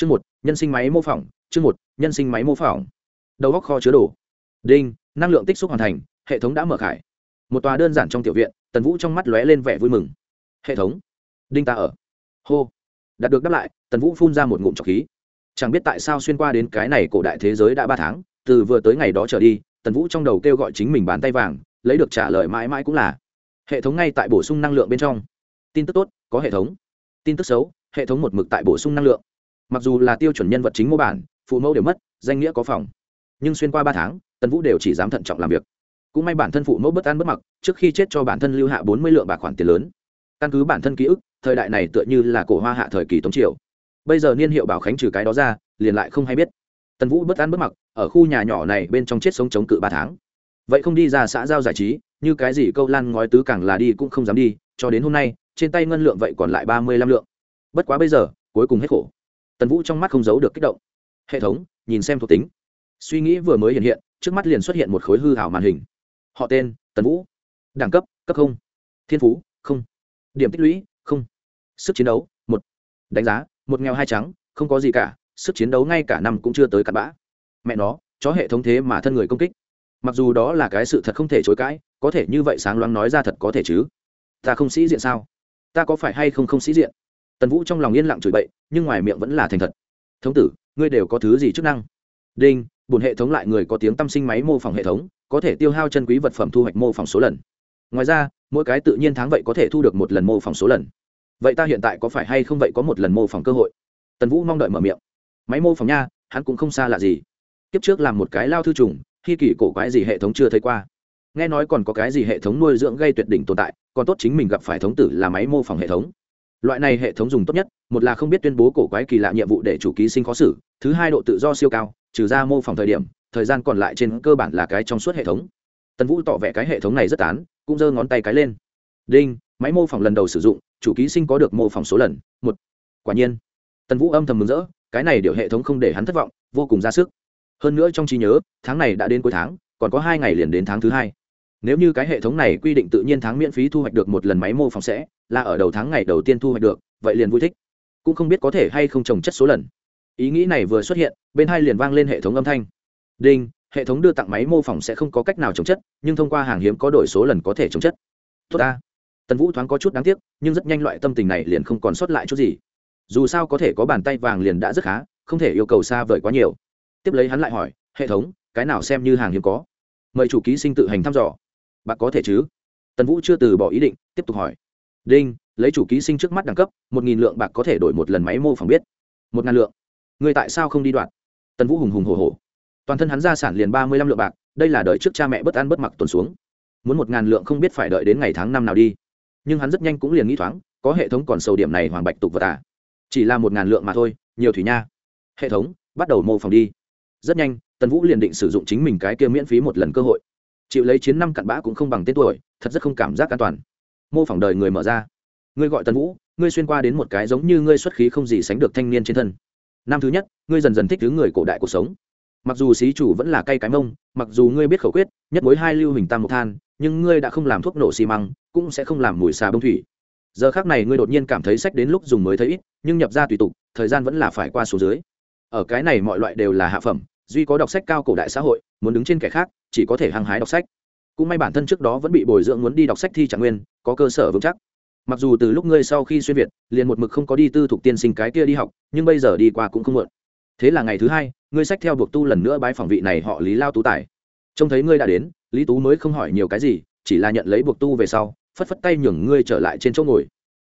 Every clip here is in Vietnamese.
chương một, nhân sinh máy mô phỏng, chương một, nhân sinh máy mô phỏng. Đầu góc kho chứa đồ. Đinh, năng lượng tích xúc hoàn thành, hệ thống đã mở khải. Một tòa đơn giản trong tiểu viện, tần vũ trong mắt lóe lên vẻ vui mừng. Hệ thống. Đinh ta ở. Hô. Đạt được đáp lại, tần vũ phun ra một ngụm trọc khí. Chẳng biết tại sao xuyên qua đến cái này cổ đại thế giới đã ba tháng, từ vừa tới ngày đó trở đi, tần vũ trong đầu kêu gọi chính mình bàn tay vàng, lấy được trả lời mãi mãi cũng là. Hệ thống ngay tại bổ sung năng lượng bên trong. Tin tức tốt, có hệ thống. Tin tức xấu, hệ thống một mực tại bổ sung năng lượng mặc dù là tiêu chuẩn nhân vật chính mô bản, phụ mẫu đều mất, danh nghĩa có phòng. Nhưng xuyên qua ba tháng, tần vũ đều chỉ dám thận trọng làm việc. Cũng may bản thân phụ mẫu bất an bất mặc, trước khi chết cho bản thân lưu hạ bốn mươi lượng bạc khoản tiền lớn. Căn cứ bản thân ký ức, thời đại này tựa như là cổ hoa hạ thời kỳ tống triều. Bây giờ niên hiệu bảo khánh trừ cái đó ra, liền lại không hay biết. Tần vũ bất an bất mặc, ở khu nhà nhỏ này bên trong chết sống chống cự ba tháng. Vậy không đi ra xã giao giải trí, như cái gì câu lan ngói tứ càng là đi cũng không dám đi, cho đến hôm nay, trên tay ngân lượng vậy còn lại ba mươi lăm lượng. Bất quá bây giờ, cuối cùng hết khổ tần vũ trong mắt không giấu được kích động. Hệ thống, nhìn xem thuộc tính. Suy nghĩ vừa mới hiện hiện, trước mắt liền xuất hiện một khối hư hảo màn hình. Họ tên, tần vũ. Đẳng cấp cấp không. Thiên phú, không. Điểm tích lũy, không. Sức chiến đấu, một. Đánh giá, một nghèo hai trắng, không có gì cả, sức chiến đấu ngay cả năm cũng chưa tới cặn bã. Mẹ nó, chó hệ thống thế mà thân người công kích. Mặc dù đó là cái sự thật không thể chối cãi, có thể như vậy sáng loáng nói ra thật có thể chứ? Ta không sĩ diện sao? Ta có phải hay không không sĩ diện? Tần vũ trong lòng yên lặng chửi bậy, nhưng ngoài miệng vẫn là thành thật. Thống tử, ngươi đều có thứ gì chức năng? Đinh bùn hệ thống lại người có tiếng tâm sinh máy mô phỏng hệ thống, có thể tiêu hao chân quý vật phẩm thu hoạch mô phỏng số lần. Ngoài ra, mỗi cái tự nhiên tháng vậy có thể thu được một lần mô phỏng số lần. Vậy ta hiện tại có phải hay không vậy có một lần mô phỏng cơ hội? Tần vũ mong đợi mở miệng. Máy mô phỏng nha, hắn cũng không xa lạ gì. Kiếp trước làm một cái lao thư trùng, khi kỳ cổ quái gì hệ thống chưa thấy qua. Nghe nói còn có cái gì hệ thống nuôi dưỡng gây tuyệt đỉnh tồn tại, còn tốt chính mình gặp phải thống tử là máy mô phỏng hệ thống loại này hệ thống dùng tốt nhất, một là không biết tuyên bố cổ quái kỳ lạ nhiệm vụ để chủ ký sinh khó xử, thứ hai độ tự do siêu cao, trừ ra mô phỏng thời điểm, thời gian còn lại trên cơ bản là cái trong suốt hệ thống. Tần vũ tỏ vẻ cái hệ thống này rất tán, cũng giơ ngón tay cái lên. Đinh, máy mô phỏng lần đầu sử dụng, chủ ký sinh có được mô phỏng số lần, một. Quả nhiên. Tần vũ âm thầm mừng rỡ, cái này điều hệ thống không để hắn thất vọng, vô cùng ra sức. Hơn nữa trong trí nhớ, tháng này đã đến cuối tháng, còn có hai ngày liền đến tháng thứ hai nếu như cái hệ thống này quy định tự nhiên tháng miễn phí thu hoạch được một lần máy mô phỏng sẽ, là ở đầu tháng ngày đầu tiên thu hoạch được, vậy liền vui thích. Cũng không biết có thể hay không trồng chất số lần. Ý nghĩ này vừa xuất hiện, bên hai liền vang lên hệ thống âm thanh. Đinh, hệ thống đưa tặng máy mô phỏng sẽ không có cách nào trồng chất, nhưng thông qua hàng hiếm có đổi số lần có thể trồng chất. Tốt ta. Tần vũ thoáng có chút đáng tiếc, nhưng rất nhanh loại tâm tình này liền không còn sót lại chút gì. Dù sao có thể có bàn tay vàng liền đã rất khá, không thể yêu cầu xa vời quá nhiều. Tiếp lấy hắn lại hỏi, hệ thống, cái nào xem như hàng hiếm có? Mời chủ ký sinh tự hành thăm dò bạc có thể chứ? Tần vũ chưa từ bỏ ý định, tiếp tục hỏi. Đinh, lấy chủ ký sinh trước mắt đẳng cấp, một nghìn lượng bạc có thể đổi một lần máy mô phỏng biết. Một ngàn lượng. Người tại sao không đi đoạt tần vũ hùng hùng hồ hồ toàn thân hắn gia sản liền ba mươi lăm lượng bạc, đây là đợi trước cha mẹ bất an bất mặc tuần xuống. Muốn một ngàn lượng không biết phải đợi đến ngày tháng năm nào đi. Nhưng hắn rất nhanh cũng liền nghĩ thoáng, có hệ thống còn sầu điểm này hoàng bạch tục vật à? Chỉ là một ngàn lượng mà thôi, nhiều thủy nha. Hệ thống, bắt đầu mô phỏng đi. Rất nhanh, tần vũ liền định sử dụng chính mình cái kia miễn phí một lần cơ hội chịu lấy chiến năm cặn bã cũng không bằng tên tuổi, thật rất không cảm giác an toàn. Mô phỏng đời người mở ra. Ngươi gọi tần vũ, ngươi xuyên qua đến một cái giống như ngươi xuất khí không gì sánh được thanh niên trên thân. Năm thứ nhất, ngươi dần dần thích thứ người cổ đại cuộc sống. Mặc dù xí chủ vẫn là cây cái mông, mặc dù ngươi biết khẩu quyết, nhất mối hai lưu hình tam một than, nhưng ngươi đã không làm thuốc nổ xi măng, cũng sẽ không làm mùi xà bông thủy. Giờ khác này ngươi đột nhiên cảm thấy sách đến lúc dùng mới thấy ít, nhưng nhập ra tùy tục, thời gian vẫn là phải qua số dưới. Ở cái này mọi loại đều là hạ phẩm duy có đọc sách cao cổ đại xã hội, muốn đứng trên kẻ khác, chỉ có thể hăng hái đọc sách. Cũng may bản thân trước đó vẫn bị bồi dưỡng muốn đi đọc sách thi trạng nguyên, có cơ sở vững chắc. Mặc dù từ lúc ngươi sau khi xuyên việt, liền một mực không có đi tư thục tiên sinh cái kia đi học, nhưng bây giờ đi qua cũng không muộn. Thế là ngày thứ hai, ngươi sách theo buộc tu lần nữa bái phòng vị này họ lý lao tú tài. Trông thấy ngươi đã đến, lý tú mới không hỏi nhiều cái gì, chỉ là nhận lấy buộc tu về sau, phất phất tay nhường ngươi trở lại trên chỗ ngồi.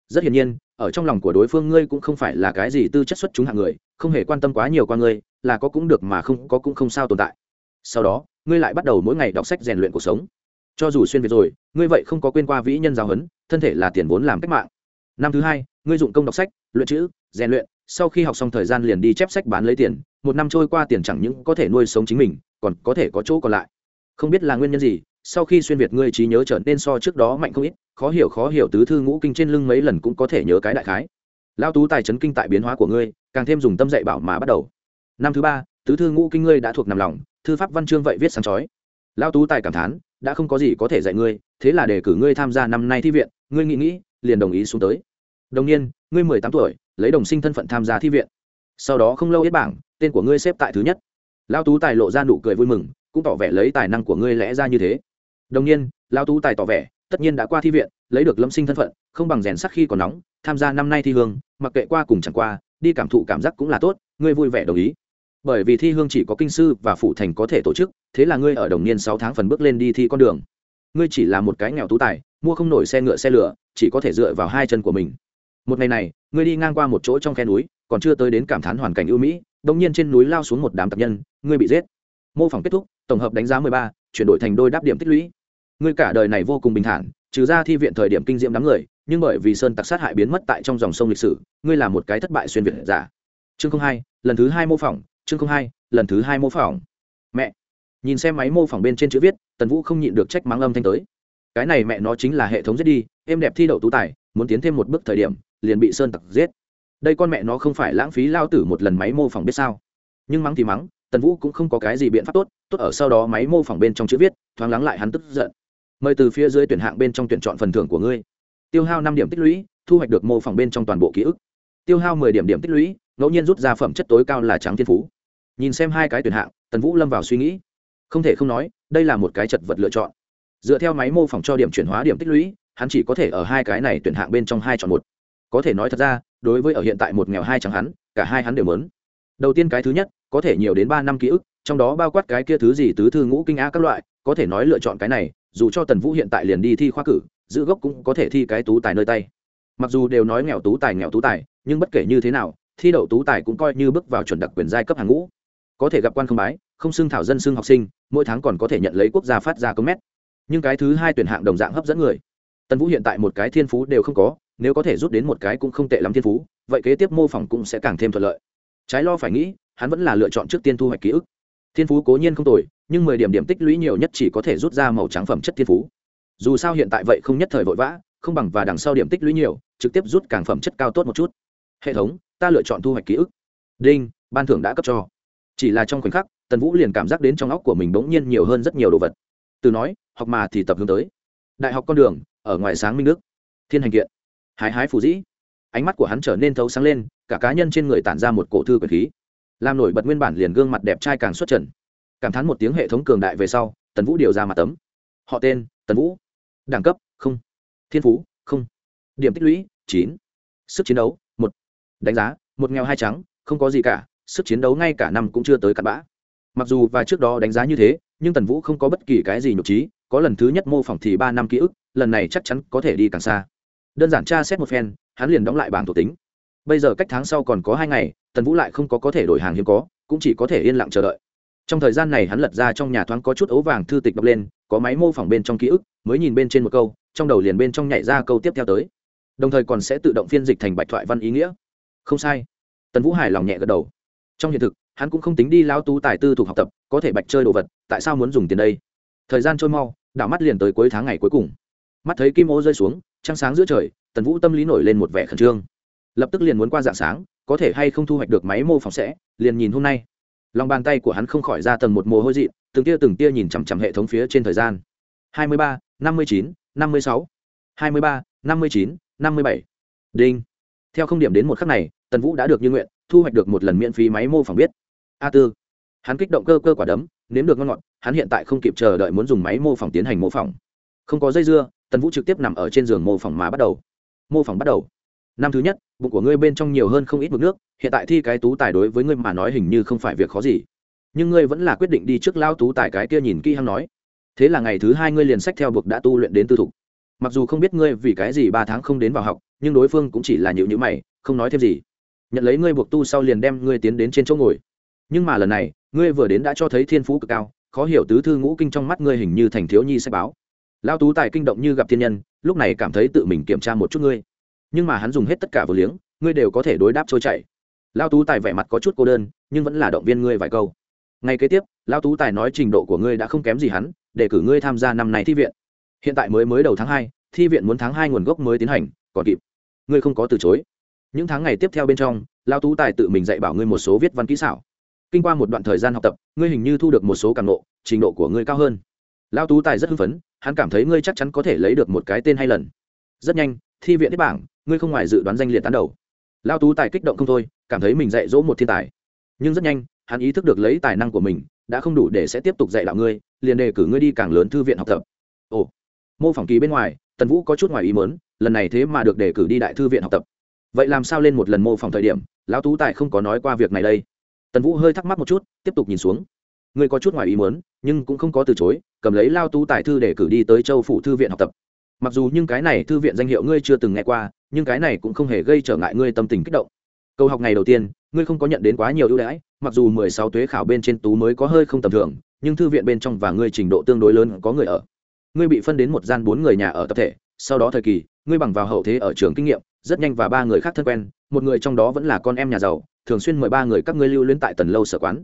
Rất hiển nhiên, ở trong lòng của đối phương ngươi cũng không phải là cái gì tư chất xuất chúng hạng người, không hề quan tâm quá nhiều qua ngươi là có cũng được mà không có cũng không sao tồn tại. Sau đó, ngươi lại bắt đầu mỗi ngày đọc sách rèn luyện cuộc sống. Cho dù xuyên việt rồi, ngươi vậy không có quên qua vĩ nhân giáo huấn, thân thể là tiền vốn làm cách mạng. Năm thứ hai, ngươi dụng công đọc sách, luyện chữ, rèn luyện, sau khi học xong thời gian liền đi chép sách bán lấy tiền, một năm trôi qua tiền chẳng những có thể nuôi sống chính mình, còn có thể có chỗ còn lại. Không biết là nguyên nhân gì, sau khi xuyên việt ngươi trí nhớ trở nên so trước đó mạnh không ít, khó hiểu khó hiểu tứ thư ngũ kinh trên lưng mấy lần cũng có thể nhớ cái đại khái. Lao tú tài chấn kinh tại biến hóa của ngươi, càng thêm dùng tâm dạy bảo mà bắt đầu năm thứ ba, tứ thư ngũ kinh ngươi đã thuộc nằm lòng, thư pháp văn chương vậy viết sáng chói. Lao tú tài cảm thán, đã không có gì có thể dạy ngươi, thế là để cử ngươi tham gia năm nay thi viện, ngươi nghĩ nghĩ, liền đồng ý xuống tới. Đồng nhiên ngươi mười tám tuổi, lấy đồng sinh thân phận tham gia thi viện. Sau đó không lâu hết bảng, tên của ngươi xếp tại thứ nhất. Lao tú tài lộ ra nụ cười vui mừng, cũng tỏ vẻ lấy tài năng của ngươi lẽ ra như thế. Đồng nhiên lao tú tài tỏ vẻ, tất nhiên đã qua thi viện, lấy được lâm sinh thân phận, không bằng rèn sắc khi còn nóng, tham gia năm nay thi hương, mặc kệ qua cùng chẳng qua, đi cảm thụ cảm giác cũng là tốt, ngươi vui vẻ đồng ý bởi vì thi hương chỉ có kinh sư và phụ thành có thể tổ chức, thế là ngươi ở đồng niên sáu tháng phần bước lên đi thi con đường. Ngươi chỉ là một cái nghèo tú tài, mua không nổi xe ngựa xe lửa, chỉ có thể dựa vào hai chân của mình. Một ngày này, ngươi đi ngang qua một chỗ trong khe núi, còn chưa tới đến cảm thán hoàn cảnh ưu mỹ đông nhiên trên núi lao xuống một đám tập nhân, ngươi bị giết. Mô phỏng kết thúc, tổng hợp đánh giá mười ba, chuyển đổi thành đôi đáp điểm tích lũy. Ngươi cả đời này vô cùng bình thản, trừ ra thi viện thời điểm kinh diệm đám người, nhưng bởi vì sơn tặc sát hại biến mất tại trong dòng sông lịch sử, ngươi là một cái thất bại xuyên việt giả. Chương không hai, lần thứ hai mô phỏng chương không hai, lần thứ hai mô phỏng. Mẹ, nhìn xem máy mô phỏng bên trên chữ viết, tần vũ không nhịn được trách mắng âm thanh tới. Cái này mẹ nó chính là hệ thống giết đi, em đẹp thi đậu tú tài, muốn tiến thêm một bước thời điểm, liền bị sơn tặc giết. Đây con mẹ nó không phải lãng phí lao tử một lần máy mô phỏng biết sao? Nhưng mắng thì mắng, tần vũ cũng không có cái gì biện pháp tốt tốt ở sau đó máy mô phỏng bên trong chữ viết, thoáng lắng lại hắn tức giận. Mời từ phía dưới tuyển hạng bên trong tuyển chọn phần thưởng của ngươi. Tiêu hao năm điểm tích lũy, thu hoạch được mô phỏng bên trong toàn bộ ký ức. Tiêu hao mười điểm điểm tích lũy, ngẫu nhiên rút ra phẩm chất tối cao là trắng thiên phú nhìn xem hai cái tuyển hạng, tần vũ lâm vào suy nghĩ. Không thể không nói, đây là một cái chật vật lựa chọn. Dựa theo máy mô phỏng cho điểm chuyển hóa điểm tích lũy, hắn chỉ có thể ở hai cái này tuyển hạng bên trong hai chọn một. Có thể nói thật ra, đối với ở hiện tại một nghèo hai chẳng hắn, cả hai hắn đều mớn đầu tiên cái thứ nhất, có thể nhiều đến ba năm ký ức, trong đó bao quát cái kia thứ gì tứ thư ngũ kinh a các loại, có thể nói lựa chọn cái này, dù cho tần vũ hiện tại liền đi thi khoa cử, giữ gốc cũng có thể thi cái tú tài nơi tay. Mặc dù đều nói nghèo tú tài nghèo tú tài, nhưng bất kể như thế nào, thi đậu tú tài cũng coi như bước vào chuẩn đặc quyền giai cấp hàng ngũ có thể gặp quan không bái, không xưng thảo dân xưng học sinh, mỗi tháng còn có thể nhận lấy quốc gia phát ra công mét. Nhưng cái thứ hai tuyển hạng đồng dạng hấp dẫn người. Tần vũ hiện tại một cái thiên phú đều không có, nếu có thể rút đến một cái cũng không tệ lắm thiên phú, vậy kế tiếp mô phỏng cũng sẽ càng thêm thuận lợi. Trái lo phải nghĩ, hắn vẫn là lựa chọn trước tiên thu hoạch ký ức. Thiên phú cố nhiên không tồi, nhưng mười điểm điểm tích lũy nhiều nhất chỉ có thể rút ra màu trắng phẩm chất thiên phú. Dù sao hiện tại vậy không nhất thời vội vã, không bằng và đằng sau điểm tích lũy nhiều, trực tiếp rút càng phẩm chất cao tốt một chút. Hệ thống, ta lựa chọn thu hoạch ký ức. Đinh, ban thưởng đã cấp cho chỉ là trong khoảnh khắc, tần vũ liền cảm giác đến trong óc của mình bỗng nhiên nhiều hơn rất nhiều đồ vật. Từ nói, học mà thì tập hướng tới. Đại học con đường, ở ngoài sáng minh đức. Thiên hành kiện. Hái hái phù dĩ. Ánh mắt của hắn trở nên thấu sáng lên, cả cá nhân trên người tản ra một cổ thư quyền khí. Làm nổi bật nguyên bản liền gương mặt đẹp trai càng xuất trần. Cảm thán một tiếng hệ thống cường đại về sau, tần vũ điều ra mặt tấm. Họ tên, tần vũ. Đẳng cấp, không. Thiên phú, không. Điểm tích lũy, chín. Sức chiến đấu, một. Đánh giá, một nghèo hai trắng, không có gì cả sức chiến đấu ngay cả năm cũng chưa tới cặn bã. Mặc dù và trước đó đánh giá như thế, nhưng tần vũ không có bất kỳ cái gì nhục trí, có lần thứ nhất mô phỏng thì ba năm ký ức, lần này chắc chắn có thể đi càng xa. Đơn giản tra xét một phen, hắn liền đóng lại bảng thuộc tính. Bây giờ cách tháng sau còn có hai ngày, tần vũ lại không có có thể đổi hàng hiếm có, cũng chỉ có thể yên lặng chờ đợi. Trong thời gian này hắn lật ra trong nhà thoáng có chút ấu vàng thư tịch đọc lên, có máy mô phỏng bên trong ký ức, mới nhìn bên trên một câu, trong đầu liền bên trong nhảy ra câu tiếp theo tới. Đồng thời còn sẽ tự động phiên dịch thành bạch thoại văn ý nghĩa. Không sai. Tần vũ hài lòng nhẹ gật đầu trong hiện thực, hắn cũng không tính đi lao tú tài tư thuộc học tập, có thể bạch chơi đồ vật, tại sao muốn dùng tiền đây? Thời gian trôi mau, đảo mắt liền tới cuối tháng ngày cuối cùng. Mắt thấy kim ô rơi xuống, trăng sáng giữa trời, tần vũ tâm lý nổi lên một vẻ khẩn trương. Lập tức liền muốn qua dạng sáng, có thể hay không thu hoạch được máy mô phỏng sẽ, liền nhìn hôm nay. Lòng bàn tay của hắn không khỏi ra tầng một mồ hôi dị từng tia từng tia nhìn chằm chằm hệ thống phía trên thời gian. Hai mươi ba, năm mươi chín, năm mươi sáu. Hai mươi ba, năm mươi chín, năm mươi bảy. Đinh. Theo không điểm đến một khắc này, tần vũ đã được như nguyện thu hoạch được một lần miễn phí máy mô phỏng biết. A tư, hắn kích động cơ cơ quả đấm, nếm được ngon ngọt, hắn hiện tại không kịp chờ đợi muốn dùng máy mô phỏng tiến hành mô phỏng. Không có dây dưa, tần vũ trực tiếp nằm ở trên giường mô phỏng mà bắt đầu. Mô phỏng bắt đầu. Năm thứ nhất, bụng của ngươi bên trong nhiều hơn không ít mực nước, hiện tại thi cái tú tài đối với ngươi mà nói hình như không phải việc khó gì. Nhưng ngươi vẫn là quyết định đi trước lao tú tài cái kia nhìn kỹ hăng nói. Thế là ngày thứ hai ngươi liền sách theo buộc đã tu luyện đến tư thục. Mặc dù không biết ngươi vì cái gì ba tháng không đến vào học, nhưng đối phương cũng chỉ là nhịu nhữ mày, không nói thêm gì nhận lấy ngươi buộc tu sau liền đem ngươi tiến đến trên chỗ ngồi. Nhưng mà lần này, ngươi vừa đến đã cho thấy thiên phú cực cao, khó hiểu tứ thư ngũ kinh trong mắt ngươi hình như thành thiếu nhi sách báo. Lao tú tài kinh động như gặp thiên nhân, lúc này cảm thấy tự mình kiểm tra một chút ngươi. Nhưng mà hắn dùng hết tất cả vừa liếng, ngươi đều có thể đối đáp trôi chảy. Lao tú tài vẻ mặt có chút cô đơn, nhưng vẫn là động viên ngươi vài câu. Ngay kế tiếp lao tú tài nói trình độ của ngươi đã không kém gì hắn, để cử ngươi tham gia năm này thi viện. Hiện tại mới mới đầu tháng hai, thi viện muốn tháng hai nguồn gốc mới tiến hành, còn kịp. Ngươi không có từ chối những tháng ngày tiếp theo bên trong lao tú tài tự mình dạy bảo ngươi một số viết văn kỹ xảo. Kinh qua một đoạn thời gian học tập ngươi hình như thu được một số càng ngộ, trình độ của ngươi cao hơn. Lao tú tài rất hưng phấn hắn cảm thấy ngươi chắc chắn có thể lấy được một cái tên hay lần. Rất nhanh thi viện tiếp bảng ngươi không ngoài dự đoán danh liệt tán đầu. Lao tú tài kích động không thôi cảm thấy mình dạy dỗ một thiên tài. Nhưng rất nhanh hắn ý thức được lấy tài năng của mình đã không đủ để sẽ tiếp tục dạy đạo ngươi liền đề cử ngươi đi càng lớn thư viện học tập. Ồ. Mô phỏng kỳ bên ngoài tần vũ có chút ngoài ý mớn lần này thế mà được đề cử đi đại thư viện học tập vậy làm sao lên một lần mô phỏng thời điểm, lão tú tài không có nói qua việc này đây. Tần vũ hơi thắc mắc một chút, tiếp tục nhìn xuống. Ngươi có chút ngoài ý muốn, nhưng cũng không có từ chối, cầm lấy lao tú tài thư để cử đi tới châu phủ thư viện học tập. Mặc dù nhưng cái này thư viện danh hiệu ngươi chưa từng nghe qua, nhưng cái này cũng không hề gây trở ngại ngươi tâm tình kích động. Câu học ngày đầu tiên, ngươi không có nhận đến quá nhiều ưu đãi, mặc dù mười sáu tuế khảo bên trên tú mới có hơi không tầm thường, nhưng thư viện bên trong và ngươi trình độ tương đối lớn có người ở. Ngươi bị phân đến một gian bốn người nhà ở tập thể, sau đó thời kỳ, ngươi bằng vào hậu thế ở trường kinh nghiệm rất nhanh và ba người khác thân quen, một người trong đó vẫn là con em nhà giàu, thường xuyên mời ba người các ngươi lưu luyến tại tần lâu sở quán.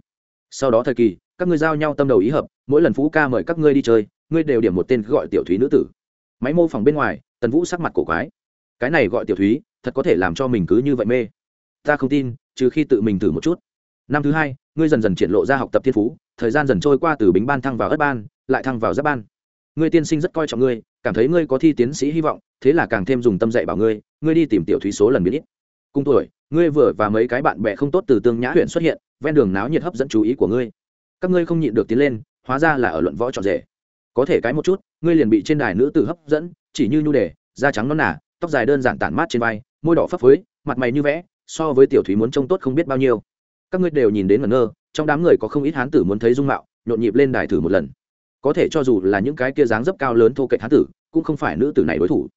Sau đó thời kỳ, các ngươi giao nhau tâm đầu ý hợp, mỗi lần phú ca mời các ngươi đi chơi, ngươi đều điểm một tên gọi tiểu thúy nữ tử. Máy mô phỏng bên ngoài, tần vũ sắc mặt cổ quái. Cái này gọi tiểu thúy, thật có thể làm cho mình cứ như vậy mê. Ta không tin, trừ khi tự mình thử một chút. Năm thứ hai, ngươi dần dần triển lộ ra học tập thiên phú, thời gian dần trôi qua từ bính ban thăng vào ất ban, lại thăng vào giáp ban. Ngươi tiên sinh rất coi trọng ngươi, cảm thấy ngươi có thi tiến sĩ hy vọng thế là càng thêm dùng tâm dạy bảo ngươi ngươi đi tìm tiểu thúy số lần biết ít. Cùng tuổi, ngươi vừa và mấy cái bạn bè không tốt từ tương nhã huyện xuất hiện, ven đường náo nhiệt hấp dẫn chú ý của ngươi. Các ngươi không nhịn được tiến lên, hóa ra là ở luận võ trọn rể. Có thể cái một chút, ngươi liền bị trên đài nữ tử hấp dẫn, chỉ như nhu đề, da trắng non nả tóc dài đơn giản tản mát trên vai, môi đỏ phấp phới, mặt mày như vẽ, so với tiểu thúy muốn trông tốt không biết bao nhiêu. Các ngươi đều nhìn đến ngẩn ngơ, trong đám người có không ít hán tử muốn thấy dung mạo, nhộn nhịp lên đài thử một lần. Có thể cho dù là những cái kia dáng dấp cao lớn thô kệch hán tử, cũng không phải nữ tử này đối thủ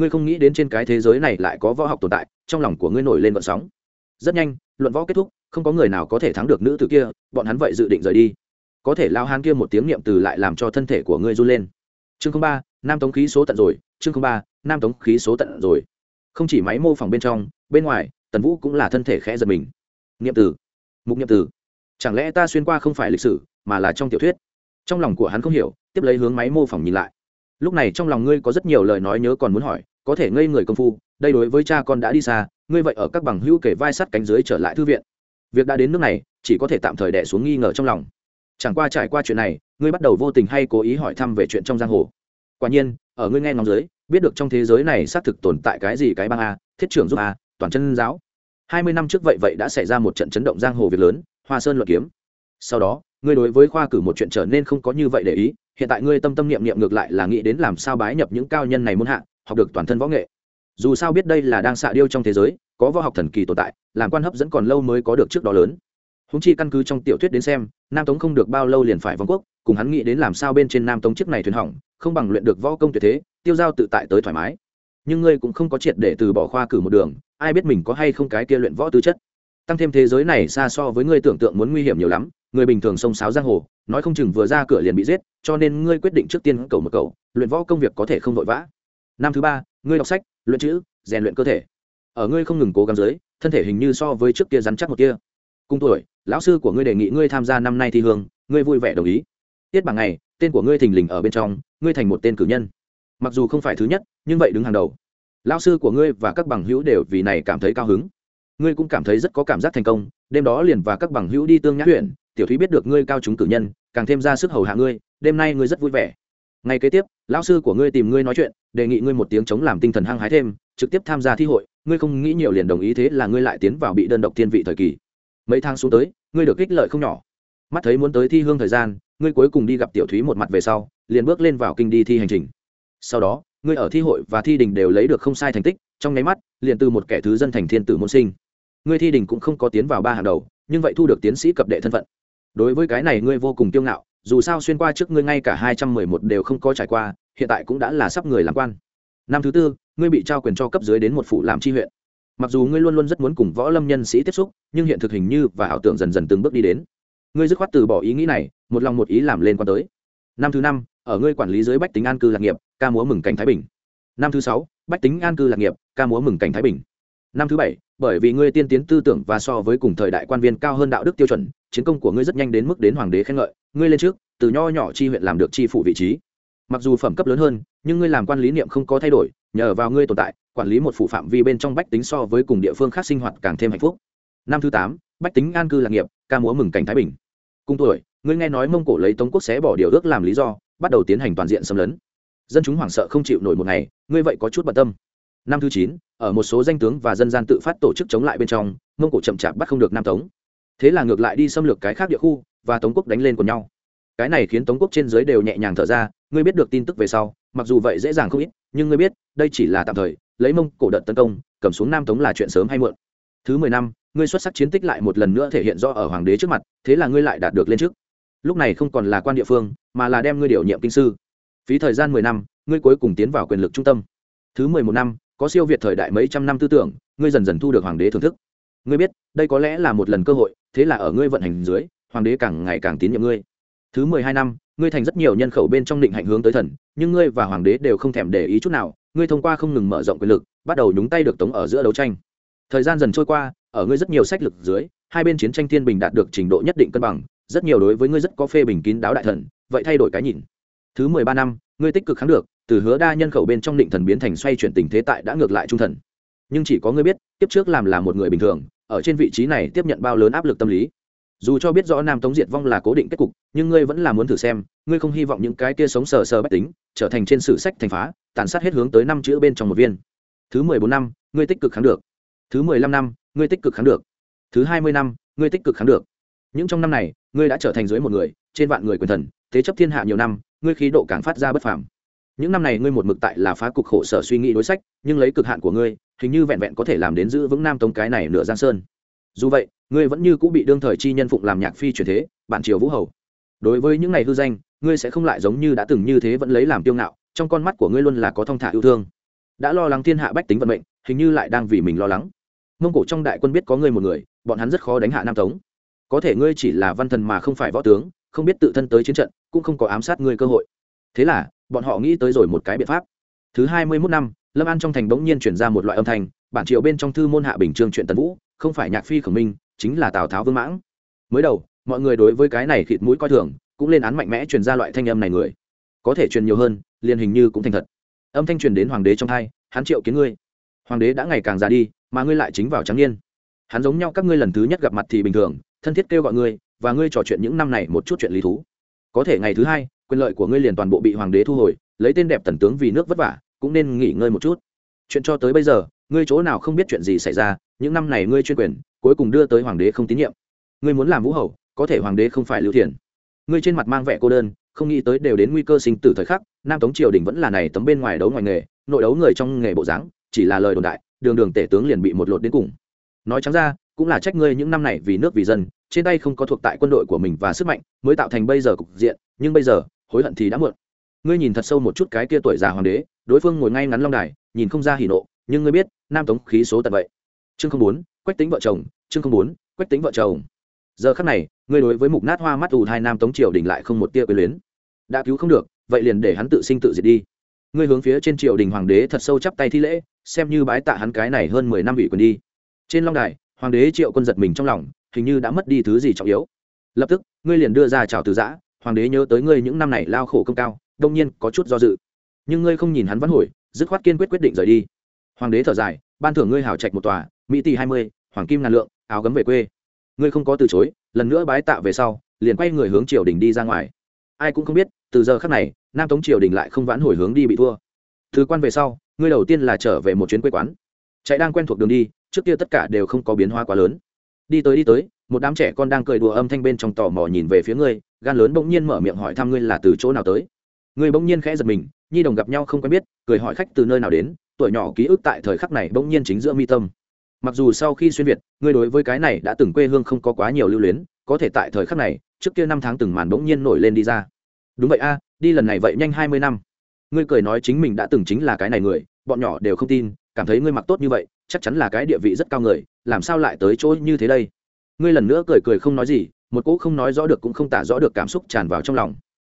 ngươi không nghĩ đến trên cái thế giới này lại có võ học tồn tại, trong lòng của ngươi nổi lên vận sóng. Rất nhanh, luận võ kết thúc, không có người nào có thể thắng được nữ tử kia, bọn hắn vậy dự định rời đi. Có thể lao hán kia một tiếng niệm từ lại làm cho thân thể của ngươi run lên. Chương ba, nam tống khí số tận rồi, chương ba, nam tống khí số tận rồi. Không chỉ máy mô phỏng bên trong, bên ngoài, tần vũ cũng là thân thể khẽ giật mình. Niệm từ, mục niệm từ. Chẳng lẽ ta xuyên qua không phải lịch sử, mà là trong tiểu thuyết? Trong lòng của hắn không hiểu, tiếp lấy hướng máy mô phỏng nhìn lại. Lúc này trong lòng ngươi có rất nhiều lời nói nhớ còn muốn hỏi có thể ngây người công phu, đây đối với cha con đã đi xa, ngươi vậy ở các bằng hữu kể vai sắt cánh dưới trở lại thư viện. Việc đã đến nước này, chỉ có thể tạm thời đẻ xuống nghi ngờ trong lòng. Chẳng qua trải qua chuyện này, ngươi bắt đầu vô tình hay cố ý hỏi thăm về chuyện trong giang hồ. Quả nhiên, ở ngươi nghe ngóng dưới, biết được trong thế giới này xác thực tồn tại cái gì cái bang a, thiết trưởng giúp a, toàn chân giáo. Hai mươi năm trước vậy vậy đã xảy ra một trận chấn động giang hồ việc lớn, hoa sơn luận kiếm. Sau đó, ngươi đối với khoa cử một chuyện trở nên không có như vậy để ý, hiện tại ngươi tâm tâm niệm niệm ngược lại là nghĩ đến làm sao bái nhập những cao nhân này muốn hạ học được toàn thân võ nghệ. Dù sao biết đây là đang xạ điêu trong thế giới, có võ học thần kỳ tồn tại, làm quan hấp dẫn còn lâu mới có được trước đó lớn. Húng chi căn cứ trong tiểu thuyết đến xem, nam tống không được bao lâu liền phải vong quốc, cùng hắn nghĩ đến làm sao bên trên nam tống chiếc này thuyền hỏng, không bằng luyện được võ công tuyệt thế, tiêu giao tự tại tới thoải mái. Nhưng ngươi cũng không có triệt để từ bỏ khoa cử một đường, ai biết mình có hay không cái kia luyện võ tư chất. Tăng thêm thế giới này xa so với ngươi tưởng tượng muốn nguy hiểm nhiều lắm, người bình thường xông sáo giang hồ, nói không chừng vừa ra cửa liền bị giết, cho nên ngươi quyết định trước tiên cầu một cầu, luyện võ công việc có thể không vội vã năm thứ ba, ngươi đọc sách, luyện chữ, rèn luyện cơ thể. Ở ngươi không ngừng cố gắng dưới, thân thể hình như so với trước kia rắn chắc một kia cùng tuổi, lão sư của ngươi đề nghị ngươi tham gia năm nay thi hương, ngươi vui vẻ đồng ý. Tiết bằng ngày, tên của ngươi thình lình ở bên trong, ngươi thành một tên cử nhân. Mặc dù không phải thứ nhất, nhưng vậy đứng hàng đầu. Lão sư của ngươi và các bằng hữu đều vì này cảm thấy cao hứng. Ngươi cũng cảm thấy rất có cảm giác thành công, đêm đó liền và các bằng hữu đi tương nhã huyện, tiểu thúy biết được ngươi cao chúng cử nhân, càng thêm ra sức hầu hạ ngươi, đêm nay ngươi rất vui vẻ ngày kế tiếp, lão sư của ngươi tìm ngươi nói chuyện, đề nghị ngươi một tiếng chống làm tinh thần hăng hái thêm, trực tiếp tham gia thi hội, ngươi không nghĩ nhiều liền đồng ý thế là ngươi lại tiến vào bị đơn độc thiên vị thời kỳ. Mấy tháng xuống tới, ngươi được ích lợi không nhỏ. Mắt thấy muốn tới thi hương thời gian, ngươi cuối cùng đi gặp tiểu thúy một mặt về sau, liền bước lên vào kinh đi thi hành trình. Sau đó, ngươi ở thi hội và thi đình đều lấy được không sai thành tích, trong nháy mắt, liền từ một kẻ thứ dân thành thiên tử môn sinh. Ngươi thi đình cũng không có tiến vào ba hàng đầu, nhưng vậy thu được tiến sĩ cập đệ thân phận. Đối với cái này ngươi vô cùng kiêu ngạo dù sao xuyên qua trước ngươi ngay cả hai trăm mười một đều không có trải qua, hiện tại cũng đã là sắp người làm quan. Năm thứ tư, ngươi bị trao quyền cho cấp dưới đến một phủ làm tri huyện. Mặc dù ngươi luôn luôn rất muốn cùng võ lâm nhân sĩ tiếp xúc, nhưng hiện thực hình như và ảo tưởng dần dần từng bước đi đến. Ngươi dứt khoát từ bỏ ý nghĩ này, một lòng một ý làm lên quan tới. Năm thứ năm, ở ngươi quản lý dưới bách tính an cư lạc nghiệp, ca múa mừng cảnh thái bình. Năm thứ sáu, bách tính an cư lạc nghiệp, ca múa mừng cảnh thái bình. Năm thứ bảy bởi vì ngươi tiên tiến tư tưởng và so với cùng thời đại quan viên cao hơn đạo đức tiêu chuẩn, chiến công của ngươi rất nhanh đến mức đến hoàng đế khen ngợi, ngươi lên trước, từ nho nhỏ chi huyện làm được chi phủ vị trí. Mặc dù phẩm cấp lớn hơn, nhưng ngươi làm quan lý niệm không có thay đổi, nhờ vào ngươi tồn tại, quản lý một phủ phạm vi bên trong bách tính so với cùng địa phương khác sinh hoạt càng thêm hạnh phúc. Năm thứ tám, bách tính an cư lạc nghiệp, ca múa mừng cảnh thái bình. Cùng tuổi, ngươi nghe nói mông cổ lấy tống quốc xé bỏ điều ước làm lý do, bắt đầu tiến hành toàn diện xâm lấn. Dân chúng hoảng sợ không chịu nổi một ngày, ngươi vậy có chút bận tâm năm thứ chín, ở một số danh tướng và dân gian tự phát tổ chức chống lại bên trong, mông cổ chậm chạp bắt không được nam tống. Thế là ngược lại đi xâm lược cái khác địa khu, và tống quốc đánh lên cùng nhau. Cái này khiến tống quốc trên dưới đều nhẹ nhàng thở ra, ngươi biết được tin tức về sau, mặc dù vậy dễ dàng không ít, nhưng ngươi biết, đây chỉ là tạm thời, lấy mông cổ đợt tấn công, cầm xuống nam tống là chuyện sớm hay muộn. Thứ mười năm, ngươi xuất sắc chiến tích lại một lần nữa thể hiện rõ ở hoàng đế trước mặt, thế là ngươi lại đạt được lên trước. Lúc này không còn là quan địa phương, mà là đem ngươi điều nhiệm kinh sư. Phí thời gian mười năm, ngươi cuối cùng tiến vào quyền lực trung tâm. Thứ mười một năm có siêu việt thời đại mấy trăm năm tư tưởng, ngươi dần dần thu được hoàng đế thưởng thức. Ngươi biết, đây có lẽ là một lần cơ hội, thế là ở ngươi vận hành dưới, hoàng đế càng ngày càng tín nhiệm ngươi. Thứ mười hai năm, ngươi thành rất nhiều nhân khẩu bên trong định hạnh hướng tới thần, nhưng ngươi và hoàng đế đều không thèm để ý chút nào, ngươi thông qua không ngừng mở rộng quyền lực, bắt đầu nhúng tay được tống ở giữa đấu tranh. Thời gian dần trôi qua, ở ngươi rất nhiều sách lực dưới, hai bên chiến tranh thiên bình đạt được trình độ nhất định cân bằng, rất nhiều đối với ngươi rất có phê bình kín đáo đại thần, vậy thay đổi cái nhìn. Thứ mười ba năm, ngươi tích cực kháng được từ hứa đa nhân khẩu bên trong định thần biến thành xoay chuyển tình thế tại đã ngược lại trung thần. Nhưng chỉ có ngươi biết tiếp trước làm là một người bình thường, ở trên vị trí này tiếp nhận bao lớn áp lực tâm lý. Dù cho biết rõ nam tống diệt vong là cố định kết cục, nhưng ngươi vẫn là muốn thử xem, ngươi không hy vọng những cái kia sống sờ sờ bách tính, trở thành trên sử sách thành phá, tàn sát hết hướng tới năm chữ bên trong một viên. Thứ mười bốn năm, ngươi tích cực kháng được. Thứ mười lăm năm, ngươi tích cực kháng được. Thứ hai mươi năm, ngươi tích cực kháng được. Những trong năm này, ngươi đã trở thành dưới một người, trên vạn người quyền thần, thế chấp thiên hạ nhiều năm, ngươi khí độ càng phát ra bất phàm những năm này ngươi một mực tại là phá cục khổ sở suy nghĩ đối sách, nhưng lấy cực hạn của ngươi, hình như vẹn vẹn có thể làm đến giữ vững nam tống cái này nửa giang sơn. Dù vậy, ngươi vẫn như cũng bị đương thời chi nhân phụng làm nhạc phi truyền thế, bản triều vũ hầu. Đối với những ngày hư danh, ngươi sẽ không lại giống như đã từng như thế vẫn lấy làm tiêu ngạo, trong con mắt của ngươi luôn là có thong thả yêu thương. Đã lo lắng thiên hạ bách tính vận mệnh, hình như lại đang vì mình lo lắng. Mông cổ trong đại quân biết có ngươi một người, bọn hắn rất khó đánh hạ nam tống. Có thể ngươi chỉ là văn thần mà không phải võ tướng, không biết tự thân tới chiến trận, cũng không có ám sát ngươi cơ hội. Thế là bọn họ nghĩ tới rồi một cái biện pháp. Thứ hai mươi mốt năm, lâm an trong thành bỗng nhiên chuyển ra một loại âm thanh, bản triệu bên trong thư môn hạ bình trương chuyện tần vũ, không phải nhạc phi khổng minh, chính là tào tháo vương mãng. Mới đầu, mọi người đối với cái này khịt mũi coi thường, cũng lên án mạnh mẽ truyền ra loại thanh âm này người. Có thể truyền nhiều hơn, liền hình như cũng thành thật. Âm thanh truyền đến hoàng đế trong tai hắn triệu kiến ngươi. Hoàng đế đã ngày càng già đi, mà ngươi lại chính vào trắng niên. Hắn giống nhau các ngươi lần thứ nhất gặp mặt thì bình thường, thân thiết kêu gọi ngươi, và ngươi trò chuyện những năm này một chút chuyện lý thú. Có thể ngày thứ hai quyền lợi của ngươi liền toàn bộ bị hoàng đế thu hồi, lấy tên đẹp tần tướng vì nước vất vả, cũng nên nghỉ ngơi một chút. Chuyện cho tới bây giờ, ngươi chỗ nào không biết chuyện gì xảy ra, những năm này ngươi chuyên quyền, cuối cùng đưa tới hoàng đế không tín nhiệm. Ngươi muốn làm vũ hầu, có thể hoàng đế không phải lưu thiền ngươi trên mặt mang vẻ cô đơn, không nghĩ tới đều đến nguy cơ sinh tử thời khắc, nam tống triều đình vẫn là này tấm bên ngoài đấu ngoài nghề, nội đấu người trong nghề bộ dáng, chỉ là lời đồn đại, đường đường tể tướng liền bị một lột đến cùng. Nói trắng ra, cũng là trách ngươi những năm này vì nước vì dân, trên tay không có thuộc tại quân đội của mình và sức mạnh, mới tạo thành bây giờ cục diện, nhưng bây giờ hối hận thì đã muộn. Ngươi nhìn thật sâu một chút cái kia tuổi già hoàng đế, đối phương ngồi ngay ngắn long đài, nhìn không ra hỉ nộ, nhưng ngươi biết, nam tống khí số tận vậy. Chương không bốn, quách tính vợ chồng, chương không bốn, quách tính vợ chồng. Giờ khắc này, ngươi đối với mục nát hoa mắt ù hai nam tống triều đình lại không một tia quyền luyến. Đã cứu không được, vậy liền để hắn tự sinh tự diệt đi. Ngươi hướng phía trên triều đình hoàng đế thật sâu chắp tay thi lễ, xem như bái tạ hắn cái này hơn mười năm bị quyền đi. Trên long đài, hoàng đế triệu quân giật mình trong lòng, hình như đã mất đi thứ gì trọng yếu. Lập tức, ngươi liền đưa ra chào từ giã hoàng đế nhớ tới ngươi những năm này lao khổ công cao, đông nhiên có chút do dự. Nhưng ngươi không nhìn hắn văn hồi, dứt khoát kiên quyết quyết định rời đi. Hoàng đế thở dài, ban thưởng ngươi hào trạch một tòa, mỹ tỷ hai mươi, hoàng kim ngàn lượng, áo gấm về quê. Ngươi không có từ chối, lần nữa bái tạ về sau, liền quay người hướng triều đình đi ra ngoài. Ai cũng không biết, từ giờ khắc này, nam tống triều đình lại không vãn hồi hướng đi bị thua. Thứ quan về sau, ngươi đầu tiên là trở về một chuyến quê quán. Chạy đang quen thuộc đường đi, trước kia tất cả đều không có biến hóa quá lớn. Đi tới đi tới, một đám trẻ con đang cười đùa âm thanh bên trong tò mò nhìn về phía ngươi gan lớn bỗng nhiên mở miệng hỏi thăm ngươi là từ chỗ nào tới. Ngươi bỗng nhiên khẽ giật mình, nhi đồng gặp nhau không quen biết, cười hỏi khách từ nơi nào đến, tuổi nhỏ ký ức tại thời khắc này bỗng nhiên chính giữa mi tâm. Mặc dù sau khi xuyên việt, ngươi đối với cái này đã từng quê hương không có quá nhiều lưu luyến, có thể tại thời khắc này, trước kia năm tháng từng màn bỗng nhiên nổi lên đi ra. Đúng vậy a, đi lần này vậy nhanh hai mươi năm. Ngươi cười nói chính mình đã từng chính là cái này người, bọn nhỏ đều không tin, cảm thấy ngươi mặc tốt như vậy, chắc chắn là cái địa vị rất cao người, làm sao lại tới chỗ như thế đây? Ngươi lần nữa cười cười không nói gì một cỗ không nói rõ được cũng không tả rõ được cảm xúc tràn vào trong lòng.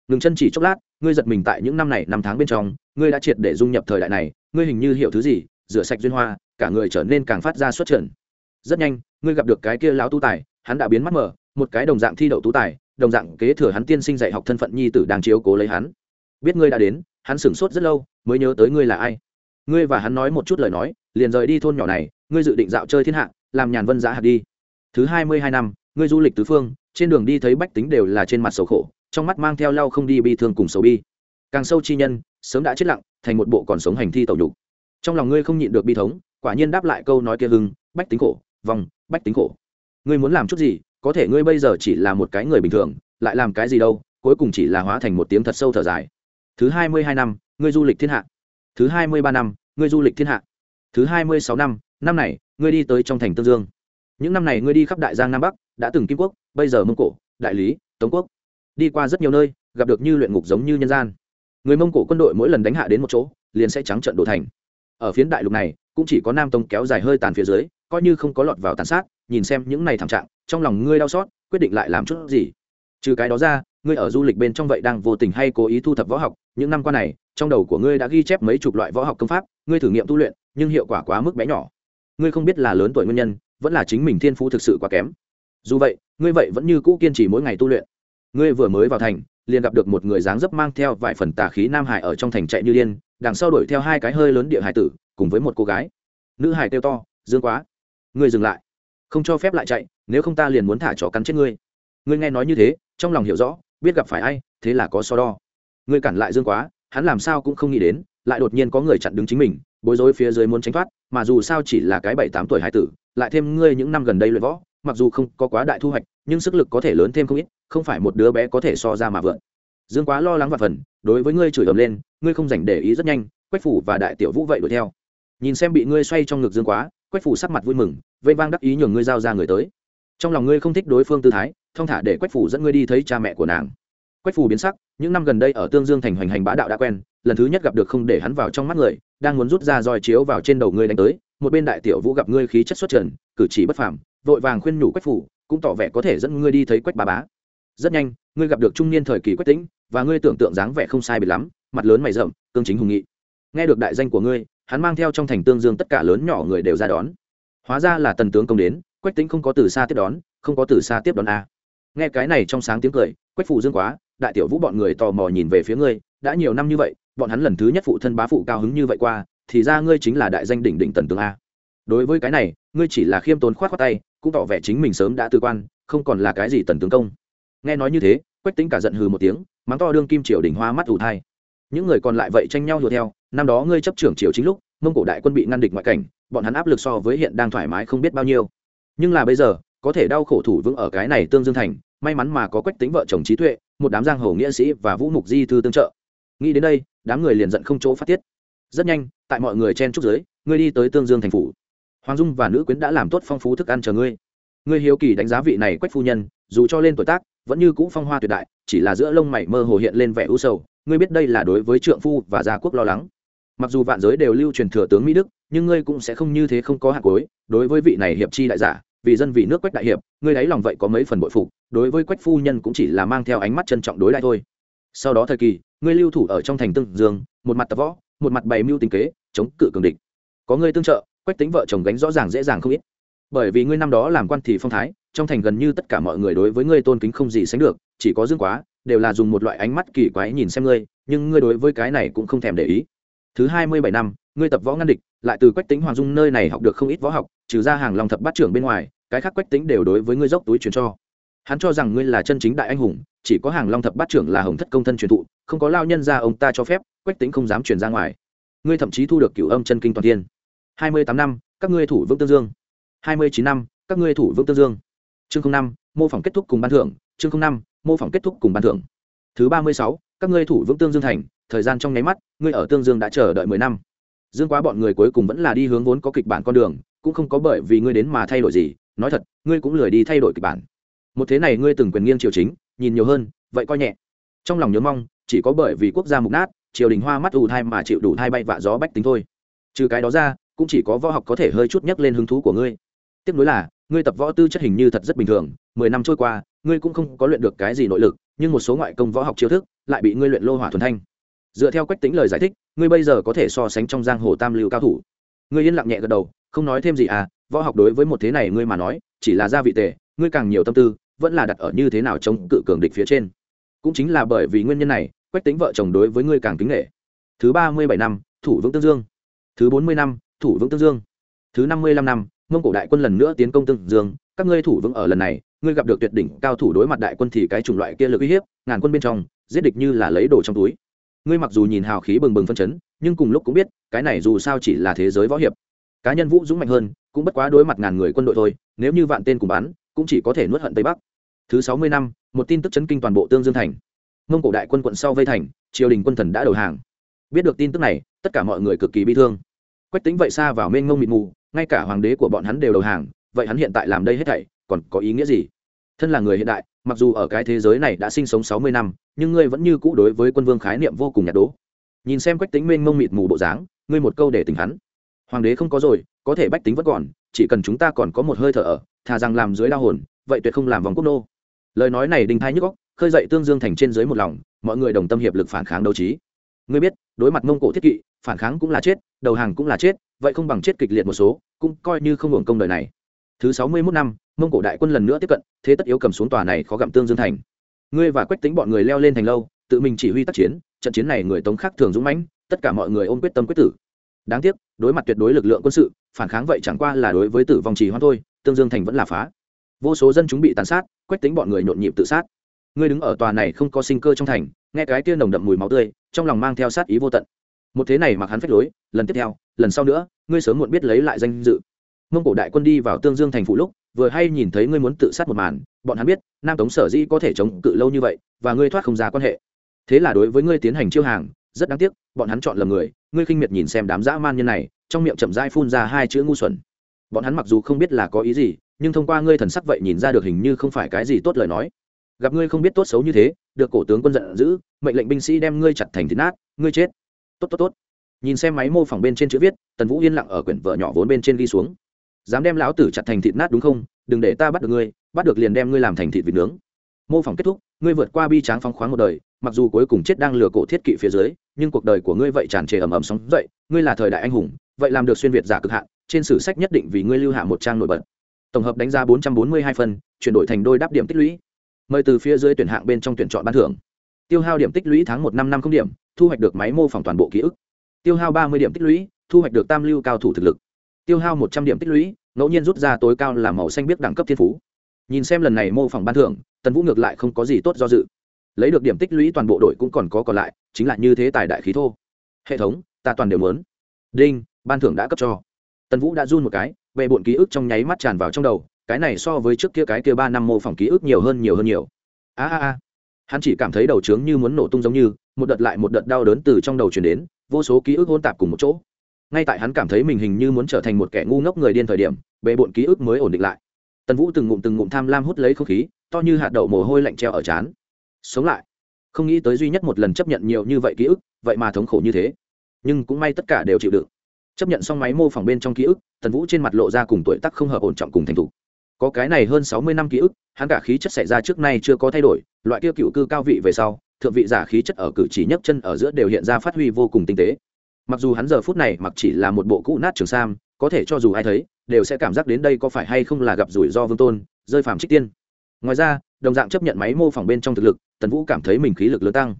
Ngừng chân chỉ chốc lát, ngươi giật mình tại những năm này, năm tháng bên trong, ngươi đã triệt để dung nhập thời đại này, ngươi hình như hiểu thứ gì, rửa sạch duyên hoa, cả người trở nên càng phát ra xuất trần. Rất nhanh, ngươi gặp được cái kia lão tu tài, hắn đã biến mắt mở một cái đồng dạng thi đậu tú tài, đồng dạng kế thừa hắn tiên sinh dạy học thân phận nhi tử đang chiếu cố lấy hắn. Biết ngươi đã đến, hắn sửng sốt rất lâu, mới nhớ tới ngươi là ai. Ngươi và hắn nói một chút lời nói, liền rời đi thôn nhỏ này, ngươi dự định dạo chơi thiên hạ, làm nhàn vân giã hạt đi. Thứ hai mươi hai năm, ngươi du lịch tứ phương trên đường đi thấy bách tính đều là trên mặt sầu khổ, trong mắt mang theo lau không đi bi thương cùng sầu bi. Càng sâu chi nhân, sớm đã chết lặng, thành một bộ còn sống hành thi tẩu nhục. Trong lòng ngươi không nhịn được bi thống, quả nhiên đáp lại câu nói kia hưng, bách tính khổ vòng bách tính khổ. Ngươi muốn làm chút gì, có thể ngươi bây giờ chỉ là một cái người bình thường, lại làm cái gì đâu, cuối cùng chỉ là hóa thành một tiếng thật sâu thở dài. Thứ hai mươi hai năm, ngươi du lịch thiên hạ. Thứ hai mươi ba năm, ngươi du lịch thiên hạ. Thứ hai mươi sáu năm năm này, ngươi đi tới trong thành tương dương những năm này ngươi đi khắp đại giang nam bắc, đã từng kim quốc, bây giờ mông cổ, đại lý, tống quốc. Đi qua rất nhiều nơi, gặp được như luyện ngục giống như nhân gian. Người mông cổ quân đội mỗi lần đánh hạ đến một chỗ, liền sẽ trắng trận đổ thành. Ở phiến đại lục này, cũng chỉ có nam tông kéo dài hơi tàn phía dưới, coi như không có lọt vào tàn sát, nhìn xem những này thảm trạng, trong lòng ngươi đau xót, quyết định lại làm chút gì? Trừ cái đó ra, ngươi ở du lịch bên trong vậy đang vô tình hay cố ý thu thập võ học, những năm qua này, trong đầu của ngươi đã ghi chép mấy chục loại võ học công pháp, ngươi thử nghiệm tu luyện, nhưng hiệu quả quá mức bé nhỏ. Ngươi không biết là lớn tuổi nguyên nhân vẫn là chính mình thiên phú thực sự quá kém. Dù vậy, ngươi vậy vẫn như cũ kiên trì mỗi ngày tu luyện. Ngươi vừa mới vào thành, liền gặp được một người dáng dấp mang theo vài phần tà khí nam hải ở trong thành chạy như điên, đằng sau đuổi theo hai cái hơi lớn địa hải tử, cùng với một cô gái. Nữ hải kêu to, dương quá, ngươi dừng lại. Không cho phép lại chạy, nếu không ta liền muốn thả chó cắn chết ngươi. Ngươi nghe nói như thế, trong lòng hiểu rõ, biết gặp phải ai, thế là có so đo. Ngươi cản lại dương quá, hắn làm sao cũng không nghĩ đến, lại đột nhiên có người chặn đứng chính mình bối rối phía dưới muốn tránh thoát, mà dù sao chỉ là cái bảy tám tuổi hải tử, lại thêm ngươi những năm gần đây luyện võ, mặc dù không có quá đại thu hoạch, nhưng sức lực có thể lớn thêm không ít, không phải một đứa bé có thể so ra mà vượn. Dương quá lo lắng và phần, đối với ngươi chửi ầm lên, ngươi không dành để ý rất nhanh, quách phủ và đại tiểu vũ vậy đuổi theo. Nhìn xem bị ngươi xoay trong ngực dương quá, quách phủ sắc mặt vui mừng, vây vang đắc ý nhường ngươi giao ra người tới. Trong lòng ngươi không thích đối phương tư thái thong thả để quách phủ dẫn ngươi đi thấy cha mẹ của nàng quách Phù biến sắc, những năm gần đây ở tương dương thành hoành hành bá đạo đã quen, lần thứ nhất gặp được không để hắn vào trong mắt người, đang muốn rút ra roi chiếu vào trên đầu ngươi đánh tới, một bên đại tiểu vũ gặp ngươi khí chất xuất trần, cử chỉ bất phàm, vội vàng khuyên nhủ quách phủ cũng tỏ vẻ có thể dẫn ngươi đi thấy quách bà bá. Rất nhanh, ngươi gặp được trung niên thời kỳ quách tĩnh, và ngươi tưởng tượng dáng vẻ không sai biệt lắm, mặt lớn mày rậm, tương chính hùng nghị. Nghe được đại danh của ngươi, hắn mang theo trong thành tương dương tất cả lớn nhỏ người đều ra đón. Hóa ra là tần tướng công đến, quách tĩnh không có từ xa tiếp đón, không có từ xa tiếp đón a. Nghe cái này trong sáng tiếng cười quách phủ dương quá, đại tiểu vũ bọn người tò mò nhìn về phía ngươi, đã nhiều năm như vậy, bọn hắn lần thứ nhất phụ thân bá phụ cao hứng như vậy qua, thì ra ngươi chính là đại danh đỉnh đỉnh tần tướng a. Đối với cái này, ngươi chỉ là khiêm tốn khoát khoát tay, cũng tỏ vẻ chính mình sớm đã tư quan, không còn là cái gì tần tướng công. Nghe nói như thế, quách tính cả giận hừ một tiếng, mắng to đương kim triều đỉnh hoa mắt ủ thai. Những người còn lại vậy tranh nhau đuổi theo, năm đó ngươi chấp trưởng triều chính lúc, mông cổ đại quân bị ngăn địch ngoại cảnh, bọn hắn áp lực so với hiện đang thoải mái không biết bao nhiêu. Nhưng là bây giờ, có thể đau khổ thủ vững ở cái này tương dương thành may mắn mà có quách tính vợ chồng trí tuệ, một đám giang hồ nghĩa sĩ và vũ mục di thư tương trợ. Nghĩ đến đây, đám người liền giận không chỗ phát tiết. Rất nhanh, tại mọi người chen trúc giới ngươi đi tới tương dương thành phủ. Hoàng dung và nữ quyến đã làm tốt phong phú thức ăn chờ ngươi. Ngươi hiếu kỳ đánh giá vị này quách phu nhân, dù cho lên tuổi tác, vẫn như cũ phong hoa tuyệt đại, chỉ là giữa lông mày mơ hồ hiện lên vẻ u sầu, ngươi biết đây là đối với trượng phu và gia quốc lo lắng. Mặc dù vạn giới đều lưu truyền thừa tướng mỹ đức, nhưng ngươi cũng sẽ không như thế không có hạt cối đối với vị này hiệp chi đại giả vì dân vì nước quách đại hiệp, ngươi đáy lòng vậy có mấy phần bội phục, đối với quách phu nhân cũng chỉ là mang theo ánh mắt trân trọng đối lại thôi. Sau đó thời kỳ, ngươi lưu thủ ở trong thành tương dương, một mặt tập võ, một mặt bày mưu tính kế, chống cự cường địch. Có ngươi tương trợ, quách tính vợ chồng gánh rõ ràng dễ dàng không ít. Bởi vì ngươi năm đó làm quan thì phong thái, trong thành gần như tất cả mọi người đối với ngươi tôn kính không gì sánh được, chỉ có dương quá, đều là dùng một loại ánh mắt kỳ quái nhìn xem ngươi, nhưng ngươi đối với cái này cũng không thèm để ý. Thứ hai mươi bảy năm, ngươi tập võ ngăn địch lại từ quách tính hoàng dung nơi này học được không ít võ học, trừ ra hàng lòng thập bát trưởng bên ngoài, cái khác quách tính đều đối với ngươi dốc túi truyền cho. Hắn cho rằng ngươi là chân chính đại anh hùng, chỉ có hàng long thập bát trưởng là hồng thất công thân truyền thụ, không có lao nhân ra ông ta cho phép, quách tính không dám truyền ra ngoài. Ngươi thậm chí thu được cửu âm chân kinh toàn thiên. Hai mươi tám năm, các ngươi thủ vững tương dương. Hai mươi chín năm, các ngươi thủ vững tương dương. Chương năm, mô phỏng kết thúc cùng ban thưởng. Chương năm, mô phỏng kết thúc cùng ban thưởng. Thứ ba mươi sáu, các ngươi thủ vững tương dương thành, thời gian trong nháy mắt, ngươi ở tương dương đã chờ đợi mười năm dương quá bọn người cuối cùng vẫn là đi hướng vốn có kịch bản con đường, cũng không có bởi vì ngươi đến mà thay đổi gì, nói thật, ngươi cũng lười đi thay đổi kịch bản. Một thế này ngươi từng quyền nghiêng triều chính, nhìn nhiều hơn, vậy coi nhẹ. Trong lòng nhớ mong, chỉ có bởi vì quốc gia mục nát, triều đình hoa mắt ù thai mà chịu đủ thai bay vạ gió bách tính thôi. Trừ cái đó ra, cũng chỉ có võ học có thể hơi chút nhắc lên hứng thú của ngươi. Tiếp nối là, ngươi tập võ tư chất hình như thật rất bình thường, mười năm trôi qua, ngươi cũng không có luyện được cái gì nội lực, nhưng một số ngoại công võ học chiêu thức lại bị ngươi luyện lô hỏa thuần thanh dựa theo quách tính lời giải thích, ngươi bây giờ có thể so sánh trong giang hồ tam lưu cao thủ. Ngươi yên lặng nhẹ gật đầu, không nói thêm gì à võ học đối với một thế này ngươi mà nói, chỉ là gia vị tề, ngươi càng nhiều tâm tư, vẫn là đặt ở như thế nào chống cự cường địch phía trên. Cũng chính là bởi vì nguyên nhân này, quách tính vợ chồng đối với ngươi càng kính nghệ thứ ba mươi bảy năm, thủ vững tương dương. Thứ bốn mươi năm, thủ vững tương dương. Thứ năm mươi lăm năm, mông cổ đại quân lần nữa tiến công tương dương. Các ngươi thủ vững ở lần này, ngươi gặp được tuyệt đỉnh cao thủ đối mặt đại quân thì cái chủng loại kia lực uy hiếp, ngàn quân bên trong, giết địch như là lấy đồ trong túi ngươi mặc dù nhìn hào khí bừng bừng phân chấn, nhưng cùng lúc cũng biết, cái này dù sao chỉ là thế giới võ hiệp. Cá nhân vũ dũng mạnh hơn, cũng bất quá đối mặt ngàn người quân đội thôi, nếu như vạn tên cùng bắn, cũng chỉ có thể nuốt hận tây bắc. Thứ sáu mươi năm, một tin tức chấn kinh toàn bộ tương dương thành. Mông cổ đại quân quận sau vây thành, triều đình quân thần đã đầu hàng. Biết được tin tức này, tất cả mọi người cực kỳ bi thương. Quách tính vậy xa vào mênh ngông mịt mù, ngay cả hoàng đế của bọn hắn đều đầu hàng, vậy hắn hiện tại làm đây hết thảy, còn có ý nghĩa gì? Thân là người hiện đại mặc dù ở cái thế giới này đã sinh sống sáu mươi năm, nhưng ngươi vẫn như cũ đối với quân vương khái niệm vô cùng nhạt đố. Nhìn xem quách tính mênh mông mịt mù bộ dáng, ngươi một câu để tỉnh hắn. Hoàng đế không có rồi, có thể bách tính vẫn còn, chỉ cần chúng ta còn có một hơi thở ở, thà rằng làm dưới lao hồn, vậy tuyệt không làm vòng quốc nô. Lời nói này đinh thái nhức góc khơi dậy tương dương thành trên dưới một lòng, mọi người đồng tâm hiệp lực phản kháng đấu trí. Ngươi biết, đối mặt mông cổ thiết kỵ, phản kháng cũng là chết, đầu hàng cũng là chết, vậy không bằng chết kịch liệt một số, cũng coi như không hưởng công đời này thứ sáu mươi mốt năm, mông cổ đại quân lần nữa tiếp cận, thế tất yếu cầm xuống tòa này khó gặm tương dương thành. Ngươi và quách tính bọn người leo lên thành lâu, tự mình chỉ huy tác chiến, trận chiến này người tống khác thường dũng mãnh, tất cả mọi người ôm quyết tâm quyết tử. Đáng tiếc, đối mặt tuyệt đối lực lượng quân sự, phản kháng vậy chẳng qua là đối với tử vong trì hoãn thôi, tương dương thành vẫn là phá. Vô số dân chúng bị tàn sát, quách tính bọn người nhộn nhịp tự sát. Ngươi đứng ở tòa này không có sinh cơ trong thành, nghe cái tia nồng đậm mùi máu tươi, trong lòng mang theo sát ý vô tận. Một thế này mặc hắn phách lối, lần tiếp theo, lần sau nữa, ngươi sớm muộn biết lấy lại danh dự mông cổ đại quân đi vào tương dương thành phủ lúc, vừa hay nhìn thấy ngươi muốn tự sát một màn, bọn hắn biết, nam tống sở dĩ có thể chống cự lâu như vậy, và ngươi thoát không ra quan hệ. Thế là đối với ngươi tiến hành chiêu hàng, rất đáng tiếc, bọn hắn chọn lầm người, ngươi khinh miệt nhìn xem đám dã man nhân này, trong miệng chậm rãi phun ra hai chữ ngu xuẩn. Bọn hắn mặc dù không biết là có ý gì, nhưng thông qua ngươi thần sắc vậy nhìn ra được hình như không phải cái gì tốt lời nói. Gặp ngươi không biết tốt xấu như thế, được cổ tướng quân giận dữ, mệnh lệnh binh sĩ đem ngươi chặt thành thịt nát, ngươi chết. Tốt tốt tốt. Nhìn xem máy mô phỏng bên trên chữ viết, tần vũ yên lặng ở quyển vợ nhỏ vốn bên trên ghi xuống dám đem lão tử chặt thành thịt nát đúng không? Đừng để ta bắt được ngươi, bắt được liền đem ngươi làm thành thịt vịt nướng. Mô phỏng kết thúc, ngươi vượt qua bi tráng phong khoáng một đời, mặc dù cuối cùng chết đang lừa cổ thiết kỵ phía dưới, nhưng cuộc đời của ngươi vậy tràn trề ầm ầm sóng dậy, ngươi là thời đại anh hùng, vậy làm được xuyên việt giả cực hạn, trên sử sách nhất định vì ngươi lưu hạ một trang nổi bật. Tổng hợp đánh giá bốn trăm bốn mươi hai phân chuyển đổi thành đôi đáp điểm tích lũy. Mời từ phía dưới tuyển hạng bên trong tuyển chọn ban thưởng. Tiêu hao điểm tích lũy tháng một năm năm không điểm, thu hoạch được máy mô phỏng toàn bộ ký ức. Tiêu hao ba mươi điểm tích lũy, thu hoạch được tam lưu cao thủ thực lực tiêu hao một trăm điểm tích lũy, ngẫu nhiên rút ra tối cao là màu xanh biết đẳng cấp thiên phú. Nhìn xem lần này mô phỏng ban thưởng, tần vũ ngược lại không có gì tốt do dự. Lấy được điểm tích lũy toàn bộ đội cũng còn có còn lại, chính là như thế tài đại khí thô. Hệ thống, ta toàn đều muốn. Đinh, ban thưởng đã cấp cho. Tần vũ đã run một cái về bộn ký ức trong nháy mắt tràn vào trong đầu, cái này so với trước kia cái kia ba năm mô phỏng ký ức nhiều hơn nhiều hơn nhiều. A a a. Hắn chỉ cảm thấy đầu trướng như muốn nổ tung giống như, một đợt lại một đợt đau đớn từ trong đầu chuyển đến, vô số ký ức hôn tạp cùng một chỗ ngay tại hắn cảm thấy mình hình như muốn trở thành một kẻ ngu ngốc người điên thời điểm, bề bộn ký ức mới ổn định lại. Tần vũ từng ngụm từng ngụm tham lam hút lấy không khí, to như hạt đậu mồ hôi lạnh treo ở trán. Sống lại. Không nghĩ tới duy nhất một lần chấp nhận nhiều như vậy ký ức, vậy mà thống khổ như thế. Nhưng cũng may tất cả đều chịu đựng. Chấp nhận xong máy mô phỏng bên trong ký ức, tần vũ trên mặt lộ ra cùng tuổi tác không hợp ổn trọng cùng thành thục. Có cái này hơn sáu mươi năm ký ức, hắn cả khí chất xảy ra trước nay chưa có thay đổi, loại kia cựu cư cao vị về sau, thượng vị giả khí chất ở cử chỉ nhấc chân ở giữa đều hiện ra phát huy vô cùng tinh tế mặc dù hắn giờ phút này mặc chỉ là một bộ cũ nát trường sam có thể cho dù ai thấy đều sẽ cảm giác đến đây có phải hay không là gặp rủi ro vương tôn rơi phàm trích tiên. Ngoài ra đồng dạng chấp nhận máy mô phỏng bên trong thực lực tần vũ cảm thấy mình khí lực lớn tăng.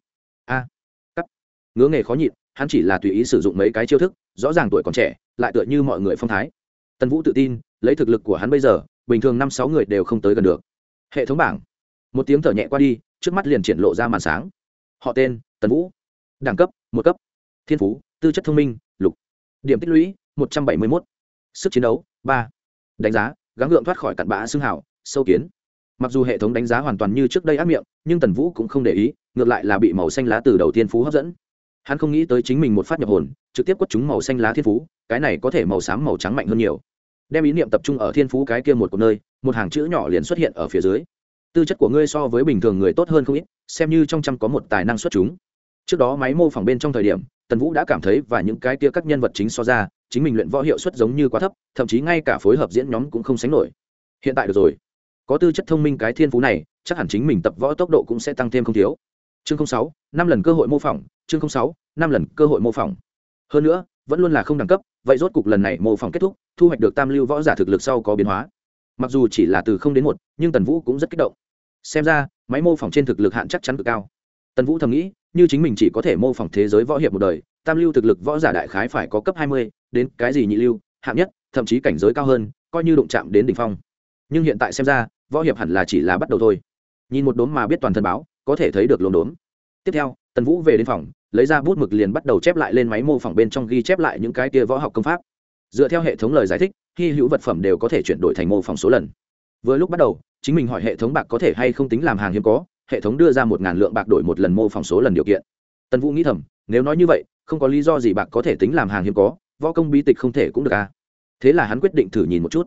A à, cắt. Ngứa nghề khó nhịn hắn chỉ là tùy ý sử dụng mấy cái chiêu thức rõ ràng tuổi còn trẻ lại tựa như mọi người phong thái. Tần vũ tự tin lấy thực lực của hắn bây giờ bình thường năm sáu người đều không tới gần được. Hệ thống bảng. Một tiếng thở nhẹ qua đi trước mắt liền triển lộ ra màn sáng. Họ tên tần vũ. Đẳng cấp một cấp. Thiên phú tư chất thông minh, lục. Điểm tích lũy, một trăm bảy mươi mốt. Sức chiến đấu, ba. Đánh giá, gắng gượng thoát khỏi cặn bã xương hảo sâu kiến. Mặc dù hệ thống đánh giá hoàn toàn như trước đây ác miệng, nhưng tần vũ cũng không để ý, ngược lại là bị màu xanh lá từ đầu tiên phú hấp dẫn. Hắn không nghĩ tới chính mình một phát nhập hồn, trực tiếp quất chúng màu xanh lá thiên phú, cái này có thể màu xám màu trắng mạnh hơn nhiều. Đem ý niệm tập trung ở thiên phú cái kia một cuộc nơi, một hàng chữ nhỏ liền xuất hiện ở phía dưới. Tư chất của ngươi so với bình thường người tốt hơn không ít, xem như trong trăm có một tài năng xuất chúng. Trước đó máy mô phỏng bên trong thời điểm tần vũ đã cảm thấy và những cái kia các nhân vật chính so ra, chính mình luyện võ hiệu suất giống như quá thấp, thậm chí ngay cả phối hợp diễn nhóm cũng không sánh nổi. Hiện tại được rồi. Có tư chất thông minh cái thiên phú này, chắc hẳn chính mình tập võ tốc độ cũng sẽ tăng thêm không thiếu. Chương sáu, năm lần cơ hội mô phỏng, chương sáu, năm lần cơ hội mô phỏng. Hơn nữa, vẫn luôn là không đẳng cấp, vậy rốt cục lần này mô phỏng kết thúc, thu hoạch được tam lưu võ giả thực lực sau có biến hóa. Mặc dù chỉ là từ không đến một, nhưng tần vũ cũng rất kích động. Xem ra, máy mô phỏng trên thực lực hạn chắc chắn cực cao. Tần vũ thầm nghĩ như chính mình chỉ có thể mô phỏng thế giới võ hiệp một đời, tam lưu thực lực võ giả đại khái phải có cấp hai mươi, đến cái gì nhị lưu, hạng nhất, thậm chí cảnh giới cao hơn, coi như đụng chạm đến đ ỉ n h phong. Nhưng hiện tại xem ra, võ hiệp hẳn là chỉ là bắt đầu thôi. Nhìn một đốm mà biết toàn thân báo, có thể thấy được lồn đốm. Tiếp theo, tần vũ về đến phòng, lấy ra bút mực liền bắt đầu chép lại lên máy mô phỏng bên trong ghi chép lại những cái kia võ học công pháp. Dựa theo hệ thống lời giải thích, hy hữu vật phẩm đều có thể chuyển đổi thành mô phỏng số lần. Vừa lúc bắt đầu, chính mình hỏi hệ thống bạc có thể hay không tính làm hàng hiếm có hệ thống đưa ra một ngàn lượng bạc đổi một lần mô phỏng số lần điều kiện. Tần vũ nghĩ thầm, nếu nói như vậy, không có lý do gì bạc có thể tính làm hàng hiếm có, võ công bí tịch không thể cũng được à. Thế là hắn quyết định thử nhìn một chút.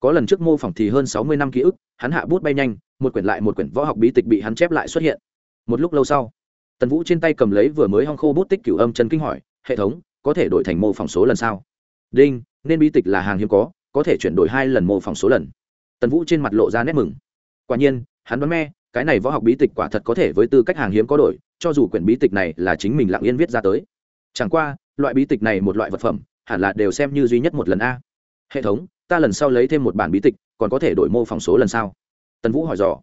Có lần trước mô phỏng thì hơn sáu mươi năm ký ức, hắn hạ bút bay nhanh, một quyển lại một quyển võ học bí tịch bị hắn chép lại xuất hiện. Một lúc lâu sau, tần vũ trên tay cầm lấy vừa mới hong khô bút tích cửu âm chân kinh hỏi, hệ thống, có thể đổi thành mô phỏng số lần sao? Đinh, nên bí tịch là hàng hiếm có có thể chuyển đổi hai lần mô phỏng số lần. Tần vũ trên mặt lộ ra nét mừng. Quả nhiên, hắn đoán me cái này võ học bí tịch quả thật có thể với tư cách hàng hiếm có đổi, cho dù quyển bí tịch này là chính mình lặng yên viết ra tới. Chẳng qua, loại bí tịch này một loại vật phẩm, hẳn là đều xem như duy nhất một lần a. Hệ thống, ta lần sau lấy thêm một bản bí tịch, còn có thể đổi mô phỏng số lần sau. Tần vũ hỏi dò.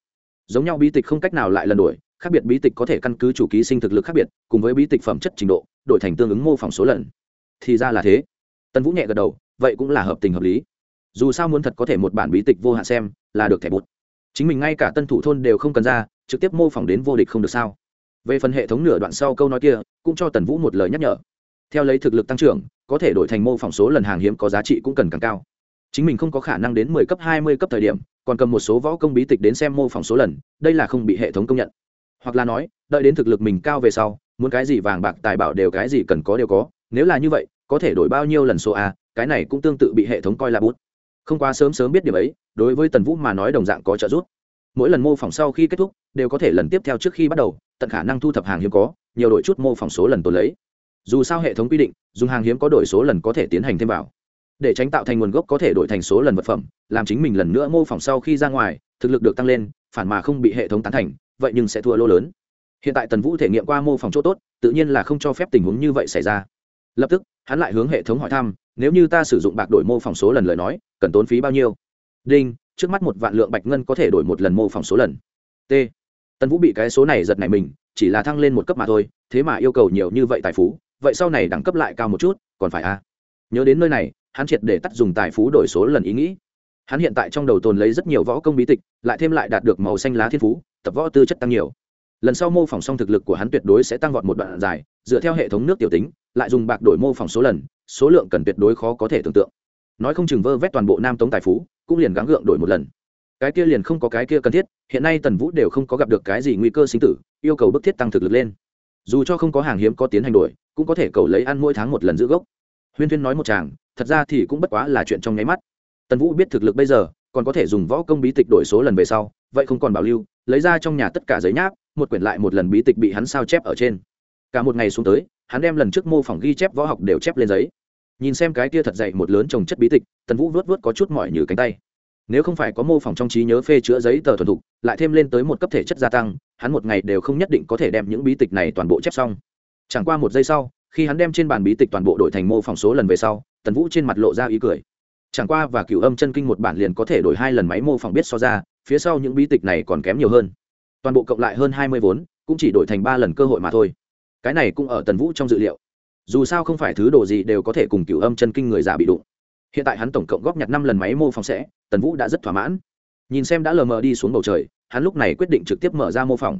Giống nhau bí tịch không cách nào lại lần đổi, khác biệt bí tịch có thể căn cứ chủ ký sinh thực lực khác biệt, cùng với bí tịch phẩm chất trình độ, đổi thành tương ứng mô phỏng số lần. Thì ra là thế. Tần vũ nhẹ gật đầu, vậy cũng là hợp tình hợp lý. Dù sao muốn thật có thể một bản bí tịch vô hạn xem, là được thẻ bút chính mình ngay cả tân thủ thôn đều không cần ra, trực tiếp mô phỏng đến vô địch không được sao? Về phần hệ thống nửa đoạn sau câu nói kia, cũng cho tần vũ một lời nhắc nhở. Theo lấy thực lực tăng trưởng, có thể đổi thành mô phỏng số lần hàng hiếm có giá trị cũng cần càng cao. Chính mình không có khả năng đến mười cấp, hai mươi cấp thời điểm, còn cầm một số võ công bí tịch đến xem mô phỏng số lần, đây là không bị hệ thống công nhận. Hoặc là nói, đợi đến thực lực mình cao về sau, muốn cái gì vàng bạc tài bảo đều cái gì cần có đều có, nếu là như vậy, có thể đổi bao nhiêu lần số a, cái này cũng tương tự bị hệ thống coi là bút không quá sớm sớm biết điểm ấy, đối với tần vũ mà nói đồng dạng có trợ giúp. Mỗi lần mô phỏng sau khi kết thúc, đều có thể lần tiếp theo trước khi bắt đầu, tận khả năng thu thập hàng hiếm có, nhiều đổi chút mô phỏng số lần tồn lấy. Dù sao hệ thống quy định, dùng hàng hiếm có đổi số lần có thể tiến hành thêm vào. Để tránh tạo thành nguồn gốc có thể đổi thành số lần vật phẩm, làm chính mình lần nữa mô phỏng sau khi ra ngoài, thực lực được tăng lên, phản mà không bị hệ thống tán thành, vậy nhưng sẽ thua lô lớn. Hiện tại tần vũ thể nghiệm qua mô phỏng chỗ tốt, tự nhiên là không cho phép tình huống như vậy xảy ra. Lập tức hắn lại hướng hệ thống hỏi thăm, nếu như ta sử dụng bạc đổi mô phỏng số lần lời nói, cần tốn phí bao nhiêu? Đinh, trước mắt một vạn lượng bạch ngân có thể đổi một lần mô phỏng số lần. T. Tần vũ bị cái số này giật này mình, chỉ là thăng lên một cấp mà thôi, thế mà yêu cầu nhiều như vậy tài phú, vậy sau này đẳng cấp lại cao một chút, còn phải a à? nhớ đến nơi này, hắn triệt để tắt dùng tài phú đổi số lần ý nghĩ. Hắn hiện tại trong đầu tồn lấy rất nhiều võ công bí tịch, lại thêm lại đạt được màu xanh lá thiên phú, tập võ tư chất tăng nhiều lần sau mô phỏng xong thực lực của hắn tuyệt đối sẽ tăng vọt một đoạn dài, dựa theo hệ thống nước tiểu tính, lại dùng bạc đổi mô phỏng số lần, số lượng cần tuyệt đối khó có thể tưởng tượng. Nói không chừng vơ vét toàn bộ nam tống tài phú, cũng liền gắng gượng đổi một lần. Cái kia liền không có cái kia cần thiết, hiện nay tần vũ đều không có gặp được cái gì nguy cơ sinh tử, yêu cầu bức thiết tăng thực lực lên. Dù cho không có hàng hiếm có tiến hành đổi, cũng có thể cầu lấy ăn mỗi tháng một lần giữ gốc. Huyên thuyên nói một chàng, thật ra thì cũng bất quá là chuyện trong nháy mắt. Tần vũ biết thực lực bây giờ, còn có thể dùng võ công bí tịch đổi số lần về sau, vậy không còn bảo lưu, lấy ra trong nhà tất cả giấy nháp một quyển lại một lần bí tịch bị hắn sao chép ở trên. Cả một ngày xuống tới, hắn đem lần trước mô phỏng ghi chép võ học đều chép lên giấy. Nhìn xem cái kia thật dậy một lớn trồng chất bí tịch, tần vũ vớt vớt có chút mỏi như cánh tay. Nếu không phải có mô phỏng trong trí nhớ phê chữa giấy tờ thuần thục, lại thêm lên tới một cấp thể chất gia tăng, hắn một ngày đều không nhất định có thể đem những bí tịch này toàn bộ chép xong. Chẳng qua một giây sau, khi hắn đem trên bàn bí tịch toàn bộ đổi thành mô phỏng số lần về sau, tần vũ trên mặt lộ ra ý cười. Chẳng qua và cựu âm chân kinh một bản liền có thể đổi hai lần máy mô phỏng biết so ra, phía sau những bí tịch này còn kém nhiều hơn toàn bộ cộng lại hơn hai mươi vốn, cũng chỉ đổi thành ba lần cơ hội mà thôi. Cái này cũng ở tần vũ trong dự liệu. Dù sao không phải thứ đồ gì đều có thể cùng cửu âm chân kinh người già bị đụng. Hiện tại hắn tổng cộng góp nhặt năm lần máy mô phỏng sẽ, tần vũ đã rất thỏa mãn. Nhìn xem đã lờ mờ đi xuống bầu trời, hắn lúc này quyết định trực tiếp mở ra mô phỏng.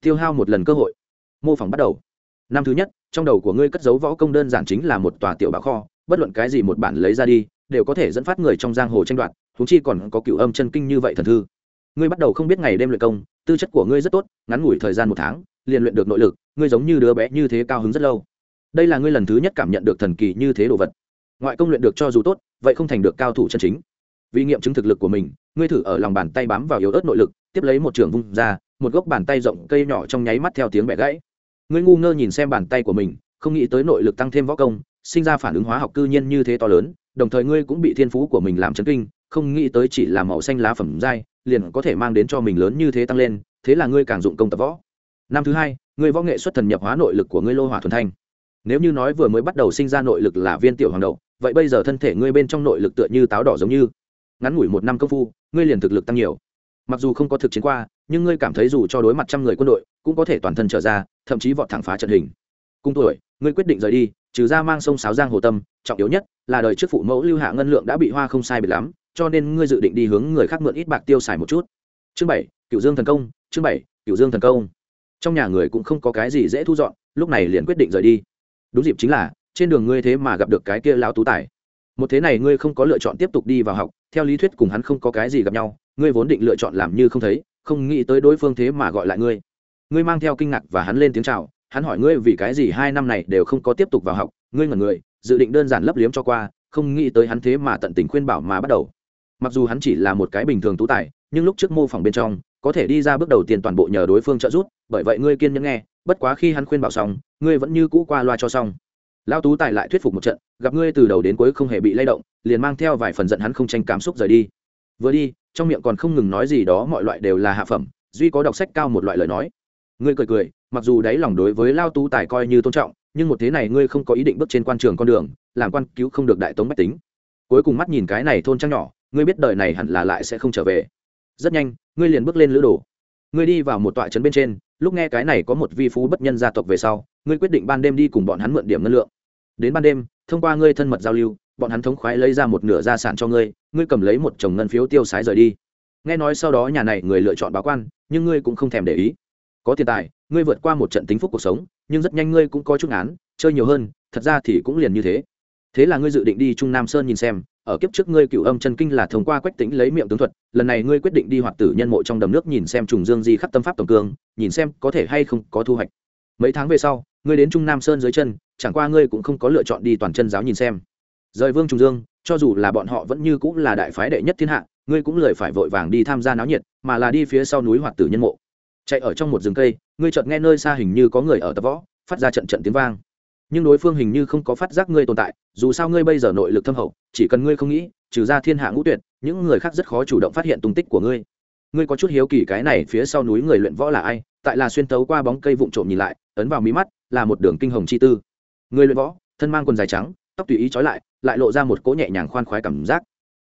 Tiêu hao một lần cơ hội. Mô phỏng bắt đầu. Năm thứ nhất, trong đầu của ngươi cất giấu võ công đơn giản chính là một tòa tiểu bảo kho, bất luận cái gì một bản lấy ra đi, đều có thể dẫn phát người trong giang hồ tranh đoạt thúng chi còn có cựu âm chân kinh như vậy thần thư ngươi bắt đầu không biết ngày đêm luyện công, tư chất của ngươi rất tốt, ngắn ngủi thời gian một tháng, liền luyện được nội lực, ngươi giống như đứa bé như thế cao hứng rất lâu. Đây là ngươi lần thứ nhất cảm nhận được thần kỳ như thế đồ vật. Ngoại công luyện được cho dù tốt, vậy không thành được cao thủ chân chính. Vì nghiệm chứng thực lực của mình, ngươi thử ở lòng bàn tay bám vào yếu ớt nội lực, tiếp lấy một trường vung ra, một gốc bàn tay rộng cây nhỏ trong nháy mắt theo tiếng bẻ gãy. Ngươi ngu ngơ nhìn xem bàn tay của mình, không nghĩ tới nội lực tăng thêm võ công, sinh ra phản ứng hóa học cư nhiên như thế to lớn, đồng thời ngươi cũng bị thiên phú của mình làm chấn kinh, không nghĩ tới chỉ là màu xanh lá phẩm dai liền có thể mang đến cho mình lớn như thế tăng lên, thế là ngươi càng dụng công tập võ. Năm thứ hai, ngươi võ nghệ xuất thần nhập hóa nội lực của ngươi lô hỏa thuần thanh. Nếu như nói vừa mới bắt đầu sinh ra nội lực là viên tiểu hoàng đậu, vậy bây giờ thân thể ngươi bên trong nội lực tựa như táo đỏ giống như. Ngắn ngủi một năm công phu, ngươi liền thực lực tăng nhiều. Mặc dù không có thực chiến qua, nhưng ngươi cảm thấy dù cho đối mặt trăm người quân đội, cũng có thể toàn thân trở ra, thậm chí vọt thẳng phá trận hình. Cùng tuổi, ngươi quyết định rời đi, trừ ra mang sông sáo giang hồ tâm, trọng yếu nhất là đời trước phụ mẫu lưu hạ ngân lượng đã bị hoa không sai biệt lắm cho nên ngươi dự định đi hướng người khác mượn ít bạc tiêu xài một chút. Chương bảy cựu dương thần công, chương bảy cựu dương thần công. Trong nhà người cũng không có cái gì dễ thu dọn, lúc này liền quyết định rời đi. Đúng dịp chính là, trên đường ngươi thế mà gặp được cái kia lão tú tài. Một thế này ngươi không có lựa chọn tiếp tục đi vào học, theo lý thuyết cùng hắn không có cái gì gặp nhau, ngươi vốn định lựa chọn làm như không thấy, không nghĩ tới đối phương thế mà gọi lại ngươi. Ngươi mang theo kinh ngạc và hắn lên tiếng chào, hắn hỏi ngươi vì cái gì hai năm này đều không có tiếp tục vào học, ngươi ngẩn người, dự định đơn giản lấp liếm cho qua, không nghĩ tới hắn thế mà tận tình khuyên bảo mà bắt đầu mặc dù hắn chỉ là một cái bình thường tú tài, nhưng lúc trước mô phỏng bên trong, có thể đi ra bước đầu tiên toàn bộ nhờ đối phương trợ giúp, bởi vậy ngươi kiên nhẫn nghe, bất quá khi hắn khuyên bảo xong, ngươi vẫn như cũ qua loa cho xong. Lao tú tài lại thuyết phục một trận, gặp ngươi từ đầu đến cuối không hề bị lay động, liền mang theo vài phần giận hắn không tranh cảm xúc rời đi. Vừa đi, trong miệng còn không ngừng nói gì đó mọi loại đều là hạ phẩm, duy có đọc sách cao một loại lời nói. Ngươi cười cười, mặc dù đáy lòng đối với lao tú tài coi như tôn trọng, nhưng một thế này ngươi không có ý định bước trên quan trường con đường, làm quan cứu không được đại tống bách tính. Cuối cùng mắt nhìn cái này thôn trăng nhỏ ngươi biết đời này hẳn là lại sẽ không trở về. Rất nhanh, ngươi liền bước lên lữ đồ. Ngươi đi vào một tọa trấn bên trên, lúc nghe cái này có một vi phú bất nhân gia tộc về sau, ngươi quyết định ban đêm đi cùng bọn hắn mượn điểm ngân lượng. Đến ban đêm, thông qua ngươi thân mật giao lưu, bọn hắn thống khoái lấy ra một nửa gia sản cho ngươi ngươi cầm lấy một chồng ngân phiếu tiêu sái rời đi. Nghe nói sau đó nhà này người lựa chọn báo quan, nhưng ngươi cũng không thèm để ý. Có tiền tài, ngươi vượt qua một trận tính phúc cuộc sống, nhưng rất nhanh ngươi cũng có chút án, chơi nhiều hơn, thật ra thì cũng liền như thế. Thế là ngươi dự định đi trung nam sơn nhìn xem ở kiếp trước ngươi cựu âm chân kinh là thông qua quách tính lấy miệng tướng thuật, lần này ngươi quyết định đi hoạt tử nhân mộ trong đầm nước nhìn xem trùng dương di khắc tâm pháp tổng cương, nhìn xem có thể hay không có thu hoạch. Mấy tháng về sau, ngươi đến trung nam sơn dưới chân, chẳng qua ngươi cũng không có lựa chọn đi toàn chân giáo nhìn xem. Rời vương trùng dương, cho dù là bọn họ vẫn như cũng là đại phái đệ nhất thiên hạ, ngươi cũng lời phải vội vàng đi tham gia náo nhiệt, mà là đi phía sau núi hoạt tử nhân mộ. Chạy ở trong một rừng cây, ngươi chợt nghe nơi xa hình như có người ở tập võ, phát ra trận trận tiếng vang nhưng đối phương hình như không có phát giác ngươi tồn tại, dù sao ngươi bây giờ nội lực thâm hậu, chỉ cần ngươi không nghĩ, trừ ra thiên hạ ngũ tuyệt, những người khác rất khó chủ động phát hiện tung tích của ngươi. Ngươi có chút hiếu kỳ cái này phía sau núi người luyện võ là ai, tại là xuyên tấu qua bóng cây vụn trộm nhìn lại, ấn vào mí mắt, là một đường kinh hồng chi tư. Người luyện võ, thân mang quần dài trắng, tóc tùy ý trói lại lại lộ ra một cỗ nhẹ nhàng khoan khoái cảm giác.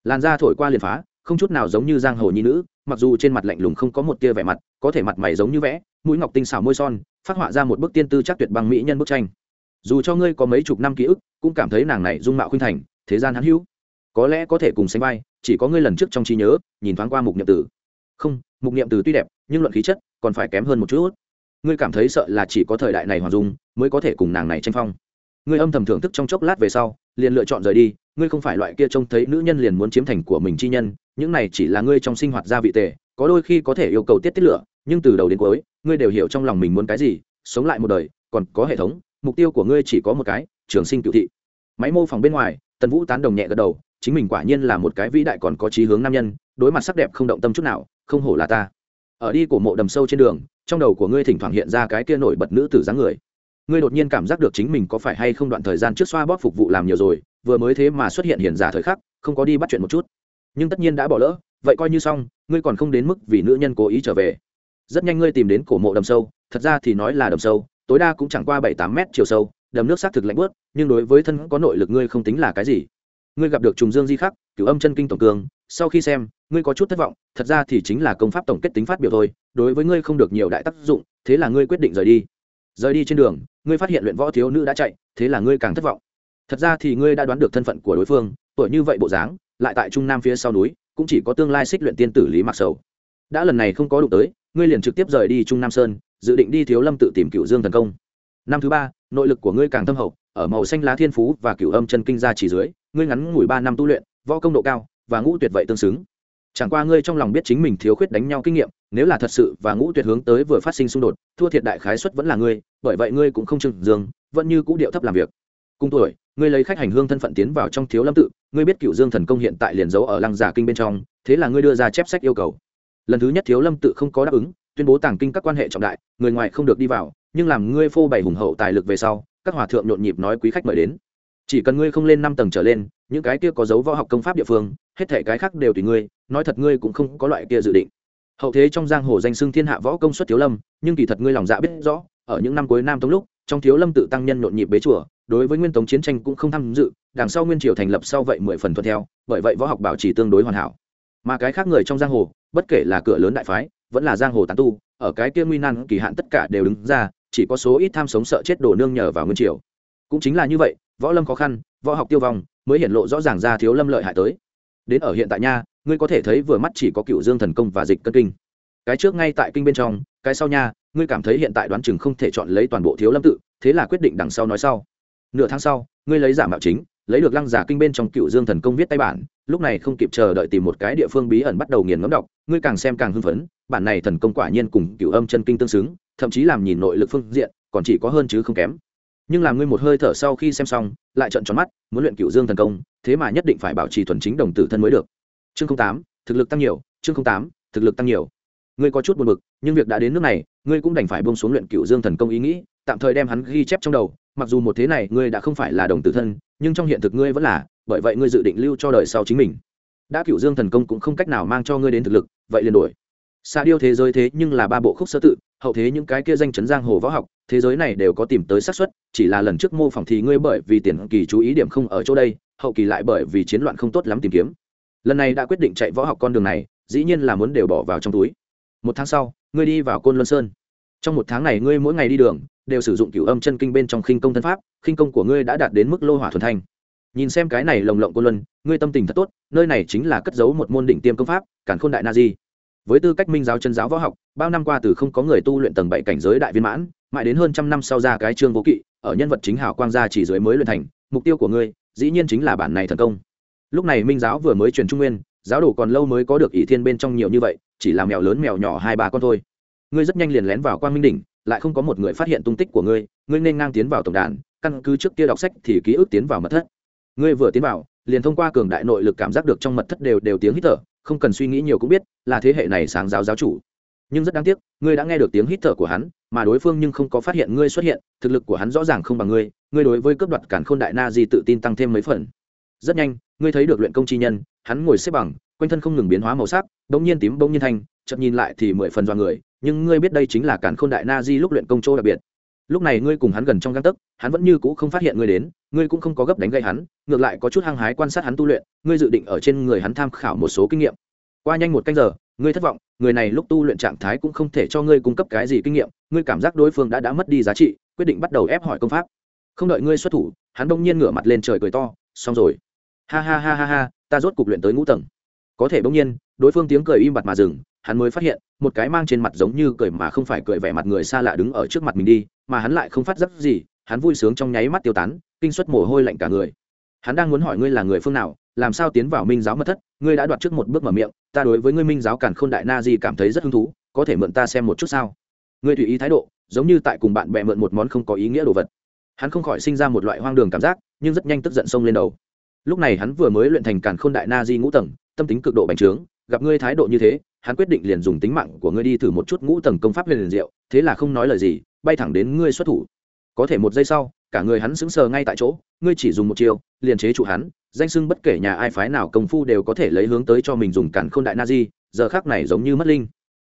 Làn da thổi qua liền phá, không chút nào giống như giang hồ nhi nữ, mặc dù trên mặt lạnh lùng không có một tia vẻ mặt, có thể mặt mày giống như vẽ, mũi ngọc tinh xảo môi son, phát họa ra một bức tiên tư chắc tuyệt bằng mỹ nhân bức tranh dù cho ngươi có mấy chục năm ký ức, cũng cảm thấy nàng này dung mạo khuynh thành, thế gian hắn hữu. Có lẽ có thể cùng sánh vai, chỉ có ngươi lần trước trong trí nhớ, nhìn thoáng qua mục niệm tử. Không, mục niệm tử tuy đẹp, nhưng luận khí chất còn phải kém hơn một chút. Ngươi cảm thấy sợ là chỉ có thời đại này hoàng dung, mới có thể cùng nàng này tranh phong. Ngươi âm thầm thưởng thức trong chốc lát về sau, liền lựa chọn rời đi, ngươi không phải loại kia trông thấy nữ nhân liền muốn chiếm thành của mình chi nhân, những này chỉ là ngươi trong sinh hoạt gia vị tề, có đôi khi có thể yêu cầu tiết tiết lựa nhưng từ đầu đến cuối, ngươi đều hiểu trong lòng mình muốn cái gì, sống lại một đời, còn có hệ thống mục tiêu của ngươi chỉ có một cái, trường sinh cựu thị. Máy mô phỏng bên ngoài, tần vũ tán đồng nhẹ gật đầu, chính mình quả nhiên là một cái vĩ đại còn có trí hướng nam nhân, đối mặt sắc đẹp không động tâm chút nào, không hổ là ta. Ở đi của mộ đầm sâu trên đường, trong đầu của ngươi thỉnh thoảng hiện ra cái kia nổi bật nữ tử dáng người. Ngươi đột nhiên cảm giác được chính mình có phải hay không đoạn thời gian trước xoa bóp phục vụ làm nhiều rồi, vừa mới thế mà xuất hiện hiện giả thời khắc, không có đi bắt chuyện một chút. Nhưng tất nhiên đã bỏ lỡ, vậy coi như xong, ngươi còn không đến mức vì nữ nhân cố ý trở về. Rất nhanh ngươi tìm đến cổ mộ đầm sâu, thật ra thì nói là đầm sâu tối đa cũng chẳng qua bảy tám mét chiều sâu, đầm nước xác thực lạnh bớt nhưng đối với thân có nội lực ngươi không tính là cái gì. Ngươi gặp được trùng dương di khắc, cửu âm chân kinh tổng cường, sau khi xem, ngươi có chút thất vọng, thật ra thì chính là công pháp tổng kết tính phát biểu thôi, đối với ngươi không được nhiều đại tác dụng, thế là ngươi quyết định rời đi. Rời đi trên đường, ngươi phát hiện luyện võ thiếu nữ đã chạy, thế là ngươi càng thất vọng. Thật ra thì ngươi đã đoán được thân phận của đối phương, tuổi như vậy bộ dáng, lại tại trung nam phía sau núi, cũng chỉ có tương lai xích luyện tiên tử lý mặc sầu. Đã lần này không có đụng tới, ngươi liền trực tiếp rời đi trung nam sơn dự định đi thiếu lâm tự tìm cựu dương thần công. Năm thứ ba, nội lực của ngươi càng thâm hậu, ở màu xanh lá thiên phú và cựu âm chân kinh ra chỉ dưới, ngươi ngắn ngủi ba năm tu luyện, võ công độ cao và ngũ tuyệt vậy tương xứng. Chẳng qua ngươi trong lòng biết chính mình thiếu khuyết đánh nhau kinh nghiệm, nếu là thật sự và ngũ tuyệt hướng tới vừa phát sinh xung đột, thua thiệt đại khái suất vẫn là ngươi, bởi vậy ngươi cũng không trừng dương, vẫn như cũ điệu thấp làm việc. Cùng tuổi, ngươi lấy khách hành hương thân phận tiến vào trong thiếu lâm tự, ngươi biết cựu dương thần công hiện tại liền giấu ở lăng giả kinh bên trong, thế là ngươi đưa ra chép sách yêu cầu. Lần thứ nhất thiếu lâm tự không có đáp ứng tuyên bố tàng kinh các quan hệ trọng đại, người ngoài không được đi vào, nhưng làm ngươi phô bày hùng hậu tài lực về sau, các hòa thượng nhộn nhịp nói quý khách mời đến. Chỉ cần ngươi không lên năm tầng trở lên, những cái kia có dấu võ học công pháp địa phương, hết thể cái khác đều tùy ngươi, nói thật ngươi cũng không có loại kia dự định. Hậu thế trong giang hồ danh xưng thiên hạ võ công suất thiếu lâm, nhưng kỳ thật ngươi lòng dạ biết rõ, ở những năm cuối nam tống lúc, trong thiếu lâm tự tăng nhân nhộn nhịp bế chùa, đối với nguyên tống chiến tranh cũng không tham dự, đằng sau nguyên triều thành lập sau vậy mười phần thuận theo, bởi vậy võ học bảo trì tương đối hoàn hảo. Mà cái khác người trong giang hồ, bất kể là cửa lớn đại phái vẫn là giang hồ tán tu, ở cái kia nguy nan kỳ hạn tất cả đều đứng ra, chỉ có số ít tham sống sợ chết đổ nương nhờ vào nguyên triều. Cũng chính là như vậy, võ lâm khó khăn, võ học tiêu vong, mới hiện lộ rõ ràng ra thiếu lâm lợi hại tới. Đến ở hiện tại nha, ngươi có thể thấy vừa mắt chỉ có cựu dương thần công và dịch cân kinh. Cái trước ngay tại kinh bên trong, cái sau nha, ngươi cảm thấy hiện tại đoán chừng không thể chọn lấy toàn bộ thiếu lâm tự, thế là quyết định đằng sau nói sau. Nửa tháng sau, ngươi lấy giả mạo chính, lấy được lăng giả kinh bên trong cựu dương thần công viết tay bản, lúc này không kịp chờ đợi tìm một cái địa phương bí ẩn bắt đầu nghiền ngẫm đọc, ngươi càng xem càng hưng phấn bản này thần công quả nhiên cùng cựu âm chân kinh tương xứng, thậm chí làm nhìn nội lực phương diện còn chỉ có hơn chứ không kém. Nhưng làm ngươi một hơi thở sau khi xem xong, lại trận tròn mắt, muốn luyện cựu dương thần công, thế mà nhất định phải bảo trì thuần chính đồng tử thân mới được. Chương tám, thực lực tăng nhiều, chương tám, thực lực tăng nhiều. Ngươi có chút buồn bực, nhưng việc đã đến nước này, ngươi cũng đành phải buông xuống luyện cựu dương thần công ý nghĩ, tạm thời đem hắn ghi chép trong đầu, mặc dù một thế này ngươi đã không phải là đồng tử thân, nhưng trong hiện thực ngươi vẫn là, bởi vậy ngươi dự định lưu cho đời sau chính mình. Đã cựu dương thần công cũng không cách nào mang cho ngươi đến thực lực, vậy liền đổi xa điêu thế giới thế nhưng là ba bộ khúc sơ tự, hậu thế những cái kia danh chấn giang hồ võ học, thế giới này đều có tìm tới xác suất, chỉ là lần trước mô phỏng thì ngươi bởi vì tiền kỳ chú ý điểm không ở chỗ đây, hậu kỳ lại bởi vì chiến loạn không tốt lắm tìm kiếm. Lần này đã quyết định chạy võ học con đường này, dĩ nhiên là muốn đều bỏ vào trong túi. Một tháng sau, ngươi đi vào côn luân sơn. Trong một tháng này ngươi mỗi ngày đi đường, đều sử dụng cửu âm chân kinh bên trong khinh công thân pháp, khinh công của ngươi đã đạt đến mức lô hỏa thuần thanh. Nhìn xem cái này lồng lộng côn luân, ngươi tâm tình thật tốt, nơi này chính là cất giấu một môn đỉnh tiêm công pháp cản khôn đại na di với tư cách minh giáo chân giáo võ học, bao năm qua từ không có người tu luyện tầng bảy cảnh giới đại viên mãn, mãi đến hơn trăm năm sau ra cái trương vô kỵ, ở nhân vật chính hào quang gia chỉ dưới mới luyện thành, mục tiêu của ngươi, dĩ nhiên chính là bản này thần công. Lúc này minh giáo vừa mới truyền trung nguyên, giáo đồ còn lâu mới có được ỷ thiên bên trong nhiều như vậy, chỉ là mèo lớn mèo nhỏ hai ba con thôi. Ngươi rất nhanh liền lén vào quang minh đỉnh, lại không có một người phát hiện tung tích của ngươi ngươi nên ngang tiến vào tổng đàn, căn cứ trước kia đọc sách thì ký ức tiến vào mật thất. Ngươi vừa tiến vào, liền thông qua cường đại nội lực cảm giác được trong mật thất đều đều tiếng hít thở không cần suy nghĩ nhiều cũng biết là thế hệ này sáng giáo giáo chủ. Nhưng rất đáng tiếc, ngươi đã nghe được tiếng hít thở của hắn, mà đối phương nhưng không có phát hiện ngươi xuất hiện, thực lực của hắn rõ ràng không bằng ngươi ngươi đối với cướp đoạt cản khôn đại na di tự tin tăng thêm mấy phần. Rất nhanh, ngươi thấy được luyện công chi nhân, hắn ngồi xếp bằng, quanh thân không ngừng biến hóa màu sắc, bỗng nhiên tím bỗng nhiên thanh chậm nhìn lại thì mười phần do người, nhưng ngươi biết đây chính là cản khôn đại na di lúc luyện công chỗ đặc biệt. Lúc này ngươi cùng hắn gần trong găng tấc, hắn vẫn như cũ không phát hiện ngươi đến ngươi cũng không có gấp đánh gây hắn, ngược lại có chút hăng hái quan sát hắn tu luyện, ngươi dự định ở trên người hắn tham khảo một số kinh nghiệm. Qua nhanh một canh giờ, ngươi thất vọng, người này lúc tu luyện trạng thái cũng không thể cho ngươi cung cấp cái gì kinh nghiệm, ngươi cảm giác đối phương đã đã mất đi giá trị, quyết định bắt đầu ép hỏi công pháp. Không đợi ngươi xuất thủ, hắn bỗng nhiên ngửa mặt lên trời cười to, xong rồi. Ha ha ha ha ha, ta rốt cục luyện tới ngũ tầng. Có thể bỗng nhiên, đối phương tiếng cười im bặt mà dừng, hắn mới phát hiện, một cái mang trên mặt giống như cười mà không phải cười vẻ mặt người xa lạ đứng ở trước mặt mình đi, mà hắn lại không phát giác gì, hắn vui sướng trong nháy mắt tiêu tán kinh suất mồ hôi lạnh cả người. Hắn đang muốn hỏi ngươi là người phương nào, làm sao tiến vào minh giáo mật thất, ngươi đã đoạt trước một bước mở miệng, ta đối với ngươi minh giáo càn k h ô n đại na di cảm thấy rất hứng thú, có thể mượn ta xem một chút sao? Ngươi tùy ý thái độ, giống như tại cùng bạn bè mượn một món không có ý nghĩa đồ vật. Hắn không khỏi sinh ra một loại hoang đường cảm giác, nhưng rất nhanh tức giận xông lên đầu. Lúc này hắn vừa mới luyện thành càn k h ô n đại na di ngũ tầng, tâm tính cực độ bành trướng, gặp ngươi thái độ như thế, hắn quyết định liền dùng tính mạng của ngươi đi thử một chút ngũ tầng công pháp liền liền diệu, thế là không nói lời gì, bay thẳng đến ngươi xuất thủ. Có thể một giây sau cả người hắn sững sờ ngay tại chỗ, ngươi chỉ dùng một chiều liền chế trụ hắn, danh sưng bất kể nhà ai phái nào công phu đều có thể lấy hướng tới cho mình dùng cản khôn đại na di giờ khác này giống như mất linh.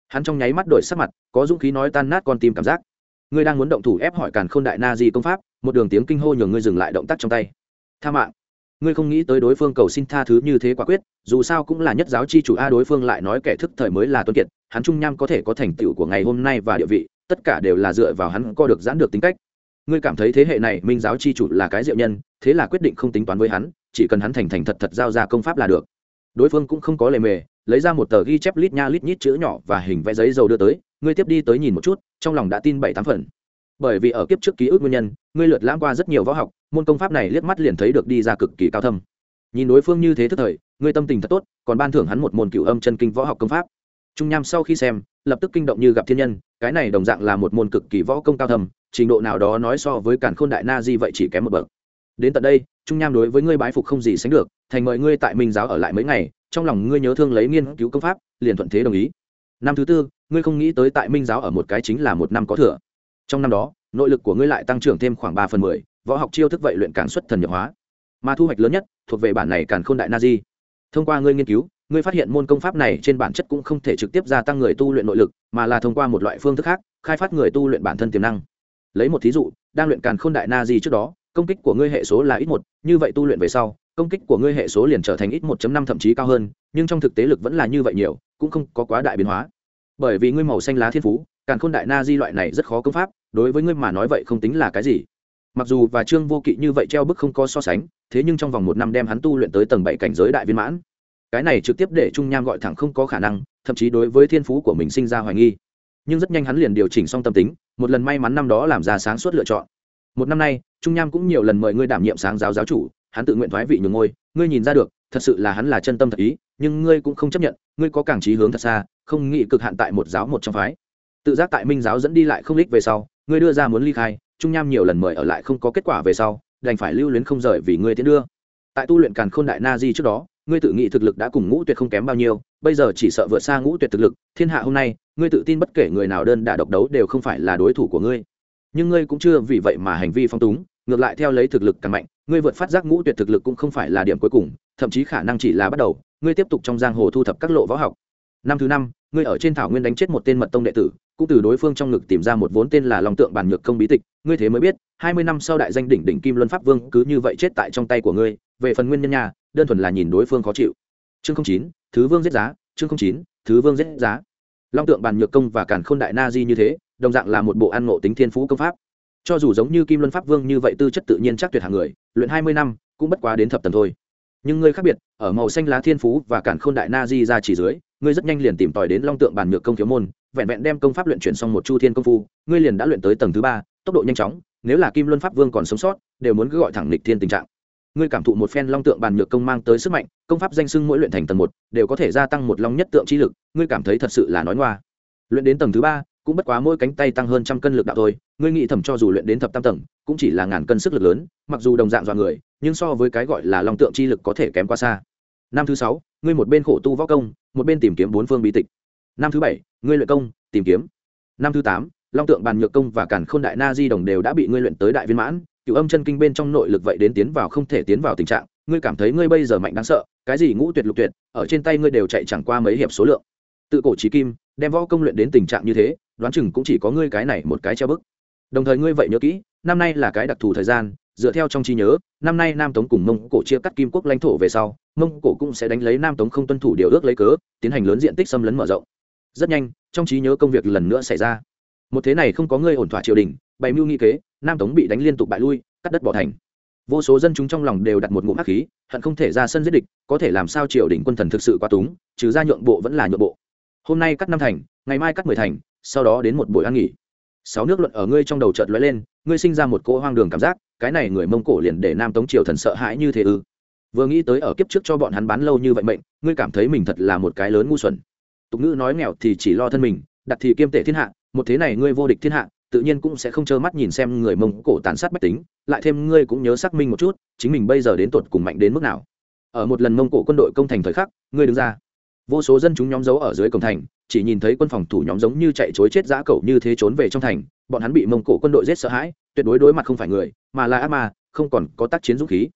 Hắn trong nháy mắt đổi sắc mặt, có dũng khí nói tan nát con tim cảm giác. Ngươi đang muốn động thủ ép hỏi cản khôn đại na di công pháp, một đường tiếng kinh hô nhường ngươi dừng lại động tác trong tay. Tha mạng. Ngươi không nghĩ tới đối phương cầu xin tha thứ như thế quả quyết, dù sao cũng là nhất giáo chi chủ a đối phương lại nói kẻ thức thời mới là tuân kiệt, hắn trung nham có thể có thành tựu của ngày hôm nay và địa vị, tất cả đều là dựa vào hắn co được giãn được tính cách ngươi cảm thấy thế hệ này minh giáo chi chủ là cái diệu nhân, thế là quyết định không tính toán với hắn, chỉ cần hắn thành thành thật thật giao ra công pháp là được. Đối phương cũng không có lề mề, lấy ra một tờ ghi chép lít nha lít nhít chữ nhỏ và hình vẽ giấy dầu đưa tới, ngươi tiếp đi tới nhìn một chút, trong lòng đã tin bảy tám phần. Bởi vì ở kiếp trước ký ức nguyên nhân, ngươi lượt lãng qua rất nhiều võ học, môn công pháp này liếc mắt liền thấy được đi ra cực kỳ cao thâm. Nhìn đối phương như thế thức thời, ngươi tâm tình thật tốt, còn ban thưởng hắn một môn cửu âm chân kinh võ học công pháp. Trung nham sau khi xem lập tức kinh động như gặp thiên nhân cái này đồng dạng là một môn cực kỳ võ công cao thầm, trình độ nào đó nói so với cản khôn đại na di vậy chỉ kém một bậc. Đến tận đây trung nham đối với ngươi bái phục không gì sánh được thành mời ngươi tại minh giáo ở lại mấy ngày trong lòng ngươi nhớ thương lấy nghiên cứu công pháp liền thuận thế đồng ý. Năm thứ tư ngươi không nghĩ tới tại minh giáo ở một cái chính là một năm có thừa. Trong năm đó nội lực của ngươi lại tăng trưởng thêm khoảng ba phần mười võ học chiêu thức vậy luyện cản xuất thần nhập hóa. Mà thu hoạch lớn nhất thuộc về bản này cản khôn đại na di. Thông qua ngươi nghiên cứu ngươi phát hiện môn công pháp này trên bản chất cũng không thể trực tiếp gia tăng người tu luyện nội lực, mà là thông qua một loại phương thức khác, khai phát người tu luyện bản thân tiềm năng. Lấy một thí dụ, đang luyện càn khôn đại na di trước đó, công kích của ngươi hệ số là ít một, như vậy tu luyện về sau, công kích của ngươi hệ số liền trở thành ít một năm thậm chí cao hơn, nhưng trong thực tế lực vẫn là như vậy nhiều, cũng không có quá đại biến hóa. Bởi vì ngươi màu xanh lá thiên phú, càn khôn đại na di loại này rất khó công pháp, đối với ngươi mà nói vậy không tính là cái gì. Mặc dù và trương vô kỵ như vậy treo bức không có so sánh, thế nhưng trong vòng một năm đem hắn tu luyện tới tầng bảy cảnh giới đại viên mãn cái này trực tiếp để trung nham gọi thẳng không có khả năng, thậm chí đối với thiên phú của mình sinh ra hoài nghi. Nhưng rất nhanh hắn liền điều chỉnh xong tâm tính, một lần may mắn năm đó làm ra sáng suốt lựa chọn. Một năm nay, trung nham cũng nhiều lần mời ngươi đảm nhiệm sáng giáo giáo chủ, hắn tự nguyện thoái vị nhường ngôi, ngươi nhìn ra được, thật sự là hắn là chân tâm thật ý, nhưng ngươi cũng không chấp nhận, ngươi có càng trí hướng thật xa, không nghĩ cực hạn tại một giáo một trong phái. Tự giác tại minh giáo dẫn đi lại không lích về sau, ngươi đưa ra muốn ly khai, trung nham nhiều lần mời ở lại không có kết quả về sau, đành phải lưu luyến không rời vì ngươi tiến đưa. Tại tu luyện càn khôn đại na di trước đó ngươi tự nghĩ thực lực đã cùng ngũ tuyệt không kém bao nhiêu, bây giờ chỉ sợ vượt xa ngũ tuyệt thực lực, thiên hạ hôm nay, ngươi tự tin bất kể người nào đơn đả độc đấu đều không phải là đối thủ của ngươi. Nhưng ngươi cũng chưa vì vậy mà hành vi phong túng, ngược lại theo lấy thực lực càng mạnh, ngươi vượt phát giác ngũ tuyệt thực lực cũng không phải là điểm cuối cùng, thậm chí khả năng chỉ là bắt đầu, ngươi tiếp tục trong giang hồ thu thập các lộ võ học. Năm thứ năm ngươi ở trên thảo nguyên đánh chết một tên mật tông đệ tử, cũng từ đối phương trong ngực tìm ra một vốn tên là long tượng bàn nhược công bí tịch, ngươi thế mới biết, hai mươi năm sau đại danh đỉnh đỉnh kim luân pháp vương cứ như vậy chết tại trong tay của ngươi, về phần nguyên nhân nhà, đơn thuần là nhìn đối phương khó chịu. Chương chín, thứ vương giết giá, chương chín, thứ vương giết giá. Long tượng bàn nhược công và càn khôn đại na di như thế, đồng dạng là một bộ ăn ngộ tính thiên phú công pháp. Cho dù giống như kim luân pháp vương như vậy tư chất tự nhiên chắc tuyệt hàng người, luyện hai mươi năm, cũng bất quá đến thập tần thôi. Nhưng ngươi khác biệt, ở màu xanh lá thiên phú và cản khôn đại na di ra chỉ dưới ngươi rất nhanh liền tìm tòi đến long tượng bàn nhược công thiếu môn, vẹn vẹn đem công pháp luyện chuyển xong một chu thiên công phu, ngươi liền đã luyện tới tầng thứ ba, tốc độ nhanh chóng, nếu là kim luân pháp vương còn sống sót, đều muốn cứ gọi thẳng lịch thiên tình trạng. Ngươi cảm thụ một phen long tượng bàn nhược công mang tới sức mạnh, công pháp danh sưng mỗi luyện thành tầng một, đều có thể gia tăng một long nhất tượng trí lực, ngươi cảm thấy thật sự là nói ngoa. Luyện đến tầng thứ ba, cũng bất quá mỗi cánh tay tăng hơn trăm cân lực đạo thôi, ngươi nghĩ thầm cho dù luyện đến thập tam tầng, cũng chỉ là ngàn cân sức lực lớn, mặc dù đồng dạng dọa người, nhưng so với cái gọi là long tượng chi lực có thể kém quá xa. Năm thứ sáu, ngươi một bên khổ tu võ công một bên tìm kiếm bốn phương bí tịch. Năm thứ bảy, ngươi luyện công, tìm kiếm. Năm thứ tám, long tượng bàn nhược công và càn khôn đại na di đồng đều đã bị ngươi luyện tới đại viên mãn. Cựu âm chân kinh bên trong nội lực vậy đến tiến vào không thể tiến vào tình trạng, ngươi cảm thấy ngươi bây giờ mạnh đáng sợ, cái gì ngũ tuyệt lục tuyệt, ở trên tay ngươi đều chạy chẳng qua mấy hiệp số lượng. Tự cổ trí kim, đem võ công luyện đến tình trạng như thế, đoán chừng cũng chỉ có ngươi cái này một cái treo bức. Đồng thời ngươi vậy nhớ kỹ, năm nay là cái đặc thù thời gian dựa theo trong trí nhớ, năm nay nam tống cùng mông cổ chia cắt kim quốc lãnh thổ về sau, mông cổ cũng sẽ đánh lấy nam tống không tuân thủ điều ước lấy cớ, tiến hành lớn diện tích xâm lấn mở rộng. Rất nhanh, trong trí nhớ công việc lần nữa xảy ra. Một thế này không có người ổn thỏa triều đình, bày mưu nghị kế, nam tống bị đánh liên tục bại lui, cắt đất bỏ thành. Vô số dân chúng trong lòng đều đặt một ngụm hắc khí, hận không thể ra sân giết địch, có thể làm sao triều đình quân thần thực sự quá túng, trừ ra nhượng bộ vẫn là nhượng bộ. Hôm nay cắt năm thành, ngày mai cắt mười thành, sau đó đến một buổi ăn nghỉ. Sáu nước luận ở ngươi trong đầu chợt lóe lên, ngươi sinh ra một cỗ hoang đường cảm giác cái này người mông cổ liền để nam tống triều thần sợ hãi như thế ư? Vừa nghĩ tới ở kiếp trước cho bọn hắn bán lâu như vậy mệnh, ngươi cảm thấy mình thật là một cái lớn ngu xuẩn. Tục ngữ nói nghèo thì chỉ lo thân mình, đặt thì kiêm tể thiên hạ, một thế này ngươi vô địch thiên hạ, tự nhiên cũng sẽ không trơ mắt nhìn xem người mông cổ tàn sát bách tính, lại thêm ngươi cũng nhớ xác minh một chút, chính mình bây giờ đến tột cùng mạnh đến mức nào. Ở một lần mông cổ quân đội công thành thời khắc, ngươi đứng ra. Vô số dân chúng nhóm giấu ở dưới cổng thành, chỉ nhìn thấy quân phòng thủ nhóm giống như chạy chối chết giã cẩu như thế trốn về trong thành, bọn hắn bị mông cổ quân đội giết sợ hãi tuyệt đối đối mặt không phải người, mà là ác ma, không còn có tác chiến dũng khí.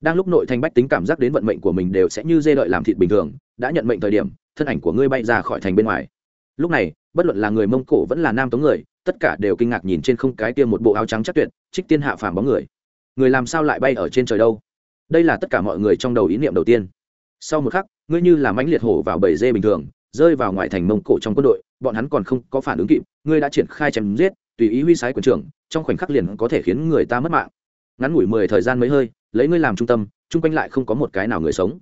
Đang lúc nội thành bách tính cảm giác đến vận mệnh của mình đều sẽ như dê đợi làm thịt bình thường, đã nhận mệnh thời điểm, thân ảnh của ngươi bay ra khỏi thành bên ngoài. Lúc này, bất luận là người mông cổ vẫn là nam tống người, tất cả đều kinh ngạc nhìn trên không cái tiêm một bộ áo trắng chắc tuyệt, trích tiên hạ phàm bóng người. Người làm sao lại bay ở trên trời đâu? Đây là tất cả mọi người trong đầu ý niệm đầu tiên. Sau một khắc, ngươi như là mãnh liệt hổ vào bầy dê bình thường, rơi vào ngoại thành mông cổ trong quân đội, bọn hắn còn không có phản ứng kịp, ngươi đã triển khai chém giết tùy ý huy sái quyền trưởng, trong khoảnh khắc liền có thể khiến người ta mất mạng. Ngắn ngủi mười thời gian mấy hơi, lấy ngươi làm trung tâm, chung quanh lại không có một cái nào người sống.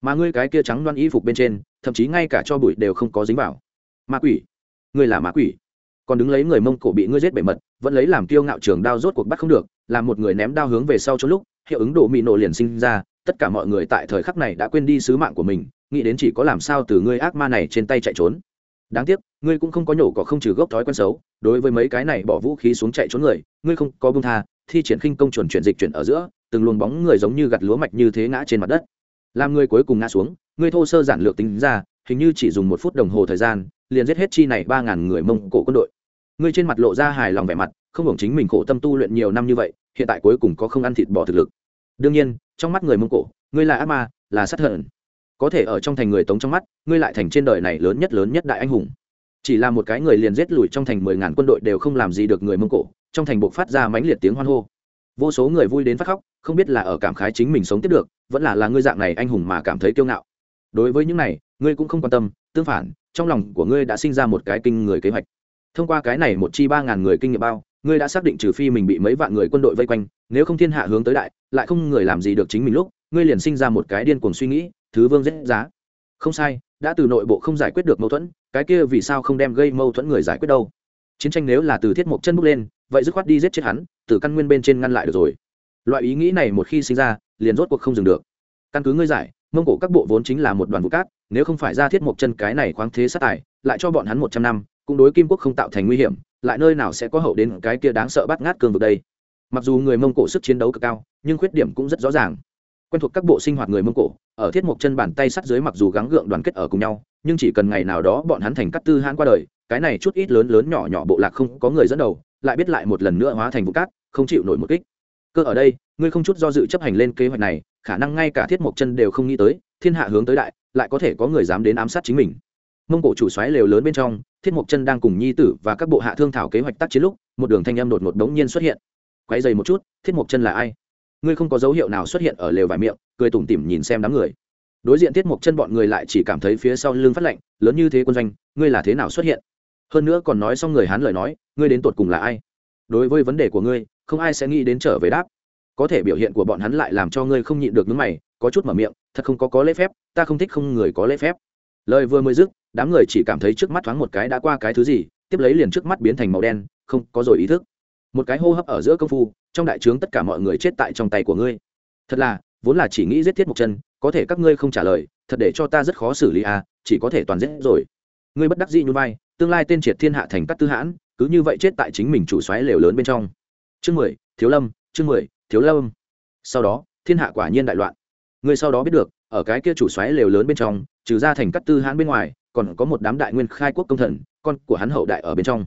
Mà ngươi cái kia trắng đoan y phục bên trên, thậm chí ngay cả cho bụi đều không có dính vào. Ma quỷ. Ngươi là ma quỷ. Còn đứng lấy người mông cổ bị ngươi giết bể mật, vẫn lấy làm kiêu ngạo trường đao rốt cuộc bắt không được, làm một người ném đao hướng về sau cho lúc, hiệu ứng độ mị nổ liền sinh ra, tất cả mọi người tại thời khắc này đã quên đi sứ mạng của mình, nghĩ đến chỉ có làm sao từ ngươi ác ma này trên tay chạy trốn. Đáng tiếc ngươi cũng không có nhổ cỏ không trừ gốc thói quen xấu, đối với mấy cái này bỏ vũ khí xuống chạy trốn người, ngươi không có bông tha, thi triển khinh công chuẩn chuyển dịch chuyển ở giữa, từng luồng bóng người giống như gặt lúa mạch như thế ngã trên mặt đất. Làm ngươi cuối cùng ngã xuống, ngươi thô sơ giản lược tính ra, hình như chỉ dùng một phút đồng hồ thời gian, liền giết hết chi này ba ngàn người mông cổ quân đội. Ngươi trên mặt lộ ra hài lòng vẻ mặt, không hưởng chính mình khổ tâm tu luyện nhiều năm như vậy, hiện tại cuối cùng có không ăn thịt bỏ thực lực. Đương nhiên, trong mắt người mông cổ, ngươi là ác ma, là sát hận có thể ở trong thành người tống trong mắt, ngươi lại thành trên đời này lớn nhất lớn nhất đại anh hùng chỉ là một cái người liền giết lùi trong thành mười ngàn quân đội đều không làm gì được người mông cổ, trong thành buộc phát ra mãnh liệt tiếng hoan hô. Vô số người vui đến phát khóc, không biết là ở cảm khái chính mình sống tiếp được, vẫn là là ngươi dạng này anh hùng mà cảm thấy kiêu ngạo. Đối với những này, ngươi cũng không quan tâm, tương phản, trong lòng của ngươi đã sinh ra một cái kinh người kế hoạch. Thông qua cái này một chi ba ngàn người kinh nghiệm bao, ngươi đã xác định trừ phi mình bị mấy vạn người quân đội vây quanh, nếu không thiên hạ hướng tới đại, lại không người làm gì được chính mình lúc, ngươi liền sinh ra một cái điên cuồng suy nghĩ, thứ vương dễ giá. Không sai, đã từ nội bộ không giải quyết được mâu thuẫn cái kia vì sao không đem gây mâu thuẫn người giải quyết đâu? Chiến tranh nếu là từ thiết mộc chân bước lên, vậy dứt khoát đi giết chết hắn, từ căn nguyên bên trên ngăn lại được rồi. Loại ý nghĩ này một khi sinh ra, liền rốt cuộc không dừng được. Căn cứ ngươi giải, mông cổ các bộ vốn chính là một đoàn vũ cát, nếu không phải ra thiết Mộc chân cái này khoáng thế sát tài, lại cho bọn hắn một trăm năm, cũng đối kim quốc không tạo thành nguy hiểm, lại nơi nào sẽ có hậu đến cái kia đáng sợ bắt ngát cường vực đây? Mặc dù người mông cổ sức chiến đấu cực cao, nhưng khuyết điểm cũng rất rõ ràng. Quen thuộc các bộ sinh hoạt người mông cổ, ở thiết mộc chân bàn tay sắt dưới mặc dù gắng gượng đoàn kết ở cùng nhau nhưng chỉ cần ngày nào đó bọn hắn thành cắt tư hãn qua đời, cái này chút ít lớn lớn nhỏ nhỏ bộ lạc không có người dẫn đầu, lại biết lại một lần nữa hóa thành vụ cát, không chịu nổi một kích. Cơ ở đây, ngươi không chút do dự chấp hành lên kế hoạch này, khả năng ngay cả thiết mộc chân đều không nghĩ tới, thiên hạ hướng tới đại, lại có thể có người dám đến ám sát chính mình. Mông cổ chủ xoáy lều lớn bên trong, thiết mộc chân đang cùng nhi tử và các bộ hạ thương thảo kế hoạch tác chiến lúc, một đường thanh âm đột ngột đống nhiên xuất hiện. Quay dày một chút, thiết mộc chân là ai? Ngươi không có dấu hiệu nào xuất hiện ở lều vải miệng, cười tủm tỉm nhìn xem đám người đối diện tiết mục chân bọn người lại chỉ cảm thấy phía sau lưng phát lạnh, lớn như thế quân doanh, ngươi là thế nào xuất hiện? Hơn nữa còn nói xong người hán lời nói, ngươi đến tột cùng là ai? Đối với vấn đề của ngươi, không ai sẽ nghĩ đến trở về đáp. Có thể biểu hiện của bọn hắn lại làm cho ngươi không nhịn được nước mày, có chút mở miệng, thật không có có lễ phép, ta không thích không người có lễ phép. Lời vừa mới dứt, đám người chỉ cảm thấy trước mắt thoáng một cái đã qua cái thứ gì, tiếp lấy liền trước mắt biến thành màu đen, không, có rồi ý thức. Một cái hô hấp ở giữa công phu, trong đại trướng tất cả mọi người chết tại trong tay của ngươi. Thật là vốn là chỉ nghĩ giết thiết một chân, có thể các ngươi không trả lời, thật để cho ta rất khó xử lý à chỉ có thể toàn giết rồi. Ngươi bất đắc dĩ như vai, tương lai tên triệt thiên hạ thành các tư hãn, cứ như vậy chết tại chính mình chủ xoáy lều lớn bên trong. Chương mười, thiếu lâm, chương mười, thiếu lâm. Sau đó, thiên hạ quả nhiên đại loạn. Ngươi sau đó biết được, ở cái kia chủ xoáy lều lớn bên trong, trừ ra thành các tư hãn bên ngoài, còn có một đám đại nguyên khai quốc công thần, con của hắn hậu đại ở bên trong.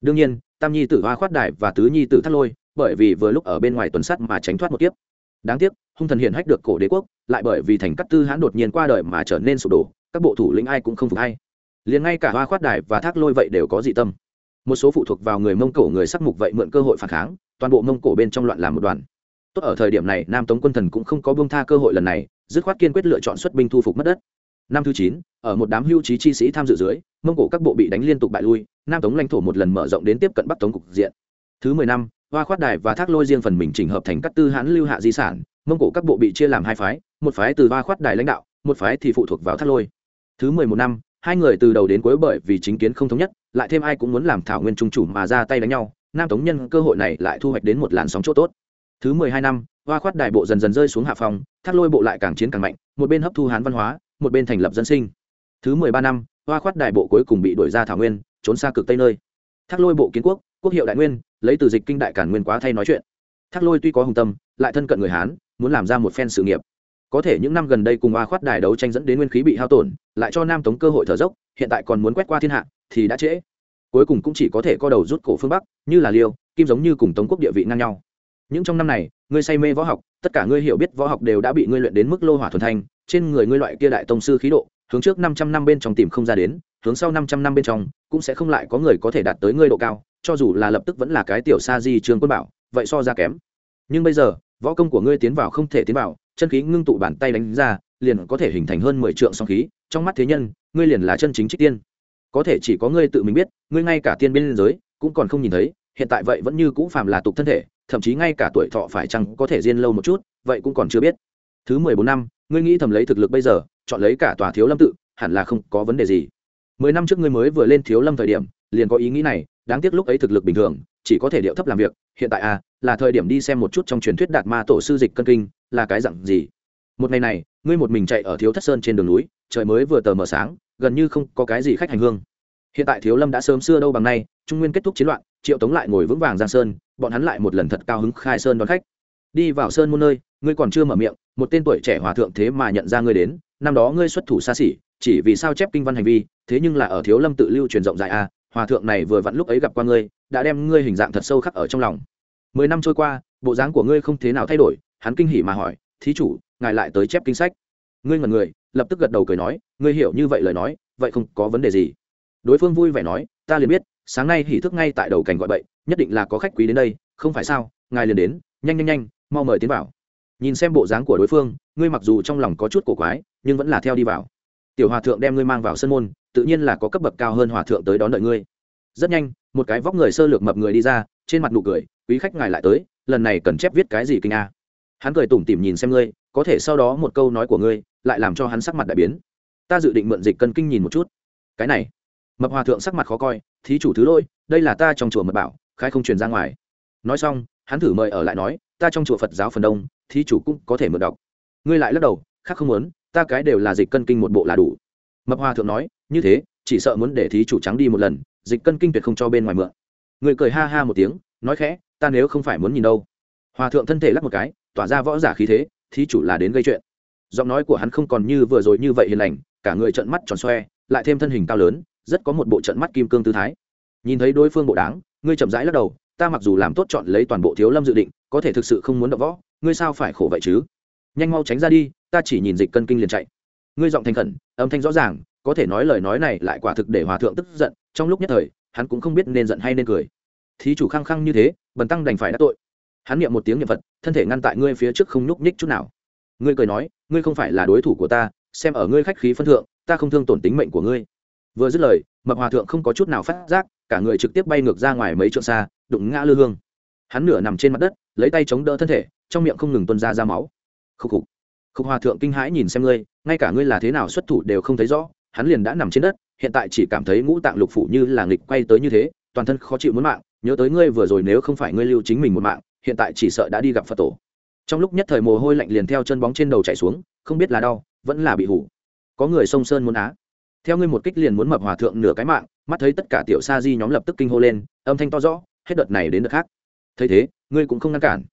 Đương nhiên, tam nhi tử hoa khoát đại và tứ nhi tử thắt lôi, bởi vì vừa lúc ở bên ngoài tuần sắt mà tránh thoát một kiếp đáng tiếc, hung thần hiện hách được cổ đế quốc, lại bởi vì thành cắt tư hãn đột nhiên qua đời mà trở nên sụp đổ, các bộ thủ lĩnh ai cũng không phục hay. Liền ngay cả hoa khoát đài và thác lôi vậy đều có dị tâm. Một số phụ thuộc vào người mông cổ người sắc mục vậy mượn cơ hội phản kháng, toàn bộ mông cổ bên trong loạn làm một đoàn. Tốt ở thời điểm này, nam tống quân thần cũng không có bông tha cơ hội lần này, dứt khoát kiên quyết lựa chọn xuất binh thu phục mất đất. Năm thứ chín, ở một đám hưu trí chi sĩ tham dự dưới, mông cổ các bộ bị đánh liên tục bại lui, nam tống lãnh thổ một lần mở rộng đến tiếp cận bắc tống cục diện thứ mười năm, hoa khoát đài và thác lôi riêng phần mình chỉnh hợp thành các tư hãn lưu hạ di sản, mông cổ các bộ bị chia làm hai phái, một phái từ hoa khoát đài lãnh đạo, một phái thì phụ thuộc vào thác lôi. Thứ mười một năm, hai người từ đầu đến cuối bởi vì chính kiến không thống nhất, lại thêm ai cũng muốn làm thảo nguyên trung chủ mà ra tay đánh nhau, nam tống nhân cơ hội này lại thu hoạch đến một làn sóng chỗ tốt. Thứ mười hai năm, hoa khoát đài bộ dần dần rơi xuống hạ phòng thác lôi bộ lại càng chiến càng mạnh, một bên hấp thu hán văn hóa, một bên thành lập dân sinh. Thứ mười ba năm, hoa khoát đài bộ cuối cùng bị đuổi ra thảo nguyên, trốn xa cực tây nơi. Thác lôi bộ kiến quốc quốc hiệu đại nguyên lấy từ dịch kinh đại cản nguyên quá thay nói chuyện. Thác lôi tuy có hùng tâm, lại thân cận người hán, muốn làm ra một phen sự nghiệp. Có thể những năm gần đây cùng a khoát đài đấu tranh dẫn đến nguyên khí bị hao tổn, lại cho nam tống cơ hội thở dốc, hiện tại còn muốn quét qua thiên hạ, thì đã trễ. Cuối cùng cũng chỉ có thể co đầu rút cổ phương bắc, như là liêu, kim giống như cùng tống quốc địa vị ngang nhau. Những trong năm này, ngươi say mê võ học, tất cả ngươi hiểu biết võ học đều đã bị ngươi luyện đến mức lô hỏa thuần thanh, trên người ngươi loại kia đại tông sư khí độ hướng trước năm trăm năm bên trong tìm không ra đến, hướng sau năm trăm năm bên trong, cũng sẽ không lại có người có thể đạt tới ngươi độ cao, cho dù là lập tức vẫn là cái tiểu sa di trương quân bảo, vậy so ra kém. Nhưng bây giờ, võ công của ngươi tiến vào không thể tiến vào, chân khí ngưng tụ bàn tay đánh ra, liền có thể hình thành hơn mười trượng song khí, trong mắt thế nhân, ngươi liền là chân chính trích tiên. Có thể chỉ có ngươi tự mình biết, ngươi ngay cả tiên bên giới, cũng còn không nhìn thấy, hiện tại vậy vẫn như cũ phàm là tục thân thể, thậm chí ngay cả tuổi thọ phải chăng có thể diên lâu một chút, vậy cũng còn chưa biết. Thứ mười bốn năm, ngươi nghĩ thầm lấy thực lực bây giờ chọn lấy cả tòa thiếu lâm tự, hẳn là không có vấn đề gì. Mười năm trước ngươi mới vừa lên thiếu lâm thời điểm, liền có ý nghĩ này, đáng tiếc lúc ấy thực lực bình thường, chỉ có thể điệu thấp làm việc, hiện tại à là thời điểm đi xem một chút trong truyền thuyết đạt ma tổ sư dịch cân kinh, là cái dặn gì. Một ngày này, ngươi một mình chạy ở thiếu thất sơn trên đường núi, trời mới vừa tờ mờ sáng, gần như không có cái gì khách hành hương. Hiện tại thiếu lâm đã sớm xưa đâu bằng nay, trung nguyên kết thúc chiến loạn, triệu tống lại ngồi vững vàng giang sơn, bọn hắn lại một lần thật cao hứng khai sơn đón khách. Đi vào sơn muôn nơi ngươi còn chưa mở miệng, một tên tuổi trẻ hòa thượng thế mà nhận ra ngươi đến, năm đó ngươi xuất thủ xa xỉ, chỉ vì sao chép kinh văn hành vi, thế nhưng là ở thiếu lâm tự lưu truyền rộng rãi a, hòa thượng này vừa vặn lúc ấy gặp qua ngươi, đã đem ngươi hình dạng thật sâu khắc ở trong lòng. Mười năm trôi qua, bộ dáng của ngươi không thế nào thay đổi, hắn kinh hỉ mà hỏi, thí chủ, ngài lại tới chép kinh sách? Ngươi ngần người, lập tức gật đầu cười nói, ngươi hiểu như vậy lời nói, vậy không có vấn đề gì. Đối phương vui vẻ nói, ta liền biết, sáng nay hỉ thức ngay tại đầu cảnh gọi bậy, nhất định là có khách quý đến đây, không phải sao, ngài liền đến, nhanh nhanh nhanh, mau mời tiến vào nhìn xem bộ dáng của đối phương, ngươi mặc dù trong lòng có chút cổ quái, nhưng vẫn là theo đi vào. Tiểu hòa thượng đem ngươi mang vào sân môn, tự nhiên là có cấp bậc cao hơn hòa thượng tới đón đợi ngươi. Rất nhanh, một cái vóc người sơ lược mập người đi ra, trên mặt nụ cười, quý khách ngài lại tới, lần này cần chép viết cái gì kinh a? Hắn cười tủm tỉm nhìn xem ngươi, có thể sau đó một câu nói của ngươi, lại làm cho hắn sắc mặt đại biến. Ta dự định mượn dịch cân kinh nhìn một chút. Cái này, mập hòa thượng sắc mặt khó coi, thí chủ thứ lỗi, đây là ta trong chùa mật bảo khai không truyền ra ngoài. Nói xong, hắn thử mời ở lại nói ta trong chùa phật giáo phần đông, thí chủ cũng có thể mượn đọc. Ngươi lại lắc đầu, khác không muốn, ta cái đều là dịch cân kinh một bộ là đủ. Mập hòa thượng nói, như thế, chỉ sợ muốn để thí chủ trắng đi một lần, dịch cân kinh tuyệt không cho bên ngoài mượn. Người cười ha ha một tiếng, nói khẽ, ta nếu không phải muốn nhìn đâu. Hòa thượng thân thể lắc một cái, tỏa ra võ giả khí thế, thí chủ là đến gây chuyện. Giọng nói của hắn không còn như vừa rồi như vậy hiền lành, cả người trận mắt tròn xoe, lại thêm thân hình cao lớn, rất có một bộ trận mắt kim cương tư thái. Nhìn thấy đối phương bộ đáng, ngươi chậm rãi lắc đầu, ta mặc dù làm tốt chọn lấy toàn bộ thiếu lâm dự định có thể thực sự không muốn đập võ, ngươi sao phải khổ vậy chứ? Nhanh mau tránh ra đi, ta chỉ nhìn dịch cân kinh liền chạy. Ngươi giọng thành khẩn, âm thanh rõ ràng, có thể nói lời nói này lại quả thực để hòa thượng tức giận, trong lúc nhất thời, hắn cũng không biết nên giận hay nên cười. Thí chủ khăng khăng như thế, bần tăng đành phải đắc tội. Hắn niệm một tiếng niệm phật, thân thể ngăn tại ngươi phía trước không nhúc nhích chút nào. Ngươi cười nói, ngươi không phải là đối thủ của ta, xem ở ngươi khách khí phân thượng, ta không thương tổn tính mệnh của ngươi. Vừa dứt lời, mập hòa thượng không có chút nào phát giác, cả người trực tiếp bay ngược ra ngoài mấy trượng xa, đụng ngã lư hương hắn nửa nằm trên mặt đất, lấy tay chống đỡ thân thể, trong miệng không ngừng tuân ra ra máu. Khúc khục. Khúc hòa thượng kinh hãi nhìn xem ngươi, ngay cả ngươi là thế nào xuất thủ đều không thấy rõ, hắn liền đã nằm trên đất, hiện tại chỉ cảm thấy ngũ tạng lục phủ như là nghịch quay tới như thế, toàn thân khó chịu muốn mạng, nhớ tới ngươi vừa rồi nếu không phải ngươi lưu chính mình một mạng, hiện tại chỉ sợ đã đi gặp phật tổ. Trong lúc nhất thời mồ hôi lạnh liền theo chân bóng trên đầu chảy xuống, không biết là đau, vẫn là bị hủ. Có người sông sơn muốn á. Theo ngươi một kích liền muốn mập hòa thượng nửa cái mạng, mắt thấy tất cả tiểu sa di nhóm lập tức kinh hô lên, âm thanh to rõ, hết đợt này đến đợt khác thấy thế, ngươi cũng không ngăn cản.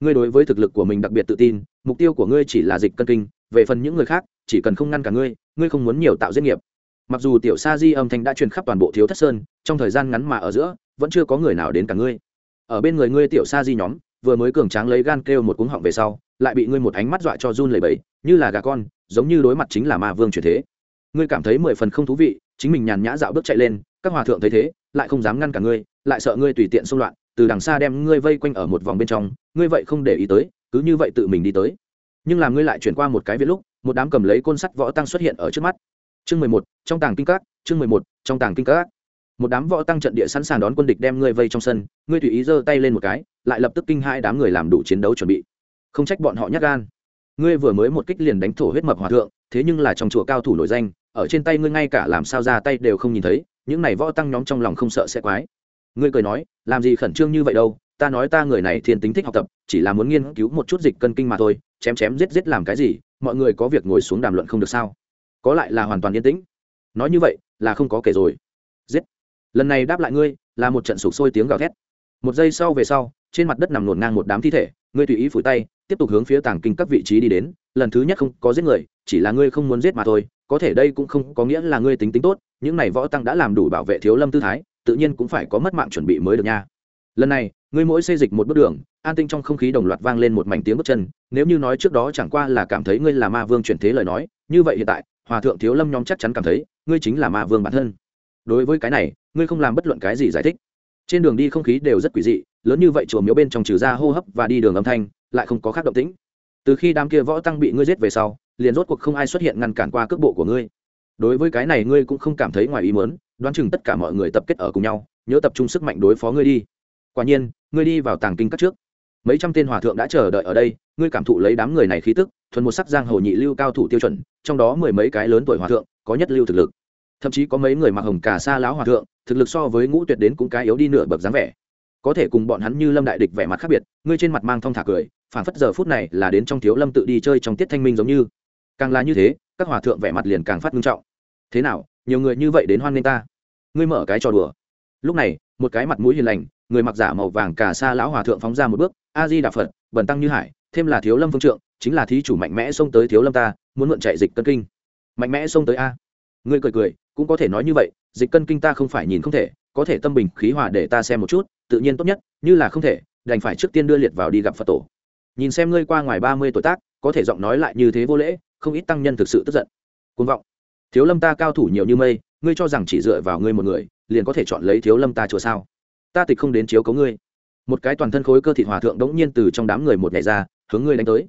Ngươi đối với thực lực của mình đặc biệt tự tin, mục tiêu của ngươi chỉ là dịch cân kinh, về phần những người khác, chỉ cần không ngăn cả ngươi ngươi không muốn nhiều tạo giết nghiệp. Mặc dù tiểu sa di âm thanh đã truyền khắp toàn bộ thiếu thất sơn, trong thời gian ngắn mà ở giữa, vẫn chưa có người nào đến cả ngươi. Ở bên người ngươi tiểu sa di nhóm, vừa mới cường tráng lấy gan kêu một cuống họng về sau, lại bị ngươi một ánh mắt dọa cho run lẩy bẩy, như là gà con, giống như đối mặt chính là ma vương truyền thế. Ngươi cảm thấy mười phần không thú vị, chính mình nhàn nhã dạo bước chạy lên, các hòa thượng thấy thế, lại không dám ngăn cả ngươi, lại sợ ngươi tùy tiện xung loạn từ đằng xa đem ngươi vây quanh ở một vòng bên trong, ngươi vậy không để ý tới, cứ như vậy tự mình đi tới. Nhưng làm ngươi lại chuyển qua một cái viết lúc, một đám cầm lấy côn sắt võ tăng xuất hiện ở trước mắt. Chương mười một, trong tàng kinh các, chương mười một, trong tàng kinh các. Một đám võ tăng trận địa sẵn sàng đón quân địch đem ngươi vây trong sân, ngươi tùy ý giơ tay lên một cái, lại lập tức kinh hai đám người làm đủ chiến đấu chuẩn bị. Không trách bọn họ nhát gan. Ngươi vừa mới một kích liền đánh thổ huyết mập hòa thượng, thế nhưng là trong chùa cao thủ nổi danh, ở trên tay ngươi ngay cả làm sao ra tay đều không nhìn thấy, những này võ tăng nhóm trong lòng không sợ sẽ quái ngươi cười nói, làm gì khẩn trương như vậy đâu, ta nói ta người này thiên tính thích học tập, chỉ là muốn nghiên cứu một chút dịch cân kinh mà thôi, chém chém giết giết làm cái gì, mọi người có việc ngồi xuống đàm luận không được sao? Có lại là hoàn toàn yên tĩnh. Nói như vậy, là không có kể rồi. Giết. Lần này đáp lại ngươi, là một trận sụp sôi tiếng gào thét. Một giây sau về sau, trên mặt đất nằm nổn ngang một đám thi thể, ngươi tùy ý phủi tay, tiếp tục hướng phía tàng kinh các vị trí đi đến. Lần thứ nhất không có giết người, chỉ là ngươi không muốn giết mà thôi, có thể đây cũng không có nghĩa là ngươi tính tính tốt, những này võ tăng đã làm đủ bảo vệ thiếu lâm tư thái tự nhiên cũng phải có mất mạng chuẩn bị mới được nha. Lần này, ngươi mỗi xây dịch một bước đường, an tinh trong không khí đồng loạt vang lên một mảnh tiếng bước chân, nếu như nói trước đó chẳng qua là cảm thấy ngươi là ma vương chuyển thế lời nói, như vậy hiện tại, hòa thượng thiếu lâm nhóm chắc chắn cảm thấy, ngươi chính là ma vương bản thân. Đối với cái này, ngươi không làm bất luận cái gì giải thích. Trên đường đi không khí đều rất quỷ dị, lớn như vậy chùa miếu bên trong trừ ra hô hấp và đi đường âm thanh, lại không có khác động tĩnh. Từ khi đám kia võ tăng bị ngươi giết về sau, liền rốt cuộc không ai xuất hiện ngăn cản qua cước bộ của ngươi. Đối với cái này ngươi cũng không cảm thấy ngoài ý muốn đoán chừng tất cả mọi người tập kết ở cùng nhau, nhớ tập trung sức mạnh đối phó ngươi đi. Quả nhiên, ngươi đi vào tàng kinh các trước. Mấy trăm tên hòa thượng đã chờ đợi ở đây, ngươi cảm thụ lấy đám người này khí tức, thuần một sắc giang hồ nhị lưu cao thủ tiêu chuẩn, trong đó mười mấy cái lớn tuổi hòa thượng, có nhất lưu thực lực. Thậm chí có mấy người mặc hồng cả xa láo hòa thượng, thực lực so với ngũ tuyệt đến cũng cái yếu đi nửa bậc dáng vẻ. Có thể cùng bọn hắn như lâm đại địch vẻ mặt khác biệt, ngươi trên mặt mang thong thả cười phản phất giờ phút này là đến trong thiếu lâm tự đi chơi trong tiết thanh minh giống như. Càng là như thế, các hòa thượng vẻ mặt liền càng phát nghiêm trọng. Thế nào nhiều người như vậy đến hoan nghênh ta. Ngươi mở cái trò đùa. Lúc này, một cái mặt mũi hiền lành, người mặc giả màu vàng cả xa lão hòa thượng phóng ra một bước a di đà phật, bần tăng như hải, thêm là thiếu lâm phương trượng, chính là thí chủ mạnh mẽ xông tới thiếu lâm ta, muốn mượn chạy dịch cân kinh. Mạnh mẽ xông tới a. Ngươi cười cười, cũng có thể nói như vậy, dịch cân kinh ta không phải nhìn không thể, có thể tâm bình khí hòa để ta xem một chút, tự nhiên tốt nhất, như là không thể, đành phải trước tiên đưa liệt vào đi gặp phật tổ. Nhìn xem ngươi qua ngoài ba mươi tuổi tác, có thể giọng nói lại như thế vô lễ, không ít tăng nhân thực sự tức giận. Côn vọng thiếu lâm ta cao thủ nhiều như mây, ngươi cho rằng chỉ dựa vào ngươi một người, liền có thể chọn lấy thiếu lâm ta chùa sao? Ta tịch không đến chiếu cấu ngươi. Một cái toàn thân khối cơ thịt hòa thượng đống nhiên từ trong đám người một ngày ra, hướng ngươi đánh tới.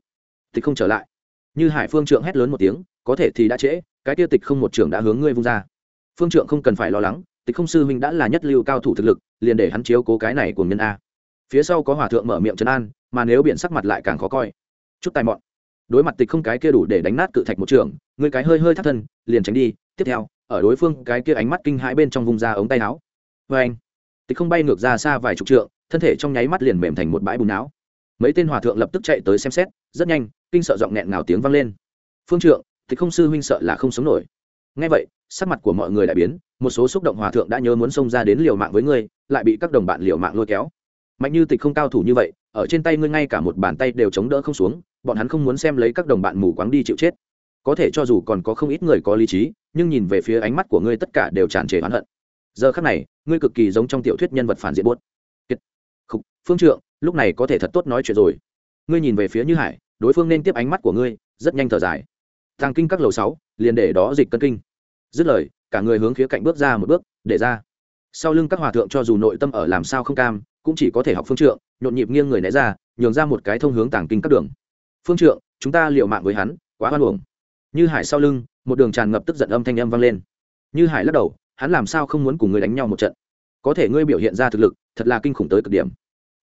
Tịch không trở lại. Như hải phương trượng hét lớn một tiếng, có thể thì đã trễ, cái tiêu tịch không một trưởng đã hướng ngươi vung ra. Phương trượng không cần phải lo lắng, tịch không sư huynh đã là nhất lưu cao thủ thực lực, liền để hắn chiếu cố cái này của nhân a. Phía sau có hòa thượng mở miệng trấn an, mà nếu biển sắc mặt lại càng khó coi. Chút tài mọn đối mặt tịch không cái kia đủ để đánh nát cự thạch một trường, người cái hơi hơi thắt thân, liền tránh đi. Tiếp theo, ở đối phương cái kia ánh mắt kinh hãi bên trong vùng da ống tay áo. Vê anh, tịch không bay ngược ra xa vài chục trượng, thân thể trong nháy mắt liền mềm thành một bãi bùn não. Mấy tên hòa thượng lập tức chạy tới xem xét, rất nhanh, kinh sợ giọng nghẹn ngào tiếng vang lên. Phương trượng, Tịch không sư huynh sợ là không sống nổi. Ngay vậy, sắc mặt của mọi người đại biến, một số xúc động hòa thượng đã nhớ muốn xông ra đến liều mạng với ngươi, lại bị các đồng bạn liều mạng lôi kéo. Mạnh như tịch không cao thủ như vậy, ở trên tay ngươi ngay cả một bàn tay đều chống đỡ không xuống bọn hắn không muốn xem lấy các đồng bạn mù quáng đi chịu chết. Có thể cho dù còn có không ít người có lý trí, nhưng nhìn về phía ánh mắt của ngươi tất cả đều tràn trề oán hận. Giờ khắc này, ngươi cực kỳ giống trong tiểu thuyết nhân vật phản diện buốt. Kiệt. Phương trượng, lúc này có thể thật tốt nói chuyện rồi. Ngươi nhìn về phía như hải, đối phương nên tiếp ánh mắt của ngươi, rất nhanh thở dài. Thang kinh các lầu sáu, liền để đó dịch cân kinh. Dứt lời, cả người hướng khía cạnh bước ra một bước, để ra. Sau lưng các hòa thượng cho dù nội tâm ở làm sao không cam, cũng chỉ có thể học phương trượng, nhộn nhịp nghiêng người né ra, nhường ra một cái thông hướng tàng kinh các đường phương trượng, chúng ta liệu mạng với hắn, quá hoan hồng như hải sau lưng, một đường tràn ngập tức giận âm thanh âm vang lên. Như hải lắc đầu, hắn làm sao không muốn cùng ngươi đánh nhau một trận? Có thể ngươi biểu hiện ra thực lực, thật là kinh khủng tới cực điểm.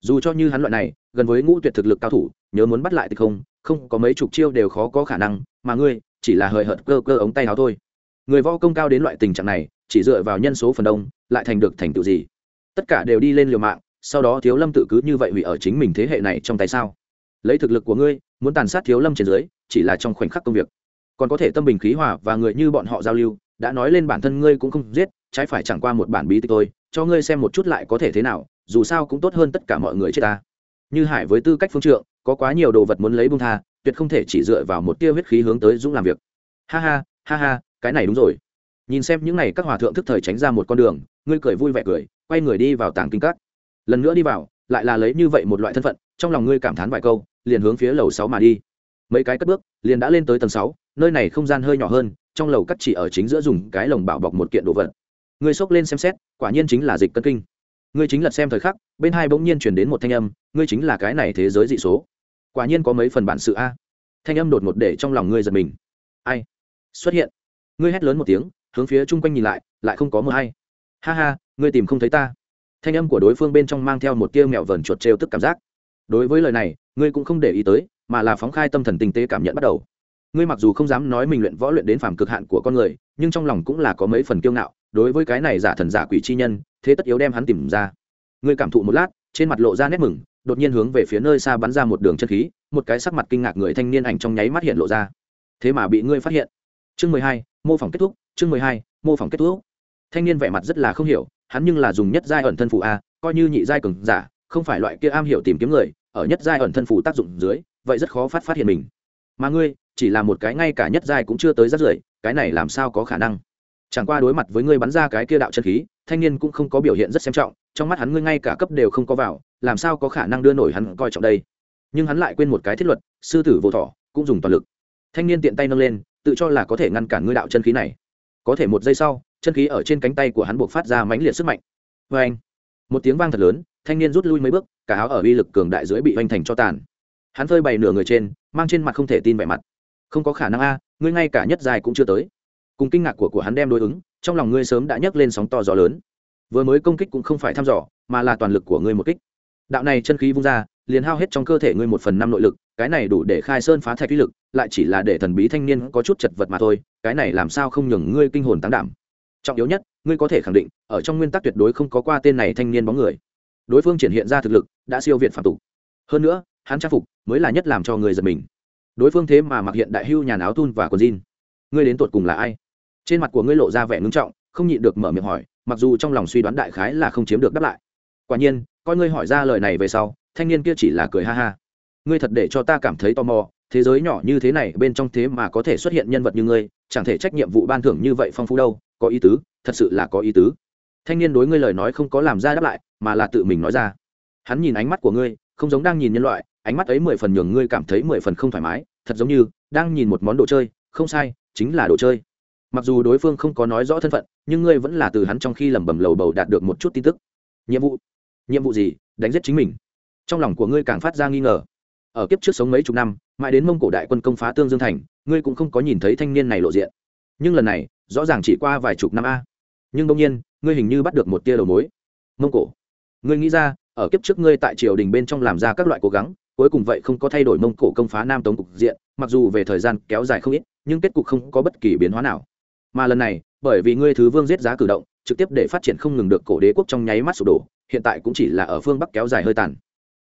Dù cho như hắn loại này, gần với ngũ tuyệt thực lực cao thủ, nhớ muốn bắt lại thì không không, có mấy chục chiêu đều khó có khả năng, mà ngươi, chỉ là hời hợt cơ cơ ống tay áo thôi. Người võ công cao đến loại tình trạng này, chỉ dựa vào nhân số phần đông, lại thành được thành tựu gì? Tất cả đều đi lên liều mạng, sau đó thiếu lâm tự cứ như vậy hủy ở chính mình thế hệ này trong tay sao? Lấy thực lực của ngươi muốn tàn sát thiếu lâm trên dưới, chỉ là trong khoảnh khắc công việc. Còn có thể tâm bình khí hòa và người như bọn họ giao lưu, đã nói lên bản thân ngươi cũng không giết, trái phải chẳng qua một bản bí tịch thôi, cho ngươi xem một chút lại có thể thế nào, dù sao cũng tốt hơn tất cả mọi người chết ta. Như hải với tư cách phương trượng, có quá nhiều đồ vật muốn lấy bung tha, tuyệt không thể chỉ dựa vào một tia huyết khí hướng tới dũng làm việc. Ha ha ha ha, cái này đúng rồi. Nhìn xem những n à y các hòa thượng thức thời tránh ra một con đường, ngươi cười vui vẻ cười, quay người đi vào tảng kinh các. Lần nữa đi vào, lại là lấy như vậy một loại thân phận, trong lòng ngươi cảm thán vài câu liền hướng phía lầu sáu mà đi. Mấy cái cất bước, liền đã lên tới tầng sáu, nơi này không gian hơi nhỏ hơn, trong lầu cắt chỉ ở chính giữa dùng cái lồng bảo bọc một kiện đồ vật. Ngươi xốc lên xem xét, quả nhiên chính là dịch cân kinh. Ngươi chính lật xem thời khắc, bên hai bỗng nhiên chuyển đến một thanh âm, ngươi chính là cái này thế giới dị số. Quả nhiên có mấy phần bản sự a. Thanh âm đột ngột để trong lòng ngươi giật mình. Ai? Xuất hiện. Ngươi hét lớn một tiếng, hướng phía chung quanh nhìn lại lại không có mưa hay. Ha ha, ngươi tìm không thấy ta. Thanh âm của đối phương bên trong mang theo một tia mẹo vờn chuột trêu tức cảm giác. Đối với lời này ngươi cũng không để ý tới, mà là phóng khai tâm thần tinh tế cảm nhận bắt đầu. Ngươi mặc dù không dám nói mình luyện võ luyện đến phàm cực hạn của con người, nhưng trong lòng cũng là có mấy phần kiêu ngạo, đối với cái này giả thần giả quỷ chi nhân, thế tất yếu đem hắn tìm ra. Ngươi cảm thụ một lát, trên mặt lộ ra nét mừng, đột nhiên hướng về phía nơi xa bắn ra một đường chân khí, một cái sắc mặt kinh ngạc người thanh niên ảnh trong nháy mắt hiện lộ ra. Thế mà bị ngươi phát hiện. Chương mười hai, mô phỏng kết thúc, chương mười hai, mô phỏng kết thúc. Thanh niên vẻ mặt rất là không hiểu, hắn nhưng là dùng nhất giai ẩn thân phụ a, coi như nhị giai cường giả, không phải loại kia am hiểu tìm kiếm người ở nhất giai ẩn thân phủ tác dụng dưới, vậy rất khó phát phát hiện mình. Mà ngươi, chỉ là một cái ngay cả nhất giai cũng chưa tới rất rưỡi, cái này làm sao có khả năng? Chẳng qua đối mặt với ngươi bắn ra cái kia đạo chân khí, thanh niên cũng không có biểu hiện rất xem trọng, trong mắt hắn ngươi ngay cả cấp đều không có vào, làm sao có khả năng đưa nổi hắn coi trọng đây? Nhưng hắn lại quên một cái thiết luật, sư tử vô thọ cũng dùng toàn lực. Thanh niên tiện tay nâng lên, tự cho là có thể ngăn cản ngươi đạo chân khí này. Có thể một giây sau, chân khí ở trên cánh tay của hắn buộc phát ra mãnh liệt sức mạnh. Vê anh một tiếng vang thật lớn thanh niên rút lui mấy bước, cả áo ở uy lực cường đại dưới bị hoành thành cho tàn. Hắn phơi bày nửa người trên, mang trên mặt không thể tin vẻ mặt. Không có khả năng a, ngươi ngay cả nhất dài cũng chưa tới. Cùng kinh ngạc của của hắn đem đối ứng, trong lòng ngươi sớm đã nhấc lên sóng to gió lớn. Vừa mới công kích cũng không phải thăm dò, mà là toàn lực của ngươi một kích. Đạo này chân khí vung ra, liền hao hết trong cơ thể ngươi một phần năm nội lực, cái này đủ để khai sơn phá thạch uy lực, lại chỉ là để thần bí thanh niên có chút chật vật mà thôi, cái này làm sao không nhường ngươi kinh hồn tán đảm. Trọng yếu nhất, ngươi có thể khẳng định, ở trong nguyên tắc tuyệt đối không có qua tên này thanh niên bóng người đối phương triển hiện ra thực lực, đã siêu việt phạm tục. Hơn nữa, hắn trang phục mới là nhất làm cho người giật mình. Đối phương thế mà mặc hiện đại hưu nhà áo thun và quần jean. Ngươi đến tột cùng là ai? Trên mặt của ngươi lộ ra vẻ ngưng trọng, không nhịn được mở miệng hỏi, mặc dù trong lòng suy đoán đại khái là không chiếm được đáp lại. Quả nhiên, coi ngươi hỏi ra lời này về sau, thanh niên kia chỉ là cười ha ha. Ngươi thật để cho ta cảm thấy tò mò, thế giới nhỏ như thế này, bên trong thế mà có thể xuất hiện nhân vật như ngươi, chẳng thể trách nhiệm vụ ban thưởng như vậy phong phú đâu, có ý tứ, thật sự là có ý tứ thanh niên đối ngươi lời nói không có làm ra đáp lại, mà là tự mình nói ra. Hắn nhìn ánh mắt của ngươi, không giống đang nhìn nhân loại, ánh mắt ấy mười phần nhường ngươi cảm thấy mười phần không thoải mái, thật giống như đang nhìn một món đồ chơi, không sai, chính là đồ chơi. Mặc dù đối phương không có nói rõ thân phận, nhưng ngươi vẫn là từ hắn trong khi lẩm bẩm lầu bầu đạt được một chút tin tức. Nhiệm vụ? Nhiệm vụ gì? Đánh giết chính mình. Trong lòng của ngươi càng phát ra nghi ngờ. Ở kiếp trước sống mấy chục năm, mãi đến mông cổ đại quân công phá tương dương thành, ngươi cũng không có nhìn thấy thanh niên này lộ diện. Nhưng lần này, rõ ràng chỉ qua vài chục năm a. Nhưng đông nhiên ngươi hình như bắt được một tia đầu mối. Mông cổ. Ngươi nghĩ ra, ở kiếp trước ngươi tại triều đình bên trong làm ra các loại cố gắng, cuối cùng vậy không có thay đổi mông cổ công phá nam tống cục diện, mặc dù về thời gian kéo dài không ít, nhưng kết cục không có bất kỳ biến hóa nào. Mà lần này, bởi vì ngươi thứ vương giết giá cử động, trực tiếp để phát triển không ngừng được cổ đế quốc trong nháy mắt sụp đổ, hiện tại cũng chỉ là ở phương bắc kéo dài hơi tàn.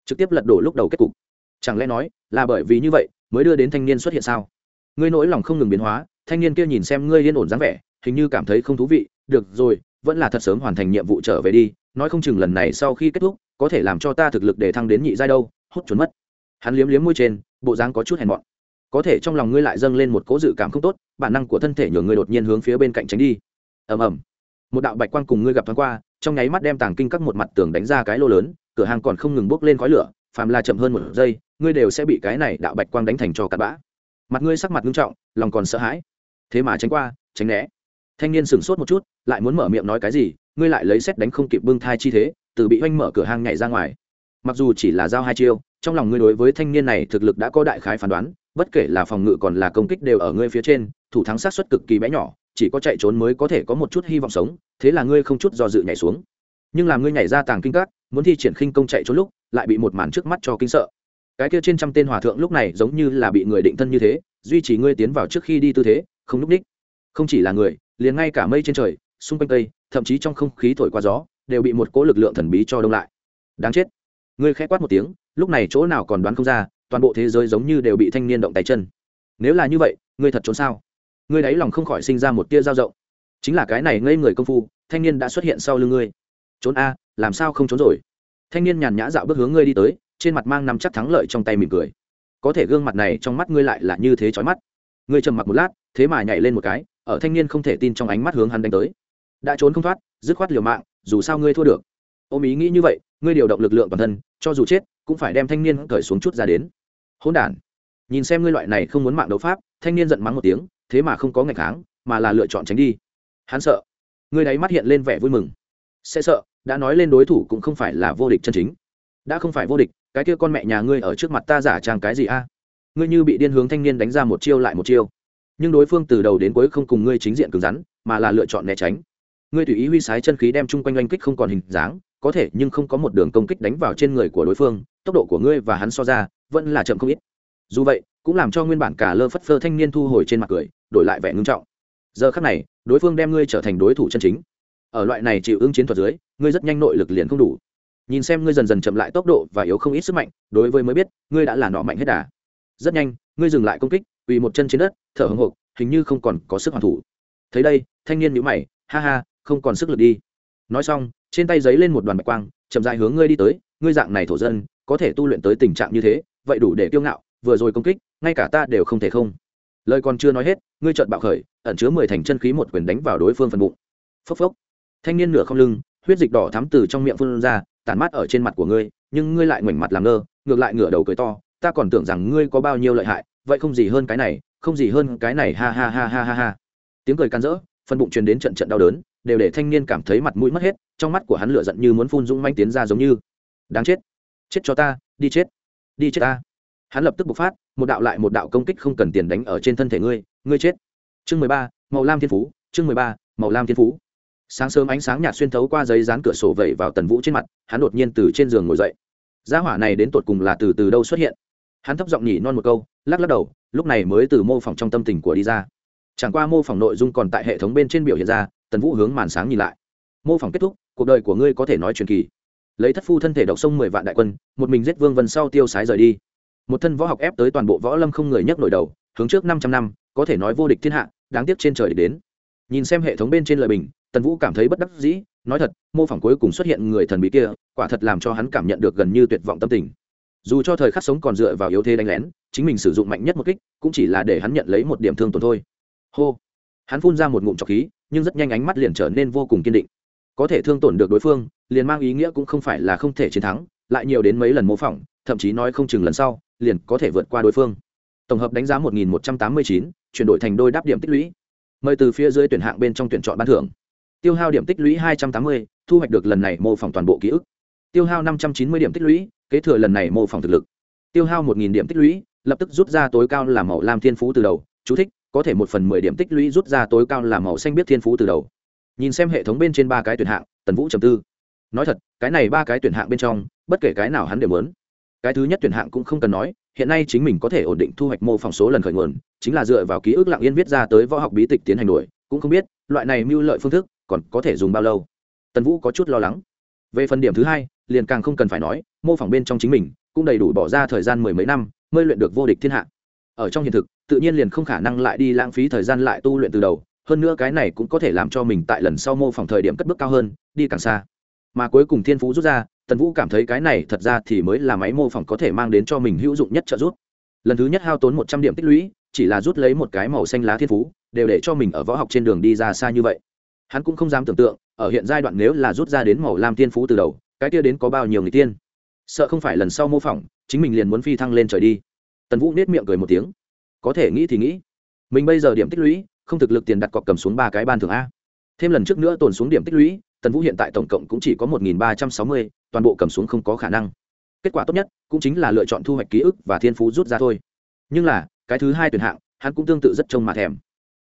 Trực tiếp lật đổ lúc đầu kết cục. Chẳng lẽ nói, là bởi vì như vậy, mới đưa đến thanh niên xuất hiện sao? Ngươi nỗi lòng không ngừng biến hóa, thanh niên kia nhìn xem ngươi yên ổn dáng vẻ, hình như cảm thấy không thú vị, được rồi vẫn là thật sớm hoàn thành nhiệm vụ trở về đi, nói không chừng lần này sau khi kết thúc, có thể làm cho ta thực lực để thăng đến nhị giai đâu hốt trốn mất. Hắn liếm liếm môi trên, bộ dáng có chút hèn mọn. Có thể trong lòng ngươi lại dâng lên một cố dự cảm không tốt, bản năng của thân thể nhường ngươi đột nhiên hướng phía bên cạnh tránh đi. Ầm ầm. Một đạo bạch quang cùng ngươi gặp thoáng qua, trong nháy mắt đem tàng kinh các một mặt tường đánh ra cái lô lớn, cửa hàng còn không ngừng bốc lên khói lửa, phàm là chậm hơn một giây, ngươi đều sẽ bị cái này đạo bạch quang đánh thành cho cặn bã. Mặt ngươi sắc mặt nghiêm trọng, lòng còn sợ hãi. Thế mà tránh qua, tránh né thanh niên sửng sốt một chút, lại muốn mở miệng nói cái gì, ngươi lại lấy xét đánh không kịp bưng thai chi thế, từ bị oanh mở cửa hang nhảy ra ngoài. Mặc dù chỉ là giao hai chiêu, trong lòng ngươi đối với thanh niên này thực lực đã có đại khái phán đoán, bất kể là phòng ngự còn là công kích đều ở ngươi phía trên, thủ thắng sát xuất cực kỳ bé nhỏ, chỉ có chạy trốn mới có thể có một chút hy vọng sống, thế là ngươi không chút do dự nhảy xuống. Nhưng làm ngươi nhảy ra tàng kinh các, muốn thi triển khinh công chạy trốn lúc, lại bị một màn trước mắt cho kinh sợ. Cái kia trên trăm tên hòa thượng lúc này giống như là bị người định thân như thế, duy trì ngươi tiến vào trước khi đi tư thế, không núp ních. Không chỉ là người liền ngay cả mây trên trời, xung quanh tây thậm chí trong không khí thổi qua gió, đều bị một cỗ lực lượng thần bí cho đông lại. Đáng chết. Ngươi khẽ quát một tiếng, lúc này chỗ nào còn đoán không ra, toàn bộ thế giới giống như đều bị thanh niên động tay chân. Nếu là như vậy, ngươi thật trốn sao? Ngươi đáy lòng không khỏi sinh ra một tia dao rộng chính là cái này ngây người công phu, thanh niên đã xuất hiện sau lưng ngươi. Trốn a, làm sao không trốn rồi? Thanh niên nhàn nhã dạo bước hướng ngươi đi tới, trên mặt mang nằm chắc thắng lợi trong tay mỉm cười. Có thể gương mặt này trong mắt ngươi lại là như thế chói mắt. Ngươi trầm mặc một lát, thế mà nhảy lên một cái ở thanh niên không thể tin trong ánh mắt hướng hắn đánh tới. Đã trốn không thoát, dứt khoát liều mạng, dù sao ngươi thua được. Ôm ý nghĩ như vậy, ngươi điều động lực lượng bản thân, cho dù chết, cũng phải đem thanh niên cởi xuống chút ra đến. Hỗn đản. Nhìn xem ngươi loại này không muốn mạng đấu pháp, thanh niên giận mắng một tiếng, thế mà không có ngày kháng mà là lựa chọn tránh đi. Hắn sợ. Ngươi đáy mắt hiện lên vẻ vui mừng. Sẽ sợ, đã nói lên đối thủ cũng không phải là vô địch chân chính. Đã không phải vô địch, cái kia con mẹ nhà ngươi ở trước mặt ta giả trang cái gì a? Ngươi như bị điên hướng thanh niên đánh ra một chiêu lại một chiêu nhưng đối phương từ đầu đến cuối không cùng ngươi chính diện cứng rắn, mà là lựa chọn né tránh. Ngươi tùy ý huy sái chân khí đem chung quanh oanh kích không còn hình dáng, có thể nhưng không có một đường công kích đánh vào trên người của đối phương, tốc độ của ngươi và hắn so ra, vẫn là chậm không ít. Dù vậy, cũng làm cho nguyên bản cả lơ phất phơ thanh niên thu hồi trên mặt cười, đổi lại vẻ ngưng trọng. Giờ khắc này, đối phương đem ngươi trở thành đối thủ chân chính. Ở loại này chịu ứng chiến thuật dưới, ngươi rất nhanh nội lực liền không đủ. Nhìn xem ngươi dần dần chậm lại tốc độ và yếu không ít sức mạnh, đối với mới biết, ngươi đã là nọ mạnh hết đà. Rất nhanh, ngươi dừng lại công kích vì một chân trên đất, thở hồng hộc, hình như không còn có sức hoàn thủ. Thấy đây, thanh niên nhữ mày, ha ha, không còn sức lực đi. Nói xong, trên tay giấy lên một đoàn bạch quang, chậm dại hướng ngươi đi tới, ngươi dạng này thổ dân, có thể tu luyện tới tình trạng như thế, vậy đủ để kiêu ngạo, vừa rồi công kích, ngay cả ta đều không thể không. Lời còn chưa nói hết, ngươi trợn bạo khởi, ẩn chứa mười thành chân khí một quyền đánh vào đối phương phần bụng. Phốc phốc. Thanh niên nửa không lưng, huyết dịch đỏ thắm từ trong miệng phun ra, tản mát ở trên mặt của ngươi, nhưng ngươi lại ngoảnh mặt làm ngơ, ngược lại ngửa đầu cười to, ta còn tưởng rằng ngươi có bao nhiêu lợi hại vậy không gì hơn cái này, không gì hơn cái này, ha ha ha ha ha ha. Tiếng cười can rỡ phần bụng truyền đến trận trận đau đớn, đều để thanh niên cảm thấy mặt mũi mất hết, trong mắt của hắn lửa giận như muốn phun dũng manh tiến ra giống như. Đáng chết. Chết cho ta, đi chết. Đi chết ta. Hắn lập tức bộc phát, một đạo lại một đạo công kích không cần tiền đánh ở trên thân thể ngươi ngươi chết. Chương mười ba, màu lam thiên phú, chương mười ba, màu lam thiên phú. Sáng sớm ánh sáng nhạt xuyên thấu qua giấy dán cửa sổ vẩy vào tần vũ trên mặt, hắn đột nhiên từ trên giường ngồi dậy. Gia hỏa này đến tột cùng là từ từ đâu xuất hiện? Hắn thấp giọng nhỉ non một câu, lắc lắc đầu, lúc này mới từ mô phỏng trong tâm tình của đi ra. Chẳng qua mô phỏng nội dung còn tại hệ thống bên trên biểu hiện ra, tần vũ hướng màn sáng nhìn lại. Mô phỏng kết thúc, cuộc đời của ngươi có thể nói truyền kỳ. Lấy thất phu thân thể độc sông mười vạn đại quân, một mình giết vương vân sau tiêu sái rời đi. Một thân võ học ép tới toàn bộ võ lâm không người nhấc nổi đầu, hướng trước năm trăm năm, có thể nói vô địch thiên hạ, đáng tiếc trên trời để đến. Nhìn xem hệ thống bên trên lời bình, tần vũ cảm thấy bất đắc dĩ, nói thật, mô phỏng cuối cùng xuất hiện người thần bí kia, quả thật làm cho hắn cảm nhận được gần như tuyệt vọng tâm tình dù cho thời khắc sống còn dựa vào yếu thế đánh lén, chính mình sử dụng mạnh nhất một kích cũng chỉ là để hắn nhận lấy một điểm thương tổn thôi. Hô! Hắn phun ra một ngụm trọc khí, nhưng rất nhanh ánh mắt liền trở nên vô cùng kiên định. Có thể thương tổn được đối phương, liền mang ý nghĩa cũng không phải là không thể chiến thắng, lại nhiều đến mấy lần mô phỏng, thậm chí nói không chừng lần sau, liền có thể vượt qua đối phương. Tổng hợp đánh giá một nghìn một trăm tám mươi chín, chuyển đổi thành đôi đáp điểm tích lũy. Mời từ phía dưới tuyển hạng bên trong tuyển chọn ban thưởng. Tiêu hao điểm tích lũy hai trăm tám mươi, thu hoạch được lần này mô phỏng toàn bộ ký ức. Tiêu hao năm trăm chín mươi điểm tích lũy kế thừa lần này mô phỏng thực lực. Tiêu hao một điểm tích lũy, lập tức rút ra tối cao là màu lam thiên phú từ đầu. Chú thích, có thể một phần mười điểm tích lũy rút ra tối cao là màu xanh biết thiên phú từ đầu. Nhìn xem hệ thống bên trên ba cái tuyển hạng, tần vũ trầm tư. Nói thật, cái này ba cái tuyển hạng bên trong, bất kể cái nào hắn đều muốn. Cái thứ nhất tuyển hạng cũng không cần nói, hiện nay chính mình có thể ổn định thu hoạch mô phỏng số lần khởi nguồn, chính là dựa vào ký ức lặng yên viết ra tới võ học bí tịch tiến hành đuổi, cũng không biết, loại này mưu lợi phương thức còn có thể dùng bao lâu. Tần vũ có chút lo lắng về phần điểm thứ hai, liền càng không cần phải nói, mô phỏng bên trong chính mình cũng đầy đủ bỏ ra thời gian mười mấy năm, mới luyện được vô địch thiên hạ. Ở trong hiện thực, tự nhiên liền không khả năng lại đi lãng phí thời gian lại tu luyện từ đầu, hơn nữa cái này cũng có thể làm cho mình tại lần sau mô phỏng thời điểm cất bước cao hơn, đi càng xa. Mà cuối cùng thiên phú rút ra, tần vũ cảm thấy cái này thật ra thì mới là máy mô phỏng có thể mang đến cho mình hữu dụng nhất trợ giúp. Lần thứ nhất hao tốn một trăm điểm tích lũy, chỉ là rút lấy một cái màu xanh lá thiên phú, đều để cho mình ở võ học trên đường đi ra xa như vậy. Hắn cũng không dám tưởng tượng ở hiện giai đoạn nếu là rút ra đến màu lam thiên phú từ đầu, cái kia đến có bao nhiêu người tiên? Sợ không phải lần sau mô phỏng, chính mình liền muốn phi thăng lên trời đi. Tần vũ nết miệng cười một tiếng. Có thể nghĩ thì nghĩ. Mình bây giờ điểm tích lũy, không thực lực tiền đặt cọc cầm xuống ba cái ban thường a. Thêm lần trước nữa tồn xuống điểm tích lũy, tần vũ hiện tại tổng cộng cũng chỉ có một nghìn ba trăm sáu mươi, toàn bộ cầm xuống không có khả năng. Kết quả tốt nhất, cũng chính là lựa chọn thu hoạch ký ức và thiên phú rút ra thôi. Nhưng là, cái thứ hai tuyển hạng, hắn cũng tương tự rất trông mà thèm.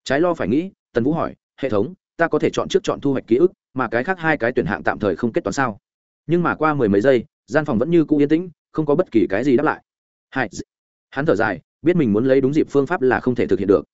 Trái lo phải nghĩ, tần vũ hỏi, hệ thống, ta có thể chọn trước chọn thu hoạch ký ức mà cái khác hai cái tuyển hạng tạm thời không kết toán sao? Nhưng mà qua mười mấy giây, gian phòng vẫn như cũ yên tĩnh, không có bất kỳ cái gì đáp lại. Hai hắn thở dài, biết mình muốn lấy đúng dịp phương pháp là không thể thực hiện được.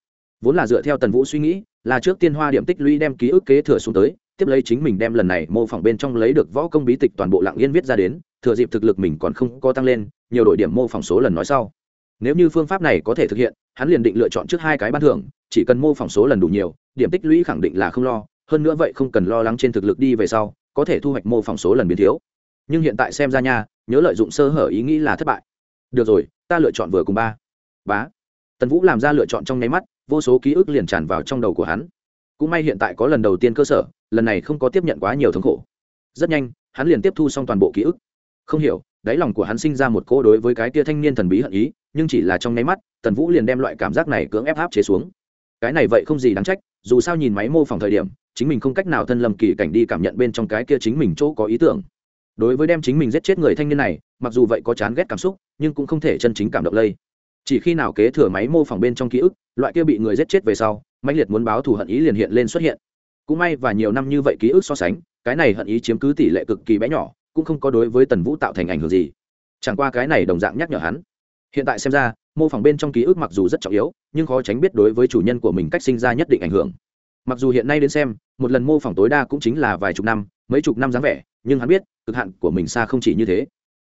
Vốn là dựa theo tần vũ suy nghĩ, là trước tiên hoa điểm tích lũy đem ký ức kế thừa xuống tới, tiếp lấy chính mình đem lần này mô phỏng bên trong lấy được võ công bí tịch toàn bộ lặng yên viết ra đến, thừa dịp thực lực mình còn không có tăng lên, nhiều đội điểm mô phỏng số lần nói sau. Nếu như phương pháp này có thể thực hiện, hắn liền định lựa chọn trước hai cái ban thưởng, chỉ cần mô phỏng số lần đủ nhiều, điểm tích lũy khẳng định là không lo hơn nữa vậy không cần lo lắng trên thực lực đi về sau, có thể thu hoạch mô phỏng số lần biến thiếu. Nhưng hiện tại xem ra nha, nhớ lợi dụng sơ hở ý nghĩ là thất bại. Được rồi, ta lựa chọn vừa cùng ba. Bá. Tần vũ làm ra lựa chọn trong nháy mắt, vô số ký ức liền tràn vào trong đầu của hắn. Cũng may hiện tại có lần đầu tiên cơ sở, lần này không có tiếp nhận quá nhiều thống khổ. Rất nhanh, hắn liền tiếp thu xong toàn bộ ký ức. Không hiểu, đáy lòng của hắn sinh ra một cô đối với cái tia thanh niên thần bí hận ý, nhưng chỉ là trong nháy mắt, tần vũ liền đem loại cảm giác này cưỡng ép áp chế xuống. Cái này vậy không gì đáng trách, dù sao nhìn máy mô phỏng thời điểm chính mình không cách nào thân lầm kỳ cảnh đi cảm nhận bên trong cái kia chính mình chỗ có ý tưởng. Đối với đem chính mình giết chết người thanh niên này, mặc dù vậy có chán ghét cảm xúc, nhưng cũng không thể chân chính cảm động lây. Chỉ khi nào kế thừa máy mô phỏng bên trong ký ức, loại kia bị người giết chết về sau mạnh liệt muốn báo thù hận ý liền hiện lên xuất hiện. Cũng may và nhiều năm như vậy ký ức so sánh, cái này hận ý chiếm cứ tỷ lệ cực kỳ bé nhỏ, cũng không có đối với tần vũ tạo thành ảnh hưởng gì. Chẳng qua cái này đồng dạng nhắc nhở hắn. Hiện tại xem ra, mô phỏng bên trong ký ức mặc dù rất trọng yếu, nhưng khó tránh biết đối với chủ nhân của mình cách sinh ra nhất định ảnh hưởng mặc dù hiện nay đến xem, một lần mô phỏng tối đa cũng chính là vài chục năm, mấy chục năm dáng vẻ, nhưng hắn biết, cực hạn của mình xa không chỉ như thế.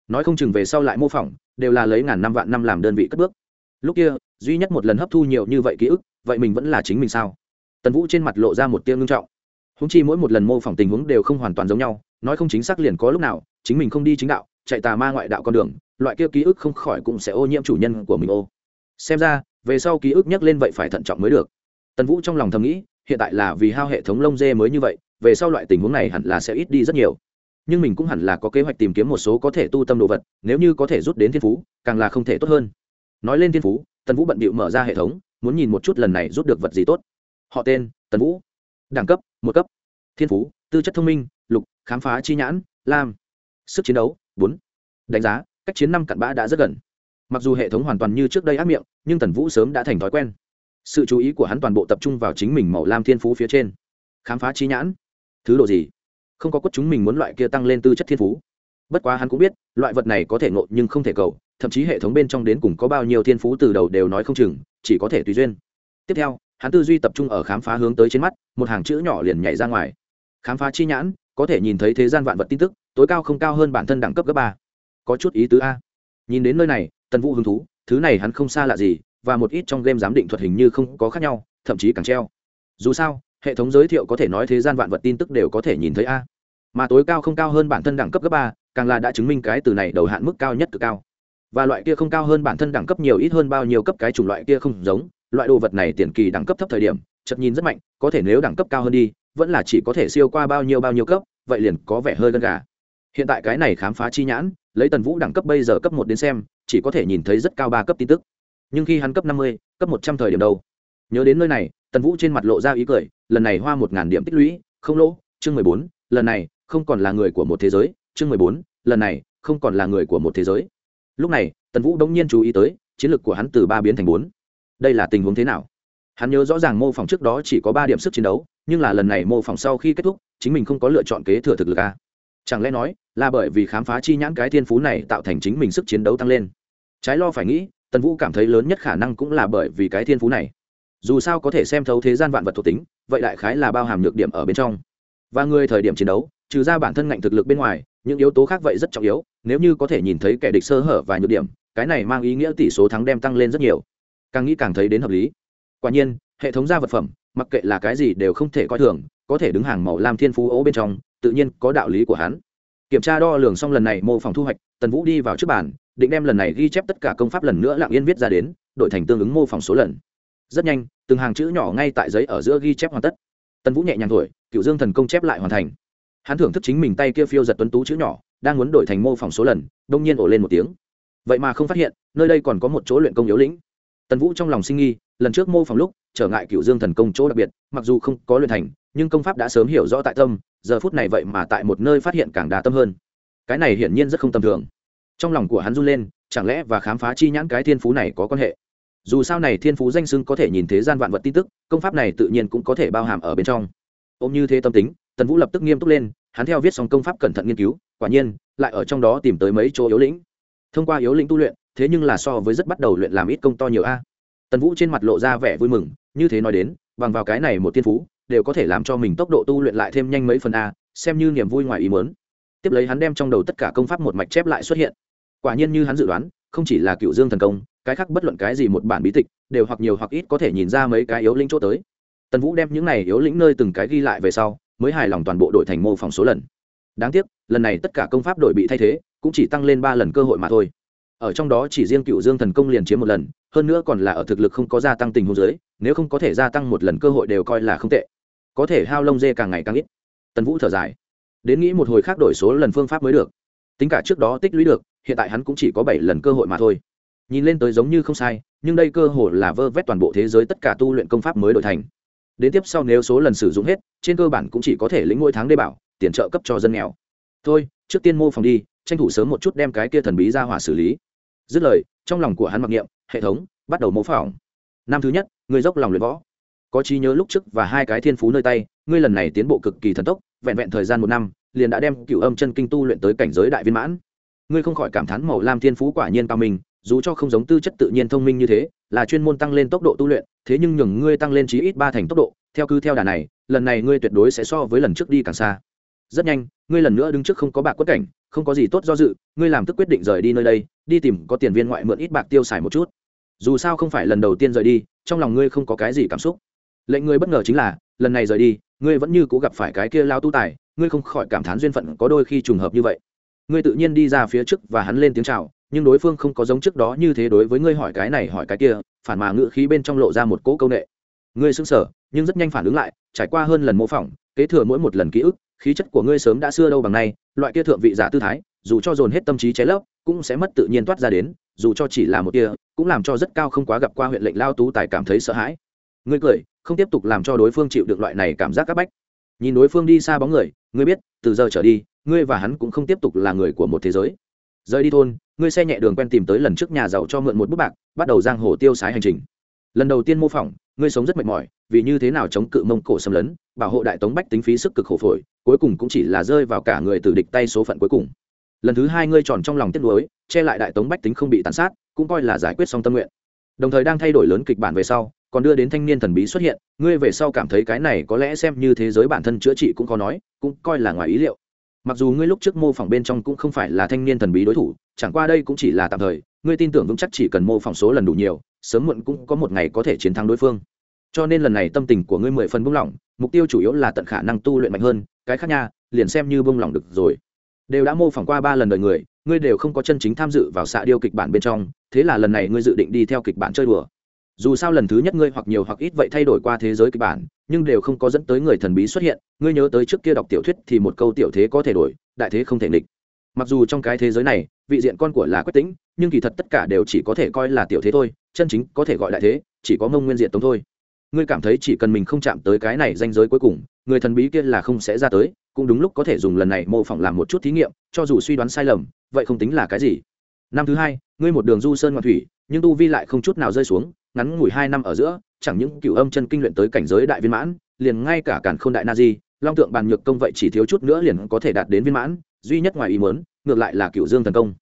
Nói không chừng về sau lại mô phỏng, đều là lấy ngàn năm vạn năm làm đơn vị cất bước. Lúc kia, duy nhất một lần hấp thu nhiều như vậy ký ức, vậy mình vẫn là chính mình sao? Tần vũ trên mặt lộ ra một tiêu ngưng trọng. Húng chi mỗi một lần mô phỏng tình huống đều không hoàn toàn giống nhau, nói không chính xác liền có lúc nào, chính mình không đi chính đạo, chạy tà ma ngoại đạo con đường, loại kia ký ức không khỏi cũng sẽ ô nhiễm chủ nhân của mình ô. Xem ra, về sau ký ức nhắc lên vậy phải thận trọng mới được. Tần vũ trong lòng thầm nghĩ hiện tại là vì hao hệ thống lông dê mới như vậy, về sau loại tình huống này hẳn là sẽ ít đi rất nhiều. Nhưng mình cũng hẳn là có kế hoạch tìm kiếm một số có thể tu tâm đồ vật, nếu như có thể rút đến thiên phú, càng là không thể tốt hơn. Nói lên thiên phú, tần vũ bận bịu mở ra hệ thống, muốn nhìn một chút lần này rút được vật gì tốt. Họ tên, tần vũ. Đẳng cấp, một cấp. Thiên phú, tư chất thông minh, lục, khám phá chi nhãn, lam. Sức chiến đấu, bốn. Đánh giá, cách chiến năm cặn bã đã rất gần. Mặc dù hệ thống hoàn toàn như trước đây ác miệng, nhưng tần vũ sớm đã thành thói quen sự chú ý của hắn toàn bộ tập trung vào chính mình màu lam thiên phú phía trên. Khám phá chi nhãn. Thứ độ gì? Không có quất chúng mình muốn loại kia tăng lên tư chất thiên phú. Bất quá hắn cũng biết, loại vật này có thể ngộ nhưng không thể cầu, thậm chí hệ thống bên trong đến cùng có bao nhiêu thiên phú từ đầu đều nói không chừng, chỉ có thể tùy duyên. Tiếp theo, hắn tư duy tập trung ở khám phá hướng tới trên mắt, một hàng chữ nhỏ liền nhảy ra ngoài. Khám phá chi nhãn, có thể nhìn thấy thế gian vạn vật tin tức, tối cao không cao hơn bản thân đẳng cấp cấp ba. Có chút ý tứ a. Nhìn đến nơi này, tần vũ hứng thú, thứ này hắn không xa lạ gì và một ít trong game giám định thuật hình như không có khác nhau, thậm chí càng treo. Dù sao, hệ thống giới thiệu có thể nói thế gian vạn vật tin tức đều có thể nhìn thấy a. Mà tối cao không cao hơn bản thân đẳng cấp cấp ba, càng là đã chứng minh cái từ này đầu hạn mức cao nhất cực cao. Và loại kia không cao hơn bản thân đẳng cấp nhiều ít hơn bao nhiêu cấp cái chủng loại kia không giống, loại đồ vật này tiền kỳ đẳng cấp thấp thời điểm, chật nhìn rất mạnh, có thể nếu đẳng cấp cao hơn đi, vẫn là chỉ có thể siêu qua bao nhiêu bao nhiêu cấp, vậy liền có vẻ hơi gân gà. Hiện tại cái này khám phá chi nhãn, lấy tần vũ đẳng cấp bây giờ cấp một đến xem, chỉ có thể nhìn thấy rất cao ba cấp tin tức nhưng khi hắn cấp năm mươi, cấp một trăm thời điểm đâu? Nhớ đến nơi này, tần vũ trên mặt lộ ra ý cười, lần này hoa một ngàn điểm tích lũy, không lỗ, chương mười bốn, lần này, không còn là người của một thế giới, chương mười bốn, lần này, không còn là người của một thế giới. Lúc này, tần vũ đống nhiên chú ý tới, chiến lược của hắn từ ba biến thành bốn. Đây là tình huống thế nào? Hắn nhớ rõ ràng mô phỏng trước đó chỉ có ba điểm sức chiến đấu, nhưng là lần này mô phỏng sau khi kết thúc, chính mình không có lựa chọn kế thừa thực lực a chẳng lẽ nói, là bởi vì khám phá chi nhãn cái thiên phú này tạo thành chính mình sức chiến đấu tăng lên? Trái lo phải nghĩ tần vũ cảm thấy lớn nhất khả năng cũng là bởi vì cái thiên phú này. Dù sao có thể xem thấu thế gian vạn vật thuộc tính, vậy đại khái là bao hàm nhược điểm ở bên trong. Và người thời điểm chiến đấu, trừ ra bản thân ngạnh thực lực bên ngoài, những yếu tố khác vậy rất trọng yếu, nếu như có thể nhìn thấy kẻ địch sơ hở và nhược điểm, cái này mang ý nghĩa tỷ số thắng đem tăng lên rất nhiều. Càng nghĩ càng thấy đến hợp lý. Quả nhiên, hệ thống gia vật phẩm, mặc kệ là cái gì đều không thể coi thường, có thể đứng hàng màu lam thiên phú ố bên trong, tự nhiên có đạo lý của hắn. Kiểm tra đo lường xong lần này mô phỏng thu hoạch, tần vũ đi vào trước bàn định đem lần này ghi chép tất cả công pháp lần nữa lặng yên viết ra đến, đổi thành tương ứng mô phỏng số lần. Rất nhanh, từng hàng chữ nhỏ ngay tại giấy ở giữa ghi chép hoàn tất. Tần vũ nhẹ nhàng thổi, cựu dương thần công chép lại hoàn thành. Hắn thưởng thức chính mình tay kia phiêu giật tuấn tú chữ nhỏ, đang muốn đổi thành mô phỏng số lần, đông nhiên ổ lên một tiếng. Vậy mà không phát hiện, nơi đây còn có một chỗ luyện công yếu lĩnh. Tần vũ trong lòng sinh nghi, lần trước mô phỏng lúc, trở ngại cựu dương thần công chỗ đặc biệt, mặc dù không có luyện thành, nhưng công pháp đã sớm hiểu rõ tại tâm, giờ phút này vậy mà tại một nơi phát hiện càng đà tâm hơn. Cái này hiển nhiên rất không tầm thường trong lòng của hắn run lên, chẳng lẽ và khám phá chi nhãn cái thiên phú này có quan hệ? Dù sao này thiên phú danh sưng có thể nhìn thế gian vạn vật tin tức, công pháp này tự nhiên cũng có thể bao hàm ở bên trong. Ôm như thế tâm tính, tần vũ lập tức nghiêm túc lên, hắn theo viết xong công pháp cẩn thận nghiên cứu, quả nhiên, lại ở trong đó tìm tới mấy chỗ yếu lĩnh. Thông qua yếu lĩnh tu luyện, thế nhưng là so với rất bắt đầu luyện làm ít công to nhiều a. Tần vũ trên mặt lộ ra vẻ vui mừng, như thế nói đến, bằng vào cái này một thiên phú, đều có thể làm cho mình tốc độ tu luyện lại thêm nhanh mấy phần a, xem như niềm vui ngoài ý mớn tiếp lấy hắn đem trong đầu tất cả công pháp một mạch chép lại xuất hiện quả nhiên như hắn dự đoán, không chỉ là cựu dương thần công, cái khác bất luận cái gì một bản bí tịch, đều hoặc nhiều hoặc ít có thể nhìn ra mấy cái yếu lĩnh chỗ tới. Tần vũ đem những này yếu lĩnh nơi từng cái ghi lại về sau, mới hài lòng toàn bộ đội thành mô phỏng số lần. Đáng tiếc, lần này tất cả công pháp đội bị thay thế, cũng chỉ tăng lên ba lần cơ hội mà thôi. Ở trong đó chỉ riêng cựu dương thần công liền chiếm một lần, hơn nữa còn là ở thực lực không có gia tăng tình huống giới nếu không có thể gia tăng một lần cơ hội đều coi là không tệ. Có thể hao lông dê càng ngày càng ít. Tần vũ thở dài. Đến nghĩ một hồi khác đổi số lần phương pháp mới được. Tính cả trước đó tích lũy được hiện tại hắn cũng chỉ có bảy lần cơ hội mà thôi. Nhìn lên tới giống như không sai, nhưng đây cơ hội là vơ vét toàn bộ thế giới tất cả tu luyện công pháp mới đổi thành. Đến tiếp sau nếu số lần sử dụng hết, trên cơ bản cũng chỉ có thể lĩnh mỗi tháng đê bảo, tiền trợ cấp cho dân nghèo. Thôi, trước tiên mô phòng đi, tranh thủ sớm một chút đem cái kia thần bí ra hỏa xử lý. Dứt lời, trong lòng của hắn mặc niệm, hệ thống, bắt đầu mô phỏng. Năm thứ nhất, người dốc lòng luyện võ. Có trí nhớ lúc trước và hai cái thiên phú nơi tay, ngươi lần này tiến bộ cực kỳ thần tốc, vẹn vẹn thời gian một năm, liền đã đem cựu âm chân kinh tu luyện tới cảnh giới đại viên mãn ngươi không khỏi cảm thán màu lam thiên phú quả nhiên cao minh, dù cho không giống tư chất tự nhiên thông minh như thế, là chuyên môn tăng lên tốc độ tu luyện, thế nhưng nhường ngươi tăng lên chí ít ba thành tốc độ, theo cứ theo đà này, lần này ngươi tuyệt đối sẽ so với lần trước đi càng xa. Rất nhanh, ngươi lần nữa đứng trước không có bạc quất cảnh, không có gì tốt do dự, ngươi làm tức quyết định rời đi nơi đây, đi tìm có tiền viên ngoại mượn ít bạc tiêu xài một chút. Dù sao không phải lần đầu tiên rời đi, trong lòng ngươi không có cái gì cảm xúc. Lệnh ngươi bất ngờ chính là, lần này rời đi, ngươi vẫn như cố gặp phải cái kia lao tu tài, ngươi không khỏi cảm thán duyên phận có đôi khi trùng hợp như vậy ngươi tự nhiên đi ra phía trước và hắn lên tiếng chào, nhưng đối phương không có giống trước đó như thế đối với ngươi hỏi cái này hỏi cái kia, phản mà ngự khí bên trong lộ ra một cỗ câu nệ. Ngươi sững sờ, nhưng rất nhanh phản ứng lại, trải qua hơn lần mô phỏng, kế thừa mỗi một lần ký ức, khí chất của ngươi sớm đã xưa đâu bằng nay, loại kia thượng vị giả tư thái, dù cho dồn hết tâm trí cháy lấp, cũng sẽ mất tự nhiên toát ra đến, dù cho chỉ là một kia cũng làm cho rất cao không quá gặp qua huyện lệnh lao tú tài cảm thấy sợ hãi. Ngươi cười, không tiếp tục làm cho đối phương chịu được loại này cảm giác áp bách. Nhìn đối phương đi xa bóng người, ngươi biết, từ giờ trở đi ngươi và hắn cũng không tiếp tục là người của một thế giới. Rời đi thôn, ngươi xe nhẹ đường quen tìm tới lần trước nhà giàu cho mượn một bút bạc, bắt đầu giang hồ tiêu sái hành trình. Lần đầu tiên mô phỏng, ngươi sống rất mệt mỏi, vì như thế nào chống cự mông cổ xâm lấn, bảo hộ đại tống bách tính phí sức cực khổ phổi, cuối cùng cũng chỉ là rơi vào cả người từ địch tay số phận cuối cùng. Lần thứ hai ngươi tròn trong lòng tiếc nuối, che lại đại tống bách tính không bị tàn sát, cũng coi là giải quyết xong tâm nguyện. Đồng thời đang thay đổi lớn kịch bản về sau, còn đưa đến thanh niên thần bí xuất hiện, ngươi về sau cảm thấy cái này có lẽ xem như thế giới bản thân chữa trị cũng có nói, cũng coi là ngoài ý liệu mặc dù ngươi lúc trước mô phỏng bên trong cũng không phải là thanh niên thần bí đối thủ, chẳng qua đây cũng chỉ là tạm thời, ngươi tin tưởng vững chắc chỉ cần mô phỏng số lần đủ nhiều, sớm muộn cũng có một ngày có thể chiến thắng đối phương. Cho nên lần này tâm tình của ngươi mười phần buông lỏng, mục tiêu chủ yếu là tận khả năng tu luyện mạnh hơn, cái khác nha, liền xem như buông lỏng được rồi. Đều đã mô phỏng qua ba lần đời người, ngươi đều không có chân chính tham dự vào xạ điêu kịch bản bên trong, thế là lần này ngươi dự định đi theo kịch bản chơi đùa dù sao lần thứ nhất ngươi hoặc nhiều hoặc ít vậy thay đổi qua thế giới kịch bản, nhưng đều không có dẫn tới người thần bí xuất hiện. Ngươi nhớ tới trước kia đọc tiểu thuyết thì một câu tiểu thế có thể đổi, đại thế không thể nghịch. Mặc dù trong cái thế giới này, vị diện con của là quách tính nhưng kỳ thật tất cả đều chỉ có thể coi là tiểu thế thôi, chân chính có thể gọi đại thế, chỉ có mông nguyên diện tống thôi. Ngươi cảm thấy chỉ cần mình không chạm tới cái này danh giới cuối cùng, người thần bí kia là không sẽ ra tới, cũng đúng lúc có thể dùng lần này mô phỏng làm một chút thí nghiệm, cho dù suy đoán sai lầm, vậy không tính là cái gì. Năm thứ hai, ngươi một đường du sơn ngoạn thủy, nhưng tu vi lại không chút nào rơi xuống ngắn ngủi hai năm ở giữa, chẳng những cựu âm chân kinh luyện tới cảnh giới đại viên mãn, liền ngay cả cản k h ô n đại na di, long tượng bàn nhược công vậy chỉ thiếu chút nữa liền có thể đạt đến viên mãn, duy nhất ngoài ý mớn ngược lại là cựu dương thần công.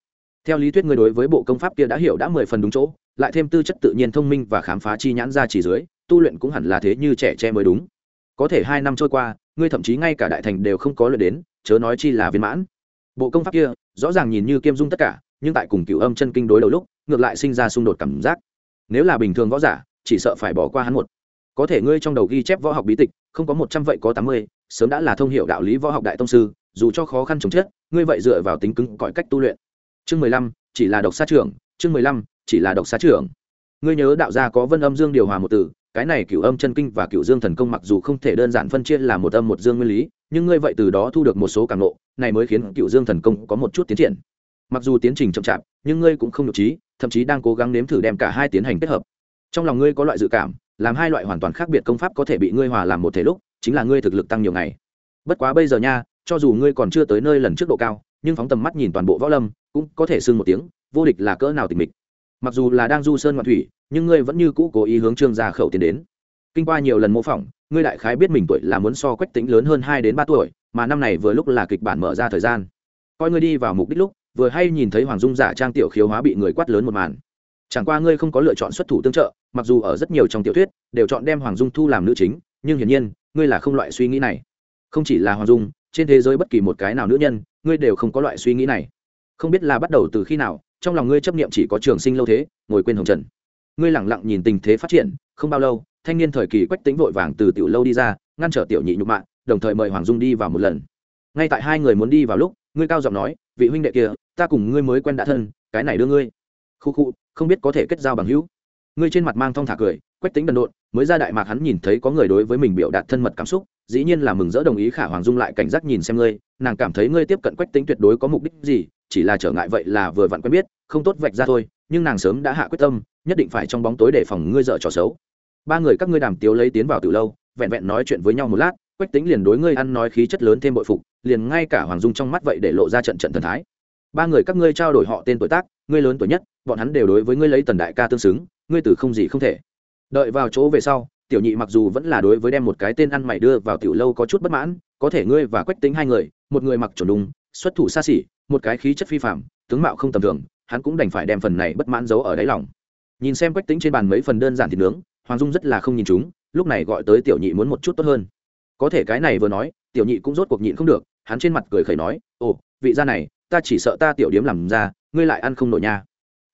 Theo lý thuyết người đối với bộ công pháp kia đã hiểu đã mười phần đúng chỗ, lại thêm tư chất tự nhiên thông minh và khám phá chi nhãn ra chỉ dưới, tu luyện cũng hẳn là thế như trẻ tre mới đúng. Có thể hai năm trôi qua, ngươi thậm chí ngay cả đại thành đều không có luyện đến, chớ nói chi là viên mãn. Bộ công pháp kia, rõ ràng nhìn như kiêm dung tất cả, nhưng tại cùng cựu âm chân kinh đối đầu lúc, ngược lại sinh ra xung đột cảm giác nếu là bình thường võ giả, chỉ sợ phải bỏ qua hắn một. Có thể ngươi trong đầu ghi chép võ học bí tịch, không có một trăm vậy có tám mươi, sớm đã là thông hiệu đạo lý võ học đại tông sư, dù cho khó khăn chống chết, ngươi vậy dựa vào tính cứng cõi cách tu luyện. Chương mười lăm, chỉ là độc sát trưởng, chương mười lăm, chỉ là độc sát trưởng. Ngươi nhớ đạo gia có vân âm dương điều hòa một từ, cái này cửu âm chân kinh và cửu dương thần công mặc dù không thể đơn giản phân chia là một âm một dương nguyên lý, nhưng ngươi vậy từ đó thu được một số cảm nộ này mới khiến cửu dương thần công có một chút tiến triển mặc dù tiến trình chậm chạp, nhưng ngươi cũng không nhục trí, thậm chí đang cố gắng nếm thử đem cả hai tiến hành kết hợp. Trong lòng ngươi có loại dự cảm, làm hai loại hoàn toàn khác biệt công pháp có thể bị ngươi hòa làm một thể lúc, chính là ngươi thực lực tăng nhiều ngày. Bất quá bây giờ nha, cho dù ngươi còn chưa tới nơi lần trước độ cao, nhưng phóng tầm mắt nhìn toàn bộ võ lâm, cũng có thể xưng một tiếng, vô địch là cỡ nào tình mịch. Mặc dù là đang du sơn ngoạn thủy, nhưng ngươi vẫn như cũ cố ý hướng trương gia khẩu tiến đến. Kinh qua nhiều lần mô phỏng, ngươi đại khái biết mình tuổi là muốn so quách tính lớn hơn hai đến ba tuổi, mà năm này vừa lúc là kịch bản mở ra thời gian. Coi ngươi đi vào mục đích lúc vừa hay nhìn thấy hoàng dung giả trang tiểu khiếu hóa bị người quát lớn một màn. Chẳng qua ngươi không có lựa chọn xuất thủ tương trợ, mặc dù ở rất nhiều trong tiểu thuyết, đều chọn đem hoàng dung thu làm nữ chính, nhưng hiển nhiên, ngươi là không loại suy nghĩ này. Không chỉ là hoàng dung, trên thế giới bất kỳ một cái nào nữ nhân, ngươi đều không có loại suy nghĩ này. Không biết là bắt đầu từ khi nào, trong lòng ngươi chấp niệm chỉ có trường sinh lâu thế, ngồi quên hồng trần. Ngươi lẳng lặng nhìn tình thế phát triển, không bao lâu, thanh niên thời kỳ quách tính vội vàng từ tiểu lâu đi ra, ngăn trở tiểu nhị nhục mạng đồng thời mời hoàng dung đi vào một lần. Ngay tại hai người muốn đi vào lúc, ngươi cao giọng nói vị huynh đệ kia, ta cùng ngươi mới quen đã thân, cái này đưa ngươi. Khu khu, không biết có thể kết giao bằng hữu. Ngươi trên mặt mang thong thả cười, quách tính đần độn, mới ra đại mạc hắn nhìn thấy có người đối với mình biểu đạt thân mật cảm xúc, dĩ nhiên là mừng rỡ đồng ý khả hoàng dung lại cảnh giác nhìn xem ngươi, nàng cảm thấy ngươi tiếp cận quách tính tuyệt đối có mục đích gì, chỉ là trở ngại vậy là vừa vặn quen biết, không tốt vạch ra thôi, nhưng nàng sớm đã hạ quyết tâm, nhất định phải trong bóng tối để phòng ngươi dợ trò xấu. Ba người các ngươi đàm tiếu lấy tiến vào từ lâu, vẹn vẹn nói chuyện với nhau một lát quách tính liền đối ngươi ăn nói khí chất lớn thêm bội phục liền ngay cả hoàng dung trong mắt vậy để lộ ra trận trận thần thái. Ba người các ngươi trao đổi họ tên tuổi tác ngươi lớn tuổi nhất bọn hắn đều đối với ngươi lấy tần đại ca tương xứng ngươi tử không gì không thể. Đợi vào chỗ về sau tiểu nhị mặc dù vẫn là đối với đem một cái tên ăn mày đưa vào tiểu lâu có chút bất mãn có thể ngươi và quách tính hai người một người mặc chuẩn đúng, xuất thủ xa xỉ một cái khí chất phi phạm tướng mạo không tầm thường hắn cũng đành phải đem phần này bất mãn giấu ở đáy lòng. Nhìn xem quách tính trên bàn mấy phần đơn giản thịt nướng hoàng dung rất là không nhìn chúng lúc này gọi tới tiểu nhị muốn một chút tốt hơn có thể cái này vừa nói, tiểu nhị cũng rốt cuộc nhịn không được, hắn trên mặt cười khẩy nói, ồ, vị gia này, ta chỉ sợ ta tiểu điếm làm ra, ngươi lại ăn không nổi nha.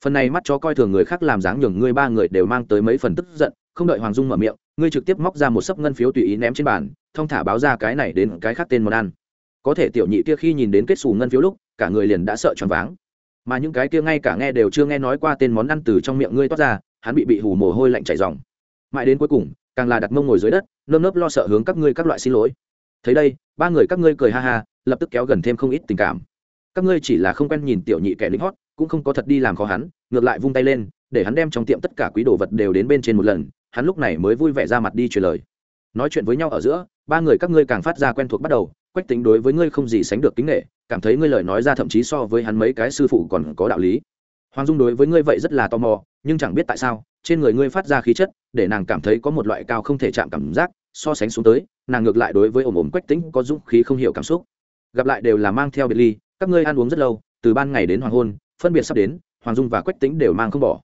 Phần này mắt chó coi thường người khác làm dáng nhường ngươi ba người đều mang tới mấy phần tức giận, không đợi hoàng dung mở miệng, ngươi trực tiếp móc ra một sấp ngân phiếu tùy ý ném trên bàn, thong thả báo ra cái này đến cái khác tên món ăn. Có thể tiểu nhị kia khi nhìn đến kết xù ngân phiếu lúc, cả người liền đã sợ choáng váng. Mà những cái kia ngay cả nghe đều chưa nghe nói qua tên món ăn từ trong miệng ngươi toát ra, hắn bị bị hù mồ hôi lạnh chảy ròng. mãi đến cuối cùng càng là đặt mông ngồi dưới đất, nơm nớp lo sợ hướng các ngươi các loại xin lỗi. Thấy đây, ba người các ngươi cười ha ha, lập tức kéo gần thêm không ít tình cảm. Các ngươi chỉ là không quen nhìn tiểu nhị kẻ lính hót, cũng không có thật đi làm khó hắn, ngược lại vung tay lên, để hắn đem trong tiệm tất cả quý đồ vật đều đến bên trên một lần, hắn lúc này mới vui vẻ ra mặt đi truyền lời. Nói chuyện với nhau ở giữa, ba người các ngươi càng phát ra quen thuộc bắt đầu, quách tính đối với ngươi không gì sánh được kính nghệ, cảm thấy ngươi lời nói ra thậm chí so với hắn mấy cái sư phụ còn có đạo lý. Hoàng dung đối với ngươi vậy rất là tò mò, nhưng chẳng biết tại sao, trên người ngươi phát ra khí chất để nàng cảm thấy có một loại cao không thể chạm cảm giác, so sánh xuống tới, nàng ngược lại đối với ồm ồm quách tính có dũng khí không hiểu cảm xúc. Gặp lại đều là mang theo biệt ly, các ngươi ăn uống rất lâu, từ ban ngày đến hoàng hôn, phân biệt sắp đến, hoàng dung và quách tính đều mang không bỏ.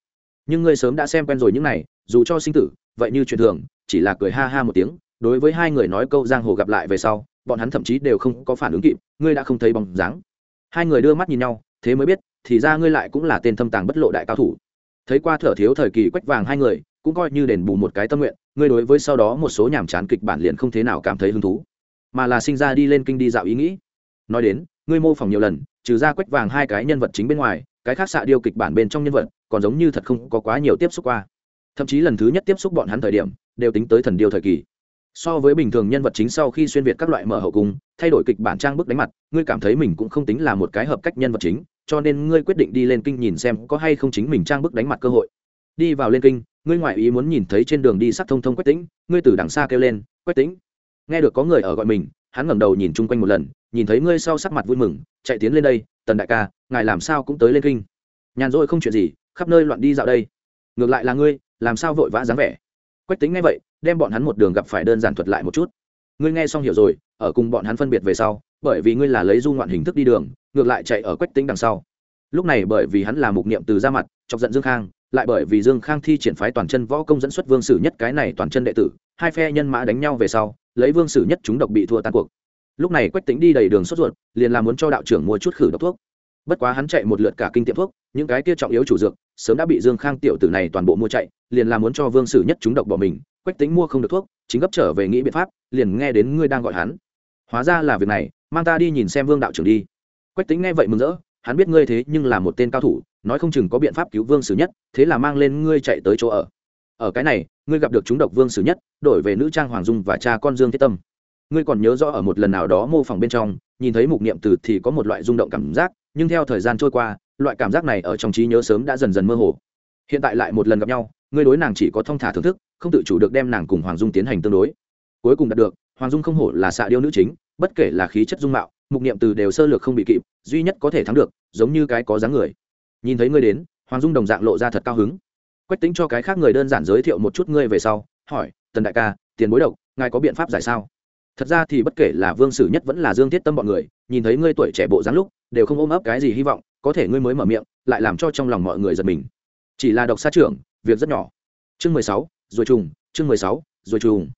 Nhưng ngươi sớm đã xem quen rồi những này, dù cho sinh tử, vậy như chuyện thường, chỉ là cười ha ha một tiếng, đối với hai người nói câu giang hồ gặp lại về sau, bọn hắn thậm chí đều không có phản ứng kịp, ngươi đã không thấy bóng dáng. Hai người đưa mắt nhìn nhau, thế mới biết, thì ra ngươi lại cũng là tên thâm tàng bất lộ đại cao thủ. Thấy qua thở thiếu thời kỳ quách vàng hai người cũng coi như đền bù một cái tâm nguyện, ngươi đối với sau đó một số nhàm chán kịch bản liền không thế nào cảm thấy hứng thú, mà là sinh ra đi lên kinh đi dạo ý nghĩ. Nói đến, ngươi mô phỏng nhiều lần, trừ ra quách vàng hai cái nhân vật chính bên ngoài, cái khác xạ điêu kịch bản bên trong nhân vật, còn giống như thật không có quá nhiều tiếp xúc qua. Thậm chí lần thứ nhất tiếp xúc bọn hắn thời điểm, đều tính tới thần điêu thời kỳ. So với bình thường nhân vật chính sau khi xuyên việt các loại mở hậu cung, thay đổi kịch bản trang bức đánh mặt, ngươi cảm thấy mình cũng không tính là một cái hợp cách nhân vật chính, cho nên ngươi quyết định đi lên kinh nhìn xem có hay không chính mình trang bức đánh mặt cơ hội. Đi vào lên kinh ngươi ngoại ý muốn nhìn thấy trên đường đi sắc thông thông quách tĩnh, ngươi từ đằng xa kêu lên, quách tĩnh. Nghe được có người ở gọi mình, hắn ngẩng đầu nhìn chung quanh một lần, nhìn thấy ngươi sau sắc mặt vui mừng, chạy tiến lên đây, tần đại ca, ngài làm sao cũng tới lên kinh. Nhàn rỗi không chuyện gì, khắp nơi loạn đi dạo đây. Ngược lại là ngươi, làm sao vội vã dáng vẻ? Quách tính nghe vậy, đem bọn hắn một đường gặp phải đơn giản thuật lại một chút. Ngươi nghe xong hiểu rồi, ở cùng bọn hắn phân biệt về sau, bởi vì ngươi là lấy du ngoạn hình thức đi đường, ngược lại chạy ở quách tính đằng sau. Lúc này bởi vì hắn là mục niệm từ ra mặt, chọc giận dương khang lại bởi vì dương khang thi triển phái toàn chân võ công dẫn xuất vương sử nhất cái này toàn chân đệ tử, hai phe nhân mã đánh nhau về sau, lấy vương sử nhất chúng độc bị thua tan cuộc. Lúc này quách tính đi đầy đường sốt ruột, liền làm muốn cho đạo trưởng mua chút khử độc thuốc. Bất quá hắn chạy một lượt cả kinh tiệm thuốc, những cái kia trọng yếu chủ dược, sớm đã bị dương khang tiểu tử này toàn bộ mua chạy, liền làm muốn cho vương sử nhất chúng độc bỏ mình. Quách tính mua không được thuốc, chính gấp trở về nghĩ biện pháp, liền nghe đến ngươi đang gọi hắn. Hóa ra là việc này, mang ta đi nhìn xem vương đạo trưởng đi. Quách tính nghe vậy mừng rỡ, hắn biết ngươi thế nhưng là một tên cao thủ nói không chừng có biện pháp cứu vương sử nhất, thế là mang lên ngươi chạy tới chỗ ở. Ở cái này, ngươi gặp được chúng độc vương sử nhất, đổi về nữ trang hoàng dung và cha con dương thiết tâm. Ngươi còn nhớ rõ ở một lần nào đó mô phỏng bên trong, nhìn thấy mục niệm từ thì có một loại rung động cảm giác, nhưng theo thời gian trôi qua, loại cảm giác này ở trong trí nhớ sớm đã dần dần mơ hồ. Hiện tại lại một lần gặp nhau, ngươi đối nàng chỉ có thông thả thưởng thức, không tự chủ được đem nàng cùng hoàng dung tiến hành tương đối. Cuối cùng đạt được, hoàng dung không hổ là xạ điêu nữ chính, bất kể là khí chất dung mạo, mục niệm từ đều sơ lược không bị kịp, duy nhất có thể thắng được, giống như cái có dáng người nhìn thấy ngươi đến, hoàng dung đồng dạng lộ ra thật cao hứng. Quách tính cho cái khác người đơn giản giới thiệu một chút ngươi về sau, hỏi, tần đại ca, tiền bối độc, ngài có biện pháp giải sao? Thật ra thì bất kể là vương sử nhất vẫn là dương thiết tâm bọn người, nhìn thấy ngươi tuổi trẻ bộ dáng lúc, đều không ôm ấp cái gì hy vọng, có thể ngươi mới mở miệng, lại làm cho trong lòng mọi người giật mình. Chỉ là độc sát trưởng, việc rất nhỏ. Chương mười sáu, rồi trùng, chương mười sáu, rồi trùng.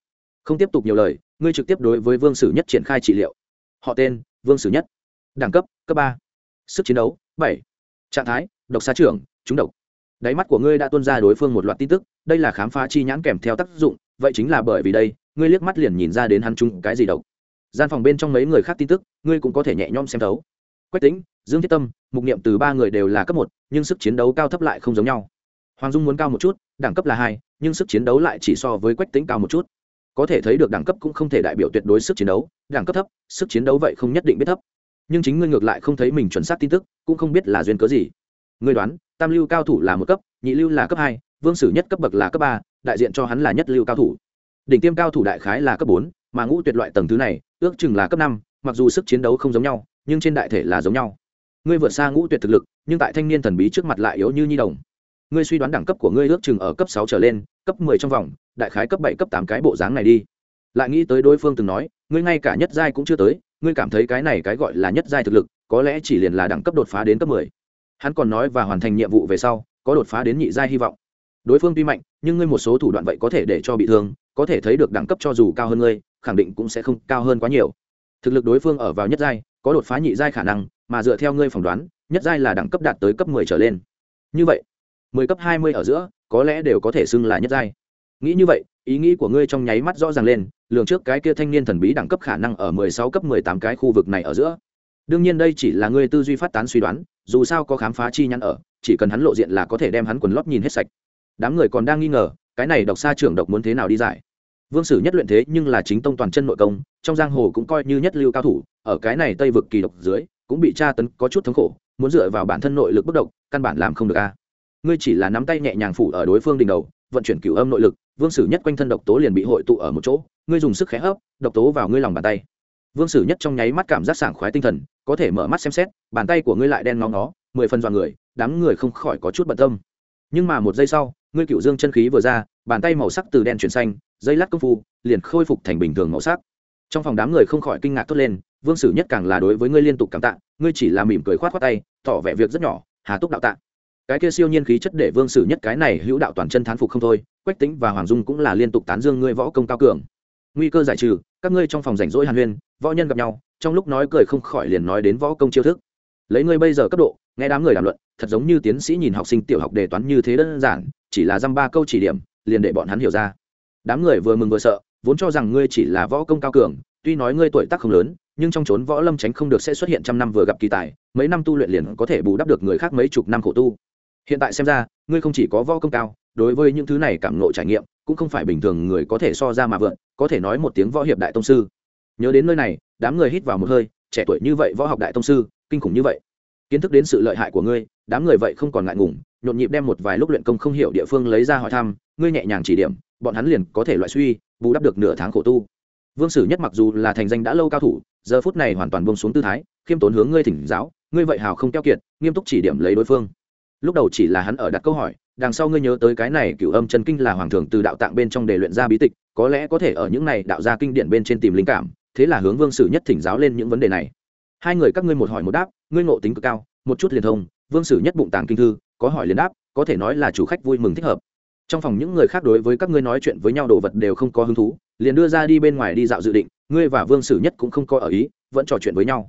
Không tiếp tục nhiều lời, ngươi trực tiếp đối với vương sử nhất triển khai trị liệu. Họ tên, vương sử nhất. Đẳng cấp cấp ba. Sức chiến đấu, bảy. Trạng thái độc xá trưởng trúng độc. Đáy mắt của ngươi đã tuân ra đối phương một loạt tin tức đây là khám phá chi nhãn kèm theo tác dụng vậy chính là bởi vì đây ngươi liếc mắt liền nhìn ra đến hắn chúng, cái gì độc. Gian phòng bên trong mấy người khác tin tức ngươi cũng có thể nhẹ nhõm xem thấu. Quách tính dương thiết tâm mục niệm từ ba người đều là cấp một nhưng sức chiến đấu cao thấp lại không giống nhau. Hoàng dung muốn cao một chút đẳng cấp là hai nhưng sức chiến đấu lại chỉ so với quách tính cao một chút. Có thể thấy được đẳng cấp cũng không thể đại biểu tuyệt đối sức chiến đấu đẳng cấp thấp sức chiến đấu vậy không nhất định biết thấp. Nhưng chính ngươi ngược lại không thấy mình chuẩn xác tin tức cũng không biết là duyên cớ gì ngươi đoán, tam lưu cao thủ là một cấp, nhị lưu là cấp hai, vương sử nhất cấp bậc là cấp ba, đại diện cho hắn là nhất lưu cao thủ. Đỉnh tiêm cao thủ đại khái là cấp bốn, mà ngũ tuyệt loại tầng thứ này, ước chừng là cấp năm, mặc dù sức chiến đấu không giống nhau, nhưng trên đại thể là giống nhau. Ngươi vượt xa ngũ tuyệt thực lực, nhưng tại thanh niên thần bí trước mặt lại yếu như nhi đồng. Ngươi suy đoán đẳng cấp của ngươi ước chừng ở cấp sáu trở lên, cấp mười trong vòng, đại khái cấp bảy, cấp tám cái bộ dáng này đi. Lại nghĩ tới đối phương từng nói, ngươi ngay cả nhất giai cũng chưa tới, ngươi cảm thấy cái này cái gọi là nhất giai thực lực, có lẽ chỉ liền là đẳng cấp đột phá đến cấp mười hắn còn nói và hoàn thành nhiệm vụ về sau, có đột phá đến nhị giai hy vọng. Đối phương tuy mạnh, nhưng ngươi một số thủ đoạn vậy có thể để cho bị thương, có thể thấy được đẳng cấp cho dù cao hơn ngươi, khẳng định cũng sẽ không cao hơn quá nhiều. Thực lực đối phương ở vào nhất giai, có đột phá nhị giai khả năng, mà dựa theo ngươi phỏng đoán, nhất giai là đẳng cấp đạt tới cấp mười trở lên. Như vậy, mười cấp hai mươi ở giữa, có lẽ đều có thể xưng là nhất giai. Nghĩ như vậy, ý nghĩ của ngươi trong nháy mắt rõ ràng lên, lường trước cái kia thanh niên thần bí đẳng cấp khả năng ở mười sáu cấp mười tám cái khu vực này ở giữa đương nhiên đây chỉ là ngươi tư duy phát tán suy đoán, dù sao có khám phá chi nhắn ở, chỉ cần hắn lộ diện là có thể đem hắn quần lót nhìn hết sạch. Đám người còn đang nghi ngờ, cái này độc xa trưởng độc muốn thế nào đi giải? Vương sử nhất luyện thế nhưng là chính tông toàn chân nội công, trong giang hồ cũng coi như nhất lưu cao thủ, ở cái này tây vực kỳ độc dưới, cũng bị tra tấn có chút thống khổ, muốn dựa vào bản thân nội lực bất động, căn bản làm không được a. À. Ngươi chỉ là nắm tay nhẹ nhàng phủ ở đối phương đỉnh đầu, vận chuyển cửu âm nội lực, vương sử nhất quanh thân độc tố liền bị hội tụ ở một chỗ, ngươi dùng sức khẽ hấp, độc tố vào ngươi lòng bàn tay vương sử nhất trong nháy mắt cảm giác sảng khoái tinh thần, có thể mở mắt xem xét, bàn tay của ngươi lại đen ngóng nó mười phần dọn người, đám người không khỏi có chút bận tâm. Nhưng mà một giây sau, ngươi cựu dương chân khí vừa ra, bàn tay màu sắc từ đen chuyển xanh, dây lát công phu, liền khôi phục thành bình thường màu sắc. Trong phòng đám người không khỏi kinh ngạc thốt lên, vương sử nhất càng là đối với ngươi liên tục cảm tạ, ngươi chỉ là mỉm cười khoát khoát tay, tỏ vẻ việc rất nhỏ, hà túc đạo tạ. Cái kia siêu nhiên khí chất để vương sử nhất cái này hữu đạo toàn chân thán phục không thôi, quách tính và hoàng dung cũng là liên tục tán dương ngươi võ công cao cường nguy cơ giải trừ, các ngươi trong phòng rảnh rỗi hàn huyên, võ nhân gặp nhau, trong lúc nói cười không khỏi liền nói đến võ công chiêu thức. Lấy ngươi bây giờ cấp độ, nghe đám người đàm luận, thật giống như tiến sĩ nhìn học sinh tiểu học đề toán như thế đơn giản, chỉ là dăm ba câu chỉ điểm, liền để bọn hắn hiểu ra. Đám người vừa mừng vừa sợ, vốn cho rằng ngươi chỉ là võ công cao cường, tuy nói ngươi tuổi tác không lớn, nhưng trong trốn võ lâm tránh không được sẽ xuất hiện trăm năm vừa gặp kỳ tài, mấy năm tu luyện liền có thể bù đắp được người khác mấy chục năm khổ tu. Hiện tại xem ra, ngươi không chỉ có võ công cao, đối với những thứ này cảm ngộ trải nghiệm, cũng không phải bình thường người có thể so ra mà vượn có thể nói một tiếng võ hiệp đại tông sư. Nhớ đến nơi này, đám người hít vào một hơi, trẻ tuổi như vậy võ học đại tông sư, kinh khủng như vậy. Kiến thức đến sự lợi hại của ngươi, đám người vậy không còn ngại ngùng, nhộn nhịp đem một vài lúc luyện công không hiểu địa phương lấy ra hỏi thăm, ngươi nhẹ nhàng chỉ điểm, bọn hắn liền có thể loại suy, bù đắp được nửa tháng khổ tu. Vương sử nhất mặc dù là thành danh đã lâu cao thủ, giờ phút này hoàn toàn bông xuống tư thái, khiêm tốn hướng ngươi thỉnh giáo, ngươi vậy hào không keo kiệt, nghiêm túc chỉ điểm lấy đối phương. Lúc đầu chỉ là hắn ở đặt câu hỏi đằng sau ngươi nhớ tới cái này cửu âm chân kinh là hoàng thường từ đạo tạng bên trong để luyện ra bí tịch, có lẽ có thể ở những này đạo ra kinh điển bên trên tìm linh cảm, thế là hướng vương sử nhất thỉnh giáo lên những vấn đề này. Hai người các ngươi một hỏi một đáp, ngươi ngộ tính cực cao, một chút liền thông, vương sử nhất bụng tàng kinh thư, có hỏi liền đáp, có thể nói là chủ khách vui mừng thích hợp. Trong phòng những người khác đối với các ngươi nói chuyện với nhau đồ vật đều không có hứng thú, liền đưa ra đi bên ngoài đi dạo dự định, ngươi và vương sử nhất cũng không có ở ý, vẫn trò chuyện với nhau.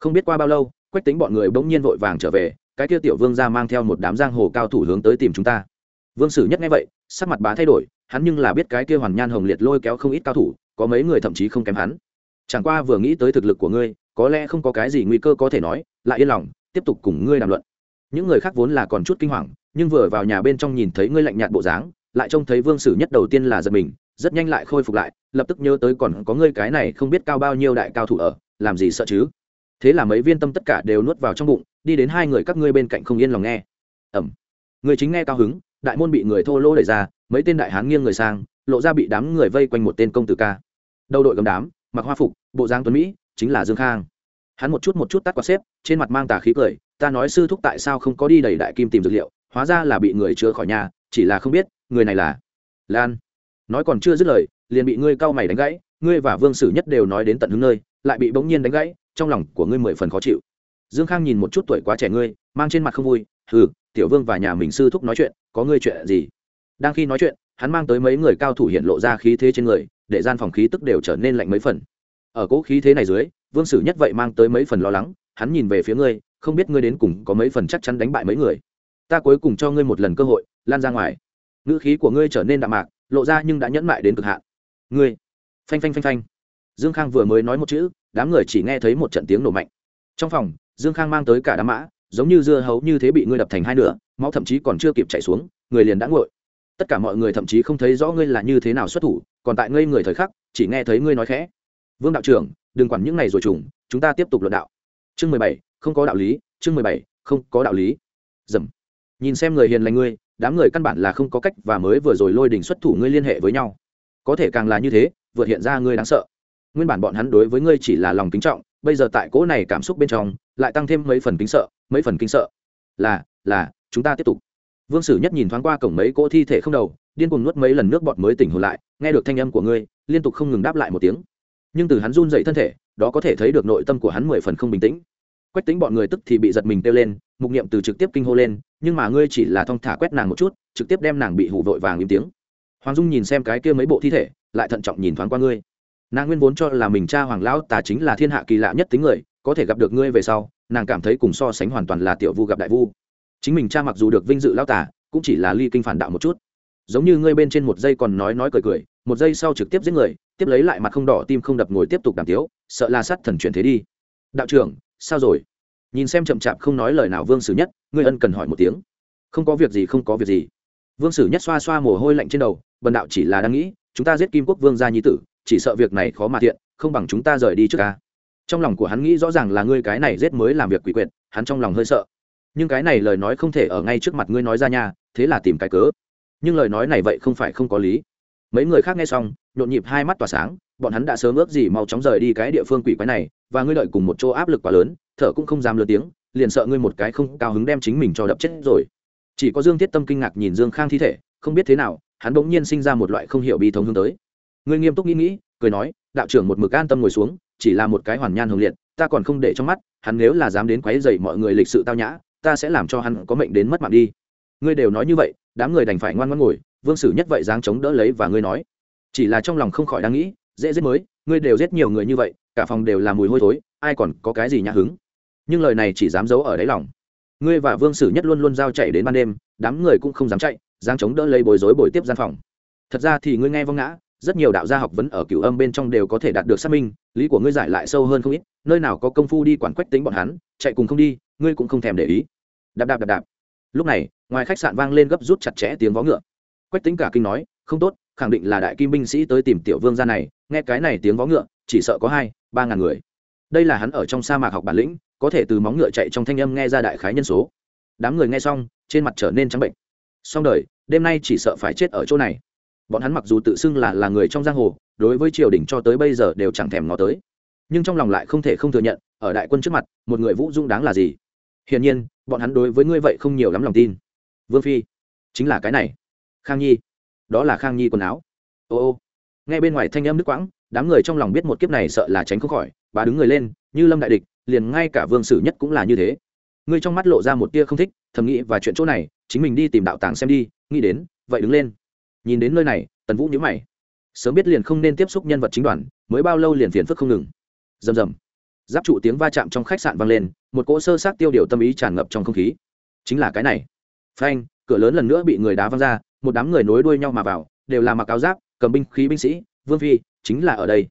Không biết qua bao lâu, quách tính bọn người bỗng nhiên vội vàng trở về cái kia tiểu vương ra mang theo một đám giang hồ cao thủ hướng tới tìm chúng ta. Vương sử nhất nghe vậy, sắc mặt bá thay đổi, hắn nhưng là biết cái kia hoàn nhan hồng liệt lôi kéo không ít cao thủ, có mấy người thậm chí không kém hắn. Chẳng qua vừa nghĩ tới thực lực của ngươi, có lẽ không có cái gì nguy cơ có thể nói, lại yên lòng, tiếp tục cùng ngươi đàm luận. Những người khác vốn là còn chút kinh hoàng, nhưng vừa vào nhà bên trong nhìn thấy ngươi lạnh nhạt bộ dáng, lại trông thấy vương sử nhất đầu tiên là giật mình, rất nhanh lại khôi phục lại, lập tức nhớ tới còn có ngươi cái này không biết cao bao nhiêu đại cao thủ ở, làm gì sợ chứ? Thế là mấy viên tâm tất cả đều nuốt vào trong bụng đi đến hai người các ngươi bên cạnh không yên lòng nghe. Ẩm. Người chính nghe cao hứng, đại môn bị người thô lỗ đẩy ra, mấy tên đại hán nghiêng người sang, lộ ra bị đám người vây quanh một tên công tử ca. Đầu đội gầm đám, mặc hoa phục, bộ giang tuấn mỹ, chính là dương khang. Hắn một chút một chút tắt quạt xếp, trên mặt mang tà khí cười, ta nói sư thúc tại sao không có đi đầy đại kim tìm dược liệu, hóa ra là bị người chứa khỏi nhà, chỉ là không biết, người này là lan. Nói còn chưa dứt lời, liền bị ngươi cau mày đánh gãy, ngươi và vương sử nhất đều nói đến tận hướng nơi, lại bị bỗng nhiên đánh gãy, trong lòng của ngươi mười phần khó chịu dương khang nhìn một chút tuổi quá trẻ ngươi, mang trên mặt không vui, hừ, tiểu vương và nhà mình sư thúc nói chuyện, có ngươi chuyện gì? Đang khi nói chuyện, hắn mang tới mấy người cao thủ hiện lộ ra khí thế trên người, để gian phòng khí tức đều trở nên lạnh mấy phần. Ở cỗ khí thế này dưới, vương sử nhất vậy mang tới mấy phần lo lắng, hắn nhìn về phía ngươi, không biết ngươi đến cùng có mấy phần chắc chắn đánh bại mấy người. Ta cuối cùng cho ngươi một lần cơ hội, lan ra ngoài. Ngữ khí của ngươi trở nên đạm mạc, lộ ra nhưng đã nhẫn mại đến cực hạn. Ngươi, phanh phanh phanh phanh. Dương khang vừa mới nói một chữ, đám người chỉ nghe thấy một trận tiếng nổ mạnh. Trong phòng dương khang mang tới cả đám mã, giống như dưa hấu như thế bị ngươi đập thành hai nửa, máu thậm chí còn chưa kịp chạy xuống, người liền đã ngội tất cả mọi người thậm chí không thấy rõ ngươi là như thế nào xuất thủ, còn tại ngây người thời khắc, chỉ nghe thấy ngươi nói khẽ. Vương đạo trưởng, đừng quản những này rồi trùng, chúng ta tiếp tục luận đạo. Chương mười bảy, không có đạo lý, chương mười bảy, không có đạo lý. Dầm. Nhìn xem người hiền lành ngươi, đám người căn bản là không có cách và mới vừa rồi lôi đình xuất thủ ngươi liên hệ với nhau. Có thể càng là như thế, vượt hiện ra ngươi đáng sợ. Nguyên bản bọn hắn đối với ngươi chỉ là lòng kính trọng bây giờ tại cỗ này cảm xúc bên trong, lại tăng thêm mấy phần kính sợ, mấy phần kính sợ. Là là, chúng ta tiếp tục. Vương sử nhất nhìn thoáng qua cổng mấy cỗ thi thể không đầu, điên cuồng nuốt mấy lần nước bọt mới tỉnh hồn lại, nghe được thanh âm của ngươi, liên tục không ngừng đáp lại một tiếng. Nhưng từ hắn run dậy thân thể, đó có thể thấy được nội tâm của hắn mười phần không bình tĩnh. Quách tính bọn người tức thì bị giật mình kêu lên, mục niệm từ trực tiếp kinh hô lên, nhưng mà ngươi chỉ là thong thả quét nàng một chút, trực tiếp đem nàng bị hủ vội vàng im tiếng. Hoàng dung nhìn xem cái kia mấy bộ thi thể, lại thận trọng nhìn thoáng qua ngươi nàng nguyên vốn cho là mình cha hoàng lão tà chính là thiên hạ kỳ lạ nhất tính người, có thể gặp được ngươi về sau, nàng cảm thấy cùng so sánh hoàn toàn là tiểu vu gặp đại vu. Chính mình cha mặc dù được vinh dự lão tà, cũng chỉ là ly kinh phản đạo một chút. Giống như ngươi bên trên một giây còn nói nói cười cười, một giây sau trực tiếp giết người, tiếp lấy lại mặt không đỏ tim không đập ngồi tiếp tục đàm tiếu, sợ là sát thần chuyển thế đi. Đạo trưởng, sao rồi? Nhìn xem chậm chạp không nói lời nào vương sử nhất, ngươi ân cần hỏi một tiếng. Không có việc gì, không có việc gì. Vương sử nhất xoa xoa mồ hôi lạnh trên đầu, bần đạo chỉ là đang nghĩ, chúng ta giết kim quốc vương gia nhi tử chỉ sợ việc này khó mà thiện, không bằng chúng ta rời đi trước ca. Trong lòng của hắn nghĩ rõ ràng là ngươi cái này giết mới làm việc quỷ quyệt, hắn trong lòng hơi sợ. Nhưng cái này lời nói không thể ở ngay trước mặt ngươi nói ra nha, thế là tìm cái cớ. Nhưng lời nói này vậy không phải không có lý. Mấy người khác nghe xong, nhộn nhịp hai mắt tỏa sáng, bọn hắn đã sớm ước gì mau chóng rời đi cái địa phương quỷ quái này, và ngươi đợi cùng một chỗ áp lực quá lớn, thở cũng không dám lớn tiếng, liền sợ ngươi một cái không cao hứng đem chính mình cho đập chết rồi. Chỉ có dương thiết tâm kinh ngạc nhìn dương khang thi thể, không biết thế nào, hắn bỗng nhiên sinh ra một loại không hiểu bi thống hướng tới ngươi nghiêm túc nghĩ nghĩ, cười nói, đạo trưởng một mực an tâm ngồi xuống, chỉ là một cái hoàn nhan hồng liệt, ta còn không để trong mắt, hắn nếu là dám đến quấy dày mọi người lịch sự tao nhã, ta sẽ làm cho hắn có mệnh đến mất mạng đi. Ngươi đều nói như vậy, đám người đành phải ngoan ngoãn ngồi, vương sử nhất vậy dáng chống đỡ lấy và ngươi nói. Chỉ là trong lòng không khỏi đang nghĩ, dễ giết mới, ngươi đều giết nhiều người như vậy, cả phòng đều là mùi hôi thối, ai còn có cái gì nhã hứng? Nhưng lời này chỉ dám giấu ở đáy lòng. Ngươi và vương sử nhất luôn luôn giao chạy đến ban đêm, đám người cũng không dám chạy, dáng chống đỡ lấy bồi dối bồi tiếp gian phòng. Thật ra thì ngươi nghe vong ngã rất nhiều đạo gia học vấn ở cửu âm bên trong đều có thể đạt được xác minh, lý của ngươi giải lại sâu hơn không ít, nơi nào có công phu đi quản quách tính bọn hắn, chạy cùng không đi, ngươi cũng không thèm để ý. Đạp đạp đạp đạp. Lúc này, ngoài khách sạn vang lên gấp rút chặt chẽ tiếng vó ngựa. Quách tính cả kinh nói, không tốt, khẳng định là đại kim binh sĩ tới tìm tiểu vương gia này, nghe cái này tiếng vó ngựa, chỉ sợ có hai, ba ngàn người. Đây là hắn ở trong sa mạc học bản lĩnh, có thể từ móng ngựa chạy trong thanh âm nghe ra đại khái nhân số. Đám người nghe xong, trên mặt trở nên trắng bệnh. Xong đời, đêm nay chỉ sợ phải chết ở chỗ này bọn hắn mặc dù tự xưng là là người trong giang hồ, đối với triều đình cho tới bây giờ đều chẳng thèm ngó tới. Nhưng trong lòng lại không thể không thừa nhận, ở đại quân trước mặt, một người vũ dung đáng là gì? Hiển nhiên, bọn hắn đối với ngươi vậy không nhiều lắm lòng tin. Vương phi, chính là cái này. Khang nhi, đó là khang nhi quần áo. Ô ô. Ngay bên ngoài thanh âm nước quãng, đám người trong lòng biết một kiếp này sợ là tránh không khỏi bà đứng người lên, như lâm đại địch, liền ngay cả vương sử nhất cũng là như thế. Ngươi trong mắt lộ ra một tia không thích, thầm nghĩ và chuyện chỗ này, chính mình đi tìm đạo tàng xem đi, nghĩ đến, vậy đứng lên nhìn đến nơi này, tần vũ nhớ mày. Sớm biết liền không nên tiếp xúc nhân vật chính đoàn, mới bao lâu liền phiền phức không ngừng. Rầm rầm. Giáp trụ tiếng va chạm trong khách sạn vang lên, một cỗ sơ sát tiêu điều tâm ý tràn ngập trong không khí. Chính là cái này. Phanh, cửa lớn lần nữa bị người đá văng ra, một đám người nối đuôi nhau mà vào, đều là mặc áo giáp, cầm binh khí binh sĩ, vương phi, chính là ở đây.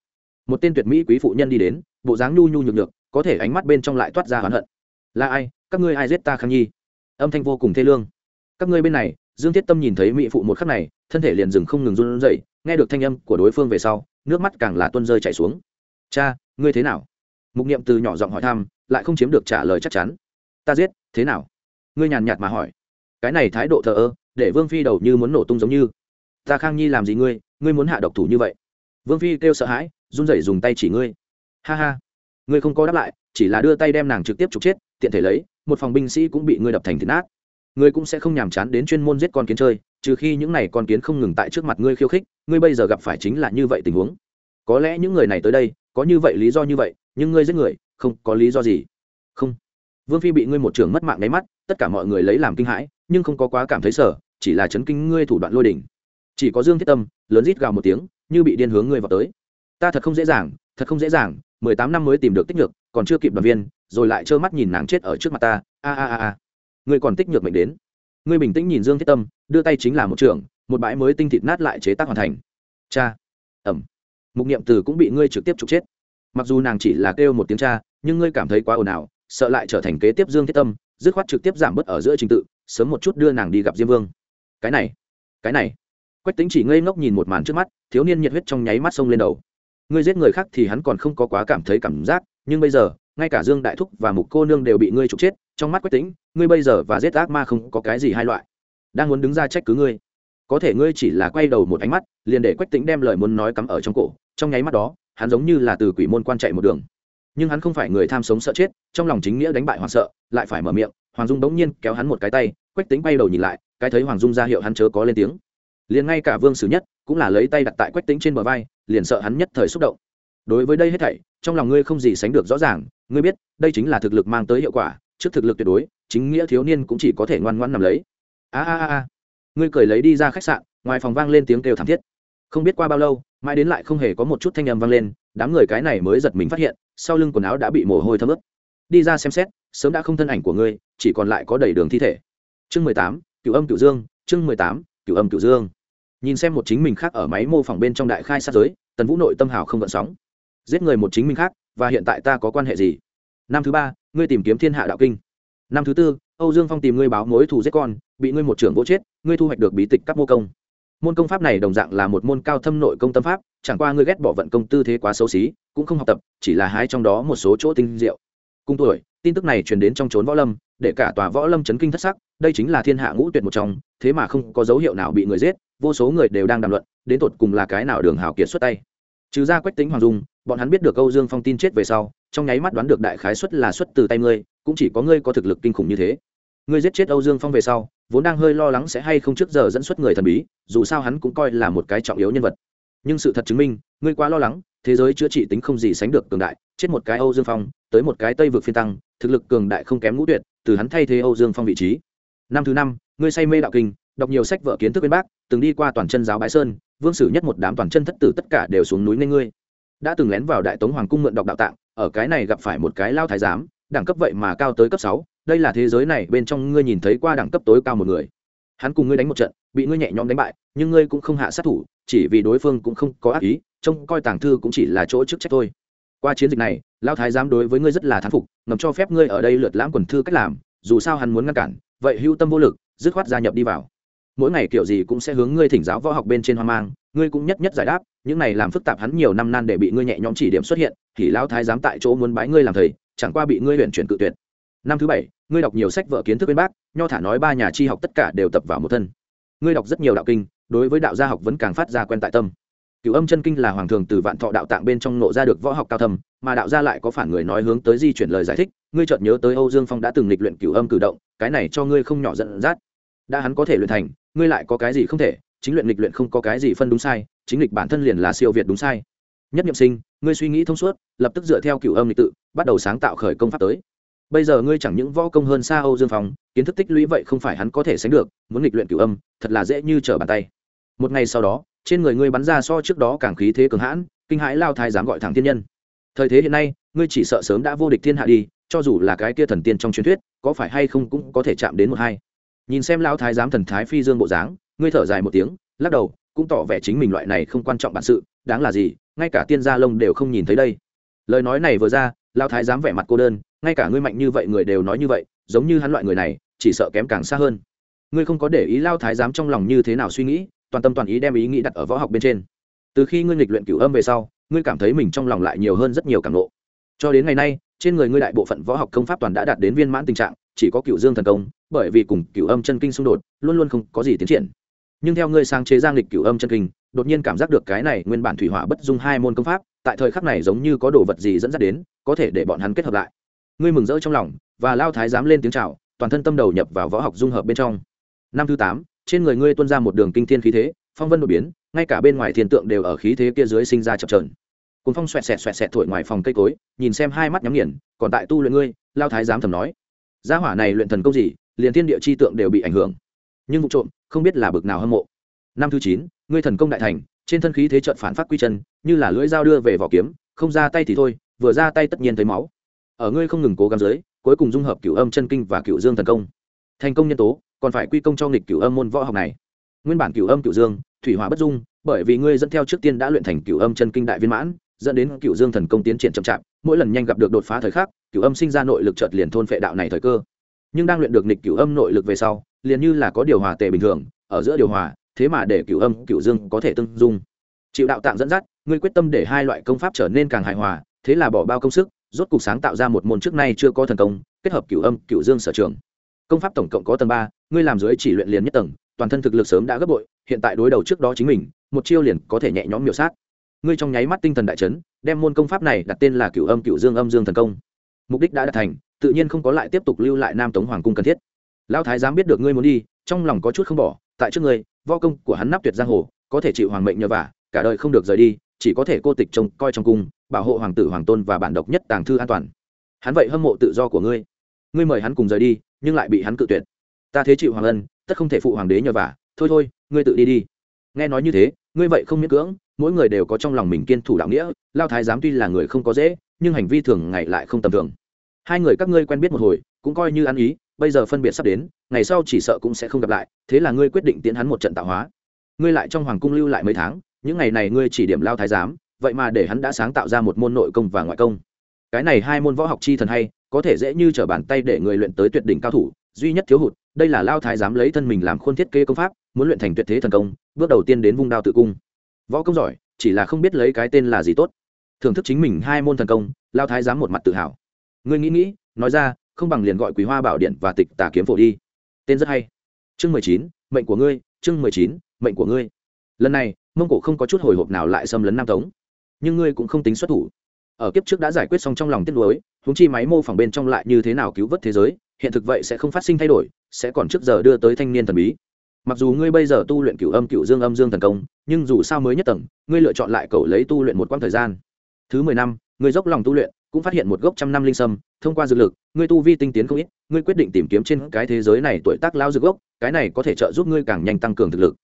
Một tên tuyệt mỹ quý phụ nhân đi đến, bộ dáng nhu nhu nhược nhược, có thể ánh mắt bên trong lại toát ra oán hận. Là ai? Các ngươi ai giết ta khang nhi? Âm thanh vô cùng thê lương. Các ngươi bên này dương thiết tâm nhìn thấy mỹ phụ một khắc này, thân thể liền dừng không ngừng run rẩy, nghe được thanh âm của đối phương về sau, nước mắt càng là tuôn rơi chảy xuống. Cha, ngươi thế nào? Mục niệm từ nhỏ giọng hỏi thăm, lại không chiếm được trả lời chắc chắn. Ta giết, thế nào? Ngươi nhàn nhạt mà hỏi. Cái này thái độ thờ ơ, để vương phi đầu như muốn nổ tung giống như. Ta khang nhi làm gì ngươi? Ngươi muốn hạ độc thủ như vậy? Vương phi kêu sợ hãi, run rẩy dùng tay chỉ ngươi. Ha ha, ngươi không có đáp lại, chỉ là đưa tay đem nàng trực tiếp trục chết, tiện thể lấy, một phòng binh sĩ cũng bị ngươi đập thành thịt nát ngươi cũng sẽ không nhàm chán đến chuyên môn giết con kiến chơi, trừ khi những này con kiến không ngừng tại trước mặt ngươi khiêu khích, ngươi bây giờ gặp phải chính là như vậy tình huống. Có lẽ những người này tới đây, có như vậy lý do như vậy, nhưng ngươi giết người, không có lý do gì. Không. Vương phi bị ngươi một trường mất mạng đáy mắt, tất cả mọi người lấy làm kinh hãi, nhưng không có quá cảm thấy sợ, chỉ là chấn kinh ngươi thủ đoạn lôi đỉnh chỉ có dương thiết tâm, lớn rít gào một tiếng, như bị điên hướng ngươi vào tới. Ta thật không dễ dàng, thật không dễ dàng, mười tám năm mới tìm được tích nhược, còn chưa kịp đoàn viên, rồi lại trơ mắt nhìn nàng chết ở trước mặt ta, a a a a ngươi còn tích nhược mệnh đến. Ngươi bình tĩnh nhìn dương thiết tâm, đưa tay chính là một trường, một bãi mới tinh thịt nát lại chế tác hoàn thành. Cha. Ẩm. Mục niệm từ cũng bị ngươi trực tiếp trục chết. Mặc dù nàng chỉ là kêu một tiếng cha, nhưng ngươi cảm thấy quá ồn ào, sợ lại trở thành kế tiếp dương thiết tâm, dứt khoát trực tiếp giảm bớt ở giữa trình tự, sớm một chút đưa nàng đi gặp diêm vương. Cái này cái này. Quách tính chỉ ngây ngốc nhìn một màn trước mắt, thiếu niên nhiệt huyết trong nháy mắt sông lên đầu. Ngươi giết người khác thì hắn còn không có quá cảm thấy cảm giác, nhưng bây giờ ngay cả dương đại thúc và mục cô nương đều bị ngươi trục chết, trong mắt quách tính ngươi bây giờ và giết ác ma không có cái gì hai loại. Đang muốn đứng ra trách cứ ngươi. Có thể ngươi chỉ là quay đầu một ánh mắt, liền để quách tính đem lời muốn nói cắm ở trong cổ, trong nháy mắt đó, hắn giống như là từ quỷ môn quan chạy một đường. Nhưng hắn không phải người tham sống sợ chết, trong lòng chính nghĩa đánh bại hoàng sợ, lại phải mở miệng, hoàng dung bỗng nhiên kéo hắn một cái tay, quách tính bay đầu nhìn lại, cái thấy hoàng dung ra hiệu hắn chớ có lên tiếng. Liền ngay cả vương sử nhất cũng là lấy tay đặt tại quách tính trên bờ vai, liền sợ hắn nhất thời xúc động đối với đây hết thảy, trong lòng ngươi không gì sánh được rõ ràng, ngươi biết, đây chính là thực lực mang tới hiệu quả, trước thực lực tuyệt đối, chính nghĩa thiếu niên cũng chỉ có thể ngoan ngoan nằm lấy. A a a ngươi cười lấy đi ra khách sạn, ngoài phòng vang lên tiếng kêu thảm thiết. Không biết qua bao lâu, mãi đến lại không hề có một chút thanh âm vang lên, đám người cái này mới giật mình phát hiện, sau lưng quần áo đã bị mồ hôi thấm ướt. Đi ra xem xét, sớm đã không thân ảnh của ngươi, chỉ còn lại có đầy đường thi thể. Chương mười tám cựu âm cựu dương, chương mười tám cựu âm cựu dương. Nhìn xem một chính mình khác ở máy mô phỏng bên trong đại khai sát giới, tần vũ nội tâm hào không gợn sóng giết người một chính mình khác, và hiện tại ta có quan hệ gì? Năm thứ ba, ngươi tìm kiếm thiên hạ đạo kinh. Năm thứ tư, âu dương phong tìm ngươi báo mối thù giết con, bị ngươi một trưởng vỗ chết, ngươi thu hoạch được bí tịch các mô công. Môn công pháp này đồng dạng là một môn cao thâm nội công tâm pháp, chẳng qua ngươi ghét bỏ vận công tư thế quá xấu xí, cũng không học tập, chỉ là hái trong đó một số chỗ tinh diệu. Cung tuổi, tin tức này truyền đến trong trốn võ lâm, để cả tòa võ lâm chấn kinh thất sắc, đây chính là thiên hạ ngũ tuyệt một trong, thế mà không có dấu hiệu nào bị người giết, vô số người đều đang đàm luận, đến tột cùng là cái nào đường hào kiệt xuất tay. Trừ ra quách tính hoàng dung bọn hắn biết được âu dương phong tin chết về sau, trong nháy mắt đoán được đại khái suất là xuất từ tay ngươi, cũng chỉ có ngươi có thực lực kinh khủng như thế. Ngươi giết chết âu dương phong về sau, vốn đang hơi lo lắng sẽ hay không trước giờ dẫn xuất người thần bí, dù sao hắn cũng coi là một cái trọng yếu nhân vật. Nhưng sự thật chứng minh, ngươi quá lo lắng, thế giới chữa trị tính không gì sánh được cường đại, chết một cái âu dương phong, tới một cái tây vực phiên tăng, thực lực cường đại không kém ngũ tuyệt, từ hắn thay thế âu dương phong vị trí. Năm thứ năm, ngươi say mê đạo kinh, đọc nhiều sách vở kiến thức bên bác từng đi qua toàn chân giáo bái sơn, vương sử nhất một đám toàn chân thất tử tất cả đều xuống núi nên ngươi đã từng lén vào đại tống hoàng cung mượn đọc đạo tạng, ở cái này gặp phải một cái lao thái giám, đẳng cấp vậy mà cao tới cấp sáu, đây là thế giới này bên trong ngươi nhìn thấy qua đẳng cấp tối cao một người. Hắn cùng ngươi đánh một trận, bị ngươi nhẹ nhõm đánh bại, nhưng ngươi cũng không hạ sát thủ, chỉ vì đối phương cũng không có ác ý, trông coi tàng thư cũng chỉ là chỗ chức trách thôi. Qua chiến dịch này, lao thái giám đối với ngươi rất là thán phục, ngầm cho phép ngươi ở đây lượt lãm quần thư cách làm, dù sao hắn muốn ngăn cản, vậy hưu tâm vô lực, dứt khoát gia nhập đi vào. Mỗi ngày kiểu gì cũng sẽ hướng ngươi thỉnh giáo võ học bên trên hoang mang, ngươi cũng nhất nhất giải đáp những này làm phức tạp hắn nhiều năm nan để bị ngươi nhẹ nhõm chỉ điểm xuất hiện, thì lao thái giám tại chỗ muốn bái ngươi làm thầy, chẳng qua bị ngươi luyện chuyển cự tuyệt. Năm thứ bảy, ngươi đọc nhiều sách vở kiến thức bên bác, nho thả nói ba nhà tri học tất cả đều tập vào một thân. Ngươi đọc rất nhiều đạo kinh, đối với đạo gia học vẫn càng phát ra quen tại tâm. Cựu âm chân kinh là hoàng thường từ vạn thọ đạo tạng bên trong nộ ra được võ học cao thầm mà đạo gia lại có phản người nói hướng tới di chuyển lời giải thích, ngươi chợt nhớ tới âu dương phong đã từng lịch luyện cựu âm cử động, cái này cho ngươi không nhỏ giận dắt. Đã hắn có thể luyện thành, ngươi lại có cái gì không thể, chính luyện lịch luyện không có cái gì phân đúng sai chính lịch bản thân liền là siêu việt đúng sai. Nhất nhiệm sinh, ngươi suy nghĩ thông suốt, lập tức dựa theo cựu âm lịch tự, bắt đầu sáng tạo khởi công pháp tới. Bây giờ ngươi chẳng những võ công hơn xa âu dương phong, kiến thức tích lũy vậy không phải hắn có thể sánh được, muốn nghịch luyện cửu âm, thật là dễ như trở bàn tay. Một ngày sau đó, trên người ngươi bắn ra so trước đó càng khí thế cường hãn, kinh hãi lao thái dám gọi thẳng thiên nhân. Thời thế hiện nay, ngươi chỉ sợ sớm đã vô địch thiên hạ đi, cho dù là cái kia thần tiên trong truyền thuyết, có phải hay không cũng có thể chạm đến một hai. Nhìn xem lao thái giám thần thái phi dương bộ dáng, ngươi thở dài một tiếng, lắc đầu cũng tỏ vẻ chính mình loại này không quan trọng bản sự, đáng là gì, ngay cả tiên gia lông đều không nhìn thấy đây. Lời nói này vừa ra lao thái dám vẻ mặt cô đơn, ngay cả ngươi mạnh như vậy người đều nói như vậy, giống như hắn loại người này, chỉ sợ kém càng xa hơn. Ngươi không có để ý lao thái giám trong lòng như thế nào suy nghĩ, toàn tâm toàn ý đem ý nghĩ đặt ở võ học bên trên. Từ khi ngươi nghịch luyện cửu âm về sau, ngươi cảm thấy mình trong lòng lại nhiều hơn rất nhiều cảm lộ. cho đến ngày nay, trên người ngươi đại bộ phận võ học công pháp toàn đã đạt đến viên mãn tình trạng, chỉ có cựu dương thần công, bởi vì cùng cựu âm chân kinh xung đột, luôn luôn không có gì tiến triển nhưng theo ngươi sang chế giang lịch cửu âm chân kinh, đột nhiên cảm giác được cái này nguyên bản thủy hỏa bất dung hai môn công pháp, tại thời khắc này giống như có đồ vật gì dẫn dắt đến, có thể để bọn hắn kết hợp lại. Ngươi mừng rỡ trong lòng, và lao thái dám lên tiếng chào, toàn thân tâm đầu nhập vào võ học dung hợp bên trong. Năm thứ tám, trên người ngươi tuôn ra một đường kinh thiên khí thế, phong vân đột biến, ngay cả bên ngoài thiên tượng đều ở khí thế kia dưới sinh ra chập trờn cuốn phong xoẹt xẹt xoẹt xẹt thổi ngoài phòng cây cối, nhìn xem hai mắt nhắm nghiền, còn tại tu luyện ngươi, lao thái dám thầm nói. Gia hỏa này luyện thần công gì, liền thiên địa chi tượng đều bị ảnh hưởng nhưng vụ trộm không biết là bực nào hâm mộ. Năm thứ chín, ngươi thần công đại thành, trên thân khí thế trận phản phát quy chân, như là lưỡi dao đưa về vỏ kiếm, không ra tay thì thôi, vừa ra tay tất nhiên thấy máu. Ở ngươi không ngừng cố gắng dưới, cuối cùng dung hợp cửu âm chân kinh và cửu dương thần công. Thành công nhân tố, còn phải quy công cho nghịch cửu âm môn võ học này. Nguyên bản cửu âm cửu dương, thủy hỏa bất dung, bởi vì ngươi dẫn theo trước tiên đã luyện thành cửu âm chân kinh đại viên mãn, dẫn đến cửu dương thần công tiến triển chậm chạp, mỗi lần nhanh gặp được đột phá thời khắc, cửu âm sinh ra nội lực chợt liền thôn phệ đạo này thời cơ. Nhưng đang luyện được nghịch cửu âm nội lực về sau liền như là có điều hòa tề bình thường, ở giữa điều hòa, thế mà để cửu âm, cửu dương có thể tương dung. Chịu đạo tạng dẫn dắt, ngươi quyết tâm để hai loại công pháp trở nên càng hài hòa, thế là bỏ bao công sức, rốt cục sáng tạo ra một môn trước nay chưa có thần công, kết hợp cửu âm, cửu dương sở trường. Công pháp tổng cộng có tầng ba, ngươi làm dưới chỉ luyện liền nhất tầng, toàn thân thực lực sớm đã gấp bội, hiện tại đối đầu trước đó chính mình, một chiêu liền có thể nhẹ nhõm miểu sát. Ngươi trong nháy mắt tinh thần đại chấn, đem môn công pháp này đặt tên là cửu âm, cửu dương âm dương thần công. Mục đích đã đạt thành, tự nhiên không có lại tiếp tục lưu lại nam tống hoàng cung cần thiết lão thái giám biết được ngươi muốn đi, trong lòng có chút không bỏ, tại trước ngươi vo công của hắn nắp tuyệt giang hồ, có thể chịu hoàng mệnh nhờ vả, cả đời không được rời đi, chỉ có thể cô tịch trông coi trong cung, bảo hộ hoàng tử hoàng tôn và bản độc nhất tàng thư an toàn. Hắn vậy hâm mộ tự do của ngươi. Ngươi mời hắn cùng rời đi, nhưng lại bị hắn cự tuyệt. Ta thế chịu hoàng ân, tất không thể phụ hoàng đế nhờ vả. Thôi thôi, ngươi tự đi đi. Nghe nói như thế, ngươi vậy không miễn cưỡng, mỗi người đều có trong lòng mình kiên thủ đạo nghĩa lao thái giám tuy là người không có dễ, nhưng hành vi thường ngày lại không tầm thường. Hai người các ngươi quen biết một hồi, cũng coi như ăn ý bây giờ phân biệt sắp đến, ngày sau chỉ sợ cũng sẽ không gặp lại, thế là ngươi quyết định tiến hắn một trận tạo hóa. Ngươi lại trong hoàng cung lưu lại mấy tháng, những ngày này ngươi chỉ điểm lao thái giám, vậy mà để hắn đã sáng tạo ra một môn nội công và ngoại công. Cái này hai môn võ học chi thần hay, có thể dễ như t r ở bàn tay để người luyện tới tuyệt đỉnh cao thủ, duy nhất thiếu hụt, đây là lao thái Giám lấy thân mình làm khuôn thiết kế công pháp, muốn luyện thành tuyệt thế thần công, bước đầu tiên đến vung đao tự cung. Võ công giỏi, chỉ là không biết lấy cái tên là gì tốt. Thưởng thức chính mình hai môn thần công, lao thái Giám một mặt tự hào. Ngươi nghĩ nghĩ, nói ra không bằng liền gọi quý hoa bảo điện và tịch tà kiếm phổ đi. Tên rất hay. Chương mười chín, mệnh của ngươi, chương mười chín, mệnh của ngươi. Lần này, mông cổ không có chút hồi hộp nào lại xâm lấn nam tống. Nhưng ngươi cũng không tính xuất thủ. Ở kiếp trước đã giải quyết xong trong lòng tiết lối húng chi máy mô phỏng bên trong lại như thế nào cứu vớt thế giới, hiện thực vậy sẽ không phát sinh thay đổi, sẽ còn trước giờ đưa tới thanh niên thần bí. Mặc dù ngươi bây giờ tu luyện cửu âm, cửu dương, âm dương thần công, nhưng dù sao mới nhất tầng, ngươi lựa chọn lại cậu lấy tu luyện một quãng thời gian. Thứ mười năm, ngươi dốc lòng tu luyện cũng phát hiện một gốc trăm năm linh sâm, thông qua dược lực, ngươi tu vi tinh tiến không ít, ngươi quyết định tìm kiếm trên cái thế giới này tuổi tác lao dược gốc, cái này có thể trợ giúp ngươi càng nhanh tăng cường thực lực.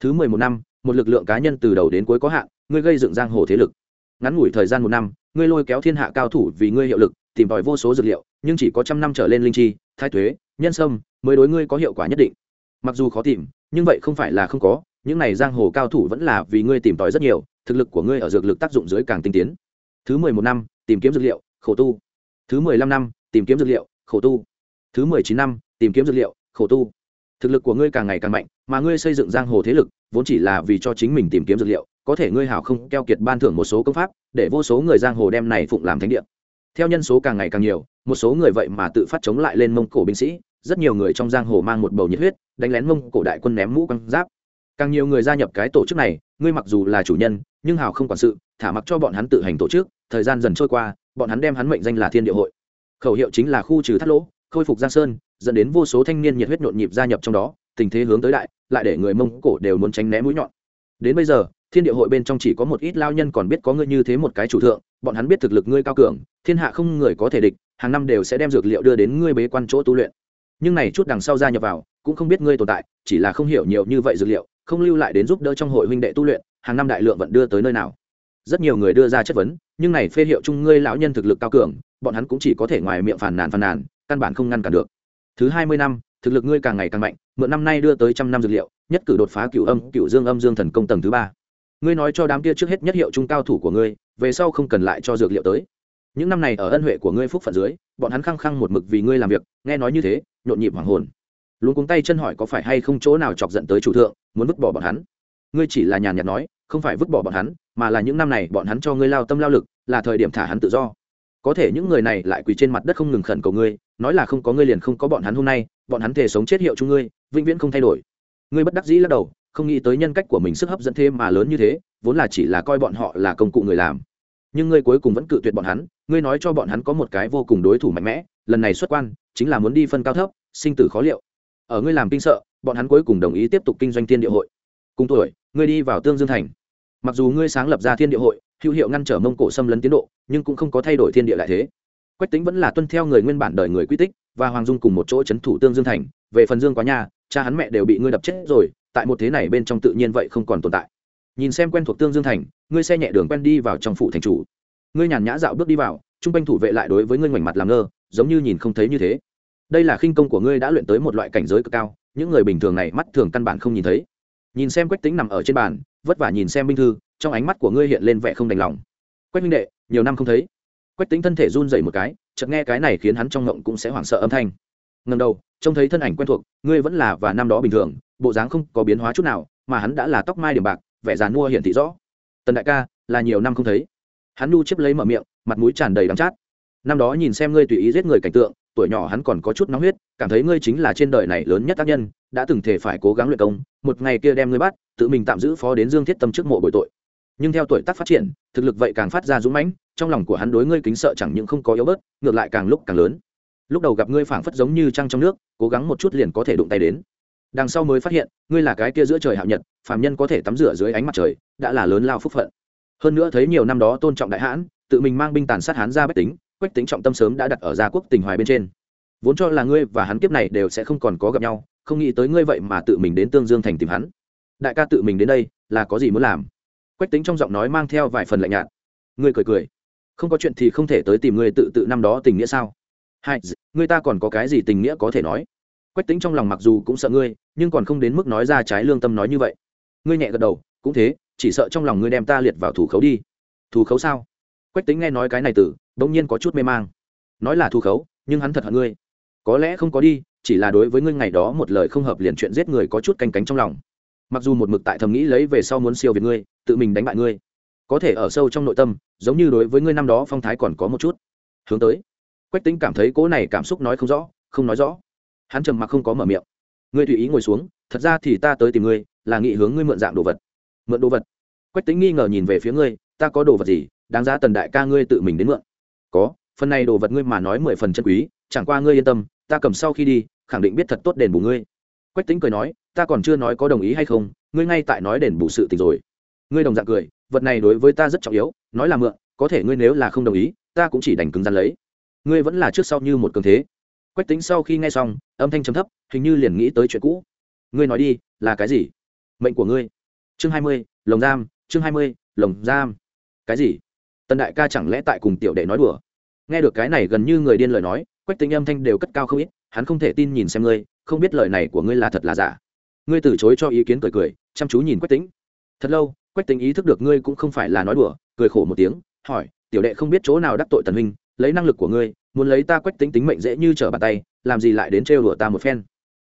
Thứ mười một năm, một lực lượng cá nhân từ đầu đến cuối có hạn, ngươi gây dựng giang hồ thế lực. Ngắn ngủi thời gian một năm, ngươi lôi kéo thiên hạ cao thủ vì ngươi hiệu lực, tìm tòi vô số dược liệu, nhưng chỉ có trăm năm trở lên linh chi, thái thuế nhân sâm mới đối ngươi có hiệu quả nhất định. Mặc dù khó tìm, nhưng vậy không phải là không có, những này giang hồ cao thủ vẫn là vì ngươi tìm tòi rất nhiều, thực lực của ngươi ở dược lực tác dụng dưới càng tinh tiến. Thứ mười một năm tìm kiếm dược liệu, khổ tu. Thứ mười lăm năm, tìm kiếm dược liệu, khổ tu. Thứ mười chín năm, tìm kiếm dược liệu, khổ tu. Thực lực của ngươi càng ngày càng mạnh, mà ngươi xây dựng giang hồ thế lực, vốn chỉ là vì cho chính mình tìm kiếm dược liệu, có thể ngươi hảo không keo kiệt ban thưởng một số công pháp, để vô số người giang hồ đem này phụng làm thánh địa. Theo nhân số càng ngày càng nhiều, một số người vậy mà tự phát chống lại lên mông cổ binh sĩ, rất nhiều người trong giang hồ mang một bầu nhiệt huyết, đánh lén mông cổ đại quân ném mũ quăng giáp. Càng nhiều người gia nhập cái tổ chức này, ngươi mặc dù là chủ nhân nhưng hào không quản sự, thả mặc cho bọn hắn tự hành tổ chức, thời gian dần trôi qua, bọn hắn đem hắn mệnh danh là thiên địa hội. Khẩu hiệu chính là khu trừ thắt lỗ, khôi phục giang sơn, dẫn đến vô số thanh niên nhiệt huyết nhộn nhịp gia nhập trong đó, tình thế hướng tới đại, lại để người mông cổ đều muốn tránh né mũi nhọn. Đến bây giờ, thiên địa hội bên trong chỉ có một ít lao nhân còn biết có ngươi như thế một cái chủ thượng, bọn hắn biết thực lực ngươi cao cường, thiên hạ không người có thể địch, hàng năm đều sẽ đem dược liệu đưa đến ngươi bế quan chỗ tu luyện. Nhưng này chút đằng sau gia nhập vào, cũng không biết ngươi tồn tại, chỉ là không hiểu nhiều như vậy dược liệu, không lưu lại đến giúp đỡ trong hội huynh đệ tu luyện hàng năm đại lượng vẫn đưa tới nơi nào. Rất nhiều người đưa ra chất vấn, nhưng này phê hiệu chung ngươi lão nhân thực lực cao cường, bọn hắn cũng chỉ có thể ngoài miệng phàn nàn phàn nàn, căn bản không ngăn cản được. Thứ hai mươi năm, thực lực ngươi càng ngày càng mạnh, mượn năm nay đưa tới trăm năm dược liệu, nhất cử đột phá cựu âm, cựu dương âm dương thần công tầng thứ ba. Ngươi nói cho đám kia trước hết nhất hiệu trung cao thủ của ngươi, về sau không cần lại cho dược liệu tới. Những năm này ở ân huệ của ngươi phúc phận dưới, bọn hắn khăng khăng một mực vì ngươi làm việc, nghe nói như thế, nhộn nhịp hoàng hồn. Luôn cuống tay chân hỏi có phải hay không chỗ nào chọc giận tới chủ thượng, muốn vứt bỏ bọn hắn ngươi chỉ là nhàn nhạt nói, không phải vứt bỏ bọn hắn, mà là những năm này bọn hắn cho ngươi lao tâm lao lực, là thời điểm thả hắn tự do. Có thể những người này lại quỳ trên mặt đất không ngừng khẩn cầu ngươi, nói là không có ngươi liền không có bọn hắn hôm nay, bọn hắn thể sống chết hiệu chung ngươi, vĩnh viễn không thay đổi. Ngươi bất đắc dĩ lắc đầu, không nghĩ tới nhân cách của mình sức hấp dẫn thêm mà lớn như thế, vốn là chỉ là coi bọn họ là công cụ người làm. Nhưng ngươi cuối cùng vẫn cự tuyệt bọn hắn, ngươi nói cho bọn hắn có một cái vô cùng đối thủ mạnh mẽ, lần này xuất quan, chính là muốn đi phân cao thấp, sinh tử khó liệu. Ở ngươi làm kinh sợ, bọn hắn cuối cùng đồng ý tiếp tục kinh doanh thiên địa hội cùng tuổi, ngươi đi vào tương dương thành. Mặc dù ngươi sáng lập ra thiên địa hội, hữu hiệu ngăn trở mông cổ xâm lấn tiến độ, nhưng cũng không có thay đổi thiên địa lại thế. Quách tính vẫn là tuân theo người nguyên bản đời người quy tích, và hoàng dung cùng một chỗ c h ấ n thủ tương dương thành, về phần dương quá nhà cha hắn mẹ đều bị ngươi đập chết rồi, tại một thế này bên trong tự nhiên vậy không còn tồn tại. Nhìn xem quen thuộc tương dương thành, ngươi xe nhẹ đường quen đi vào trong phủ thành chủ. Ngươi nhàn nhã dạo bước đi vào chung quanh thủ vệ lại đối với ngươi ngoảnh mặt làm ngơ, giống như nhìn không thấy như thế. Đây là khinh công của ngươi đã luyện tới một loại cảnh giới cực cao, những người bình thường này mắt thường căn bản không nhìn thấy nhìn xem quách tính nằm ở trên bàn, vất vả nhìn xem binh thư, trong ánh mắt của ngươi hiện lên vẻ không đành lòng. Quách minh đệ, nhiều năm không thấy. Quách tính thân thể run dày một cái, chợt nghe cái này khiến hắn trong ngộng cũng sẽ hoảng sợ âm thanh. Ngần đầu, trông thấy thân ảnh quen thuộc, ngươi vẫn là và năm đó bình thường, bộ dáng không có biến hóa chút nào, mà hắn đã là tóc mai điểm bạc, vẻ dàn mua hiện thị rõ. Tần đại ca, là nhiều năm không thấy. Hắn nu chiếp lấy mở miệng, mặt mũi tràn đầy đắng chát. Năm đó nhìn xem ngươi tùy ý giết người cảnh tượng, tuổi nhỏ hắn còn có chút nóng huyết, cảm thấy ngươi chính là trên đời này lớn nhất tác nhân đã từng thể phải cố gắng luyện công, một ngày kia đem ngươi bắt, tự mình tạm giữ phó đến dương thiết tâm trước mộ bội tội. Nhưng theo tuổi tác phát triển, thực lực vậy càng phát ra dũng mãnh, trong lòng của hắn đối ngươi kính sợ chẳng những không có yếu bớt, ngược lại càng lúc càng lớn. Lúc đầu gặp ngươi phảng phất giống như trăng trong nước, cố gắng một chút liền có thể đụng tay đến. Đằng sau mới phát hiện, ngươi là cái kia giữa trời hạo nhật, phàm nhân có thể tắm rửa dưới ánh mặt trời, đã là lớn lao phúc phận. Hơn nữa thấy nhiều năm đó tôn trọng đại hãn, tự mình mang binh tàn sát hán ra bách tính, quách tính trọng tâm sớm đã đặt ở gia quốc tình hoài bên trên. Vốn cho là ngươi và hắn kiếp này đều sẽ không còn có gặp nhau không nghĩ tới ngươi vậy mà tự mình đến tương dương thành tìm hắn. Đại ca tự mình đến đây, là có gì muốn làm? Quách tính trong giọng nói mang theo vài phần lạnh nhạt. Ngươi cười cười. Không có chuyện thì không thể tới tìm ngươi tự tự năm đó tình nghĩa sao? Hai ngươi ta còn có cái gì tình nghĩa có thể nói? Quách tính trong lòng mặc dù cũng sợ ngươi, nhưng còn không đến mức nói ra trái lương tâm nói như vậy. Ngươi nhẹ gật đầu, cũng thế, chỉ sợ trong lòng ngươi đem ta liệt vào thủ khấu đi. Thủ khấu sao? Quách tính nghe nói cái này từ, bỗng nhiên có chút mê mang. Nói là thủ khấu, nhưng hắn thật hận ngươi. Có lẽ không có đi chỉ là đối với ngươi ngày đó một lời không hợp liền chuyện giết người có chút canh cánh trong lòng. Mặc dù một mực tại thầm nghĩ lấy về sau muốn siêu việt ngươi, tự mình đánh bại ngươi, có thể ở sâu trong nội tâm, giống như đối với ngươi năm đó phong thái còn có một chút hướng tới. Quách tính cảm thấy cố này cảm xúc nói không rõ, không nói rõ. Hắn trầm mặc không có mở miệng. Ngươi tùy ý ngồi xuống, thật ra thì ta tới tìm ngươi, là nghị hướng ngươi mượn dạng đồ vật. Mượn đồ vật? Quách tính nghi ngờ nhìn về phía ngươi, ta có đồ vật gì, đáng ra tần đại ca ngươi tự mình đến mượn? Có, phần này đồ vật ngươi mà nói mười phần chân quý, chẳng qua ngươi yên tâm ta cầm sau khi đi, khẳng định biết thật tốt đền bù ngươi. Quách tính cười nói, ta còn chưa nói có đồng ý hay không, ngươi ngay tại nói đền bù sự tình rồi. Ngươi đồng dạng cười, vật này đối với ta rất trọng yếu, nói là mượn, có thể ngươi nếu là không đồng ý, ta cũng chỉ đành cứng rắn lấy. Ngươi vẫn là trước sau như một cường thế. Quách tính sau khi nghe xong, âm thanh chấm thấp, hình như liền nghĩ tới chuyện cũ. Ngươi nói đi, là cái gì? Mệnh của ngươi. Chương hai mươi, lồng giam, chương hai mươi, lồng giam. Cái gì? Tần đại ca chẳng lẽ tại cùng tiểu đệ nói đùa? Nghe được cái này gần như người điên lời nói quách tính âm thanh đều cất cao không ít, hắn không thể tin nhìn xem ngươi, không biết lời này của ngươi là thật là giả. Ngươi từ chối cho ý kiến cười cười, chăm chú nhìn quách tính thật lâu, quách tính ý thức được ngươi cũng không phải là nói đùa, cười khổ một tiếng, hỏi, tiểu đệ không biết chỗ nào đắc tội tần huynh, lấy năng lực của ngươi, muốn lấy ta quách tính tính mệnh dễ như trở bàn tay, làm gì lại đến trêu đùa ta một phen.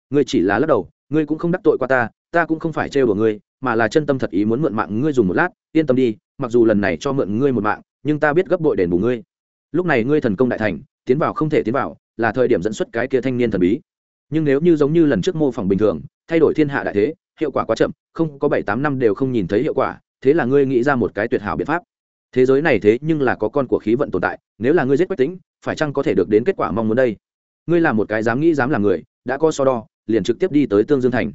Ngươi chỉ là lắc đầu, ngươi cũng không đắc tội qua ta ta cũng không phải trêu đùa ngươi, mà là chân tâm thật ý muốn mượn mạng ngươi dùng một lát, yên tâm đi, mặc dù lần này cho mượn ngươi một mạng, nhưng ta biết gấp bội đền bù ngươi. Lúc này ngươi thần công đại thành tiến vào không thể tiến vào, là thời điểm dẫn xuất cái kia thanh niên thần bí. Nhưng nếu như giống như lần trước mô phỏng bình thường, thay đổi thiên hạ đại thế, hiệu quả quá chậm, không có bảy tám năm đều không nhìn thấy hiệu quả, thế là ngươi nghĩ ra một cái tuyệt hảo biện pháp. Thế giới này thế nhưng là có con của khí vận tồn tại, nếu là ngươi giết quách tính, phải chăng có thể được đến kết quả mong muốn đây? Ngươi là một cái dám nghĩ dám làm người, đã có so đo, liền trực tiếp đi tới tương dương thành.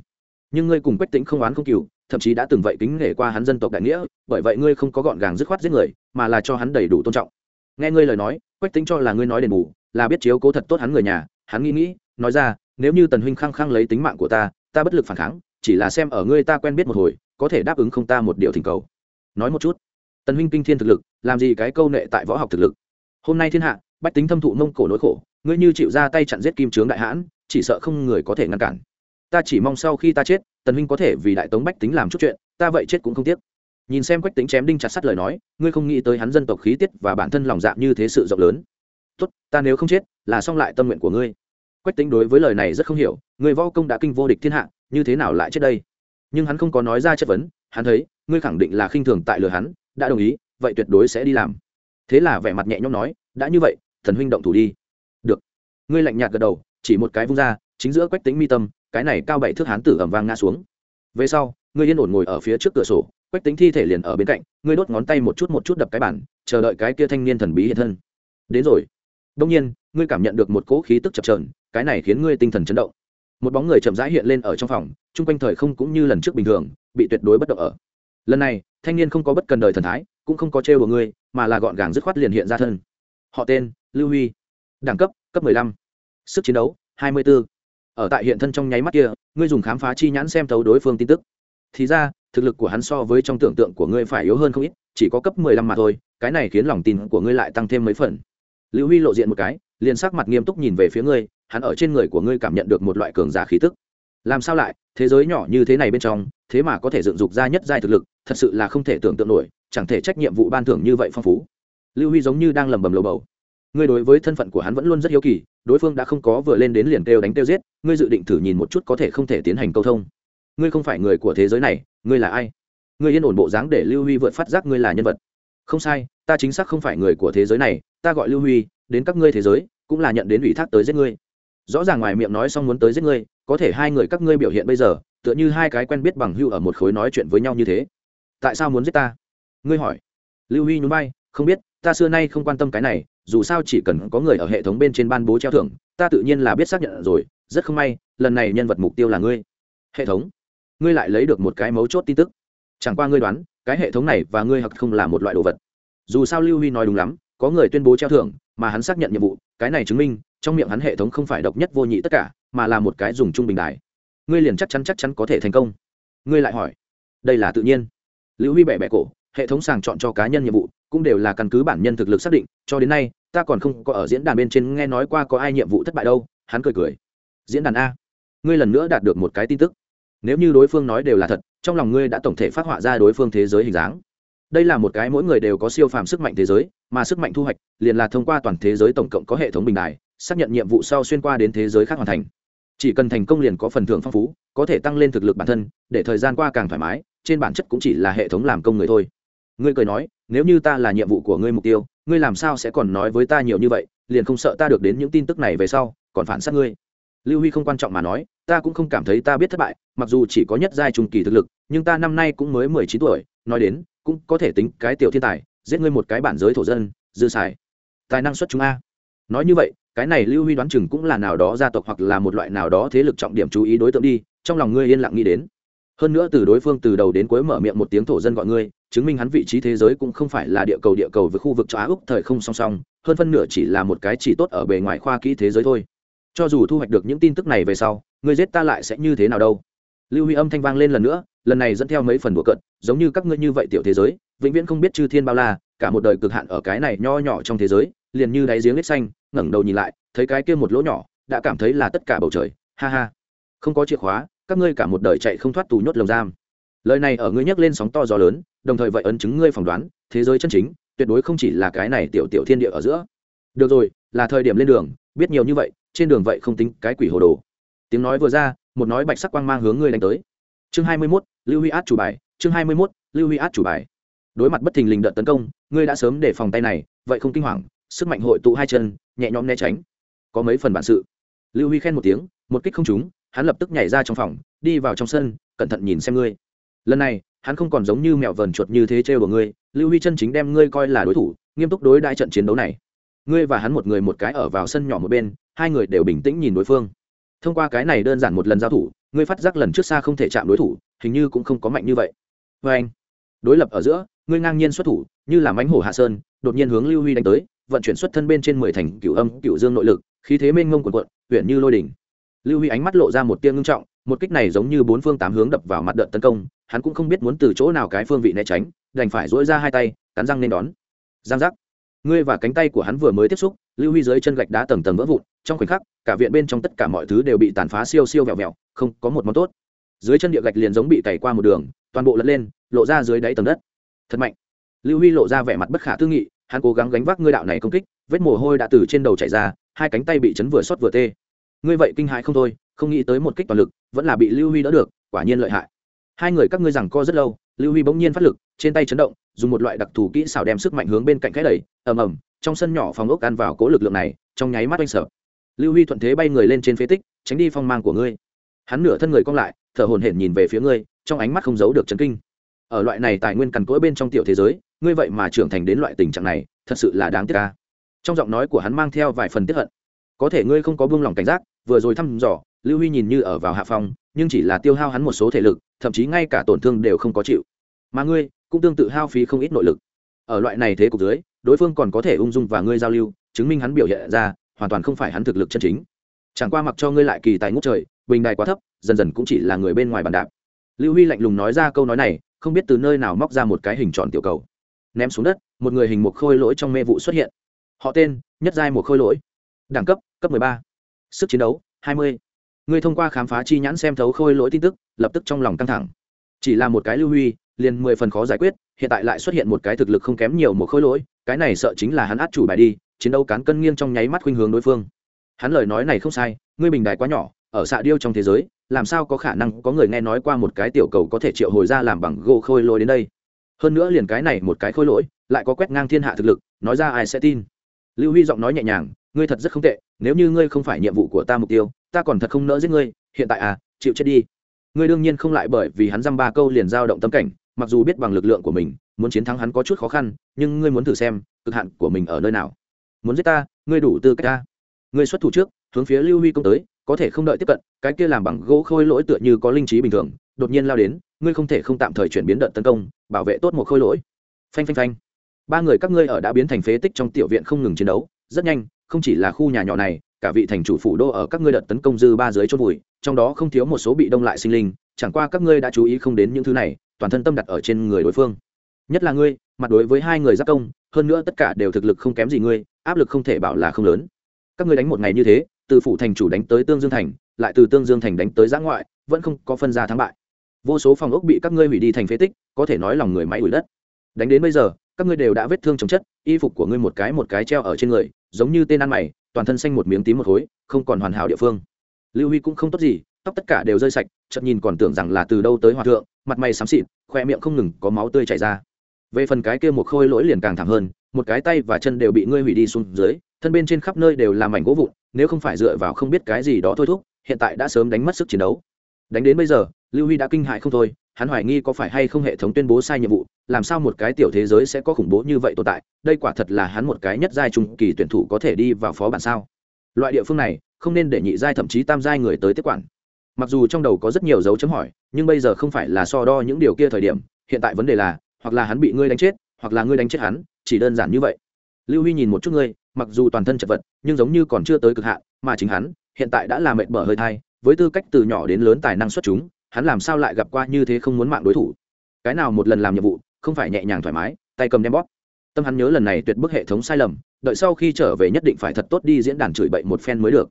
Nhưng ngươi cùng quách tính không oán không cừu, thậm chí đã từng vậy kính nể qua hắn dân tộc đại nghĩa, bởi vậy ngươi không có gọn gàng dứt khoát giết người, mà là cho hắn đầy đủ tôn trọng. Nghe ngươi lời nói quách tính cho là ngươi nói đền bù, là biết chiếu cố thật tốt hắn người nhà, hắn nghĩ nghĩ, nói ra, nếu như tần huynh khăng khăng lấy tính mạng của ta ta bất lực phản kháng, chỉ là xem ở ngươi ta quen biết một hồi, có thể đáp ứng không ta một điều thỉnh cầu. Nói một chút. Tần huynh kinh thiên thực lực, làm gì cái câu nệ tại võ học thực lực? Hôm nay thiên hạ, bách tính thâm thụ mông cổ nỗi khổ, ngươi như chịu ra tay chặn giết kim trướng đại hãn, chỉ sợ không người có thể ngăn cản. Ta chỉ mong sau khi ta chết, tần huynh có thể vì đại tống bách tính làm chút chuyện, ta vậy chết cũng không tiếc nhìn xem quách tính chém đinh chặt sắt lời nói, ngươi không nghĩ tới hắn dân tộc khí tiết và bản thân lòng dạ như thế sự rộng lớn. Tốt, ta nếu không chết, là xong lại tâm nguyện của ngươi. Quách tính đối với lời này rất không hiểu, người võ công đã kinh vô địch thiên hạ, như thế nào lại chết đây? Nhưng hắn không có nói ra chất vấn, hắn thấy, ngươi khẳng định là khinh thường tại lừa hắn, đã đồng ý, vậy tuyệt đối sẽ đi làm. Thế là vẻ mặt nhẹ nhõm nói, đã như vậy, thần huynh động thủ đi. Được. Ngươi lạnh nhạt gật đầu, chỉ một cái vung ra, chính giữa quách tính mi tâm, cái này cao bảy thước hán tử ẩm vang ngã xuống. Về sau, ngươi yên ổn ngồi ở phía trước cửa sổ quách tính thi thể liền ở bên cạnh, ngươi đốt ngón tay một chút một chút đập cái bản, chờ đợi cái kia thanh niên thần bí hiện thân. Đến rồi. Đông nhiên, ngươi cảm nhận được một cỗ khí tức chập trờn cái này khiến ngươi tinh thần chấn động. Một bóng người chậm rãi hiện lên ở trong phòng, chung quanh thời không cũng như lần trước bình thường, bị tuyệt đối bất động ở. Lần này, thanh niên không có bất cần đời thần thái, cũng không có trêu của ngươi, mà là gọn gàng dứt khoát liền hiện ra thân. Họ tên, lưu huy. Đẳng cấp cấp mười lăm. Sức chiến đấu, hai mươi 24. ở tại hiện thân trong nháy mắt kia, ngươi dùng khám phá chi nhãn xem thấu đối phương tin tức. Thì ra thực lực của hắn so với trong tưởng tượng của ngươi phải yếu hơn không ít, chỉ có cấp mười lăm mà thôi, cái này khiến lòng tin của ngươi lại tăng thêm mấy phần. Lưu huy lộ diện một cái, liền sắc mặt nghiêm túc nhìn về phía ngươi, hắn ở trên người của ngươi cảm nhận được một loại cường giả khí tức. Làm sao lại, thế giới nhỏ như thế này bên trong, thế mà có thể dựng dục ra nhất giai thực lực, thật sự là không thể tưởng tượng nổi, chẳng thể trách nhiệm vụ ban thưởng như vậy phong phú. Lưu huy giống như đang lầm bầm lầu bầu. Ngươi đối với thân phận của hắn vẫn luôn rất hiếu kỳ, đối phương đã không có vừa lên đến liền kêu đánh kêu giết, ngươi dự định thử nhìn một chút có thể không thể tiến hành câu thông ngươi không phải người của thế giới này, ngươi là ai? Ngươi yên ổn bộ dáng để lưu huy vượt phát giác ngươi là nhân vật. Không sai, ta chính xác không phải người của thế giới này, ta gọi lưu huy, đến các ngươi thế giới, cũng là nhận đến ủy thác tới giết ngươi. Rõ ràng ngoài miệng nói xong muốn tới giết ngươi, có thể hai người các ngươi biểu hiện bây giờ, tựa như hai cái quen biết bằng hưu ở một khối nói chuyện với nhau như thế. Tại sao muốn giết ta? Ngươi hỏi. Lưu huy nhún bay không biết, ta xưa nay không quan tâm cái này, dù sao chỉ cần có người ở hệ thống bên trên ban bố treo thưởng, ta tự nhiên là biết xác nhận rồi, rất không may, lần này nhân vật mục tiêu là ngươi. Hệ thống ngươi lại lấy được một cái mấu chốt tin tức. Chẳng qua ngươi đoán, cái hệ thống này và ngươi hoặc không là một loại đồ vật. Dù sao lưu huy nói đúng lắm, có người tuyên bố treo thưởng, mà hắn xác nhận nhiệm vụ, cái này chứng minh, trong miệng hắn hệ thống không phải độc nhất vô nhị tất cả, mà là một cái dùng trung bình đài. Ngươi liền chắc chắn chắc chắn có thể thành công. Ngươi lại hỏi, đây là tự nhiên. Lưu huy bẻ bẻ cổ, hệ thống sàng chọn cho cá nhân nhiệm vụ, cũng đều là căn cứ bản nhân thực lực xác định, cho đến nay, ta còn không có ở diễn đàn bên trên nghe nói qua có ai nhiệm vụ thất bại đâu, hắn cười cười. Diễn đàn a. Ngươi lần nữa đạt được một cái tin tức nếu như đối phương nói đều là thật, trong lòng ngươi đã tổng thể phát họa ra đối phương thế giới hình dáng. Đây là một cái mỗi người đều có siêu phàm sức mạnh thế giới, mà sức mạnh thu hoạch liền là thông qua toàn thế giới tổng cộng có hệ thống bình đài, xác nhận nhiệm vụ sau xuyên qua đến thế giới khác hoàn thành. Chỉ cần thành công liền có phần thưởng phong phú, có thể tăng lên thực lực bản thân, để thời gian qua càng thoải mái, trên bản chất cũng chỉ là hệ thống làm công người thôi. Ngươi cười nói, nếu như ta là nhiệm vụ của ngươi mục tiêu, ngươi làm sao sẽ còn nói với ta nhiều như vậy, liền không sợ ta được đến những tin tức này về sau, còn phản sát ngươi lưu huy không quan trọng mà nói, ta cũng không cảm thấy ta biết thất bại, mặc dù chỉ có nhất giai trung kỳ thực lực, nhưng ta năm nay cũng mới mười chín tuổi, nói đến, cũng có thể tính cái tiểu thiên tài, giết ngươi một cái bản giới thổ dân, dư xài. Tài năng xuất chúng a. Nói như vậy, cái này lưu huy đoán chừng cũng là nào đó gia tộc hoặc là một loại nào đó thế lực trọng điểm chú ý đối tượng đi, trong lòng ngươi yên lặng nghĩ đến. Hơn nữa từ đối phương từ đầu đến cuối mở miệng một tiếng thổ dân gọi ngươi, chứng minh hắn vị trí thế giới cũng không phải là địa cầu địa cầu với khu vực châu á úc thời không song song, hơn phân nửa chỉ là một cái chỉ tốt ở bề ngoài khoa kỹ thế giới thôi cho dù thu hoạch được những tin tức này về sau, người giết ta lại sẽ như thế nào đâu? Lưu huy âm thanh vang lên lần nữa, lần này dẫn theo mấy phần đùa cận giống như các ngươi như vậy tiểu thế giới, vĩnh viễn không biết chư thiên bao la, cả một đời cực hạn ở cái này nho nhỏ trong thế giới, liền như đáy giếng lết xanh, ngẩng đầu nhìn lại, thấy cái kia một lỗ nhỏ, đã cảm thấy là tất cả bầu trời. Ha ha. Không có chìa khóa, các ngươi cả một đời chạy không thoát tù nhốt lồng giam. Lời này ở ngươi nhắc lên sóng to gió lớn, đồng thời vậy ấn chứng ngươi phỏng đoán, thế giới chân chính, tuyệt đối không chỉ là cái này tiểu tiểu thiên địa ở giữa. Được rồi, là thời điểm lên đường, biết nhiều như vậy trên đường vậy không tính cái quỷ hồ đồ. Tiếng nói vừa ra một nói bạch sắc quang mang hướng ngươi đánh tới. Chương hai mươi 21, lưu huy át chủ bài chương hai mươi 21, lưu huy át chủ bài. Đối mặt bất thình lình đợt tấn công ngươi đã sớm để phòng tay này vậy không kinh hoàng sức mạnh hội tụ hai chân nhẹ nhõm né tránh. Có mấy phần bản sự. Lưu huy khen một tiếng một kích không trúng hắn lập tức nhảy ra trong phòng đi vào trong sân cẩn thận nhìn xem ngươi. Lần này hắn không còn giống như mẹo vờn chuột như thế trêu của ngươi lưu huy chân chính đem ngươi coi là đối thủ nghiêm túc đối đại trận chiến đấu này. Ngươi và hắn một người một cái ở vào sân nhỏ một bên hai người đều bình tĩnh nhìn đối phương. Thông qua cái này đơn giản một lần giao thủ, ngươi phát giác lần trước xa không thể chạm đối thủ, hình như cũng không có mạnh như vậy. Vê anh, đối lập ở giữa, ngươi ngang nhiên xuất thủ, như là mánh hổ hạ sơn, đột nhiên hướng lưu huy đánh tới, vận chuyển xuất thân bên trên mười thành cựu âm cựu dương nội lực, khí thế mênh ngông quần quận huyện như lôi đỉnh. Lưu huy ánh mắt lộ ra một tia ngưng trọng, một kích này giống như bốn phương tám hướng đập vào mặt đợt tấn công, hắn cũng không biết muốn từ chỗ nào cái phương vị né tránh, đành phải dỗi ra hai tay, cắn răng nên đón. Giang giác. Ngươi và cánh tay của hắn vừa mới tiếp xúc, lưu huy dưới chân gạch đá tầng tầng vỡ vụn trong khoảnh khắc, cả viện bên trong tất cả mọi thứ đều bị tàn phá siêu siêu vẹo vẹo, không có một món tốt. Dưới chân địa gạch liền giống bị cày qua một đường, toàn bộ lật lên, lộ ra dưới đáy tầng đất. Thật mạnh. Lưu huy lộ ra vẻ mặt bất khả tư nghị, hắn cố gắng gánh vác ngươi đạo này công kích, vết mồ hôi đã từ trên đầu chảy ra, hai cánh tay bị chấn vừa xót vừa tê. Ngươi vậy kinh hãi không thôi, không nghĩ tới một kích toàn lực, vẫn là bị lưu huy đỡ được, quả nhiên lợi hại. Hai người các ngươi rằng co rất lâu, lưu huy bỗng nhiên phát lực, trên tay chấn động, dùng một loại đặc thù kỹ xảo đem sức mạnh hướng bên cạnh cái đẩy, ầm ầm, trong sân nhỏ phòng ốc ăn vào cố lực lượng này, trong nháy mắt oanh sợ lưu huy thuận thế bay người lên trên phế tích, tránh đi phong mang của ngươi. Hắn nửa thân người cong lại, thở hổn hển nhìn về phía ngươi, trong ánh mắt không giấu được chấn kinh. Ở loại này tài nguyên cằn cỗi bên trong tiểu thế giới, ngươi vậy mà trưởng thành đến loại tình trạng này, thật sự là đáng tiếc ca trong giọng nói của hắn mang theo vài phần tiếp hận. Có thể ngươi không có buông lỏng cảnh giác, vừa rồi thăm dò, lưu huy nhìn như ở vào hạ phong, nhưng chỉ là tiêu hao hắn một số thể lực, thậm chí ngay cả tổn thương đều không có chịu. Mà ngươi, cũng tương tự hao phí không ít nội lực. Ở loại này thế cục dưới, đối phương còn có thể ung dung và ngươi giao lưu, chứng minh hắn biểu hiện ra hoàn toàn không phải hắn thực lực chân chính. Chẳng qua mặc cho ngươi lại kỳ tài ngút trời, bình đài quá thấp, dần dần cũng chỉ là người bên ngoài bàn đạp. Lưu huy lạnh lùng nói ra câu nói này, không biết từ nơi nào móc ra một cái hình tròn tiểu cầu. Ném xuống đất, một người hình một khôi lỗi trong mê vụ xuất hiện. Họ tên, nhất giai một khôi lỗi. Đẳng cấp cấp 13. sức chiến đấu 20. ngươi thông qua khám phá chi nhãn xem thấu khôi lỗi tin tức, lập tức trong lòng căng thẳng. Chỉ là một cái lưu huy, liền mười phần khó giải quyết, hiện tại lại xuất hiện một cái thực lực không kém nhiều một khôi lỗi, cái này sợ chính là hắn át chủ bài đi chiến đấu cán cân nghiêng trong nháy mắt khuynh hướng đối phương. Hắn lời nói này không sai, ngươi bình đài quá nhỏ, ở xạ điêu trong thế giới, làm sao có khả năng có người nghe nói qua một cái tiểu cầu có thể triệu hồi ra làm bằng gỗ khôi lỗi đến đây? Hơn nữa liền cái này một cái khôi lỗi, lại có quét ngang thiên hạ thực lực, nói ra ai sẽ tin? Lưu huy giọng nói nhẹ nhàng, ngươi thật rất không tệ, nếu như ngươi không phải nhiệm vụ của ta mục tiêu, ta còn thật không nỡ giết ngươi, hiện tại à chịu chết đi. Ngươi đương nhiên không lại bởi vì hắn dăm ba câu liền giao động tâm cảnh, mặc dù biết bằng lực lượng của mình, muốn chiến thắng hắn có chút khó khăn, nhưng ngươi muốn thử xem, cực hạn của mình ở nơi nào muốn giết ta, ngươi đủ tư cách ta. Ngươi xuất thủ trước, hướng phía lưu huy công tới, có thể không đợi tiếp cận, cái kia làm bằng gỗ khôi lỗi tựa như có linh trí bình thường, đột nhiên lao đến, ngươi không thể không tạm thời chuyển biến đợt tấn công, bảo vệ tốt một khôi lỗi. Phanh phanh phanh. Ba người các ngươi ở đã biến thành phế tích trong tiểu viện không ngừng chiến đấu, rất nhanh, không chỉ là khu nhà nhỏ này, cả vị thành chủ phủ đô ở các ngươi đợt tấn công dư ba dưới chốt vùi, trong đó không thiếu một số bị đông lại sinh linh, chẳng qua các ngươi đã chú ý không đến những thứ này, toàn thân tâm đặt ở trên người đối phương. Nhất là ngươi mặt đối với hai người giáp công, hơn nữa tất cả đều thực lực không kém gì ngươi, áp lực không thể bảo là không lớn. Các ngươi đánh một ngày như thế, từ phủ thành chủ đánh tới tương dương thành, lại từ tương dương thành đánh tới giã ngoại, vẫn không có phân ra thắng bại. Vô số phòng ốc bị các ngươi hủy đi thành phế tích, có thể nói lòng người máy ủi đất. Đánh đến bây giờ, các ngươi đều đã vết thương chồng chất, y phục của ngươi một cái một cái treo ở trên người, giống như tên ăn mày, toàn thân xanh một miếng tím một khối, không còn hoàn hảo địa phương. Lưu huy cũng không tốt gì, tóc tất cả đều rơi sạch chậm nhìn còn tưởng rằng là từ đâu tới hòa thượng, mặt mày xám xịt, khoe miệng không ngừng có máu tươi chảy ra về phần cái kia một khôi lỗi liền càng thảm hơn, một cái tay và chân đều bị ngươi hủy đi xuống dưới, thân bên trên khắp nơi đều là mảnh gỗ vụn, nếu không phải dựa vào không biết cái gì đó thôi thúc, hiện tại đã sớm đánh mất sức chiến đấu. Đánh đến bây giờ, lưu huy đã kinh hại không thôi, hắn hoài nghi có phải hay không hệ thống tuyên bố sai nhiệm vụ, làm sao một cái tiểu thế giới sẽ có khủng bố như vậy tồn tại, đây quả thật là hắn một cái nhất giai trung kỳ tuyển thủ có thể đi vào phó bản sao? Loại địa phương này, không nên để nhị giai thậm chí tam giai người tới tiếp quản. Mặc dù trong đầu có rất nhiều dấu chấm hỏi, nhưng bây giờ không phải là so đo những điều kia thời điểm, hiện tại vấn đề là hoặc là hắn bị ngươi đánh chết, hoặc là ngươi đánh chết hắn, chỉ đơn giản như vậy. Lưu huy nhìn một chút ngươi, mặc dù toàn thân chật vật, nhưng giống như còn chưa tới cực hạn, mà chính hắn, hiện tại đã là mệt mở hơi thai, với tư cách từ nhỏ đến lớn tài năng xuất chúng, hắn làm sao lại gặp qua như thế không muốn mạng đối thủ? Cái nào một lần làm nhiệm vụ, không phải nhẹ nhàng thoải mái, tay cầm đem bóp. Tâm hắn nhớ lần này tuyệt bức hệ thống sai lầm, đợi sau khi trở về nhất định phải thật tốt đi diễn đàn chửi bậy một phen mới được.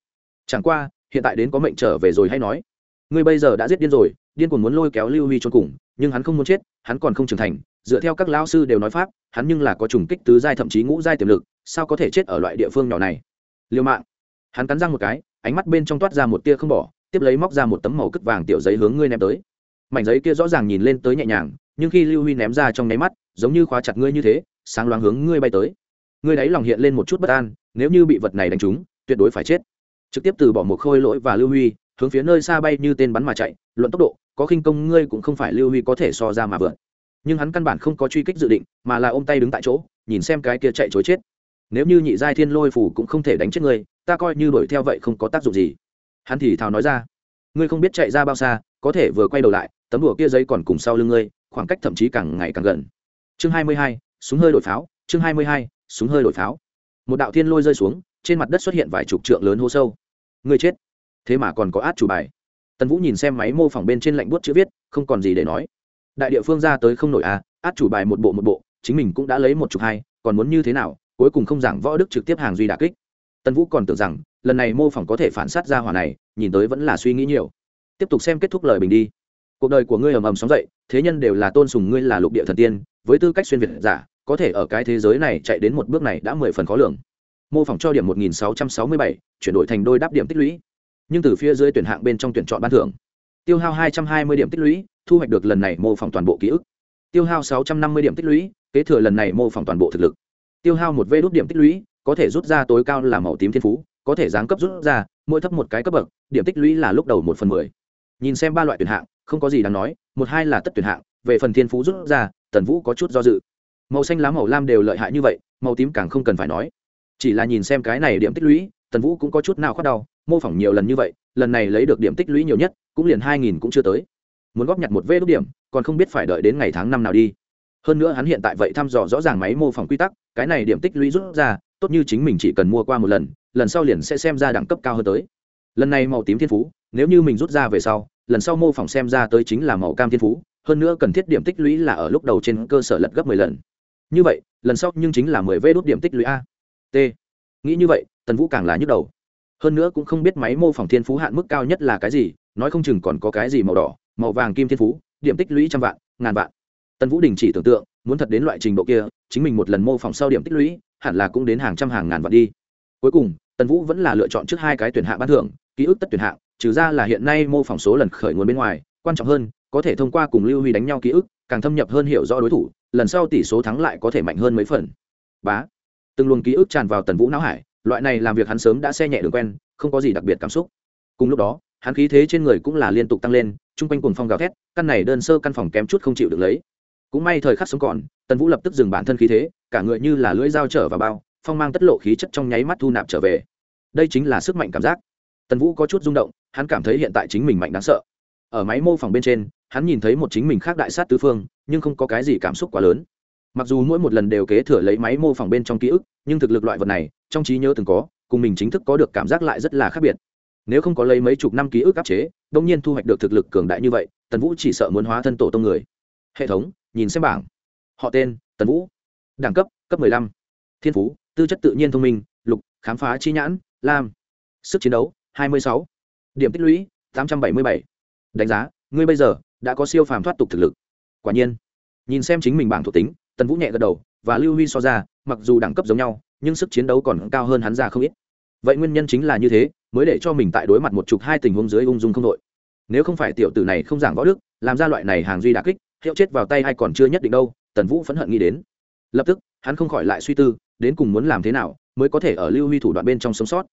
Chẳng qua, hiện tại đến có mệnh trở về rồi hay nói. Ngươi bây giờ đã giết điên rồi, điên còn muốn lôi kéo lưu huy cho cùng nhưng hắn không muốn chết, hắn còn không trưởng thành, dựa theo các lão sư đều nói pháp, hắn nhưng là có trùng kích tứ giai thậm chí ngũ giai tiềm lực, sao có thể chết ở loại địa phương nhỏ này? Liêu mạng. Hắn cắn răng một cái, ánh mắt bên trong toát ra một tia không bỏ, tiếp lấy móc ra một tấm màu cất vàng tiểu giấy hướng ngươi ném tới. Mảnh giấy kia rõ ràng nhìn lên tới nhẹ nhàng, nhưng khi lưu huy ném ra trong nháy mắt, giống như khóa chặt ngươi như thế, sáng loáng hướng ngươi bay tới. Ngươi đáy lòng hiện lên một chút bất an, nếu như bị vật này đánh trúng, tuyệt đối phải chết. Trực tiếp từ bỏ một khôi lỗi và lưu huy, hướng phía nơi xa bay như tên bắn mà chạy, luận tốc độ có khinh công ngươi cũng không phải lưu huy có thể so ra mà vượt. Nhưng hắn căn bản không có truy kích dự định, mà là ôm tay đứng tại chỗ, nhìn xem cái kia chạy chối chết. Nếu như nhị giai thiên lôi phủ cũng không thể đánh chết ngươi, ta coi như đuổi theo vậy không có tác dụng gì. Hắn thì thào nói ra, ngươi không biết chạy ra bao xa, có thể vừa quay đầu lại, tấm đùa kia giấy còn cùng sau lưng ngươi, khoảng cách thậm chí càng ngày càng gần. Chương hai mươi hai, súng hơi đổi pháo, chương hai mươi hai, súng hơi đổi pháo. Một đạo thiên lôi rơi xuống, trên mặt đất xuất hiện vài chục trượng lớn hô sâu. Ngươi chết. Thế mà còn có át chủ bài tần vũ nhìn xem máy mô phỏng bên trên lạnh buốt chữ viết, không còn gì để nói. Đại địa phương ra tới không nổi à át chủ bài một bộ một bộ, chính mình cũng đã lấy một chục hai, còn muốn như thế nào, cuối cùng không giảng võ đức trực tiếp hàng duy đà kích. Tần vũ còn tưởng rằng, lần này mô phỏng có thể phản s á t ra hỏa này, nhìn tới vẫn là suy nghĩ nhiều. Tiếp tục xem kết thúc lời bình đi. Cuộc đời của ngươi ầm ầm sóng dậy, thế nhân đều là tôn sùng ngươi là lục địa thần tiên, với tư cách xuyên việt giả, có thể ở cái thế giới này chạy đến một bước này đã mười phần khó lường. Mô phỏng cho điểm một nghìn sáu trăm sáu mươi bảy, chuyển đổi thành đôi đáp điểm tích lũy nhưng từ phía dưới tuyển hạng bên trong tuyển chọn ban thưởng. Tiêu hao hai trăm hai mươi điểm tích lũy, thu hoạch được lần này mô phỏng toàn bộ ký ức. Tiêu hao sáu trăm năm mươi điểm tích lũy, kế thừa lần này mô phỏng toàn bộ thực lực. Tiêu hao một vê đốt điểm tích lũy, có thể rút ra tối cao là màu tím thiên phú, có thể giáng cấp rút ra, mỗi thấp một cái cấp bậc, điểm tích lũy là lúc đầu một phần mười. Nhìn xem ba loại tuyển hạng, không có gì đáng nói, một hai là tất tuyển hạng, về phần thiên phú rút ra, tần vũ có chút do dự. Màu xanh lá màu lam đều lợi hại như vậy, màu tím càng không cần phải nói. Chỉ là nhìn xem cái này điểm tích lũy tần vũ cũng có chút nào khoát đau, mô phỏng nhiều lần như vậy, lần này lấy được điểm tích lũy nhiều nhất, cũng liền hai nghìn cũng chưa tới. Muốn góp nhặt một vê đốt điểm, còn không biết phải đợi đến ngày tháng năm nào đi. Hơn nữa hắn hiện tại vậy thăm dò rõ ràng máy mô phỏng quy tắc, cái này điểm tích lũy rút ra, tốt như chính mình chỉ cần mua qua một lần lần sau liền sẽ xem ra đẳng cấp cao hơn tới. Lần này màu tím thiên phú, nếu như mình rút ra về sau, lần sau mô phỏng xem ra tới chính là màu cam thiên phú, hơn nữa cần thiết điểm tích lũy là ở lúc đầu trên cơ sở lật gấp mười lần. Như vậy, lần sau nhưng chính là mười vê đốt điểm tích lũy a. T nghĩ như vậy, tần vũ càng là nhức đầu. Hơn nữa cũng không biết máy mô phỏng thiên phú hạn mức cao nhất là cái gì, nói không chừng còn có cái gì màu đỏ, màu vàng kim thiên phú, điểm tích lũy trăm vạn, ngàn vạn. Tần vũ đình chỉ tưởng tượng, muốn thật đến loại trình độ kia, chính mình một lần mô phỏng sau điểm tích lũy, hẳn là cũng đến hàng trăm hàng ngàn vạn đi. Cuối cùng, tần vũ vẫn là lựa chọn trước hai cái tuyển hạng ban thưởng, ký ức tất tuyển hạng, trừ ra là hiện nay mô phỏng số lần khởi nguồn bên ngoài, quan trọng hơn, có thể thông qua cùng lưu huy đánh nhau ký ức, càng thâm nhập hơn hiểu rõ đối thủ, lần sau tỷ số thắng lại có thể mạnh hơn mấy phần. Bá từng luồng ký ức tràn vào tần vũ não hải, loại này làm việc hắn sớm đã xe nhẹ đường quen, không có gì đặc biệt cảm xúc. Cùng lúc đó, hắn khí thế trên người cũng là liên tục tăng lên, chung quanh cuồng phong gào thét, căn này đơn sơ căn phòng kém chút không chịu được lấy. Cũng may thời khắc sống còn, tần vũ lập tức dừng bản thân khí thế, cả người như là lưỡi dao trở vào bao, phong mang tất lộ khí chất trong nháy mắt thu nạp trở về. Đây chính là sức mạnh cảm giác. Tần vũ có chút rung động, hắn cảm thấy hiện tại chính mình mạnh đáng sợ. Ở máy mô phỏng bên trên, hắn nhìn thấy một chính mình khác đại sát tứ phương, nhưng không có cái gì cảm xúc quá lớn mặc dù mỗi một lần đều kế thừa lấy máy mô phỏng bên trong ký ức, nhưng thực lực loại vật này, trong trí nhớ từng có, cùng mình chính thức có được cảm giác lại rất là khác biệt. Nếu không có lấy mấy chục năm ký ức áp chế, đông nhiên thu hoạch được thực lực cường đại như vậy, tần vũ chỉ sợ muốn hóa thân tổ tông người. Hệ thống, nhìn xem bảng. Họ tên, tần vũ. Đẳng cấp cấp mười lăm. Thiên phú, tư chất tự nhiên thông minh, lục, khám phá chi nhãn, lam. Sức chiến đấu, hai mươi sáu. Điểm tích lũy, tám trăm bảy mươi bảy. Đánh giá, ngươi bây giờ đã có siêu phàm thoát tục thực lực. Quả nhiên, nhìn xem chính mình bảng thuộc tính tần vũ nhẹ gật đầu, và lưu huy so ra, mặc dù đẳng cấp giống nhau, nhưng sức chiến đấu còn cao hơn hắn ra không ít. Vậy nguyên nhân chính là như thế, mới để cho mình tại đối mặt một chục hai tình huống dưới ung dung không đội. Nếu không phải tiểu tử này không giảng võ đức, làm ra loại này hàng duy đà kích, hiệu chết vào tay hay còn chưa nhất định đâu, tần vũ phẫn hận nghĩ đến. Lập tức, hắn không khỏi lại suy tư, đến cùng muốn làm thế nào mới có thể ở lưu huy thủ đoạn bên trong sống sót.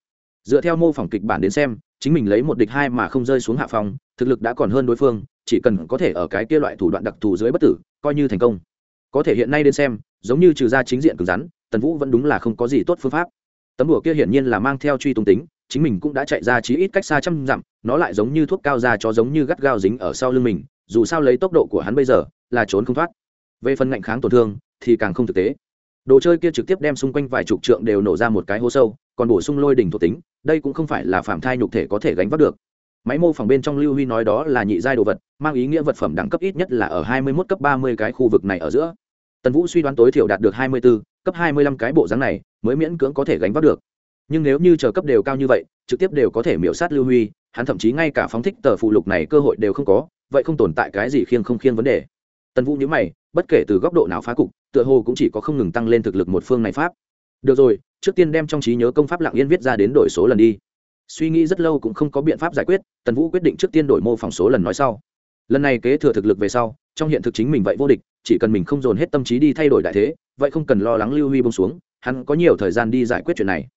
Dựa theo mô phỏng kịch bản đến xem, chính mình lấy một địch hai mà không rơi xuống hạ phòng, thực lực đã còn hơn đối phương, chỉ cần có thể ở cái kia loại thủ đoạn đặc thù dưới bất tử, coi như thành công có thể hiện nay đến xem, giống như trừ ra chính diện cứng rắn, tần vũ vẫn đúng là không có gì tốt phương pháp. Tấm đùa kia hiển nhiên là mang theo truy tung tính, chính mình cũng đã chạy ra chí ít cách xa trăm dặm, nó lại giống như thuốc cao ra cho giống như gắt gao dính ở sau lưng mình, dù sao lấy tốc độ của hắn bây giờ, là trốn không thoát. Về phần ngạnh kháng tổn thương, thì càng không thực tế. Đồ chơi kia trực tiếp đem xung quanh vài chục trượng đều nổ ra một cái hố sâu, còn bổ sung lôi đỉnh thuộc tính, đây cũng không phải là phạm thai nhục thể có thể gánh vác được máy mô phỏng bên trong lưu huy nói đó là nhị giai đồ vật mang ý nghĩa vật phẩm đẳng cấp ít nhất là ở hai mươi 21 cấp ba mươi cái khu vực này ở giữa. Tần vũ suy đoán tối thiểu đạt được hai mươi 24, cấp hai mươi lăm cái bộ dáng này mới miễn cưỡng có thể gánh vác được. Nhưng nếu như chờ cấp đều cao như vậy trực tiếp đều có thể miễu sát lưu huy hắn thậm chí ngay cả phóng thích tờ phụ lục này cơ hội đều không có vậy không tồn tại cái gì khiêng không khiêng vấn đề. Tần vũ nhớ mày bất kể từ góc độ nào phá cục tựa hồ cũng chỉ có không ngừng tăng lên thực lực một phương này pháp. Được rồi trước tiên đem trong trí nhớ công pháp lặng yên viết ra đến đổi số lần đi suy nghĩ rất lâu cũng không có biện pháp giải quyết, tần vũ quyết định trước tiên đổi mô phỏng số lần nói sau. Lần này kế thừa thực lực về sau, trong hiện thực chính mình vậy vô địch, chỉ cần mình không dồn hết tâm trí đi thay đổi đại thế, vậy không cần lo lắng lưu huy bông xuống, hắn có nhiều thời gian đi giải quyết chuyện này.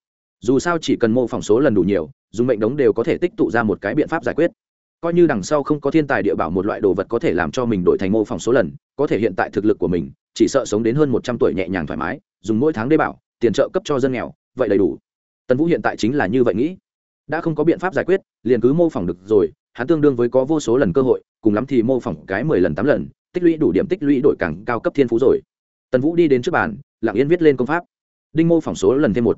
Dù sao chỉ cần mô phỏng số lần đủ nhiều, dùng mệnh đống đều có thể tích tụ ra một cái biện pháp giải quyết. Coi như đằng sau không có thiên tài địa bảo một loại đồ vật có thể làm cho mình đổi thành mô phỏng số lần, có thể hiện tại thực lực của mình, chỉ sợ sống đến hơn một trăm tuổi nhẹ nhàng thoải mái, dùng mỗi tháng đê bảo, tiền trợ cấp cho dân nghèo, vậy đầy đủ. Tần vũ hiện tại chính là như vậy nghĩ đã không có biện pháp giải quyết, liền cứ mô phỏng được rồi, hắn tương đương với có vô số lần cơ hội, cùng lắm thì mô phỏng cái mười lần tám lần, tích lũy đủ điểm tích lũy đổi càng cao cấp thiên phú rồi. Tần vũ đi đến trước bàn, lặng yên viết lên công pháp. Đinh mô phỏng số lần thêm một.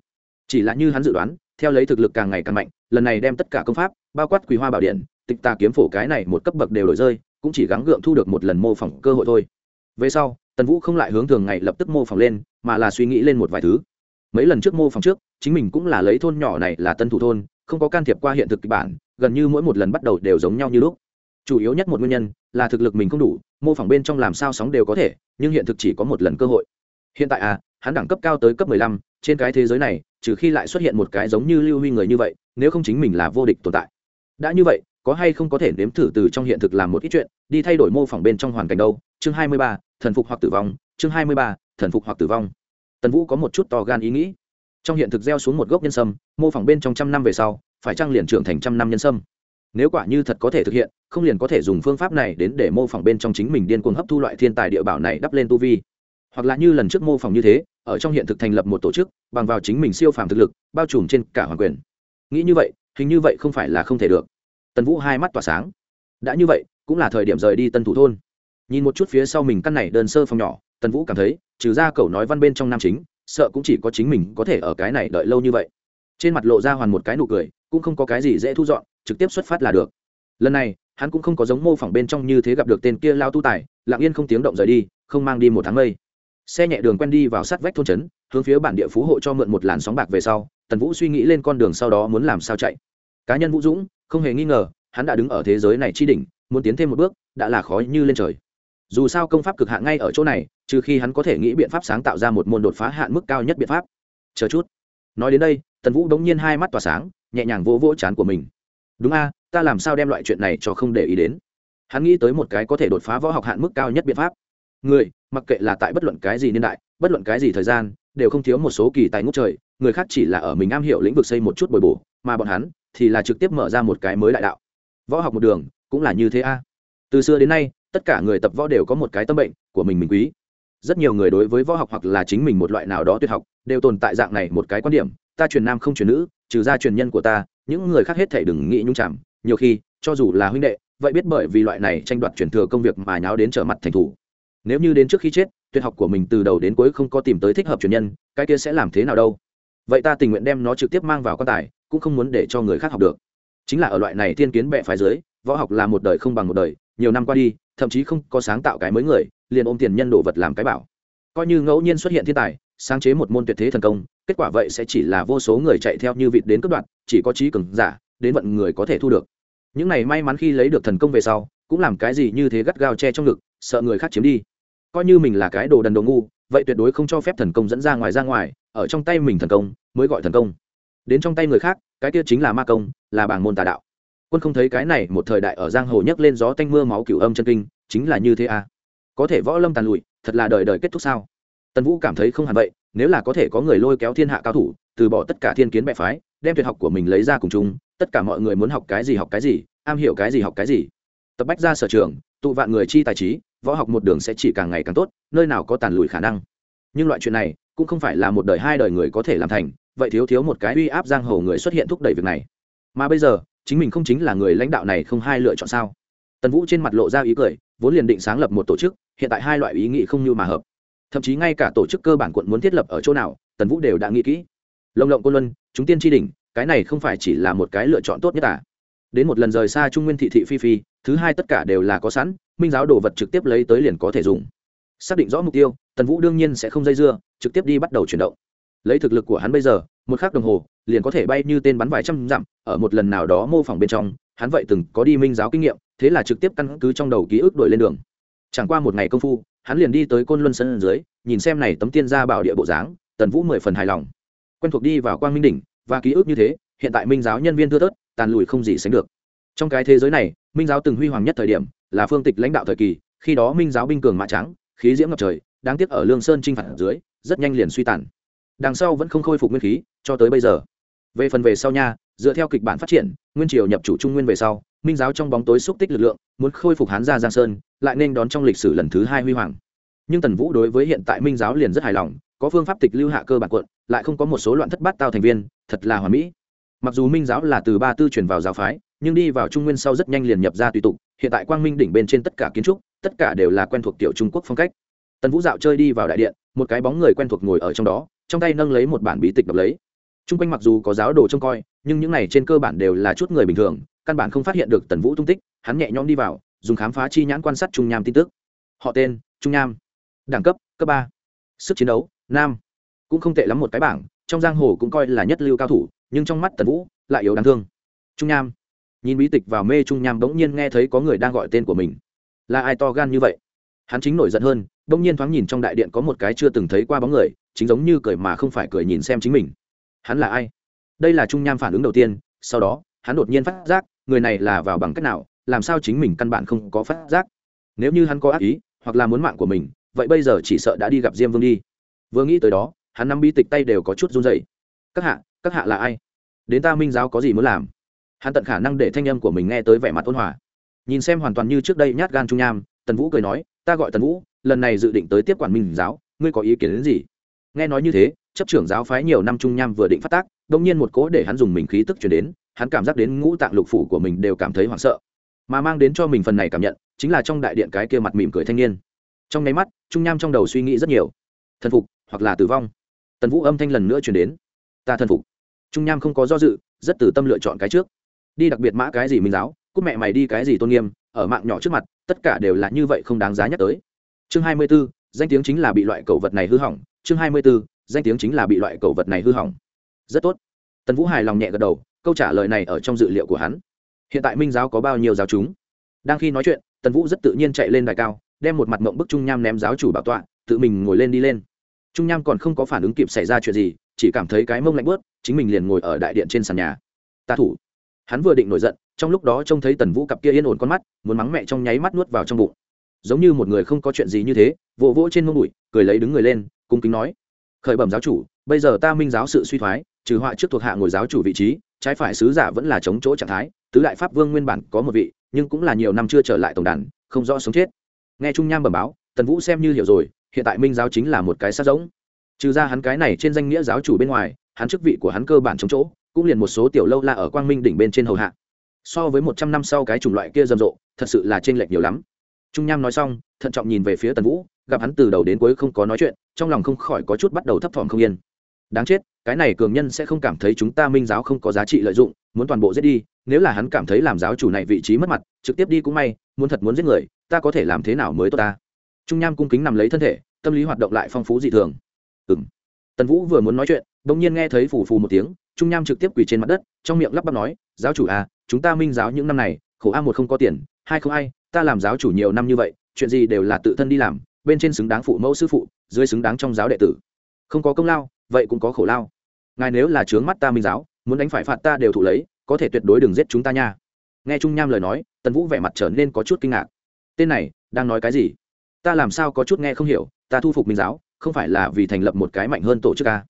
Chỉ là như hắn dự đoán, theo lấy thực lực càng ngày càng mạnh, lần này đem tất cả công pháp, bao quát quý hoa bảo điện, tịch tà kiếm phổ cái này một cấp bậc đều đổi rơi, cũng chỉ gắng gượng thu được một lần mô phỏng cơ hội thôi. Về sau, tần vũ không lại hướng thường ngày lập tức mô phỏng lên, mà là suy nghĩ lên một vài thứ. Mấy lần trước mô phỏng trước, chính mình cũng là lấy thôn nhỏ này là tân thủ thôn không có can thiệp qua hiện thực kịch bản, gần như mỗi một lần bắt đầu đều giống nhau như lúc. Chủ yếu nhất một nguyên nhân là thực lực mình không đủ, mô phỏng bên trong làm sao sóng đều có thể, nhưng hiện thực chỉ có một lần cơ hội. Hiện tại à hắn đẳng cấp cao tới cấp mười lăm, trên cái thế giới này, trừ khi lại xuất hiện một cái giống như lưu huy người như vậy, nếu không chính mình là vô địch tồn tại. Đã như vậy, có hay không có thể nếm thử từ trong hiện thực làm một ít chuyện, đi thay đổi mô phỏng bên trong hoàn cảnh đâu? Chương hai mươi ba, thần phục hoặc tử vong, chương hai mươi ba, thần phục hoặc tử vong. Tần vũ có một chút to gan ý nghĩ trong hiện thực gieo xuống một gốc nhân sâm, mô phỏng bên trong trăm năm về sau, phải trang liền trưởng thành trăm năm nhân sâm? Nếu quả như thật có thể thực hiện, không liền có thể dùng phương pháp này đến để mô phỏng bên trong chính mình điên cuồng hấp thu loại thiên tài địa bảo này đắp lên tu vi. Hoặc là như lần trước mô phỏng như thế, ở trong hiện thực thành lập một tổ chức, bằng vào chính mình siêu phàm thực lực, bao trùm trên cả hoàng quyền. Nghĩ như vậy, hình như vậy không phải là không thể được. Tần vũ hai mắt tỏa sáng. Đã như vậy, cũng là thời điểm rời đi tân thủ thôn. Nhìn một chút phía sau mình căn này đơn sơ phòng nhỏ, tần vũ cảm thấy, trừ ra cậu nói văn bên trong nam chính sợ cũng chỉ có chính mình có thể ở cái này đợi lâu như vậy. Trên mặt lộ ra hoàn một cái nụ cười, cũng không có cái gì dễ thu dọn, trực tiếp xuất phát là được. Lần này, hắn cũng không có giống mô phỏng bên trong như thế gặp được tên kia lao tu tài, lặng yên không tiếng động rời đi, không mang đi một tháng mây. Xe nhẹ đường quen đi vào sát vách thôn trấn, hướng phía bản địa phú hộ cho mượn một làn sóng bạc về sau, tần vũ suy nghĩ lên con đường sau đó muốn làm sao chạy. Cá nhân vũ dũng, không hề nghi ngờ, hắn đã đứng ở thế giới này chi đỉnh, muốn tiến thêm một bước, đã là khó như lên trời dù sao công pháp cực hạn ngay ở chỗ này, trừ khi hắn có thể nghĩ biện pháp sáng tạo ra một môn đột phá hạn mức cao nhất biện pháp. Chờ chút. Nói đến đây, tần vũ đống nhiên hai mắt tỏa sáng, nhẹ nhàng vỗ vỗ chán của mình. Đúng a, ta làm sao đem loại chuyện này cho không để ý đến? Hắn nghĩ tới một cái có thể đột phá võ học hạn mức cao nhất biện pháp. Người, mặc kệ là tại bất luận cái gì niên đại, bất luận cái gì thời gian, đều không thiếu một số kỳ tài ngốc trời, người khác chỉ là ở mình am hiểu lĩnh vực xây một chút bồi bổ, mà bọn hắn thì là trực tiếp mở ra một cái mới đại đạo. Võ học một đường, cũng là như thế a. Từ xưa đến nay tất cả người tập võ đều có một cái tâm bệnh của mình mình quý. Rất nhiều người đối với võ học hoặc là chính mình một loại nào đó tuyệt học đều tồn tại dạng này một cái quan điểm, ta truyền nam không truyền nữ, trừ ra truyền nhân của ta, những người khác hết thể đừng nghĩ nhung chạm nhiều khi, cho dù là huynh đệ, vậy biết bởi vì loại này tranh đoạt truyền thừa công việc mà nháo đến trở mặt thành thủ. Nếu như đến trước khi chết, tuyệt học của mình từ đầu đến cuối không có tìm tới thích hợp truyền nhân, cái kia sẽ làm thế nào đâu? Vậy ta tình nguyện đem nó trực tiếp mang vào quan tài, cũng không muốn để cho người khác học được. Chính là ở loại này thiên kiến bệ phái dưới, võ học là một đời không bằng một đời, nhiều năm qua đi thậm chí không có sáng tạo cái mới người, liền ôm tiền nhân đồ vật làm cái bảo. Coi như ngẫu nhiên xuất hiện thiên tài, sáng chế một môn tuyệt thế thần công, kết quả vậy sẽ chỉ là vô số người chạy theo như vịt đến cướp đoạn chỉ có trí cường giả, đến vận người có thể thu được. Những này may mắn khi lấy được thần công về sau, cũng làm cái gì như thế gắt gao che trong ngực, sợ người khác chiếm đi. Coi như mình là cái đồ đần đồ ngu, vậy tuyệt đối không cho phép thần công dẫn ra ngoài ra ngoài, ở trong tay mình thần công mới gọi thần công. Đến trong tay người khác, cái kia chính là ma công, là bảng môn tà đạo quân không thấy cái này một thời đại ở giang hồ nhấc lên gió tanh mưa máu cửu âm chân kinh, chính là như thế à? Có thể võ lâm tàn lụi, thật là đời đời kết thúc sao? Tần vũ cảm thấy không hẳn vậy, nếu là có thể có người lôi kéo thiên hạ cao thủ, từ bỏ tất cả thiên kiến bệ phái, đem tuyệt học của mình lấy ra cùng chung, tất cả mọi người muốn học cái gì học cái gì, am hiểu cái gì học cái gì. Tập bách ra sở trường, tụ vạn người chi tài trí, võ học một đường sẽ chỉ càng ngày càng tốt, nơi nào có tàn lùi khả năng. Nhưng loại chuyện này, cũng không phải là một đời hai đời người có thể làm thành, vậy thiếu thiếu một cái uy áp giang hồ người xuất hiện thúc đẩy việc này. Mà bây giờ chính mình không chính là người lãnh đạo này không hai lựa chọn sao? Tần vũ trên mặt lộ ra ý cười, vốn liền định sáng lập một tổ chức, hiện tại hai loại ý nghĩ không như mà hợp. Thậm chí ngay cả tổ chức cơ bản quận muốn thiết lập ở chỗ nào, tần vũ đều đã nghĩ kỹ. Lồng lộng côn luân, chúng tiên tri đình cái này không phải chỉ là một cái lựa chọn tốt nhất à? Đến một lần rời xa trung nguyên thị thị phi phi, thứ hai tất cả đều là có sẵn, minh giáo đồ vật trực tiếp lấy tới liền có thể dùng. Xác định rõ mục tiêu, tần vũ đương nhiên sẽ không dây dưa, trực tiếp đi bắt đầu chuyển động. Lấy thực lực của hắn bây giờ một khắc đồng hồ, liền có thể bay như tên bắn vài trăm dặm, ở một lần nào đó mô phỏng bên trong, hắn vậy từng có đi minh giáo kinh nghiệm, thế là trực tiếp căn cứ trong đầu ký ức đổi lên đường. Chẳng qua một ngày công phu, hắn liền đi tới côn luân sân dưới, nhìn xem này tấm tiên gia bảo địa bộ dáng, tần vũ mười phần hài lòng. Quen thuộc đi vào quang minh đỉnh, và ký ức như thế, hiện tại minh giáo nhân viên thưa thớt, tàn lùi không gì sánh được. Trong cái thế giới này, minh giáo từng huy hoàng nhất thời điểm, là phương tịch lãnh đạo thời kỳ, khi đó minh giáo binh cường mã trắng, khí diễm ngập trời, đáng tiếc ở lương sơn chinh r ở phạt dưới, rất nhanh liền suy tàn đằng sau vẫn không khôi phục nguyên khí, cho tới bây giờ. Về phần về sau nha, dựa theo kịch bản phát triển, nguyên triều nhập chủ trung nguyên về sau, minh giáo trong bóng tối xúc tích lực lượng, muốn khôi phục hán gia giang sơn, lại nên đón trong lịch sử lần thứ hai huy hoàng. Nhưng tần vũ đối với hiện tại minh giáo liền rất hài lòng, có phương pháp tịch lưu hạ cơ bản quận, lại không có một số loạn thất bát tao thành viên, thật là hoàn mỹ. Mặc dù minh giáo là từ ba tư truyền vào giáo phái, nhưng đi vào trung nguyên sau rất nhanh liền nhập ra tùy tục, hiện tại quang minh đỉnh bên trên tất cả kiến trúc, tất cả đều là quen thuộc tiểu trung quốc phong cách. Tần vũ dạo chơi đi vào đại điện, một cái bóng người quen thuộc ngồi ở trong đó trong tay nâng lấy một bản bí tịch đọc lấy. T r u n g quanh mặc dù có giáo đồ trông coi, nhưng những này trên cơ bản đều là chút người bình thường, căn bản không phát hiện được tần vũ tung tích, hắn nhẹ nhõm đi vào, dùng khám phá chi nhãn quan sát trung nham tin tức. Họ tên, trung nham. Đẳng cấp cấp ba. Sức chiến đấu, nam. Cũng không tệ lắm một cái bảng, trong giang hồ cũng coi là nhất lưu cao thủ, nhưng trong mắt tần vũ lại yếu đáng thương. Trung nham. Nhìn bí tịch vào mê trung nham bỗng nhiên nghe thấy có người đang gọi tên của mình. Là ai to gan như vậy? Hắn chính nổi giận hơn bỗng nhiên thoáng nhìn trong đại điện có một cái chưa từng thấy qua bóng người, chính giống như cười mà không phải cười nhìn xem chính mình. Hắn là ai? Đây là trung nham phản ứng đầu tiên, sau đó, hắn đột nhiên phát giác, người này là vào bằng cách nào, làm sao chính mình căn bản không có phát giác. Nếu như hắn có ác ý, hoặc là muốn mạng của mình, vậy bây giờ chỉ sợ đã đi gặp diêm vương đi. Vừa nghĩ tới đó, hắn năm bi tịch tay đều có chút run dày các hạ các hạ là ai? Đến ta minh giáo có gì muốn làm? Hắn tận khả năng để thanh âm của mình nghe tới vẻ mặt ôn hòa. Nhìn xem hoàn toàn như trước đây nhát gan trung nham, tần vũ cười nói ta gọi tần vũ, lần này dự định tới tiếp quản minh giáo, ngươi có ý kiến đến gì? Nghe nói như thế, chấp trưởng giáo phái nhiều năm trung nham vừa định phát tác, đông nhiên một cố để hắn dùng mình khí tức chuyển đến, hắn cảm giác đến ngũ tạng lục phủ của mình đều cảm thấy hoảng sợ. Mà mang đến cho mình phần này cảm nhận, chính là trong đại điện cái kia mặt mỉm cười thanh niên. Trong nháy mắt, trung nham trong đầu suy nghĩ rất nhiều. Thần phục, hoặc là tử vong. Tần vũ âm thanh lần nữa chuyển đến. Ta thần phục. Trung nham không có do dự, rất từ tâm lựa chọn cái trước. Đi đặc biệt mã cái gì minh giáo cúc mẹ mày đi cái gì tôn nghiêm ở mạng nhỏ trước mặt tất cả đều là như vậy không đáng giá nhắc tới. Chương hai mươi 24, danh tiếng chính là bị loại cầu vật này hư hỏng. Chương hai mươi 24, danh tiếng chính là bị loại cầu vật này hư hỏng. Rất tốt. Tần vũ hài lòng nhẹ gật đầu câu trả lời này ở trong dự liệu của hắn. Hiện tại minh giáo có bao nhiêu giáo chúng? Đang khi nói chuyện tần vũ rất tự nhiên chạy lên đài cao đem một mặt mộng bức trung nham ném giáo chủ bảo tọa tự mình ngồi lên đi lên. Trung nham còn không có phản ứng kịp xảy ra chuyện gì chỉ cảm thấy cái mông lạnh bớt chính mình liền ngồi ở đại điện trên sàn nhà. Ta thủ hắn vừa định nổi giận, trong lúc đó trông thấy tần vũ cặp kia yên ổn con mắt, muốn mắng mẹ trong nháy mắt nuốt vào trong bụng. Giống như một người không có chuyện gì như thế, vỗ vỗ trên mông bụi, cười lấy đứng người lên, cung kính nói, khởi bẩm giáo chủ, bây giờ ta minh giáo sự suy thoái, trừ họa trước thuộc hạ ngồi giáo chủ vị trí, trái phải sứ giả vẫn là chống chỗ trạng thái, tứ đại pháp vương nguyên bản có một vị, nhưng cũng là nhiều năm chưa trở lại tổng đàn, không rõ sống chết. Nghe trung nham bẩm báo, tần vũ xem như hiểu rồi, hiện tại minh giáo chính là một cái sát giống. Trừ ra hắn cái này trên danh nghĩa giáo chủ bên ngoài, hắn chức vị của hắn cơ bản chống chỗ cũng liền một số tiểu lâu la ở quang minh đỉnh bên trên hầu hạ. So với một trăm năm sau cái chủng loại kia rầm rộ, thật sự là t r ê n lệch nhiều lắm. Trung nham nói xong, thận trọng nhìn về phía tần vũ, gặp hắn từ đầu đến cuối không có nói chuyện, trong lòng không khỏi có chút bắt đầu thấp thỏm không yên. Đáng chết, cái này cường nhân sẽ không cảm thấy chúng ta minh giáo không có giá trị lợi dụng, muốn toàn bộ giết đi, nếu là hắn cảm thấy làm giáo chủ này vị trí mất mặt, trực tiếp đi cũng may, muốn thật muốn giết người, ta có thể làm thế nào mới tốt ta? Trung nham cung kính nằm lấy thân thể, tâm lý hoạt động lại phong phú dị thường. Ừ m tần vũ vừa muốn nói chuyện đ ỗ n g nhiên nghe thấy phù phù một tiếng trung nham trực tiếp quỳ trên mặt đất, trong miệng lắp bắp nói, giáo chủ à chúng ta minh giáo những năm này, khổ a một không có tiền, hai không ai, ta làm giáo chủ nhiều năm như vậy, chuyện gì đều là tự thân đi làm, bên trên xứng đáng phụ mẫu sư phụ, dưới xứng đáng trong giáo đệ tử. Không có công lao, vậy cũng có khổ lao. Ngài nếu là trướng mắt ta minh giáo, muốn đánh phải phạt ta đều thụ lấy, có thể tuyệt đối đừng giết chúng ta nha. Nghe trung nham lời nói, tần vũ vẻ mặt trở nên có chút kinh ngạc. Tên này, đang nói cái gì? Ta làm sao có chút nghe không hiểu, ta thu phục minh giáo, không phải là vì thành lập một cái mạnh hơn tổ chức ca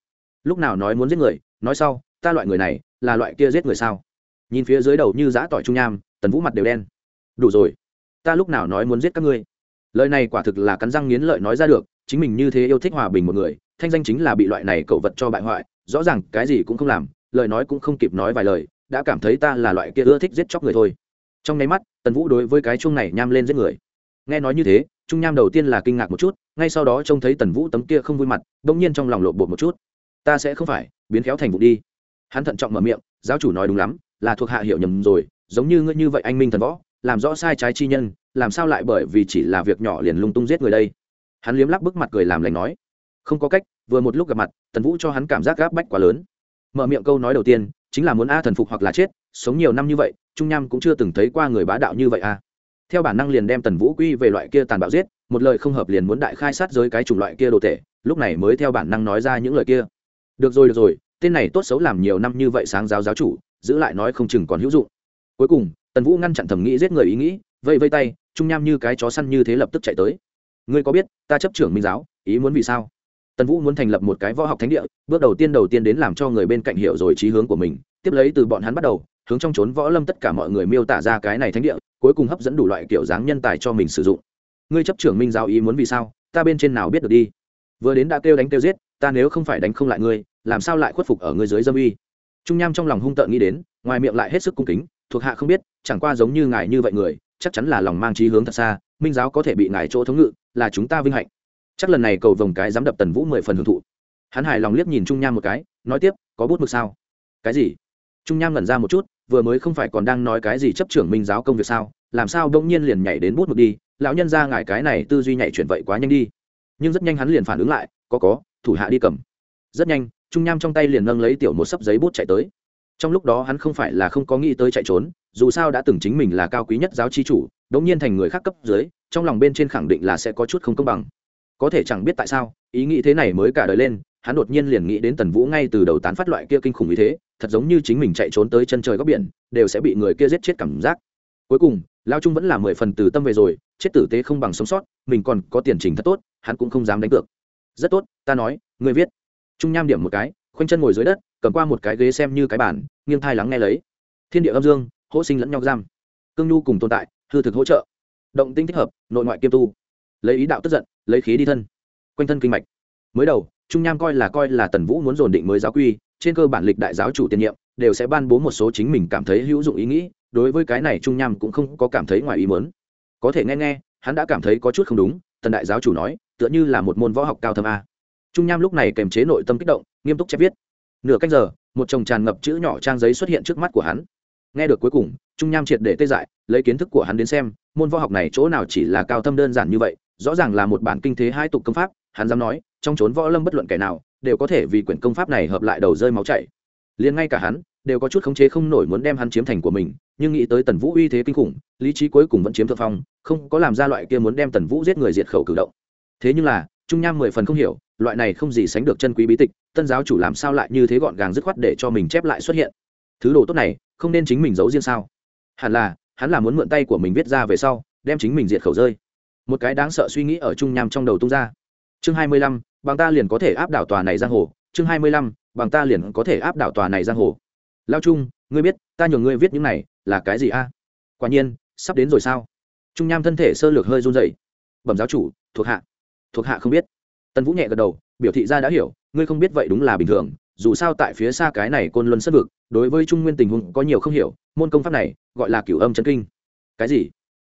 lúc nào nói muốn giết người, nói sau ta loại người này là loại kia giết người sao? Nhìn phía dưới đầu như giã tỏi trung nham, tần vũ mặt đều đen. Đủ rồi, ta lúc nào nói muốn giết các ngươi? Lời này quả thực là cắn răng nghiến lợi nói ra được, chính mình như thế yêu thích hòa bình một người, thanh danh chính là bị loại này cậu vật cho bại hoại, rõ ràng cái gì cũng không làm, lời nói cũng không kịp nói vài lời, đã cảm thấy ta là loại kia ưa thích giết chóc người thôi. Trong nháy mắt, tần vũ đối với cái chung này nham lên giết người. Nghe nói như thế, trung nham đầu tiên là kinh ngạc một chút, ngay sau đó trông thấy tần vũ tấm kia không vui mặt đ ỗ n g nhiên trong lòng lộn bột một chút. Ta sẽ không phải, biến khéo thành vụ đi hắn thận trọng mở miệng, giáo chủ nói đúng lắm, là thuộc hạ hiểu nhầm rồi, giống như ngươi như vậy anh minh thần võ, làm rõ sai trái chi nhân, làm sao lại bởi vì chỉ là việc nhỏ liền lung tung giết người đây? Hắn liếm lắc bức mặt cười làm lành nói, không có cách, vừa một lúc gặp mặt, tần vũ cho hắn cảm giác gáp bách quá lớn. Mở miệng câu nói đầu tiên, chính là muốn a thần phục hoặc là chết, sống nhiều năm như vậy, trung nham cũng chưa từng thấy qua người bá đạo như vậy a. Theo bản năng liền đem tần vũ quy về loại kia tàn bạo giết, một lời không hợp liền muốn đại khai sát giới cái chủng loại kia đồ tệ. lúc này mới theo bản năng nói ra những lời kia. Được rồi được rồi tên này tốt xấu làm nhiều năm như vậy sáng giáo giáo chủ, giữ lại nói không chừng còn hữu dụng. Cuối cùng, tần vũ ngăn chặn thẩm nghĩ giết người ý nghĩ vây vây tay, trung nham như cái chó săn như thế lập tức chạy tới. Ngươi có biết, ta chấp trưởng minh giáo, ý muốn vì sao? Tần vũ muốn thành lập một cái võ học thánh địa, bước đầu tiên đầu tiên đến làm cho người bên cạnh hiểu rồi trí hướng của mình, tiếp lấy từ bọn hắn bắt đầu, hướng trong trốn võ lâm tất cả mọi người miêu tả ra cái này thánh địa, cuối cùng hấp dẫn đủ loại kiểu dáng nhân tài cho mình sử dụng. Ngươi chấp trưởng minh giáo ý muốn vì sao? Ta bên trên nào biết được đi. Vừa đến đã kêu đánh kêu giết ta nếu không phải đánh không lại ngươi, làm sao lại khuất phục ở ngươi dưới dâm uy trung nham trong lòng hung tợn nghĩ đến, ngoài miệng lại hết sức cung kính, thuộc hạ không biết, chẳng qua giống như ngài như vậy người, chắc chắn là lòng mang trí hướng thật xa, minh giáo có thể bị ngài chỗ thống ngự, là chúng ta vinh hạnh. Chắc lần này cầu vồng cái dám đập tần vũ mười phần hưởng thụ. Hắn hài lòng liếc nhìn trung nham một cái, nói tiếp, có bút mực sao? Cái gì? Trung nham ngẩn ra một chút, vừa mới không phải còn đang nói cái gì chấp trưởng minh giáo công việc sao? Làm sao đông nhiên liền nhảy đến bút mực đi? Lão nhân ra ngài cái này tư duy nhảy chuyển vậy quá nhanh đi. Nhưng rất nhanh hắn liền phản ứng lại, có có thủ hạ đi cầm. Rất nhanh, trung nham trong tay liền nâng lấy tiểu một sấp giấy bút chạy tới. Trong lúc đó hắn không phải là không có nghĩ tới chạy trốn, dù sao đã từng chính mình là cao quý nhất giáo chi chủ, đống nhiên thành người khác cấp dưới, trong lòng bên trên khẳng định là sẽ có chút không công bằng. Có thể chẳng biết tại sao, ý nghĩ thế này mới cả đời lên, hắn đột nhiên liền nghĩ đến tần vũ ngay từ đầu tán phát loại kia kinh khủng như thế, thật giống như chính mình chạy trốn tới chân trời góc biển, đều sẽ bị người kia giết chết cảm giác. Cuối cùng, lao trung vẫn là mười phần từ tâm về rồi, chết tử tế không bằng sống sót, mình còn có tiền trình thật tốt, hắn cũng không dám đánh cược rất tốt, ta nói người viết. Trung nham điểm một cái, khoanh chân ngồi dưới đất, cầm qua một cái ghế xem như cái bản nghiêng thai lắng nghe lấy. Thiên địa âm dương, hỗ sinh lẫn nhau giam. Cương nhu cùng tồn tại, hư thực hỗ trợ. Động tinh thích hợp, nội ngoại kiêm tu. Lấy ý đạo tức giận, lấy khí đi thân. Quanh thân kinh mạch. Mới đầu, trung nham coi là coi là tần vũ muốn dồn định mới giáo quy, trên cơ bản lịch đại giáo chủ tiền nhiệm, đều sẽ ban bố một số chính mình cảm thấy hữu dụng ý nghĩ, đối với cái này trung nham cũng không có cảm thấy ngoài ý mớn có thể nghe nghe, hắn đã cảm thấy có chút không đúng, tần đại giáo chủ nói tựa như là một môn võ học cao thâm a. Trung nham lúc này kềm chế nội tâm kích động, nghiêm túc chép viết. Nửa cách giờ, một chồng tràn ngập chữ nhỏ trang giấy xuất hiện trước mắt của hắn. Nghe được cuối cùng, trung nham triệt để tê dại, lấy kiến thức của hắn đến xem, môn võ học này chỗ nào chỉ là cao thâm đơn giản như vậy, rõ ràng là một bản kinh thế hai tục công pháp, hắn dám nói, trong trốn võ lâm bất luận kẻ nào, đều có thể vì quyển công pháp này hợp lại đầu rơi máu chảy. Liền ngay cả hắn, đều có chút khống chế không nổi muốn đem hắn chiếm thành của mình, nhưng nghĩ tới tần vũ uy thế kinh khủng, lý trí cuối cùng vẫn chiếm thượng phong, không có làm ra loại kia muốn đem tần vũ giết người diệt khẩu cử động thế nhưng là, trung nham mười phần không hiểu, loại này không gì sánh được chân quý bí tịch, tân giáo chủ làm sao lại như thế gọn gàng dứt khoát để cho mình chép lại xuất hiện? Thứ đồ tốt này, không nên chính mình giấu riêng sao? Hẳn là, hắn là muốn mượn tay của mình viết ra về sau, đem chính mình diệt khẩu rơi. Một cái đáng sợ suy nghĩ ở trung nham trong đầu tung ra. Chương hai mươi lăm, bằng ta liền có thể áp đảo tòa này giang hồ. Chương hai mươi lăm, bằng ta liền có thể áp đảo tòa này giang hồ. Lao trung, ngươi biết, ta nhường ngươi viết những này là cái gì a? Quả nhiên, sắp đến rồi sao? Trung nham thân thể sơ lược hơi run dậy bẩm giáo chủ, thuộc hạ thuộc hạ không biết. Tần vũ nhẹ gật đầu, biểu thị ra đã hiểu, ngươi không biết vậy đúng là bình thường, dù sao tại phía xa cái này côn luân sân vực, đối với trung nguyên tình huống có nhiều không hiểu, môn công pháp này, gọi là cửu âm chân kinh. Cái gì?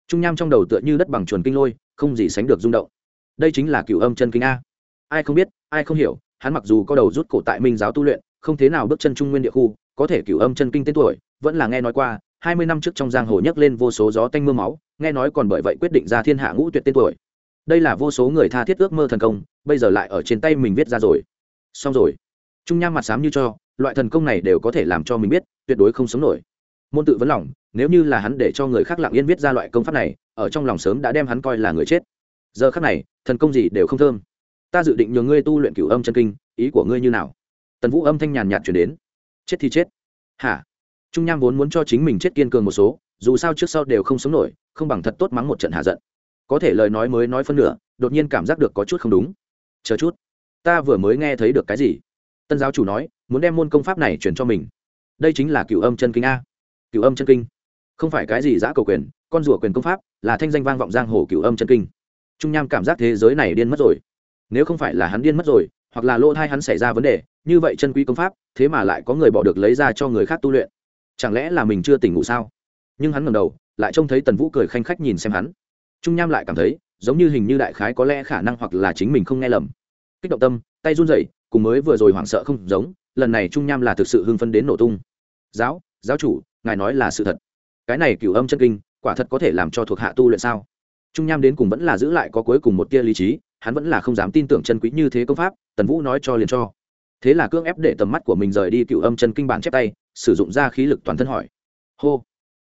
Trung nham trong đầu tựa như đất bằng chuồn kinh lôi, không gì sánh được rung động. Đây chính là cửu âm chân kinh a. Ai không biết, ai không hiểu, hắn mặc dù có đầu rút cổ tại minh giáo tu luyện, không thế nào bước chân trung nguyên địa khu, có thể cửu âm chân kinh tên tuổi, vẫn là nghe nói qua, hai mươi năm trước trong giang hồ nhấc lên vô số gió tanh mưa máu, nghe nói còn bởi vậy quyết định ra thiên hạ ngũ tuyệt tên tuổi đây là vô số người tha thiết ước mơ thần công, bây giờ lại ở trên tay mình viết ra rồi. Xong rồi. Trung nham mặt sám như cho, loại thần công này đều có thể làm cho mình biết, tuyệt đối không sống nổi. Môn tự vấn lòng, nếu như là hắn để cho người khác lặng yên viết ra loại công pháp này, ở trong lòng sớm đã đem hắn coi là người chết. Giờ khác này, thần công gì đều không thơm. Ta dự định nhờ ngươi tu luyện cửu âm chân kinh, ý của ngươi như nào? Tần vũ âm thanh nhàn nhạt chuyển đến. Chết thì chết. Hả? Trung nham vốn muốn cho chính mình chết kiên cường một số, dù sao trước sau đều không sống nổi, không bằng thật tốt mắng một trận hạ giận có thể lời nói mới nói phân nửa, đột nhiên cảm giác được có chút không đúng. Chờ chút, ta vừa mới nghe thấy được cái gì? Tân giáo chủ nói, muốn đem môn công pháp này chuyển cho mình. Đây chính là cựu âm chân kinh a. Cựu âm chân kinh. Không phải cái gì giã cầu quyền, con rùa quyền công pháp, là thanh danh vang vọng giang hồ cựu âm chân kinh. Trung nham cảm giác thế giới này điên mất rồi. Nếu không phải là hắn điên mất rồi, hoặc là lỗ thai hắn xảy ra vấn đề, như vậy chân quý công pháp, thế mà lại có người bỏ được lấy ra cho người khác tu luyện. Chẳng lẽ là mình chưa tỉnh ngủ sao? Nhưng hắn ngầm đầu, lại trông thấy tần vũ cười khanh khách nhìn xem hắn trung nham lại cảm thấy, giống như hình như đại khái có lẽ khả năng hoặc là chính mình không nghe lầm. Kích động tâm, tay run rẩy, cùng mới vừa rồi hoảng sợ không giống, lần này trung nham là thực sự hưng phấn đến nổ tung. Giáo giáo chủ, ngài nói là sự thật. Cái này cửu âm chân kinh, quả thật có thể làm cho thuộc hạ tu luyện sao? Trung nham đến cùng vẫn là giữ lại có cuối cùng một tia lý trí, hắn vẫn là không dám tin tưởng chân quý như thế công pháp, tần vũ nói cho liền cho. Thế là cưỡng ép để tầm mắt của mình rời đi cựu âm chân kinh bản chép tay, sử dụng ra khí lực toàn thân hỏi. Hô.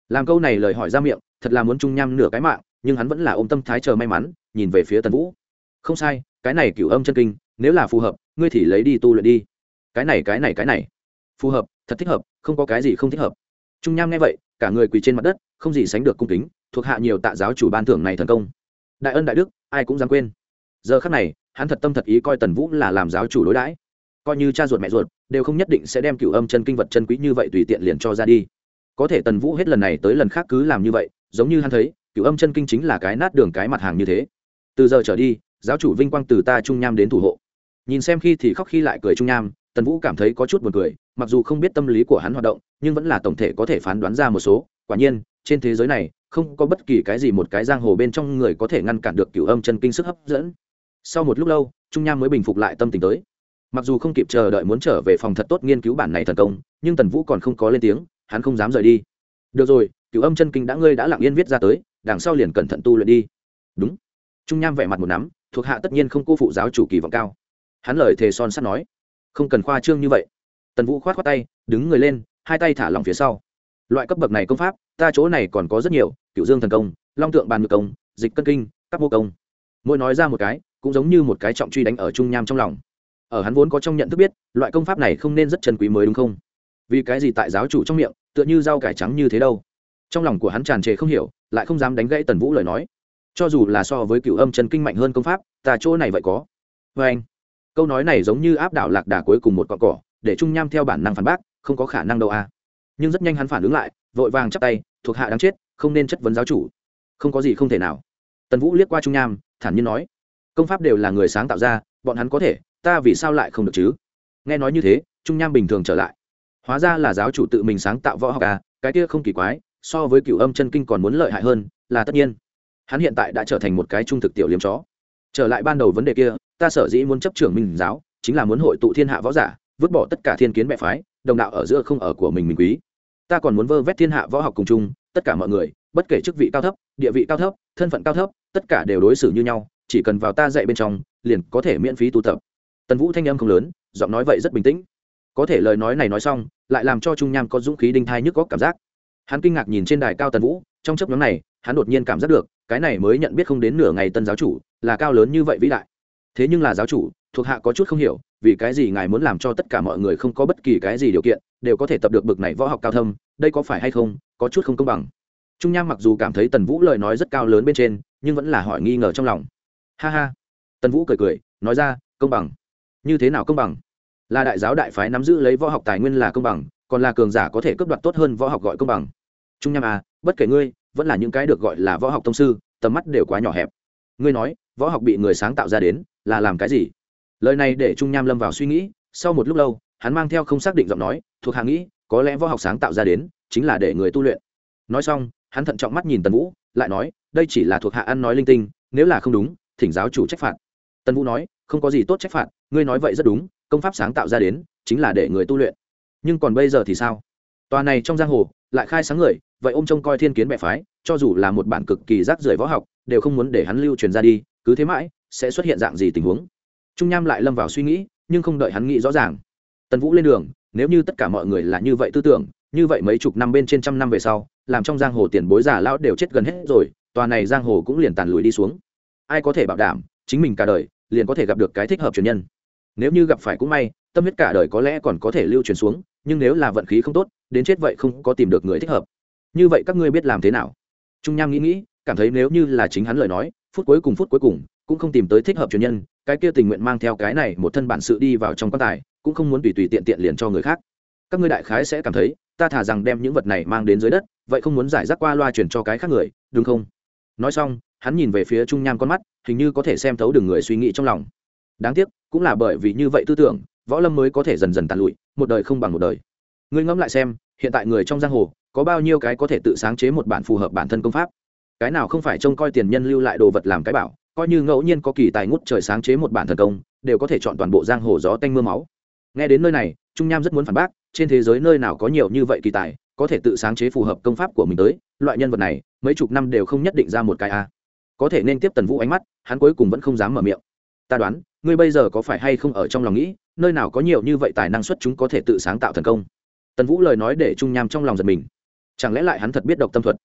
Làm câu này lời hỏi ra miệng, thật là muốn trung nham nửa cái mạng nhưng hắn vẫn là ôm tâm thái chờ may mắn, nhìn về phía tần vũ. Không sai, cái này cựu âm chân kinh, nếu là phù hợp, ngươi thì lấy đi tu luyện đi. Cái này cái này cái này. Phù hợp, thật thích hợp, không có cái gì không thích hợp. Trung nham nghe vậy, cả người quỳ trên mặt đất, không gì sánh được cung kính, thuộc hạ nhiều tạ giáo chủ ban thưởng này thần công. Đại ân đại đức, ai cũng dám quên. Giờ khắc này, hắn thật tâm thật ý coi tần vũ là làm giáo chủ đối đãi. Coi như cha ruột mẹ ruột, đều không nhất định sẽ đem cựu âm chân kinh vật chân quý như vậy tùy tiện liền cho ra đi. Có thể tần vũ hết lần này tới lần khác cứ làm như vậy, giống như hắn thấy cựu âm chân kinh chính là cái nát đường cái mặt hàng như thế. Từ giờ trở đi, giáo chủ vinh quang từ ta trung nham đến thủ hộ. Nhìn xem khi thì khóc khi lại cười trung nham, tần vũ cảm thấy có chút buồn cười, mặc dù không biết tâm lý của hắn hoạt động, nhưng vẫn là tổng thể có thể phán đoán ra một số. Quả nhiên, trên thế giới này, không có bất kỳ cái gì một cái giang hồ bên trong người có thể ngăn cản được cửu âm chân kinh sức hấp dẫn. Sau một lúc lâu, trung nham mới bình phục lại tâm tình tới. Mặc dù không kịp chờ đợi muốn trở về phòng thật tốt nghiên cứu bản này thần công, nhưng tần vũ còn không có lên tiếng, hắn không dám rời đi. Được rồi cựu âm chân kinh đã ngươi đã lặng yên viết ra tới đằng sau liền cẩn thận tu luyện đi. Đúng. Trung nham vẻ mặt một nắm, thuộc hạ tất nhiên không cô phụ giáo chủ kỳ vọng cao. Hắn lời thề son sắt nói, không cần khoa trương như vậy. Tần vũ khoát khoát tay, đứng người lên, hai tay thả lỏng phía sau. Loại cấp bậc này công pháp, ta chỗ này còn có rất nhiều cựu dương thần công, long tượng bàn ngược công, dịch cân kinh các mô công. Mỗi nói ra một cái, cũng giống như một cái trọng truy đánh ở trung nham trong lòng. Ở hắn vốn có trong nhận thức biết, loại công pháp này không nên rất chân quý mới đúng không? Vì cái gì tại giáo chủ trong miệng, tựa như rau cải trắng như thế đâu? Trong lòng của hắn tràn trề không hiểu lại không dám đánh gãy tần vũ lời nói. Cho dù là so với cựu âm chân kinh mạnh hơn công pháp, ta chỗ này vậy có. Vê anh, câu nói này giống như áp đảo lạc đà cuối cùng một cọn cỏ, để trung nham theo bản năng phản bác, không có khả năng đâu à. Nhưng rất nhanh hắn phản ứng lại, vội vàng chắp tay, thuộc hạ đáng chết, không nên chất vấn giáo chủ. Không có gì không thể nào. Tần vũ liếc qua trung nham, thản nhiên nói, công pháp đều là người sáng tạo ra, bọn hắn có thể, ta vì sao lại không được chứ? Nghe nói như thế, trung nham bình thường trở lại. Hóa ra là giáo chủ tự mình sáng tạo võ học à cái kia không kỳ quái so với cựu âm chân kinh còn muốn lợi hại hơn, là tất nhiên. Hắn hiện tại đã trở thành một cái trung thực tiểu liếm chó. Trở lại ban đầu vấn đề kia, ta sở dĩ muốn chấp trưởng minh giáo, chính là muốn hội tụ thiên hạ võ giả, vứt bỏ tất cả thiên kiến mẹ phái, đồng đạo ở giữa không ở của mình mình quý. Ta còn muốn vơ vét thiên hạ võ học cùng chung, tất cả mọi người, bất kể chức vị cao thấp, địa vị cao thấp, thân phận cao thấp, tất cả đều đối xử như nhau, chỉ cần vào ta dạy bên trong, liền có thể miễn phí tu tập. Tần vũ thanh âm không lớn, giọng nói vậy rất bình tĩnh. Có thể lời nói này nói xong, lại làm cho trung nham có dũng khí đinh thai nhức có cảm giác hắn kinh ngạc nhìn trên đài cao tần vũ, trong chấp nhóm này, hắn đột nhiên cảm giác được, cái này mới nhận biết không đến nửa ngày tân giáo chủ, là cao lớn như vậy vĩ đại. Thế nhưng là giáo chủ, thuộc hạ có chút không hiểu, vì cái gì ngài muốn làm cho tất cả mọi người không có bất kỳ cái gì điều kiện, đều có thể tập được bực này võ học cao thâm, đây có phải hay không, có chút không công bằng. Trung nham mặc dù cảm thấy tần vũ lời nói rất cao lớn bên trên, nhưng vẫn là hỏi nghi ngờ trong lòng. Ha ha. Tần vũ cười cười, nói ra, công bằng. Như thế nào công bằng? Là đại giáo đại phái nắm giữ lấy võ học tài nguyên là công bằng, còn là cường giả có thể cướp đoạt tốt hơn võ học gọi công bằng trung nham à bất kể ngươi, vẫn là những cái được gọi là võ học thông sư, tầm mắt đều quá nhỏ hẹp. Ngươi nói, võ học bị người sáng tạo ra đến, là làm cái gì? Lời này để trung nham lâm vào suy nghĩ, sau một lúc lâu, hắn mang theo không xác định giọng nói, thuộc hạ nghĩ, có lẽ võ học sáng tạo ra đến, chính là để người tu luyện. Nói xong, hắn thận trọng mắt nhìn tần vũ, lại nói, đây chỉ là thuộc hạ ăn nói linh tinh, nếu là không đúng, thỉnh giáo chủ trách phạt. Tần vũ nói, không có gì tốt trách phạt, ngươi nói vậy rất đúng, công pháp sáng tạo ra đến, chính là để người tu luyện. Nhưng còn bây giờ thì sao? Tòa này trong giang hồ, lại khai sáng người, vậy ôm trông coi thiên kiến bệ phái, cho dù là một bản cực kỳ rác rưởi võ học, đều không muốn để hắn lưu truyền ra đi, cứ thế mãi, sẽ xuất hiện dạng gì tình huống? Trung nham lại lâm vào suy nghĩ, nhưng không đợi hắn nghĩ rõ ràng. Tần vũ lên đường, nếu như tất cả mọi người là như vậy tư tưởng, như vậy mấy chục năm bên trên trăm năm về sau, làm trong giang hồ tiền bối giả lão đều chết gần hết rồi, tòa này giang hồ cũng liền tàn lùi đi xuống. Ai có thể bảo đảm, chính mình cả đời, liền có thể gặp được cái thích hợp truyền nhân? Nếu như gặp phải cũng may, tâm huyết cả đời có lẽ còn có thể lưu truyền xuống, nhưng nếu là vận khí không tốt đến chết vậy không có tìm được người thích hợp. Như vậy các ngươi biết làm thế nào? Trung nham nghĩ nghĩ, cảm thấy nếu như là chính hắn lời nói, phút cuối cùng phút cuối cùng, cũng không tìm tới thích hợp truyền nhân, cái kia tình nguyện mang theo cái này một thân bản sự đi vào trong quan tài, cũng không muốn tùy tùy tiện tiện liền cho người khác. Các ngươi đại khái sẽ cảm thấy, ta thả rằng đem những vật này mang đến dưới đất, vậy không muốn giải rác qua loa truyền cho cái khác người, đúng không? Nói xong, hắn nhìn về phía trung nham con mắt, hình như có thể xem thấu được người suy nghĩ trong lòng. Đáng tiếc, cũng là bởi vì như vậy tư tưởng, võ lâm mới có thể dần dần tàn lụi, một đời không bằng một đời ngươi ngẫm lại xem, hiện tại người trong giang hồ, có bao nhiêu cái có thể tự sáng chế một bản phù hợp bản thân công pháp? Cái nào không phải trông coi tiền nhân lưu lại đồ vật làm cái bảo, coi như ngẫu nhiên có kỳ tài ngút trời sáng chế một bản thần công, đều có thể chọn toàn bộ giang hồ gió tanh mưa máu. Nghe đến nơi này, trung nham rất muốn phản bác, trên thế giới nơi nào có nhiều như vậy kỳ tài, có thể tự sáng chế phù hợp công pháp của mình tới, loại nhân vật này, mấy chục năm đều không nhất định ra một cái a. Có thể nên tiếp tần vũ ánh mắt, hắn cuối cùng vẫn không dám mở miệng. Ta đoán, ngươi bây giờ có phải hay không ở trong lòng nghĩ, nơi nào có nhiều như vậy tài năng xuất chúng có thể tự sáng tạo thần công? Tần vũ lời nói để trung nham trong lòng giật mình chẳng lẽ lại hắn thật biết độc tâm thuật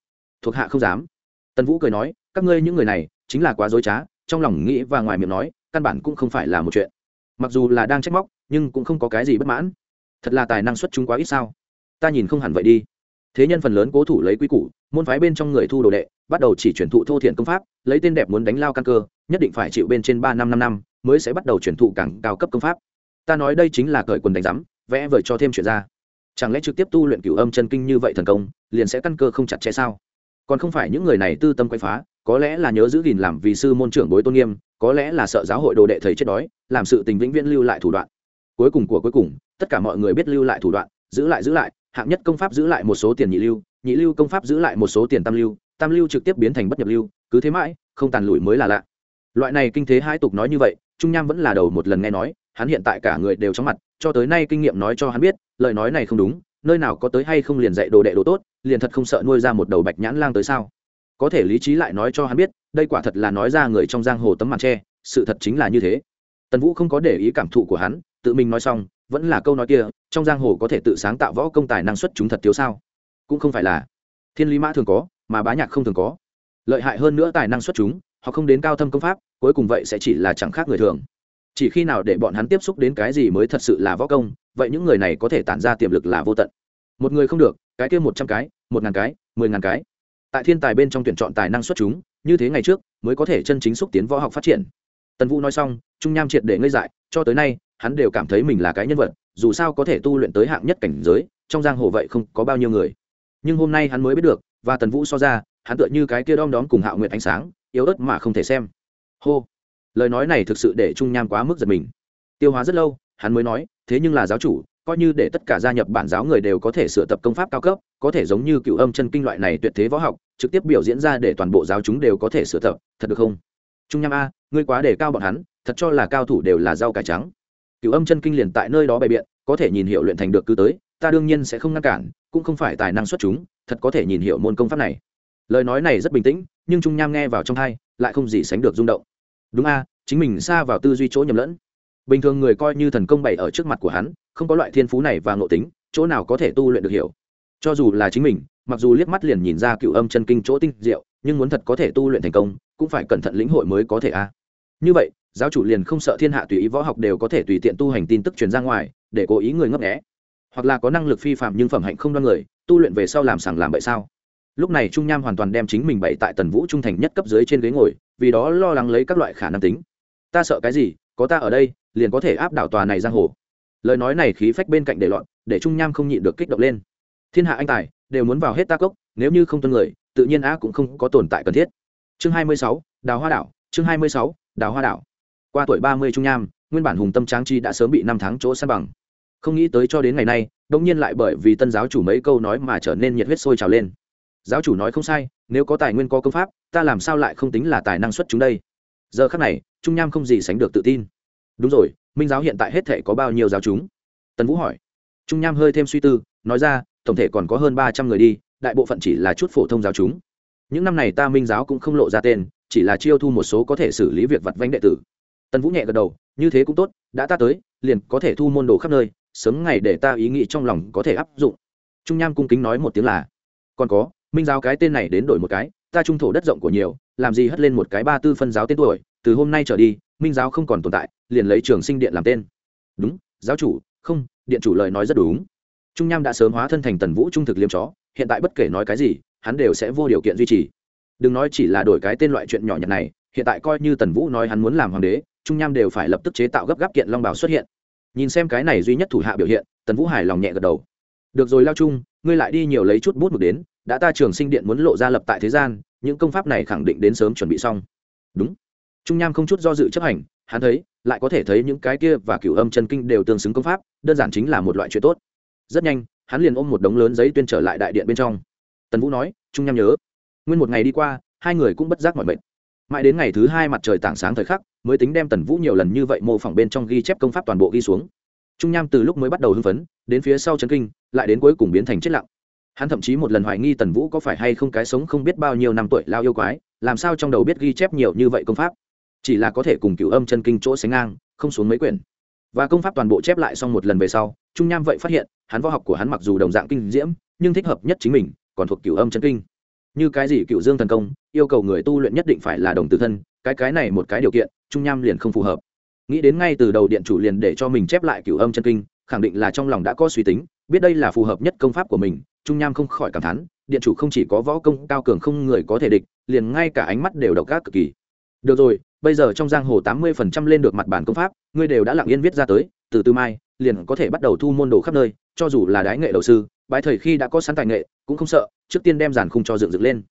thuộc hạ không dám tần vũ cười nói các ngươi những người này chính là quá dối trá trong lòng nghĩ và ngoài miệng nói căn bản cũng không phải là một chuyện mặc dù là đang trách móc nhưng cũng không có cái gì bất mãn thật là tài năng xuất chúng quá ít sao ta nhìn không hẳn vậy đi thế nhân phần lớn cố thủ lấy quy củ môn phái bên trong người thu đồ đệ bắt đầu chỉ chuyển thụ thô thiện công pháp lấy tên đẹp muốn đánh lao căn cơ nhất định phải chịu bên trên ba năm năm năm mới sẽ bắt đầu chuyển thụ càng cao cấp công pháp ta nói đây chính là cởi quần đánh rắm vẽ vời cho thêm chuyện ra chẳng lẽ trực tiếp tu luyện cửu âm chân kinh như vậy thần công, liền sẽ căn cơ không chặt chẽ sao? Còn không phải những người này tư tâm quay phá, có lẽ là nhớ giữ gìn làm vì sư môn trưởng bối tôn nghiêm, có lẽ là sợ giáo hội đồ đệ thầy chết đói, làm sự tình vĩnh viễn lưu lại thủ đoạn. Cuối cùng của cuối cùng, tất cả mọi người biết lưu lại thủ đoạn, giữ lại giữ lại, hạng nhất công pháp giữ lại một số tiền nhị lưu nhị lưu công pháp giữ lại một số tiền tam lưu tam lưu trực tiếp biến thành bất nhập lưu, cứ thế mãi, không tàn lụi mới là lạ. Loại này kinh thế hai tục nói như vậy, trung nham vẫn là đầu một lần nghe nói, hắn hiện tại cả người đều trong mặt, cho tới nay kinh nghiệm nói cho hắn biết lời nói này không đúng, nơi nào có tới hay không liền dạy đồ đệ đồ tốt, liền thật không sợ nuôi ra một đầu bạch nhãn lang tới sao? Có thể lý trí lại nói cho hắn biết, đây quả thật là nói ra người trong giang hồ tấm màn tre sự thật chính là như thế. Tần vũ không có để ý cảm thụ của hắn, tự mình nói xong, vẫn là câu nói kia, trong giang hồ có thể tự sáng tạo võ công tài năng suất chúng thật thiếu sao? Cũng không phải là. Thiên lý mã thường có, mà bá nhạc không thường có. Lợi hại hơn nữa tài năng xuất chúng họ không đến cao thâm công pháp, cuối cùng vậy sẽ chỉ là chẳng khác người thường chỉ khi nào để bọn hắn tiếp xúc đến cái gì mới thật sự là võ công, vậy những người này có thể tản ra tiềm lực là vô tận. Một người không được, cái kia một trăm cái, một ngàn cái, mười ngàn cái. Tại thiên tài bên trong tuyển chọn tài năng xuất chúng, như thế ngày trước mới có thể chân chính xúc tiến võ học phát triển. Tần vũ nói xong, trung nham triệt để ngây dại, cho tới nay, hắn đều cảm thấy mình là cái nhân vật, dù sao có thể tu luyện tới hạng nhất cảnh giới, trong giang hồ vậy không có bao nhiêu người. Nhưng hôm nay hắn mới biết được, và tần vũ so ra, hắn tựa như cái kia đom đóm cùng hạo nguyện ánh sáng, yếu ớt mà không thể xem. Hô! Lời nói này thực sự để trung nham quá mức giật mình. Tiêu hóa rất lâu, hắn mới nói, thế nhưng là giáo chủ, coi như để tất cả gia nhập bản giáo người đều có thể sửa tập công pháp cao cấp, có thể giống như cựu âm chân kinh loại này tuyệt thế võ học, trực tiếp biểu diễn ra để toàn bộ giáo chúng đều có thể sửa tập, thật được không? Trung nham a, ngươi quá để cao bọn hắn, thật cho là cao thủ đều là rau cải trắng. Cựu âm chân kinh liền tại nơi đó bày biện, có thể nhìn hiệu luyện thành được cứ tới, ta đương nhiên sẽ không ngăn cản, cũng không phải tài năng xuất chúng, thật có thể nhìn hiệu môn công pháp này. Lời nói này rất bình tĩnh, nhưng trung nham nghe vào trong hai lại không gì sánh được rung động đúng a, chính mình xa vào tư duy chỗ nhầm lẫn. Bình thường người coi như thần công bày ở trước mặt của hắn, không có loại thiên phú này và ngộ tính, chỗ nào có thể tu luyện được hiểu. Cho dù là chính mình, mặc dù liếc mắt liền nhìn ra cựu âm chân kinh chỗ tinh diệu, nhưng muốn thật có thể tu luyện thành công, cũng phải cẩn thận lĩnh hội mới có thể a. Như vậy, giáo chủ liền không sợ thiên hạ tùy ý võ học đều có thể tùy tiện tu hành tin tức truyền ra ngoài, để cố ý người ngấp nghé. Hoặc là có năng lực phi phạm nhưng phẩm hạnh không đoan người, tu luyện về sau làm sàng làm vậy sao? Lúc này trung nham hoàn toàn đem chính mình bày tại tần vũ trung thành nhất cấp dưới trên ghế ngồi, vì đó lo lắng lấy các loại khả năng tính. Ta sợ cái gì? Có ta ở đây, liền có thể áp đảo tòa này giang hồ. Lời nói này khí phách bên cạnh để loạn, để trung nham không nhịn được kích động lên. Thiên hạ anh tài, đều muốn vào hết ta cốc, nếu như không tuân người, tự nhiên á cũng không có tồn tại cần thiết. Chương hai mươi sáu, đào hoa đảo, chương hai mươi sáu, đào hoa đảo. Qua tuổi ba mươi trung nham, nguyên bản hùng tâm tráng chi đã sớm bị năm tháng chỗ san bằng. Không nghĩ tới cho đến ngày nay đông nhiên lại bởi vì tân giáo chủ mấy câu nói mà trở nên nhiệt huyết sôi trào lên giáo chủ nói không sai, nếu có tài nguyên có công pháp, ta làm sao lại không tính là tài năng xuất chúng đây? Giờ khác này, trung nham không gì sánh được tự tin. Đúng rồi, minh giáo hiện tại hết thể có bao nhiêu giáo chúng? Tần vũ hỏi. Trung nham hơi thêm suy tư, nói ra, tổng thể còn có hơn ba trăm người đi, đại bộ phận chỉ là chút phổ thông giáo chúng. Những năm này ta minh giáo cũng không lộ ra tên, chỉ là chiêu thu một số có thể xử lý việc vặt vánh đệ tử. Tần vũ nhẹ gật đầu, như thế cũng tốt, đã ta tới, liền có thể thu môn đồ khắp nơi, sớm ngày để ta ý nghĩ trong lòng có thể áp dụng. Trung nham cung kính nói một tiếng là, còn có minh giáo cái tên này đến đổi một cái ta trung thổ đất rộng của nhiều làm gì hất lên một cái ba tư phân giáo tên tuổi từ hôm nay trở đi minh giáo không còn tồn tại liền lấy trường sinh điện làm tên. Đúng giáo chủ không điện chủ lời nói rất đúng. Trung nham đã sớm hóa thân thành tần vũ trung thực liêm chó hiện tại bất kể nói cái gì hắn đều sẽ vô điều kiện duy trì. Đừng nói chỉ là đổi cái tên loại chuyện nhỏ nhặt này hiện tại coi như tần vũ nói hắn muốn làm hoàng đế trung nham đều phải lập tức chế tạo gấp gáp kiện long bảo xuất hiện. Nhìn xem cái này duy nhất thủ hạ biểu hiện tần vũ hài lòng nhẹ gật đầu. Được rồi lao trung, ngươi lại đi nhiều lấy chút bút mực đến đã ta trường sinh điện muốn lộ ra lập tại thế gian, những công pháp này khẳng định đến sớm chuẩn bị xong. Đúng. Trung nham không chút do dự chấp hành, hắn thấy, lại có thể thấy những cái kia và cửu âm chân kinh đều tương xứng công pháp, đơn giản chính là một loại chuyện tốt. Rất nhanh, hắn liền ôm một đống lớn giấy tuyên trở lại đại điện bên trong. Tần vũ nói, trung nham nhớ, nguyên một ngày đi qua, hai người cũng bất giác mọi mệt. Mãi đến ngày thứ hai mặt trời tảng sáng thời khắc, mới tính đem tần vũ nhiều lần như vậy mô phỏng bên trong ghi chép công pháp toàn bộ ghi xuống. Trung nham từ lúc mới bắt đầu hưng phấn, đến phía sau chân kinh, lại đến cuối cùng biến thành chết lặng hắn thậm chí một lần hoài nghi tần vũ có phải hay không cái sống không biết bao nhiêu năm tuổi lao yêu quái, làm sao trong đầu biết ghi chép nhiều như vậy công pháp. Chỉ là có thể cùng cửu âm chân kinh chỗ sánh ngang, không xuống mấy quyển. Và công pháp toàn bộ chép lại xong một lần về sau, trung nham vậy phát hiện, hắn võ học của hắn mặc dù đồng dạng kinh diễm, nhưng thích hợp nhất chính mình, còn thuộc cửu âm chân kinh. Như cái gì cửu dương thần công, yêu cầu người tu luyện nhất định phải là đồng tử thân, cái cái này một cái điều kiện, trung nham liền không phù hợp. Nghĩ đến ngay từ đầu điện chủ liền để cho mình chép lại cửu âm chân kinh, khẳng định là trong lòng đã có suy tính, biết đây là phù hợp nhất công pháp của mình trung nham không khỏi cảm thán, điện chủ không chỉ có võ công cao cường không người có thể địch, liền ngay cả ánh mắt đều độc ác cực kỳ. Được rồi, bây giờ trong giang hồ tám mươi phần trăm lên được mặt bản công pháp, ngươi đều đã lặng yên viết ra tới, từ từ mai, liền có thể bắt đầu thu môn đồ khắp nơi, cho dù là đái nghệ đầu sư, bái thời khi đã có sẵn tài nghệ, cũng không sợ, trước tiên đem giàn khung cho dựng dựng lên.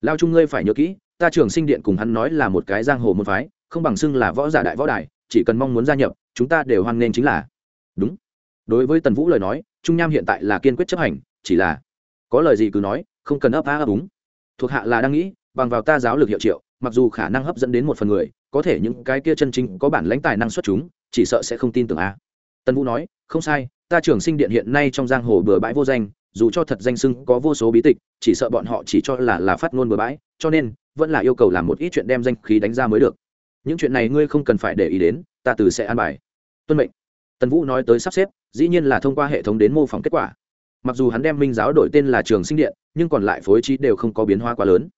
Lao trung ngươi phải nhớ kỹ, ta trường sinh điện cùng hắn nói là một cái giang hồ môn phái, không bằng xưng là võ giả đại võ đài, chỉ cần mong muốn gia nhập, chúng ta đều hoan nghênh chính là. Đúng. Đối với tần vũ lời nói, trung nham hiện tại là kiên quyết chấp hành chỉ là, có lời gì cứ nói, không cần ấp á ấp úng. Thuộc hạ là đang nghĩ, bằng vào ta giáo lực hiệu triệu, mặc dù khả năng hấp dẫn đến một phần người, có thể những cái kia chân chính có bản lãnh tài năng xuất chúng, chỉ sợ sẽ không tin tưởng a. Tần vũ nói, không sai, ta trưởng sinh điện hiện nay trong giang hồ bừa bãi vô danh, dù cho thật danh sưng có vô số bí tịch, chỉ sợ bọn họ chỉ cho là là phát ngôn bừa bãi, cho nên, vẫn là yêu cầu làm một ít chuyện đem danh khí đánh ra mới được. Những chuyện này ngươi không cần phải để ý đến, ta từ sẽ an bài. Tuân mệnh. Tần vũ nói tới sắp xếp, dĩ nhiên là thông qua hệ thống đến mô phỏng kết quả mặc dù hắn đem minh giáo đổi tên là trường sinh điện, nhưng còn lại phối trí đều không có biến hóa quá lớn.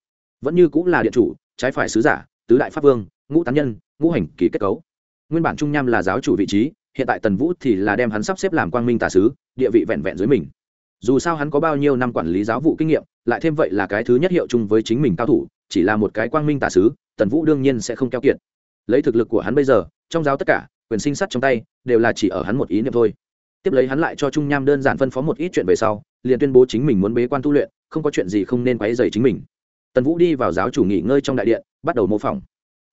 Vẫn như cũng là điện chủ, trái phải sứ giả, tứ đại pháp vương, ngũ tán nhân, ngũ hành kỳ kết cấu. Nguyên bản trung nham là giáo chủ vị trí, hiện tại tần vũ thì là đem hắn sắp xếp làm quang minh tà sứ, địa vị vẹn vẹn dưới mình. Dù sao hắn có bao nhiêu năm quản lý giáo vụ kinh nghiệm, lại thêm vậy là cái thứ nhất hiệu chung với chính mình cao thủ, chỉ là một cái quang minh tà sứ, tần vũ đương nhiên sẽ không keo kiệt. Lấy thực lực của hắn bây giờ, trong giáo tất cả, quyền sinh sắt trong tay, đều là chỉ ở hắn một ý niệm thôi tiếp lấy hắn lại cho trung nham đơn giản phân phó một ít chuyện về sau, liền tuyên bố chính mình muốn bế quan tu luyện, không có chuyện gì không nên quấy dày chính mình. Tần vũ đi vào giáo chủ nghỉ ngơi trong đại điện, bắt đầu mô phỏng.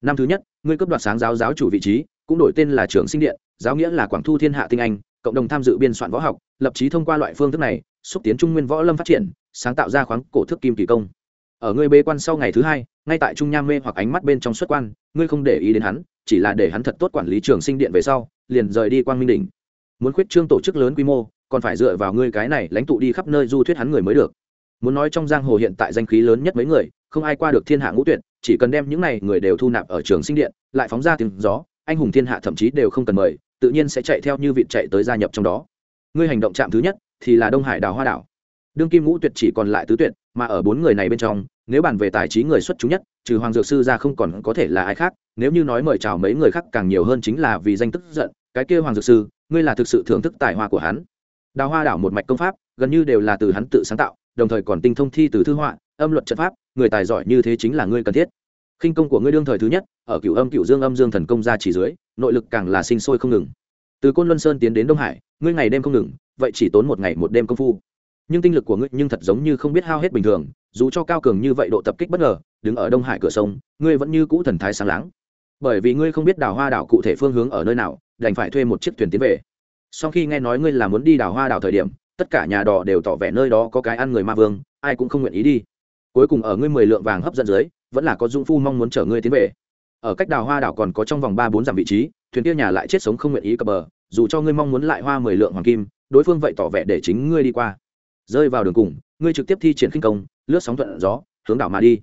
Năm thứ nhất, ngươi cấp đoạt sáng giáo giáo chủ vị trí, cũng đổi tên là trưởng sinh điện, giáo nghĩa là quảng thu thiên hạ tinh anh, cộng đồng tham dự biên soạn võ học, lập trí thông qua loại phương thức này, xúc tiến trung nguyên võ lâm phát triển, sáng tạo ra khoáng cổ thức kim kỳ công. Ở ngươi bế quan sau ngày thứ hai, ngay tại trung nham mê hoặc ánh mắt bên trong xuất quan, ngươi không để ý đến hắn, chỉ là để hắn thật tốt quản lý trường sinh điện về sau, liền rời đi quang minh đỉnh muốn khuyết trương tổ chức lớn quy mô, còn phải dựa vào ngươi cái này lãnh tụ đi khắp nơi du thuyết hắn người mới được. Muốn nói trong giang hồ hiện tại danh khí lớn nhất mấy người, không ai qua được thiên hạ ngũ tuyệt, chỉ cần đem những này người đều thu nạp ở trường sinh điện, lại phóng ra tiếng gió, anh hùng thiên hạ thậm chí đều không cần mời, tự nhiên sẽ chạy theo như vị chạy tới gia nhập trong đó. Ngươi hành động chạm thứ nhất thì là đông hải đào hoa đảo. Đương kim ngũ tuyệt chỉ còn lại tứ tuyệt, mà ở bốn người này bên trong, nếu bàn về tài trí người xuất chúng nhất, trừ hoàng dược sư ra không còn có thể là ai khác, nếu như nói mời chào mấy người khác càng nhiều hơn chính là vì danh tức giận, cái kia hoàng dược sư ngươi là thực sự thưởng thức tài hoa của hắn. Đào hoa đảo một mạch công pháp, gần như đều là từ hắn tự sáng tạo, đồng thời còn tinh thông thi từ thư họa, âm luật trận pháp, người tài giỏi như thế chính là ngươi cần thiết. Khinh công của ngươi đương thời thứ nhất, ở cựu âm cựu dương âm dương thần công ra chỉ dưới, nội lực càng là sinh sôi không ngừng. Từ côn luân sơn tiến đến đông hải, ngươi ngày đêm không ngừng, vậy chỉ tốn một ngày một đêm công phu. Nhưng tinh lực của ngươi nhưng thật giống như không biết hao hết bình thường, dù cho cao cường như vậy độ tập kích bất ngờ, đứng ở đông hải cửa sông, ngươi vẫn như cũ thần thái sáng láng bởi vì ngươi không biết đào hoa đảo cụ thể phương hướng ở nơi nào, đành phải thuê một chiếc thuyền tiến về. Sau khi nghe nói ngươi là muốn đi đào hoa đảo thời điểm, tất cả nhà đò đều tỏ vẻ nơi đó có cái ăn người ma vương, ai cũng không nguyện ý đi. Cuối cùng ở ngươi mười lượng vàng hấp dẫn dưới, vẫn là có dung phu mong muốn chở ngươi tiến về. Ở cách đào hoa đảo còn có trong vòng ba bốn dặm vị trí, thuyền kia nhà lại chết sống không nguyện ý cập bờ, dù cho ngươi mong muốn lại hoa mười lượng hoàng kim, đối phương vậy tỏ vẻ để chính ngươi đi qua. Rơi vào đường cùng, ngươi trực tiếp thi triển khinh công, lướt sóng thuận gió, hướng đảo mà đi.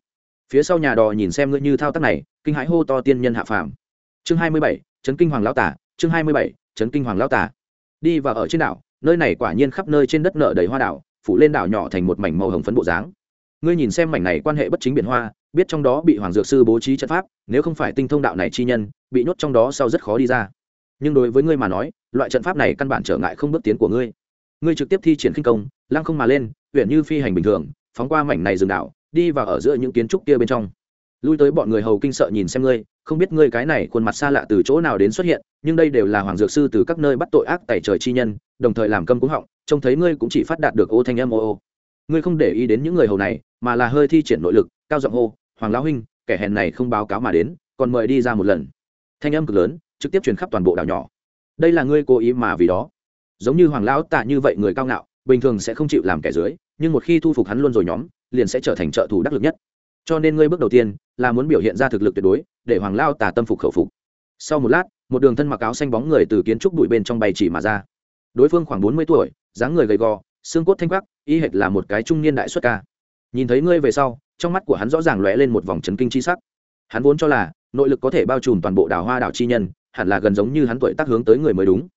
Phía sau nhà đò nhìn xem ngươi như thao tác này kinh hãi hô to tiên nhân hạ phàm. Chương hai mươi bảy trấn kinh hoàng lão tả chương hai mươi bảy trấn kinh hoàng lão tả đi và ở trên đảo, nơi này quả nhiên khắp nơi trên đất nở đầy hoa đảo, phủ lên đảo nhỏ thành một mảnh màu hồng phấn bộ dáng. Ngươi nhìn xem mảnh này quan hệ bất chính biển hoa, biết trong đó bị hoàng dược sư bố trí trận pháp, nếu không phải tinh thông đạo này chi nhân, bị nhốt trong đó sau rất khó đi ra. Nhưng đối với ngươi mà nói, loại trận pháp này căn bản trở ngại không bước tiến của ngươi. Ngươi trực tiếp thi triển khinh công, lăng không mà lên huyện như phi hành bình thường, phóng qua mảnh này rừng đảo, đi vào ở giữa những kiến trúc kia bên trong lui tới bọn người hầu kinh sợ nhìn xem ngươi, không biết ngươi cái này khuôn mặt xa lạ từ chỗ nào đến xuất hiện, nhưng đây đều là hoàng dược sư từ các nơi bắt tội ác tẩy trời chi nhân, đồng thời làm câm cúng họng, trông thấy ngươi cũng chỉ phát đạt được ô thanh âm ô ô. Ngươi không để ý đến những người hầu này, mà là hơi thi triển nội lực, cao giọng hô, hoàng lão huynh, kẻ hèn này không báo cáo mà đến, còn mời đi ra một lần. Thanh âm cực lớn, trực tiếp truyền khắp toàn bộ đảo nhỏ. Đây là ngươi cố ý mà vì đó. Giống như hoàng lão tạ như vậy người cao ngạo, bình thường sẽ không chịu làm kẻ dưới, nhưng một khi thu phục hắn luôn rồi nhóm, liền sẽ trở thành trợ thủ đắc lực nhất cho nên ngươi bước đầu tiên là muốn biểu hiện ra thực lực tuyệt đối, để hoàng lao tà tâm phục khẩu phục. Sau một lát, một đường thân mặc áo xanh bóng người từ kiến trúc bụi bên trong bay chỉ mà ra. Đối phương khoảng bốn mươi tuổi, dáng người gầy gò, xương cốt thanh quắc, y hệt là một cái trung niên đại xuất ca. Nhìn thấy ngươi về sau, trong mắt của hắn rõ ràng lóe lên một vòng trấn kinh chi sắc. Hắn vốn cho là nội lực có thể bao trùm toàn bộ đảo hoa đảo chi nhân, hẳn là gần giống như hắn tuổi tác hướng tới người mới đúng.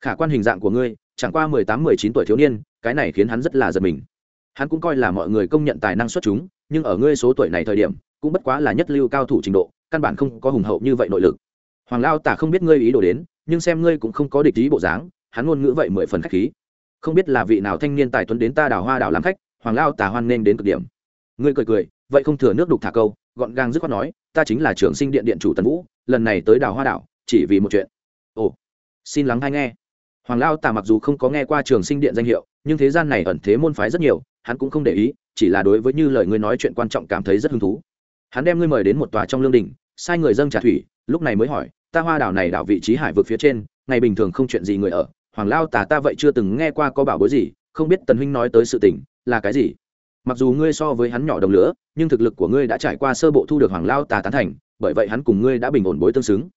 Khả quan hình dạng của ngươi, chẳng qua mười tám, mười chín tuổi thiếu niên, cái này khiến hắn rất là giật mình. Hắn cũng coi là mọi người công nhận tài năng xuất chúng nhưng ở ngươi số tuổi này thời điểm, cũng bất quá là nhất lưu cao thủ trình độ, căn bản không có hùng hậu như vậy nội lực. Hoàng lao tả không biết ngươi ý đồ đến, nhưng xem ngươi cũng không có địch ý bộ dáng, hắn ngôn ngữ vậy mười phần khách khí. Không biết là vị nào thanh niên tài tuấn đến ta đào hoa đảo làm khách, hoàng lao tả hoan nghênh đến cực điểm. Ngươi cười cười, vậy không thừa nước đục thả câu, gọn gàng dứt khoát nói, ta chính là trưởng sinh điện điện chủ tần vũ, lần này tới đào hoa đảo, chỉ vì một chuyện. Ồ, xin lắng hay nghe. Hoàng lao tả mặc dù không có nghe qua trường sinh điện danh hiệu, nhưng thế gian này ẩn thế môn phái rất nhiều, hắn cũng không để ý chỉ là đối với như lời ngươi nói chuyện quan trọng cảm thấy rất hứng thú. Hắn đem ngươi mời đến một tòa trong lương đình, sai người dâng trả thủy, lúc này mới hỏi, ta hoa đảo này đảo vị trí hải vực phía trên, ngày bình thường không chuyện gì người ở, hoàng lao tả ta vậy chưa từng nghe qua có bảo bối gì, không biết tần huynh nói tới sự tình, là cái gì? Mặc dù ngươi so với hắn nhỏ đồng lửa, nhưng thực lực của ngươi đã trải qua sơ bộ thu được hoàng lao tà tán thành, bởi vậy hắn cùng ngươi đã bình ổn bối tương xứng.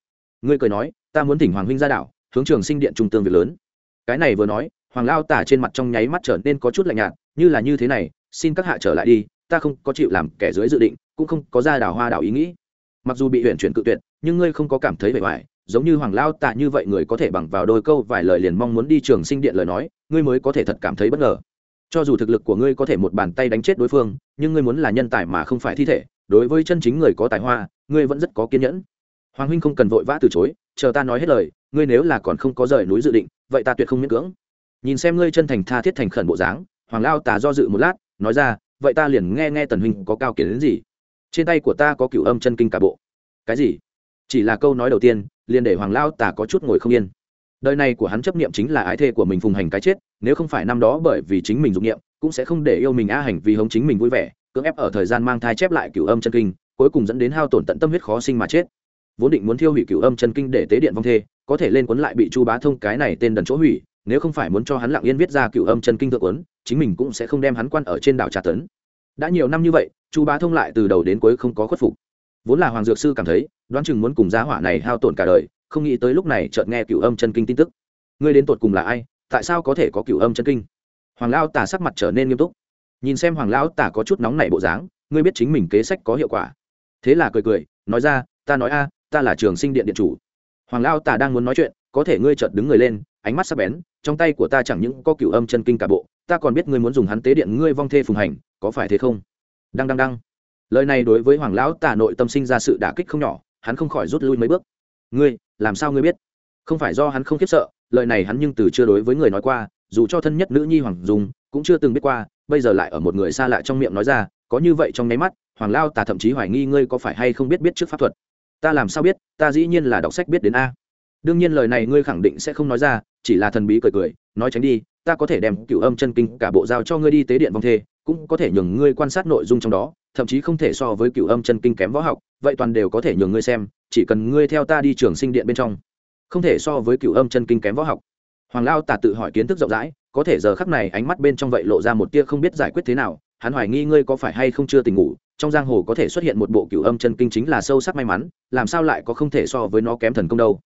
Ngươi cười nói, ta muốn thỉnh hoàng huynh ra đảo, hướng trường sinh điện trung tương việc lớn. Cái này vừa nói, hoàng lao tả trên mặt trong nháy mắt trở nên có chút lạnh nhạt, như là như thế này xin các hạ trở lại đi, ta không có chịu làm kẻ dưới dự định, cũng không có ra đào hoa đào ý nghĩ. Mặc dù bị huyện chuyển cự tuyệt, nhưng ngươi không có cảm thấy vẻ vải giống như hoàng lao tạ như vậy người có thể bằng vào đôi câu vài lời liền mong muốn đi trường sinh điện lời nói, ngươi mới có thể thật cảm thấy bất ngờ. Cho dù thực lực của ngươi có thể một bàn tay đánh chết đối phương, nhưng ngươi muốn là nhân tài mà không phải thi thể, đối với chân chính người có tài hoa, ngươi vẫn rất có kiên nhẫn. Hoàng huynh không cần vội vã từ chối, chờ ta nói hết lời, ngươi nếu là còn không có rời núi dự định, vậy ta tuyệt không miễn cưỡng. Nhìn xem ngươi chân thành tha thiết thành khẩn bộ dáng, hoàng lao tà do dự một lát nói ra, vậy ta liền nghe nghe tần huynh có cao kiến đến gì? Trên tay của ta có cửu âm chân kinh cả bộ. Cái gì? Chỉ là câu nói đầu tiên, liền để hoàng lao tà có chút ngồi không yên. Đời này của hắn chấp niệm chính là ái thê của mình phùng hành cái chết, nếu không phải năm đó bởi vì chính mình dụng niệm, cũng sẽ không để yêu mình a hành vì hống chính mình vui vẻ, cưỡng ép ở thời gian mang thai chép lại cửu âm chân kinh, cuối cùng dẫn đến hao tổn tận tâm huyết khó sinh mà chết. Vốn định muốn thiêu hủy cửu âm chân kinh để tế điện vong thê, có thể lên cuốn lại bị chu bá thông cái này tên đần chỗ hủy nếu không phải muốn cho hắn lặng yên viết ra cựu âm chân kinh thượng ấn chính mình cũng sẽ không đem hắn quan ở trên đảo trà tấn. Đã nhiều năm như vậy, chu bá thông lại từ đầu đến cuối không có khuất phục. Vốn là hoàng dược sư cảm thấy, đoán chừng muốn cùng giá hỏa này hao tổn cả đời, không nghĩ tới lúc này chợt nghe cựu âm chân kinh tin tức. Ngươi đến tột cùng là ai, tại sao có thể có cựu âm chân kinh? Hoàng lao tả sắc mặt trở nên nghiêm túc. Nhìn xem hoàng lão tả có chút nóng nảy bộ dáng, ngươi biết chính mình kế sách có hiệu quả. Thế là cười cười, nói ra, ta nói a, ta là trường sinh điện điện chủ. Hoàng lao tả đang muốn nói chuyện có thể ngươi chợt đứng người lên, ánh mắt sắc bén, trong tay của ta chẳng những có cửu âm chân kinh cả bộ, ta còn biết ngươi muốn dùng hắn tế điện ngươi vong thê phùng hành, có phải thế không? Đăng đăng đăng. Lời này đối với hoàng lão tả nội tâm sinh ra sự đả kích không nhỏ, hắn không khỏi rút lui mấy bước. Ngươi, làm sao ngươi biết? Không phải do hắn không khiếp sợ, lời này hắn nhưng từ chưa đối với người nói qua, dù cho thân nhất nữ nhi hoàng dung, cũng chưa từng biết qua, bây giờ lại ở một người xa lạ trong miệng nói ra, có như vậy trong nháy mắt, hoàng lao tà thậm chí hoài nghi ngươi có phải hay không biết biết trước pháp thuật. Ta làm sao biết, ta dĩ nhiên là đọc sách biết đến a đương nhiên lời này ngươi khẳng định sẽ không nói ra, chỉ là thần bí cười cười, nói tránh đi, ta có thể đem cựu âm chân kinh cả bộ giao cho ngươi đi tế điện vong thê, cũng có thể nhường ngươi quan sát nội dung trong đó, thậm chí không thể so với cựu âm chân kinh kém võ học, vậy toàn đều có thể nhường ngươi xem, chỉ cần ngươi theo ta đi trường sinh điện bên trong. Không thể so với cựu âm chân kinh kém võ học. Hoàng lao tả tự hỏi kiến thức rộng rãi, có thể giờ khắc này ánh mắt bên trong vậy lộ ra một tia không biết giải quyết thế nào, hắn hoài nghi ngươi có phải hay không chưa tỉnh ngủ, trong giang hồ có thể xuất hiện một bộ cựu âm chân kinh chính là sâu sắc may mắn, làm sao lại có không thể so với nó kém thần công đâu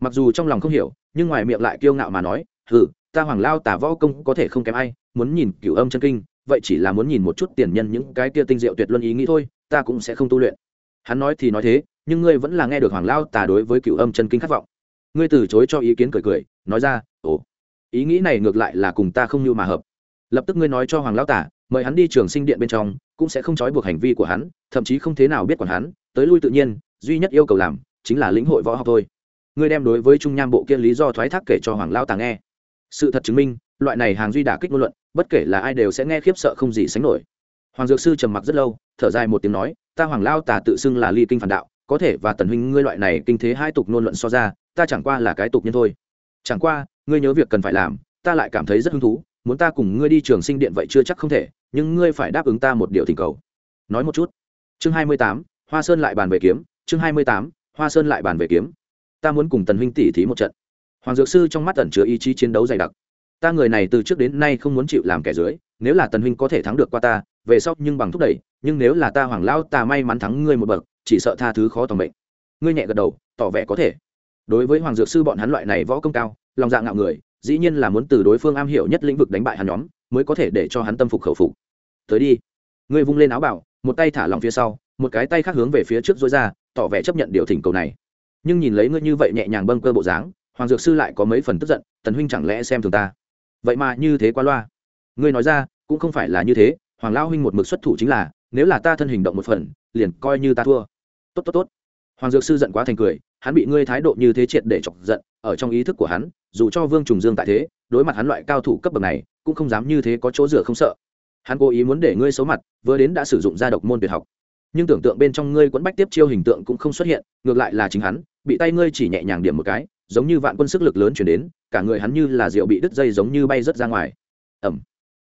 mặc dù trong lòng không hiểu, nhưng ngoài miệng lại kiêu ngạo mà nói, hừ, ta hoàng lao tả võ công có thể không kém ai, muốn nhìn cửu âm chân kinh, vậy chỉ là muốn nhìn một chút tiền nhân những cái tia tinh diệu tuyệt luân ý nghĩ thôi, ta cũng sẽ không tu luyện. Hắn nói thì nói thế, nhưng ngươi vẫn là nghe được hoàng lao tả đối với cửu âm chân kinh khát vọng. Ngươi từ chối cho ý kiến cười cười, nói ra, ồ, ý nghĩ này ngược lại là cùng ta không như mà hợp. Lập tức ngươi nói cho hoàng lão tả, mời hắn đi trường sinh điện bên trong, cũng sẽ không trói buộc hành vi của hắn, thậm chí không thế nào biết còn hắn, tới lui tự nhiên, duy nhất yêu cầu làm, chính là lĩnh hội võ học thôi ngươi đem đối với trung nham bộ kia lý do thoái thác kể cho hoàng lão Tàng nghe. Sự thật chứng minh, loại này hàng duy đả kích ngôn luận, bất kể là ai đều sẽ nghe khiếp sợ không gì sánh nổi. Hoàng dược sư trầm mặc rất lâu, thở dài một tiếng nói, ta hoàng lao tà tự xưng là ly kinh phản đạo, có thể và tần huynh ngươi loại này kinh thế hai tục ngôn luận so ra, ta chẳng qua là cái tục nhân thôi. Chẳng qua, ngươi nhớ việc cần phải làm, ta lại cảm thấy rất hứng thú, muốn ta cùng ngươi đi trường sinh điện vậy chưa chắc không thể, nhưng ngươi phải đáp ứng ta một điều thỉnh cầu. Nói một chút. Chương hai mươi tám, hoa sơn lại bàn về kiếm, chương hai mươi tám, hoa sơn lại bàn về kiếm ta muốn cùng tần huynh tỷ thí một trận. Hoàng dược sư trong mắt tẩn chứa ý chí chiến đấu dày đặc. Ta người này từ trước đến nay không muốn chịu làm kẻ dưới, nếu là tần huynh có thể thắng được qua ta, về sau nhưng bằng thúc đẩy, nhưng nếu là ta hoàng lao ta may mắn thắng ngươi một bậc, chỉ sợ tha thứ khó tòng bệnh. ngươi nhẹ gật đầu, tỏ vẻ có thể. Đối với hoàng dược sư bọn hắn loại này võ công cao, lòng dạ ngạo người, dĩ nhiên là muốn từ đối phương am hiểu nhất lĩnh vực đánh bại hắn nhóm, mới có thể để cho hắn tâm phục khẩu phục. Tới đi. Ngươi vung lên áo bảo, một tay thả lòng phía sau, một cái tay khác hướng về phía trước dối ra, tỏ vẻ chấp nhận điều thỉnh cầu này nhưng nhìn lấy ngươi như vậy nhẹ nhàng bâng cơ bộ dáng, hoàng dược sư lại có mấy phần tức giận, tần huynh chẳng lẽ xem thường ta? Vậy mà như thế qua loa. Ngươi nói ra, cũng không phải là như thế, hoàng lao huynh một mực xuất thủ chính là, nếu là ta thân hình động một phần, liền coi như ta thua. Tốt tốt tốt. Hoàng dược sư giận quá thành cười, hắn bị ngươi thái độ như thế triệt để chọc giận, ở trong ý thức của hắn, dù cho vương trùng dương tại thế, đối mặt hắn loại cao thủ cấp bậc này, cũng không dám như thế có chỗ rửa không sợ. Hắn cố ý muốn để ngươi xấu mặt, vừa đến đã sử dụng gia độc môn tuyệt học. Nhưng tưởng tượng bên trong ngươi quẫn bách tiếp chiêu hình tượng cũng không xuất hiện, ngược lại là chính hắn bị tay ngươi chỉ nhẹ nhàng điểm một cái, giống như vạn quân sức lực lớn chuyển đến, cả người hắn như là rượu bị đứt dây giống như bay rớt ra ngoài. Ẩm.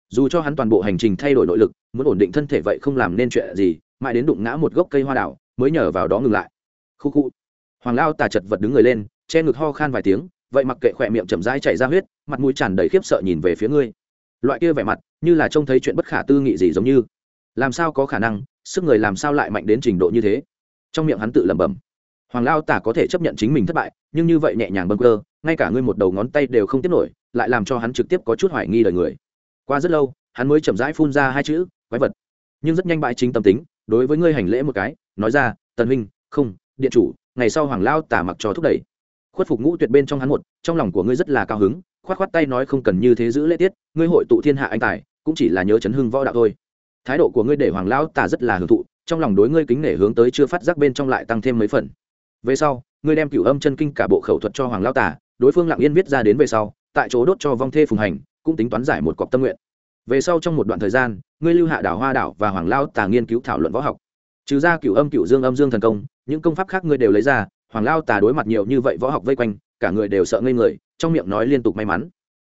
Dù cho hắn toàn bộ hành trình thay đổi nội lực, muốn ổn định thân thể vậy không làm nên chuyện gì, mãi đến đụng ngã một gốc cây hoa đảo, mới nhờ vào đó ngừng lại. Khu khu. Hoàng lao tà chật vật đứng người lên, che ngực ho khan vài tiếng, vậy mặc kệ khỏe miệng chậm rãi chảy ra huyết, mặt mũi tràn đầy khiếp sợ nhìn về phía ngươi. Loại kia vẻ mặt, như là trông thấy chuyện bất khả tư nghị gì giống như. Làm sao có khả năng, sức người làm sao lại mạnh đến trình độ như thế? Trong miệng hắn tự lẩm bẩm hoàng lao tả có thể chấp nhận chính mình thất bại, nhưng như vậy nhẹ nhàng bâng cơ ngay cả ngươi một đầu ngón tay đều không tiếp nổi, lại làm cho hắn trực tiếp có chút hoài nghi đời người. Qua rất lâu, hắn mới chậm rãi phun ra hai chữ, quái vật. Nhưng rất nhanh bãi chính tâm tính, đối với ngươi hành lễ một cái, nói ra, tần huynh, không, điện chủ, ngày sau hoàng lao tả mặc cho thúc đẩy. Khuất phục ngũ tuyệt bên trong hắn một, trong lòng của ngươi rất là cao hứng, khoát khoát tay nói không cần như thế giữ lễ tiết, ngươi hội tụ thiên hạ anh tài, cũng chỉ là nhớ chấn hưng võ đạo thôi. Thái độ của ngươi để hoàng lao tả rất là hưởng thụ, trong lòng đối ngươi kính nể hướng tới chưa phát giác bên trong lại tăng thêm mấy phần về sau, ngươi đem cửu âm chân kinh cả bộ khẩu thuật cho hoàng lao tả, đối phương lặng yên viết ra đến về sau, tại chỗ đốt cho vong thê phùng hành, cũng tính toán giải một cọc tâm nguyện. Về sau trong một đoạn thời gian, ngươi lưu hạ đảo hoa đảo và hoàng lao tả nghiên cứu thảo luận võ học. Trừ ra cửu âm, cửu dương, âm dương thần công, những công pháp khác ngươi đều lấy ra, hoàng lao tả đối mặt nhiều như vậy võ học vây quanh, cả người đều sợ ngây người, trong miệng nói liên tục may mắn.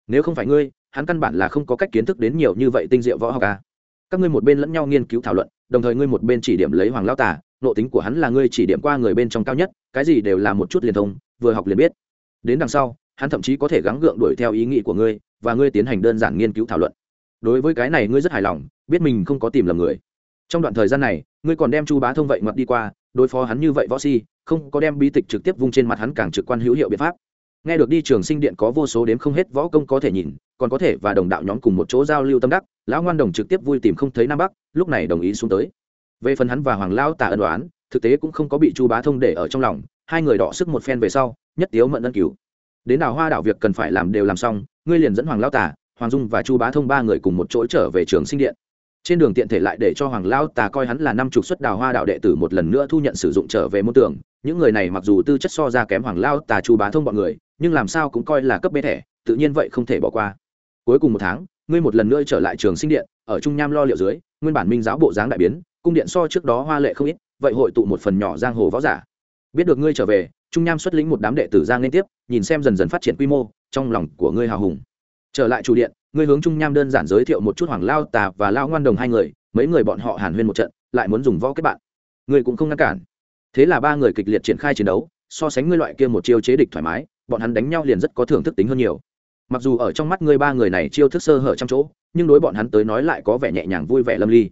Nếu không phải ngươi, hắn căn bản là không có cách kiến thức đến nhiều như vậy tinh diệu võ học à. các ngươi một bên lẫn nhau nghiên cứu thảo luận, đồng thời ngươi một bên chỉ điểm lấy hoàng lao tả nộ tính của hắn là ngươi chỉ điểm qua người bên trong cao nhất, cái gì đều là một chút liền thông, vừa học liền biết. Đến đằng sau, hắn thậm chí có thể gắng gượng đuổi theo ý nghĩ của ngươi, và ngươi tiến hành đơn giản nghiên cứu thảo luận. Đối với cái này ngươi rất hài lòng, biết mình không có tìm lầm người. Trong đoạn thời gian này, ngươi còn đem chu bá thông vậy ngoặt đi qua, đối phó hắn như vậy võ si, không có đem bí tịch trực tiếp vung trên mặt hắn càng trực quan hữu hiệu biện pháp. Nghe được đi trường sinh điện có vô số đếm không hết võ công có thể nhìn, còn có thể và đồng đạo nhóm cùng một chỗ giao lưu tâm đắc, lão ngoan đồng trực tiếp vui tìm không thấy nam bắc, lúc này đồng ý xuống tới về phần hắn và hoàng lão tả ân đoán thực tế cũng không có bị chu bá thông để ở trong lòng, hai người đỏ sức một phen về sau, nhất tiếu mận ân cứu đến đào hoa đảo việc cần phải làm đều làm xong, ngươi liền dẫn hoàng lão tả, hoàng dung và chu bá thông ba người cùng một chỗ trở về trường sinh điện. Trên đường tiện thể lại để cho hoàng lão tà coi hắn là năm chục xuất đào hoa đạo đệ tử một lần nữa thu nhận sử dụng trở về môn tưởng những người này mặc dù tư chất so ra kém hoàng lao tà chu bá thông bọn người, nhưng làm sao cũng coi là cấp bê thẻ, tự nhiên vậy không thể bỏ qua. Cuối cùng một tháng, ngươi một lần nữa trở lại trường sinh điện, ở trung nham lo liệu dưới, nguyên bản minh giáo bộ dáng đại biến cung điện so trước đó hoa lệ không ít, vậy hội tụ một phần nhỏ giang hồ võ giả. Biết được ngươi trở về, trung nham xuất lĩnh một đám đệ tử giang liên tiếp, nhìn xem dần dần phát triển quy mô, trong lòng của ngươi hào hùng. Trở lại chủ điện, ngươi hướng trung nham đơn giản giới thiệu một chút hoàng lao tà và lao ngoan đồng hai người, mấy người bọn họ hàn huyên một trận, lại muốn dùng võ kết bạn. Ngươi cũng không ngăn cản. Thế là ba người kịch liệt triển khai chiến đấu, so sánh ngươi loại kia một chiêu chế địch thoải mái, bọn hắn đánh nhau liền rất có thưởng thức tính hơn nhiều. Mặc dù ở trong mắt ngươi ba người này chiêu thức sơ hở trong chỗ, nhưng đối bọn hắn tới nói lại có vẻ nhẹ nhàng vui vẻ lâm ly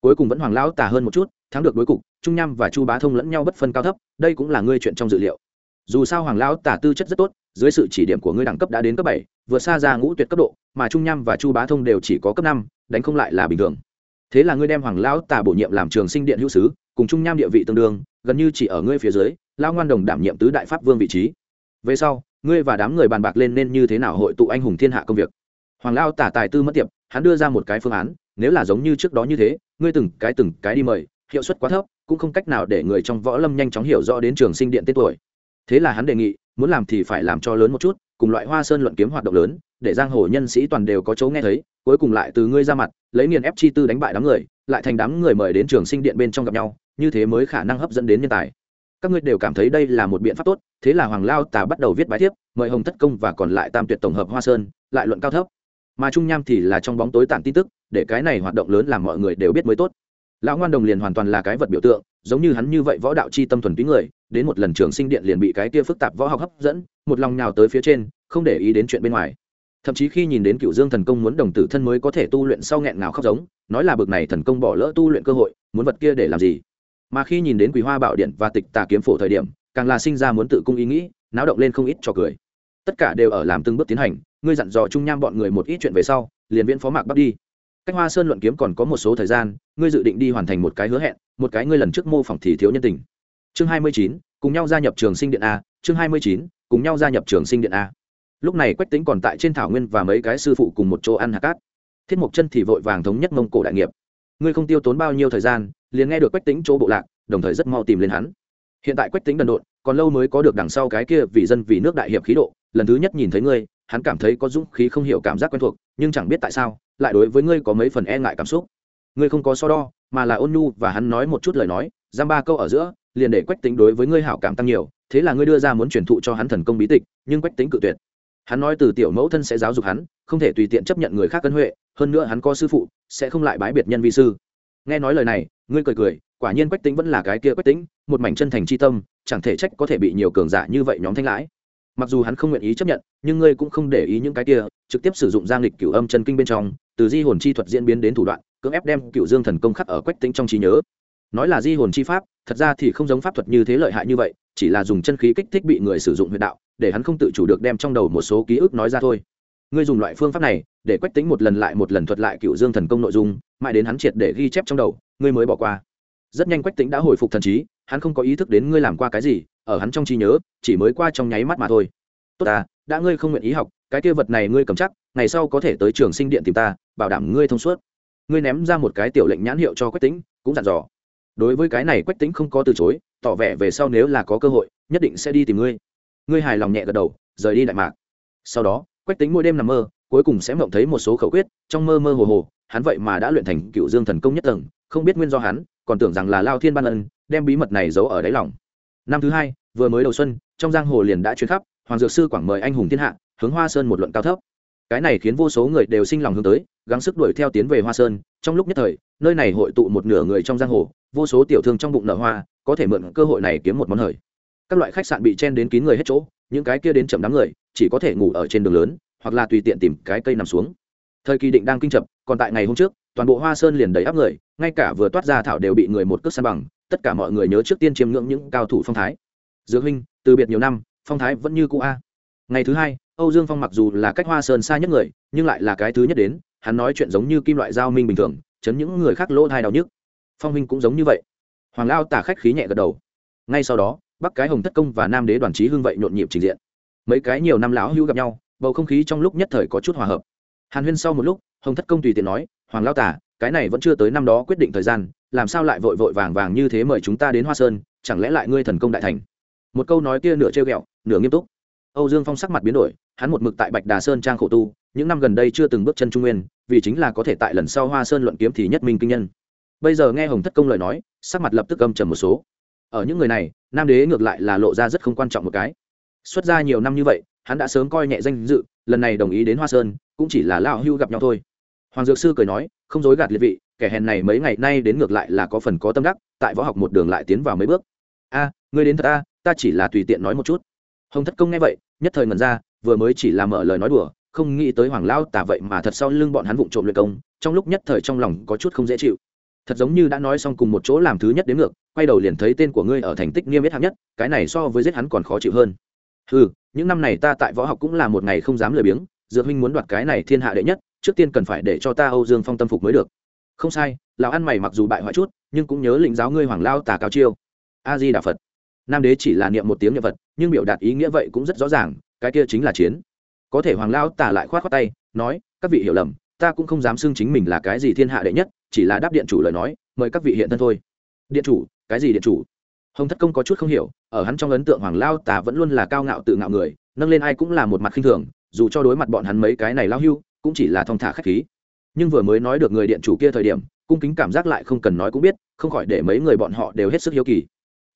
cuối cùng vẫn hoàng lão tà hơn một chút, thắng được đối cục, trung nham và chu bá thông lẫn nhau bất phân cao thấp, đây cũng là ngươi chuyện trong dự liệu. Dù sao hoàng lão tà tư chất rất tốt, dưới sự chỉ điểm của ngươi đẳng cấp đã đến cấp bảy, vượt xa ra ngũ tuyệt cấp độ, mà trung nham và chu bá thông đều chỉ có cấp năm, đánh không lại là bình thường. Thế là ngươi đem hoàng lão tà bổ nhiệm làm trường sinh điện hữu sứ, cùng trung nham địa vị tương đương, gần như chỉ ở ngươi phía dưới lao ngoan đồng đảm nhiệm tứ đại pháp vương vị trí. Về sau, ngươi và đám người bàn bạc lên nên như thế nào hội tụ anh hùng thiên hạ công việc. Hoàng lao tả tài tư mất tiệp, hắn đưa ra một cái phương án nếu là giống như trước đó như thế, ngươi từng cái từng cái đi mời, hiệu suất quá thấp, cũng không cách nào để người trong võ lâm nhanh chóng hiểu rõ đến trường sinh điện tên tuổi. Thế là hắn đề nghị, muốn làm thì phải làm cho lớn một chút, cùng loại hoa sơn luận kiếm hoạt động lớn, để giang hồ nhân sĩ toàn đều có chỗ nghe thấy, cuối cùng lại từ ngươi ra mặt, lấy nghiền ép chi tư đánh bại đám người, lại thành đám người mời đến trường sinh điện bên trong gặp nhau, như thế mới khả năng hấp dẫn đến nhân tài. Các ngươi đều cảm thấy đây là một biện pháp tốt, thế là hoàng lao tà bắt đầu viết bài thiếp, mời hồng thất công và còn lại tam tuyệt tổng hợp hoa sơn, lại luận cao thấp. Mà trung nham thì là trong bóng tối tản tin tức để cái này hoạt động lớn làm mọi người đều biết mới tốt. Lão ngoan đồng liền hoàn toàn là cái vật biểu tượng, giống như hắn như vậy võ đạo c h i tâm thuần túy người, đến một lần trường sinh điện liền bị cái kia phức tạp võ học hấp dẫn, một lòng nhào tới phía trên, không để ý đến chuyện bên ngoài. Thậm chí khi nhìn đến cựu dương thần công muốn đồng tử thân mới có thể tu luyện sau nghẹn ngào khóc giống, nói là bực này thần công bỏ lỡ tu luyện cơ hội, muốn vật kia để làm gì? Mà khi nhìn đến quý hoa bảo điện và tịch tà kiếm phổ thời điểm, càng là sinh ra muốn tự cung ý nghĩ, náo động lên không ít cho cười. Tất cả đều ở làm từng bước tiến hành, ngươi dặn dò trung nham bọn người một ít chuyện về sau, liền viễn phó mạc bắt đi cách hoa sơn luận kiếm còn có một số thời gian, ngươi dự định đi hoàn thành một cái hứa hẹn, một cái ngươi lần trước mô phỏng thì thiếu nhân tình. Chương hai mươi chín, cùng nhau gia nhập trường sinh điện a, chương hai mươi chín, cùng nhau gia nhập trường sinh điện a. Lúc này quách tính còn tại trên thảo nguyên và mấy cái sư phụ cùng một chỗ ăn hạt cát. Thiết mộc chân thì vội vàng thống nhất mông cổ đại nghiệp. Ngươi không tiêu tốn bao nhiêu thời gian, liền nghe được quách tính chỗ bộ lạc, đồng thời rất mau tìm lên hắn. Hiện tại quách tính đần độn, còn lâu mới có được đằng sau cái kia vì dân vì nước đại hiệp khí độ, lần thứ nhất nhìn thấy ngươi, hắn cảm thấy có dũng khí không hiểu cảm giác quen thuộc, nhưng chẳng biết tại sao lại đối với ngươi có mấy phần e ngại cảm xúc. Ngươi không có so đo, mà là ôn nhu và hắn nói một chút lời nói, giam ba câu ở giữa, liền để quách tính đối với ngươi hảo cảm tăng nhiều, thế là ngươi đưa ra muốn truyền thụ cho hắn thần công bí tịch, nhưng quách tính cự tuyệt. Hắn nói từ tiểu mẫu thân sẽ giáo dục hắn, không thể tùy tiện chấp nhận người khác cân huệ, hơn nữa hắn có sư phụ, sẽ không lại bái biệt nhân vi sư. Nghe nói lời này, ngươi cười cười, quả nhiên quách tính vẫn là cái kia quách tính một mảnh chân thành c h i tâm, chẳng thể trách có thể bị nhiều cường giả như vậy nhóm thanh lãi mặc dù hắn không nguyện ý chấp nhận, nhưng ngươi cũng không để ý những cái kia, trực tiếp sử dụng giang lịch cửu âm chân kinh bên trong, từ di hồn chi thuật diễn biến đến thủ đoạn, cưỡng ép đem cửu dương thần công khắc ở quách tính trong trí nhớ. Nói là di hồn chi pháp, thật ra thì không giống pháp thuật như thế lợi hại như vậy, chỉ là dùng chân khí kích thích bị người sử dụng huyệt đạo, để hắn không tự chủ được đem trong đầu một số ký ức nói ra thôi. Ngươi dùng loại phương pháp này, để quách tính một lần lại một lần thuật lại cựu dương thần công nội dung, mãi đến hắn triệt để ghi chép trong đầu, ngươi mới bỏ qua rất nhanh quách tính đã hồi phục thần trí, hắn không có ý thức đến ngươi làm qua cái gì, ở hắn trong trí nhớ, chỉ mới qua trong nháy mắt mà thôi. Tốt ta, đã ngươi không nguyện ý học, cái kia vật này ngươi cầm chắc, ngày sau có thể tới trường sinh điện tìm ta, bảo đảm ngươi thông suốt. Ngươi ném ra một cái tiểu lệnh nhãn hiệu cho quách tính cũng dặn dò. Đối với cái này quách tính không có từ chối, tỏ vẻ về sau nếu là có cơ hội, nhất định sẽ đi tìm ngươi. Ngươi hài lòng nhẹ gật đầu, rời đi đại mạc. Sau đó, quách tính mỗi đêm nằm mơ, cuối cùng sẽ mộng thấy một số khẩu quyết, trong mơ mơ hồ hồ, hắn vậy mà đã luyện thành cựu dương thần công nhất tầng, không biết nguyên do hắn còn tưởng rằng là lao thiên ban ân, đem bí mật này giấu ở đáy lòng. Năm thứ hai, vừa mới đầu xuân, trong giang hồ liền đã chuyến khắp, hoàng dược sư quảng mời anh hùng thiên hạ, hướng hoa sơn một luận cao thấp. Cái này khiến vô số người đều sinh lòng hướng tới, gắng sức đuổi theo tiến về hoa sơn, trong lúc nhất thời, nơi này hội tụ một nửa người trong giang hồ, vô số tiểu thương trong bụng nở hoa, có thể mượn cơ hội này kiếm một món hời. Các loại khách sạn bị chen đến kín người hết chỗ, những cái kia đến chậm đám người, chỉ có thể ngủ ở trên đường lớn, hoặc là tùy tiện tìm cái cây nằm xuống. Thời kỳ định đang kinh chập, còn tại ngày hôm trước toàn bộ hoa sơn liền đầy áp người, ngay cả vừa toát ra thảo đều bị người một cước san bằng, tất cả mọi người nhớ trước tiên chiêm ngưỡng những cao thủ phong thái. Dược huynh, từ biệt nhiều năm, phong thái vẫn như cũ a. Ngày thứ hai, âu dương phong mặc dù là cách hoa sơn xa nhất người, nhưng lại là cái thứ nhất đến, hắn nói chuyện giống như kim loại giao minh bình thường, chấn những người khác lỗ thai đau nhức. Phong huynh cũng giống như vậy. Hoàng lao tả khách khí nhẹ gật đầu. Ngay sau đó, bắc cái hồng thất công và nam đế đoàn trí hưng vậy nhộn nhịp trình diện. Mấy cái nhiều năm lão hữu gặp nhau, bầu không khí trong lúc nhất thời có chút hòa hợp hàn huyên sau một lúc, hồng thất công tùy tiện nói, hoàng lao tả cái này vẫn chưa tới năm đó quyết định thời gian, làm sao lại vội vội vàng vàng như thế mời chúng ta đến hoa sơn, chẳng lẽ lại ngươi thần công đại thành? Một câu nói kia nửa trêu ghẹo, nửa nghiêm túc. Âu dương phong sắc mặt biến đổi, hắn một mực tại bạch đà sơn trang khổ tu, những năm gần đây chưa từng bước chân trung nguyên, vì chính là có thể tại lần sau hoa sơn luận kiếm thì nhất minh kinh nhân. Bây giờ nghe hồng thất công lời nói, sắc mặt lập tức âm trầm một số. Ở những người này, nam đế ngược lại là lộ ra rất không quan trọng một cái. Xuất ra nhiều năm như vậy, hắn đã sớm coi nhẹ danh dự, lần này đồng ý đến hoa sơn cũng chỉ là lão hưu gặp nhau thôi. Hoàng dược sư cười nói, không dối gạt liệt vị, kẻ hèn này mấy ngày nay đến ngược lại là có phần có tâm đắc, tại võ học một đường lại tiến vào mấy bước. A, ngươi đến thật ta ta chỉ là tùy tiện nói một chút. Hồng thất công nghe vậy, nhất thời ngẩn ra, vừa mới chỉ là mở lời nói đùa, không nghĩ tới hoàng lao tả vậy mà thật sau lưng bọn hắn vụng trộm luyện công, trong lúc nhất thời trong lòng có chút không dễ chịu. Thật giống như đã nói xong cùng một chỗ làm thứ nhất đến ngược, quay đầu liền thấy tên của ngươi ở thành tích niêm yết hạng nhất, cái này so với giết hắn còn khó chịu hơn. Ừ những năm này ta tại võ học cũng là một ngày không dám lười biếng dược huynh muốn đoạt cái này thiên hạ đệ nhất, trước tiên cần phải để cho ta âu dương phong tâm phục mới được. Không sai, lão ăn mày mặc dù bại hoại chút, nhưng cũng nhớ lĩnh giáo ngươi hoàng lao tà cao chiêu. A di đà phật. Nam đế chỉ là niệm một tiếng niệm phật, nhưng biểu đạt ý nghĩa vậy cũng rất rõ ràng, cái kia chính là chiến. Có thể hoàng lao tà lại khoát khoát tay, nói, các vị hiểu lầm, ta cũng không dám xưng chính mình là cái gì thiên hạ đệ nhất, chỉ là đáp điện chủ lời nói, mời các vị hiện thân thôi. Điện chủ, cái gì điện chủ? Hồng thất công có chút không hiểu, ở hắn trong ấn tượng hoàng lao tà vẫn luôn là cao ngạo tự ngạo người, nâng lên ai cũng là một mặt khinh thường dù cho đối mặt bọn hắn mấy cái này lao hưu, cũng chỉ là thong thả khách khí. Nhưng vừa mới nói được người điện chủ kia thời điểm, cung kính cảm giác lại không cần nói cũng biết, không khỏi để mấy người bọn họ đều hết sức hiếu kỳ.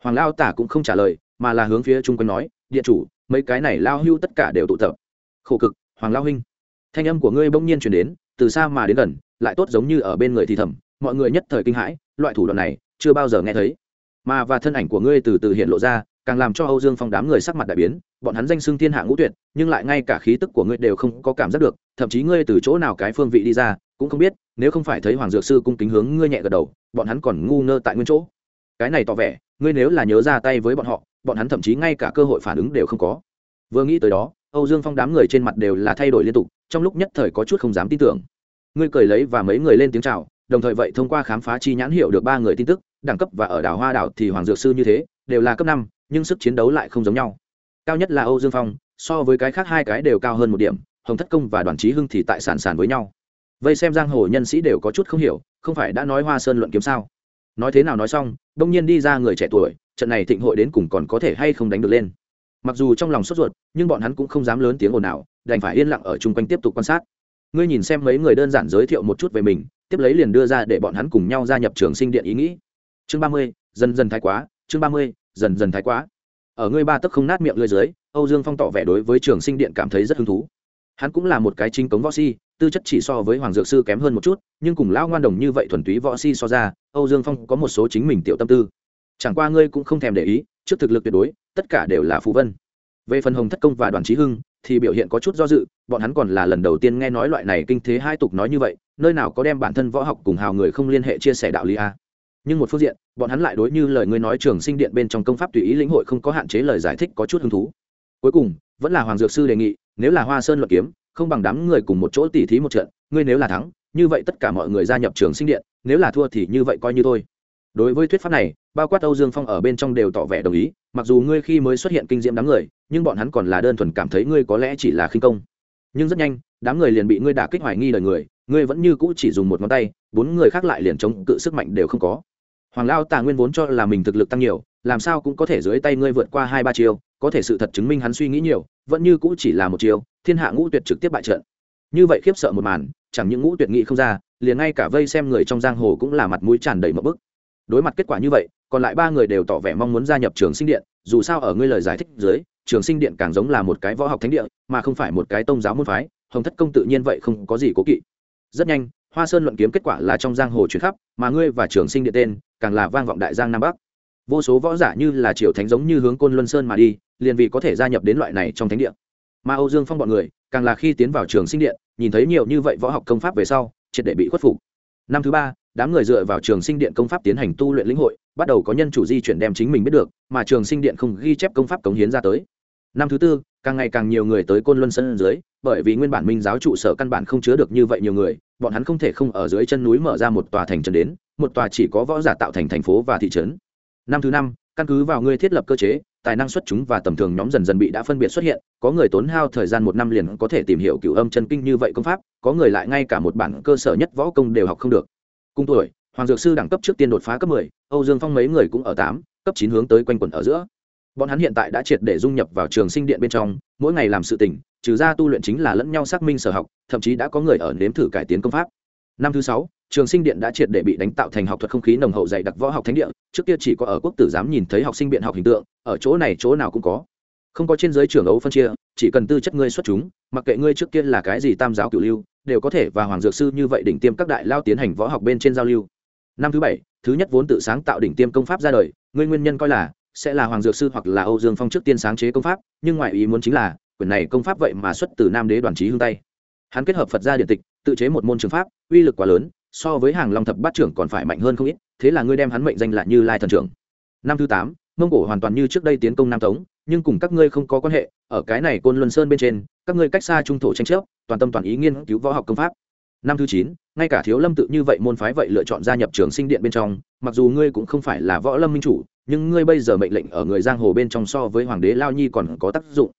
Hoàng lao tả cũng không trả lời, mà là hướng phía chung quanh nói, điện chủ, mấy cái này lao hưu tất cả đều tụ tập. Khổ cực, hoàng lao huynh. Thanh âm của ngươi bỗng nhiên chuyển đến, từ xa mà đến gần, lại tốt giống như ở bên người thì thầm, mọi người nhất thời kinh hãi, loại thủ đoạn này chưa bao giờ nghe thấy. Mà và thân ảnh của ngươi từ từ hiện lộ ra càng làm cho âu dương phong đám người sắc mặt đại biến, bọn hắn danh xưng thiên hạ ngũ tuyệt, nhưng lại ngay cả khí tức của ngươi đều không có cảm giác được, thậm chí ngươi từ chỗ nào cái phương vị đi ra, cũng không biết, nếu không phải thấy hoàng dược sư cung kính hướng ngươi nhẹ gật đầu, bọn hắn còn ngu ngơ tại nguyên chỗ. Cái này tỏ vẻ, ngươi nếu là nhớ ra tay với bọn họ, bọn hắn thậm chí ngay cả cơ hội phản ứng đều không có. Vừa nghĩ tới đó, âu dương phong đám người trên mặt đều là thay đổi liên tục, trong lúc nhất thời có chút không dám tin tưởng. Ngươi cười lấy và mấy người lên tiếng chào, đồng thời vậy thông qua khám phá chi nhãn hiểu được ba người tin tức, đẳng cấp và ở đảo hoa đảo thì hoàng dược sư như thế, đều là cấp năm nhưng sức chiến đấu lại không giống nhau. Cao nhất là âu dương phong, so với cái khác hai cái đều cao hơn một điểm, hồng thất công và đoàn trí hưng thì tại sản sản với nhau. Vây xem giang hồ nhân sĩ đều có chút không hiểu, không phải đã nói hoa sơn luận kiếm sao? Nói thế nào nói xong, đông nhiên đi ra người trẻ tuổi, trận này thịnh hội đến cùng còn có thể hay không đánh được lên. Mặc dù trong lòng sốt ruột, nhưng bọn hắn cũng không dám lớn tiếng ồn ào, đành phải yên lặng ở chung quanh tiếp tục quan sát. Ngươi nhìn xem mấy người đơn giản giới thiệu một chút về mình, tiếp lấy liền đưa ra để bọn hắn cùng nhau gia nhập trường sinh điện ý nghĩ. Chương ba mươi, dần dần thái quá, chương ba mươi dần dần thái quá. Ở ngươi ba tấc không nát miệng lưỡi dưới, âu dương phong tỏ vẻ đối với trường sinh điện cảm thấy rất hứng thú. Hắn cũng là một cái chính cống võ si, tư chất chỉ so với hoàng dược sư kém hơn một chút, nhưng cùng lão ngoan đồng như vậy thuần túy võ si so ra, âu dương phong có một số chính mình tiểu tâm tư. Chẳng qua ngươi cũng không thèm để ý, trước thực lực tuyệt đối, tất cả đều là phù vân. Về phần hồng thất công và đoàn trí hưng, thì biểu hiện có chút do dự, bọn hắn còn là lần đầu tiên nghe nói loại này kinh thế hai tục nói như vậy, nơi nào có đem bản thân võ học cùng hào người không liên hệ chia sẻ đạo lý a? Nhưng một phương diện, bọn hắn lại đối như lời ngươi nói trường sinh điện bên trong công pháp tùy ý lĩnh hội không có hạn chế lời giải thích có chút hứng thú. Cuối cùng, vẫn là hoàng dược sư đề nghị, nếu là hoa sơn luận kiếm, không bằng đám người cùng một chỗ tỉ thí một trận, ngươi nếu là thắng, như vậy tất cả mọi người gia nhập trường sinh điện, nếu là thua thì như vậy coi như thôi. Đối với thuyết pháp này, bao quát âu dương phong ở bên trong đều tỏ vẻ đồng ý, mặc dù ngươi khi mới xuất hiện kinh diễm đám người, nhưng bọn hắn còn là đơn thuần cảm thấy ngươi có lẽ chỉ là khinh công. Nhưng rất nhanh, đám người liền bị ngươi đả kích hoài nghi lời người, ngươi vẫn như cũ chỉ dùng một ngón tay, bốn người khác lại liền chống cự sức mạnh đều không có hoàng lao tà nguyên vốn cho là mình thực lực tăng nhiều, làm sao cũng có thể dưới tay ngươi vượt qua hai ba chiêu, có thể sự thật chứng minh hắn suy nghĩ nhiều, vẫn như cũ chỉ là một chiêu, thiên hạ ngũ tuyệt trực tiếp bại trận. Như vậy khiếp sợ một màn, chẳng những ngũ tuyệt nghị không ra, liền ngay cả vây xem người trong giang hồ cũng là mặt mũi tràn đầy một bức. Đối mặt kết quả như vậy, còn lại ba người đều tỏ vẻ mong muốn gia nhập trường sinh điện, dù sao ở ngươi lời giải thích dưới, trường sinh điện càng giống là một cái võ học thánh địa, mà không phải một cái tôn giáo môn phái, hồng thất công tự nhiên vậy không có gì cố kỵ. Rất nhanh hoa sơn luận kiếm kết quả là trong giang hồ chuyển khắp, mà ngươi và trường sinh điện tên, càng là vang vọng đại giang nam bắc. Vô số võ giả như là triều thánh giống như hướng côn luân sơn mà đi, liền vì có thể gia nhập đến loại này trong thánh điện mà âu dương phong bọn người, càng là khi tiến vào trường sinh điện, nhìn thấy nhiều như vậy võ học công pháp về sau, triệt để bị khuất phục. Năm thứ ba, đám người dựa vào trường sinh điện công pháp tiến hành tu luyện lĩnh hội, bắt đầu có nhân chủ di chuyển đem chính mình biết được, mà trường sinh điện không ghi chép công pháp cống hiến ra tới. Năm thứ tư, càng ngày càng nhiều người tới côn luân sân dưới, bởi vì nguyên bản minh giáo trụ sở căn bản không chứa được như vậy nhiều người bọn hắn không thể không ở dưới chân núi mở ra một tòa thành trấn đến một tòa chỉ có võ giả tạo thành thành phố và thị trấn. Năm thứ năm căn cứ vào ngươi thiết lập cơ chế tài năng xuất chúng và tầm thường nhóm dần dần bị đã phân biệt xuất hiện có người tốn hao thời gian một năm liền có thể tìm hiểu cựu âm chân kinh như vậy công pháp có người lại ngay cả một bản cơ sở nhất võ công đều học không được. Cùng tuổi hoàng dược sư đẳng cấp trước tiên đột phá cấp 10, âu dương phong mấy người cũng ở tám cấp chín hướng tới quanh quẩn ở giữa bọn hắn hiện tại đã triệt để dung nhập vào trường sinh điện bên trong, mỗi ngày làm sự tỉnh trừ ra tu luyện chính là lẫn nhau xác minh sở học, thậm chí đã có người ở nếm thử cải tiến công pháp. Năm thứ sáu, trường sinh điện đã triệt để bị đánh tạo thành học thuật không khí nồng hậu dạy đặc võ học thánh địa, trước kia chỉ có ở quốc tử giám nhìn thấy học sinh biện học hình tượng, ở chỗ này chỗ nào cũng có. Không có trên giới trường ấu phân chia, chỉ cần tư chất ngươi xuất chúng, mặc kệ ngươi trước kia là cái gì tam giáo cửu lưu, đều có thể và hoàng dược sư như vậy đỉnh tiêm các đại lao tiến hành võ học bên trên giao lưu. Năm thứ bảy, thứ nhất vốn tự sáng tạo đỉnh tiêm công pháp ra đời, ngươi nguyên nhân coi là sẽ là hoàng dược sư hoặc là âu dương phong trước tiên sáng chế công pháp, nhưng ngoại ý muốn chính là, quyển này công pháp vậy mà xuất từ nam đế đoàn trí hương tây. Hắn kết hợp phật gia điện tịch, tự chế một môn trường pháp, uy lực quá lớn, so với hàng long thập bát trưởng còn phải mạnh hơn không ít, thế là ngươi đem hắn mệnh danh lại như lai thần trưởng. Năm thứ tám, mông cổ hoàn toàn như trước đây tiến công nam tống, nhưng cùng các ngươi không có quan hệ, ở cái này côn luân sơn bên trên, các ngươi cách xa trung thổ tranh chấp, toàn tâm toàn ý nghiên cứu võ học công pháp. Năm thứ chín, ngay cả thiếu lâm tự như vậy môn phái vậy lựa chọn gia nhập trường sinh điện bên trong, mặc dù ngươi cũng không phải là võ lâm minh chủ nhưng ngươi bây giờ mệnh lệnh ở người giang hồ bên trong so với hoàng đế lao nhi còn có tác dụng.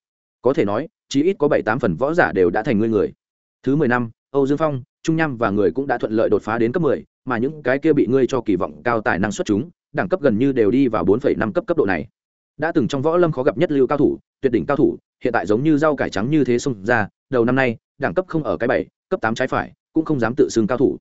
Có thể nói, chí ít có bảy tám phần võ giả đều đã thành ngươi người. Thứ mười năm, âu dương phong, trung nham và người cũng đã thuận lợi đột phá đến cấp mười, mà những cái kia bị ngươi cho kỳ vọng cao tài năng xuất chúng, đẳng cấp gần như đều đi vào bốn phẩy năm cấp cấp độ này. Đã từng trong võ lâm khó gặp nhất lưu cao thủ, tuyệt đỉnh cao thủ, hiện tại giống như rau cải trắng như thế xông ra, đầu năm nay, đẳng cấp không ở cái bảy, cấp tám trái phải, cũng không dám tự xưng cao thủ.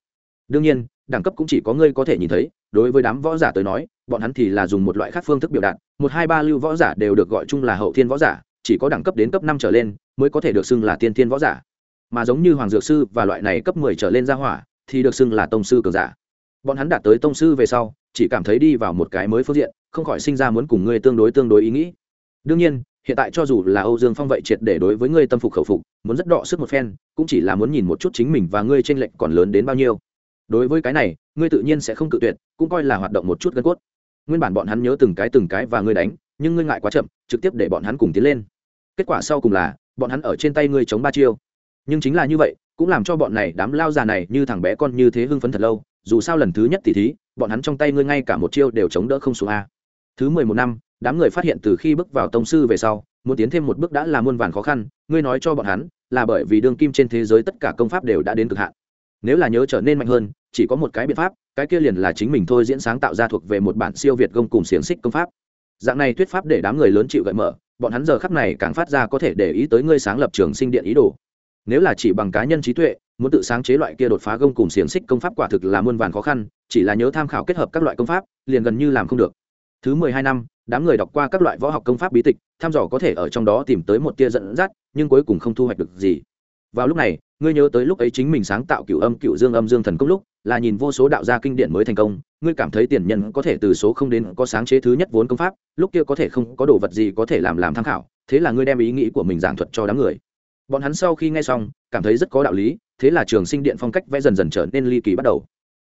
Đương nhiên, đẳng cấp cũng chỉ có ngươi có thể nhìn thấy, đối với đám võ giả tới nói bọn hắn thì là dùng một loại khác phương thức biểu đạt, một hai ba lưu võ giả đều được gọi chung là hậu thiên võ giả, chỉ có đẳng cấp đến cấp năm trở lên mới có thể được xưng là tiên thiên võ giả. Mà giống như hoàng dược sư và loại này cấp mười trở lên ra hỏa thì được xưng là tông sư cường giả. Bọn hắn đạt tới tông sư về sau, chỉ cảm thấy đi vào một cái mới phương diện, không khỏi sinh ra muốn cùng ngươi tương đối tương đối ý nghĩ. Đương nhiên, hiện tại cho dù là âu dương phong vậy triệt để đối với ngươi tâm phục khẩu phục, muốn rất đọ sức một phen, cũng chỉ là muốn nhìn một chút chính mình và ngươi t r ê n lệch còn lớn đến bao nhiêu. Đối với cái này, ngươi tự nhiên sẽ không cự tuyệt, cũng coi là hoạt động một chút gân cốt nguyên bản bọn hắn nhớ từng cái từng cái và ngươi đánh, nhưng ngươi ngại quá chậm, trực tiếp để bọn hắn cùng tiến lên. Kết quả sau cùng là, bọn hắn ở trên tay ngươi chống ba chiêu. Nhưng chính là như vậy, cũng làm cho bọn này đám lao già này như thằng bé con như thế hưng phấn thật lâu, dù sao lần thứ nhất thì thí, bọn hắn trong tay ngươi ngay cả một chiêu đều chống đỡ không xuống a. Thứ mười một năm, đám người phát hiện từ khi bước vào tông sư về sau, muốn tiến thêm một bước đã là muôn vàn khó khăn, ngươi nói cho bọn hắn, là bởi vì đương kim trên thế giới tất cả công pháp đều đã đến cực hạn. Nếu là nhớ trở nên mạnh hơn, chỉ có một cái biện pháp cái kia liền là chính mình thôi diễn sáng tạo ra thuộc về một bản siêu việt gông cùng xiềng xích công pháp. Dạng này thuyết pháp để đám người lớn chịu gợi mở, bọn hắn giờ khắc này càng phát ra có thể để ý tới ngươi sáng lập trường sinh điện ý đồ. Nếu là chỉ bằng cá nhân trí tuệ, muốn tự sáng chế loại kia đột phá gông cùng xiềng xích công pháp quả thực là muôn vàn khó khăn, chỉ là nhớ tham khảo kết hợp các loại công pháp, liền gần như làm không được. Thứ mười hai năm, đám người đọc qua các loại võ học công pháp bí tịch, thăm dò có thể ở trong đó tìm tới một tia dẫn dắt, nhưng cuối cùng không thu hoạch được gì. Vào lúc này, ngươi nhớ tới lúc ấy chính mình sáng tạo cựu âm, cựu dương âm, dương thần công lúc là nhìn vô số đạo gia kinh điển mới thành công, ngươi cảm thấy tiền nhân có thể từ số không đến có sáng chế thứ nhất vốn công pháp, lúc kia có thể không có đồ vật gì có thể làm làm tham khảo, thế là ngươi đem ý nghĩ của mình giảng thuật cho đám người. Bọn hắn sau khi nghe xong, cảm thấy rất có đạo lý, thế là trường sinh điện phong cách vẽ dần dần trở nên ly kỳ bắt đầu.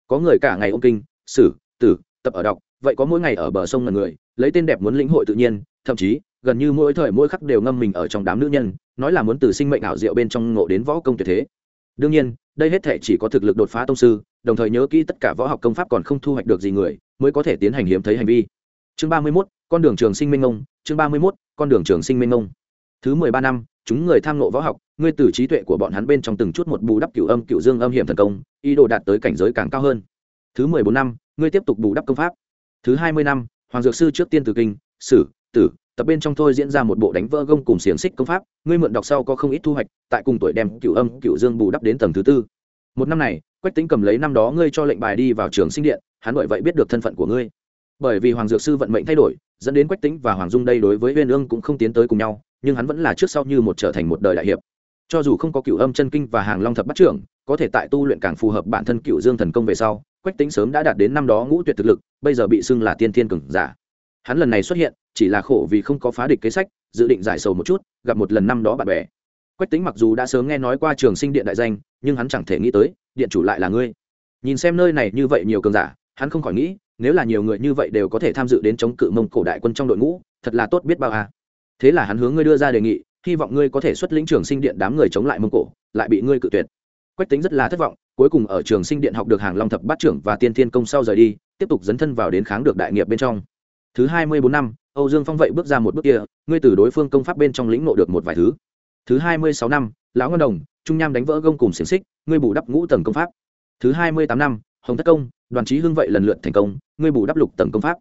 Có người cả ngày ôm kinh, sử, tử, tập ở đọc, vậy có mỗi ngày ở bờ sông là người, lấy tên đẹp muốn lĩnh hội tự nhiên, thậm chí, gần như mỗi thời mỗi khắc đều ngâm mình ở trong đám nữ nhân, nói là muốn từ sinh mệnh ảo diệu bên trong ngộ đến võ công tuyệt thế. Đương nhiên đây hết thể chỉ có thực lực đột phá tông sư, đồng thời nhớ kỹ tất cả võ học công pháp còn không thu hoạch được gì người, mới có thể tiến hành hiếm thấy hành vi. Chương ba mươi mốt, con đường trường sinh minh ông chương ba mươi mốt, con đường trường sinh minh ông thứ mười ba năm, chúng người tham nộ võ học, ngươi từ trí tuệ của bọn hắn bên trong từng chút một bù đắp cựu âm cựu dương âm hiểm thần công, ý đồ đạt tới cảnh giới càng cao hơn. Thứ mười bốn năm, ngươi tiếp tục bù đắp công pháp. Thứ hai mươi năm, hoàng dược sư trước tiên từ kinh, sử, tử tập bên trong thôi diễn ra một bộ đánh vỡ gông cùng xiềng xích công pháp, ngươi mượn đọc sau có không ít thu hoạch, tại cùng tuổi đem cựu âm cựu dương bù đắp đến tầng thứ tư. Một năm này, quách tính cầm lấy năm đó ngươi cho lệnh bài đi vào trường sinh điện, hắn bởi vậy biết được thân phận của ngươi. Bởi vì hoàng dược sư vận mệnh thay đổi, dẫn đến quách tính và hoàng dung đây đối với huyên ương cũng không tiến tới cùng nhau, nhưng hắn vẫn là trước sau như một trở thành một đời đại hiệp. Cho dù không có cựu âm chân kinh và hàng long thập bắt trưởng, có thể tại tu luyện càng phù hợp bản thân cựu dương thần công về sau, quách tính sớm đã đạt đến năm đó ngũ tuyệt thực lực, bây giờ bị xưng là tiên thiên cường giả. Hắn lần này xuất hiện chỉ là khổ vì không có phá địch kế sách, dự định giải sầu một chút, gặp một lần năm đó bạn bè. Quách tính mặc dù đã sớm nghe nói qua trường sinh điện đại danh, nhưng hắn chẳng thể nghĩ tới, điện chủ lại là ngươi. Nhìn xem nơi này như vậy nhiều cường giả, hắn không khỏi nghĩ, nếu là nhiều người như vậy đều có thể tham dự đến chống cự mông cổ đại quân trong đội ngũ, thật là tốt biết bao à. thế là hắn hướng ngươi đưa ra đề nghị, hy vọng ngươi có thể xuất lĩnh trường sinh điện đám người chống lại mông cổ, lại bị ngươi cự tuyệt. Quách tính rất là thất vọng, cuối cùng ở trường sinh điện học được hàng long thập bát trưởng và tiên thiên công sau rời đi, tiếp tục dấn thân vào đến kháng được đại nghiệp bên trong. Thứ hai mươi bốn năm âu dương phong vậy bước ra một bước kia, ngươi từ đối phương công pháp bên trong lĩnh ngộ được một vài thứ. Thứ hai mươi sáu năm, lão ngân đồng, trung nham đánh vỡ gông cùng xiềng xích, ngươi bù đắp ngũ tầng công pháp. Thứ hai mươi tám năm, hồng thất công, đoàn Chí hưng vậy lần lượt thành công, ngươi bù đắp lục tầng công pháp.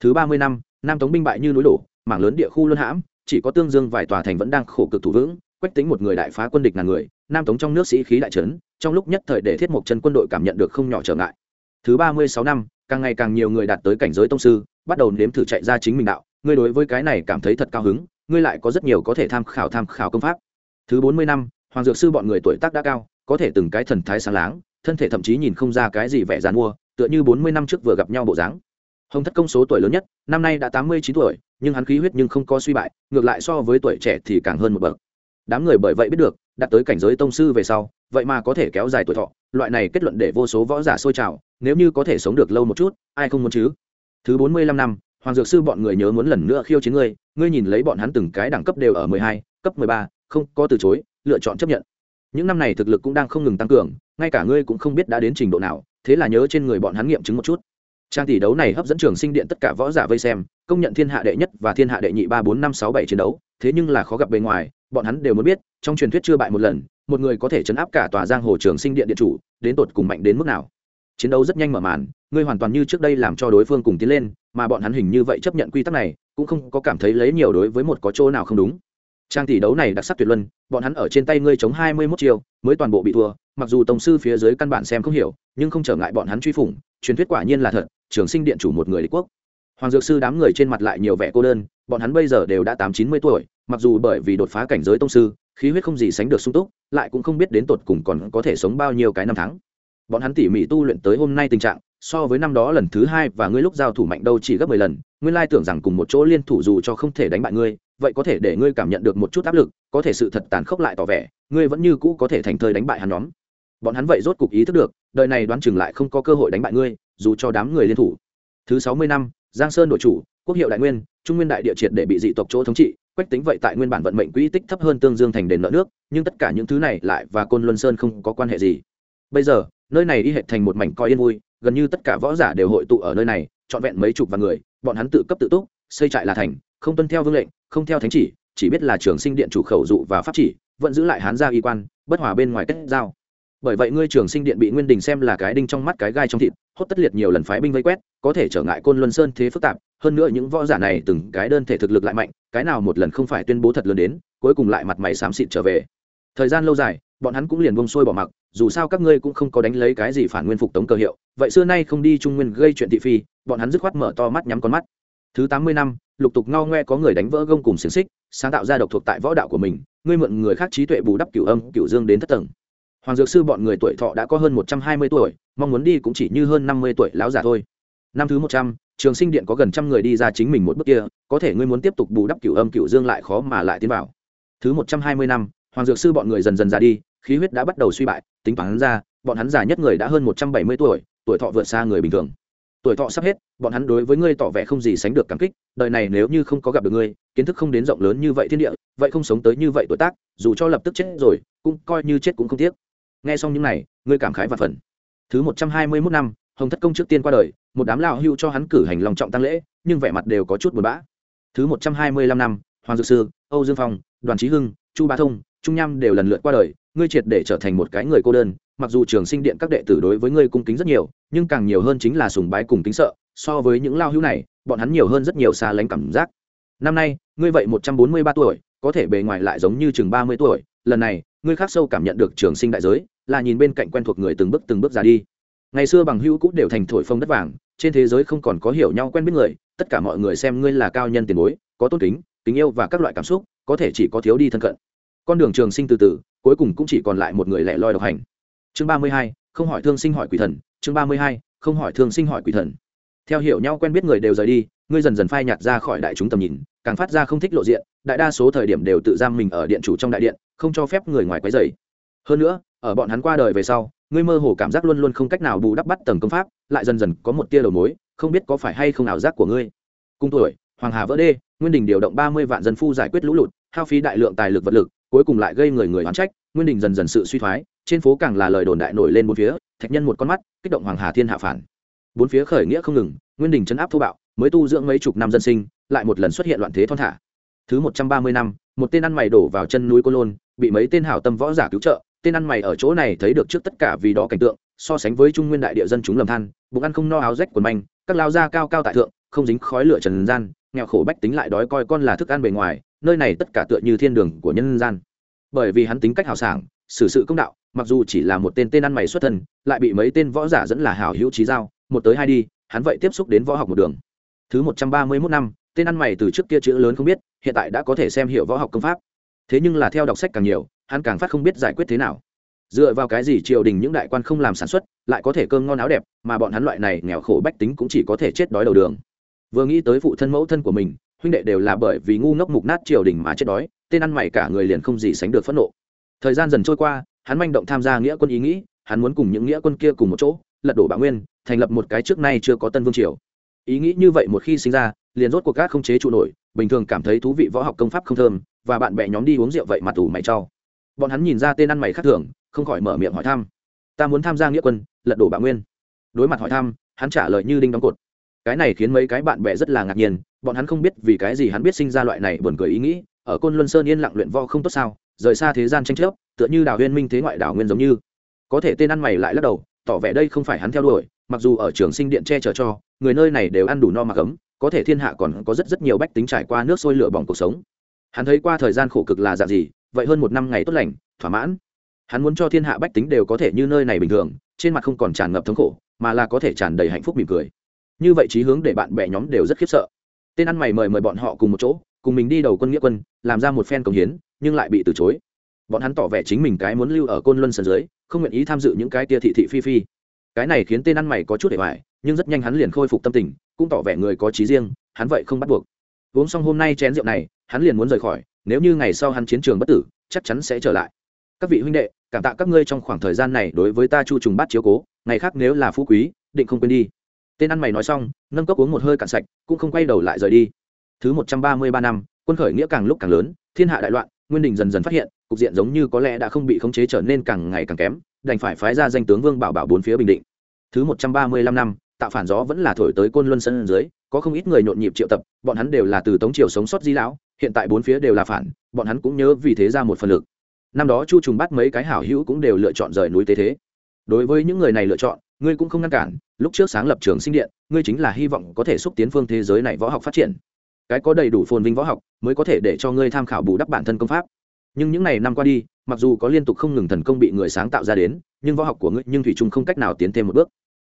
Thứ ba mươi năm, nam tống binh bại như núi đổ, mảng lớn địa khu luân hãm, chỉ có tương dương vài tòa thành vẫn đang khổ cực thủ vững, quách tính một người đại phá quân địch ngàn người, nam tống trong nước sĩ khí đại trấn, trong lúc nhất thời để thiết một chân quân đội cảm nhận được không nhỏ trở ngại. Thứ ba mươi sáu năm, càng ngày càng nhiều người đạt tới cảnh giới tông sư, bắt đầu nếm thử chạy ra chính mình đạo ngươi đối với cái này cảm thấy thật cao hứng, ngươi lại có rất nhiều có thể tham khảo tham khảo công pháp. Thứ bốn mươi năm, hoàng dược sư bọn người tuổi tác đã cao, có thể từng cái thần thái sáng láng, thân thể thậm chí nhìn không ra cái gì vẻ dàn mua tựa như bốn mươi năm trước vừa gặp nhau bộ dáng. Hồng thất công số tuổi lớn nhất, năm nay đã tám mươi chín tuổi, nhưng hắn khí huyết nhưng không có suy bại, ngược lại so với tuổi trẻ thì càng hơn một bậc. Đám người bởi vậy biết được, đạt tới cảnh giới tông sư về sau, vậy mà có thể kéo dài tuổi thọ, loại này kết luận để vô số võ giả sôi trào, nếu như có thể sống được lâu một chút, ai không muốn chứ? Thứ bốn mươi lăm năm hoàng dược sư bọn người nhớ muốn lần nữa khiêu chiến ngươi ngươi nhìn lấy bọn hắn từng cái đẳng cấp đều ở mười hai, cấp mười ba, không có từ chối, lựa chọn chấp nhận. Những năm này thực lực cũng đang không ngừng tăng cường, ngay cả ngươi cũng không biết đã đến trình độ nào, thế là nhớ trên người bọn hắn nghiệm chứng một chút. Trang tỷ đấu này hấp dẫn trường sinh điện tất cả võ giả vây xem, công nhận thiên hạ đệ nhất và thiên hạ đệ nhị ba bốn năm sáu bảy chiến đấu, thế nhưng là khó gặp bề ngoài, bọn hắn đều muốn biết, trong truyền thuyết chưa bại một lần, một người có thể chấn áp cả tòa giang hồ trường sinh điện điện chủ, đến tột cùng mạnh đến mức nào. Chiến đấu rất nhanh mở màn ngươi hoàn toàn như trước đây làm cho đối phương cùng tiến lên, mà bọn hắn hình như vậy chấp nhận quy tắc này, cũng không có cảm thấy lấy nhiều đối với một có chỗ nào không đúng. Trang tỷ đấu này đặc sắc tuyệt luân, bọn hắn ở trên tay ngươi chống hai mươi mốt chiều mới toàn bộ bị thua, mặc dù tổng sư phía dưới căn bản xem không hiểu, nhưng không trở ngại bọn hắn truy phủng, truyền thuyết quả nhiên là thật, trường sinh điện chủ một người đế quốc. Hoàng dược sư đám người trên mặt lại nhiều vẻ cô đơn, bọn hắn bây giờ đều đã tám chín mươi tuổi, mặc dù bởi vì đột phá cảnh giới tông sư, khí huyết không gì sánh được sung túc, lại cũng không biết đến tột cùng còn có thể sống bao nhiêu cái năm tháng. Bọn hắn tỉ mỉ tu luyện tới hôm nay tình trạng so với năm đó lần thứ hai và ngươi lúc giao thủ mạnh đâu chỉ gấp mười lần nguyên lai tưởng rằng cùng một chỗ liên thủ dù cho không thể đánh bại ngươi, vậy có thể để ngươi cảm nhận được một chút áp lực, có thể sự thật tàn khốc lại tỏ vẻ, ngươi vẫn như cũ có thể thành thơi đánh bại hắn nhóm. Bọn hắn vậy rốt cục ý thức được, đời này đoán chừng lại không có cơ hội đánh bại ngươi, dù cho đám người liên thủ. Thứ sáu mươi năm, giang sơn đội chủ, quốc hiệu đại nguyên, trung nguyên đại địa triệt để bị dị tộc chỗ thống trị, quách tính vậy tại nguyên bản vận mệnh quỹ tích thấp hơn tương dương thành đền nợ nước, nhưng tất cả những thứ này lại và côn luân sơn không có quan hệ gì. Bây giờ, nơi này đi hệ thành một mảnh coi yên vui gần như tất cả võ giả đều hội tụ ở nơi này, trọn vẹn mấy chục vạn người, bọn hắn tự cấp tự túc, xây trại là thành, không tuân theo vương lệnh, không theo thánh chỉ chỉ biết là trường sinh điện chủ khẩu dụ và pháp chỉ, vẫn giữ lại hán gia y quan, bất hòa bên ngoài kết giao. Bởi vậy ngươi trường sinh điện bị nguyên đình xem là cái đinh trong mắt cái gai trong thịt, hốt tất liệt nhiều lần phái binh vây quét, có thể trở ngại côn luân sơn thế phức tạp, hơn nữa những võ giả này từng cái đơn thể thực lực lại mạnh, cái nào một lần không phải tuyên bố thật lớn đến, cuối cùng lại mặt mày xám xịt trở về. Thời gian lâu dài bọn hắn cũng liền bông xuôi bỏ mặc, dù sao các ngươi cũng không có đánh lấy cái gì phản nguyên phục tống cơ hiệu, vậy xưa nay không đi trung nguyên gây chuyện thị phi, bọn hắn dứt khoát mở to mắt nhắm con mắt. Thứ tám mươi năm, lục tục ngao ngoe có người đánh vỡ gông cùng xiềng xích, sáng tạo ra độc thuộc tại võ đạo của mình, ngươi mượn người khác trí tuệ bù đắp cửu âm, cửu dương đến thất tầng. Hoàng dược sư bọn người tuổi thọ đã có hơn một trăm hai mươi tuổi, mong muốn đi cũng chỉ như hơn năm mươi tuổi lão già thôi. Năm thứ một trăm, trường sinh điện có gần trăm người đi ra chính mình một bước kia, có thể ngươi muốn tiếp tục bù đắp cửu âm, cửu dương lại khó mà lại tiến vào. Thứ một trăm hai mươi năm hoàng dược sư bọn người dần dần già đi, khí huyết đã bắt đầu suy bại, tính toán ra, bọn hắn già nhất người đã hơn một trăm bảy mươi tuổi tuổi thọ vượt xa người bình thường. Tuổi thọ sắp hết, bọn hắn đối với ngươi tỏ vẻ không gì sánh được cảm kích, đời này nếu như không có gặp được ngươi, kiến thức không đến rộng lớn như vậy thiên địa, vậy không sống tới như vậy tuổi tác, dù cho lập tức chết rồi, cũng coi như chết cũng không tiếc. Nghe xong những này, ngươi cảm khái và phần thứ một trăm hai mươi mốt năm, hồng thất công trước tiên qua đời, một đám lao hưu cho hắn cử hành lòng trọng tăng lễ, nhưng vẻ mặt đều có chút buồn bã. Thứ một trăm hai mươi lăm năm, hoàng dược sư, âu dương phong, đoàn trí hưng chu bá thông, trung nham đều lần lượt qua đời, ngươi triệt để trở thành một cái người cô đơn, mặc dù trường sinh điện các đệ tử đối với ngươi cung kính rất nhiều, nhưng càng nhiều hơn chính là sùng bái cùng kính sợ, so với những lao hữu này, bọn hắn nhiều hơn rất nhiều xa lánh cảm giác. Năm nay, ngươi vậy một trăm bốn mươi ba tuổi, có thể bề ngoài lại giống như chừng ba mươi tuổi, lần này, ngươi khác sâu cảm nhận được trường sinh đại giới, là nhìn bên cạnh quen thuộc người từng bước từng bước ra đi. Ngày xưa bằng hữu cũ đều thành thổi phông đất vàng, trên thế giới không còn có hiểu nhau quen biết người, tất cả mọi người xem ngươi là cao nhân tiền bối, có tôn kính tình yêu và các loại cảm xúc, có thể chỉ có thiếu đi thân cận con đường trường sinh từ từ, cuối cùng cũng chỉ còn lại một người lẻ loi độc hành. Chương ba mươi hai, không hỏi thương sinh hỏi quỷ thần. Chương ba mươi hai, không hỏi thương sinh hỏi quỷ thần. Theo hiểu nhau quen biết người đều rời đi, ngươi dần dần phai nhạt ra khỏi đại chúng tầm nhìn, càng phát ra không thích lộ diện, đại đa số thời điểm đều tự giam mình ở điện chủ trong đại điện, không cho phép người ngoài quấy dày hơn nữa, ở bọn hắn qua đời về sau, ngươi mơ hồ cảm giác luôn luôn không cách nào bù đắp bắt tầng công pháp, lại dần dần có một tia đầu mối, không biết có phải hay không ảo giác của ngươi. Cung tuổi, hoàng hà vỡ đê, nguyên đình điều động ba mươi vạn dân phu giải quyết lũ lụt, hao phí đại lượng tài lực vật lực cuối cùng lại gây người người oán trách, nguyên đình dần dần sự suy thoái, trên phố càng là lời đồn đại nổi lên bốn phía, thạch nhân một con mắt, kích động hoàng hà thiên hạ phản. Bốn phía khởi nghĩa không ngừng, nguyên đình chấn áp thô bạo, mới tu dưỡng mấy chục năm dân sinh, lại một lần xuất hiện loạn thế thon thả. Thứ một trăm ba mươi năm, một tên ăn mày đổ vào chân núi cô lôn, bị mấy tên hảo tâm võ giả cứu trợ, tên ăn mày ở chỗ này thấy được trước tất cả vì đó cảnh tượng, so sánh với trung nguyên đại địa dân chúng lầm than, bụng ăn không no áo rách quần manh, các lao da cao cao tại thượng, không dính khói lửa trần gian, nghèo khổ bách tính lại đói coi con là thức ăn bề ngoài nơi này tất cả tựa như thiên đường của nhân gian. Bởi vì hắn tính cách hào sảng, xử sự công đạo, mặc dù chỉ là một tên tên ăn mày xuất thân, lại bị mấy tên võ giả dẫn là hảo hữu trí giao, một tới hai đi, hắn vậy tiếp xúc đến võ học một đường. Thứ một trăm ba mươi mốt năm, tên ăn mày từ trước kia chữ lớn không biết, hiện tại đã có thể xem hiểu võ học công pháp. Thế nhưng là theo đọc sách càng nhiều, hắn càng phát không biết giải quyết thế nào. Dựa vào cái gì triều đình những đại quan không làm sản xuất, lại có thể cơm ngon áo đẹp, mà bọn hắn loại này nghèo khổ bách tính cũng chỉ có thể chết đói đầu đường. Vừa nghĩ tới phụ thân mẫu thân của mình huynh đệ đều là bởi vì ngu ngốc mục nát triều đình mà chết đói, tên ăn mày cả người liền không gì sánh được phẫn nộ. Thời gian dần trôi qua, hắn manh động tham gia nghĩa quân ý nghĩ, hắn muốn cùng những nghĩa quân kia cùng một chỗ, lật đổ bạo nguyên, thành lập một cái trước nay chưa có tân vương triều. Ý nghĩ như vậy một khi sinh ra, liền rốt cuộc các không chế trụ nổi, bình thường cảm thấy thú vị võ học công pháp không thơm, và bạn bè nhóm đi uống rượu vậy mà tủ mày trao bọn hắn nhìn ra tên ăn mày khác thường, không khỏi mở miệng hỏi thăm. Ta muốn tham gia nghĩa quân, lật đổ bạo nguyên. Đối mặt hỏi thăm, hắn trả lời như đinh đóng cột cái này khiến mấy cái bạn bè rất là ngạc nhiên, bọn hắn không biết vì cái gì hắn biết sinh ra loại này buồn cười ý nghĩ, ở côn luân sơn yên lặng luyện vo không tốt sao, rời xa thế gian tranh chấp, tựa như đào huyên minh thế ngoại đảo nguyên giống như. Có thể tên ăn mày lại lắc đầu, tỏ vẻ đây không phải hắn theo đuổi, mặc dù ở trường sinh điện che chở cho, người nơi này đều ăn đủ no mặc ấm, có thể thiên hạ còn có rất rất nhiều bách tính trải qua nước sôi lửa bỏng cuộc sống. Hắn thấy qua thời gian khổ cực là dạng gì, vậy hơn một năm ngày tốt lành, thỏa mãn. Hắn muốn cho thiên hạ bách tính đều có thể như nơi này bình thường, trên mặt không còn tràn ngập thống khổ, mà là có thể tràn đầy hạnh phúc mỉm cười như vậy trí hướng để bạn bè nhóm đều rất khiếp sợ. Tên ăn mày mời mời bọn họ cùng một chỗ, cùng mình đi đầu quân nghĩa quân, làm ra một phen công hiến, nhưng lại bị từ chối. Bọn hắn tỏ vẻ chính mình cái muốn lưu ở côn luân sân dưới, không nguyện ý tham dự những cái tia thị thị phi phi. Cái này khiến tên ăn mày có chút để hoài, nhưng rất nhanh hắn liền khôi phục tâm tình, cũng tỏ vẻ người có trí riêng, hắn vậy không bắt buộc. Uống xong hôm nay chén rượu này, hắn liền muốn rời khỏi, nếu như ngày sau hắn chiến trường bất tử, chắc chắn sẽ trở lại. Các vị huynh đệ, cảm tạ các ngươi trong khoảng thời gian này đối với ta chu trùng bát chiếu cố, ngày khác nếu là phú quý, định không quên đi tên ăn mày nói xong, nâng cốc uống một hơi cạn sạch, cũng không quay đầu lại rời đi. Thứ một trăm ba mươi ba năm, quân khởi nghĩa càng lúc càng lớn, thiên hạ đại loạn, nguyên đình dần dần phát hiện, cục diện giống như có lẽ đã không bị khống chế trở nên càng ngày càng kém, đành phải phái ra danh tướng vương bảo bảo bốn phía bình định. Thứ một trăm ba mươi lăm năm, tạo phản gió vẫn là thổi tới côn luân sân dưới, có không ít người nhộn nhịp triệu tập, bọn hắn đều là từ tống triều sống sót di lão, hiện tại bốn phía đều là phản, bọn hắn cũng nhớ vì thế ra một phần lực. Năm đó chu trùng bắt mấy cái hảo hữu cũng đều lựa chọn rời núi tế thế. Đối với những người này lựa chọn, ngươi cũng không ngăn cản lúc trước sáng lập trường sinh điện, ngươi chính là hy vọng có thể xúc tiến phương thế giới này võ học phát triển. Cái có đầy đủ phồn vinh võ học mới có thể để cho ngươi tham khảo bù đắp bản thân công pháp. Nhưng những ngày năm qua đi, mặc dù có liên tục không ngừng thần công bị người sáng tạo ra đến, nhưng võ học của ngươi nhưng thủy trung không cách nào tiến thêm một bước.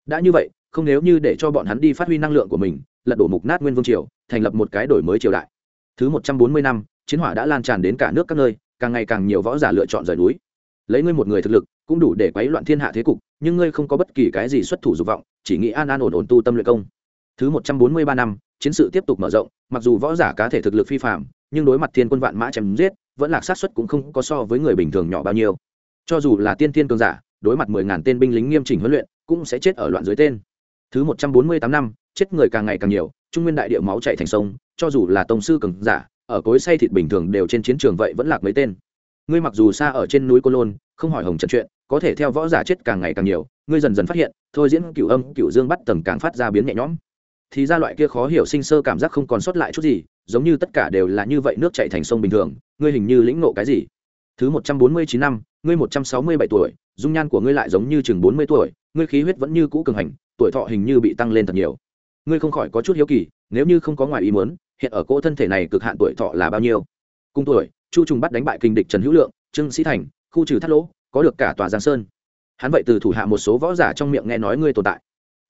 Đã như vậy, không nếu như để cho bọn hắn đi phát huy năng lượng của mình, lật đổ mục nát nguyên vương triều, thành lập một cái đổi mới triều đại. Thứ một trăm bốn mươi năm, chiến hỏa đã lan tràn đến cả nước các nơi, càng ngày càng nhiều võ giả lựa chọn rời núi lấy ngươi một người thực lực, cũng đủ để quấy loạn thiên hạ thế cục, nhưng ngươi không có bất kỳ cái gì xuất thủ dục vọng, chỉ nghĩ an an ổn ổn tu tâm luyện công. Thứ một trăm bốn mươi ba năm, chiến sự tiếp tục mở rộng, mặc dù võ giả cá thể thực lực phi phạm nhưng đối mặt thiên quân vạn mã chém giết, vẫn lạc sát xuất cũng không có so với người bình thường nhỏ bao nhiêu. Cho dù là tiên thiên cường giả, đối mặt mười ngàn tên binh lính nghiêm chỉnh huấn luyện, cũng sẽ chết ở loạn dưới tên. Thứ một trăm bốn mươi tám năm, chết người càng ngày càng nhiều, trung nguyên đại địa máu chạy thành sông, cho dù là tông sư cường giả, ở cối say thịt bình thường đều trên chiến trường vậy vẫn lạc mấy tên ngươi mặc dù xa ở trên núi cô lôn, không hỏi hồng trần chuyện, có thể theo võ giả chết càng ngày càng nhiều, ngươi dần dần phát hiện, thôi diễn cựu âm cựu dương bắt tầng càng phát ra biến nhẹ nhõm. Thì ra loại kia khó hiểu sinh sơ cảm giác không còn sót lại chút gì, giống như tất cả đều là như vậy nước chạy thành sông bình thường, ngươi hình như lĩnh nộ cái gì? Thứ một trăm bốn mươi chín năm, ngươi một trăm sáu mươi bảy tuổi, dung nhan của ngươi lại giống như chừng bốn mươi tuổi, ngươi khí huyết vẫn như cũ cường hành, tuổi thọ hình như bị tăng lên thật nhiều. Ngươi không khỏi có chút hiếu kỳ, nếu như không có ngoài ý muốn, hiện ở cỗ thân thể này cực hạn tuổi thọ là bao nhiêu? Cùng tuổi chu trùng bắt đánh bại kinh địch trần hữu lượng, trương sĩ thành, khu trừ thắt lỗ, có được cả tòa giang sơn. Hắn vậy từ thủ hạ một số võ giả trong miệng nghe nói ngươi tồn tại.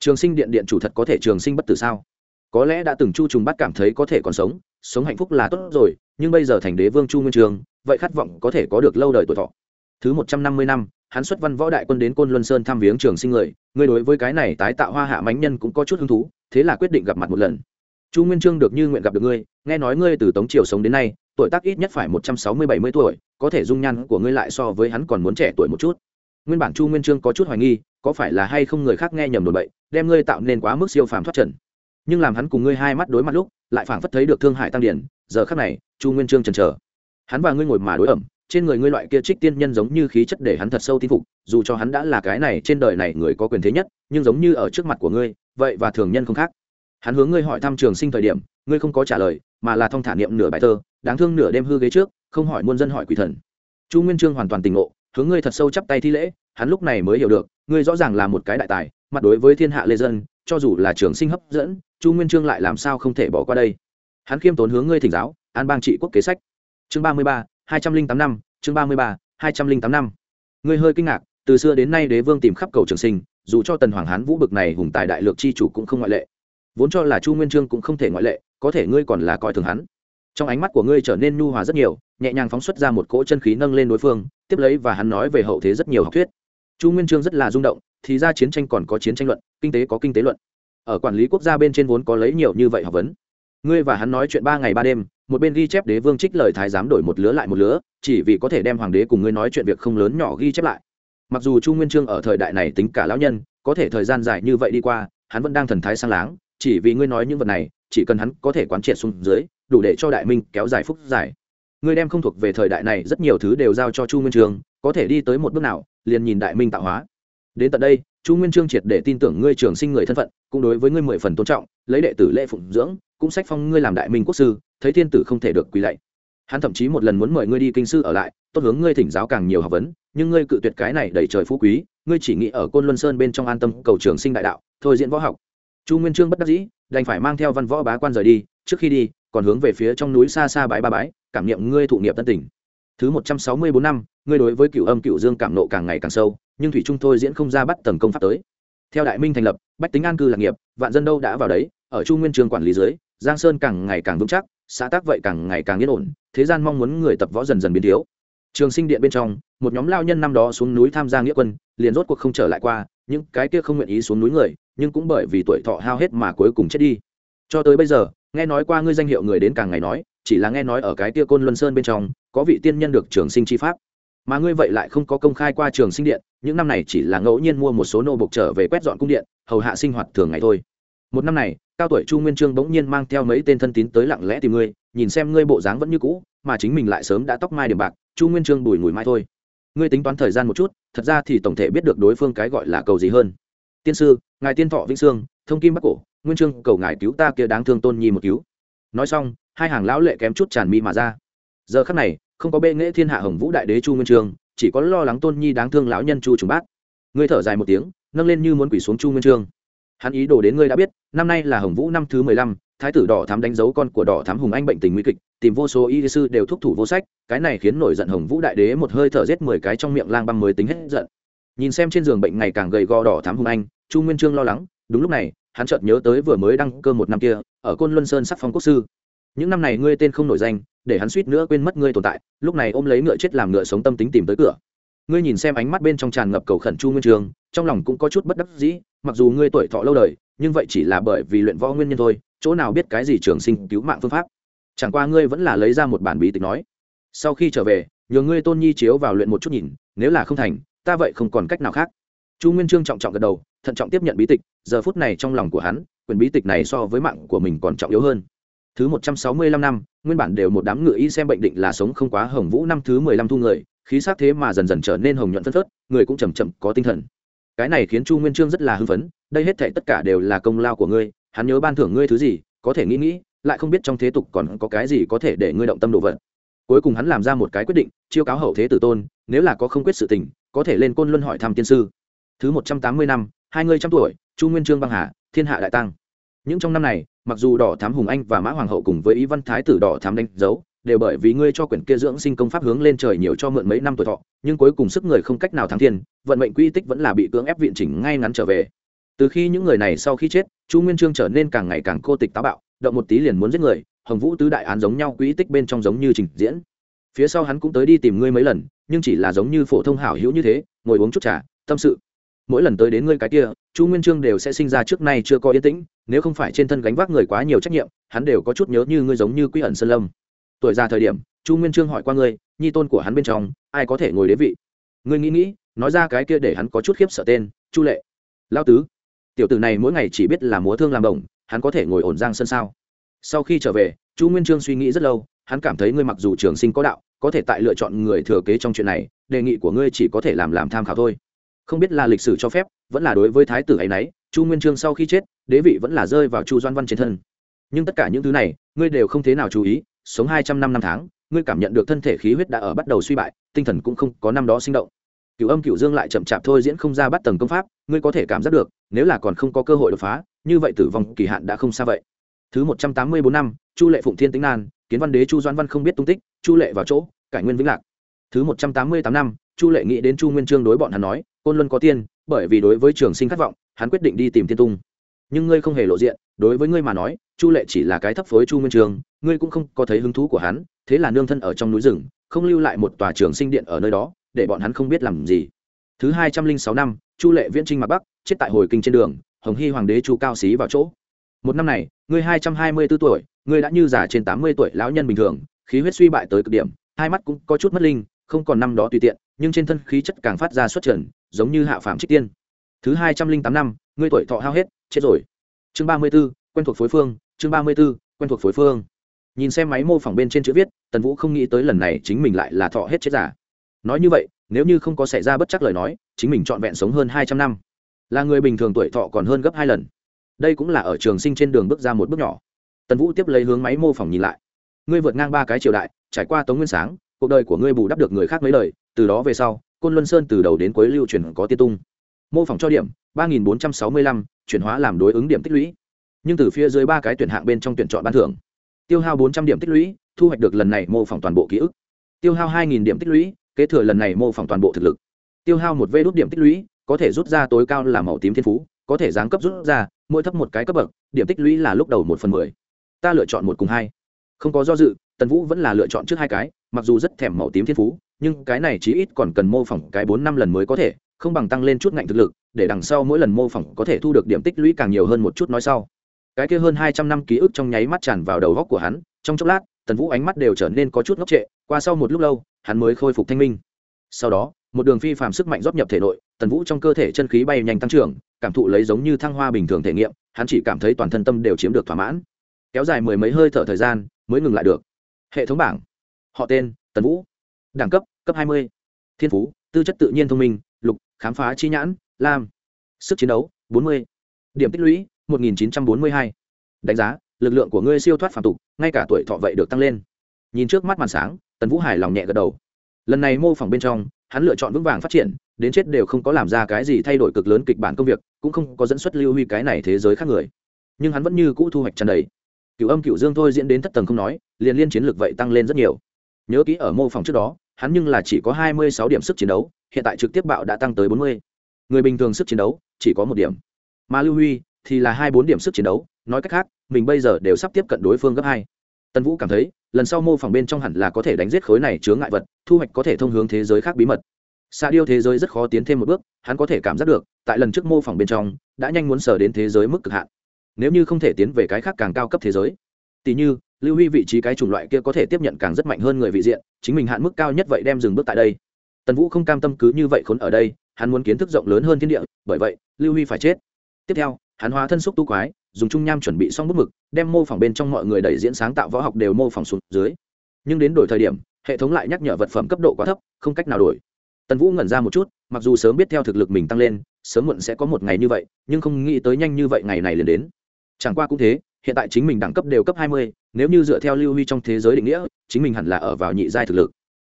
Trường sinh điện điện chủ thật có thể trường sinh bất tử sao? Có lẽ đã từng chu trùng bắt cảm thấy có thể còn sống sống hạnh phúc là tốt rồi, nhưng bây giờ thành đế vương chu nguyên trường, vậy khát vọng có thể có được lâu đời tuổi thọ. Thứ một trăm năm mươi năm, hắn xuất văn võ đại quân đến côn luân sơn thăm viếng trường sinh người ngươi đối với cái này tái tạo hoa hạ mánh nhân cũng có chút hứng thú, thế là quyết định gặp mặt một lần. Chu nguyên trương được như nguyện gặp được ngươi, nghe nói ngươi từ tống triều sống đến nay tuổi tác ít nhất phải một trăm sáu mươi bảy mươi tuổi, có thể dung nhan của ngươi lại so với hắn còn muốn trẻ tuổi một chút. Nguyên bản chu nguyên trương có chút hoài nghi, có phải là hay không người khác nghe nhầm đồn bậy, đem ngươi tạo nên quá mức siêu phàm thoát trần. Nhưng làm hắn cùng ngươi hai mắt đối mặt lúc, lại phảng phất thấy được thương hại tăng điển, giờ khắc này, chu nguyên trương chần chờ. Hắn và ngươi ngồi mà đối ẩm, trên người ngươi loại kia trích tiên nhân giống như khí chất để hắn thật sâu tin phục, dù cho hắn đã là cái này trên đời này người có quyền thế nhất, nhưng giống như ở trước mặt của ngươi, vậy và thường nhân không khác. Hắn hướng ngươi hỏi thăm trường sinh thời điểm, ngươi không có trả lời, mà là thong thả niệm nửa bài thơ đáng thương nửa đêm hư ghế trước, không hỏi muôn dân hỏi quỷ thần. Chu nguyên trương hoàn toàn tỉnh ngộ, hướng ngươi thật sâu chắp tay thi lễ, hắn lúc này mới hiểu được, ngươi rõ ràng là một cái đại tài, mặt đối với thiên hạ lê dân, cho dù là trường sinh hấp dẫn, chu nguyên trương lại làm sao không thể bỏ qua đây? Hắn khiêm tốn hướng ngươi thỉnh giáo, an bang trị quốc kế sách. Chương ba mươi ba, hai trăm linh tám năm, chương ba mươi ba, hai trăm linh tám năm. Ngươi hơi kinh ngạc, từ xưa đến nay đế vương tìm khắp cầu trường sinh, dù cho tần hoàng hán vũ bực này hùng tài đại lược chi chủ cũng không ngoại lệ. Vốn cho là chu nguyên trương cũng không thể ngoại lệ, có thể ngươi còn là coi thường hắn trong ánh mắt của ngươi trở nên nhu hòa rất nhiều, nhẹ nhàng phóng xuất ra một cỗ chân khí nâng lên đối phương, tiếp lấy và hắn nói về hậu thế rất nhiều học thuyết. Chu nguyên trương rất là rung động, thì ra chiến tranh còn có chiến tranh luận, kinh tế có kinh tế luận. Ở quản lý quốc gia bên trên vốn có lấy nhiều như vậy học vấn. Ngươi và hắn nói chuyện ba ngày ba đêm, một bên ghi chép đế vương trích lời thái giám đổi một lứa lại một lứa, chỉ vì có thể đem hoàng đế cùng ngươi nói chuyện việc không lớn nhỏ ghi chép lại. Mặc dù chu nguyên trương ở thời đại này tính cả lão nhân, có thể thời gian dài như vậy đi qua, hắn vẫn đang thần thái sang láng, chỉ vì ngươi nói những vật này, chỉ cần hắn có thể quán triệt xuống dưới đủ để cho đại minh kéo dài phúc dài. Ngươi đem không thuộc về thời đại này rất nhiều thứ đều giao cho chu nguyên trương, có thể đi tới một bước nào, liền nhìn đại minh tạo hóa. Đến tận đây, chu nguyên trương triệt để tin tưởng ngươi trường sinh người thân phận, cũng đối với ngươi mười phần tôn trọng, lấy đệ tử lễ phụng dưỡng, cũng sách phong ngươi làm đại minh quốc sư, thấy thiên tử không thể được quỳ lạy. Hắn thậm chí một lần muốn mời ngươi đi kinh sư ở lại, tốt hướng ngươi thỉnh giáo càng nhiều học vấn, nhưng ngươi cự tuyệt cái này đầy trời phú quý, ngươi chỉ nghĩ ở côn luân sơn bên trong an tâm cầu trường sinh đại đạo, thôi diễn võ học. Chu nguyên trương bất đắc dĩ, đành phải mang theo văn võ bá quan rời đi, trước khi đi còn hướng về phía trong núi xa xa bãi ba bãi, cảm nghiệm ngươi thụ nghiệp tân tình. Thứ một trăm sáu mươi bốn năm, ngươi đối với cựu âm cựu dương cảm nộ càng ngày càng sâu, nhưng thủy trung thôi diễn không ra bắt tầng công pháp tới. Theo đại minh thành lập, bách tính an cư lạc nghiệp, vạn dân đâu đã vào đấy, ở trung nguyên trường quản lý dưới, giang sơn càng ngày càng vững chắc, xã tác vậy càng ngày càng yên ổn, thế gian mong muốn người tập võ dần dần biến thiếu. Trường sinh điện bên trong, một nhóm lao nhân năm đó xuống núi tham gia nghĩa quân, liền rốt cuộc không trở lại qua, những cái kia không nguyện ý xuống núi người, nhưng cũng bởi vì tuổi thọ hao hết mà cuối cùng chết đi. Cho tới bây giờ nghe nói qua ngươi danh hiệu người đến càng ngày nói, chỉ là nghe nói ở cái Tia côn luân sơn bên trong, có vị tiên nhân được trường sinh chi pháp. Mà ngươi vậy lại không có công khai qua trường sinh điện, những năm này chỉ là ngẫu nhiên mua một số nô bộc trở về quét dọn cung điện, hầu hạ sinh hoạt thường ngày thôi. Một năm này, cao tuổi chu nguyên trương bỗng nhiên mang theo mấy tên thân tín tới lặng lẽ tìm ngươi, nhìn xem ngươi bộ dáng vẫn như cũ, mà chính mình lại sớm đã tóc mai điểm bạc, chu nguyên trương bùi ngùi mai thôi. Ngươi tính toán thời gian một chút, thật ra thì tổng thể biết được đối phương cái gọi là cầu gì hơn tiên sư, ngài tiên thọ vĩnh sương thông kim bắc cổ, nguyên trương cầu ngài cứu ta kia đáng thương tôn nhi một cứu. Nói xong, hai hàng lão lệ kém chút tràn mi mà ra. Giờ khắc này, không có bệ nghệ thiên hạ hồng vũ đại đế chu nguyên trương chỉ có lo lắng tôn nhi đáng thương lão nhân chu trùng bát. Ngươi thở dài một tiếng, nâng lên như muốn quỷ xuống chu nguyên trương hắn ý đồ đến ngươi đã biết, năm nay là hồng vũ năm thứ mười lăm, thái tử đỏ thám đánh dấu con của đỏ thám hùng anh bệnh tình nguy kịch, tìm vô số y sư đều thúc thủ vô sách, cái này khiến nổi giận hồng vũ đại đế một hơi thở rét mười cái trong miệng lang băng mới tính hết giận. Nhìn xem trên giường bệnh ngày càng gầy gò đỏ thám hùng anh chu nguyên trương lo lắng, đúng lúc này, hắn chợt nhớ tới vừa mới đăng cơ một năm kia, ở côn luân sơn sắc phong quốc sư. Những năm này ngươi tên không nổi danh, để hắn suýt nữa quên mất ngươi tồn tại, lúc này ôm lấy ngựa chết làm ngựa sống tâm tính tìm tới cửa. Ngươi nhìn xem ánh mắt bên trong tràn ngập cầu khẩn chu nguyên trường trong lòng cũng có chút bất đắc dĩ, mặc dù ngươi tuổi thọ lâu đời, nhưng vậy chỉ là bởi vì luyện võ nguyên nhân thôi, chỗ nào biết cái gì trường sinh cứu mạng phương pháp. Chẳng qua ngươi vẫn là lấy ra một bản bí tịch nói. Sau khi trở về nhờ ngươi tôn nhi chiếu vào luyện một chút nhìn, nếu là không thành, ta vậy không còn cách nào khác. Chu nguyên trương trọng trọng gật đầu thận trọng tiếp nhận bí tịch, giờ phút này trong lòng của hắn quyền bí tịch này so với mạng của mình còn trọng yếu hơn. Thứ một trăm sáu mươi lăm năm, nguyên bản đều một đám ngựa y xem bệnh định là sống không quá hồng vũ năm thứ mười lăm thu người, khí sắc thế mà dần dần trở nên hồng nhuận phân phớt, người cũng chầm chậm có tinh thần. Cái này khiến chu nguyên trương rất là hưng phấn, đây hết thảy tất cả đều là công lao của ngươi, hắn nhớ ban thưởng ngươi thứ gì, có thể nghĩ nghĩ, lại không biết trong thế tục còn có cái gì có thể để ngươi động tâm độ vận. Cuối cùng hắn làm ra một cái quyết định, chiêu cáo hậu thế tử tôn, nếu là có không quyết sự tình, có thể lên côn luân hỏi thăm tiên sư. Thứ một trăm tám mươi năm hai người trăm tuổi, chu nguyên trương băng hà, thiên hạ đại tăng. Những trong năm này, mặc dù đỏ thám hùng anh và mã hoàng hậu cùng với ý văn thái tử đỏ thám đánh dấu, đều bởi vì ngươi cho quyển kia dưỡng sinh công pháp hướng lên trời nhiều cho mượn mấy năm tuổi thọ, nhưng cuối cùng sức người không cách nào thắng thiên, vận mệnh quy tích vẫn là bị cưỡng ép viện chỉnh ngay ngắn trở về. Từ khi những người này sau khi chết, chu nguyên trương trở nên càng ngày càng cô tịch táo bạo, động một tí liền muốn giết người, hồng vũ tứ đại án giống nhau quỹ tích bên trong giống như trình diễn. Phía sau hắn cũng tới đi tìm ngươi mấy lần, nhưng chỉ là giống như phổ thông hảo hữu như thế, ngồi uống chút trà, tâm sự mỗi lần tới đến ngươi cái kia, chu nguyên trương đều sẽ sinh ra trước nay chưa có yên tĩnh, nếu không phải trên thân gánh vác người quá nhiều trách nhiệm, hắn đều có chút nhớ như ngươi giống như quy ẩn sơn lâm. Tuổi già thời điểm, chu nguyên trương hỏi qua ngươi, nhi tôn của hắn bên trong, ai có thể ngồi đế vị? Ngươi nghĩ nghĩ, nói ra cái kia để hắn có chút khiếp sợ tên, chu lệ. Lao tứ, tiểu tử này mỗi ngày chỉ biết là múa thương làm đồng hắn có thể ngồi ổn giang sân sao? Sau khi trở về, chu nguyên trương suy nghĩ rất lâu, hắn cảm thấy ngươi mặc dù trường sinh có đạo, có thể tại lựa chọn người thừa kế trong chuyện này, đề nghị của ngươi chỉ có thể làm làm tham khảo thôi không biết là lịch sử cho phép, vẫn là đối với thái tử ấy nấy, chu nguyên trương sau khi chết, đế vị vẫn là rơi vào chu doan văn trên thân. Nhưng tất cả những thứ này, ngươi đều không thế nào chú ý, sống hai trăm năm năm tháng, ngươi cảm nhận được thân thể khí huyết đã ở bắt đầu suy bại, tinh thần cũng không có năm đó sinh động. Cựu âm cựu dương lại chậm chạp thôi diễn không ra bắt tầng công pháp, ngươi có thể cảm giác được, nếu là còn không có cơ hội đột phá, như vậy tử vong kỳ hạn đã không xa vậy. Thứ một trăm tám mươi bốn năm, chu lệ phụng thiên tĩnh nan, kiến văn đế chu doan văn không biết tung tích, chu lệ vào chỗ, cải nguyên vĩnh lạc. Thứ một trăm tám mươi tám năm, chu lệ nghĩ đến chu nguyên trương đối bọn hắn nói côn luân có tiên, bởi vì đối với trường sinh khát vọng, hắn quyết định đi tìm tiên tung. Nhưng ngươi không hề lộ diện, đối với ngươi mà nói, chu lệ chỉ là cái thấp phối chu nguyên trường, ngươi cũng không có thấy hứng thú của hắn, thế là nương thân ở trong núi rừng, không lưu lại một tòa trường sinh điện ở nơi đó, để bọn hắn không biết làm gì. Thứ hai trăm linh sáu năm, chu lệ viễn trinh mặt bắc, chết tại hồi kinh trên đường, hồng hy hoàng đế chu cao xí vào chỗ. Một năm này, ngươi hai trăm hai mươi b ố tuổi, ngươi đã như già trên tám mươi tuổi lão nhân bình thường, khí huyết suy bại tới cực điểm, hai mắt cũng có chút mất linh, không còn năm đó tùy tiện nhưng trên thân khí chất càng phát ra xuất trần, giống như hạ phàm trích tiên. Thứ hai trăm linh tám năm, ngươi tuổi thọ hao hết, chết rồi. Chương ba mươi b ố quen thuộc phối phương, chương ba mươi b ố quen thuộc phối phương. Nhìn xem máy mô phỏng bên trên chữ viết, tần vũ không nghĩ tới lần này chính mình lại là thọ hết chết giả. Nói như vậy, nếu như không có xảy ra bất chắc lời nói, chính mình trọn vẹn sống hơn hai trăm năm. Là người bình thường tuổi thọ còn hơn gấp hai lần. Đây cũng là ở trường sinh trên đường bước ra một bước nhỏ. Tần vũ tiếp lấy hướng máy mô phỏng nhìn lại. Ngươi vượt ngang ba cái triều đại, trải qua tống nguyên sáng, cuộc đời của ngươi bù đắp được người khác mấy lời từ đó về sau, côn luân sơn từ đầu đến cuối lưu truyền có tiên tung. Mô phỏng cho điểm, ba nghìn bốn trăm sáu mươi lăm, chuyển hóa làm đối ứng điểm tích lũy. Nhưng từ phía dưới ba cái tuyển hạng bên trong tuyển chọn ban thưởng. Tiêu hao bốn trăm điểm tích lũy, thu hoạch được lần này mô phỏng toàn bộ ký ức. Tiêu hao hai nghìn điểm tích lũy, kế thừa lần này mô phỏng toàn bộ thực lực. Tiêu hao một vê đốt điểm tích lũy, có thể rút ra tối cao là màu tím thiên phú, có thể giáng cấp rút ra, mỗi thấp một cái cấp bậc, điểm tích lũy là lúc đầu một phần mười. Ta lựa chọn một cùng hai. Không có do dự, tần vũ vẫn là lựa chọn trước hai cái, mặc dù rất thèm màu tím thiên phú nhưng cái này chí ít còn cần mô phỏng cái bốn năm lần mới có thể, không bằng tăng lên chút ngạnh thực lực, để đằng sau mỗi lần mô phỏng có thể thu được điểm tích lũy càng nhiều hơn một chút nói sau. Cái kia hơn hai trăm năm ký ức trong nháy mắt tràn vào đầu góc của hắn, trong chốc lát, tần vũ ánh mắt đều trở nên có chút ngốc trệ, qua sau một lúc lâu, hắn mới khôi phục thanh minh. Sau đó, một đường phi phàm sức mạnh rót nhập thể nội, tần vũ trong cơ thể chân khí bay nhanh tăng trưởng, cảm thụ lấy giống như thăng hoa bình thường thể nghiệm, hắn chỉ cảm thấy toàn thân tâm đều chiếm được thỏa mãn. Kéo dài mười mấy hơi thở thời gian, mới ngừng lại được. Hệ thống bảng. Họ tên, tần vũ. Đẳng cấp cấp hai mươi. Thiên phú, tư chất tự nhiên thông minh, lục, khám phá chi nhãn, lam. Sức chiến đấu, bốn mươi. Điểm tích lũy, một nghìn chín trăm bốn mươi hai. Đánh giá, lực lượng của ngươi siêu thoát phản tục, ngay cả tuổi thọ vậy được tăng lên. Nhìn trước mắt màn sáng, tần vũ hải lòng nhẹ gật đầu. Lần này mô phỏng bên trong, hắn lựa chọn vững vàng phát triển, đến chết đều không có làm ra cái gì thay đổi cực lớn kịch bản công việc, cũng không có dẫn xuất lưu huy cái này thế giới khác người. Nhưng hắn vẫn như cũ thu hoạch tràn đầy. Cựu âm cựu dương thôi diễn đến thất tầng không nói, liền liên chiến lược vậy tăng lên rất nhiều. Nhớ kỹ ở mô phỏng trước đó hắn nhưng là chỉ có hai mươi sáu điểm sức chiến đấu, hiện tại trực tiếp bạo đã tăng tới bốn mươi. Người bình thường sức chiến đấu chỉ có một điểm. Mà lưu huy thì là hai bốn điểm sức chiến đấu, nói cách khác, mình bây giờ đều sắp tiếp cận đối phương gấp hai. Tân vũ cảm thấy, lần sau mô phỏng bên trong hẳn là có thể đánh giết khối này chứa ngại vật, thu hoạch có thể thông hướng thế giới khác bí mật. Xa điêu thế giới rất khó tiến thêm một bước, hắn có thể cảm giác được, tại lần trước mô phỏng bên trong, đã nhanh muốn sở đến thế giới mức cực hạn. Nếu như không thể tiến về cái khác càng cao cấp thế giới. Tỷ như lưu huy vị trí cái chủng loại kia có thể tiếp nhận càng rất mạnh hơn người vị diện, chính mình hạn mức cao nhất vậy đem dừng bước tại đây. Tần vũ không cam tâm cứ như vậy khốn ở đây, hắn muốn kiến thức rộng lớn hơn thiên địa, bởi vậy, lưu huy phải chết. Tiếp theo, hắn hóa thân xúc tu quái, dùng trung nham chuẩn bị xong bút mực, đem mô phỏng bên trong mọi người đẩy diễn sáng tạo võ học đều mô phỏng xuống dưới. Nhưng đến đổi thời điểm, hệ thống lại nhắc nhở vật phẩm cấp độ quá thấp, không cách nào đổi. Tần vũ ngẩn ra một chút, mặc dù sớm biết theo thực lực mình tăng lên, sớm muộn sẽ có một ngày như vậy, nhưng không nghĩ tới nhanh như vậy ngày này liền đến. Chẳng qua cũng thế hiện tại chính mình đẳng cấp đều cấp hai mươi, nếu như dựa theo lưu huy trong thế giới định nghĩa, chính mình hẳn là ở vào nhị giai thực lực.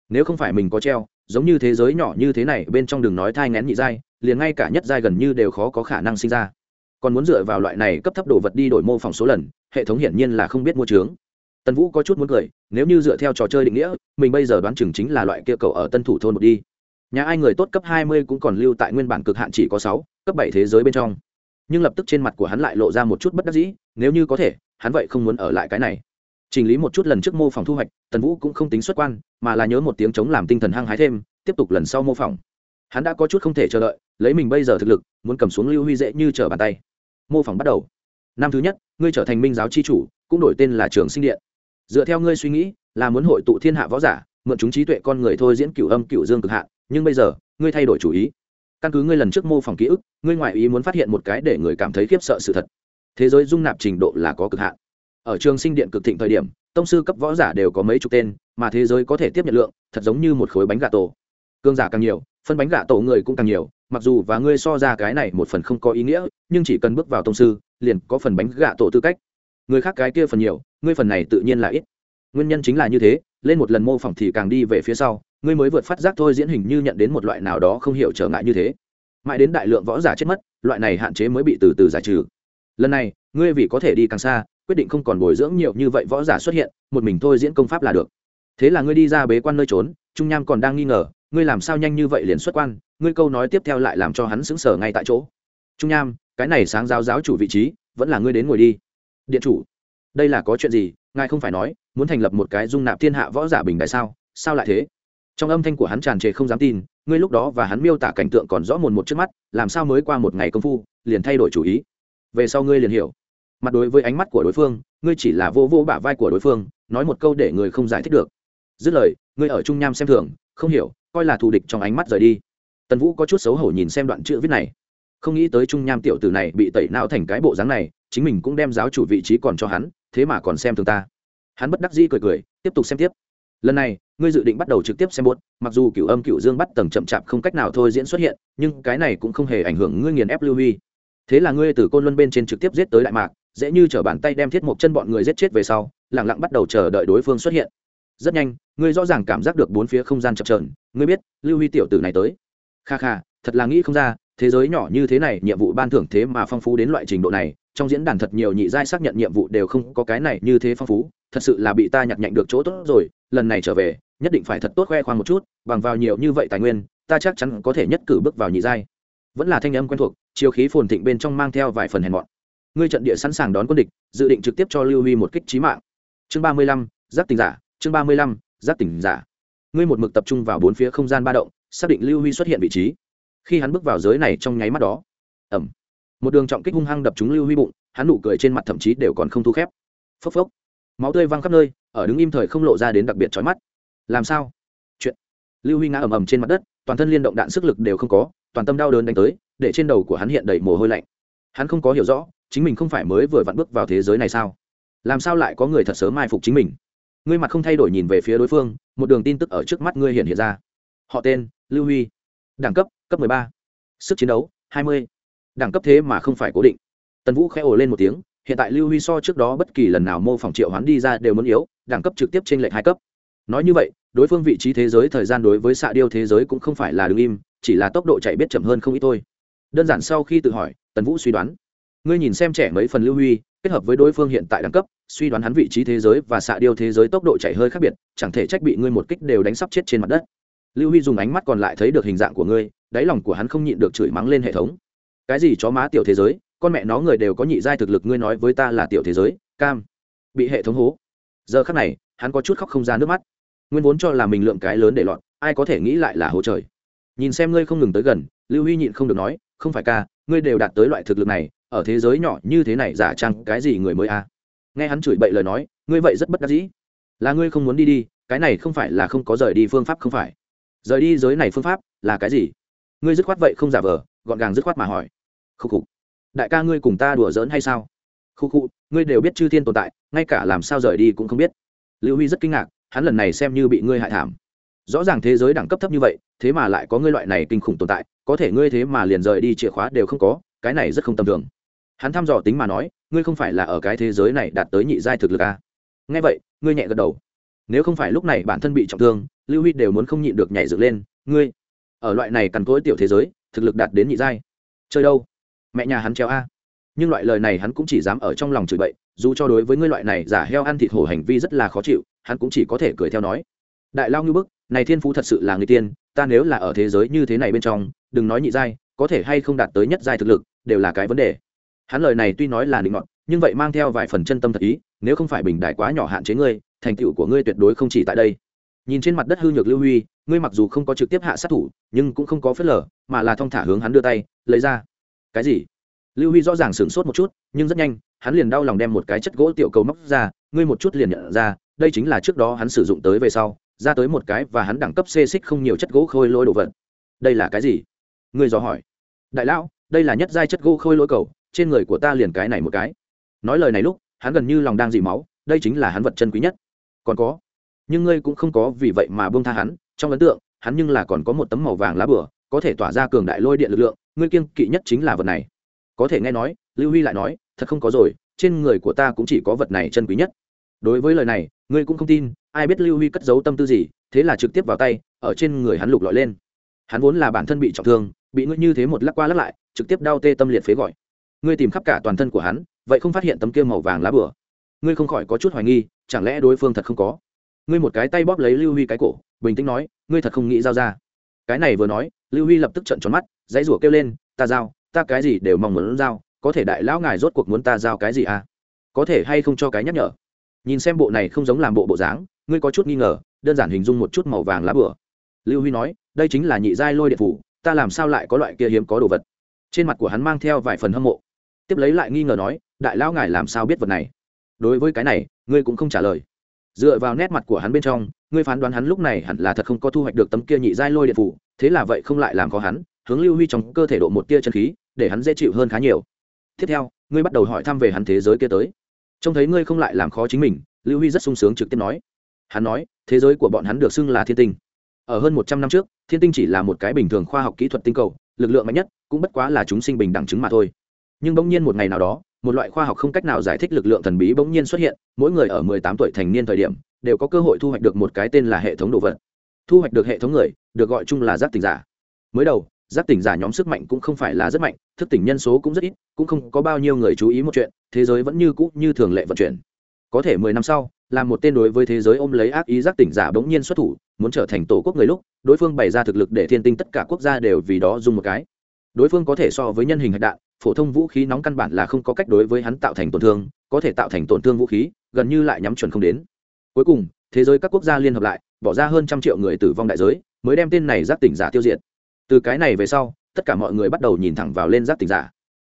Nếu không phải mình có treo, giống như thế giới nhỏ như thế này, bên trong đường nói thai ngén nhị giai, liền ngay cả nhất giai gần như đều khó có khả năng sinh ra. Còn muốn dựa vào loại này cấp thấp đồ vật đi đổi mô phỏng số lần, hệ thống hiển nhiên là không biết mua trướng tần vũ có chút muốn cười, nếu như dựa theo trò chơi định nghĩa, mình bây giờ đoán chừng chính là loại kia cầu ở tân thủ thôn một đi. Nhà ai người tốt cấp hai mươi cũng còn lưu tại nguyên bản cực hạn chỉ có sáu, cấp bảy thế giới bên trong. Nhưng lập tức trên mặt của hắn lại lộ ra một chút bất đắc dĩ nếu như có thể, hắn vậy không muốn ở lại cái này. Chỉnh lý một chút lần trước mô phỏng thu hoạch, tần vũ cũng không tính xuất quan, mà là nhớ một tiếng chống làm tinh thần hăng hái thêm, tiếp tục lần sau mô phỏng. Hắn đã có chút không thể chờ đợi, lấy mình bây giờ thực lực, muốn cầm xuống lưu huy dễ như trở bàn tay. Mô phỏng bắt đầu. Năm thứ nhất, ngươi trở thành minh giáo c h i chủ, cũng đổi tên là trường sinh điện. Dựa theo ngươi suy nghĩ, là muốn hội tụ thiên hạ võ giả, mượn chúng trí tuệ con người thôi diễn cửu âm cửu dương cực hạ nhưng bây giờ, ngươi thay đổi chủ ý. Căn cứ ngươi lần trước mô phỏng ký ức, ngươi ngoại ý muốn phát hiện một cái để người cảm thấy khiếp sợ sự thật thế giới dung nạp trình độ là có cực hạn. Ở trường sinh điện cực thịnh thời điểm, tông sư cấp võ giả đều có mấy chục tên, mà thế giới có thể tiếp nhận lượng, thật giống như một khối bánh gà tổ. Cương giả càng nhiều, phân bánh gà tổ người cũng càng nhiều, mặc dù và ngươi so ra cái này một phần không có ý nghĩa, nhưng chỉ cần bước vào tông sư, liền có phần bánh gà tổ tư cách. Người khác cái kia phần nhiều, ngươi phần này tự nhiên là ít. Nguyên nhân chính là như thế, lên một lần mô phỏng thì càng đi về phía sau, ngươi mới vượt phát giác thôi diễn hình như nhận đến một loại nào đó không hiểu trở ngại như thế. Mãi đến đại lượng võ giả chết mất, loại này hạn chế mới bị từ từ giải trừ lần này, ngươi vì có thể đi càng xa, quyết định không còn bồi dưỡng nhiều như vậy võ giả xuất hiện, một mình thôi diễn công pháp là được. Thế là ngươi đi ra bế quan nơi trốn, trung nham còn đang nghi ngờ, ngươi làm sao nhanh như vậy liền xuất quan, ngươi câu nói tiếp theo lại làm cho hắn sững sờ ngay tại chỗ. Trung nham, cái này sáng giáo giáo chủ vị trí, vẫn là ngươi đến ngồi đi. Điện chủ, đây là có chuyện gì, ngài không phải nói, muốn thành lập một cái dung nạp thiên hạ võ giả bình đại sao sao lại thế? Trong âm thanh của hắn tràn trề không dám tin, ngươi lúc đó và hắn miêu tả cảnh tượng còn rõ mồn một trước mắt, làm sao mới qua một ngày công phu, liền thay đổi chủ ý? Về sau ngươi liền hiểu. Mặt đối với ánh mắt của đối phương, ngươi chỉ là vô vô bả vai của đối phương, nói một câu để người không giải thích được. Dứt lời, ngươi ở trung nham xem thường, không hiểu, coi là thù địch trong ánh mắt rời đi. Tần vũ có chút xấu hổ nhìn xem đoạn chữ viết này. Không nghĩ tới trung nham tiểu tử này bị tẩy não thành cái bộ dáng này, chính mình cũng đem giáo chủ vị trí còn cho hắn, thế mà còn xem thường ta. Hắn bất đắc dĩ cười cười, tiếp tục xem tiếp. Lần này, ngươi dự định bắt đầu trực tiếp xem buốt mặc dù cửu âm cửu dương bắt tầng chậm chạp không cách nào thôi diễn xuất hiện, nhưng cái này cũng không hề ảnh hưởng ngươi nghiền ép lưu huy thế là ngươi từ côn luân bên trên trực tiếp giết tới đại mạc, dễ như t bàn tay đem thiết mộc chân bọn người giết chết về sau lẳng lặng bắt đầu chờ đợi đối phương xuất hiện. Rất nhanh, ngươi rõ ràng cảm giác được bốn phía không gian chập trờn ngươi biết, lưu huy tiểu tử này tới. Kha kha, thật là nghĩ không ra, thế giới nhỏ như thế này, nhiệm vụ ban thưởng thế mà phong phú đến loại trình độ này, trong diễn đàn thật nhiều nhị giai xác nhận nhiệm vụ đều không có cái này như thế phong phú, thật sự là bị ta nhặt nhạnh được chỗ tốt rồi, lần này trở về, nhất định phải thật tốt khoe khoang một chút, bằng vào nhiều như vậy tài nguyên, ta chắc chắn có thể nhất cử bước vào nhị giai vẫn là thanh âm quen thuộc chiều khí phồn thịnh bên trong mang theo vài phần hèn mọn. Ngươi trận địa sẵn sàng đón quân địch, dự định trực tiếp cho lưu huy một kích trí mạng. Chương ba mươi lăm giáp tình giả, chương ba mươi lăm giáp tỉnh giả. Ngươi một mực tập trung vào bốn phía không gian ba động, xác định lưu huy xuất hiện vị trí. Khi hắn bước vào giới này trong nháy mắt đó ẩm một đường trọng kích hung hăng đập trúng lưu huy bụng, hắn nụ cười trên mặt thậm chí đều còn không thu khép. Phốc phốc, máu tươi văng khắp nơi, ở đứng im thời không lộ ra đến đặc biệt trói mắt. Làm sao? Chuyện. Lưu huy ngã ầm ầm trên mặt đất, toàn thân liên động đạn sức lực đều không có toàn tâm đau đớn đánh tới, để trên đầu của hắn hiện đầy mồ hôi lạnh. Hắn không có hiểu rõ, chính mình không phải mới vừa vặn bước vào thế giới này sao? Làm sao lại có người thật sớm mai phục chính mình? Ngươi mặt không thay đổi nhìn về phía đối phương, một đường tin tức ở trước mắt ngươi hiện hiện ra. Họ tên, lưu huy. Đẳng cấp cấp mười ba. Sức chiến đấu, hai mươi. Đẳng cấp thế mà không phải cố định. Tần vũ khẽ ồ lên một tiếng, hiện tại lưu huy so trước đó bất kỳ lần nào mô phỏng triệu hoán đi ra đều muốn yếu, đẳng cấp trực tiếp trên lệnh hai cấp. Nói như vậy, đối phương vị trí thế giới thời gian đối với xạ điêu thế giới cũng không phải là đ ứ n g im chỉ là tốc độ chạy biết chậm hơn không ít thôi. Đơn giản sau khi tự hỏi, tần vũ suy đoán. Ngươi nhìn xem trẻ mấy phần lưu huy, kết hợp với đối phương hiện tại đẳng cấp, suy đoán hắn vị trí thế giới và xạ điêu thế giới tốc độ chạy hơi khác biệt, chẳng thể trách bị ngươi một kích đều đánh sắp chết trên mặt đất. Lưu huy dùng ánh mắt còn lại thấy được hình dạng của ngươi, đáy lòng của hắn không nhịn được chửi mắng lên hệ thống. Cái gì chó má tiểu thế giới, con mẹ nó người đều có nhị giai thực lực ngươi nói với ta là tiểu thế giới, cam. Bị hệ thống hố. Giờ khắc này, hắn có chút khóc không ra nước mắt. Nguyên vốn cho là mình lượng cái lớn để lọt, ai có thể nghĩ lại là hố trời nhìn xem ngươi không ngừng tới gần, lưu huy nhịn không được nói, không phải ca, ngươi đều đạt tới loại thực lực này, ở thế giới nhỏ như thế này giả trăng cái gì người mới a? Nghe hắn chửi bậy lời nói, ngươi vậy rất bất đắc dĩ. Là ngươi không muốn đi đi, cái này không phải là không có rời đi phương pháp không phải. Rời đi giới này phương pháp là cái gì? Ngươi dứt khoát vậy không giả vờ, gọn gàng dứt khoát mà hỏi. Khúc khục đại ca ngươi cùng ta đùa giỡn hay sao? Khúc khu ngươi đều biết chư thiên tồn tại, ngay cả làm sao rời đi cũng không biết. Lưu huy rất kinh ngạc, hắn lần này xem như bị ngươi hại thảm rõ ràng thế giới đẳng cấp thấp như vậy, thế mà lại có ngươi loại này kinh khủng tồn tại, có thể ngươi thế mà liền rời đi chìa khóa đều không có, cái này rất không tầm thường. Hắn thăm dò tính mà nói, ngươi không phải là ở cái thế giới này đạt tới nhị giai thực lực à. nghe vậy, ngươi nhẹ gật đầu. Nếu không phải lúc này bản thân bị trọng thương, lưu huy đều muốn không nhịn được nhảy dựng lên, ngươi, ở loại này cằn cỗi tiểu thế giới, thực lực đạt đến nhị giai. Chơi đâu? Mẹ nhà hắn treo a. Nhưng loại lời này hắn cũng chỉ dám ở trong lòng chửi bậy, dù cho đối với ngươi loại này giả heo ăn thịt hổ hành vi rất là khó chịu, hắn cũng chỉ có thể cười theo nói. Đại lao như bức này thiên phú thật sự là người tiên, ta nếu là ở thế giới như thế này bên trong, đừng nói nhị giai, có thể hay không đạt tới nhất giai thực lực, đều là cái vấn đề. Hắn lời này tuy nói là định ngọn, nhưng vậy mang theo vài phần chân tâm thật ý, nếu không phải bình đại quá nhỏ hạn chế ngươi, thành tựu của ngươi tuyệt đối không chỉ tại đây. Nhìn trên mặt đất hư nhược lưu huy, ngươi mặc dù không có trực tiếp hạ sát thủ, nhưng cũng không có phớt lờ, mà là thong thả hướng hắn đưa tay, lấy ra. Cái gì? Lưu huy rõ ràng sửng sốt một chút, nhưng rất nhanh, hắn liền đau lòng đem một cái chất gỗ tiểu cầu móc ra, ngươi một chút liền nhận ra, đây chính là trước đó hắn sử dụng tới về sau ra tới một cái và hắn đẳng cấp xê xích không nhiều chất gỗ khôi lỗi đồ vật. Đây là cái gì? Ngươi dò hỏi. Đại lão, đây là nhất giai chất gỗ khôi lỗi cầu, trên người của ta liền cái này một cái. Nói lời này lúc, hắn gần như lòng đang dị máu, đây chính là hắn vật chân quý nhất. Còn có. Nhưng ngươi cũng không có vì vậy mà buông tha hắn, trong ấn tượng, hắn nhưng là còn có một tấm màu vàng lá bửa, có thể tỏa ra cường đại lôi điện lực lượng, ngươi kiêng kỵ nhất chính là vật này. Có thể nghe nói, lưu huy lại nói, thật không có rồi, trên người của ta cũng chỉ có vật này chân quý nhất. Đối với lời này, ngươi cũng không tin ai biết lưu huy cất giấu tâm tư gì, thế là trực tiếp vào tay, ở trên người hắn lục lọi lên. Hắn vốn là bản thân bị trọng thương, bị ngươi như thế một lắc qua lắc lại, trực tiếp đau tê tâm liệt phế gọi. Ngươi tìm khắp cả toàn thân của hắn, vậy không phát hiện tấm kia màu vàng lá bừa. ngươi không khỏi có chút hoài nghi, chẳng lẽ đối phương thật không có? Ngươi một cái tay bóp lấy lưu huy cái cổ, bình tĩnh nói, ngươi thật không nghĩ giao ra. Cái này vừa nói, lưu huy lập tức trận tròn mắt, dãy rủa kêu lên, ta giao, ta cái gì đều mong muốn giao, có thể đại lão ngài rốt cuộc muốn ta giao cái gì à? Có thể hay không cho cái nhắc nhở? Nhìn xem bộ này không giống làm bộ bộ dáng, ngươi có chút nghi ngờ, đơn giản hình dung một chút màu vàng lá bửa. Lưu huy nói, đây chính là nhị giai lôi điện phủ, ta làm sao lại có loại kia hiếm có đồ vật? Trên mặt của hắn mang theo vài phần hâm mộ. Tiếp lấy lại nghi ngờ nói, đại lão ngài làm sao biết vật này? Đối với cái này, ngươi cũng không trả lời. Dựa vào nét mặt của hắn bên trong, ngươi phán đoán hắn lúc này hẳn là thật không có thu hoạch được tấm kia nhị giai lôi điện phủ, thế là vậy không lại làm khó hắn, hướng lưu huy trong cơ thể độ một tia chân khí, để hắn dễ chịu hơn khá nhiều. Tiếp theo, ngươi bắt đầu hỏi thăm về hắn thế giới kia tới trông thấy ngươi không lại làm khó chính mình, lưu huy rất sung sướng trực tiếp nói. Hắn nói, thế giới của bọn hắn được xưng là thiên tinh. Ở hơn một trăm năm trước, thiên tinh chỉ là một cái bình thường khoa học kỹ thuật tinh cầu, lực lượng mạnh nhất, cũng bất quá là chúng sinh bình đẳng chứng mà thôi. Nhưng bỗng nhiên một ngày nào đó, một loại khoa học không cách nào giải thích lực lượng thần bí bỗng nhiên xuất hiện, mỗi người ở mười tám tuổi thành niên thời điểm, đều có cơ hội thu hoạch được một cái tên là hệ thống đồ vật. Thu hoạch được hệ thống người, được gọi chung là giác tỉnh giả. Mới đầu, giác tỉnh giả nhóm sức mạnh cũng không phải là rất mạnh, thức tỉnh nhân số cũng rất ít, cũng không có bao nhiêu người chú ý một chuyện thế giới vẫn như cũ như thường lệ vận chuyển. Có thể mười năm sau, là một tên đối với thế giới ôm lấy ác ý giác tỉnh giả bỗng nhiên xuất thủ, muốn trở thành tổ quốc người lúc, đối phương bày ra thực lực để thiên tinh tất cả quốc gia đều vì đó dùng một cái. Đối phương có thể so với nhân hình hạch đạn, phổ thông vũ khí nóng căn bản là không có cách đối với hắn tạo thành tổn thương, có thể tạo thành tổn thương vũ khí, gần như lại nhắm chuẩn không đến. Cuối cùng, thế giới các quốc gia liên hợp lại, bỏ ra hơn trăm triệu người tử vong đại giới, mới đem tên này giác tỉnh giả tiêu diệt. Từ cái này về sau, tất cả mọi người bắt đầu nhìn thẳng vào lên giác tỉnh giả.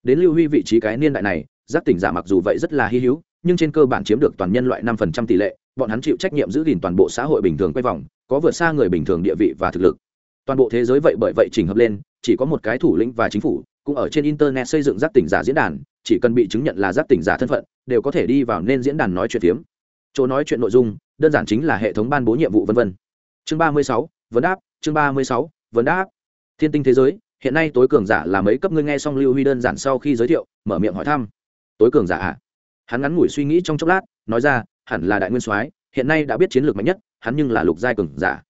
Đến lưu huy vị trí cái niên đại này giác tỉnh giả mặc dù vậy rất là hy hữu, nhưng trên cơ bản chiếm được toàn nhân loại năm phần trăm tỷ lệ, bọn hắn chịu trách nhiệm giữ gìn toàn bộ xã hội bình thường quay vòng, có vượt xa người bình thường địa vị và thực lực. Toàn bộ thế giới vậy bởi vậy chỉnh hợp lên, chỉ có một cái thủ lĩnh và chính phủ, cũng ở trên internet xây dựng giác tỉnh giả diễn đàn, chỉ cần bị chứng nhận là giác tỉnh giả thân phận, đều có thể đi vào nên diễn đàn nói chuyện phiếm. Chỗ nói chuyện nội dung, đơn giản chính là hệ thống ban bố nhiệm vụ v v chương ba mươi sáu, vấn đáp, chương ba mươi sáu, vấn đáp. Thiên tinh thế giới, hiện nay tối cường giả là mấy cấp ngươi nghe xong lưu huy đơn giản sau khi giới thiệu, mở miệng hỏi thăm tối cường giả ạ. À? hắn ngắn ngủi suy nghĩ trong chốc lát, nói ra, hẳn là đại nguyên soái, hiện nay đã biết chiến lược mạnh nhất, hắn nhưng là lục giai cường giả.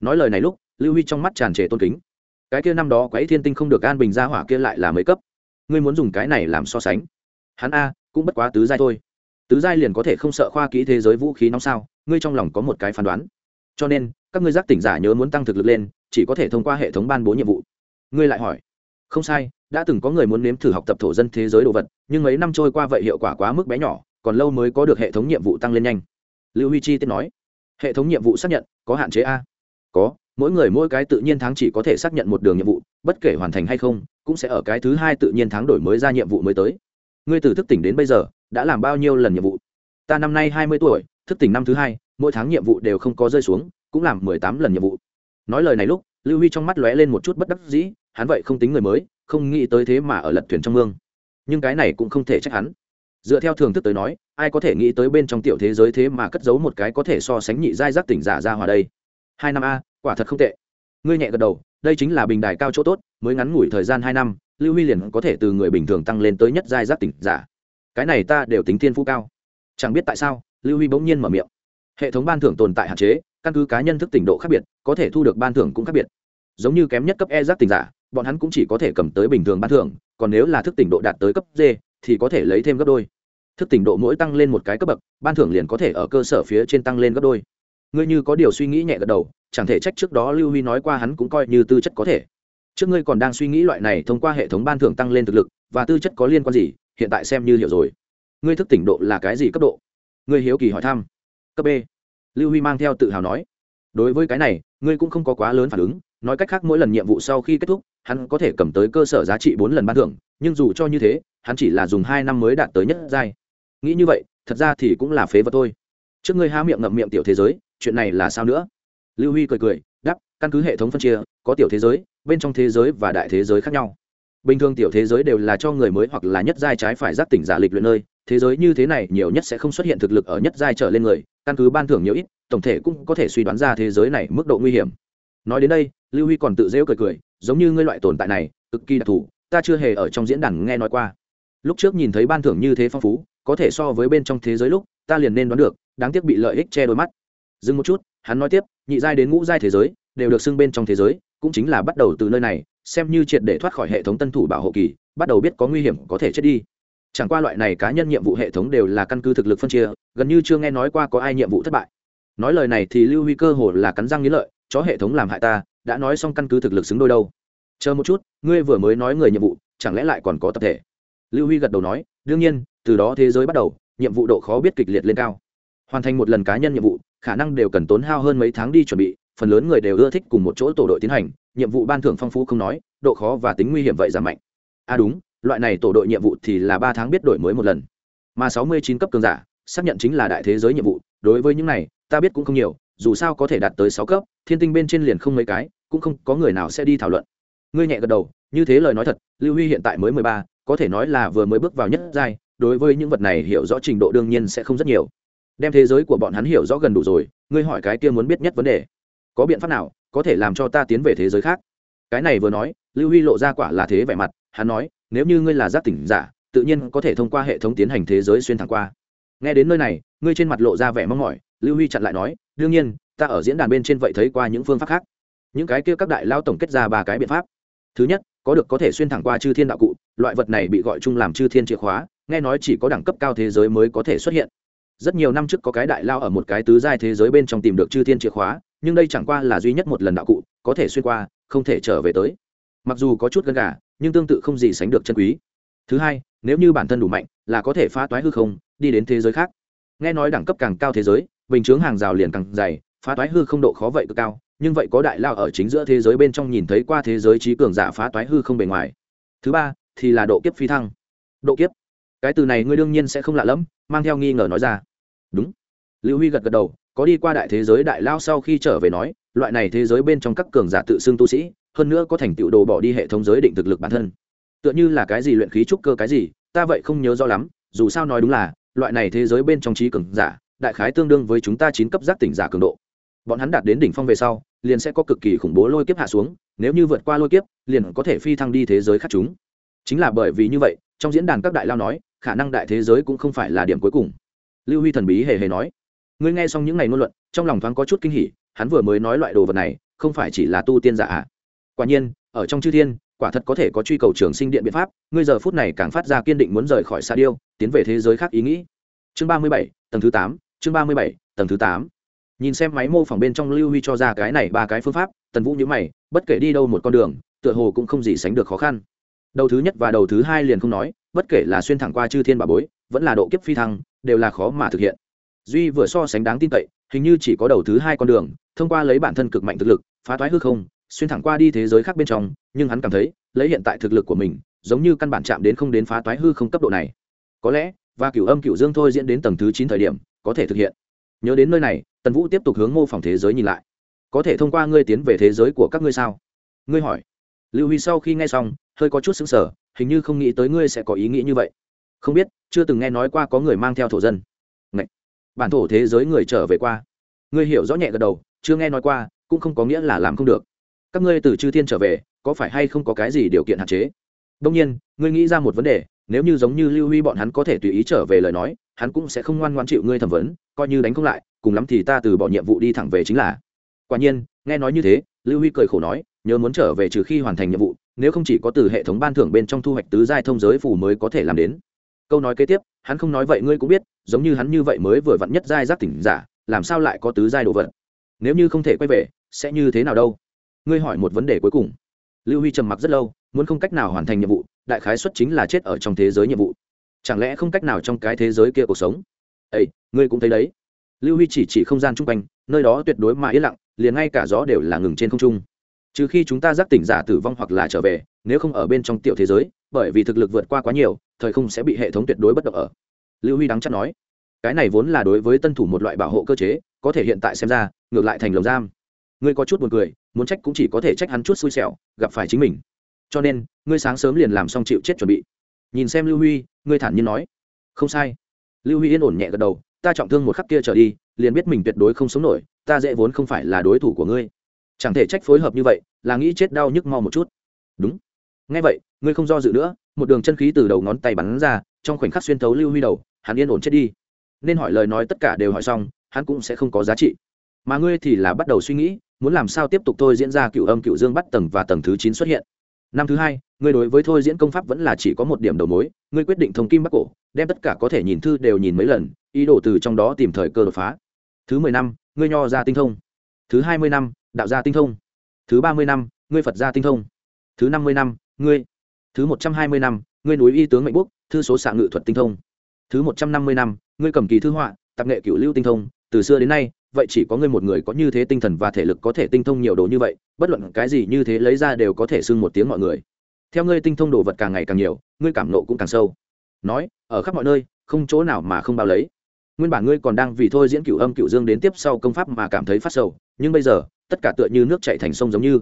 Nói lời này lúc, lưu huy trong mắt tràn trề tôn kính. Cái kia năm đó quấy thiên tinh không được an bình ra hỏa kia lại là mấy cấp. Ngươi muốn dùng cái này làm so sánh. Hắn a, cũng bất quá tứ giai thôi. Tứ giai liền có thể không sợ khoa kỹ thế giới vũ khí nóng sao, ngươi trong lòng có một cái phán đoán. Cho nên, các ngươi giác tỉnh giả nhớ muốn tăng thực lực lên, chỉ có thể thông qua hệ thống ban bố nhiệm vụ. Ngươi lại hỏi. Không sai đã từng có người muốn nếm thử học tập thổ dân thế giới đồ vật, nhưng mấy năm trôi qua vậy hiệu quả quá mức bé nhỏ, còn lâu mới có được hệ thống nhiệm vụ tăng lên nhanh. Lưu huy chi tiết nói, hệ thống nhiệm vụ xác nhận, có hạn chế a. Có, mỗi người mỗi cái tự nhiên tháng chỉ có thể xác nhận một đường nhiệm vụ, bất kể hoàn thành hay không, cũng sẽ ở cái thứ hai tự nhiên tháng đổi mới ra nhiệm vụ mới tới. Ngươi từ thức tỉnh đến bây giờ, đã làm bao nhiêu lần nhiệm vụ? Ta năm nay hai mươi tuổi, thức tỉnh năm thứ hai, mỗi tháng nhiệm vụ đều không có rơi xuống, cũng làm mười tám lần nhiệm vụ. Nói lời này lúc, lưu huy trong mắt lóe lên một chút bất đắc dĩ, hắn vậy không tính người mới không nghĩ tới thế mà ở lật thuyền trong mương. Nhưng cái này cũng không thể trách hắn. Dựa theo thường thức tới nói, ai có thể nghĩ tới bên trong tiểu thế giới thế mà cất giấu một cái có thể so sánh nhị giai giác tỉnh giả ra hòa đây. Hai năm a, quả thật không tệ. Ngươi nhẹ gật đầu, đây chính là bình đài cao chỗ tốt, mới ngắn ngủi thời gian hai năm, lưu huy liền có thể từ người bình thường tăng lên tới nhất giai giác tỉnh giả. Cái này ta đều tính tiên phú cao. Chẳng biết tại sao, lưu huy bỗng nhiên mở miệng. Hệ thống ban thưởng tồn tại hạn chế, căn cứ cá nhân thức tỉnh độ khác biệt, có thể thu được ban thưởng cũng khác biệt. Giống như kém nhất cấp e giác tỉnh giả bọn hắn cũng chỉ có thể cầm tới bình thường ban thưởng, còn nếu là thức tỉnh độ đạt tới cấp d, thì có thể lấy thêm gấp đôi. Thức tỉnh độ mỗi tăng lên một cái cấp bậc, ban thưởng liền có thể ở cơ sở phía trên tăng lên gấp đôi. Ngươi như có điều suy nghĩ nhẹ gật đầu, chẳng thể trách trước đó lưu huy nói qua hắn cũng coi như tư chất có thể. Trước ngươi còn đang suy nghĩ loại này thông qua hệ thống ban thưởng tăng lên thực lực, và tư chất có liên quan gì, hiện tại xem như hiểu rồi. Ngươi thức tỉnh độ là cái gì cấp độ? Ngươi hiếu kỳ hỏi thăm. Cấp b. Lưu huy mang theo tự hào nói. Đối với cái này, ngươi cũng không có quá lớn phản ứng nói cách khác mỗi lần nhiệm vụ sau khi kết thúc, hắn có thể cầm tới cơ sở giá trị bốn lần ban thưởng, nhưng dù cho như thế, hắn chỉ là dùng hai năm mới đạt tới nhất giai. Nghĩ như vậy, thật ra thì cũng là phế vật thôi. Trước ngươi há miệng ngậm miệng tiểu thế giới, chuyện này là sao nữa? Lưu huy cười cười đắp căn cứ hệ thống phân chia, có tiểu thế giới, bên trong thế giới và đại thế giới khác nhau. Bình thường tiểu thế giới đều là cho người mới hoặc là nhất giai trái phải giác tỉnh giả lịch luyện nơi, thế giới như thế này nhiều nhất sẽ không xuất hiện thực lực ở nhất giai trở lên người, căn cứ ban thưởng nhiều ít, tổng thể cũng có thể suy đoán ra thế giới này mức độ nguy hiểm. Nói đến đây lưu huy còn tự dễu cười cười, giống như ngươi loại tồn tại này, cực kỳ đặc thù, ta chưa hề ở trong diễn đàn nghe nói qua. Lúc trước nhìn thấy ban thưởng như thế phong phú, có thể so với bên trong thế giới lúc, ta liền nên đoán được, đáng tiếc bị lợi ích che đôi mắt. Dừng một chút, hắn nói tiếp, nhị giai đến ngũ giai thế giới, đều được xưng bên trong thế giới, cũng chính là bắt đầu từ nơi này, xem như triệt để thoát khỏi hệ thống tân thủ bảo hộ kỳ, bắt đầu biết có nguy hiểm, có thể chết đi. Chẳng qua loại này cá nhân nhiệm vụ hệ thống đều là căn cứ thực lực phân chia, gần như chưa nghe nói qua có ai nhiệm vụ thất bại. Nói lời này thì lưu huy cơ hồ là cắn răng nghĩ lợi, chó hệ thống làm hại ta đã nói xong căn cứ thực lực xứng đôi đâu. Chờ một chút, ngươi vừa mới nói người nhiệm vụ, chẳng lẽ lại còn có tập thể? Lưu huy gật đầu nói, đương nhiên, từ đó thế giới bắt đầu, nhiệm vụ độ khó biết kịch liệt lên cao. Hoàn thành một lần cá nhân nhiệm vụ, khả năng đều cần tốn hao hơn mấy tháng đi chuẩn bị, phần lớn người đều ưa thích cùng một chỗ tổ đội tiến hành, nhiệm vụ ban thưởng phong phú không nói, độ khó và tính nguy hiểm vậy giảm mạnh. À đúng, loại này tổ đội nhiệm vụ thì là ba tháng biết đổi mới một lần. Mà sáu mươi chín cấp cường giả, xác nhận chính là đại thế giới nhiệm vụ, đối với những này, ta biết cũng không nhiều, dù sao có thể đạt tới sáu cấp, thiên tinh bên trên liền không mấy cái cũng không có người nào sẽ đi thảo luận. Ngươi nhẹ gật đầu, như thế lời nói thật, lưu huy hiện tại mới mười ba, có thể nói là vừa mới bước vào nhất giai, đối với những vật này hiểu rõ trình độ đương nhiên sẽ không rất nhiều. Đem thế giới của bọn hắn hiểu rõ gần đủ rồi, ngươi hỏi cái kia muốn biết nhất vấn đề. Có biện pháp nào, có thể làm cho ta tiến về thế giới khác? Cái này vừa nói, lưu huy lộ ra quả là thế vẻ mặt, hắn nói, nếu như ngươi là giác tỉnh giả, tự nhiên có thể thông qua hệ thống tiến hành thế giới xuyên thẳng qua. Nghe đến nơi này, ngươi trên mặt lộ ra vẻ mong mỏi, lưu huy chặn lại nói, đương nhiên, ta ở diễn đàn bên trên vậy thấy qua những phương pháp khác những cái kia các đại lao tổng kết ra ba cái biện pháp. Thứ nhất, có được có thể xuyên thẳng qua chư thiên đạo cụ, loại vật này bị gọi chung làm chư thiên chìa khóa, nghe nói chỉ có đẳng cấp cao thế giới mới có thể xuất hiện. Rất nhiều năm trước có cái đại lao ở một cái tứ giai thế giới bên trong tìm được chư thiên chìa khóa, nhưng đây chẳng qua là duy nhất một lần đạo cụ, có thể xuyên qua, không thể trở về tới. Mặc dù có chút gần gà, nhưng tương tự không gì sánh được chân quý. Thứ hai, nếu như bản thân đủ mạnh, là có thể phá toái hư không, đi đến thế giới khác. Nghe nói đẳng cấp càng cao thế giới, bình chướng hàng rào liền càng dày, phá toái hư không độ khó vậy cực cao nhưng vậy có đại lao ở chính giữa thế giới bên trong nhìn thấy qua thế giới trí cường giả phá toái hư không bề ngoài. Thứ ba, thì là độ kiếp phi thăng. Độ kiếp? Cái từ này ngươi đương nhiên sẽ không lạ lẫm, mang theo nghi ngờ nói ra. Đúng. Lưu huy gật gật đầu, có đi qua đại thế giới đại lao sau khi trở về nói, loại này thế giới bên trong các cường giả tự xưng tu sĩ, hơn nữa có thành tựu đồ bỏ đi hệ thống giới định thực lực bản thân. Tựa như là cái gì luyện khí trúc cơ cái gì, ta vậy không nhớ rõ lắm, dù sao nói đúng là, loại này thế giới bên trong trí cường giả, đại khái tương đương với chúng ta chín cấp giác tỉnh giả cường độ bọn hắn đạt đến đỉnh phong về sau, liền sẽ có cực kỳ khủng bố lôi kiếp hạ xuống, nếu như vượt qua lôi kiếp, liền có thể phi thăng đi thế giới khác chúng. Chính là bởi vì như vậy, trong diễn đàn các đại lao nói, khả năng đại thế giới cũng không phải là điểm cuối cùng. Lưu huy thần bí hề hề nói, ngươi nghe xong những ngày ngôn luận, trong lòng thoáng có chút kinh hỉ, hắn vừa mới nói loại đồ vật này, không phải chỉ là tu tiên giả ạ à. quả nhiên, ở trong chư thiên, quả thật có thể có truy cầu trường sinh điện biện pháp, ngươi giờ phút này càng phát ra kiên định muốn rời khỏi xa điêu, tiến về thế giới khác ý nghĩ. Chương ba mươi bảy, tầng thứ tám, chương ba mươi bảy, tầng thứ tám nhìn xem máy mô phỏng bên trong lưu huy cho ra cái này ba cái phương pháp, tần vũ nhữ mày, bất kể đi đâu một con đường, tựa hồ cũng không gì sánh được khó khăn. Đầu thứ nhất và đầu thứ hai liền không nói, bất kể là xuyên thẳng qua chư thiên bà bối, vẫn là độ kiếp phi thăng, đều là khó mà thực hiện. Duy vừa so sánh đáng tin cậy, hình như chỉ có đầu thứ hai con đường, thông qua lấy bản thân cực mạnh thực lực, phá toái hư không, xuyên thẳng qua đi thế giới khác bên trong, nhưng hắn cảm thấy, lấy hiện tại thực lực của mình, giống như căn bản chạm đến không đến phá toái hư không cấp độ này. Có lẽ, và cửu âm cửu dương thôi diễn đến tầng thứ chín thời điểm, có thể thực hiện. Nhớ đến nơi này tần vũ tiếp tục hướng mô phỏng thế giới nhìn lại. Có thể thông qua ngươi tiến về thế giới của các ngươi sao? Ngươi hỏi. Lưu huy sau khi nghe xong, hơi có chút xứng sở hình như không nghĩ tới ngươi sẽ có ý nghĩ như vậy. Không biết, chưa từng nghe nói qua có người mang theo thổ dân. Ngậy! bản thổ thế giới người trở về qua. Ngươi hiểu rõ nhẹ gật đầu, chưa nghe nói qua, cũng không có nghĩa là làm không được. Các ngươi từ chư thiên trở về, có phải hay không có cái gì điều kiện hạn chế? Đông nhiên, ngươi nghĩ ra một vấn đề, nếu như giống như lưu huy bọn hắn có thể tùy ý trở về lời nói, hắn cũng sẽ không ngoan ngoan chịu ngươi thẩm vấn, coi như đánh không lại cùng lắm thì ta từ bỏ nhiệm vụ đi thẳng về chính là. Quả nhiên, nghe nói như thế, lưu huy cười khổ nói, nhớ muốn trở về trừ khi hoàn thành nhiệm vụ, nếu không chỉ có từ hệ thống ban thưởng bên trong thu hoạch tứ giai thông giới phù mới có thể làm đến. Câu nói kế tiếp, hắn không nói vậy ngươi cũng biết, giống như hắn như vậy mới vừa vặn nhất giai giác tỉnh giả, làm sao lại có tứ giai đồ vật? Nếu như không thể quay về, sẽ như thế nào đâu? Ngươi hỏi một vấn đề cuối cùng. Lưu huy trầm mặc rất lâu, muốn không cách nào hoàn thành nhiệm vụ, đại khái xuất chính là chết ở trong thế giới nhiệm vụ. Chẳng lẽ không cách nào trong cái thế giới kia cuộc sống? Ây ngươi cũng thấy đấy lưu huy chỉ chỉ không gian chung quanh, nơi đó tuyệt đối mà yên lặng, liền ngay cả gió đều là ngừng trên không trung. Trừ khi chúng ta giác tỉnh giả tử vong hoặc là trở về, nếu không ở bên trong tiểu thế giới, bởi vì thực lực vượt qua quá nhiều, thời không sẽ bị hệ thống tuyệt đối bất động ở. Lưu huy đắng chắc nói, cái này vốn là đối với tân thủ một loại bảo hộ cơ chế, có thể hiện tại xem ra, ngược lại thành lồng giam. Ngươi có chút buồn cười, muốn trách cũng chỉ có thể trách hắn chút xui xẻo, gặp phải chính mình. Cho nên, ngươi sáng sớm liền làm xong chịu chết chuẩn bị. Nhìn xem lưu huy, ngươi thản nhiên nói, không sai. Lưu huy yên ổn nhẹ gật đầu ta trọng thương một khắc kia trở đi, liền biết mình tuyệt đối không sống nổi, ta dễ vốn không phải là đối thủ của ngươi. Chẳng thể trách phối hợp như vậy, là nghĩ chết đau nhức mau một chút. Đúng. Ngay vậy, ngươi không do dự nữa, một đường chân khí từ đầu ngón tay bắn ra, trong khoảnh khắc xuyên thấu lưu huy đầu, hắn yên ổn chết đi. Nên hỏi lời nói tất cả đều hỏi xong, hắn cũng sẽ không có giá trị. Mà ngươi thì là bắt đầu suy nghĩ, muốn làm sao tiếp tục thôi diễn ra cựu âm cựu dương bắt tầng và tầng thứ chín xuất hiện. Năm thứ hai ngươi đối với thôi diễn công pháp vẫn là chỉ có một điểm đầu mối, ngươi quyết định thông kim bắc cổ, đem tất cả có thể nhìn thư đều nhìn mấy lần, ý đồ từ trong đó tìm thời cơ đột phá. Thứ mười năm, ngươi nho ra tinh thông. Thứ hai mươi năm, đạo gia tinh thông. Thứ ba mươi năm, ngươi phật gia tinh thông. Thứ năm mươi năm, ngươi. Thứ một trăm hai mươi năm, ngươi núi y tướng mệnh quốc thư số xạ ngự thuật tinh thông. Thứ một trăm năm mươi năm, ngươi cầm kỳ thư họa, tạp nghệ cựu lưu tinh thông. Từ xưa đến nay, vậy chỉ có ngươi một người có như thế tinh thần và thể lực có thể tinh thông nhiều đồ như vậy, bất luận cái gì như thế lấy ra đều có thể xưng một tiếng mọi người theo ngươi tinh thông đồ vật càng ngày càng nhiều, ngươi cảm nộ cũng càng sâu. Nói, ở khắp mọi nơi, không chỗ nào mà không bao lấy. Nguyên bản ngươi còn đang vì thôi diễn cựu âm cựu dương đến tiếp sau công pháp mà cảm thấy phát sầu, nhưng bây giờ, tất cả tựa như nước chạy thành sông giống như.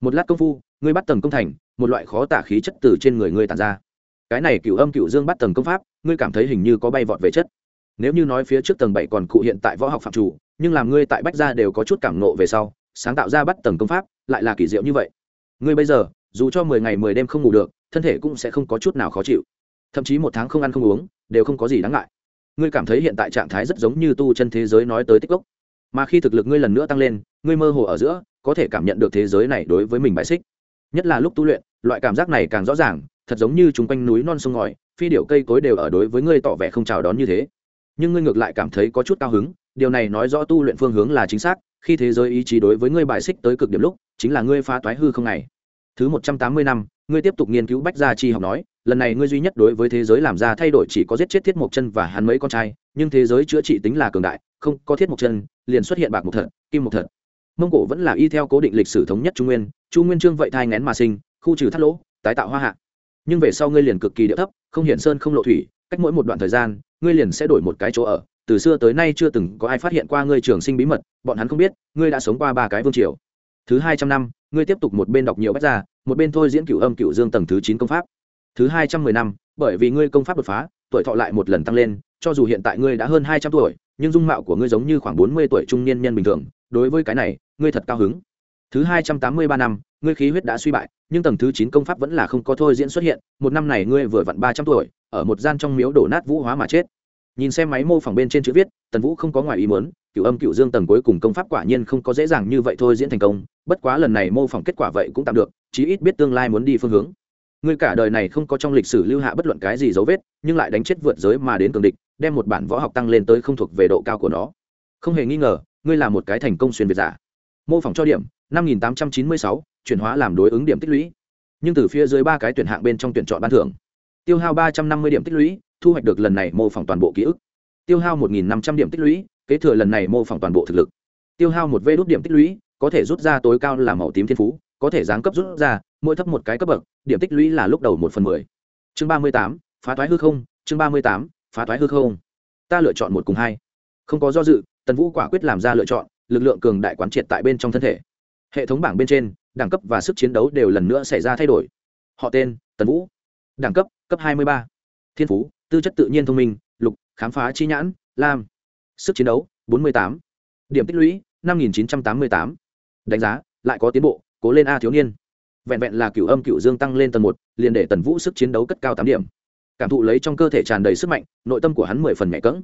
Một lát công phu, ngươi bắt tầng công thành, một loại khó tả khí chất từ trên người ngươi tàn ra. Cái này cựu âm cựu dương bắt tầng công pháp, ngươi cảm thấy hình như có bay vọt về chất. Nếu như nói phía trước tầng bảy còn cụ hiện tại võ học phạm chủ, nhưng làm ngươi tại bách gia đều có chút cảm nộ về sau, sáng tạo ra bắt tầng công pháp, lại là kỳ diệu như vậy. Ngươi bây giờ dù cho mười ngày mười đêm không ngủ được, thân thể cũng sẽ không có chút nào khó chịu. Thậm chí một tháng không ăn không uống, đều không có gì đáng ngại. Ngươi cảm thấy hiện tại trạng thái rất giống như tu chân thế giới nói tới tích gốc mà khi thực lực ngươi lần nữa tăng lên, ngươi mơ hồ ở giữa, có thể cảm nhận được thế giới này đối với mình bại xích. Nhất là lúc tu luyện, loại cảm giác này càng rõ ràng, thật giống như chúng quanh núi non sông ngòi, phi điệu cây cối đều ở đối với ngươi tỏ vẻ không chào đón như thế. Nhưng ngươi ngược lại cảm thấy có chút cao hứng, điều này nói rõ tu luyện phương hướng là chính xác, khi thế giới ý chí đối với ngươi bài xích tới cực điểm lúc, chính là ngươi phá toái hư không này thứ một trăm tám mươi năm, ngươi tiếp tục nghiên cứu bách gia chi học nói, lần này ngươi duy nhất đối với thế giới làm ra thay đổi chỉ có giết chết thiết mộc chân và hắn mấy con trai, nhưng thế giới chữa trị tính là cường đại, không có thiết mộc chân, liền xuất hiện bạc mộc thật, kim mộc thật. Mông cổ vẫn là y theo cố định lịch sử thống nhất trung nguyên, chu nguyên trương vậy thai ngén mà sinh, khu trừ thắt lỗ, tái tạo hoa hạ. Nhưng về sau ngươi liền cực kỳ địa thấp, không hiển sơn không lộ thủy, cách mỗi một đoạn thời gian, ngươi liền sẽ đổi một cái chỗ ở. Từ xưa tới nay chưa từng có ai phát hiện qua ngươi trường sinh bí mật, bọn hắn không biết, ngươi đã sống qua ba cái vương triều thứ hai trăm năm, ngươi tiếp tục một bên đọc nhiều bách gia, một bên thôi diễn cửu âm cửu dương tầng thứ chín công pháp. Thứ hai trăm mười năm, bởi vì ngươi công pháp đột phá, tuổi thọ lại một lần tăng lên, cho dù hiện tại ngươi đã hơn hai trăm tuổi, nhưng dung mạo của ngươi giống như khoảng bốn mươi tuổi trung niên nhân bình thường, đối với cái này, ngươi thật cao hứng. Thứ hai trăm tám mươi ba năm, ngươi khí huyết đã suy bại, nhưng tầng thứ chín công pháp vẫn là không có thôi diễn xuất hiện, một năm này ngươi vừa vặn ba trăm tuổi, ở một gian trong miếu đổ nát vũ hóa mà chết. Nhìn xem máy mô phỏng bên trên chữ viết, tần vũ không có ngoài ý muốn cựu âm cựu dương tầng cuối cùng công pháp quả nhiên không có dễ dàng như vậy thôi diễn thành công, bất quá lần này mô phỏng kết quả vậy cũng tạm được, chí ít biết tương lai muốn đi phương hướng. Ngươi cả đời này không có trong lịch sử lưu hạ bất luận cái gì dấu vết, nhưng lại đánh chết vượt giới mà đến cường địch, đem một bản võ học tăng lên tới không thuộc về độ cao của nó. Không hề nghi ngờ, ngươi là một cái thành công xuyên việt giả. Mô phỏng cho điểm, năm nghìn tám trăm chín mươi sáu, chuyển hóa làm đối ứng điểm tích lũy. Nhưng từ phía dưới ba cái tuyển hạng bên trong tuyển chọn ban thưởng. Tiêu hao ba trăm năm mươi điểm tích lũy, thu hoạch được lần này mô phỏng toàn bộ ký ức. Tiêu hao một nghìn năm trăm điểm tích lũy kế thừa lần này mô phỏng toàn bộ thực lực. Tiêu hao một vê đốt điểm tích lũy, có thể rút ra tối cao là màu tím thiên phú, có thể giáng cấp rút ra, mỗi thấp một cái cấp bậc, điểm tích lũy là lúc đầu một phần mười. Chương ba mươi tám, phá thoái hư không, chương ba mươi tám, phá thoái hư không. Ta lựa chọn một cùng hai. Không có do dự, tần vũ quả quyết làm ra lựa chọn, lực lượng cường đại quán triệt tại bên trong thân thể. Hệ thống bảng bên trên, đẳng cấp và sức chiến đấu đều lần nữa xảy ra thay đổi. Họ tên, tần vũ. Đẳng cấp cấp hai mươi ba. Thiên phú, tư chất tự nhiên thông minh, lục, khám phá chi nhãn, lam sức chiến đấu, bốn mươi tám. Điểm tích lũy, năm nghìn chín trăm tám mươi tám. Đánh giá, lại có tiến bộ, cố lên a thiếu niên. Vẹn vẹn là cửu âm cửu dương tăng lên tầng một, liền để tần vũ sức chiến đấu cất cao tám điểm. Cảm thụ lấy trong cơ thể tràn đầy sức mạnh, nội tâm của hắn mười phần nhẹ cỡng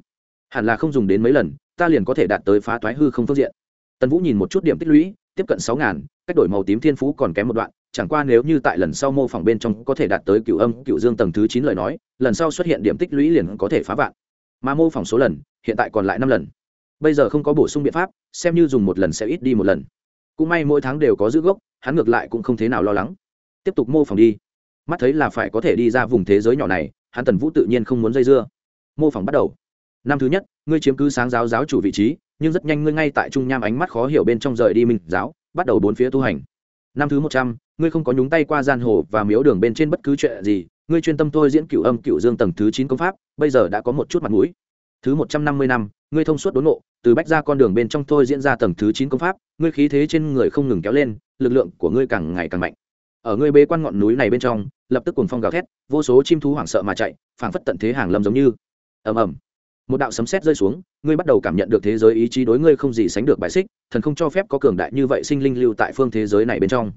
hẳn là không dùng đến mấy lần, ta liền có thể đạt tới phá thoái hư không phương diện. Tần vũ nhìn một chút điểm tích lũy, tiếp cận sáu ngàn, cách đổi màu tím thiên phú còn kém một đoạn, chẳng qua nếu như tại lần sau mô phỏng bên trong có thể đạt tới cửu âm cửu dương tầng thứ chín lời nói, lần sau xuất hiện điểm tích lũy liền có thể phá vạn. Mà mô phỏng số lần hiện tại còn lại năm lần. Bây giờ không có bổ sung biện pháp, xem như dùng một lần sẽ ít đi một lần. Cũng may mỗi tháng đều có giữ gốc, hắn ngược lại cũng không thế nào lo lắng. Tiếp tục mô phỏng đi. Mắt thấy là phải có thể đi ra vùng thế giới nhỏ này, hắn tần vũ tự nhiên không muốn dây dưa. Mô phỏng bắt đầu. Năm thứ nhất, ngươi chiếm cứ sáng giáo giáo chủ vị trí, nhưng rất nhanh ngươi ngay tại trung nham ánh mắt khó hiểu bên trong rời đi minh giáo, bắt đầu bốn phía tu hành. Năm thứ một trăm, ngươi không có nhúng tay qua gian hồ và miếu đường bên trên bất cứ chuyện gì, ngươi chuyên tâm thôi diễn cựu âm cựu dương tầng thứ chín công pháp, bây giờ đã có một chút mặt mũi thứ một trăm năm mươi năm ngươi thông suốt đốn ngộ, từ bách ra con đường bên trong thôi diễn ra tầng thứ chín công pháp ngươi khí thế trên người không ngừng kéo lên lực lượng của ngươi càng ngày càng mạnh. Ở ngươi bế quan ngọn núi này bên trong lập tức cuồng phong gào thét vô số chim thú hoảng sợ mà chạy phảng phất tận thế hàng lâm giống như. Ầm ầm. Một đạo sấm sét rơi xuống ngươi bắt đầu cảm nhận được thế giới ý chí đối ngươi không gì sánh được bại xích thần không cho phép có cường đại như vậy sinh linh lưu tại phương thế giới này bên trong.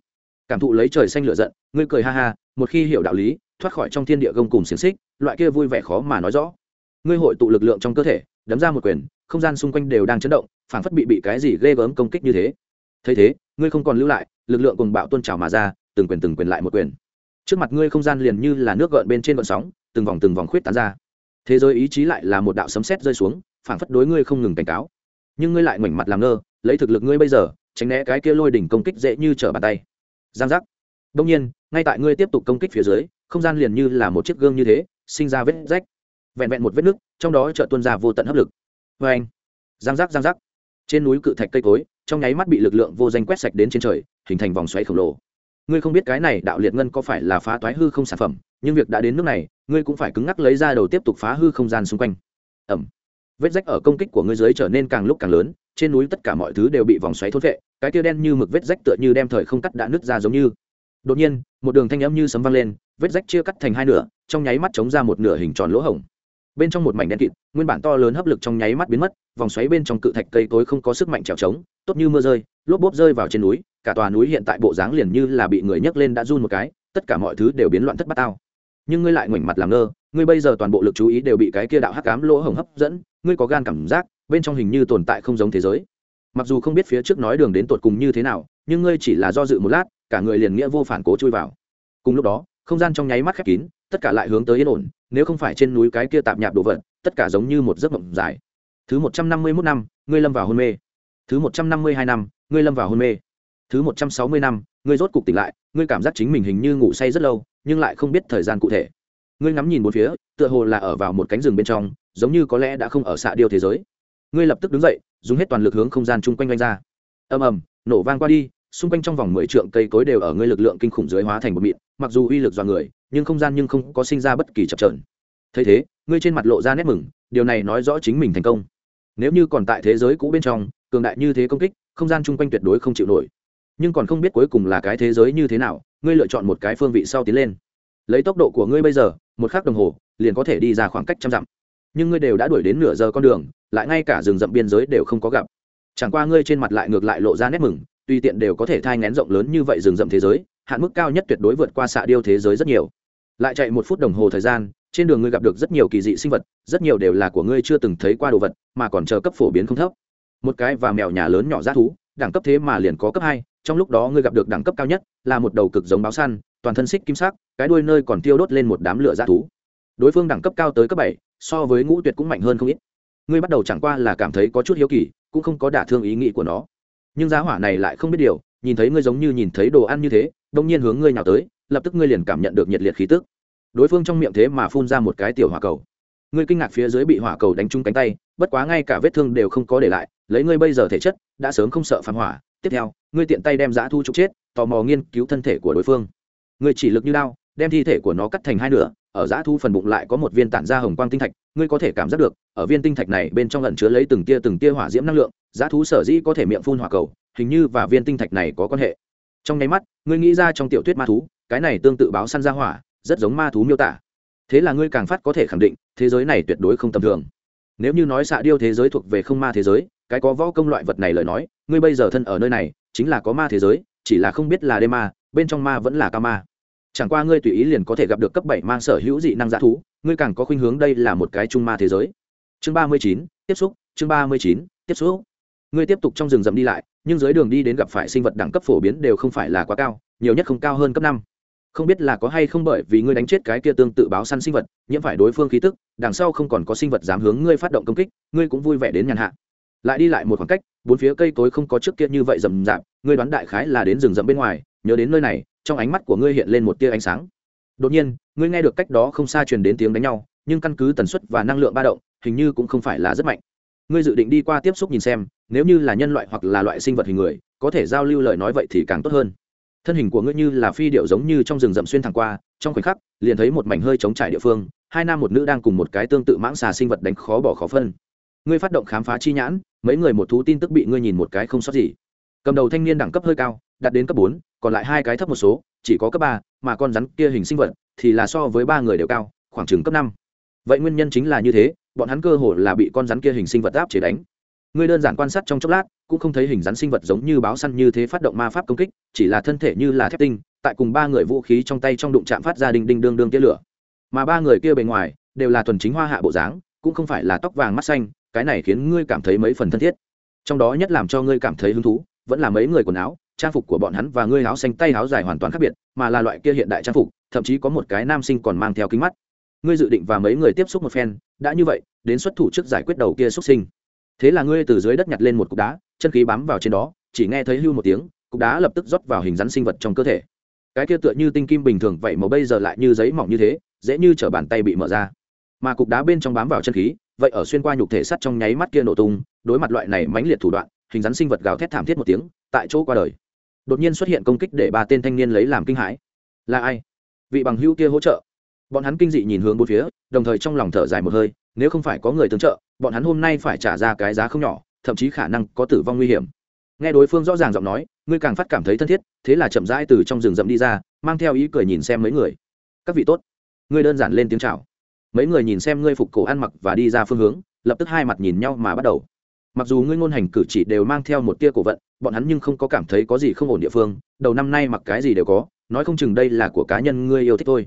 Cảm thụ lấy trời xanh lửa giận ngươi cười ha ha một khi hiểu đạo lý thoát khỏi trong thiên địa gông cùng xiềng xích loại kia vui vẻ khó mà nói rõ ngươi hội tụ lực lượng trong cơ thể, đấm ra một quyền, không gian xung quanh đều đang chấn động, phảng phất bị bị cái gì ghê gớm công kích như thế. Thấy thế, ngươi không còn lưu lại, lực lượng cùng bạo tuôn trào mà ra, từng quyền từng quyền lại một quyền. Trước mặt ngươi không gian liền như là nước gợn bên trên gợn sóng, từng vòng từng vòng khuyết tán ra. Thế giới ý chí lại là một đạo sấm sét rơi xuống, phảng phất đối ngươi không ngừng cảnh cáo. Nhưng ngươi lại ngoảnh mặt làm ngơ, lấy thực lực ngươi bây giờ, tránh né cái kia lôi đỉnh công kích dễ như trở bàn tay. Giang giác. Đông nhiên, ngay tại ngươi tiếp tục công kích phía dưới, không gian liền như là một chiếc gương như thế, sinh ra vết rách vẹn vẹn một vết nứt trong đó chợt tuôn ra vô tận hấp lực. Vê anh, giang giác giang giác. Trên núi cự thạch cây cối, trong nháy mắt bị lực lượng vô danh quét sạch đến trên trời, hình thành vòng xoáy khổng lồ. Ngươi không biết cái này đạo liệt ngân có phải là phá toái hư không sản phẩm, nhưng việc đã đến nước này, ngươi cũng phải cứng ngắc lấy ra đầu tiếp tục phá hư không gian xung quanh. Ẩm. Vết rách ở công kích của ngươi dưới trở nên càng lúc càng lớn, trên núi tất cả mọi thứ đều bị vòng xoáy thốt vệ cái tia đen như mực vết rách tựa như đem thời không cắt đã nứt ra giống như. Đột nhiên, một đường thanh âm như sấm vang lên, vết rách chia cắt thành hai nửa, trong nháy mắt chống ra một nửa hình tròn lỗ hổng bên trong một mảnh đen kịt, nguyên bản to lớn hấp lực trong nháy mắt biến mất, vòng xoáy bên trong cự thạch cây tối không có sức mạnh trèo trống, tốt như mưa rơi, lốp bốp rơi vào trên núi, cả tòa núi hiện tại bộ dáng liền như là bị người nhấc lên đã run một cái, tất cả mọi thứ đều biến loạn thất bát tao. Nhưng ngươi lại ngoảnh mặt làm ngơ, ngươi bây giờ toàn bộ lực chú ý đều bị cái kia đạo hắc cám lỗ hổng hấp dẫn, ngươi có gan cảm giác, bên trong hình như tồn tại không giống thế giới. Mặc dù không biết phía trước nói đường đến tột cùng như thế nào, nhưng ngươi chỉ là do dự một lát, cả người liền nghĩa vô phản cố chui vào. Cùng lúc đó, không gian trong nháy mắt khép kín tất cả lại hướng tới yên ổn, nếu không phải trên núi cái kia tạp nhạp đồ vật, tất cả giống như một giấc mộng dài. Thứ một trăm năm mươi mốt năm, ngươi lâm vào hôn mê. Thứ một trăm năm mươi hai năm, ngươi lâm vào hôn mê. Thứ một trăm sáu mươi năm, ngươi rốt cục tỉnh lại, ngươi cảm giác chính mình hình như ngủ say rất lâu, nhưng lại không biết thời gian cụ thể. Ngươi ngắm nhìn bốn phía, tựa hồ là ở vào một cánh rừng bên trong, giống như có lẽ đã không ở xạ điêu thế giới. Ngươi lập tức đứng dậy, dùng hết toàn lực hướng không gian chung quanh oanh ra. Ầm ầm, nổ vang qua đi xung quanh trong vòng mười trượng cây cối đều ở ngươi lực lượng kinh khủng dưới hóa thành một mịn, mặc dù uy lực do người, nhưng không gian nhưng không có sinh ra bất kỳ chập trờn thấy thế, ngươi trên mặt lộ ra nét mừng, điều này nói rõ chính mình thành công. Nếu như còn tại thế giới cũ bên trong, cường đại như thế công kích, không gian chung quanh tuyệt đối không chịu nổi. Nhưng còn không biết cuối cùng là cái thế giới như thế nào, ngươi lựa chọn một cái phương vị sau tiến lên. Lấy tốc độ của ngươi bây giờ, một khắc đồng hồ, liền có thể đi ra khoảng cách trăm dặm. Nhưng ngươi đều đã đuổi đến nửa giờ con đường, lại ngay cả rừng rậm biên giới đều không có gặp. Chẳng qua ngươi trên mặt lại ngược lại lộ ra nét mừng tùy tiện đều có thể thai ngén rộng lớn như vậy rừng rậm thế giới, hạn mức cao nhất tuyệt đối vượt qua xạ điêu thế giới rất nhiều. Lại chạy một phút đồng hồ thời gian, trên đường ngươi gặp được rất nhiều kỳ dị sinh vật, rất nhiều đều là của ngươi chưa từng thấy qua đồ vật, mà còn chờ cấp phổ biến không thấp. Một cái và mèo nhà lớn nhỏ g thú, đẳng cấp thế mà liền có cấp hai, trong lúc đó ngươi gặp được đẳng cấp cao nhất là một đầu cực giống báo săn, toàn thân xích kim sắc, cái đuôi nơi còn tiêu đốt lên một đám lửa g thú. Đối phương đẳng cấp cao tới cấp bảy, so với ngũ tuyệt cũng mạnh hơn không ít. Ngươi bắt đầu chẳng qua là cảm thấy có chút hiếu kỳ, cũng không có đả thương ý nghĩ của nó nhưng giá hỏa này lại không biết điều, nhìn thấy ngươi giống như nhìn thấy đồ ăn như thế, đông nhiên hướng ngươi nào tới, lập tức ngươi liền cảm nhận được nhiệt liệt khí tức. Đối phương trong miệng thế mà phun ra một cái tiểu hỏa cầu. Ngươi kinh ngạc phía dưới bị hỏa cầu đánh trúng cánh tay, bất quá ngay cả vết thương đều không có để lại, lấy ngươi bây giờ thể chất, đã sớm không sợ phản hỏa. Tiếp theo, ngươi tiện tay đem giã thu trục chết, tò mò nghiên cứu thân thể của đối phương. Ngươi chỉ lực như đao đem thi thể của nó cắt thành hai nửa, ở giã thu phần bụng lại có một viên tản ra hồng quang tinh thạch, ngươi có thể cảm giác được, ở viên tinh thạch này bên trong lần chứa lấy từng tia từng tia hỏa diễm năng lượng, giã thú sở dĩ có thể miệng phun hỏa cầu, hình như và viên tinh thạch này có quan hệ. Trong nháy mắt, ngươi nghĩ ra trong tiểu thuyết ma thú, cái này tương tự báo săn ra hỏa, rất giống ma thú miêu tả. Thế là ngươi càng phát có thể khẳng định, thế giới này tuyệt đối không tầm thường. Nếu như nói xạ điêu thế giới thuộc về không ma thế giới, cái có võ công loại vật này lời nói, ngươi bây giờ thân ở nơi này, chính là có ma thế giới, chỉ là không biết là đê ma, bên trong ma vẫn là ca ma chẳng qua ngươi tùy ý liền có thể gặp được cấp bảy mang sở hữu dị năng giả thú, ngươi càng có khuynh hướng đây là một cái trung ma thế giới. Chương ba mươi chín, tiếp xúc, chương ba mươi chín, tiếp xúc. Ngươi tiếp tục trong rừng rậm đi lại, nhưng dưới đường đi đến gặp phải sinh vật đẳng cấp phổ biến đều không phải là quá cao, nhiều nhất không cao hơn cấp năm. Không biết là có hay không bởi vì ngươi đánh chết cái kia tương tự báo săn sinh vật, nhiễm phải đối phương khí tức, đằng sau không còn có sinh vật dám hướng ngươi phát động công kích, ngươi cũng vui vẻ đến nhàn hạ. Lại đi lại một khoảng cách, bốn phía cây cối không có trước kia như vậy rậm rạp, ngươi đoán đại khái là đến rừng rậm bên ngoài nhớ đến nơi này, trong ánh mắt của ngươi hiện lên một tia ánh sáng. Đột nhiên, ngươi nghe được cách đó không xa truyền đến tiếng đánh nhau, nhưng căn cứ tần suất và năng lượng ba động, hình như cũng không phải là rất mạnh. Ngươi dự định đi qua tiếp xúc nhìn xem, nếu như là nhân loại hoặc là loại sinh vật hình người, có thể giao lưu lời nói vậy thì càng tốt hơn. Thân hình của ngươi như là phi điệu giống như trong rừng rậm xuyên thẳng qua, trong khoảnh khắc, liền thấy một mảnh hơi chống trải địa phương, hai nam một nữ đang cùng một cái tương tự mãng xà sinh vật đánh khó bỏ khó phân. Ngươi phát động khám phá chi nhãn, mấy người một thú tin tức bị ngươi nhìn một cái không sót gì. Cầm đầu thanh niên đẳng cấp hơi cao đạt đến cấp bốn, còn lại hai cái thấp một số, chỉ có cấp ba, mà con rắn kia hình sinh vật thì là so với ba người đều cao, khoảng chừng cấp năm. Vậy nguyên nhân chính là như thế, bọn hắn cơ hồ là bị con rắn kia hình sinh vật áp chế đánh. Ngươi đơn giản quan sát trong chốc lát, cũng không thấy hình rắn sinh vật giống như báo săn như thế phát động ma pháp công kích, chỉ là thân thể như là thép tinh, tại cùng ba người vũ khí trong tay trong đụng chạm phát ra đinh đinh đương đương tia lửa. Mà ba người kia bề ngoài, đều là thuần chính hoa hạ bộ dáng, cũng không phải là tóc vàng mắt xanh, cái này khiến ngươi cảm thấy mấy phần thân thiết. Trong đó nhất làm cho ngươi cảm thấy hứng thú, vẫn là mấy người quần áo trang phục của bọn hắn và ngươi áo xanh tay áo dài hoàn toàn khác biệt, mà là loại kia hiện đại trang phục, thậm chí có một cái nam sinh còn mang theo kính mắt. Ngươi dự định và mấy người tiếp xúc một phen, đã như vậy, đến xuất thủ trước giải quyết đầu kia xuất sinh. Thế là ngươi từ dưới đất nhặt lên một cục đá, chân khí bám vào trên đó, chỉ nghe thấy hưu một tiếng, cục đá lập tức rót vào hình rắn sinh vật trong cơ thể. Cái kia tựa như tinh kim bình thường vậy mà bây giờ lại như giấy mỏng như thế, dễ như trở bàn tay bị mở ra. Mà cục đá bên trong bám vào chân khí, vậy ở xuyên qua nhục thể sắt trong nháy mắt kia nổ tung, đối mặt loại này mãnh liệt thủ đoạn, hình rắn sinh vật gào thét thảm thiết một tiếng, tại chỗ qua đời đột nhiên xuất hiện công kích để ba tên thanh niên lấy làm kinh hãi. Là ai? Vị bằng hữu kia hỗ trợ. Bọn hắn kinh dị nhìn hướng bốn phía, đồng thời trong lòng thở dài một hơi, nếu không phải có người tương trợ, bọn hắn hôm nay phải trả ra cái giá không nhỏ, thậm chí khả năng có tử vong nguy hiểm. Nghe đối phương rõ ràng giọng nói, ngươi càng phát cảm thấy thân thiết, thế là chậm rãi từ trong rừng rậm đi ra, mang theo ý cười nhìn xem mấy người. Các vị tốt. Ngươi đơn giản lên tiếng chào. Mấy người nhìn xem ngươi phục cổ ăn mặc và đi ra phương hướng, lập tức hai mặt nhìn nhau mà bắt đầu mặc dù ngươi ngôn hành cử chỉ đều mang theo một tia cổ vận, bọn hắn nhưng không có cảm thấy có gì không ổn địa phương, đầu năm nay mặc cái gì đều có, nói không chừng đây là của cá nhân ngươi yêu thích thôi.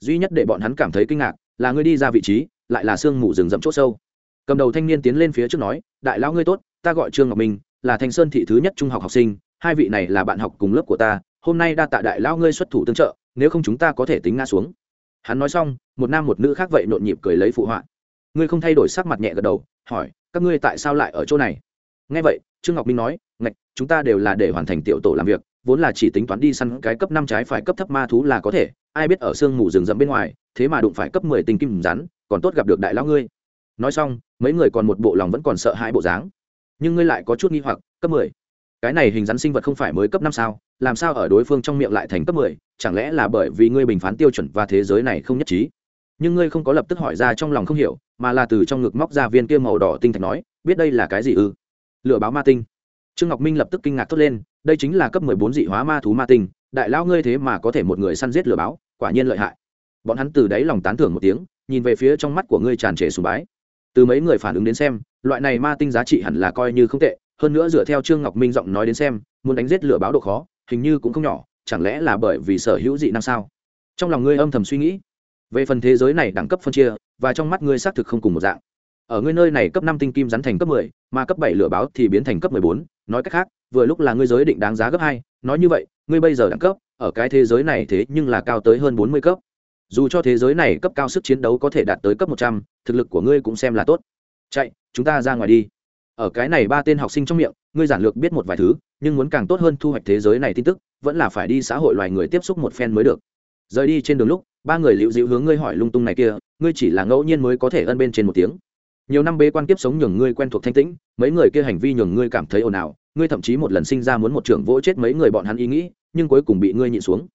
Duy nhất để bọn hắn cảm thấy kinh ngạc, là ngươi đi ra vị trí, lại là sương mù rừng rậm c h ỗ sâu. Cầm đầu thanh niên tiến lên phía trước nói, đại lão ngươi tốt, ta gọi trương ngọc minh, là thanh sơn thị thứ nhất trung học học sinh, hai vị này là bạn học cùng lớp của ta, hôm nay đa tạ đại lão ngươi xuất thủ tương trợ, nếu không chúng ta có thể tính ngã xuống. Hắn nói xong, một nam một nữ khác vậy nhộn nhịp cười lấy phụ họa. Ngươi không thay đổi sắc mặt nhẹ gật đầu, hỏi các ngươi tại sao lại ở chỗ này? Nghe vậy, trương ngọc minh nói, ngạch, chúng ta đều là để hoàn thành tiểu tổ làm việc, vốn là chỉ tính toán đi săn cái cấp năm trái phải cấp thấp ma thú là có thể, ai biết ở sương mù rừng rậm bên ngoài, thế mà đụng phải cấp mười tinh kim rắn, còn tốt gặp được đại lão ngươi. Nói xong, mấy người còn một bộ lòng vẫn còn sợ hãi bộ dáng. Nhưng ngươi lại có chút nghi hoặc, cấp mười. Cái này hình rắn sinh vật không phải mới cấp năm sao? Làm sao ở đối phương trong miệng lại thành cấp mười? Chẳng lẽ là bởi vì ngươi bình phán tiêu chuẩn và thế giới này không nhất trí? Nhưng ngươi không có lập tức hỏi ra trong lòng không hiểu, mà là từ trong ngực móc ra viên kia màu đỏ tinh thạch nói, biết đây là cái gì ư? Lựa báo ma tinh. Trương ngọc minh lập tức kinh ngạc thốt lên, đây chính là cấp mười bốn dị hóa ma thú ma tinh, đại lao ngươi thế mà có thể một người săn giết lửa báo, quả nhiên lợi hại. Bọn hắn từ đáy lòng tán thưởng một tiếng, nhìn về phía trong mắt của ngươi tràn trề sùng bái. Từ mấy người phản ứng đến xem, loại này ma tinh giá trị hẳn là coi như không tệ, hơn nữa dựa theo trương ngọc minh giọng nói đến xem, muốn đánh giết lửa báo độ khó, hình như cũng không nhỏ, chẳng lẽ là bởi vì sở hữu dị năng sao? Trong lòng ngươi âm thầm suy nghĩ về phần thế giới này đẳng cấp phân chia, và trong mắt ngươi xác thực không cùng một dạng. Ở ngươi nơi này cấp năm tinh kim rắn thành cấp mười, mà cấp bảy lửa báo thì biến thành cấp mười bốn. Nói cách khác, vừa lúc là ngươi giới định đáng giá gấp hai. Nói như vậy, ngươi bây giờ đẳng cấp, ở cái thế giới này thế nhưng là cao tới hơn bốn mươi cấp. Dù cho thế giới này cấp cao sức chiến đấu có thể đạt tới cấp một trăm, thực lực của ngươi cũng xem là tốt. Chạy, chúng ta ra ngoài đi. Ở cái này ba tên học sinh trong miệng, ngươi giản lược biết một vài thứ, nhưng muốn càng tốt hơn thu hoạch thế giới này tin tức, vẫn là phải đi xã hội loài người tiếp xúc một phen mới được rời đi trên đường lúc, ba người liễu dịu hướng ngươi hỏi lung tung này kia, ngươi chỉ là ngẫu nhiên mới có thể ân bên trên một tiếng. Nhiều năm bế quan kiếp sống nhường ngươi quen thuộc thanh tĩnh, mấy người kia hành vi nhường ngươi cảm thấy ồn ào, ngươi thậm chí một lần sinh ra muốn một trưởng vỗ chết mấy người bọn hắn ý nghĩ, nhưng cuối cùng bị ngươi nhịn xuống.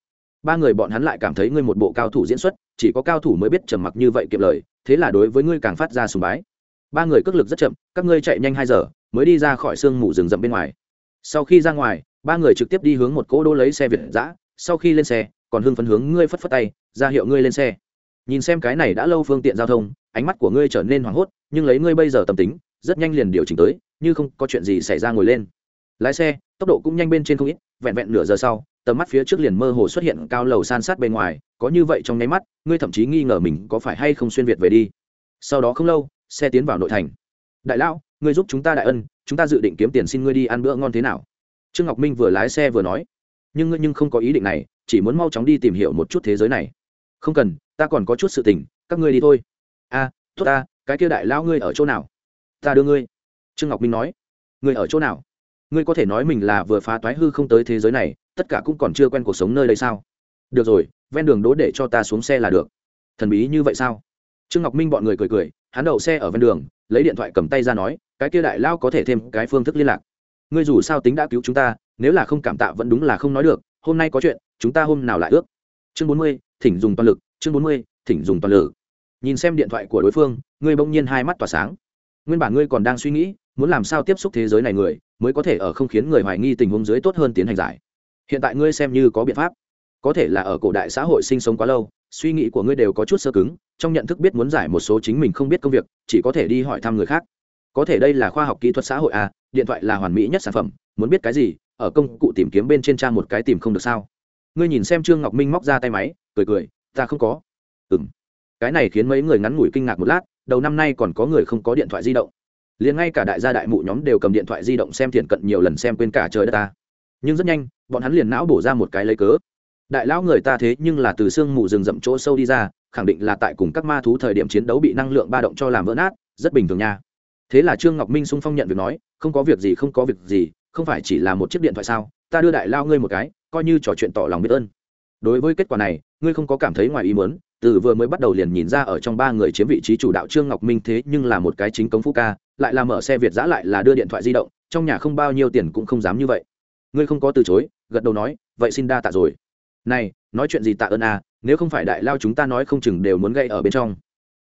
Ba người bọn hắn lại cảm thấy ngươi một bộ cao thủ diễn xuất, chỉ có cao thủ mới biết trầm mặc như vậy kiệm lời, thế là đối với ngươi càng phát ra sùng bái. Ba người cước lực rất chậm, các ngươi chạy nhanh hai giờ, mới đi ra khỏi sương mù rừng rậm bên ngoài. Sau khi ra ngoài, ba người trực tiếp đi hướng một cỗ đô lấy xe việt giã sau khi lên xe còn hưng phấn hướng ngươi phất phất tay, ra hiệu ngươi lên xe. Nhìn xem cái này đã lâu phương tiện giao thông, ánh mắt của ngươi trở nên hoảng hốt, nhưng lấy ngươi bây giờ tâm tính, rất nhanh liền điều chỉnh tới, như không có chuyện gì xảy ra ngồi lên. Lái xe, tốc độ cũng nhanh bên trên không ít, vẹn vẹn nửa giờ sau, tầm mắt phía trước liền mơ hồ xuất hiện cao lầu san sát bên ngoài, có như vậy trong nháy mắt, ngươi thậm chí nghi ngờ mình có phải hay không xuyên việt về đi. Sau đó không lâu, xe tiến vào nội thành. Đại lão, ngươi giúp chúng ta đại ân, chúng ta dự định kiếm tiền xin ngươi đi ăn bữa ngon thế nào? Trương ngọc minh vừa lái xe vừa nói. Nhưng ngươi nhưng không có ý định này chỉ muốn mau chóng đi tìm hiểu một chút thế giới này. Không cần ta còn có chút sự tình các ngươi đi thôi. A à, tốt ta cái kia đại lao ngươi ở chỗ nào? Ta đưa ngươi. Trương ngọc minh nói. Ngươi ở chỗ nào? Ngươi có thể nói mình là vừa phá toái hư không tới thế giới này tất cả cũng còn chưa quen cuộc sống nơi đây sao? Được rồi ven đường đỗ để cho ta xuống xe là được. Thần bí như vậy sao? Trương ngọc minh bọn người cười cười hắn đậu xe ở ven đường lấy điện thoại cầm tay ra nói cái kia đại lao có thể thêm cái phương thức liên lạc. Ngươi dù sao tính đã cứu chúng ta nếu là không cảm tạ vẫn đúng là không nói được hôm nay có chuyện, chúng ta hôm nào lại ước? Chương bốn mươi, thỉnh dùng toàn lực, chương bốn mươi, thỉnh dùng toàn lực. Nhìn xem điện thoại của đối phương, ngươi bỗng nhiên hai mắt tỏa sáng. Nguyên bản ngươi còn đang suy nghĩ, muốn làm sao tiếp xúc thế giới này người, mới có thể ở không khiến người hoài nghi tình huống dưới tốt hơn tiến hành giải. Hiện tại ngươi xem như có biện pháp. Có thể là ở cổ đại xã hội sinh sống quá lâu, suy nghĩ của ngươi đều có chút sơ cứng, trong nhận thức biết muốn giải một số chính mình không biết công việc, chỉ có thể đi hỏi thăm người khác. Có thể đây là khoa học kỹ thuật xã hội à điện thoại là hoàn mỹ nhất sản phẩm, muốn biết cái gì ở công cụ tìm kiếm bên trên trang một cái tìm không được sao? Ngươi nhìn xem trương ngọc minh móc ra tay máy, cười cười, ta không có. Ừ m cái này khiến mấy người ngắn ngủi kinh ngạc một lát, đầu năm nay còn có người không có điện thoại di động. Liền ngay cả đại gia đại mụ nhóm đều cầm điện thoại di động xem thiện cận nhiều lần xem quên cả trời đất ta. Nhưng rất nhanh, bọn hắn liền não bổ ra một cái lấy cớ. Đại lão người ta thế nhưng là từ sương mù rừng rậm chỗ sâu đi ra, khẳng định là tại cùng các ma thú thời điểm chiến đấu bị năng lượng ba động cho làm vỡ nát, rất bình thường nha. Thế là trương ngọc minh sung phong nhận việc nói, không có việc gì, không có việc gì không phải chỉ là một chiếc điện thoại sao, ta đưa đại lao ngươi một cái, coi như trò chuyện tỏ lòng biết ơn. Đối với kết quả này, ngươi không có cảm thấy ngoài ý muốn, từ vừa mới bắt đầu liền nhìn ra ở trong ba người chiếm vị trí chủ đạo trương ngọc minh thế nhưng là một cái chính cống phú ca, lại là mở xe việt giã lại là đưa điện thoại di động, trong nhà không bao nhiêu tiền cũng không dám như vậy. Ngươi không có từ chối, gật đầu nói, vậy xin đa tạ rồi. Này, nói chuyện gì tạ ơn à nếu không phải đại lao chúng ta nói không chừng đều muốn gây ở bên trong.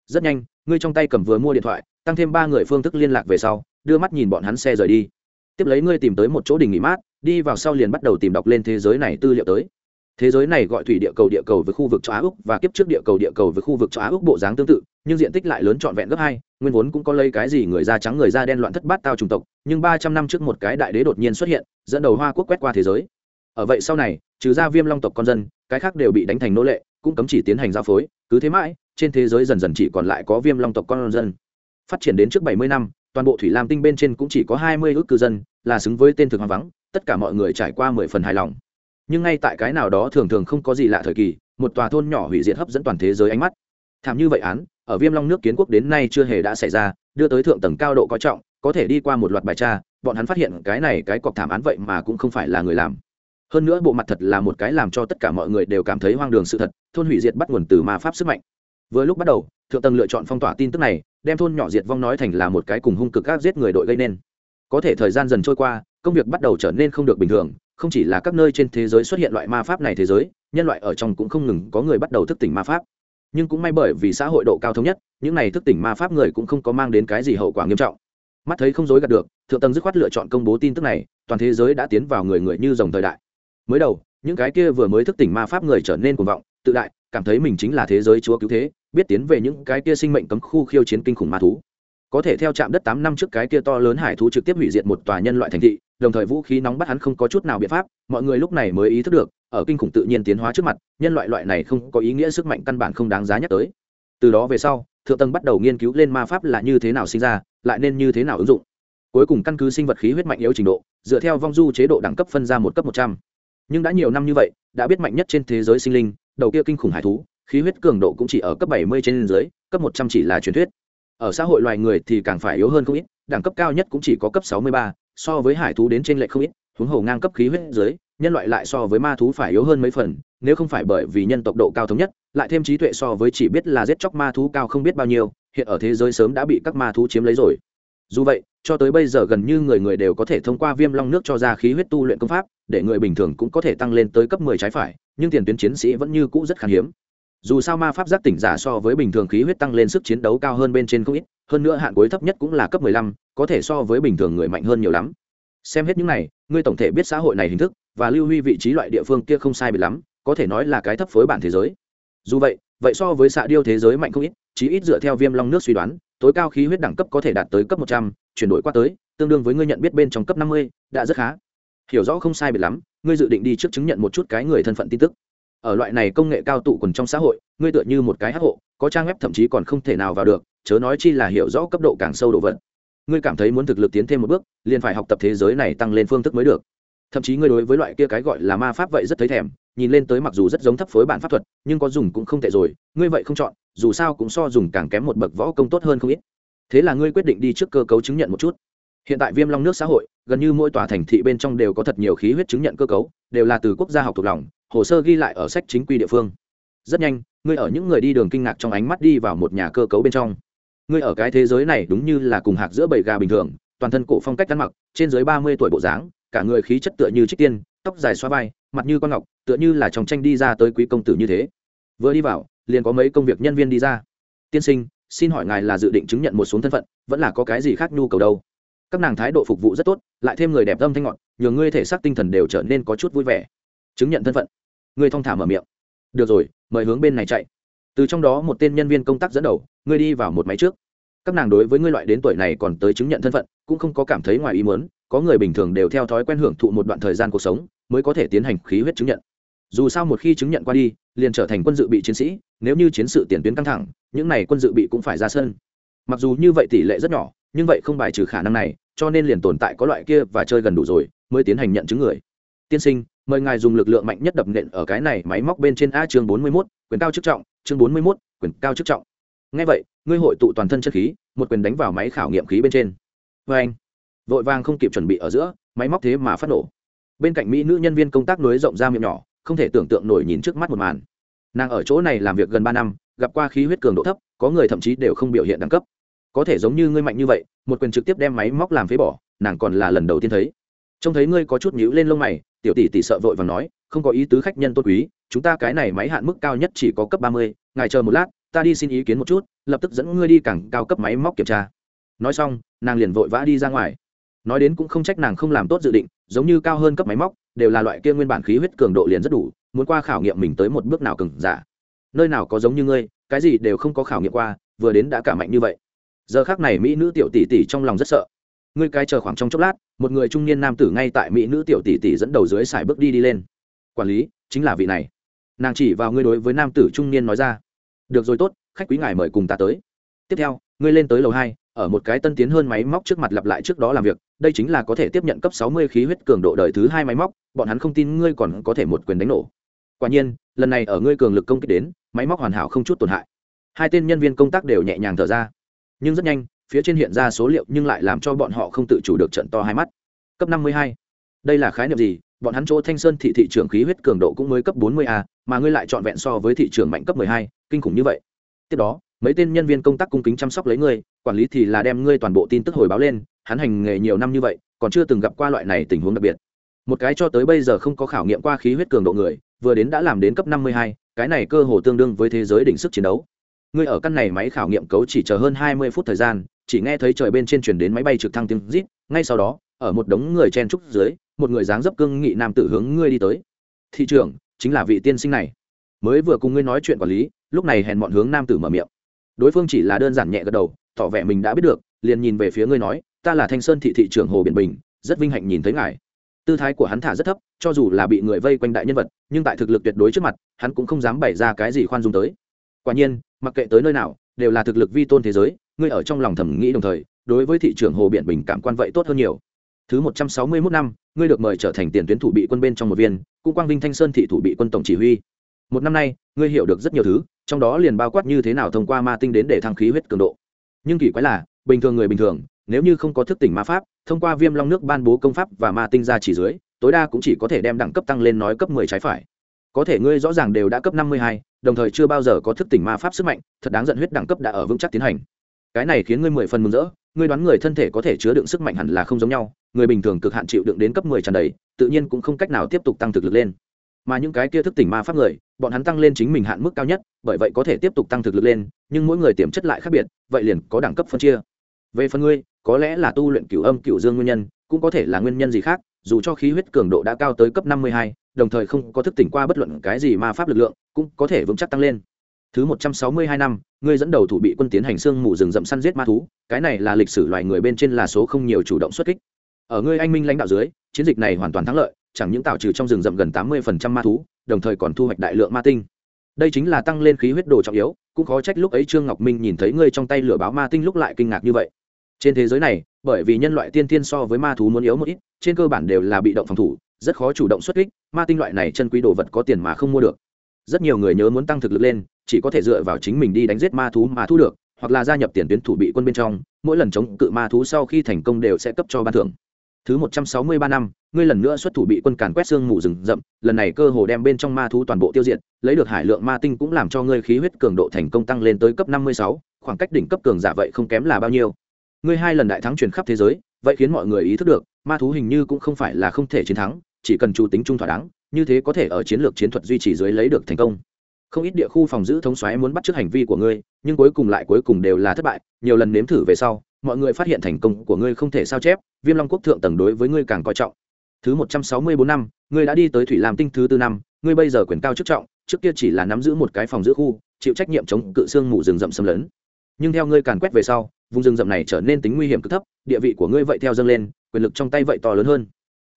Rất nhanh, ngươi trong tay cầm vừa mua điện thoại, tăng thêm ba người phương thức liên lạc về sau, đưa mắt nhìn bọn hắn xe rời đi tiếp lấy ngươi tìm tới một chỗ đình nghỉ mát, đi vào sau liền bắt đầu tìm đọc lên thế giới này tư liệu tới. Thế giới này gọi thủy địa cầu địa cầu với khu vực châu á úc và kiếp trước địa cầu địa cầu với khu vực châu á úc bộ dáng tương tự, nhưng diện tích lại lớn trọn vẹn gấp hai, nguyên vốn cũng có lấy cái gì người da trắng người da đen loạn thất bát tao chủng tộc, nhưng ba trăm năm trước một cái đại đế đột nhiên xuất hiện, dẫn đầu hoa quốc quét qua thế giới. Ở vậy sau này, trừ ra viêm long tộc con dân, cái khác đều bị đánh thành nô lệ, cũng cấm chỉ tiến hành giao phối, cứ thế mãi, trên thế giới dần dần chỉ còn lại có viêm long tộc con dân. Phát triển đến trước bảy mươi năm toàn bộ thủy lam tinh bên trên cũng chỉ có hai mươi ước cư dân, là xứng với tên thực hoang vắng, tất cả mọi người trải qua mười phần hài lòng. Nhưng ngay tại cái nào đó thường thường không có gì lạ thời kỳ, một tòa thôn nhỏ hủy diệt hấp dẫn toàn thế giới ánh mắt. Thảm như vậy án, ở viêm long nước kiến quốc đến nay chưa hề đã xảy ra, đưa tới thượng tầng cao độ có trọng, có thể đi qua một loạt bài tra, bọn hắn phát hiện cái này cái cọc thảm án vậy mà cũng không phải là người làm. Hơn nữa bộ mặt thật là một cái làm cho tất cả mọi người đều cảm thấy hoang đường sự thật, thôn hủy diệt bắt nguồn từ ma pháp sức mạnh. Vừa lúc bắt đầu, thượng tầng lựa chọn phong tỏa tin tức này đem thôn nhỏ diệt vong nói thành là một cái cùng hung cực các giết người đội gây nên. Có thể thời gian dần trôi qua, công việc bắt đầu trở nên không được bình thường, không chỉ là các nơi trên thế giới xuất hiện loại ma pháp này thế giới, nhân loại ở trong cũng không ngừng có người bắt đầu thức tỉnh ma pháp. Nhưng cũng may bởi vì xã hội độ cao thống nhất, những này thức tỉnh ma pháp người cũng không có mang đến cái gì hậu quả nghiêm trọng. Mắt thấy không dối gạt được, thượng tầng dứt khoát lựa chọn công bố tin tức này, toàn thế giới đã tiến vào người người như dòng thời đại. Mới đầu, những cái kia vừa mới thức tỉnh ma pháp người trở nên cuồng vọng, tự đại, cảm thấy mình chính là thế giới chúa cứu thế biết tiến về những cái kia sinh mệnh cấm khu khiêu chiến kinh khủng ma thú. Có thể theo trạm đất tám năm trước cái kia to lớn hải thú trực tiếp hủy diệt một tòa nhân loại thành thị, đồng thời vũ khí nóng bắt hắn không có chút nào biện pháp, mọi người lúc này mới ý thức được, ở kinh khủng tự nhiên tiến hóa trước mặt, nhân loại loại này không có ý nghĩa sức mạnh căn bản không đáng giá nhắc tới. Từ đó về sau, thượng tầng bắt đầu nghiên cứu lên ma pháp là như thế nào sinh ra, lại nên như thế nào ứng dụng. Cuối cùng căn cứ sinh vật khí huyết mạnh yếu trình độ, dựa theo vong du chế độ đẳng cấp phân ra một cấp một trăm. Nhưng đã nhiều năm như vậy, đã biết mạnh nhất trên thế giới sinh linh, đầu kia kinh khủng hải thú khí huyết cường độ cũng chỉ ở cấp bảy mươi trên dưới, cấp một trăm chỉ là truyền thuyết. Ở xã hội loài người thì càng phải yếu hơn không ít, đẳng cấp cao nhất cũng chỉ có cấp sáu mươi ba, so với hải thú đến trên lệ không ít, huống hồ ngang cấp khí huyết dưới, nhân loại lại so với ma thú phải yếu hơn mấy phần, nếu không phải bởi vì nhân tộc độ cao thống nhất, lại thêm trí tuệ so với chỉ biết là giết chóc ma thú cao không biết bao nhiêu, hiện ở thế giới sớm đã bị các ma thú chiếm lấy rồi. Dù vậy, cho tới bây giờ gần như người người đều có thể thông qua viêm long nước cho ra khí huyết tu luyện công pháp, để người bình thường cũng có thể tăng lên tới cấp mười trái phải, nhưng tiền tuyến chiến sĩ vẫn như cũ rất khan hiếm dù sao ma pháp giác tỉnh giả so với bình thường khí huyết tăng lên sức chiến đấu cao hơn bên trên không ít, hơn nữa hạn cuối thấp nhất cũng là cấp mười lăm, có thể so với bình thường người mạnh hơn nhiều lắm. Xem hết những này, ngươi tổng thể biết xã hội này hình thức và lưu huy vị trí loại địa phương kia không sai bị lắm, có thể nói là cái thấp phối bản thế giới. Dù vậy vậy so với xạ điêu thế giới mạnh không ít, chí ít dựa theo viêm long nước suy đoán, tối cao khí huyết đẳng cấp có thể đạt tới cấp một trăm, chuyển đổi qua tới, tương đương với ngươi nhận biết bên trong cấp năm mươi, đã rất khá. Hiểu rõ không sai biệt lắm, ngươi dự định đi trước chứng nhận một chút cái người thân phận tin tức ở loại này công nghệ cao tụ quần trong xã hội, ngươi tựa như một cái hát hộ, có trang web thậm chí còn không thể nào vào được, chớ nói chi là hiểu rõ cấp độ càng sâu độ vật. Ngươi cảm thấy muốn thực lực tiến thêm một bước, liền phải học tập thế giới này tăng lên phương thức mới được. Thậm chí ngươi đối với loại kia cái gọi là ma pháp vậy rất thấy thèm, nhìn lên tới mặc dù rất giống thấp phối bản pháp thuật, nhưng có dùng cũng không tệ rồi, ngươi vậy không chọn, dù sao cũng so dùng càng kém một bậc võ công tốt hơn không ít. Thế là ngươi quyết định đi trước cơ cấu chứng nhận một chút hiện tại viêm long nước xã hội, gần như mỗi tòa thành thị bên trong đều có thật nhiều khí huyết chứng nhận cơ cấu, đều là từ quốc gia học thuộc lòng, hồ sơ ghi lại ở sách chính quy địa phương. Rất nhanh, ngươi ở những người đi đường kinh ngạc trong ánh mắt đi vào một nhà cơ cấu bên trong. Ngươi ở cái thế giới này đúng như là cùng hạc giữa bầy gà bình thường, toàn thân cổ phong cách ăn mặc, trên dưới ba mươi tuổi bộ dáng, cả người khí chất tựa như trích tiên, tóc dài xoa vai, mặt như con ngọc, tựa như là trong tranh đi ra tới quý công tử như thế. Vừa đi vào, liền có mấy công việc nhân viên đi ra. Tiên sinh, xin hỏi ngài là dự định chứng nhận một số thân phận, vẫn là có cái gì khác nhu cầu đâu? Các nàng thái độ phục vụ rất tốt, lại thêm người đẹp âm thanh ngọn nhờ ngươi thể xác tinh thần đều trở nên có chút vui vẻ. Chứng nhận thân phận. Ngươi thong thả mở miệng. Được rồi, mời hướng bên này chạy. Từ trong đó một tên nhân viên công tác dẫn đầu, ngươi đi vào một máy trước. Các nàng đối với ngươi loại đến tuổi này còn tới chứng nhận thân phận, cũng không có cảm thấy ngoài ý muốn, có người bình thường đều theo thói quen hưởng thụ một đoạn thời gian cuộc sống, mới có thể tiến hành khí huyết chứng nhận. Dù sao một khi chứng nhận qua đi, liền trở thành quân dự bị chiến sĩ, nếu như chiến sự tiền tuyến căng thẳng, những này quân dự bị cũng phải ra sân. Mặc dù như vậy tỷ lệ rất nhỏ nhưng vậy không bài trừ khả năng này, cho nên liền tồn tại có loại kia và chơi gần đủ rồi, mới tiến hành nhận chứng người. Tiên sinh, mời ngài dùng lực lượng mạnh nhất đập nện ở cái này máy móc bên trên a chương bốn mươi mốt, quyền cao chức trọng, chương bốn mươi mốt, quyền cao chức trọng. Ngay vậy, ngươi hội tụ toàn thân chất khí, một quyền đánh vào máy khảo nghiệm khí bên trên. Vê anh, vội vàng không kịp chuẩn bị ở giữa, máy móc thế mà phát nổ. Bên cạnh mỹ nữ nhân viên công tác nối rộng ra miệng nhỏ, không thể tưởng tượng nổi nhìn trước mắt một màn. Nàng ở chỗ này làm việc gần ba năm, gặp qua khí huyết cường độ thấp, có người thậm chí đều không biểu hiện đẳng cấp có thể giống như ngươi mạnh như vậy, một quyền trực tiếp đem máy móc làm phế bỏ, nàng còn là lần đầu tiên thấy. Trông thấy ngươi có chút nhíu lên lông mày, tiểu tỷ tỷ sợ vội và nói, không có ý tứ khách nhân tôn quý, chúng ta cái này máy hạn mức cao nhất chỉ có cấp ba mươi, ngài chờ một lát, ta đi xin ý kiến một chút, lập tức dẫn ngươi đi cảng cao cấp máy móc kiểm tra. Nói xong, nàng liền vội vã đi ra ngoài. Nói đến cũng không trách nàng không làm tốt dự định, giống như cao hơn cấp máy móc, đều là loại kia nguyên bản khí huyết cường độ liền rất đủ, muốn qua khảo nghiệm mình tới một bước nào cừng giả dạ. nơi nào có giống như ngươi, cái gì đều không có khảo nghiệm qua, vừa đến đã cả mạnh như vậy giờ khác này mỹ nữ tiểu tỷ tỷ trong lòng rất sợ. Ngươi cái chờ khoảng trong chốc lát, một người trung niên nam tử ngay tại mỹ nữ tiểu tỷ tỷ dẫn đầu dưới xài bước đi đi lên. Quản lý, chính là vị này. Nàng chỉ vào ngươi đối với nam tử trung niên nói ra. Được rồi tốt, khách quý ngài mời cùng ta tới. Tiếp theo, ngươi lên tới lầu hai, ở một cái tân tiến hơn máy móc trước mặt lặp lại trước đó làm việc, đây chính là có thể tiếp nhận cấp sáu mươi khí huyết cường độ đời thứ hai máy móc, bọn hắn không tin ngươi còn có thể một quyền đánh nổ. Quả nhiên, lần này ở ngươi cường lực công kích đến, máy móc hoàn hảo không chút tổn hại. Hai tên nhân viên công tác đều nhẹ nhàng thở ra nhưng rất nhanh phía trên hiện ra số liệu nhưng lại làm cho bọn họ không tự chủ được trận to hai mắt. Cấp năm mươi hai đây là khái niệm gì? Bọn hắn chỗ thanh sơn thị thị trường khí huyết cường độ cũng mới cấp bốn mươi a mà ngươi lại trọn vẹn so với thị trường mạnh cấp hai, kinh khủng như vậy. Tiếp đó mấy tên nhân viên công tác cung kính chăm sóc lấy ngươi quản lý thì là đem ngươi toàn bộ tin tức hồi báo lên hắn hành nghề nhiều năm như vậy còn chưa từng gặp qua loại này tình huống đặc biệt. Một cái cho tới bây giờ không có khảo nghiệm qua khí huyết cường độ người vừa đến đã làm đến cấp năm mươi hai cái này cơ hồ tương đương với thế giới đỉnh sức chiến đấu ngươi ở căn này máy khảo nghiệm cấu chỉ chờ hơn hai mươi phút thời gian, chỉ nghe thấy trời bên trên chuyển đến máy bay trực thăng tiếng rít, ngay sau đó, ở một đống người chen trúc dưới, một người dáng dấp cương nghị nam tử hướng ngươi đi tới. Thị trưởng, chính là vị tiên sinh này. Mới vừa cùng ngươi nói chuyện quản lý, lúc này hèn bọn hướng nam tử mở miệng. Đối phương chỉ là đơn giản nhẹ gật đầu, tỏ vẻ mình đã biết được, liền nhìn về phía ngươi nói, ta là thanh sơn thị thị trưởng hồ biển bình, rất vinh hạnh nhìn thấy ngài. Tư thái của hắn thả rất thấp, cho dù là bị người vây quanh đại nhân vật, nhưng tại thực lực tuyệt đối trước mặt, hắn cũng không dám bày ra cái gì khoan dung tới. Quả nhiên mặc kệ tới nơi nào, đều là thực lực vi tôn thế giới, ngươi ở trong lòng thầm nghĩ đồng thời, đối với thị trường hồ biển bình cảm quan vậy tốt hơn nhiều. Thứ một trăm sáu mươi 161 năm, ngươi được mời trở thành tiền tuyến thủ bị quân bên trong một viên, cũng quang vinh thanh sơn thị thủ bị quân tổng chỉ huy. Một năm nay, ngươi hiểu được rất nhiều thứ, trong đó liền bao quát như thế nào thông qua ma tinh đến để thăng khí huyết cường độ. Nhưng kỳ quái là, bình thường người bình thường, nếu như không có thức tỉnh ma pháp, thông qua viêm long nước ban bố công pháp và ma tinh ra chỉ dưới, tối đa cũng chỉ có thể đem đẳng cấp tăng lên nói cấp mười trái phải có thể ngươi rõ ràng đều đã cấp năm mươi hai, đồng thời chưa bao giờ có thức tỉnh ma pháp sức mạnh, thật đáng giận huyết đẳng cấp đã ở vững chắc tiến hành. Cái này khiến ngươi mười phần mừng rỡ, ngươi đoán người thân thể có thể chứa đựng sức mạnh hẳn là không giống nhau, người bình thường cực hạn chịu đựng đến cấp mười tràn đầy, tự nhiên cũng không cách nào tiếp tục tăng thực lực lên. Mà những cái kia thức tỉnh ma pháp người, bọn hắn tăng lên chính mình hạn mức cao nhất, bởi vậy có thể tiếp tục tăng thực lực lên, nhưng mỗi người tiềm chất lại khác biệt, vậy liền có đẳng cấp phân chia. Về phần ngươi, có lẽ là tu luyện cửu âm, cửu dương nguyên nhân, cũng có thể là nguyên nhân gì khác, dù cho khí huyết cường độ đã cao tới cấp năm mươi hai đồng thời không có thức tỉnh qua bất luận cái gì ma pháp lực lượng, cũng có thể vững chắc tăng lên. Thứ một trăm sáu mươi hai năm, ngươi dẫn đầu thủ bị quân tiến hành xương mù rừng rậm săn giết ma thú, cái này là lịch sử loài người bên trên là số không nhiều chủ động xuất kích. Ở ngươi anh minh lãnh đạo dưới, chiến dịch này hoàn toàn thắng lợi, chẳng những tạo trừ trong rừng rậm gần tám mươi ma thú, đồng thời còn thu hoạch đại lượng ma tinh. Đây chính là tăng lên khí huyết đồ trọng yếu, cũng khó trách lúc ấy trương ngọc minh nhìn thấy ngươi trong tay lửa báo ma tinh lúc lại kinh ngạc như vậy. Trên thế giới này, bởi vì nhân loại tiên tiên so với ma thú muốn yếu một ít, trên cơ bản đều là bị động phòng thủ rất khó chủ động xuất kích, ma tinh loại này chân quý đồ vật có tiền mà không mua được. Rất nhiều người nhớ muốn tăng thực lực lên, chỉ có thể dựa vào chính mình đi đánh giết ma thú mà thu được, hoặc là gia nhập tiền tuyến thủ bị quân bên trong, mỗi lần chống cự ma thú sau khi thành công đều sẽ cấp cho ban thưởng. Thứ một trăm sáu mươi ba năm, ngươi lần nữa xuất thủ bị quân càn quét xương mù rừng rậm, lần này cơ hồ đem bên trong ma thú toàn bộ tiêu diệt, lấy được hải lượng ma tinh cũng làm cho ngươi khí huyết cường độ thành công tăng lên tới cấp năm mươi sáu, khoảng cách đỉnh cấp cường giả vậy không kém là bao nhiêu. Ngươi hai lần đại thắng truyền khắp thế giới, vậy khiến mọi người ý thức được, ma thú hình như cũng không phải là không thể chiến thắng chỉ cần chủ tính trung thỏa đáng, như thế có thể ở chiến lược chiến thuật duy trì dưới lấy được thành công. Không ít địa khu phòng giữ thống xoáy muốn bắt chước hành vi của ngươi, nhưng cuối cùng lại cuối cùng đều là thất bại, nhiều lần nếm thử về sau, mọi người phát hiện thành công của ngươi không thể sao chép, viêm long quốc thượng tầng đối với ngươi càng coi trọng. Thứ một trăm sáu mươi bốn năm, ngươi đã đi tới thủy làm tinh thứ tư năm, ngươi bây giờ quyền cao chức trọng, trước kia chỉ là nắm giữ một cái phòng giữ khu, chịu trách nhiệm chống cự xương mù rừng rậm xâm lấn. Nhưng theo ngươi càn quét về sau, vùng rừng rậm này trở nên tính nguy hiểm cực thấp, địa vị của ngươi vậy theo dâng lên, quyền lực trong tay vậy to lớn hơn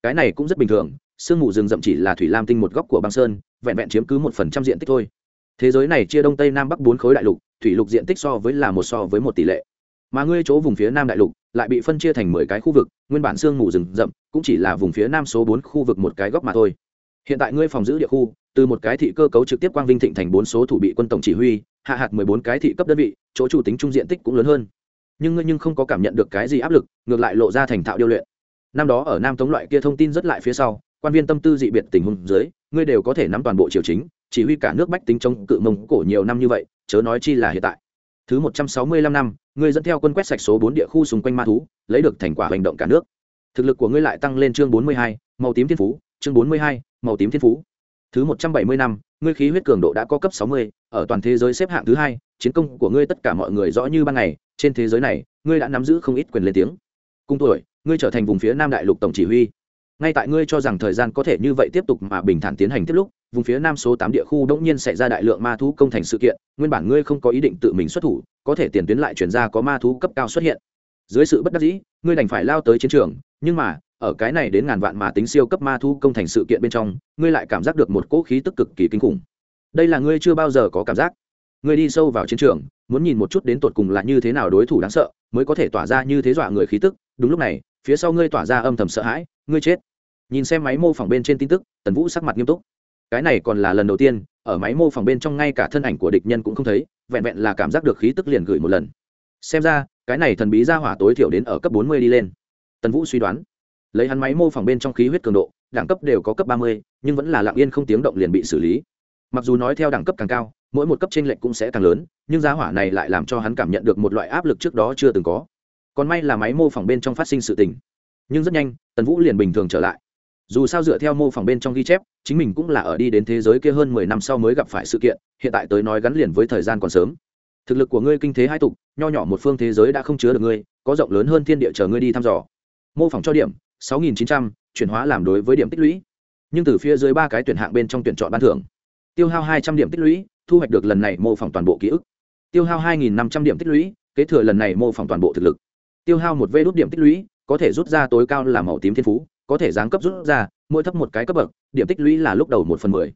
cái này cũng rất bình thường, sương mù rừng rậm chỉ là thủy lam tinh một góc của băng sơn, vẹn vẹn chiếm cứ một phần trăm diện tích thôi. Thế giới này chia đông tây nam bắc bốn khối đại lục, thủy lục diện tích so với là một so với một tỷ lệ. Mà ngươi chỗ vùng phía nam đại lục, lại bị phân chia thành mười cái khu vực, nguyên bản sương mù rừng rậm cũng chỉ là vùng phía nam số bốn khu vực một cái góc mà thôi. Hiện tại ngươi phòng giữ địa khu, từ một cái thị cơ cấu trực tiếp quang vinh thịnh thành bốn số thủ bị quân tổng chỉ huy, hạ hạt mười bốn cái thị cấp đơn vị, chỗ chủ tính trung diện tích cũng lớn hơn. Nhưng ngươi nhưng không có cảm nhận được cái gì áp lực, ngược lại lộ ra thành thạo điêu luyện năm đó ở nam tống loại kia thông tin rất lại phía sau, quan viên tâm tư dị biệt tình huống dưới, ngươi đều có thể nắm toàn bộ triều chính, chỉ huy cả nước bách tính chống cự mông cổ nhiều năm như vậy, chớ nói chi là hiện tại. Thứ một trăm sáu mươi lăm năm, ngươi dẫn theo quân quét sạch số bốn địa khu xung quanh ma thú, lấy được thành quả hành động cả nước. Thực lực của ngươi lại tăng lên chương bốn mươi hai, màu tím thiên phú, chương bốn mươi hai, màu tím thiên phú. Thứ một trăm bảy mươi năm, ngươi khí huyết cường độ đã có cấp sáu mươi, ở toàn thế giới xếp hạng thứ hai, chiến công của ngươi tất cả mọi người rõ như ban ngày, trên thế giới này, ngươi đã nắm giữ không ít quyền lên tiếng cùng tuổi, ngươi trở thành vùng phía nam đại lục tổng chỉ huy. Ngay tại ngươi cho rằng thời gian có thể như vậy tiếp tục mà bình thản tiến hành tiếp lúc, vùng phía nam số tám địa khu đống nhiên xảy ra đại lượng ma thú công thành sự kiện, nguyên bản ngươi không có ý định tự mình xuất thủ, có thể tiền tuyến lại chuyển ra có ma thú cấp cao xuất hiện. Dưới sự bất đắc dĩ, ngươi đành phải lao tới chiến trường, nhưng mà, ở cái này đến ngàn vạn mà tính siêu cấp ma thú công thành sự kiện bên trong, ngươi lại cảm giác được một cỗ khí tức cực kỳ kinh khủng. Đây là ngươi chưa bao giờ có cảm giác. Ngươi đi sâu vào chiến trường, muốn nhìn một chút đến tột cùng là như thế nào đối thủ đáng sợ mới có thể tỏa ra như thế dọa người khí tức. Đúng lúc này, phía sau ngươi tỏa ra âm thầm sợ hãi, ngươi chết. Nhìn xem máy mô phỏng bên trên tin tức, tần vũ sắc mặt nghiêm túc. Cái này còn là lần đầu tiên, ở máy mô phỏng bên trong ngay cả thân ảnh của địch nhân cũng không thấy, vẹn vẹn là cảm giác được khí tức liền gửi một lần. Xem ra, cái này thần bí ra hỏa tối thiểu đến ở cấp bốn mươi đi lên. Tần vũ suy đoán. Lấy hắn máy mô phỏng bên trong khí huyết cường độ, đẳng cấp đều có cấp ba mươi, nhưng vẫn là lặng yên không tiếng động liền bị xử lý. Mặc dù nói theo đẳng cấp càng cao mỗi một cấp t r ê n lệch cũng sẽ càng lớn, nhưng giá hỏa này lại làm cho hắn cảm nhận được một loại áp lực trước đó chưa từng có. Còn may là máy mô phỏng bên trong phát sinh sự tình. Nhưng rất nhanh, tần vũ liền bình thường trở lại. Dù sao dựa theo mô phỏng bên trong ghi chép, chính mình cũng là ở đi đến thế giới kia hơn mười năm sau mới gặp phải sự kiện, hiện tại tới nói gắn liền với thời gian còn sớm. Thực lực của ngươi kinh thế hai tục, nho nhỏ một phương thế giới đã không chứa được ngươi, có rộng lớn hơn thiên địa chờ ngươi đi thăm dò. Mô phỏng cho điểm, sáu nghìn chín trăm, chuyển hóa làm đối với điểm tích lũy. Nhưng từ phía dưới ba cái tuyển hạng bên trong tuyển chọn ban thưởng. Tiêu hao hai trăm điểm tích lũy thu hoạch được lần này mô phỏng toàn bộ ký ức. Tiêu hao hai nghìn năm trăm điểm tích lũy, kế thừa lần này mô phỏng toàn bộ thực lực. Tiêu hao một vê đốt điểm tích lũy, có thể rút ra tối cao là màu tím thiên phú, có thể giáng cấp rút ra, mỗi thấp một cái cấp bậc, điểm tích lũy là lúc đầu một phần mười.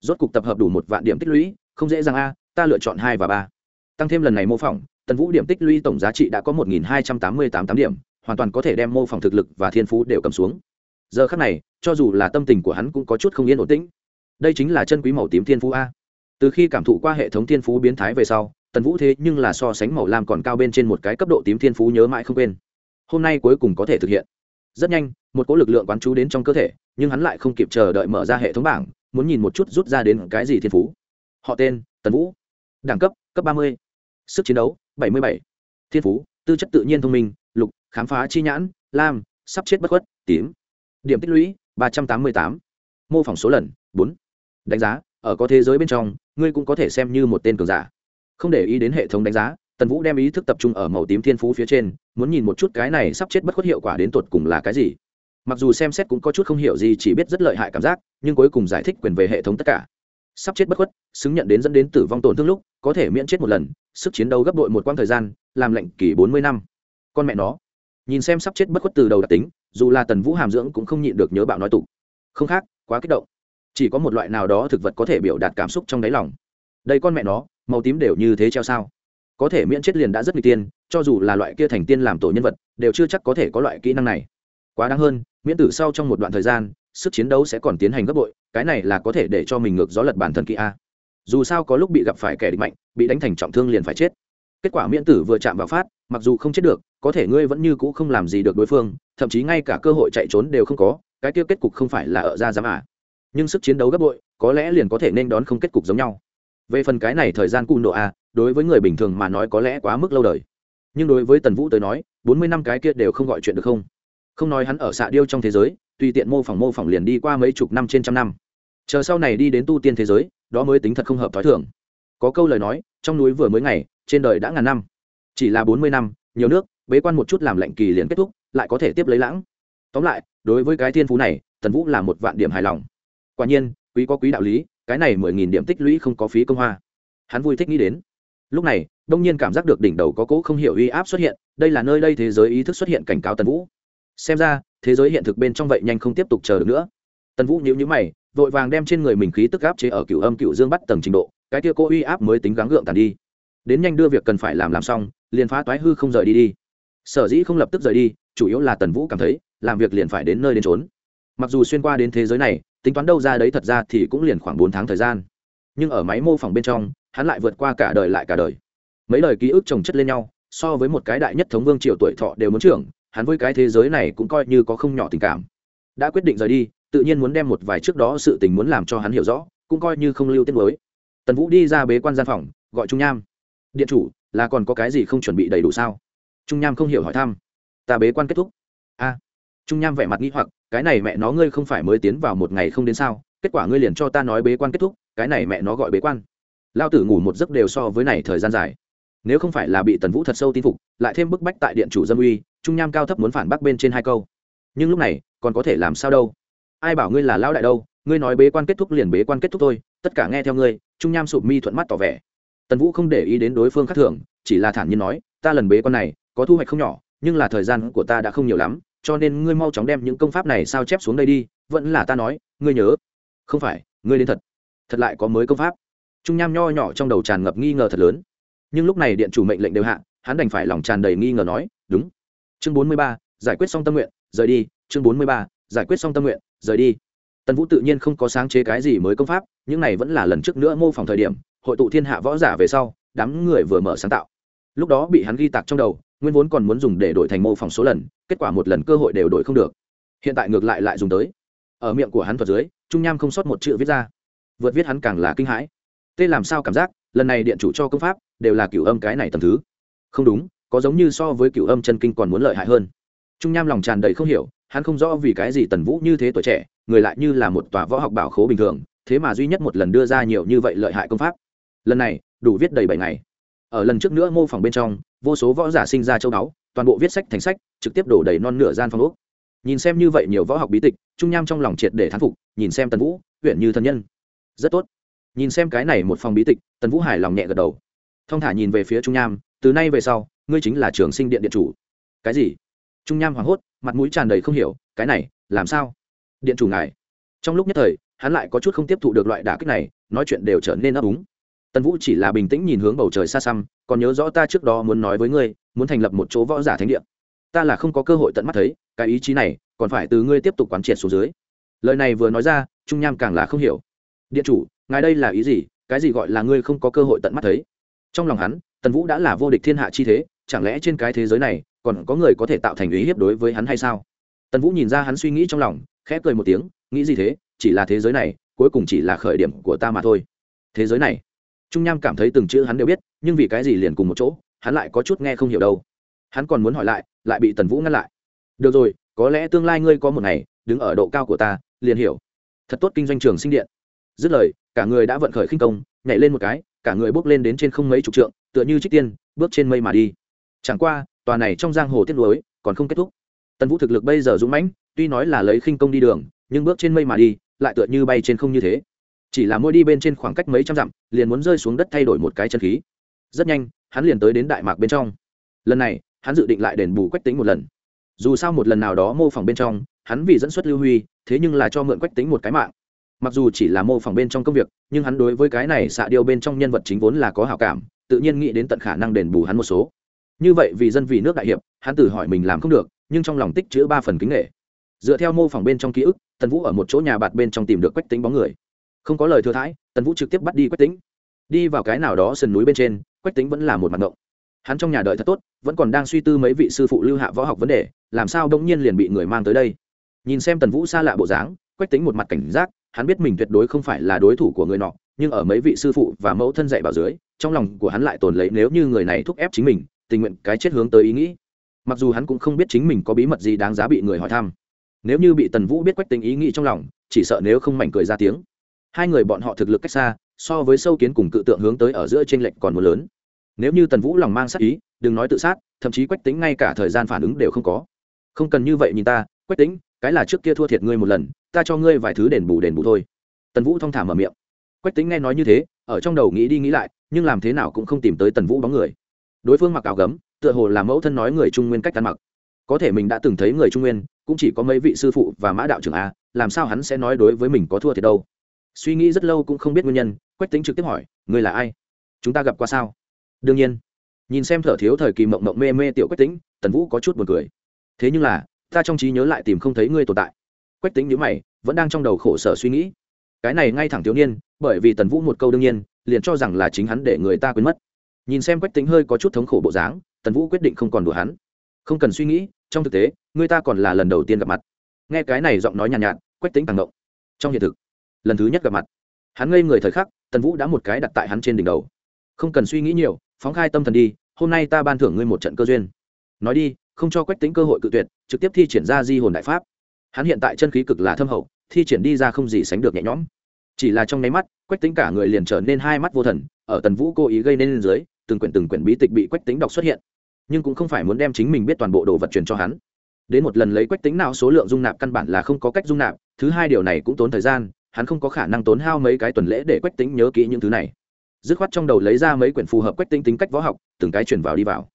Rốt cục tập hợp đủ một vạn điểm tích lũy, không dễ dàng a, ta lựa chọn hai và ba. Tăng thêm lần này mô phỏng, tần vũ điểm tích lũy tổng giá trị đã có một nghìn hai trăm tám mươi tám tám điểm, hoàn toàn có thể đem mô phỏng thực lực và thiên phú đều cầm xuống. Giờ khác này, cho dù là tâm tình của hắn cũng có chút không yên ổn tĩnh. Đây chính là chân quý màu tím thiên phú a từ khi cảm thụ qua hệ thống thiên phú biến thái về sau, tần vũ thế nhưng là so sánh màu lam còn cao bên trên một cái cấp độ tím thiên phú nhớ mãi không quên. Hôm nay cuối cùng có thể thực hiện. Rất nhanh, một cỗ lực lượng quán chú đến trong cơ thể, nhưng hắn lại không kịp chờ đợi mở ra hệ thống bảng, muốn nhìn một chút rút ra đến cái gì thiên phú. Họ tên, tần vũ. Đẳng cấp cấp ba mươi. Sức chiến đấu, bảy mươi bảy. Thiên phú, tư chất tự nhiên thông minh, lục, khám phá chi nhãn, lam, sắp chết bất khuất, tím. Điểm tích lũy, ba trăm tám mươi tám. Mô phỏng số lần, bốn. Đánh giá ở có thế giới bên trong, ngươi cũng có thể xem như một tên cường giả. Không để ý đến hệ thống đánh giá, tần vũ đem ý thức tập trung ở màu tím thiên phú phía trên, muốn nhìn một chút cái này sắp chết bất khuất hiệu quả đến tột cùng là cái gì. Mặc dù xem xét cũng có chút không hiểu gì, chỉ biết rất lợi hại cảm giác, nhưng cuối cùng giải thích quyền về hệ thống tất cả. Sắp chết bất khuất, xứng nhận đến dẫn đến tử vong tổn thương lúc, có thể miễn chết một lần, sức chiến đấu gấp đội một quãng thời gian, làm lệnh kỳ bốn mươi năm. Con mẹ nó. Nhìn xem sắp chết bất khuất từ đầu đặc tính, dù là tần vũ hàm dưỡng cũng không nhịn được nhớ bạo nói tục. Không khác, quá kích động chỉ có một loại nào đó thực vật có thể biểu đạt cảm xúc trong đáy lòng. Đây con mẹ nó, màu tím đều như thế treo sao? Có thể miễn chết liền đã rất n tiên, cho dù là loại kia thành tiên làm tổ nhân vật, đều chưa chắc có thể có loại kỹ năng này. Quá đáng hơn, miễn tử sau trong một đoạn thời gian, sức chiến đấu sẽ còn tiến hành gấp bội, cái này là có thể để cho mình ngược gió lật bản thân kỹ a. Dù sao có lúc bị gặp phải kẻ địch mạnh, bị đánh thành trọng thương liền phải chết. Kết quả miễn tử vừa chạm vào phát, mặc dù không chết được, có thể ngươi vẫn như cũ không làm gì được đối phương, thậm chí ngay cả cơ hội chạy trốn đều không có, cái kia kết cục không phải là ở ra dám à nhưng sức chiến đấu gấp bội, có lẽ liền có thể nên đón không kết cục giống nhau. Về phần cái này thời gian cụ nộ a đối với người bình thường mà nói có lẽ quá mức lâu đời. Nhưng đối với tần vũ tới nói, bốn mươi năm cái kia đều không gọi chuyện được không? Không nói hắn ở xạ điêu trong thế giới, tùy tiện mô phỏng mô phỏng liền đi qua mấy chục năm trên trăm năm. Chờ sau này đi đến tu tiên thế giới, đó mới tính thật không hợp t h ó i thường. Có câu lời nói, trong núi vừa mới ngày, trên đời đã ngàn năm. Chỉ là bốn mươi năm, nhiều nước, bế quan một chút làm lệnh kỳ liền kết thúc, lại có thể tiếp lấy lãng. Tóm lại, đối với cái thiên phú này, tần vũ là một vạn điểm hài lòng quả nhiên, quý có quý đạo lý, cái này mười nghìn điểm tích lũy không có phí công hoa. Hắn vui thích nghĩ đến. Lúc này, đông nhiên cảm giác được đỉnh đầu có cỗ không hiểu uy áp xuất hiện, đây là nơi đây thế giới ý thức xuất hiện cảnh cáo tần vũ. Xem ra, thế giới hiện thực bên trong vậy nhanh không tiếp tục chờ được nữa. Tần vũ nhíu nhíu mày, vội vàng đem trên người mình khí tức áp chế ở cựu âm cựu dương bắt tầng trình độ, cái kia cỗ uy áp mới tính gắng gượng tàn đi. Đến nhanh đưa việc cần phải làm làm xong, liền phá toái hư không rời đi đi. Sở dĩ không lập tức rời đi, chủ yếu là tần vũ cảm thấy, làm việc liền phải đến nơi đến trốn mặc dù xuyên qua đến thế giới này tính toán đâu ra đấy thật ra thì cũng liền khoảng bốn tháng thời gian. Nhưng ở máy mô phỏng bên trong, hắn lại vượt qua cả đời lại cả đời. Mấy lời ký ức chồng chất lên nhau, so với một cái đại nhất thống vương triều tuổi thọ đều muốn trưởng, hắn với cái thế giới này cũng coi như có không nhỏ tình cảm. Đã quyết định rời đi, tự nhiên muốn đem một vài trước đó sự tình muốn làm cho hắn hiểu rõ, cũng coi như không lưu tiết mới tần vũ đi ra bế quan gian phòng, gọi trung nham. Điện chủ, là còn có cái gì không chuẩn bị đầy đủ sao? Trung nham không hiểu hỏi thăm. Ta bế quan kết thúc. A trung nham vẻ mặt nghĩ hoặc, cái này mẹ nó ngươi không phải mới tiến vào một ngày không đến sao, kết quả ngươi liền cho ta nói bế quan kết thúc, cái này mẹ nó gọi bế quan. Lao tử ngủ một giấc đều so với này thời gian dài. Nếu không phải là bị tần vũ thật sâu tin phục, lại thêm bức bách tại điện chủ dân uy, trung nham cao thấp muốn phản bác bên trên hai câu. Nhưng lúc này, còn có thể làm sao đâu? Ai bảo ngươi là lao đại đâu, ngươi nói bế quan kết thúc liền bế quan kết thúc thôi, tất cả nghe theo ngươi, trung nham sụp mi thuận mắt tỏ vẻ. Tần vũ không để ý đến đối phương khác thường, chỉ là thản nhiên nói, ta lần bế quan này, có thu hoạch không nhỏ, nhưng là thời gian của ta đã không nhiều lắm cho nên ngươi mau chóng đem những công pháp này sao chép xuống đây đi, vẫn là ta nói, ngươi nhớ. Không phải, ngươi đến thật. Thật lại có mới công pháp. Trung nham nho nhỏ trong đầu tràn ngập nghi ngờ thật lớn. Nhưng lúc này điện chủ mệnh lệnh đều hạ, hắn đành phải lòng tràn đầy nghi ngờ nói, đúng. Chương bốn mươi ba, giải quyết xong tâm nguyện, rời đi. Chương bốn mươi ba, giải quyết xong tâm nguyện, rời đi. Tần vũ tự nhiên không có sáng chế cái gì mới công pháp, những này vẫn là lần trước nữa mô phỏng thời điểm, hội tụ thiên hạ võ giả về sau, đám người vừa mở sáng tạo. Lúc đó bị hắn ghi tạc trong đầu nguyên vốn còn muốn dùng để đổi thành mô phỏng số lần, kết quả một lần cơ hội đều đổi không được. Hiện tại ngược lại lại dùng tới. Ở miệng của hắn thuật dưới, trung nham không sót một chữ viết ra. Vượt viết hắn càng là kinh hãi. Tê làm sao cảm giác, lần này điện chủ cho công pháp, đều là cửu âm cái này tầm thứ. Không đúng, có giống như so với cửu âm chân kinh còn muốn lợi hại hơn. Trung nham lòng tràn đầy không hiểu, hắn không rõ vì cái gì tần vũ như thế tuổi trẻ, người lại như là một tòa võ học bảo khố bình thường, thế mà duy nhất một lần đưa ra nhiều như vậy lợi hại công pháp. Lần này, đủ viết đầy bảy ngày. Ở lần trước nữa mô phỏng bên trong vô số võ giả sinh ra châu đáo toàn bộ viết sách thành sách, trực tiếp đổ đầy non nửa gian phong ốc. Nhìn xem như vậy nhiều võ học bí tịch, trung nham trong lòng triệt để thán phục, nhìn xem tần vũ, huyện như thân nhân. Rất tốt. Nhìn xem cái này một phòng bí tịch, tần vũ hài lòng nhẹ gật đầu. Thong thả nhìn về phía trung nham, từ nay về sau, ngươi chính là trường sinh điện điện chủ. Cái gì? Trung nham hoảng hốt, mặt mũi tràn đầy không hiểu, cái này, làm sao? Điện chủ ngài. Trong lúc nhất thời, hắn lại có chút không tiếp thụ được loại đả kích này, nói chuyện đều trở nên ấp úng tần vũ chỉ là bình tĩnh nhìn hướng bầu trời xa xăm, còn nhớ rõ ta trước đó muốn nói với ngươi, muốn thành lập một chỗ võ giả thánh địa. Ta là không có cơ hội tận mắt thấy, cái ý chí này, còn phải từ ngươi tiếp tục quán triệt xuống dưới. Lời này vừa nói ra, trung nham càng là không hiểu. Điện chủ, ngài đây là ý gì, cái gì gọi là ngươi không có cơ hội tận mắt thấy? Trong lòng hắn, tần vũ đã là vô địch thiên hạ chi thế, chẳng lẽ trên cái thế giới này, còn có người có thể tạo thành ý hiếp đối với hắn hay sao? Tần vũ nhìn ra hắn suy nghĩ trong lòng, khẽ cười một tiếng, nghĩ gì thế, chỉ là thế giới này, cuối cùng chỉ là khởi điểm của ta mà thôi. Thế giới này trung nham cảm thấy từng chữ hắn đều biết, nhưng vì cái gì liền cùng một chỗ, hắn lại có chút nghe không hiểu đâu. Hắn còn muốn hỏi lại lại bị tần vũ ngăn lại. Được rồi, có lẽ tương lai ngươi có một ngày, đứng ở độ cao của ta, liền hiểu. Thật tốt kinh doanh trường sinh điện. Dứt lời, cả người đã vận khởi khinh công, nhảy lên một cái, cả người bước lên đến trên không mấy chục trượng, tựa như trích tiên, bước trên mây mà đi. Chẳng qua, tòa này trong giang hồ tiết lối còn không kết thúc. Tần vũ thực lực bây giờ dũng mãnh, tuy nói là lấy khinh công đi đường, nhưng bước trên mây mà đi, lại tựa như bay trên không như thế chỉ là môi đi bên trên khoảng cách mấy trăm dặm, liền muốn rơi xuống đất thay đổi một cái chân khí. Rất nhanh, hắn liền tới đến đại mạc bên trong. Lần này, hắn dự định lại đền bù quách tính một lần. Dù sao một lần nào đó mô phỏng bên trong, hắn vì dẫn xuất lưu huy, thế nhưng là cho mượn quách tính một cái mạng. Mặc dù chỉ là mô phỏng bên trong công việc, nhưng hắn đối với cái này xạ điêu bên trong nhân vật chính vốn là có hào cảm, tự nhiên nghĩ đến tận khả năng đền bù hắn một số. Như vậy vì dân vì nước đại hiệp, hắn tự hỏi mình làm không được, nhưng trong lòng tích chữ ba phần kính nghệ dựa theo mô phỏng bên trong ký ức, tần vũ ở một chỗ nhà bạt bên trong tìm được quách tính bóng người không có lời thừa thãi, tần vũ trực tiếp bắt đi quách tính đi vào cái nào đó sườn núi bên trên, quách tính vẫn là một mặt ngộng. Hắn trong nhà đợi thật tốt, vẫn còn đang suy tư mấy vị sư phụ lưu hạ võ học vấn đề, làm sao đông nhiên liền bị người mang tới đây. Nhìn xem tần vũ xa lạ bộ dáng, quách tính một mặt cảnh giác, hắn biết mình tuyệt đối không phải là đối thủ của người nọ, nhưng ở mấy vị sư phụ và mẫu thân dạy bảo dưới, trong lòng của hắn lại tồn lấy nếu như người này thúc ép chính mình, tình nguyện cái chết hướng tới ý nghĩ. Mặc dù hắn cũng không biết chính mình có bí mật gì đáng giá bị người hỏi thăm. Nếu như bị tần vũ biết quách tính ý nghĩ trong lòng, chỉ sợ nếu không mảnh cười ra tiếng hai người bọn họ thực lực cách xa, so với sâu kiến cùng cự tượng hướng tới ở giữa t r ê n lệch còn một lớn. Nếu như tần vũ lòng mang sát ý, đừng nói tự sát, thậm chí quách tính ngay cả thời gian phản ứng đều không có. Không cần như vậy nhìn ta, quách tính cái là trước kia thua thiệt ngươi một lần, ta cho ngươi vài thứ đền bù đền bù thôi. Tần vũ thong thả mở miệng. Quách tính nghe nói như thế, ở trong đầu nghĩ đi nghĩ lại, nhưng làm thế nào cũng không tìm tới tần vũ bóng người. Đối phương mặc áo gấm, tựa hồ là mẫu thân nói người trung nguyên cách ăn mặc. Có thể mình đã từng thấy người trung nguyên, cũng chỉ có mấy vị sư phụ và mã đạo trưởng a, làm sao hắn sẽ nói đối với mình có thua thiệt đâu? Suy nghĩ rất lâu cũng không biết nguyên nhân quách tính trực tiếp hỏi ngươi là ai? Chúng ta gặp qua sao? Đương nhiên. Nhìn xem thở thiếu thời kỳ mộng mộng mê mê tiểu quách tính tần vũ có chút buồn cười. Thế nhưng là ta trong trí nhớ lại tìm không thấy ngươi tồn tại. Quách tính nhớ mày vẫn đang trong đầu khổ sở suy nghĩ. Cái này ngay thẳng thiếu niên bởi vì tần vũ một câu đương nhiên liền cho rằng là chính hắn để người ta quên mất. Nhìn xem quách tính hơi có chút thống khổ bộ dáng tần vũ quyết định không còn đùa hắn. Không cần suy nghĩ trong thực tế người ta còn là lần đầu tiên gặp mặt. Nghe cái này giọng nói nhàn nhạt, nhạt quách tính càng động. Trong hiện thực lần thứ nhất gặp mặt. Hắn ngây người thời khắc, tần vũ đã một cái đặt tại hắn trên đỉnh đầu. Không cần suy nghĩ nhiều, phóng khai tâm thần đi, hôm nay ta ban thưởng ngươi một trận cơ duyên. Nói đi, không cho quách tính cơ hội cự tuyệt, trực tiếp thi triển ra di hồn đại pháp. Hắn hiện tại chân khí cực là thâm hậu, thi triển đi ra không gì sánh được nhẹ nhõm. Chỉ là trong nháy mắt, quách tính cả người liền trở nên hai mắt vô thần, ở tần vũ cố ý gây nên lên dưới, từng quyển từng quyển bí tịch bị quách tính đọc xuất hiện. Nhưng cũng không phải muốn đem chính mình biết toàn bộ đồ vật truyền cho hắn. Đến một lần lấy quách tính nào số lượng dung nạp căn bản là không có cách dung nạp, thứ hai điều này cũng tốn thời gian hắn không có khả năng tốn hao mấy cái tuần lễ để quách tính nhớ kỹ những thứ này. Dứt khoát trong đầu lấy ra mấy quyển phù hợp quách tính tính cách võ học, từng cái chuyển vào đi vào.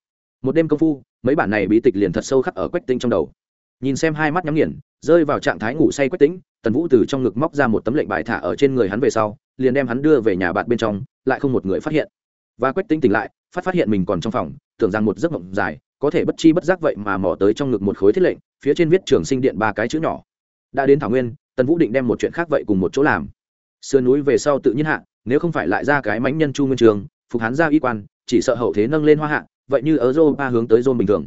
Một đêm công phu, mấy bản này bí tịch liền thật sâu khắc ở quách tính trong đầu. Nhìn xem hai mắt nhắm nghiền, rơi vào trạng thái ngủ say quách tính, tần vũ từ trong ngực móc ra một tấm lệnh bài thả ở trên người hắn về sau, liền đem hắn đưa về nhà bạn bên trong, lại không một người phát hiện. Và quách tính tỉnh lại, phát phát hiện mình còn trong phòng, tưởng rằng một giấc mộng dài, có thể bất chi bất giác vậy mà mò tới trong ngực một khối thiết lệnh, phía trên viết trường sinh điện ba cái chữ nhỏ. Đã đến thảo nguyên tần vũ định đem một chuyện khác vậy cùng một chỗ làm. Sườn núi về sau tự nhiên hạ, nếu không phải lại ra cái mánh nhân chu nguyên trường, phục hán ra y quan, chỉ sợ hậu thế nâng lên hoa hạ, vậy như ở ba hướng tới dôn bình thường.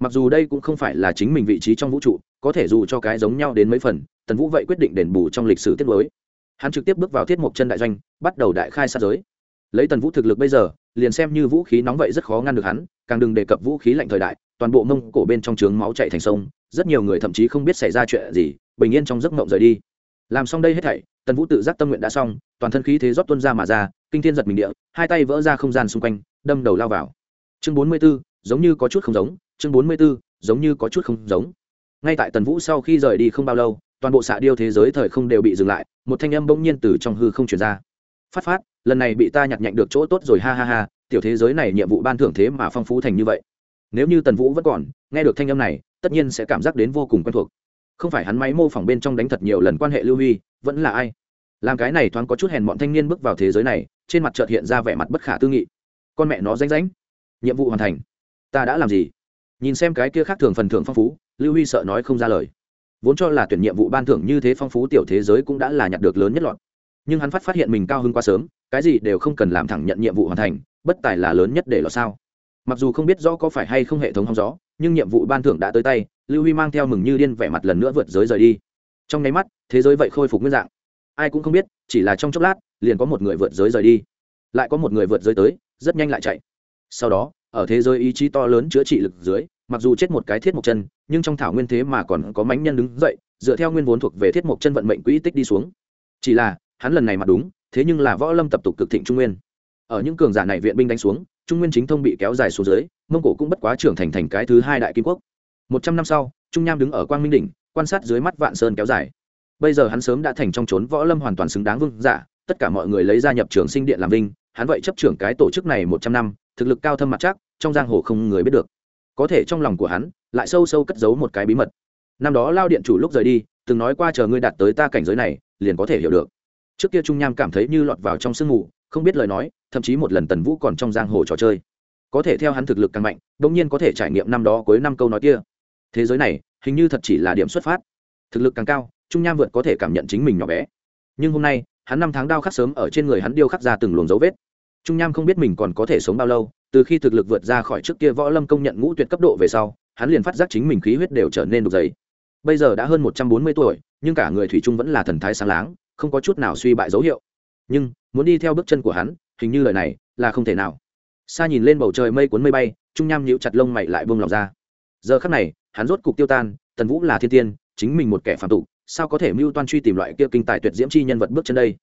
Mặc dù đây cũng không phải là chính mình vị trí trong vũ trụ, có thể dù cho cái giống nhau đến mấy phần, tần vũ vậy quyết định đền bù trong lịch sử tiết mới hắn trực tiếp bước vào thiết mộc chân đại doanh, bắt đầu đại khai sát giới. Lấy tần vũ thực lực bây giờ, liền xem như vũ khí nóng vậy rất khó ngăn được hắn, càng đừng đề cập vũ khí lạnh thời đại, toàn bộ mông cổ bên trong trướng máu chạy thành sông, rất nhiều người thậm chí không biết xảy ra chuyện gì bình yên trong giấc mộng rời đi. Làm xong đây hết thảy, tần vũ tự giác tâm nguyện đã xong, toàn thân khí thế rót tuân ra mà ra, kinh thiên giật mình địa, hai tay vỡ ra không gian xung quanh, đâm đầu lao vào. Chương bốn mươi b ố giống như có chút không giống, chương bốn mươi b ố giống như có chút không giống. Ngay tại tần vũ sau khi rời đi không bao lâu, toàn bộ xạ điêu thế giới thời không đều bị dừng lại, một thanh âm bỗng nhiên từ trong hư không chuyển ra. Phát phát, lần này bị ta nhặt nhạnh được chỗ tốt rồi, ha ha ha, tiểu thế giới này nhiệm vụ ban thưởng thế mà phong phú thành như vậy. Nếu như tần vũ vẫn còn, nghe được thanh âm này, tất nhiên sẽ cảm giác đến vô cùng quen thuộc không phải hắn máy mô phỏng bên trong đánh thật nhiều lần quan hệ lưu huy, vẫn là ai? Làm cái này thoáng có chút hèn bọn thanh niên bước vào thế giới này, trên mặt trợt hiện ra vẻ mặt bất khả tư nghị. Con mẹ nó ránh ránh nhiệm vụ hoàn thành. Ta đã làm gì? Nhìn xem cái kia khác thường phần thưởng phong phú, lưu huy sợ nói không ra lời. Vốn cho là tuyển nhiệm vụ ban thưởng như thế phong phú tiểu thế giới cũng đã là nhặt được lớn nhất lọt. Nhưng hắn phát phát hiện mình cao hơn quá sớm, cái gì đều không cần làm thẳng nhận nhiệm vụ hoàn thành, bất tài là lớn nhất để lọt sao? Mặc dù không biết rõ có phải hay không hệ thống hóng gió nhưng nhiệm vụ ban thưởng đã tới tay, lưu huy mang theo mừng như điên vẻ mặt lần nữa vượt giới rời đi. Trong nháy mắt, thế giới vậy khôi phục nguyên dạng. Ai cũng không biết, chỉ là trong chốc lát, liền có một người vượt giới rời đi. Lại có một người vượt giới tới, rất nhanh lại chạy. Sau đó, ở thế giới ý chí to lớn chữa trị lực dưới, mặc dù chết một cái thiết mộc chân, nhưng trong thảo nguyên thế mà còn có mánh nhân đứng dậy, dựa theo nguyên vốn thuộc về thiết mộc chân vận mệnh quỹ tích đi xuống. Chỉ là, hắn lần này mà đúng, thế nhưng là võ lâm tập tục cực thịnh trung nguyên. Ở những cường giả này viện binh đánh xuống trung nguyên chính thông bị kéo dài xuống dưới, mông cổ cũng bất quá trưởng thành thành cái thứ hai đại kim quốc. Một trăm năm sau, trung nham đứng ở quang minh đỉnh, quan sát dưới mắt vạn sơn kéo dài. Bây giờ hắn sớm đã thành trong trốn võ lâm hoàn toàn xứng đáng vương giả, tất cả mọi người lấy gia nhập trường sinh điện làm vinh, hắn vậy chấp trưởng cái tổ chức này một trăm năm, thực lực cao thâm mặt chắc, trong giang hồ không người biết được. Có thể trong lòng của hắn, lại sâu sâu cất giấu một cái bí mật. Năm đó lao điện chủ lúc rời đi, từng nói qua chờ ngươi đạt tới ta cảnh giới này, liền có thể hiểu được. Trước kia trung nham cảm thấy như lọt vào trong sương mù không biết lời nói, thậm chí một lần tần vũ còn trong giang hồ trò chơi. Có thể theo hắn thực lực càng mạnh đ ỗ n g nhiên có thể trải nghiệm năm đó cuối năm câu nói kia. Thế giới này, hình như thật chỉ là điểm xuất phát. Thực lực càng cao, trung nham vượt có thể cảm nhận chính mình nhỏ bé. Nhưng hôm nay, hắn năm tháng đao khắc sớm ở trên người hắn điêu khắc ra từng luồng dấu vết. Trung nham không biết mình còn có thể sống bao lâu, từ khi thực lực vượt ra khỏi trước kia võ lâm công nhận ngũ tuyệt cấp độ về sau, hắn liền phát giác chính mình khí huyết đều trở nên đục dày. Bây giờ đã hơn một trăm bốn mươi tuổi, nhưng cả người thủy trung vẫn là thần thái sáng láng, không có chút nào suy bại dấu hiệu nhưng, muốn đi theo bước chân của hắn, hình như lời này là không thể nào. Xa nhìn lên bầu trời mây cuốn mây bay, trung nham nhíu chặt lông mày lại buông lòng ra. Giờ khắc này, hắn rốt cục tiêu tan, tần vũ là thiên tiên, chính mình một kẻ phạm tục, sao có thể mưu toan truy tìm loại kia kinh tài tuyệt diễm chi nhân vật bước chân đây?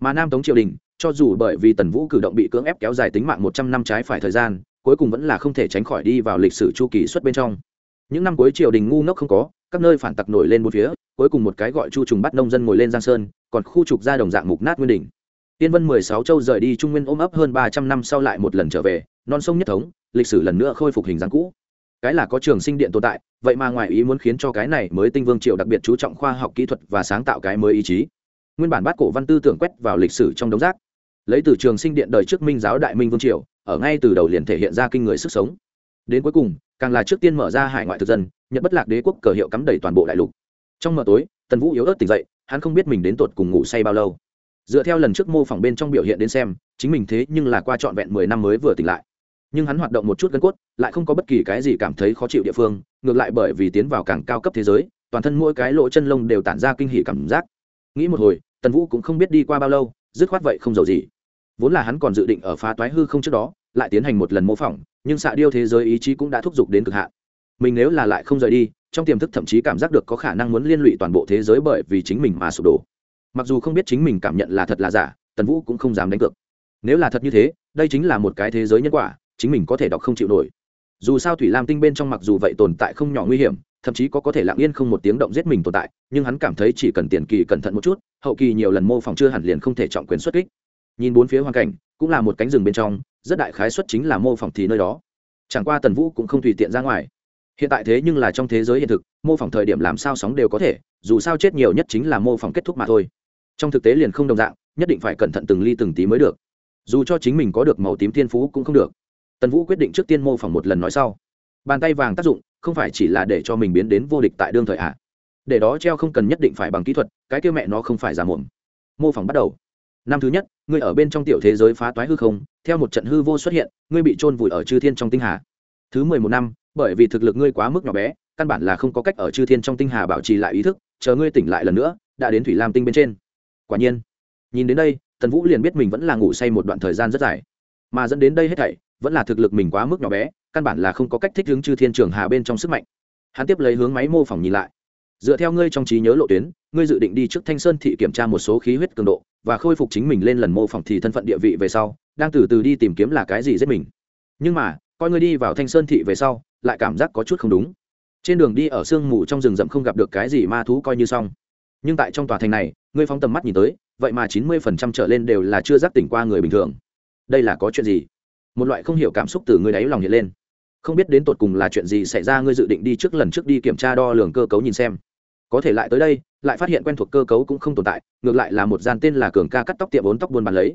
Mà nam tống triều đình, cho dù bởi vì tần vũ cử động bị cưỡng ép kéo dài tính mạng một trăm năm trái phải thời gian, cuối cùng vẫn là không thể tránh khỏi đi vào lịch sử chu kỳ xuất bên trong. Những năm cuối triều đình ngu ngốc không có, các nơi phản tặc nổi lên bốn phía, cuối cùng một cái gọi chu trùng bắt nông dân ngồi lên giang sơn, còn khu trục ra đồng dạng mục nát nguyên đỉnh tiên vân mười sáu châu rời đi trung nguyên ôm ấp hơn ba trăm năm sau lại một lần trở về, non sông nhất thống, lịch sử lần nữa khôi phục hình dáng cũ. Cái là có trường sinh điện tồn tại, vậy mà ngoài ý muốn khiến cho cái này mới tinh vương triều đặc biệt chú trọng khoa học kỹ thuật và sáng tạo cái mới ý chí. Nguyên bản bát cổ văn tư tưởng quét vào lịch sử trong đống rác. Lấy từ trường sinh điện đời trước minh giáo đại minh vương triều, ở ngay từ đầu liền thể hiện ra kinh người sức sống. Đến cuối cùng, càng là trước tiên mở ra hải ngoại thực dân, nhật bất lạc đế quốc cờ hiệu cắm đầy toàn bộ đại lục. Trong mờ tối, tần vũ yếu ớt tỉnh dậy, hắn không biết mình đến tuột cùng ngủ say bao lâu dựa theo lần trước mô phỏng bên trong biểu hiện đến xem, chính mình thế nhưng là qua trọn vẹn mười năm mới vừa tỉnh lại. Nhưng hắn hoạt động một chút gân cốt, lại không có bất kỳ cái gì cảm thấy khó chịu địa phương, ngược lại bởi vì tiến vào càng cao cấp thế giới, toàn thân mỗi cái lỗ chân lông đều tản ra kinh hỉ cảm giác. Nghĩ một hồi, tần vũ cũng không biết đi qua bao lâu, dứt khoát vậy không giàu gì. Vốn là hắn còn dự định ở phá toái hư không trước đó, lại tiến hành một lần mô phỏng, nhưng xạ điêu thế giới ý chí cũng đã thúc giục đến cực hạn. Mình nếu là lại không rời đi, trong tiềm thức thậm chí cảm giác được có khả năng muốn liên lụy toàn bộ thế giới bởi vì chính mình mà sụp đổ mặc dù không biết chính mình cảm nhận là thật là giả, tần vũ cũng không dám đánh cược. Nếu là thật như thế, đây chính là một cái thế giới nhân quả, chính mình có thể đọc không chịu nổi. Dù sao thủy lam tinh bên trong mặc dù vậy tồn tại không nhỏ nguy hiểm, thậm chí có có thể lặng yên không một tiếng động giết mình tồn tại, nhưng hắn cảm thấy chỉ cần tiền kỳ cẩn thận một chút, hậu kỳ nhiều lần mô phỏng chưa hẳn liền không thể trọng quyền xuất kích. Nhìn bốn phía hoàn cảnh, cũng là một cánh rừng bên trong, rất đại khái xuất chính là mô phỏng thì nơi đó. Chẳng qua tần vũ cũng không tùy tiện ra ngoài. Hiện tại thế nhưng là trong thế giới hiện thực, mô phỏng thời điểm làm sao sóng đều có thể, dù sao chết nhiều nhất chính là mô phỏng kết thúc mà thôi trong thực tế liền không đồng dạng, nhất định phải cẩn thận từng ly từng tí mới được. Dù cho chính mình có được màu tím thiên phú cũng không được. Tần vũ quyết định trước tiên mô phỏng một lần nói sau. Bàn tay vàng tác dụng, không phải chỉ là để cho mình biến đến vô địch tại đương thời à? để đó treo không cần nhất định phải bằng kỹ thuật, cái kêu mẹ nó không phải giả mồm mô phỏng bắt đầu. Năm thứ nhất, ngươi ở bên trong tiểu thế giới phá toái hư không, theo một trận hư vô xuất hiện, ngươi bị trôn vùi ở chư thiên trong tinh hà. Thứ mười một năm, bởi vì thực lực ngươi quá mức nhỏ bé, căn bản là không có cách ở chư thiên trong tinh hà bảo trì lại ý thức, chờ ngươi tỉnh lại lần nữa, đã đến thủy lam tinh bên trên quả nhiên, nhìn đến đây, tần vũ liền biết mình vẫn là ngủ say một đoạn thời gian rất dài. Mà dẫn đến đây hết thảy, vẫn là thực lực mình quá mức nhỏ bé, căn bản là không có cách thích ứng chư thiên trường hà bên trong sức mạnh. Hắn tiếp lấy hướng máy mô phỏng nhìn lại. Dựa theo ngươi trong trí nhớ lộ tuyến, ngươi dự định đi trước thanh sơn thị kiểm tra một số khí huyết cường độ, và khôi phục chính mình lên lần mô phỏng thì thân phận địa vị về sau, đang từ từ đi tìm kiếm là cái gì giết mình. Nhưng mà, coi ngươi đi vào thanh sơn thị về sau, lại cảm giác có chút không đúng. Trên đường đi ở sương mù trong rừng rậm không gặp được cái gì ma thú coi như xong nhưng tại trong tòa thành này, ngươi phóng tầm mắt nhìn tới, vậy mà chín mươi phần trăm trở lên đều là chưa giác tỉnh qua người bình thường. Đây là có chuyện gì? Một loại không hiểu cảm xúc từ ngươi đáy lòng hiện lên. Không biết đến tột cùng là chuyện gì xảy ra, ngươi dự định đi trước lần trước đi kiểm tra đo lường cơ cấu nhìn xem. Có thể lại tới đây, lại phát hiện quen thuộc cơ cấu cũng không tồn tại, ngược lại là một gian tên là cường ca cắt tóc tiệm vốn tóc buôn bán lấy.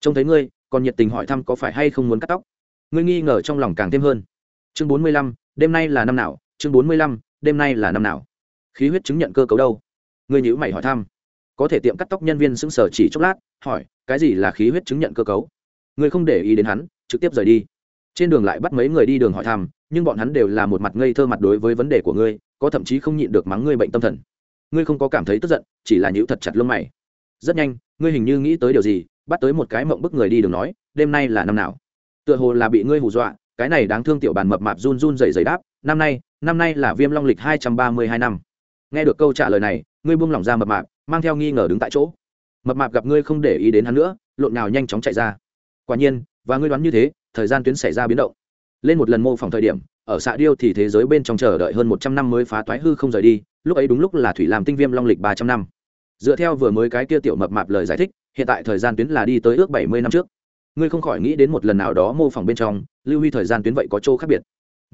Trông thấy ngươi, còn nhiệt tình hỏi thăm có phải hay không muốn cắt tóc. Ngươi nghi ngờ trong lòng càng thêm hơn. Chương bốn mươi lăm, đêm nay là năm nào? Chương bốn mươi lăm, đêm nay là năm nào? Khí huyết chứng nhận cơ cấu đâu? Ngươi nhữ mày hỏi thăm. Có thể tiệm cắt tóc nhân viên sững sờ chỉ chốc lát, hỏi, cái gì là khí huyết chứng nhận cơ cấu? Ngươi không để ý đến hắn, trực tiếp rời đi. Trên đường lại bắt mấy người đi đường hỏi thăm, nhưng bọn hắn đều là một mặt ngây thơ mặt đối với vấn đề của ngươi, có thậm chí không nhịn được mắng ngươi bệnh tâm thần. Ngươi không có cảm thấy tức giận, chỉ là nhữ thật chặt lông mày. Rất nhanh, ngươi hình như nghĩ tới điều gì, bắt tới một cái mộng bức người đi đường nói, đêm nay là năm nào? Tựa hồ là bị ngươi hù dọa, cái này đáng thương tiểu bàn mập mạp run run dày dày đáp, năm nay năm nay là viêm long lịch hai trăm ba mươi hai năm. Nghe được câu trả lời này ngươi buông lỏng ra mập mạp, mang theo nghi ngờ đứng tại chỗ. Mập mạp gặp ngươi không để ý đến hắn nữa, lộn nào nhanh chóng chạy ra. Quả nhiên, và ngươi đoán như thế, thời gian tuyến xảy ra biến động. Lên một lần mô phỏng thời điểm, ở xạ điêu thì thế giới bên trong chờ đợi hơn một trăm năm mới phá toái hư không rời đi, lúc ấy đúng lúc là thủy làm tinh viêm long lịch ba trăm năm. Dựa theo vừa mới cái kia tiểu mập mạp lời giải thích, hiện tại thời gian tuyến là đi tới ước bảy mươi năm trước. Ngươi không khỏi nghĩ đến một lần nào đó mô phỏng bên trong, lưu huy thời gian tuyến vậy có chỗ khác biệt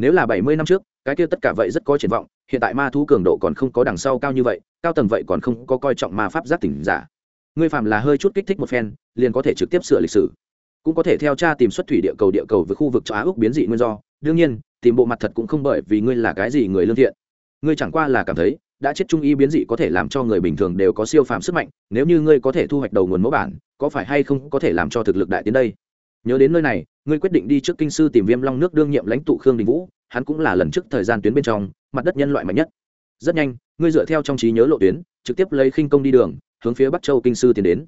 nếu là bảy mươi năm trước, cái kia tất cả vậy rất có triển vọng, hiện tại ma thú cường độ còn không có đằng sau cao như vậy, cao tầng vậy còn không có coi trọng ma pháp giác tỉnh giả. Ngươi phạm là hơi chút kích thích một phen, liền có thể trực tiếp sửa lịch sử. Cũng có thể theo cha tìm xuất thủy địa cầu địa cầu với khu vực châu á úc biến dị nguyên do. Đương nhiên, tìm bộ mặt thật cũng không bởi vì ngươi là cái gì người lương thiện. Ngươi chẳng qua là cảm thấy, đã chết trung y biến dị có thể làm cho người bình thường đều có siêu phàm sức mạnh, nếu như ngươi có thể thu hoạch đầu nguồn mẫu bản, có phải hay không có thể làm cho thực lực đại tiến đây? Nhớ đến nơi này, ngươi quyết định đi trước kinh sư tìm viêm long nước đương nhiệm lãnh tụ khương đình vũ, hắn cũng là lần trước thời gian tuyến bên trong, mặt đất nhân loại mạnh nhất. Rất nhanh, ngươi dựa theo trong trí nhớ lộ tuyến, trực tiếp lấy khinh công đi đường, hướng phía bắc châu kinh sư tiến đến.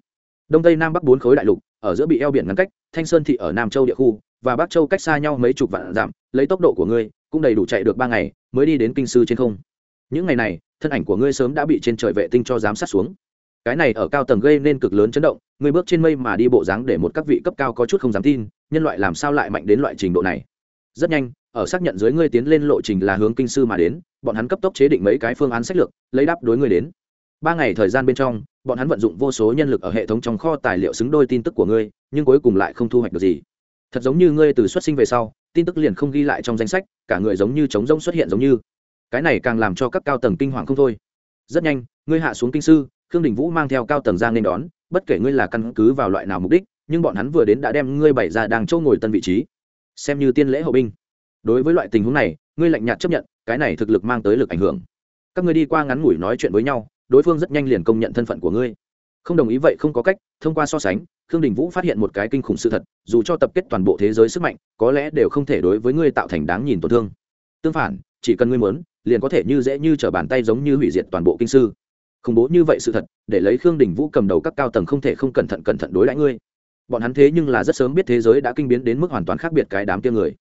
Đông tây nam bắc bốn khối đại lục, ở giữa bị eo biển ngăn cách, thanh sơn thị ở nam châu địa khu, và bắc châu cách xa nhau mấy chục vạn dặm, lấy tốc độ của ngươi, cũng đầy đủ chạy được ba ngày, mới đi đến kinh sư trên không. Những ngày này, thân ảnh của ngươi sớm đã bị trên trời vệ tinh cho giám sát xuống. Cái này ở cao tầng gây nên cực lớn chấn động ngươi bước trên mây mà đi bộ dáng để một các vị cấp cao có chút không dám tin, nhân loại làm sao lại mạnh đến loại trình độ này? Rất nhanh, ở xác nhận dưới ngươi tiến lên lộ trình là hướng kinh sư mà đến, bọn hắn cấp tốc chế định mấy cái phương án sách lược, lấy đáp đối ngươi đến. Ba ngày thời gian bên trong, bọn hắn vận dụng vô số nhân lực ở hệ thống trong kho tài liệu xứng đôi tin tức của ngươi, nhưng cuối cùng lại không thu hoạch được gì. Thật giống như ngươi từ xuất sinh về sau, tin tức liền không ghi lại trong danh sách, cả người giống như trống rỗng xuất hiện giống như. Cái này càng làm cho các cao tầng kinh hoàng không thôi. Rất nhanh, ngươi hạ xuống kinh sư, khương đình vũ mang theo cao tầng ra nên đón bất kể ngươi là căn cứ vào loại nào mục đích, nhưng bọn hắn vừa đến đã đem ngươi bày ra đang châu ngồi tân vị trí. Xem như tiên lễ hậu binh. Đối với loại tình huống này, ngươi lạnh nhạt chấp nhận, cái này thực lực mang tới lực ảnh hưởng. Các ngươi đi qua ngắn ngủi nói chuyện với nhau, đối phương rất nhanh liền công nhận thân phận của ngươi. Không đồng ý vậy không có cách, thông qua so sánh, khương đình vũ phát hiện một cái kinh khủng sự thật, dù cho tập kết toàn bộ thế giới sức mạnh, có lẽ đều không thể đối với ngươi tạo thành đáng nhìn tổn thương. Tương phản, chỉ cần ngươi muốn, liền có thể như dễ như t r ở bàn tay giống như hủy diệt toàn bộ kinh sư khủng bố như vậy sự thật, để lấy khương đình vũ cầm đầu các cao tầng không thể không cẩn thận cẩn thận đối đãi ngươi. Bọn hắn thế nhưng là rất sớm biết thế giới đã kinh biến đến mức hoàn toàn khác biệt cái đám kia người.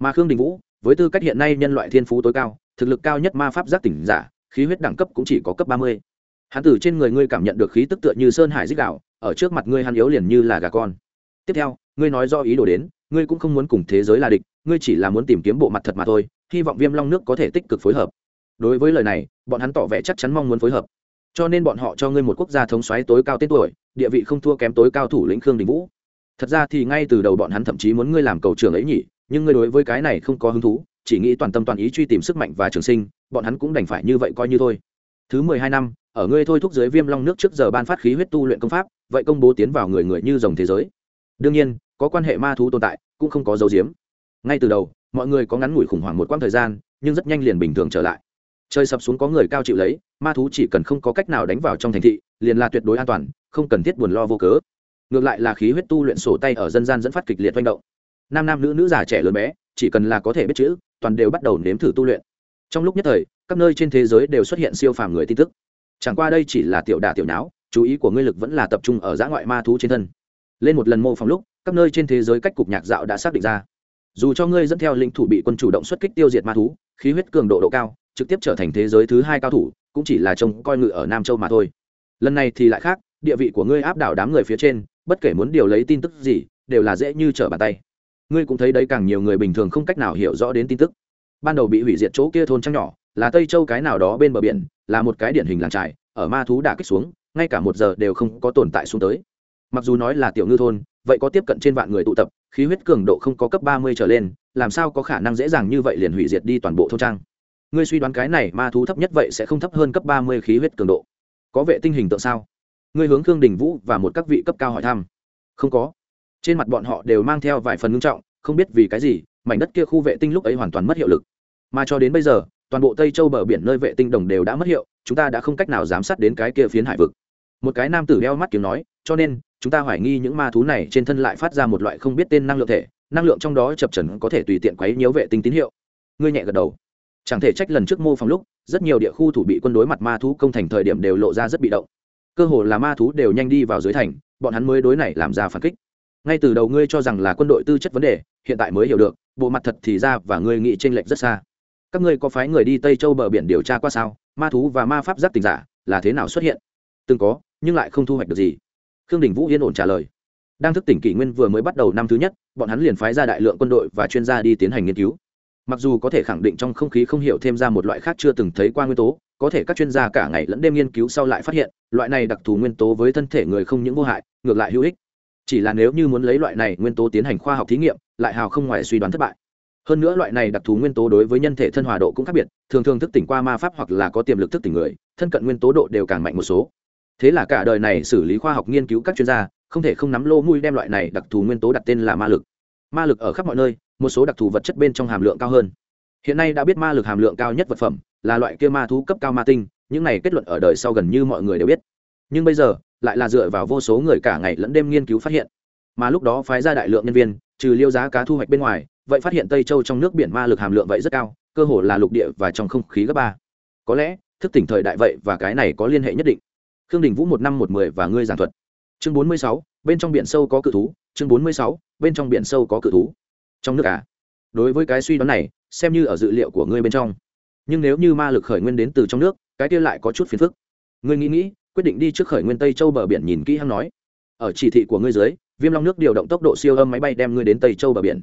Mà khương đình vũ, với tư cách hiện nay nhân loại thiên phú tối cao, thực lực cao nhất ma pháp giác tỉnh giả, khí huyết đẳng cấp cũng chỉ có cấp ba mươi. Hắn từ trên người ngươi cảm nhận được khí tức tựa như sơn hải dích đạo, ở trước mặt ngươi hắn yếu liền như là gà con. Tiếp theo, ngươi nói do ý đồ đến, ngươi cũng không muốn cùng thế giới là địch, ngươi chỉ là muốn tìm kiếm bộ mặt thật mà thôi, hy vọng viêm long nước có thể tích cực phối hợp. Đối với lời này, bọn hắn tỏ vẻ chắc chắn mong muốn phối hợp cho nên bọn họ cho ngươi một quốc gia thống xoáy tối cao tên tuổi, địa vị không thua kém tối cao thủ lĩnh khương đình vũ. Thật ra thì ngay từ đầu bọn hắn thậm chí muốn ngươi làm cầu trường ấy nhỉ, nhưng ngươi đối với cái này không có hứng thú, chỉ nghĩ toàn tâm toàn ý truy tìm sức mạnh và trường sinh, bọn hắn cũng đành phải như vậy coi như thôi. Thứ mười hai năm, ở ngươi thôi thúc dưới viêm long nước trước giờ ban phát khí huyết tu luyện công pháp, vậy công bố tiến vào người người như dòng thế giới. Đương nhiên, có quan hệ ma thú tồn tại, cũng không có dấu diếm. Ngay từ đầu, mọi người có ngắn ngủi khủng hoảng một quãng thời gian, nhưng rất nhanh liền bình thường trở lại. Trời sập xuống có người cao chịu lấy, ma thú chỉ cần không có cách nào đánh vào trong thành thị, liền là tuyệt đối an toàn, không cần thiết buồn lo vô cớ. Ngược lại là khí huyết tu luyện sổ tay ở dân gian dẫn phát kịch liệt manh động. Nam nam nữ nữ già trẻ lớn bé, chỉ cần là có thể biết chữ, toàn đều bắt đầu nếm thử tu luyện. Trong lúc nhất thời, các nơi trên thế giới đều xuất hiện siêu phàm người tin tức. Chẳng qua đây chỉ là tiểu đà tiểu nháo, chú ý của ngươi lực vẫn là tập trung ở giã ngoại ma thú trên thân. Lên một lần mô phỏng lúc, các nơi trên thế giới cách cục nhạc dạo đã xác định ra. Dù cho ngươi dẫn theo linh thủ bị quân chủ động xuất kích tiêu diệt ma thú, khí huyết cường độ độ cao trực tiếp trở thành thế giới thứ hai cao thủ, cũng chỉ là trông coi ngự ở nam châu mà thôi. Lần này thì lại khác, địa vị của ngươi áp đảo đám người phía trên, bất kể muốn điều lấy tin tức gì, đều là dễ như trở bàn tay. Ngươi cũng thấy đấy, càng nhiều người bình thường không cách nào hiểu rõ đến tin tức. Ban đầu bị hủy diệt chỗ kia thôn trăng nhỏ, là tây châu cái nào đó bên bờ biển, là một cái điển hình làng trại, ở ma thú đả kích xuống, ngay cả một giờ đều không có tồn tại xuống tới. Mặc dù nói là tiểu ngư thôn, vậy có tiếp cận trên vạn người tụ tập, khí huyết cường độ không có cấp ba mươi trở lên, làm sao có khả năng dễ dàng như vậy liền hủy diệt đi toàn bộ thôn trang? Ngươi suy đoán cái này ma thú thấp nhất vậy sẽ không thấp hơn cấp ba mươi khí huyết cường độ. Có vệ tinh hình tượng sao? Ngươi hướng khương đình vũ và một các vị cấp cao hỏi thăm. Không có. Trên mặt bọn họ đều mang theo vài phần ngưng trọng, không biết vì cái gì, mảnh đất kia khu vệ tinh lúc ấy hoàn toàn mất hiệu lực. Mà cho đến bây giờ, toàn bộ tây châu bờ biển nơi vệ tinh đồng đều đã mất hiệu, chúng ta đã không cách nào giám sát đến cái kia phiến hải vực. Một cái nam tử đeo mắt kiếm nói, cho nên, chúng ta hoài nghi những ma thú này trên thân lại phát ra một loại không biết tên năng lượng thể, năng lượng trong đó chập trần có thể tùy tiện quấy nhiễu vệ tinh tín hiệu. Ngươi nhẹ gật đầu chẳng thể trách lần trước mô phỏng lúc, rất nhiều địa khu thủ bị quân đối mặt ma thú công thành thời điểm đều lộ ra rất bị động. Cơ hồ là ma thú đều nhanh đi vào dưới thành, bọn hắn mới đối này làm ra phản kích. Ngay từ đầu ngươi cho rằng là quân đội tư chất vấn đề, hiện tại mới hiểu được, bộ mặt thật thì ra và ngươi nghĩ t r ê n lệch rất xa. Các ngươi có phái người đi tây châu bờ biển điều tra qua sao? Ma thú và ma pháp giáp tình giả, là thế nào xuất hiện? Từng có, nhưng lại không thu hoạch được gì. Khương đình vũ yên ổn trả lời. Đang thức tỉnh kỷ nguyên vừa mới bắt đầu năm thứ nhất, bọn hắn liền phái ra đại lượng quân đội và chuyên gia đi tiến hành nghiên cứu mặc dù có thể khẳng định trong không khí không hiểu thêm ra một loại khác chưa từng thấy qua nguyên tố, có thể các chuyên gia cả ngày lẫn đêm nghiên cứu sau lại phát hiện, loại này đặc thù nguyên tố với thân thể người không những vô hại, ngược lại hữu ích. Chỉ là nếu như muốn lấy loại này nguyên tố tiến hành khoa học thí nghiệm, lại hào không ngoài suy đoán thất bại. Hơn nữa loại này đặc thù nguyên tố đối với nhân thể thân hòa độ cũng khác biệt, thường thường thức tỉnh qua ma pháp hoặc là có tiềm lực thức tỉnh người, thân cận nguyên tố độ đều càng mạnh một số. Thế là cả đời này xử lý khoa học nghiên cứu các chuyên gia, không thể không nắm lô mùi đem loại này đặc thù nguyên tố đặt tên là ma lực. Ma lực ở khắp mọi nơi một số đặc thù vật chất bên trong hàm lượng cao hơn. Hiện nay đã biết ma lực hàm lượng cao nhất vật phẩm là loại kia ma thú cấp cao ma tinh, những này kết luận ở đời sau gần như mọi người đều biết. Nhưng bây giờ, lại là dựa vào vô số người cả ngày lẫn đêm nghiên cứu phát hiện. Mà lúc đó phái ra đại lượng nhân viên, trừ liêu giá cá thu hoạch bên ngoài, vậy phát hiện tây châu trong nước biển ma lực hàm lượng vậy rất cao, cơ hồ là lục địa và trong không khí gấp ba. Có lẽ, thức tỉnh thời đại vậy và cái này có liên hệ nhất định. Khương đình vũ một năm một mười và ngươi giảng thuật. Chương bốn mươi sáu, bên trong biển sâu có cự thú. Chương bốn mươi sáu, bên trong biển sâu có cự thú trong nước à? Đối với cái suy đoán này, xem như ở dự liệu của ngươi bên trong. Nhưng nếu như ma lực khởi nguyên đến từ trong nước, cái kia lại có chút phiền phức. Ngươi nghĩ nghĩ, quyết định đi trước khởi nguyên tây châu bờ biển nhìn kỹ hăng nói. Ở chỉ thị của ngươi dưới, viêm long nước điều động tốc độ siêu âm máy bay đem ngươi đến tây châu bờ biển.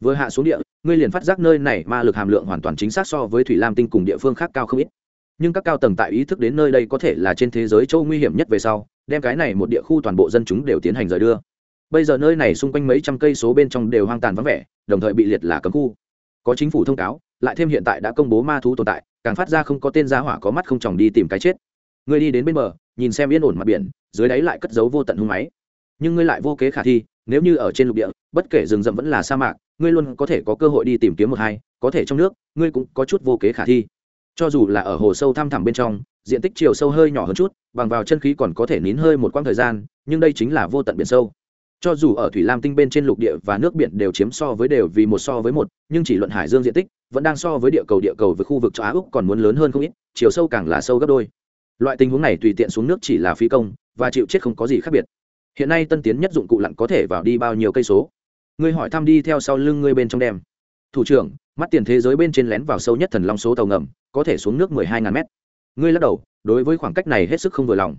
Vừa hạ xuống địa, ngươi liền phát giác nơi này ma lực hàm lượng hoàn toàn chính xác so với thủy lam tinh cùng địa phương khác cao không ít. Nhưng các cao tầng tại ý thức đến nơi đây có thể là trên thế giới châu nguy hiểm nhất về sau, đem cái này một địa khu toàn bộ dân chúng đều tiến hành rời đưa bây giờ nơi này xung quanh mấy trăm cây số bên trong đều hoang tàn vắng vẻ, đồng thời bị liệt là cấm khu. Có chính phủ thông cáo, lại thêm hiện tại đã công bố ma thú tồn tại, càng phát ra không có tên gia hỏa có mắt không chồng đi tìm cái chết. Ngươi đi đến bên bờ, nhìn xem yên ổn mặt biển, dưới đáy lại cất giấu vô tận hung máy. Nhưng ngươi lại vô kế khả thi, nếu như ở trên lục địa, bất kể rừng rậm vẫn là sa mạc, ngươi luôn có thể có cơ hội đi tìm kiếm một hai, có thể trong nước, ngươi cũng có chút vô kế khả thi. Cho dù là ở hồ sâu thăm thẳm bên trong, diện tích chiều sâu hơi nhỏ hơn chút, bằng vào chân khí còn có thể nín hơi một quãng thời gian, nhưng đây chính là vô tận biển sâu cho dù ở thủy lam tinh bên trên lục địa và nước biển đều chiếm so với đều vì một so với một, nhưng chỉ luận hải dương diện tích, vẫn đang so với địa cầu địa cầu với khu vực châu á úc còn muốn lớn hơn không ít, chiều sâu càng là sâu gấp đôi. Loại tình huống này tùy tiện xuống nước chỉ là phi công, và chịu chết không có gì khác biệt. Hiện nay tân tiến nhất dụng cụ lặn có thể vào đi bao nhiêu cây số? Ngươi hỏi thăm đi theo sau lưng ngươi bên trong đem. Thủ trưởng, mắt tiền thế giới bên trên lén vào sâu nhất thần long số tàu ngầm, có thể xuống nước mười hai ngàn mét. Ngươi lắc đầu, đối với khoảng cách này hết sức không vừa lòng.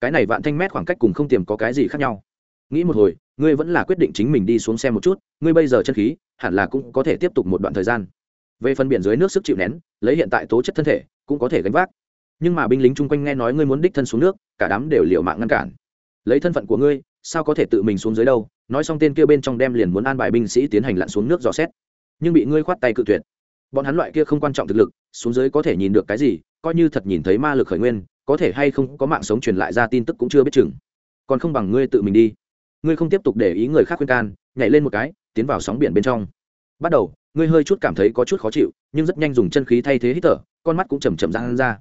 Cái này vạn thanh mét khoảng cách cùng không tiềm có cái gì khác nhau nghĩ một hồi, ngươi vẫn là quyết định chính mình đi xuống xe một chút, ngươi bây giờ chân khí, hẳn là cũng có thể tiếp tục một đoạn thời gian. Về phần biển dưới nước sức chịu nén, lấy hiện tại tố chất thân thể, cũng có thể gánh vác. Nhưng mà binh lính chung quanh nghe nói ngươi muốn đích thân xuống nước, cả đám đều liều mạng ngăn cản. Lấy thân phận của ngươi, sao có thể tự mình xuống dưới đâu? Nói xong tên kia bên trong đem liền muốn an bài binh sĩ tiến hành lặn xuống nước dò xét. Nhưng bị ngươi khoát tay cự tuyệt. Bọn hắn loại kia không quan trọng thực lực, xuống dưới có thể nhìn được cái gì, coi như thật nhìn thấy ma lực khởi nguyên, có thể hay không có mạng sống truyền lại ra tin tức cũng chưa biết chừng. Còn không bằng ngươi tự mình đi ngươi không tiếp tục để ý người khác khuyên can, nhảy lên một cái, tiến vào sóng biển bên trong. Bắt đầu, ngươi hơi chút cảm thấy có chút khó chịu, nhưng rất nhanh dùng chân khí thay thế hít thở, con mắt cũng chầm chậm ra ra.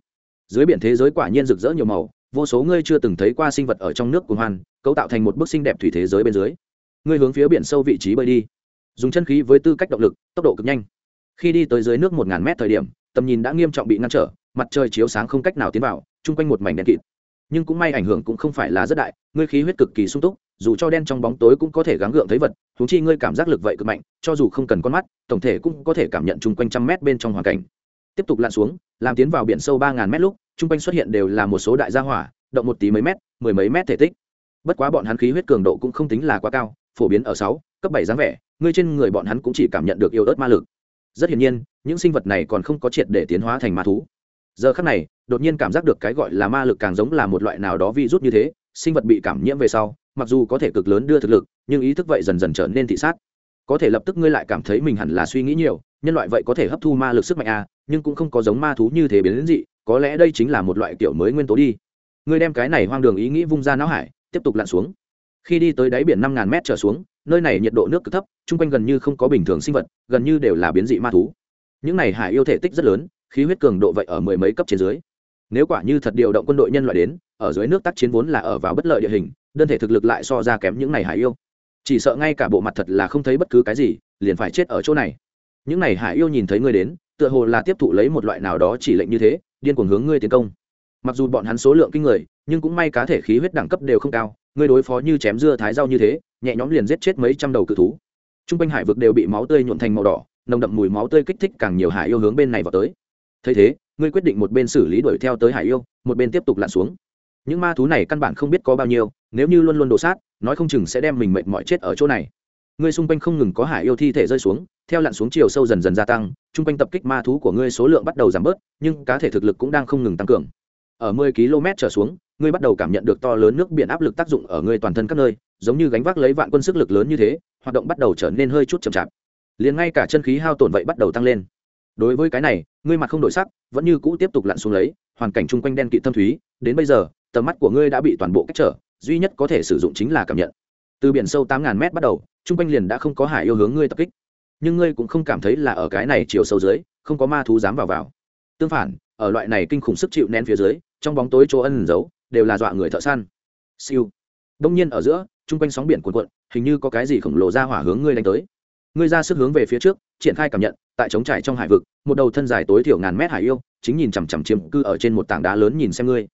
Dưới biển thế giới quả nhiên rực rỡ nhiều màu, vô số ngươi chưa từng thấy qua sinh vật ở trong nước của hoan, cấu tạo thành một bức xinh đẹp thủy thế giới bên dưới. Ngươi hướng phía biển sâu vị trí bơi đi. Dùng chân khí với tư cách động lực, tốc độ cực nhanh. Khi đi tới dưới nước một ngàn mét thời điểm, tầm nhìn đã nghiêm trọng bị ngăn trở, mặt trời chiếu sáng không cách nào tiến vào, chung quanh một mảnh đen kịt. Nhưng cũng may ảnh hưởng cũng không phải là rất đại, ngươi khí huyết cực kỳ sung túc dù cho đen trong bóng tối cũng có thể gắng gượng thấy vật thú chi ngươi cảm giác lực vậy cực mạnh, cho dù không cần con mắt, tổng thể cũng có thể cảm nhận chung quanh trăm mét bên trong hoàn cảnh. Tiếp tục lặn xuống, làm tiến vào biển sâu ba ngàn mét lúc, chung quanh xuất hiện đều là một số đại gia hỏa, động một tí mấy mét, mười mấy mét thể tích. Bất quá bọn hắn khí huyết cường độ cũng không tính là quá cao, phổ biến ở sáu, cấp bảy dáng vẻ, ngươi trên người bọn hắn cũng chỉ cảm nhận được yêu ớt ma lực. Rất hiển nhiên, những sinh vật này còn không có triệt để tiến hóa thành ma thú. Giờ khắc này, đột nhiên cảm giác được cái gọi là ma lực càng giống là một loại nào đó vi rút như thế, sinh vật bị cảm nhiễm về sau mặc dù có thể cực lớn đưa thực lực nhưng ý thức vậy dần dần trở nên thị sát. Có thể lập tức ngươi lại cảm thấy mình hẳn là suy nghĩ nhiều nhân loại vậy có thể hấp thu ma lực sức mạnh a à, nhưng cũng không có giống ma thú như thế biến đến dị có lẽ đây chính là một loại kiểu mới nguyên tố đi. Ngươi đem cái này hoang đường ý nghĩ vung ra não hải tiếp tục lặn xuống. Khi đi tới đáy biển năm ngàn mét trở xuống nơi này nhiệt độ nước cực thấp chung quanh gần như không có bình thường sinh vật gần như đều là biến dị ma thú. Những này hải yêu thể tích rất lớn khí huyết cường độ vậy ở mười mấy cấp trên dưới. Nếu quả như thật điều động quân đội nhân loại đến ở dưới nước tác chiến vốn là ở vào bất lợi địa hình đơn thể thực lực lại so ra kém những này hải yêu. Chỉ sợ ngay cả bộ mặt thật là không thấy bất cứ cái gì, liền phải chết ở chỗ này. Những này hải yêu nhìn thấy ngươi đến, tựa hồ là tiếp thụ lấy một loại nào đó chỉ lệnh như thế, điên cuồng hướng ngươi tiến công. Mặc dù bọn hắn số lượng kinh người, nhưng cũng may cá thể khí huyết đẳng cấp đều không cao, ngươi đối phó như chém dưa thái rau như thế, nhẹ nhõm liền giết chết mấy trăm đầu cự thú. T r u n g quanh hải vực đều bị máu tươi nhuộn thành màu đỏ, nồng đậm mùi máu tươi kích thích càng nhiều hải yêu hướng bên này vào tới. Thấy thế, ngươi quyết định một bên xử lý đuổi theo tới hải yêu, một bên tiếp tục lặn xuống những ma thú này căn bản không biết có bao nhiêu, nếu như luôn luôn đổ sát, nói không chừng sẽ đem mình mệt mỏi chết ở chỗ này. Ngươi xung quanh không ngừng có hải yêu thi thể rơi xuống, theo lặn xuống chiều sâu dần dần gia tăng, chung quanh tập kích ma thú của ngươi số lượng bắt đầu giảm bớt, nhưng cá thể thực lực cũng đang không ngừng tăng cường. Ở 10 km trở xuống, ngươi bắt đầu cảm nhận được to lớn nước biển áp lực tác dụng ở ngươi toàn thân các nơi, giống như gánh vác lấy vạn quân sức lực lớn như thế, hoạt động bắt đầu trở nên hơi chút chậm chạp. Liền ngay cả chân khí hao tổn vậy bắt đầu tăng lên. Đối với cái này, ngươi mặt không đổi sắc, vẫn như cũ tiếp tục lặn xuống lấy, hoàn cảnh chung quanh đen kịt thâm thúy, đến bây giờ tầm mắt của ngươi đã bị toàn bộ cách trở, duy nhất có thể sử dụng chính là cảm nhận. Từ biển sâu tám ngàn mét bắt đầu, chung quanh liền đã không có hải yêu hướng ngươi tập kích. Nhưng ngươi cũng không cảm thấy là ở cái này chiều sâu dưới, không có ma thú dám vào vào. Tương phản, ở loại này kinh khủng sức chịu nén phía dưới, trong bóng tối chỗ ân giấu, đều là dọa người thợ săn. Siêu. Đông nhiên ở giữa, chung quanh sóng biển cuộn cuộn, hình như có cái gì khổng lồ ra hỏa hướng ngươi đánh tới. Ngươi ra sức hướng về phía trước, triển khai cảm nhận, tại trống trải trong hải vực, một đầu thân dài tối thiểu ngàn mét hải yêu, chính nhìn chằm chằm chiếm cư ở trên một tảng đá lớn nhìn xem ngươi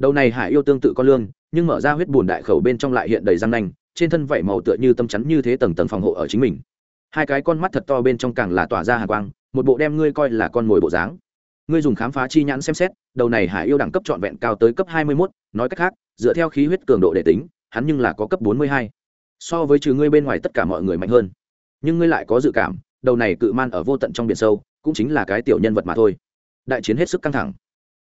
đầu này hải yêu tương tự con lương nhưng mở ra huyết bùn đại khẩu bên trong lại hiện đầy răng nanh trên thân vảy màu tựa như tâm chắn như thế tầng tầng phòng hộ ở chính mình. Hai cái con mắt thật to bên trong càng là tỏa ra hà quang một bộ đem ngươi coi là con mồi bộ dáng. Ngươi dùng khám phá chi nhãn xem xét đầu này hải yêu đẳng cấp trọn vẹn cao tới cấp hai mươi 21, nói cách khác dựa theo khí huyết cường độ để tính hắn nhưng là có cấp bốn mươi hai. So với trừ ngươi bên ngoài tất cả mọi người mạnh hơn. Nhưng ngươi lại có dự cảm đầu này cự man ở vô tận trong biển sâu cũng chính là cái tiểu nhân vật mà thôi. Đại chiến hết sức căng thẳng.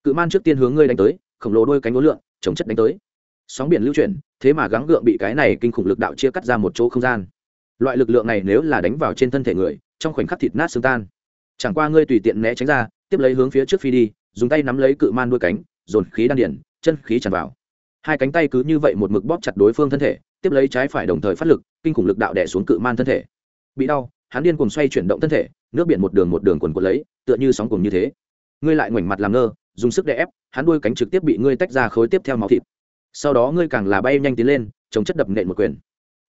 Cự man trước tiên hướng ngươi đánh tới khổng lồ đôi cánh đối lượng chống chất đánh tới. Sóng biển lưu chuyển, thế mà gắng gượng bị cái này kinh khủng lực đạo chia cắt ra một chỗ không gian. Loại lực lượng này nếu là đánh vào trên thân thể người, trong khoảnh khắc thịt nát xương tan. Chẳng qua ngươi tùy tiện né tránh ra, tiếp lấy hướng phía trước phi đi, dùng tay nắm lấy cự man đuôi cánh, dồn khí đan điển, chân khí tràn vào. Hai cánh tay cứ như vậy một mực bóp chặt đối phương thân thể, tiếp lấy trái phải đồng thời phát lực, kinh khủng lực đạo đẻ xuống cự man thân thể. Bị đau, hắn điên cùng xoay chuyển động thân thể, nước biển một đường một đường quần quần lấy, tựa như sóng cùng như thế. Ngươi lại ngoảnh mặt làm ngơ dùng sức đè ép, hắn đuôi cánh trực tiếp bị ngươi tách ra khối tiếp theo máu thịt. Sau đó ngươi càng là bay nhanh tiến lên, chống chất đập nện một quyền.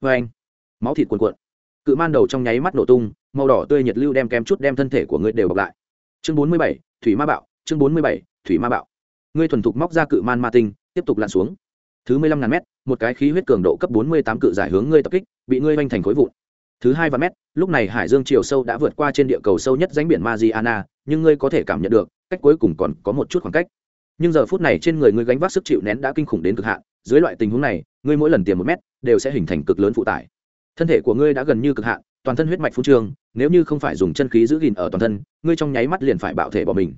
Vê anh, máu thịt cuồn cuộn. Cự man đầu trong nháy mắt nổ tung, màu đỏ tươi nhiệt lưu đem kem chút đem thân thể của ngươi đều bọc lại. Chương bốn mươi bảy, thủy ma bạo, chương bốn mươi bảy, thủy ma bạo. Ngươi thuần thục móc ra cự man ma tinh, tiếp tục lặn xuống. Thứ mười lăm ngàn mét, một cái khí huyết cường độ cấp bốn mươi tám cự giải hướng ngươi tập kích, bị ngươi oanh thành khối vụn thứ hai vạn mét, lúc này hải dương chiều sâu đã vượt qua trên địa cầu sâu nhất danh biển mariana, nhưng ngươi có thể cảm nhận được, cách cuối cùng còn có một chút khoảng cách. Nhưng giờ phút này trên người ngươi gánh vác sức chịu nén đã kinh khủng đến cực hạn, dưới loại tình huống này, ngươi mỗi lần tiền một mét, đều sẽ hình thành cực lớn phụ tải. Thân thể của ngươi đã gần như cực hạn, toàn thân huyết mạch phú trương, nếu như không phải dùng chân khí giữ gìn ở toàn thân, ngươi trong nháy mắt liền phải bạo thể bỏ mình.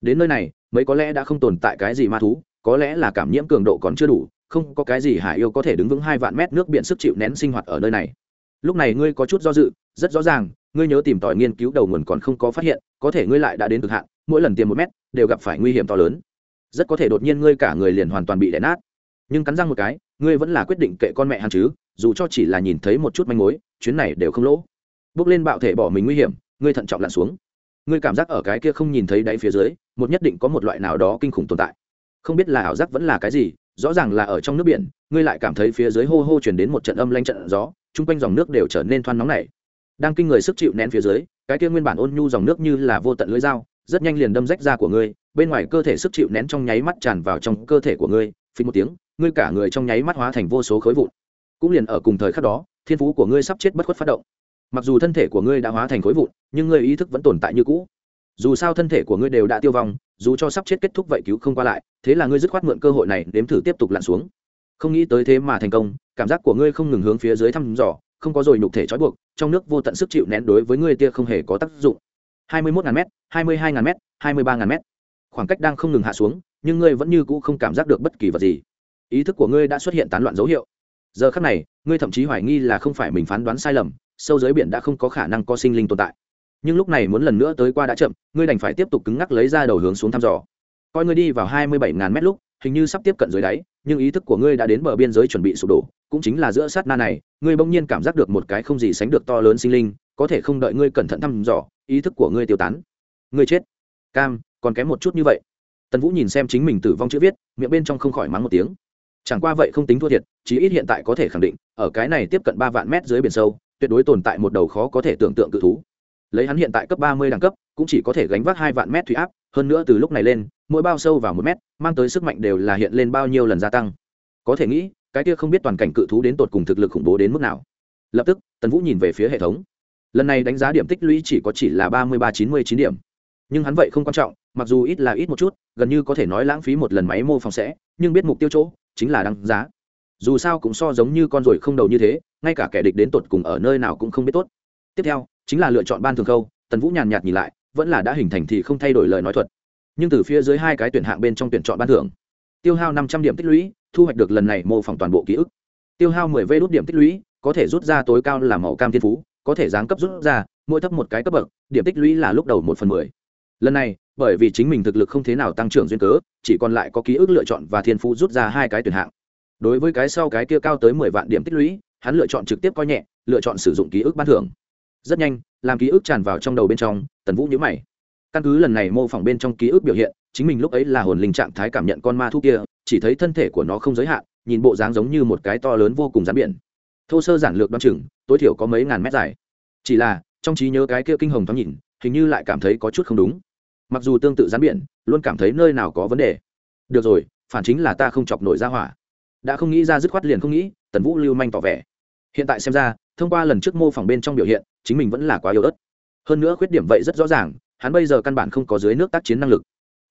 Đến nơi này, mấy có lẽ đã không tồn tại cái gì ma thú, có lẽ là cảm nhiễm cường độ còn chưa đủ, không có cái gì hải yêu có thể đứng vững hai vạn mét nước biển sức chịu nén sinh hoạt ở nơi này lúc này ngươi có chút do dự, rất rõ ràng, ngươi nhớ tìm tòi nghiên cứu đầu nguồn còn không có phát hiện, có thể ngươi lại đã đến cực hạn, mỗi lần tiêm một mét, đều gặp phải nguy hiểm to lớn. Rất có thể đột nhiên ngươi cả người liền hoàn toàn bị đẻ nát. Nhưng cắn răng một cái, ngươi vẫn là quyết định kệ con mẹ hắn chứ, dù cho chỉ là nhìn thấy một chút manh mối, chuyến này đều không lỗ. Bước lên bạo thể bỏ mình nguy hiểm, ngươi thận trọng lặn xuống. Ngươi cảm giác ở cái kia không nhìn thấy đáy phía dưới, một nhất định có một loại nào đó kinh khủng tồn tại. Không biết là ảo giác vẫn là cái gì, rõ ràng là ở trong nước biển ngươi lại cảm thấy phía dưới hô hô chuyển đến một trận âm lanh trận gió, chung quanh dòng nước đều trở nên thoăn nóng này. Đang kinh người sức chịu nén phía dưới, cái kia nguyên bản ôn nhu dòng nước như là vô tận lưới dao, rất nhanh liền đâm rách ra của ngươi, bên ngoài cơ thể sức chịu nén trong nháy mắt tràn vào trong cơ thể của ngươi phí một tiếng, ngươi cả người trong nháy mắt hóa thành vô số khối vụn. Cũng liền ở cùng thời khắc đó, thiên phú của ngươi sắp chết bất khuất phát động. Mặc dù thân thể của ngươi đã hóa thành khối vụn, nhưng ngươi ý thức vẫn tồn tại như cũ. Dù sao thân thể của ngươi đều đã tiêu vong, dù cho sắp chết kết thúc vậy cứu không qua lại, thế là ngươi dứt khoát mượn cơ hội này nếm thử tiếp tục lặn xuống không nghĩ tới thế mà thành công, cảm giác của ngươi không ngừng hướng phía dưới thăm dò, không có rồi nhục thể trói buộc, trong nước vô tận sức chịu nén đối với ngươi tia không hề có tác dụng. hai mươi 21 ngàn m hai mươi hai ngàn m hai mươi ba ngàn m khoảng cách đang không ngừng hạ xuống, nhưng ngươi vẫn như cũ không cảm giác được bất kỳ vật gì. Ý thức của ngươi đã xuất hiện tán loạn dấu hiệu. Giờ khắc này, ngươi thậm chí hoài nghi là không phải mình phán đoán sai lầm, sâu dưới biển đã không có khả năng có sinh linh tồn tại. Nhưng lúc này muốn lần nữa tới qua đã chậm, ngươi đành phải tiếp tục cứng ngắc lấy ra đầu hướng xuống thăm dò. Coi ngươi đi vào hai mươi bảy ngàn mét lúc hình như sắp tiếp cận dưới đáy, nhưng ý thức của ngươi đã đến bờ biên giới chuẩn bị sụp đổ, cũng chính là giữa sát na này, ngươi bỗng nhiên cảm giác được một cái không gì sánh được to lớn sinh linh, có thể không đợi ngươi cẩn thận thăm dò, ý thức của ngươi tiêu tán. Ngươi chết. Cam, còn kém một chút như vậy. Tần vũ nhìn xem chính mình tử vong chữ viết, miệng bên trong không khỏi mắng một tiếng. Chẳng qua vậy không tính thua thiệt, chí ít hiện tại có thể khẳng định, ở cái này tiếp cận ba vạn mét dưới biển sâu, tuyệt đối tồn tại một đầu khó có thể tưởng tượng cự thú. Lấy hắn hiện tại cấp ba mươi đẳng cấp, cũng chỉ có thể gánh vác hai vạn mét thủy áp hơn nữa từ lúc này lên, mỗi bao sâu vào một mét, mang tới sức mạnh đều là hiện lên bao nhiêu lần gia tăng. Có thể nghĩ, cái kia không biết toàn cảnh cự thú đến tột cùng thực lực khủng bố đến mức nào. Lập tức, tần vũ nhìn về phía hệ thống. Lần này đánh giá điểm tích lũy chỉ có chỉ là ba mươi ba chín mươi chín điểm. Nhưng hắn vậy không quan trọng, mặc dù ít là ít một chút, gần như có thể nói lãng phí một lần máy mô phỏng sẽ, nhưng biết mục tiêu chỗ, chính là đăng giá. Dù sao cũng so giống như con ruồi không đầu như thế, ngay cả kẻ địch đến tột cùng ở nơi nào cũng không biết tốt. Tiếp theo, chính là lựa chọn ban thường khâu, tần vũ nhàn nhạt nhìn lại vẫn là đã hình thành thì không thay đổi lời nói thuật. Nhưng từ phía dưới hai cái tuyển hạng bên trong tuyển chọn ban thưởng, tiêu hao năm trăm điểm tích lũy, thu hoạch được lần này mô phỏng toàn bộ ký ức. Tiêu hao mười vê đốt điểm tích lũy, có thể rút ra tối cao là màu cam thiên phú, có thể giáng cấp rút ra, mỗi thấp một cái cấp bậc, điểm tích lũy là lúc đầu một phần mười. Lần này, bởi vì chính mình thực lực không thế nào tăng trưởng duyên cớ, chỉ còn lại có ký ức lựa chọn và thiên phú rút ra hai cái tuyển hạng. Đối với cái sau cái kia cao tới mười vạn điểm tích lũy, hắn lựa chọn trực tiếp coi nhẹ, lựa chọn sử dụng ký ức ban thưởng. Rất nhanh làm ký ức tràn vào trong đầu bên trong, tần vũ nhớ mày. Căn cứ lần này mô phỏng bên trong ký ức biểu hiện, chính mình lúc ấy là hồn linh trạng thái cảm nhận con ma thu kia, chỉ thấy thân thể của nó không giới hạn, nhìn bộ dáng giống như một cái to lớn vô cùng rán biển. Thô sơ giản lược đ o á n chừng, tối thiểu có mấy ngàn mét dài. Chỉ là, trong trí nhớ cái kia kinh hồng thoáng nhìn, hình như lại cảm thấy có chút không đúng. Mặc dù tương tự rán biển, luôn cảm thấy nơi nào có vấn đề. Được rồi, phản chính là ta không chọc nổi ra hỏa. Đã không nghĩ ra dứt khoát liền không nghĩ, tần vũ lưu manh tỏ vẻ. Hiện tại xem ra thông qua lần trước mô phỏng bên trong biểu hiện, chính mình vẫn là quá yếu ớt. Hơn nữa khuyết điểm vậy rất rõ ràng, hắn bây giờ căn bản không có dưới nước tác chiến năng lực.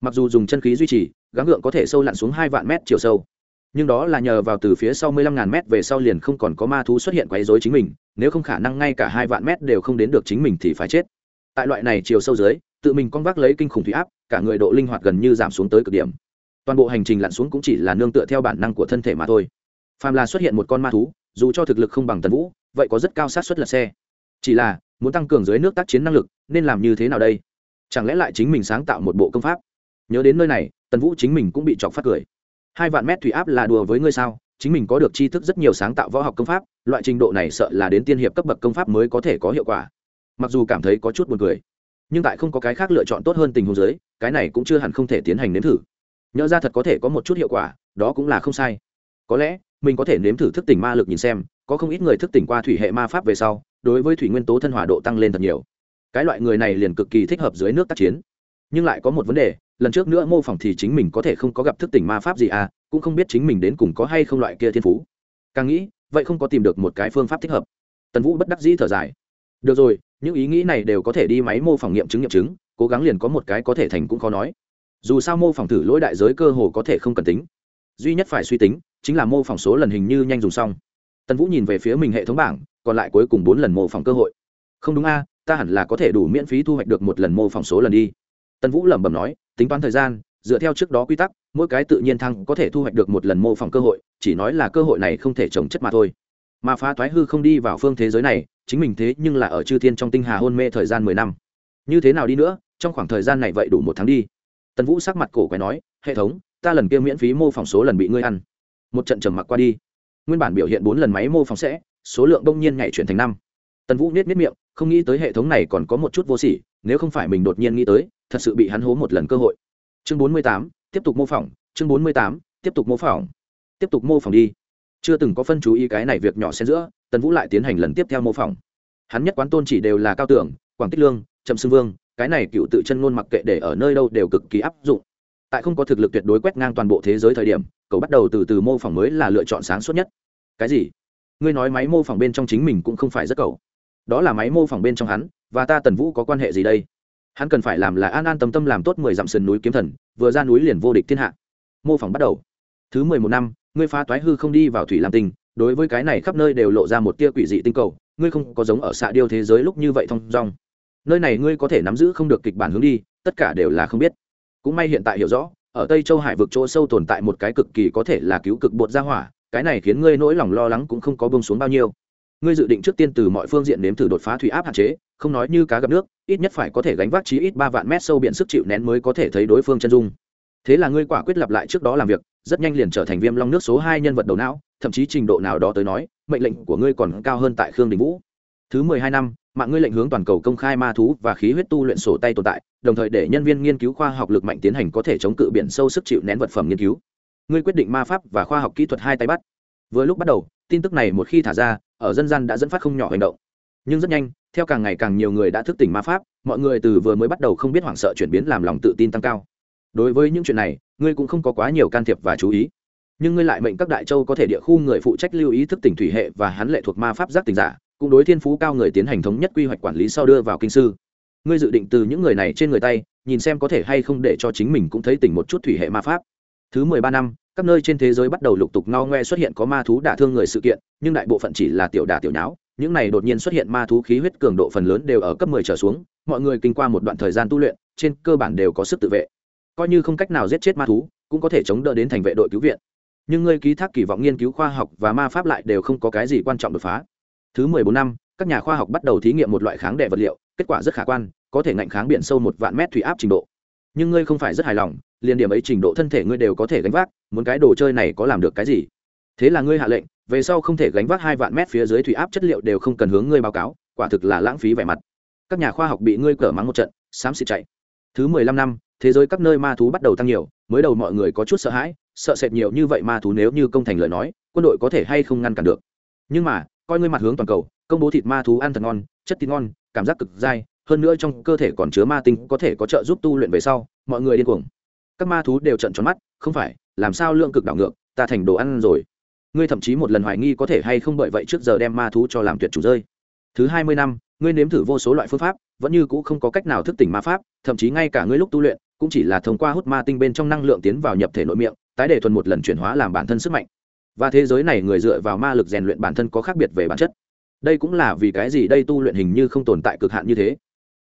Mặc dù dùng chân khí duy trì, gắng gượng có thể sâu lặn xuống hai vạn mét chiều sâu. Nhưng đó là nhờ vào từ phía sau 15 ngàn mét về sau liền không còn có ma thú xuất hiện quấy rối chính mình, nếu không khả năng ngay cả hai vạn mét đều không đến được chính mình thì phải chết. Tại loại này chiều sâu dưới, tự mình con vác lấy kinh khủng thủy áp, cả người độ linh hoạt gần như giảm xuống tới cực điểm. Toàn bộ hành trình lặn xuống cũng chỉ là nương tựa theo bản năng của thân thể mà thôi. Phàm là xuất hiện một con ma thú, dù cho thực lực không bằng tần vũ vậy có rất cao sát suất lật xe. Chỉ là, muốn tăng cường dưới nước tác chiến năng lực, nên làm như thế nào đây? Chẳng lẽ lại chính mình sáng tạo một bộ công pháp? Nhớ đến nơi này, tần vũ chính mình cũng bị chọc phát cười. Hai vạn mét thủy áp là đùa với ngươi sao? Chính mình có được tri thức rất nhiều sáng tạo võ học công pháp, loại trình độ này sợ là đến tiên hiệp cấp bậc công pháp mới có thể có hiệu quả. Mặc dù cảm thấy có chút buồn cười, nhưng tại không có cái khác lựa chọn tốt hơn tình huống giới cái này cũng chưa hẳn không thể tiến hành nếm thử. Nhớ ra thật có thể có một chút hiệu quả, đó cũng là không sai. Có lẽ, mình có thể nếm thử thức tỉnh ma lực nhìn xem có không ít người thức tỉnh qua thủy hệ ma pháp về sau, đối với thủy nguyên tố thân hòa độ tăng lên thật nhiều. Cái loại người này liền cực kỳ thích hợp dưới nước tác chiến. Nhưng lại có một vấn đề, lần trước nữa mô phỏng thì chính mình có thể không có gặp thức tỉnh ma pháp gì à cũng không biết chính mình đến cùng có hay không loại kia thiên phú. Càng nghĩ, vậy không có tìm được một cái phương pháp thích hợp. Tần vũ bất đắc dĩ thở dài. Được rồi, những ý nghĩ này đều có thể đi máy mô phỏng nghiệm chứng nghiệm chứng, cố gắng liền có một cái có thể thành cũng khó nói. Dù sao mô phỏng thử lỗi đại giới cơ hồ có thể không cần tính. Duy nhất phải suy tính, chính là mô phỏng số lần hình như nhanh dùng xong tần vũ nhìn về phía mình hệ thống bảng, còn lại cuối cùng bốn lần mô phỏng cơ hội. Không đúng a, ta hẳn là có thể đủ miễn phí thu hoạch được một lần mô phỏng số lần đi. Tần vũ lẩm bẩm nói, tính toán thời gian, dựa theo trước đó quy tắc, mỗi cái tự nhiên thăng có thể thu hoạch được một lần mô phỏng cơ hội, chỉ nói là cơ hội này không thể trồng chất mà thôi. Mà phá thoái hư không đi vào phương thế giới này, chính mình thế nhưng là ở chư thiên trong tinh hà hôn mê thời gian mười năm. Như thế nào đi nữa, trong khoảng thời gian này vậy đủ một tháng đi. Tần vũ sắc mặt cổ quái nói, hệ thống, ta lần kia miễn phí mô phỏng số lần bị ngươi ăn. Một trận trầm mặc qua đi nguyên bản biểu hiện bốn lần máy mô phỏng sẽ, số lượng đông nhiên nhảy chuyển thành năm. Tần vũ nết nết miệng, không nghĩ tới hệ thống này còn có một chút vô sỉ, nếu không phải mình đột nhiên nghĩ tới, thật sự bị hắn hố một lần cơ hội. Chương bốn mươi tám, tiếp tục mô phỏng, chương bốn mươi tám, tiếp tục mô phỏng. Tiếp tục mô phỏng đi. Chưa từng có phân chú ý cái này việc nhỏ xen giữa, tần vũ lại tiến hành lần tiếp theo mô phỏng. Hắn nhất quán tôn chỉ đều là cao tưởng quảng tích lương, trầm xưng vương, cái này cựu tự chân ngôn mặc kệ để ở nơi đâu đều cực kỳ áp dụng. Tại không có thực lực tuyệt đối quét ngang toàn bộ thế giới thời điểm, cậu bắt đầu từ từ mô phỏng mới là lựa chọn sáng suốt nhất cái gì? Ngươi nói máy mô phỏng bên trong chính mình cũng không phải rất cầu. Đó là máy mô phỏng bên trong hắn và ta tần vũ có quan hệ gì đây? Hắn cần phải làm là an an tâm tâm làm tốt mười dặm sườn núi kiếm thần, vừa ra núi liền vô địch thiên hạ. Mô phỏng bắt đầu. Thứ mười một năm, ngươi phá toái hư không đi vào thủy lam tinh, đối với cái này khắp nơi đều lộ ra một tia quỷ dị tinh cầu, ngươi không có giống ở xạ điêu thế giới lúc như vậy thong dong. Nơi này ngươi có thể nắm giữ không được kịch bản hướng đi, tất cả đều là không biết. Cũng may hiện tại hiểu rõ, ở tây châu hải vực chỗ sâu tồn tại một cái cực kỳ có thể là cứu cực bột ra hỏa cái này khiến ngươi nỗi lòng lo lắng cũng không có bông xuống bao nhiêu. Ngươi dự định trước tiên từ mọi phương diện nếm thử đột phá thủy áp hạn chế, không nói như cá gặp nước, ít nhất phải có thể gánh vác chí ít ba vạn mét sâu biển sức chịu nén mới có thể thấy đối phương chân dung. Thế là ngươi quả quyết lặp lại trước đó làm việc, rất nhanh liền trở thành viêm long nước số hai nhân vật đầu não, thậm chí trình độ nào đó tới nói, mệnh lệnh của ngươi còn cao hơn tại khương đình vũ. Thứ mười hai năm, mạng ngươi lệnh hướng toàn cầu công khai ma thú và khí huyết tu luyện sổ tay tồn tại, đồng thời để nhân viên nghiên cứu khoa học lực mạnh tiến hành có thể chống cự biển sâu sức chịu nén vật phẩm nghiên cứu. Ngươi quyết định ma pháp và khoa học kỹ thuật hai tay bắt vừa lúc bắt đầu, tin tức này một khi thả ra, ở dân gian đã dẫn phát không nhỏ hành động. Nhưng rất nhanh, theo càng ngày càng nhiều người đã thức tỉnh ma pháp, mọi người từ vừa mới bắt đầu không biết hoảng sợ chuyển biến làm lòng tự tin tăng cao. Đối với những chuyện này, ngươi cũng không có quá nhiều can thiệp và chú ý. Nhưng ngươi lại mệnh các đại châu có thể địa khu người phụ trách lưu ý thức tỉnh thủy hệ và hắn lệ thuộc ma pháp giác tỉnh giả, cũng đối thiên phú cao người tiến hành thống nhất quy hoạch quản lý sau đưa vào kinh sư. Ngươi dự định từ những người này trên người tay, nhìn xem có thể hay không để cho chính mình cũng thấy tỉnh một chút thủy hệ ma pháp. Thứ mười ba năm các nơi trên thế giới bắt đầu lục tục ngao ngoe xuất hiện có ma thú đả thương người sự kiện, nhưng đại bộ phận chỉ là tiểu đả tiểu nháo. Những này đột nhiên xuất hiện ma thú khí huyết cường độ phần lớn đều ở cấp 10 trở xuống, mọi người kinh qua một đoạn thời gian tu luyện, trên cơ bản đều có sức tự vệ. Coi như không cách nào giết chết ma thú, cũng có thể chống đỡ đến thành vệ đội cứu viện. Nhưng ngươi ký thác kỳ vọng nghiên cứu khoa học và ma pháp lại đều không có cái gì quan trọng đột phá. Thứ mười bốn năm, các nhà khoa học bắt đầu thí nghiệm một loại kháng đè vật liệu, kết quả rất khả quan, có thể ngạnh kháng biển sâu một vạn mét thủy áp trình độ. Nhưng ngươi không phải rất hài lòng liền điểm ấy trình độ thân thể ngươi đều có thể gánh vác, muốn cái đồ chơi này có làm được cái gì? Thế là ngươi hạ lệnh, về sau không thể gánh vác hai vạn mét phía dưới thủy áp chất liệu đều không cần hướng ngươi báo cáo, quả thực là lãng phí vẻ mặt. Các nhà khoa học bị ngươi cở mắng một trận, xám xịt chạy. Thứ mười lăm năm, thế giới các nơi ma thú bắt đầu tăng nhiều, mới đầu mọi người có chút sợ hãi, sợ sệt nhiều như vậy ma thú nếu như công thành lời nói, quân đội có thể hay không ngăn cản được. Nhưng mà, coi ngươi mặt hướng toàn cầu, công bố thịt ma thú ăn thật ngon, chất thịt ngon, cảm giác cực dai, hơn nữa trong cơ thể còn chứa ma tinh có thể có trợ giúp tu luyện về sau, mọi người điên cuồng các ma thú đều trận tròn mắt, không phải, làm sao lượng cực đảo ngược, ta thành đồ ăn rồi. Ngươi thậm chí một lần hoài nghi có thể hay không bởi vậy trước giờ đem ma thú cho làm tuyệt chủ rơi. Thứ hai mươi năm, ngươi nếm thử vô số loại phương pháp, vẫn như cũ không có cách nào thức tỉnh ma pháp, thậm chí ngay cả ngươi lúc tu luyện, cũng chỉ là thông qua hút ma tinh bên trong năng lượng tiến vào nhập thể nội miệng, tái để thuần một lần chuyển hóa làm bản thân sức mạnh. Và thế giới này người dựa vào ma lực rèn luyện bản thân có khác biệt về bản chất. Đây cũng là vì cái gì đây tu luyện hình như không tồn tại cực hạn như thế.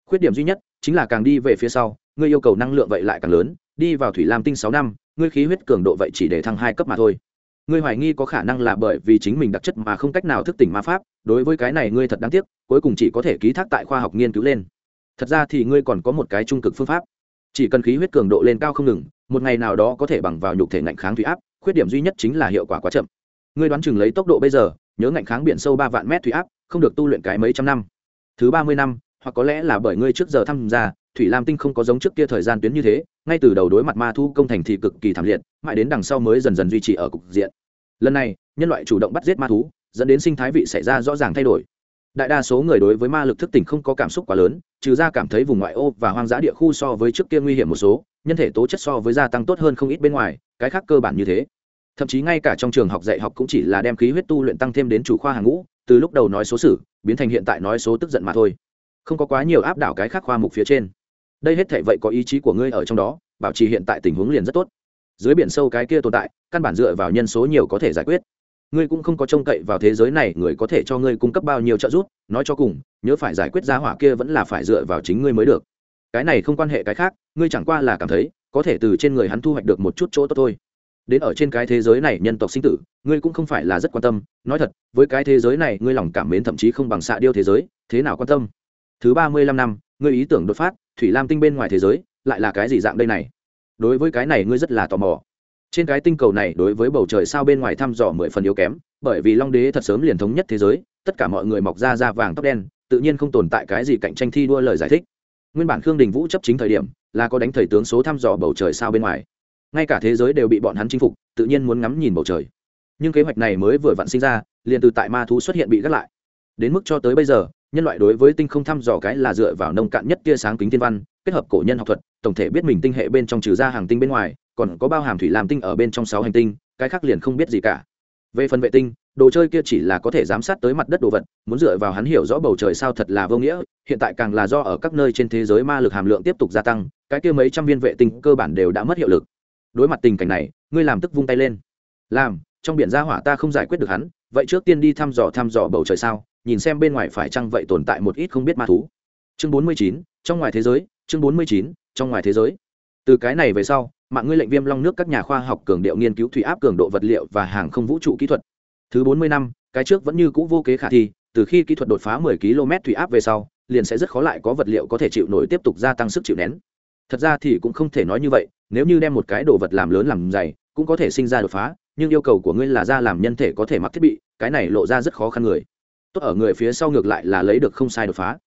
Khuyết điểm duy nhất chính là càng đi về phía sau ngươi yêu cầu năng lượng vậy lại càng lớn, đi vào thủy lam tinh sáu năm, ngươi khí huyết cường độ vậy chỉ để thăng hai cấp mà thôi. Ngươi hoài nghi có khả năng là bởi vì chính mình đặc chất mà không cách nào thức tỉnh ma pháp, đối với cái này ngươi thật đáng tiếc, cuối cùng chỉ có thể ký thác tại khoa học nghiên cứu lên. Thật ra thì ngươi còn có một cái trung cực phương pháp. Chỉ cần khí huyết cường độ lên cao không ngừng, một ngày nào đó có thể bằng vào nhục thể ngạnh kháng thủy áp, khuyết điểm duy nhất chính là hiệu quả quá chậm. Ngươi đoán chừng lấy tốc độ bây giờ, nhớ ngạnh kháng biển sâu ba vạn mét thủy áp, không được tu luyện cái mấy trăm năm. Thứ ba mươi năm, hoặc có lẽ là bởi ngươi trước giờ tham gia thủy lam tinh không có giống trước kia thời gian tuyến như thế, ngay từ đầu đối mặt ma thu công thành thì cực kỳ thảm liệt, mãi đến đằng sau mới dần dần duy trì ở cục diện. Lần này, nhân loại chủ động bắt giết ma thú, dẫn đến sinh thái vị xảy ra rõ ràng thay đổi. Đại đa số người đối với ma lực thức tỉnh không có cảm xúc quá lớn, trừ ra cảm thấy vùng ngoại ô và hoang dã địa khu so với trước kia nguy hiểm một số, nhân thể tố chất so với gia tăng tốt hơn không ít bên ngoài, cái khác cơ bản như thế. Thậm chí ngay cả trong trường học dạy học cũng chỉ là đem khí huyết tu luyện tăng thêm đến chủ khoa hàng ngũ, từ lúc đầu nói số sử, biến thành hiện tại nói số tức giận mà thôi. Không có quá nhiều áp đảo cái khác khoa mục phía trên đây hết thể vậy có ý chí của ngươi ở trong đó, bảo trì hiện tại tình huống liền rất tốt. Dưới biển sâu cái kia tồn tại, căn bản dựa vào nhân số nhiều có thể giải quyết. Ngươi cũng không có trông cậy vào thế giới này, người có thể cho ngươi cung cấp bao nhiêu trợ giúp, nói cho cùng, nhớ phải giải quyết giá hỏa kia vẫn là phải dựa vào chính ngươi mới được. Cái này không quan hệ cái khác, ngươi chẳng qua là cảm thấy, có thể từ trên người hắn thu hoạch được một chút chỗ tốt thôi. Đến ở trên cái thế giới này, nhân tộc sinh tử, ngươi cũng không phải là rất quan tâm. Nói thật, với cái thế giới này, ngươi lòng cảm mến thậm chí không bằng xạ điêu thế giới, thế nào quan tâm? Thứ ba mươi lăm năm, ngươi ý tưởng đột phát thủy lam tinh bên ngoài thế giới lại là cái gì dạng đây này? Đối với cái này ngươi rất là tò mò. Trên cái tinh cầu này đối với bầu trời sao bên ngoài thăm dò mười phần yếu kém, bởi vì long đế thật sớm liền thống nhất thế giới, tất cả mọi người mọc ra da vàng tóc đen, tự nhiên không tồn tại cái gì cạnh tranh thi đua lời giải thích. Nguyên bản khương đình vũ chấp chính thời điểm là có đánh thầy tướng số thăm dò bầu trời sao bên ngoài. Ngay cả thế giới đều bị bọn hắn chinh phục, tự nhiên muốn ngắm nhìn bầu trời. Nhưng kế hoạch này mới vừa vặn sinh ra, liền từ tại ma thú xuất hiện bị gác lại. Đến mức cho tới bây giờ nhân loại đối với tinh không thăm dò cái là dựa vào nông cạn nhất tia sáng kính thiên văn, kết hợp cổ nhân học thuật, tổng thể biết mình tinh hệ bên trong trừ ra hàng tinh bên ngoài, còn có bao hàm thủy làm tinh ở bên trong sáu hành tinh, cái khác liền không biết gì cả. Về phần vệ tinh, đồ chơi kia chỉ là có thể giám sát tới mặt đất đồ vật, muốn dựa vào hắn hiểu rõ bầu trời sao thật là vô nghĩa, hiện tại càng là do ở các nơi trên thế giới ma lực hàm lượng tiếp tục gia tăng, cái kia mấy trăm viên vệ tinh cơ bản đều đã mất hiệu lực. Đối mặt tình cảnh này, ngươi làm tức vung tay lên. Làm, trong biển gia hỏa ta không giải quyết được hắn, vậy trước tiên đi thăm dò thăm dò bầu trời sao? Nhìn xem bên ngoài phải chăng vậy tồn tại một ít không biết ma thú. Chương bốn mươi chín, trong ngoài thế giới, chương bốn mươi chín, trong ngoài thế giới. Từ cái này về sau, mạng ngươi lệnh viêm long nước các nhà khoa học cường điệu nghiên cứu thủy áp cường độ vật liệu và hàng không vũ trụ kỹ thuật. Thứ bốn mươi năm, cái trước vẫn như cũ vô kế khả thi, từ khi kỹ thuật đột phá 10 km thủy áp về sau, liền sẽ rất khó lại có vật liệu có thể chịu nổi tiếp tục gia tăng sức chịu nén. Thật ra thì cũng không thể nói như vậy, nếu như đem một cái đồ vật làm lớn làm dày, cũng có thể sinh ra đột phá, nhưng yêu cầu của ngươi là ra làm nhân thể có thể mặc thiết bị, cái này lộ ra rất khó khăn người tốt ở người phía sau ngược lại là lấy được không sai đột phá.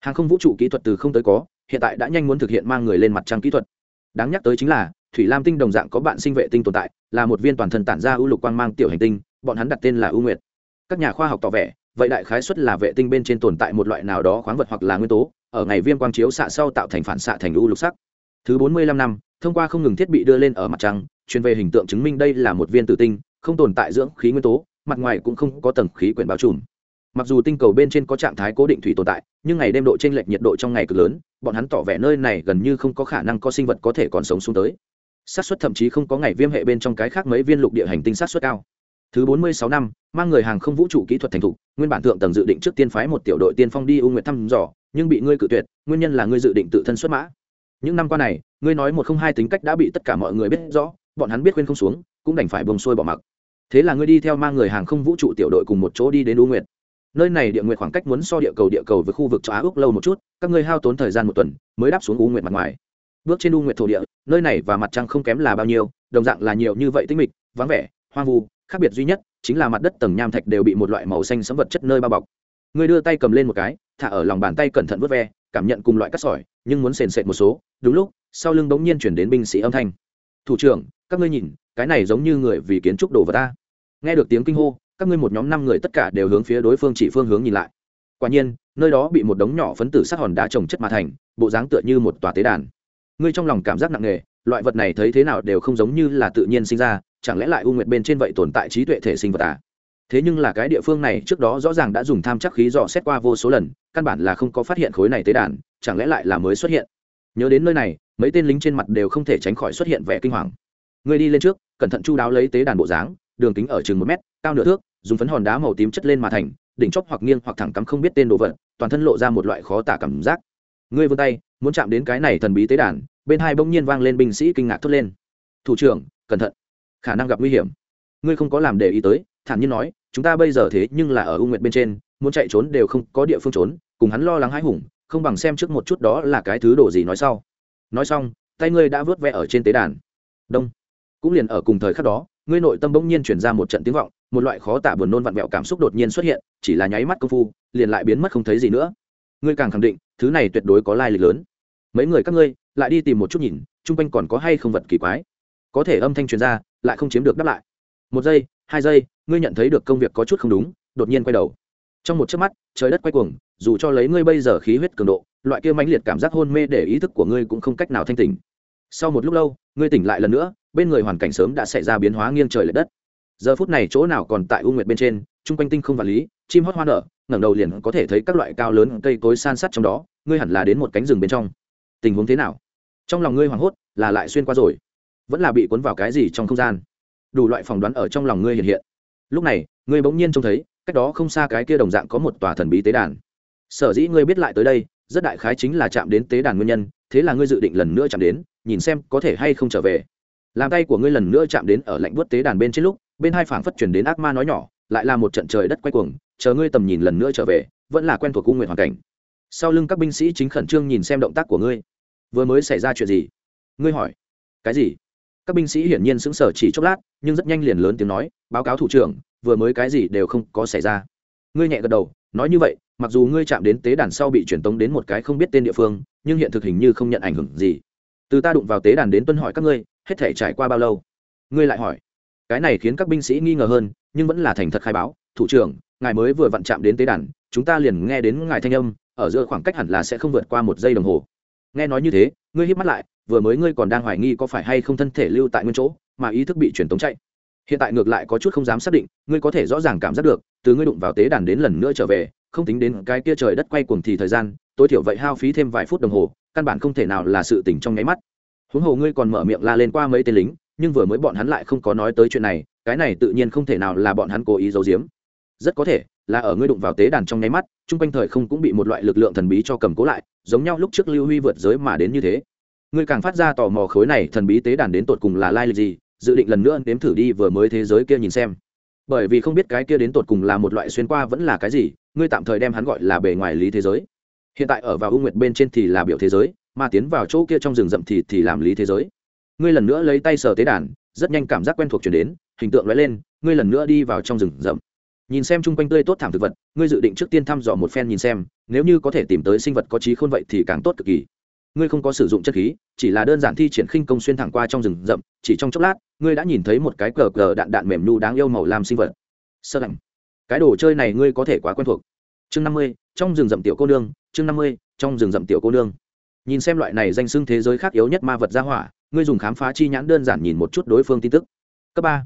Hàng không vũ trụ kỹ thuật từ không tới có, hiện tại đã nhanh muốn thực hiện mang người lên mặt trăng kỹ thuật. Đáng nhắc tới chính là, thủy lam tinh đồng dạng có bạn sinh vệ tinh tồn tại, là một viên toàn thân tản ra ưu lục quang mang tiểu hành tinh, bọn hắn đặt tên là ưu nguyệt. Các nhà khoa học tỏ vẻ, vậy đại khái xuất là vệ tinh bên trên tồn tại một loại nào đó khoáng vật hoặc là nguyên tố, ở ngày viêm quang chiếu xạ sau tạo thành phản xạ thành ưu lục sắc. Thứ bốn mươi lăm năm, thông qua không ngừng thiết bị đưa lên ở mặt trăng, truyền về hình tượng chứng minh đây là một viên tử tinh, không tồn tại dưỡng khí nguyên tố, mặt ngoài cũng không có tầng khí quyển bao trùm mặc dù tinh cầu bên trên có trạng thái cố định thủy tồn tại, nhưng ngày đêm độ t r ê n lệch nhiệt độ trong ngày cực lớn, bọn hắn tỏ vẻ nơi này gần như không có khả năng có sinh vật có thể còn sống xuống tới. Xác suất thậm chí không có ngày viêm hệ bên trong cái khác mấy viên lục địa hành tinh sát suất cao. Thứ bốn mươi sáu năm, mang người hàng không vũ trụ kỹ thuật thành thục, nguyên bản thượng tầng dự định trước tiên phái một tiểu đội tiên phong đi u nguyện thăm dò, nhưng bị ngươi cự tuyệt, nguyên nhân là ngươi dự định tự thân xuất mã. Những năm qua này, ngươi nói một không hai tính cách đã bị tất cả mọi người biết rõ, bọn hắn biết khuyên không xuống, cũng đành phải bông xuôi bỏ mặc. Thế là ngươi đi theo mang người hàng không vũ trụ tiểu đội cùng một chỗ đi đến ưu nguyện nơi này địa nguyện khoảng cách muốn so địa cầu địa cầu với khu vực châu á úc lâu một chút, các ngươi hao tốn thời gian một tuần mới đáp xuống u nguyện mặt ngoài. Bước trên u nguyện thổ địa, nơi này và mặt trăng không kém là bao nhiêu, đồng dạng là nhiều như vậy tinh mịch, vắng vẻ, hoang vu, khác biệt duy nhất chính là mặt đất tầng nham thạch đều bị một loại màu xanh sẫm vật chất nơi bao bọc. Ngươi đưa tay cầm lên một cái, thả ở lòng bàn tay cẩn thận vớt ve, cảm nhận cùng loại cắt sỏi, nhưng muốn sền sệt một số, đúng lúc, sau lưng bỗng nhiên chuyển đến binh sĩ âm thanh. Thủ trưởng, các ngươi nhìn, cái này giống như người vì kiến trúc đồ vật ta. Nghe được tiếng kinh hô các ngươi một nhóm năm người tất cả đều hướng phía đối phương chỉ phương hướng nhìn lại. Quả nhiên, nơi đó bị một đống nhỏ phấn tử sát hòn đá trồng chất mà thành, bộ dáng tựa như một tòa tế đàn. Ngươi trong lòng cảm giác nặng nề, loại vật này thấy thế nào đều không giống như là tự nhiên sinh ra, chẳng lẽ lại u nguyệt bên trên vậy tồn tại trí tuệ thể sinh vật à? Thế nhưng là cái địa phương này trước đó rõ ràng đã dùng tham chắc khí dò xét qua vô số lần, căn bản là không có phát hiện khối này tế đàn, chẳng lẽ lại là mới xuất hiện? Nhớ đến nơi này, mấy tên lính trên mặt đều không thể tránh khỏi xuất hiện vẻ kinh hoàng. Người đi lên trước, cẩn thận chu đáo lấy tế đàn bộ dáng, đường kính ở chừng một mét cao nửa thước, dùng phấn hòn đá màu tím chất lên mà thành, đỉnh chóp hoặc nghiêng hoặc thẳng cắm không biết tên đồ vật, toàn thân lộ ra một loại khó tả cảm giác. Ngươi vươn tay, muốn chạm đến cái này thần bí tế đàn, bên hai bỗng nhiên vang lên binh sĩ kinh ngạc thốt lên. Thủ trưởng, cẩn thận. Khả năng gặp nguy hiểm. Ngươi không có làm để ý tới, thản nhiên nói, chúng ta bây giờ thế nhưng là ở u nguyện bên trên, muốn chạy trốn đều không có địa phương trốn, cùng hắn lo lắng hãi hùng, không bằng xem trước một chút đó là cái thứ đồ gì nói sau. Nói xong, tay ngươi đã vớt vẽ ở trên tế đàn. Đông. Cũng liền ở cùng thời khắc đó, ngươi nội tâm bỗng nhiên chuyển ra một trận tiếng vọng một loại khó tả buồn nôn vặn vẹo cảm xúc đột nhiên xuất hiện, chỉ là nháy mắt công phu, liền lại biến mất không thấy gì nữa. Ngươi càng khẳng định, thứ này tuyệt đối có lai lịch lớn. Mấy người các ngươi, lại đi tìm một chút nhìn, chung quanh còn có hay không vật kỳ quái. Có thể âm thanh truyền ra, lại không chiếm được đáp lại. Một giây, hai giây, ngươi nhận thấy được công việc có chút không đúng, đột nhiên quay đầu. Trong một chớp mắt, trời đất quay cuồng, dù cho lấy ngươi bây giờ khí huyết cường độ, loại kia mãnh liệt cảm giác hôn mê để ý thức của ngươi cũng không cách nào thanh tỉnh. Sau một lúc lâu, ngươi tỉnh lại lần nữa, bên người hoàn cảnh sớm đã xảy ra biến hóa nghiêng trời l ệ đất giờ phút này chỗ nào còn tại u nguyệt bên trên, chung quanh tinh không vật lý, chim hót hoa nở, ngẩng đầu liền có thể thấy các loại cao lớn cây cối san sát trong đó, ngươi hẳn là đến một cánh rừng bên trong. Tình huống thế nào? Trong lòng ngươi hoảng hốt, là lại xuyên qua rồi. Vẫn là bị cuốn vào cái gì trong không gian? Đủ loại phỏng đoán ở trong lòng ngươi hiện hiện. Lúc này, ngươi bỗng nhiên trông thấy, cách đó không xa cái kia đồng dạng có một tòa thần bí tế đàn. Sở dĩ ngươi biết lại tới đây, rất đại khái chính là chạm đến tế đàn nguyên nhân, thế là ngươi dự định lần nữa chạm đến, nhìn xem có thể hay không trở về. Làm tay của ngươi lần nữa chạm đến ở lạnh buốt tế đàn bên trên lúc bên hai phảng phất chuyển đến ác ma nói nhỏ, lại là một trận trời đất quay cuồng, chờ ngươi tầm nhìn lần nữa trở về, vẫn là quen thuộc cung nguyện hoàn cảnh. Sau lưng các binh sĩ chính khẩn trương nhìn xem động tác của ngươi. Vừa mới xảy ra chuyện gì? Ngươi hỏi. Cái gì? Các binh sĩ hiển nhiên sững sờ chỉ chốc lát, nhưng rất nhanh liền lớn tiếng nói, báo cáo thủ trưởng, vừa mới cái gì đều không có xảy ra. Ngươi nhẹ gật đầu, nói như vậy, mặc dù ngươi chạm đến tế đàn sau bị truyền tống đến một cái không biết tên địa phương, nhưng hiện thực hình như không nhận ảnh hưởng gì. Từ ta đụng vào tế đàn đến tuân hỏi các ngươi, hết thể trải qua bao lâu? Ngươi lại hỏi cái này khiến các binh sĩ nghi ngờ hơn, nhưng vẫn là thành thật khai báo, thủ trưởng, ngài mới vừa vặn chạm đến tế đàn, chúng ta liền nghe đến ngài thanh âm, ở giữa khoảng cách hẳn là sẽ không vượt qua một giây đồng hồ. Nghe nói như thế, ngươi hít mắt lại, vừa mới ngươi còn đang hoài nghi có phải hay không thân thể lưu tại nguyên chỗ, mà ý thức bị truyền tống chạy. Hiện tại ngược lại có chút không dám xác định, ngươi có thể rõ ràng cảm giác được, từ ngươi đụng vào tế đàn đến lần nữa trở về, không tính đến cái kia trời đất quay cuồng thì thời gian, tối thiểu vậy hao phí thêm vài phút đồng hồ, căn bản không thể nào là sự tỉnh trong nháy mắt. Huống hồ ngươi còn mở miệng la lên qua mấy tên lính nhưng vừa mới bọn hắn lại không có nói tới chuyện này, cái này tự nhiên không thể nào là bọn hắn cố ý giấu giếm. Rất có thể là ở ngươi đụng vào tế đàn trong nháy mắt, chung quanh thời không cũng bị một loại lực lượng thần bí cho cầm cố lại, giống nhau lúc trước lưu huy vượt giới mà đến như thế. Ngươi càng phát ra tò mò khối này thần bí tế đàn đến tột cùng là lai lịch gì, dự định lần nữa nếm thử đi vừa mới thế giới kia nhìn xem. Bởi vì không biết cái kia đến tột cùng là một loại xuyên qua vẫn là cái gì, ngươi tạm thời đem hắn gọi là bề ngoài lý thế giới. Hiện tại ở vào ưu nguyệt bên trên thì là biểu thế giới, mà tiến vào chỗ kia trong rừng rậm thì thì làm lý thế giới ngươi lần nữa lấy tay sờ tế đàn, rất nhanh cảm giác quen thuộc chuyển đến, hình tượng lóe lên, ngươi lần nữa đi vào trong rừng rậm. Nhìn xem chung quanh tươi tốt thảm thực vật, ngươi dự định trước tiên thăm dò một phen nhìn xem, nếu như có thể tìm tới sinh vật có trí khôn vậy thì càng tốt cực kỳ. Ngươi không có sử dụng chất khí, chỉ là đơn giản thi triển khinh công xuyên thẳng qua trong rừng rậm, chỉ trong chốc lát, ngươi đã nhìn thấy một cái cờ cờ đạn đạn mềm nhu đáng yêu màu làm sinh vật. Sơ lạnh. Cái đồ chơi này ngươi có thể quá quen thuộc. Chương năm mươi, trong rừng rậm tiểu cô nương, chương năm mươi, trong rừng rậm tiểu cô nương. Nhìn xem loại này danh xưng thế giới khác yếu nhất ma vật ra hỏa ngươi dùng khám phá chi nhãn đơn giản nhìn một chút đối phương tin tức. Cấp ba.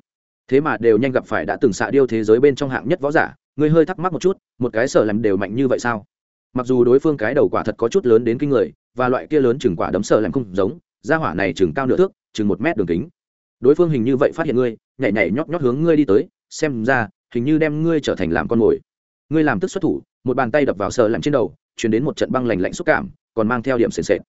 Thế mà đều nhanh gặp phải đã từng xạ điêu thế giới bên trong hạng nhất võ giả, ngươi hơi thắc mắc một chút, một cái sở làm đều mạnh như vậy sao? Mặc dù đối phương cái đầu quả thật có chút lớn đến kinh người, và loại kia lớn chừng quả đấm sở làm không giống ra hỏa này chừng cao nửa thước, chừng một mét đường kính. Đối phương hình như vậy phát hiện ngươi, nhảy nhảy nhót nhót hướng ngươi đi tới, xem ra, hình như đem ngươi trở thành làm con mồi. Ngươi làm tức xuất thủ, một bàn tay đập vào sở làm trên đầu chuyển đến một trận băng lành lạnh xúc cảm, còn mang theo điểm sền sệt.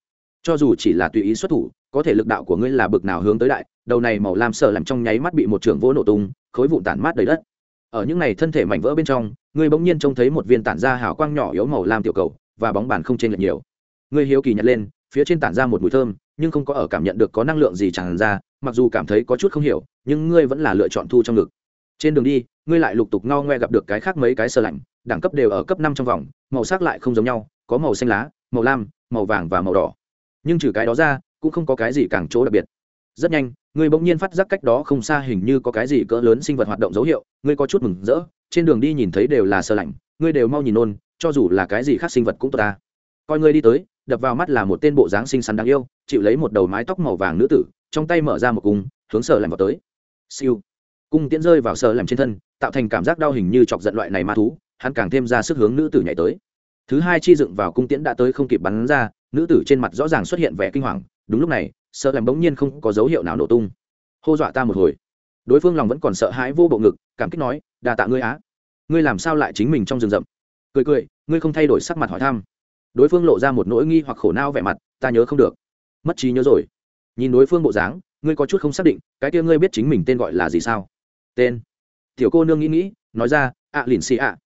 Cho dù chỉ là tùy ý xuất thủ có thể lực đạo của ngươi là bực nào hướng tới đại, đầu này màu lam sợ làm trong nháy mắt bị một trường vỗ nổ tung, khối vụn tản mát đầy đất. Ở những này thân thể mảnh vỡ bên trong, ngươi bỗng nhiên trông thấy một viên tản ra hào quang nhỏ yếu màu lam tiểu cầu, và bóng bàn không trên lệch nhiều. Ngươi hiếu kỳ nhặt lên, phía trên tản ra một mùi thơm, nhưng không có ở cảm nhận được có năng lượng gì tràn ra, mặc dù cảm thấy có chút không hiểu, nhưng ngươi vẫn là lựa chọn thu trong ngực. Trên đường đi, ngươi lại lục tục ngao ngoe gặp được cái khác mấy cái sơ lạnh, đẳng cấp đều ở cấp năm trong vòng, màu sắc lại không giống nhau, có màu xanh lá, màu lam, màu vàng và màu đỏ. Nhưng trừ cái đó ra cũng không có cái gì càng chỗ đặc biệt. Rất nhanh ngươi bỗng nhiên phát giác cách đó không xa hình như có cái gì cỡ lớn sinh vật hoạt động dấu hiệu ngươi có chút mừng rỡ, trên đường đi nhìn thấy đều là sơ lạnh ngươi đều mau nhìn nôn cho dù là cái gì khác sinh vật cũng tốt ta. Coi ngươi đi tới, đập vào mắt là một tên bộ dáng xinh xắn đáng yêu, chịu lấy một đầu mái tóc màu vàng nữ tử, trong tay mở ra một cung, hướng sờ lạnh vào tới. Siêu. Cung tiễn rơi vào sờ lạnh trên thân, tạo thành cảm giác đau hình như chọc giận loại này ma thú, hắn càng thêm ra sức hướng nữ tử nhảy tới. Thứ hai chi dựng vào cung tiễn đã tới không kịp bắn ra, nữ tử trên mặt rõ ràng xuất hiện vẻ kinh hoàng đúng lúc này, sợ làm bỗng nhiên không có dấu hiệu nào nổ tung. Hô dọa ta một hồi. Đối phương lòng vẫn còn sợ hãi vô bộ ngực, cảm kích nói đà tạ ngươi á. Ngươi làm sao lại chính mình trong rừng rậm? Cười cười, ngươi không thay đổi sắc mặt hỏi thăm. Đối phương lộ ra một nỗi nghi hoặc khổ nao vẻ mặt, ta nhớ không được. Mất trí nhớ rồi. Nhìn đối phương bộ dáng, ngươi có chút không xác định, cái kia ngươi biết chính mình tên gọi là gì sao? Tên? Tiểu cô nương nghĩ nghĩ, nói ra ạ lìn xì ạ.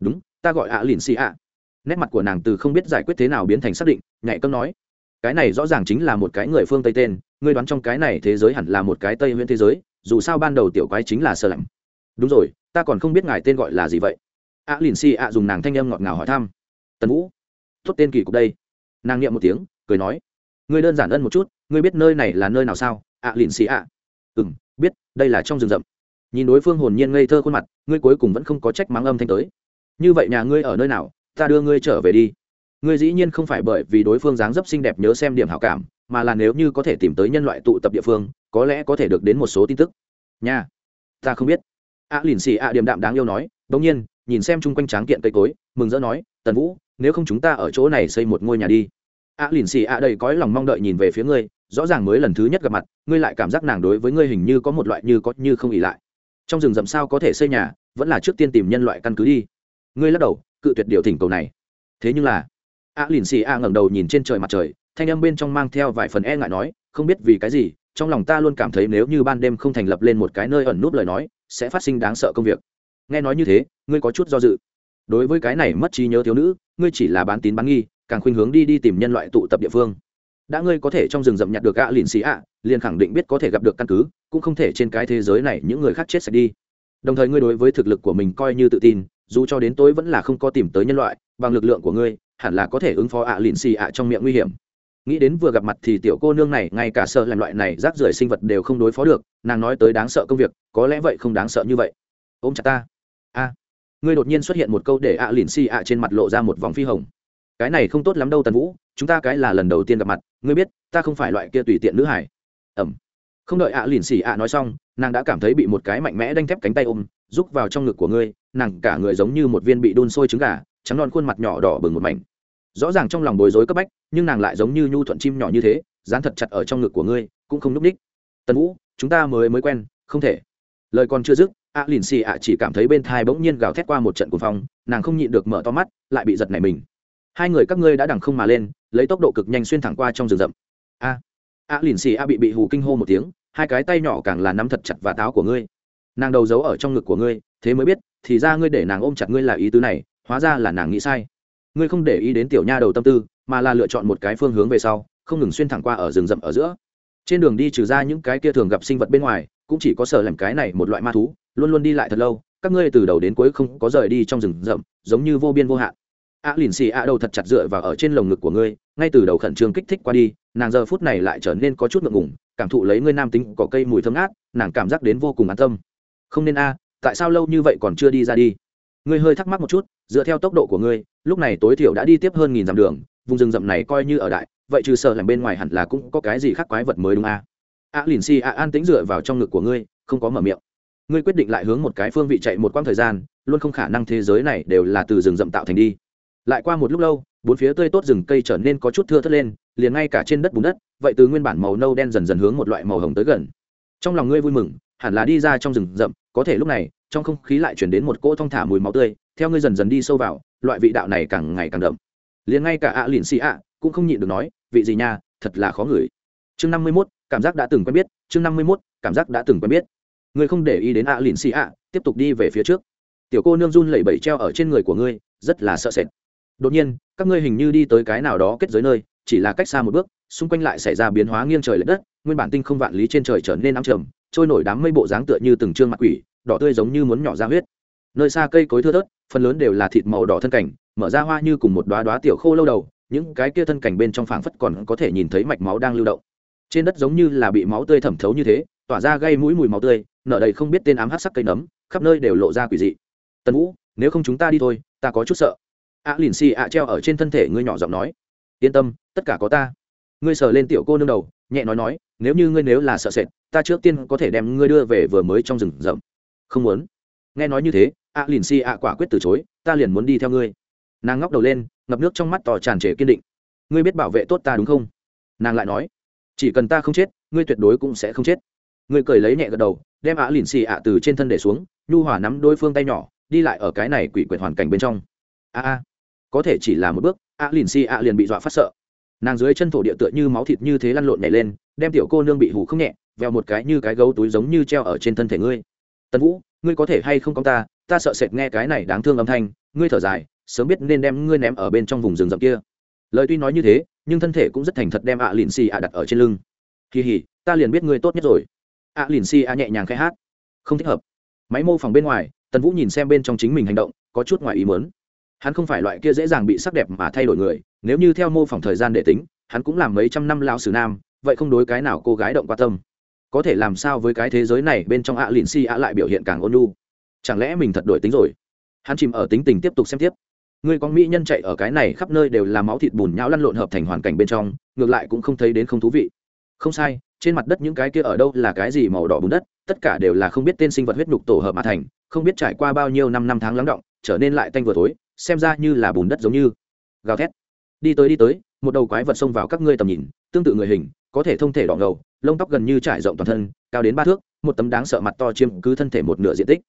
Đúng, ta gọi ạ lìn xì ạ. Nét mặt của nàng từ không biết giải quyết thế nào biến thành xác định nhạy cơm nói cái này rõ ràng chính là một cái người phương tây tên, ngươi đoán trong cái này thế giới hẳn là một cái tây nguyên thế giới, dù sao ban đầu tiểu quái chính là sơ lạnh. Đúng rồi, ta còn không biết ngài tên gọi là gì vậy. Ạ lìn xì ạ dùng nàng thanh âm ngọt ngào hỏi thăm. Tần vũ, tốt tên kỳ cục đây. Nàng niệm một tiếng, cười nói. Ngươi đơn giản ân một chút, ngươi biết nơi này là nơi nào sao? Ạ lìn xì ạ. Ừ m biết, đây là trong rừng rậm. Nhìn đối phương hồn nhiên ngây thơ khuôn mặt, ngươi cuối cùng vẫn không có trách mắng âm thanh tới. Như vậy nhà ngươi ở nơi nào? Ta đưa ngươi trở về đi ngươi dĩ nhiên không phải bởi vì đối phương dáng dấp xinh đẹp nhớ xem điểm hảo cảm, mà là nếu như có thể tìm tới nhân loại tụ tập địa phương, có lẽ có thể được đến một số tin tức. Nha, ta không biết. A lìn xì a điềm đạm đáng yêu nói đ ỗ n g nhiên, nhìn xem chung quanh tráng kiện cây cối, mừng rỡ nói, tần vũ, nếu không chúng ta ở chỗ này xây một ngôi nhà đi. A lìn xì a đầy cõi lòng mong đợi nhìn về phía ngươi, rõ ràng mới lần thứ nhất gặp mặt, ngươi lại cảm giác nàng đối với ngươi hình như có một loại như có như không ỉ lại. Trong rừng rậm sao có thể xây nhà, vẫn là trước tiên tìm nhân loại căn cứ đi. Ngươi lắc đầu, cự tuyệt điều thỉnh cầu này. Thế nhưng là a lìn xì a ngẩng đầu nhìn trên trời mặt trời, thanh âm bên trong mang theo vài phần e ngại nói, không biết vì cái gì, trong lòng ta luôn cảm thấy nếu như ban đêm không thành lập lên một cái nơi ẩn núp lời nói, sẽ phát sinh đáng sợ công việc. Nghe nói như thế, ngươi có chút do dự. Đối với cái này mất trí nhớ thiếu nữ, ngươi chỉ là bán tín bán nghi, càng khuynh hướng đi đi tìm nhân loại tụ tập địa phương. Đã ngươi có thể trong rừng rậm nhặt được ạ lìn xì ạ liền khẳng định biết có thể gặp được căn cứ, cũng không thể trên cái thế giới này những người khác chết sạch đi. Đồng thời ngươi đối với thực lực của mình coi như tự tin, dù cho đến tối vẫn là không có tìm tới nhân loại, bằng lực lượng của ngươi hẳn là có thể ứng phó ạ lìn xì ạ trong miệng nguy hiểm. Nghĩ đến vừa gặp mặt thì tiểu cô nương này, ngay cả sợ làm loại này rác rưởi sinh vật đều không đối phó được, nàng nói tới đáng sợ công việc, có lẽ vậy không đáng sợ như vậy. Ôm chặt ta. A. Ngươi đột nhiên xuất hiện một câu để ạ lìn xì ạ trên mặt lộ ra một vòng phi hồng. Cái này không tốt lắm đâu tần vũ, chúng ta cái là lần đầu tiên gặp mặt, ngươi biết, ta không phải loại kia tùy tiện nữ hải ẩm. Không đợi ạ lìn xì ạ nói xong, nàng đã cảm thấy bị một cái mạnh mẽ đanh thép cánh tay ôm, rúc vào trong ngực của ngươi, nàng cả người giống như một viên bị đun sôi trứng gà, trắng non khuôn mặt nhỏ đỏ bừng một mảnh rõ ràng trong lòng bối rối cấp bách, nhưng nàng lại giống như nhu thuận chim nhỏ như thế, dán thật chặt ở trong ngực của ngươi, cũng không núp ních. Tần vũ, chúng ta mới mới quen, không thể. Lời còn chưa dứt ạ lìn xì ạ chỉ cảm thấy bên thai bỗng nhiên gào thét qua một trận cuồng phong, nàng không nhịn được mở to mắt, lại bị giật nảy mình. Hai người các ngươi đã đằng không mà lên, lấy tốc độ cực nhanh xuyên thẳng qua trong rừng rậm. A ạ lìn xì ạ bị bị hù kinh hô một tiếng, hai cái tay nhỏ càng là nắm thật chặt và táo của ngươi. Nàng đầu giấu ở trong ngực của ngươi, thế mới biết, thì ra ngươi để nàng ôm chặt ngươi là ý tứ này, hóa ra là nàng nghĩ sai ngươi không để ý đến tiểu nha đầu tâm tư, mà là lựa chọn một cái phương hướng về sau, không ngừng xuyên thẳng qua ở rừng rậm ở giữa. Trên đường đi trừ ra những cái kia thường gặp sinh vật bên ngoài, cũng chỉ có sở làm cái này một loại ma thú, luôn luôn đi lại thật lâu, các ngươi từ đầu đến cuối không có rời đi trong rừng rậm, giống như vô biên vô hạn. A lìn xì a đầu thật chặt dựa vào ở trên lồng ngực của ngươi, ngay từ đầu khẩn trương kích thích qua đi, nàng giờ phút này lại trở nên có chút ngượng ngùng, cảm thụ lấy ngươi nam tính có cây mùi thơm ngát, nàng cảm giác đến vô cùng an tâm. Không nên a, tại sao lâu như vậy còn chưa đi ra đi? Ngươi hơi thắc mắc một chút, dựa theo tốc độ của ngươi lúc này tối thiểu đã đi tiếp hơn nghìn dặm đường, vùng rừng rậm này coi như ở đại, vậy trừ sợ làm bên ngoài hẳn là cũng có cái gì khác quái vật mới đúng a a lìn si a à, an tính dựa vào trong ngực của ngươi, không có mở miệng. Ngươi quyết định lại hướng một cái phương vị chạy một quãng thời gian, luôn không khả năng thế giới này đều là từ rừng rậm tạo thành đi. Lại qua một lúc lâu, bốn phía tươi tốt rừng cây trở nên có chút thưa thất lên, liền ngay cả trên đất bùn đất, vậy từ nguyên bản màu nâu đen dần dần hướng một loại màu hồng tới gần. Trong lòng ngươi vui mừng, hẳn là đi ra trong rừng rậm, có thể lúc này, trong không khí lại chuyển đến một cỗ thong thả mùi máu tươi, theo ngươi dần dần đi sâu vào loại vị đạo này càng ngày càng đậm. Liền ngay cả ạ lìn xì ạ cũng không nhịn được nói, vị gì nha, thật là khó ngửi. Chương năm mươi mốt, cảm giác đã từng quen biết. Chương năm mươi mốt, cảm giác đã từng quen biết. Ngươi không để ý đến ạ lìn xì ạ, tiếp tục đi về phía trước. Tiểu cô nương run lẩy bẩy treo ở trên người của ngươi, rất là sợ sệt. Đột nhiên, các ngươi hình như đi tới cái nào đó kết giới nơi, chỉ là cách xa một bước, xung quanh lại xảy ra biến hóa nghiêng trời l ệ đất, nguyên bản tinh không vạn lý trên trời trở nên ám trầm, trôi nổi đám mây bộ dáng tựa như từng trương mặt quỷ, đỏ tươi giống như muốn nhỏ ra huyết. Nơi xa cây cối thưa thớt phần lớn đều là thịt màu đỏ thân cảnh, mở ra hoa như cùng một đoá đoá tiểu khô lâu đầu, những cái kia thân cảnh bên trong phảng phất còn có thể nhìn thấy mạch máu đang lưu động. Trên đất giống như là bị máu tươi thẩm thấu như thế, tỏa ra gây mũi mùi máu tươi, nở đầy không biết tên ám hát sắc cây nấm, khắp nơi đều lộ ra quỷ dị. Tần vũ, nếu không chúng ta đi thôi, ta có chút sợ. A lìn xì ạ treo ở trên thân thể ngươi nhỏ giọng nói. Yên tâm, tất cả có ta. Ngươi sờ lên tiểu cô nương đầu, nhẹ nói nói, nếu như ngươi nếu là sợ sệt, ta trước tiên có thể đem ngươi đưa về vừa mới trong rừng rậm. Không muốn nghe nói như thế ạ lìn xì ạ quả quyết từ chối, ta liền muốn đi theo ngươi. Nàng ngóc đầu lên, ngập nước trong mắt tỏ tràn trề kiên định. Ngươi biết bảo vệ tốt ta đúng không? Nàng lại nói, chỉ cần ta không chết, ngươi tuyệt đối cũng sẽ không chết. Ngươi cười lấy nhẹ gật đầu, đem ạ lìn xì ạ từ trên thân để xuống, nhu hỏa nắm đôi phương tay nhỏ, đi lại ở cái này quỷ quyệt hoàn cảnh bên trong. A a, có thể chỉ là một bước ạ lìn xì ạ liền bị dọa phát sợ. Nàng dưới chân thổ địa tựa như máu thịt như thế lăn lộn nhảy lên, đem tiểu cô nương bị hủ không nhẹ veo một cái như cái gấu túi giống như treo ở trên thân thể ngươi tần vũ, ngươi có thể hay không có ta? Ta sợ sệt nghe cái này đáng thương âm thanh. Ngươi thở dài, sớm biết nên đem ngươi ném ở bên trong vùng rừng rậm kia. Lời tuy nói như thế, nhưng thân thể cũng rất thành thật đem ạ lìn xì ạ đặt ở trên lưng. Kỳ hỉ, ta liền biết ngươi tốt nhất rồi. ạ lìn xì ạ nhẹ nhàng khai hát. Không thích hợp. Máy mô phỏng bên ngoài, tần vũ nhìn xem bên trong chính mình hành động, có chút ngoài ý mớn hắn không phải loại kia dễ dàng bị sắc đẹp mà thay đổi người, nếu như theo mô phỏng thời gian để tính, hắn cũng làm mấy trăm năm lao sử nam, vậy không đối cái nào cô gái động qua tâm có thể làm sao với cái thế giới này bên trong ạ lìn si ạ lại biểu hiện càng ôn lu chẳng lẽ mình thật đổi tính rồi? Hắn chìm ở tính tình tiếp tục xem tiếp. Người con mỹ nhân chạy ở cái này khắp nơi đều là máu thịt bùn nhão lăn lộn hợp thành hoàn cảnh bên trong, ngược lại cũng không thấy đến không thú vị. Không sai, trên mặt đất những cái kia ở đâu là cái gì màu đỏ bùn đất, tất cả đều là không biết tên sinh vật huyết nhục tổ hợp mà thành, không biết trải qua bao nhiêu năm năm tháng lắng động, trở nên lại tanh vừa tối xem ra như là bùn đất giống như. Gào thét. Đi tới đi tới, một đầu quái vật xông vào các ngươi tầm nhìn, tương tự người hình, có thể thông thể đỏ ngầu lông tóc gần như trải rộng toàn thân, cao đến ba thước, một tấm đáng sợ mặt to chiếm cứ thân thể một nửa diện tích.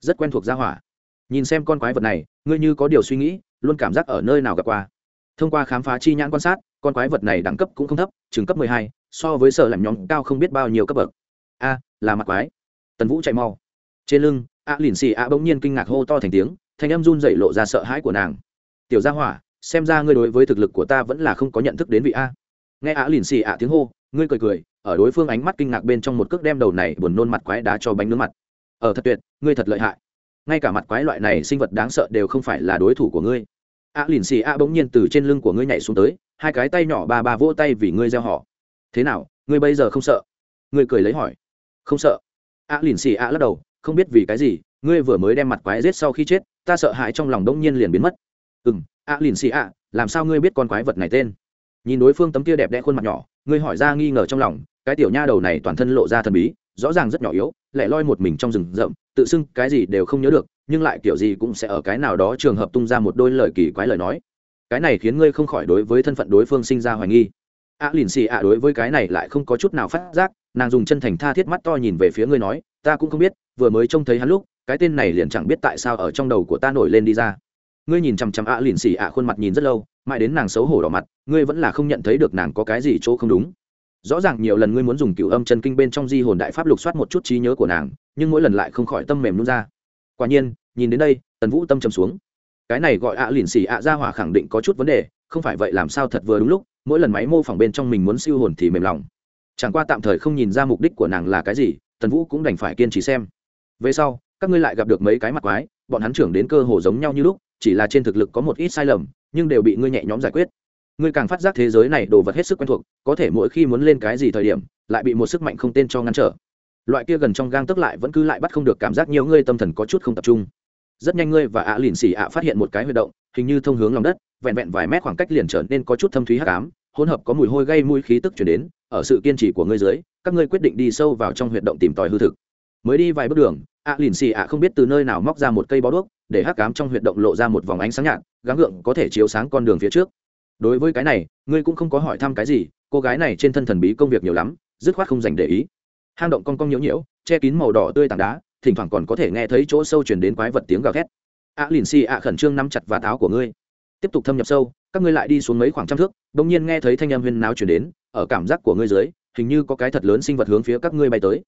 Rất quen thuộc gia hỏa. Nhìn xem con quái vật này, ngươi như có điều suy nghĩ, luôn cảm giác ở nơi nào gặp qua. Thông qua khám phá chi nhãn quan sát, con quái vật này đẳng cấp cũng không thấp, chừng cấp mười hai, so với sở làm nhóm cao không biết bao nhiêu cấp bậc. A, là mặt quái. Tần vũ chạy mau. Trên lưng, a lìn xì a bỗng nhiên kinh ngạc hô to thành tiếng, thanh âm run dậy lộ ra sợ hãi của nàng. Tiểu gia hỏa, xem ra ngươi đối với thực lực của ta vẫn là không có nhận thức đến vị a. Nghe a lìn xì a tiếng hô ngươi cười cười, ở đối phương ánh mắt kinh ngạc bên trong một cước đem đầu này buồn nôn mặt quái đá cho bánh nướng mặt. Ở thật tuyệt, ngươi thật lợi hại. Ngay cả mặt quái loại này sinh vật đáng sợ đều không phải là đối thủ của ngươi. A lìn xì a bỗng nhiên từ trên lưng của ngươi nhảy xuống tới, hai cái tay nhỏ ba ba vỗ tay vì ngươi gieo họ. Thế nào, ngươi bây giờ không sợ? Ngươi cười lấy hỏi. Không sợ. A lìn xì a lắc đầu, không biết vì cái gì, ngươi vừa mới đem mặt quái giết sau khi chết, ta sợ hãi trong lòng đông nhiên liền biến mất. Ừ m a lìn xì a, làm sao ngươi biết con quái vật này tên? Nhìn đối phương tấm kia đẹp đẽ khuôn mặt nhỏ, ngươi hỏi ra nghi ngờ trong lòng, cái tiểu nha đầu này toàn thân lộ ra thần bí, rõ ràng rất nhỏ yếu lại loi một mình trong rừng rậm, tự xưng cái gì đều không nhớ được, nhưng lại kiểu gì cũng sẽ ở cái nào đó trường hợp tung ra một đôi lời kỳ quái lời nói. Cái này khiến ngươi không khỏi đối với thân phận đối phương sinh ra hoài nghi. A lìn xì ạ, đối với cái này lại không có chút nào phát giác, nàng dùng chân thành tha thiết mắt to nhìn về phía ngươi nói, ta cũng không biết, vừa mới trông thấy hắn lúc, cái tên này liền chẳng biết tại sao ở trong đầu của ta nổi lên đi ra ngươi nhìn chằm chằm ạ lìn xì ạ khuôn mặt nhìn rất lâu, mãi đến nàng xấu hổ đỏ mặt, ngươi vẫn là không nhận thấy được nàng có cái gì chỗ không đúng. Rõ ràng nhiều lần ngươi muốn dùng cựu âm chân kinh bên trong di hồn đại pháp lục soát một chút trí nhớ của nàng, nhưng mỗi lần lại không khỏi tâm mềm luôn ra. Quả nhiên, nhìn đến đây, tần vũ tâm trầm xuống. Cái này gọi ạ lìn xì ạ ra hỏa khẳng định có chút vấn đề, không phải vậy làm sao thật vừa đúng lúc, mỗi lần máy mô phỏng bên trong mình muốn siêu hồn thì mềm lòng. Chẳng qua tạm thời không nhìn ra mục đích của nàng là cái gì, tần vũ cũng đành phải kiên trì xem. Về sau, các ngươi lại gặp được mấy cái mặt quái, bọn hắn trưởng đến cơ hồ giống nhau như lúc chỉ là trên thực lực có một ít sai lầm, nhưng đều bị ngươi nhẹ nhõm giải quyết. Ngươi càng phát giác thế giới này đồ vật hết sức quen thuộc, có thể mỗi khi muốn lên cái gì thời điểm, lại bị một sức mạnh không tên cho ngăn trở. Loại kia gần trong gang tức lại vẫn cứ lại bắt không được cảm giác nhiều, ngươi tâm thần có chút không tập trung. Rất nhanh ngươi và ạ lìn xì ạ phát hiện một cái huy động, hình như thông hướng lòng đất, vẹn vẹn vài mét khoảng cách liền trở nên có chút thâm thúy hắc ám, hỗn hợp có mùi hôi gây mũi khí tức chuyển đến, ở sự kiên trì của ngươi dưới, các ngươi quyết định đi sâu vào trong huyệt động tìm tòi hư thực. Mới đi vài bước đường ạ lìn xì ạ không biết từ nơi nào móc ra một cây bó đuốc, để hắc ám trong huyệt động lộ ra một vòng ánh sáng nhạt, gắng gượng có thể chiếu sáng con đường phía trước. Đối với cái này, ngươi cũng không có hỏi thăm cái gì, cô gái này trên thân thần bí công việc nhiều lắm, dứt khoát không dành để ý. Hang động con cong nhiễu nhiễu, che kín màu đỏ tươi tảng đá, thỉnh thoảng còn có thể nghe thấy chỗ sâu chuyển đến quái vật tiếng gào thét. Ạ lìn xì ạ khẩn trương nắm chặt và tháo của ngươi. Tiếp tục thâm nhập sâu, các ngươi lại đi xuống mấy khoảng trăm thước bỗng nhiên nghe thấy thanh âm huyên náo chuyển đến, ở cảm giác của ngươi dưới, hình như có cái thật lớn sinh vật hướng phía các ngươi bay tới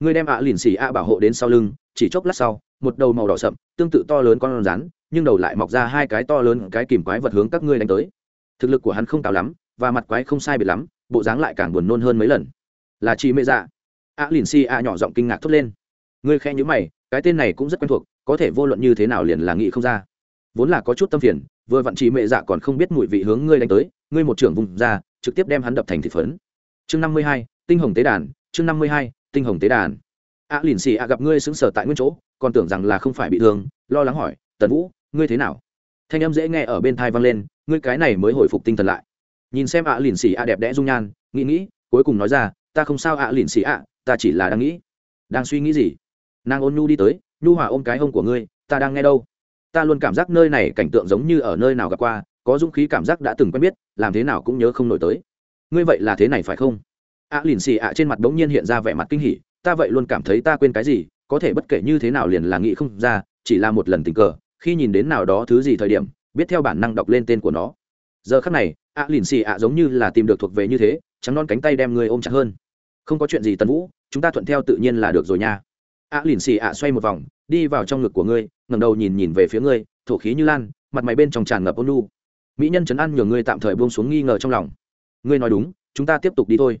ngươi đem ạ à lìn xì ạ bảo hộ đến sau lưng, chỉ chốc lát sau, một đầu màu đỏ sậm, tương tự to lớn con rắn, nhưng đầu lại mọc ra hai cái to lớn, cái kìm quái vật hướng các ngươi đánh tới. Thực lực của hắn không cao lắm, và mặt quái không sai biệt lắm, bộ dáng lại càng buồn nôn hơn mấy lần. Là chị mẹ dạ. ạ lìn xì ạ nhỏ giọng kinh ngạc thốt lên. Ngươi khe nhữ mày, cái tên này cũng rất quen thuộc, có thể vô luận như thế nào liền là nghĩ không ra. Vốn là có chút tâm phiền, vừa vặn chị mẹ dạ còn không biết mùi vị hướng ngươi đánh tới, ngươi một trưởng vùng ra, trực tiếp đem hắn đập thành thịt phấn. Chương năm mươi hai, tinh hồng tế đàn, chương năm mươi hai tinh hồng tế đàn. A à, lìn xì a gặp ngươi xứng sở tại nguyên chỗ còn tưởng rằng là không phải bị thương lo lắng hỏi tần vũ ngươi thế nào? Thanh âm dễ nghe ở bên thai vang lên ngươi cái này mới hồi phục tinh thần lại. Nhìn xem a à, lìn xì a đẹp đẽ dung nhan nghĩ nghĩ cuối cùng nói ra ta không sao a lìn xì a ta chỉ là đang nghĩ. Đang suy nghĩ gì? Nàng ôn nhu đi tới nhu hòa ôm cái hông của ngươi ta đang nghe đâu? Ta luôn cảm giác nơi này cảnh tượng giống như ở nơi nào gặp qua có dũng khí cảm giác đã từng quen biết làm thế nào cũng nhớ không nổi tới. Ngươi vậy là thế này phải không? Ạ à, lìn xì ạ trên mặt bỗng nhiên hiện ra vẻ mặt kinh hỉ ta vậy luôn cảm thấy ta quên cái gì có thể bất kể như thế nào liền là nghĩ không ra chỉ là một lần tình cờ khi nhìn đến nào đó thứ gì thời điểm biết theo bản năng đọc lên tên của nó. Giờ khắc này a lìn xì ạ giống như là tìm được thuộc về như thế trắng non cánh tay đem người ôm chặt hơn. Không có chuyện gì tần vũ chúng ta thuận theo tự nhiên là được rồi nha. Ạ lìn xì ạ xoay một vòng đi vào trong ngực của ngươi ngẩng đầu nhìn nhìn về phía ngươi thổ khí như lan mặt mày bên trong tràn ngập ôn lu mỹ nhân chấn an nhường ngươi tạm thời buông xuống nghi ngờ trong lòng. Ngươi nói đúng chúng ta tiếp tục đi thôi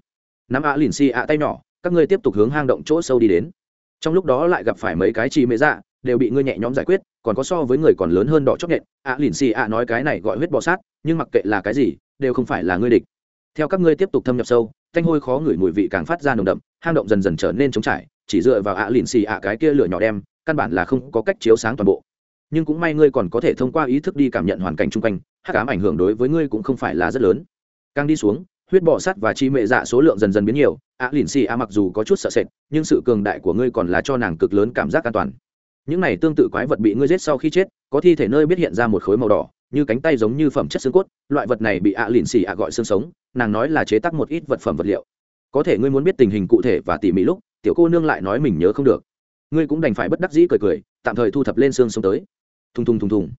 nắm ạ lìn xì ạ tay nhỏ, các ngươi tiếp tục hướng hang động chỗ sâu đi đến. Trong lúc đó lại gặp phải mấy cái chi mễ dạ đều bị ngươi nhẹ nhõm giải quyết, còn có so với người còn lớn hơn đỏ chót nhện. ạ lìn xì ạ nói cái này gọi huyết bọ sát, nhưng mặc kệ là cái gì, đều không phải là ngươi địch. Theo các ngươi tiếp tục thâm nhập sâu, thanh hôi khó ngửi mùi vị càng phát ra nồng đậm, hang động dần dần trở nên trống trải, chỉ dựa vào ạ lìn xì ạ cái kia lửa nhỏ đem, căn bản là không có cách chiếu sáng toàn bộ. Nhưng cũng may ngươi còn có thể thông qua ý thức đi cảm nhận hoàn cảnh chung quanh hát ám ảnh hưởng đối với ngươi cũng không phải là rất lớn. Càng đi xuống huyết bọ sắt và chi mệ dạ số lượng dần dần biến nhiều. Ạ lìn xì a mặc dù có chút sợ sệt, nhưng sự cường đại của ngươi còn là cho nàng cực lớn cảm giác an toàn. Những này tương tự quái vật bị ngươi giết sau khi chết, có thi thể nơi biết hiện ra một khối màu đỏ, như cánh tay giống như phẩm chất xương cốt. Loại vật này bị ạ lìn xì a gọi xương sống, nàng nói là chế tác một ít vật phẩm vật liệu. Có thể ngươi muốn biết tình hình cụ thể và tỉ mỉ lúc, tiểu cô nương lại nói mình nhớ không được. Ngươi cũng đành phải bất đắc dĩ cười cười, tạm thời thu thập lên xương sống tới. Thùng thùng thùng thùng.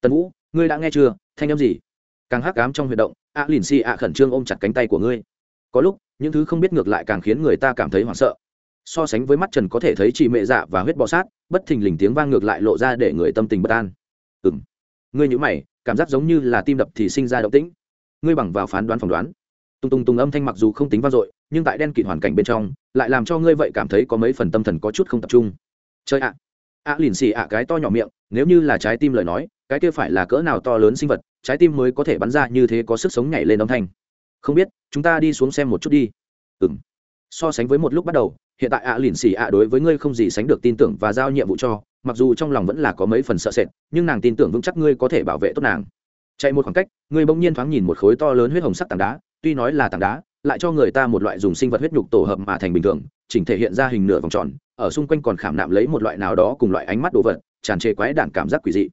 Tần vũ, ngươi đã nghe chưa? Thanh âm gì? Càng hắc ám trong huy động a lìn xì ạ khẩn trương ôm chặt cánh tay của ngươi. Có lúc, những thứ không biết ngược lại càng khiến người ta cảm thấy hoảng sợ. So sánh với mắt trần có thể thấy chị mẹ dạ và huyết bọ sát, bất thình lình tiếng vang ngược lại lộ ra để người tâm tình bất an. Ừ m ngươi nhữ mày, cảm giác giống như là tim đập thì sinh ra động tĩnh. Ngươi bằng vào phán đoán phỏng đoán. Tùng tùng tùng âm thanh mặc dù không tính vang dội, nhưng tại đen kịt hoàn cảnh bên trong, lại làm cho ngươi vậy cảm thấy có mấy phần tâm thần có chút không tập trung. Chơi ạ. Ạ lìn xì ạ cái to nhỏ miệng, nếu như là trái tim lời nói, cái kia phải là cỡ nào to lớn sinh vật trái tim mới có thể bắn ra như thế có sức sống nhảy lên âm thanh. Không biết, chúng ta đi xuống xem một chút đi. Ừ m so sánh với một lúc bắt đầu, hiện tại ạ à lìn xì ạ đối với ngươi không gì sánh được tin tưởng và giao nhiệm vụ cho, mặc dù trong lòng vẫn là có mấy phần sợ sệt, nhưng nàng tin tưởng vững chắc ngươi có thể bảo vệ tốt nàng. Chạy một khoảng cách, ngươi bỗng nhiên thoáng nhìn một khối to lớn huyết hồng sắc tảng đá, tuy nói là tảng đá, lại cho người ta một loại dùng sinh vật huyết nhục tổ hợp mà thành bình thường, chỉnh thể hiện ra hình nửa vòng tròn, ở xung quanh còn khảm nạm lấy một loại nào đó cùng loại ánh mắt đồ vật, tràn trề quái đản cảm giác quỷ dị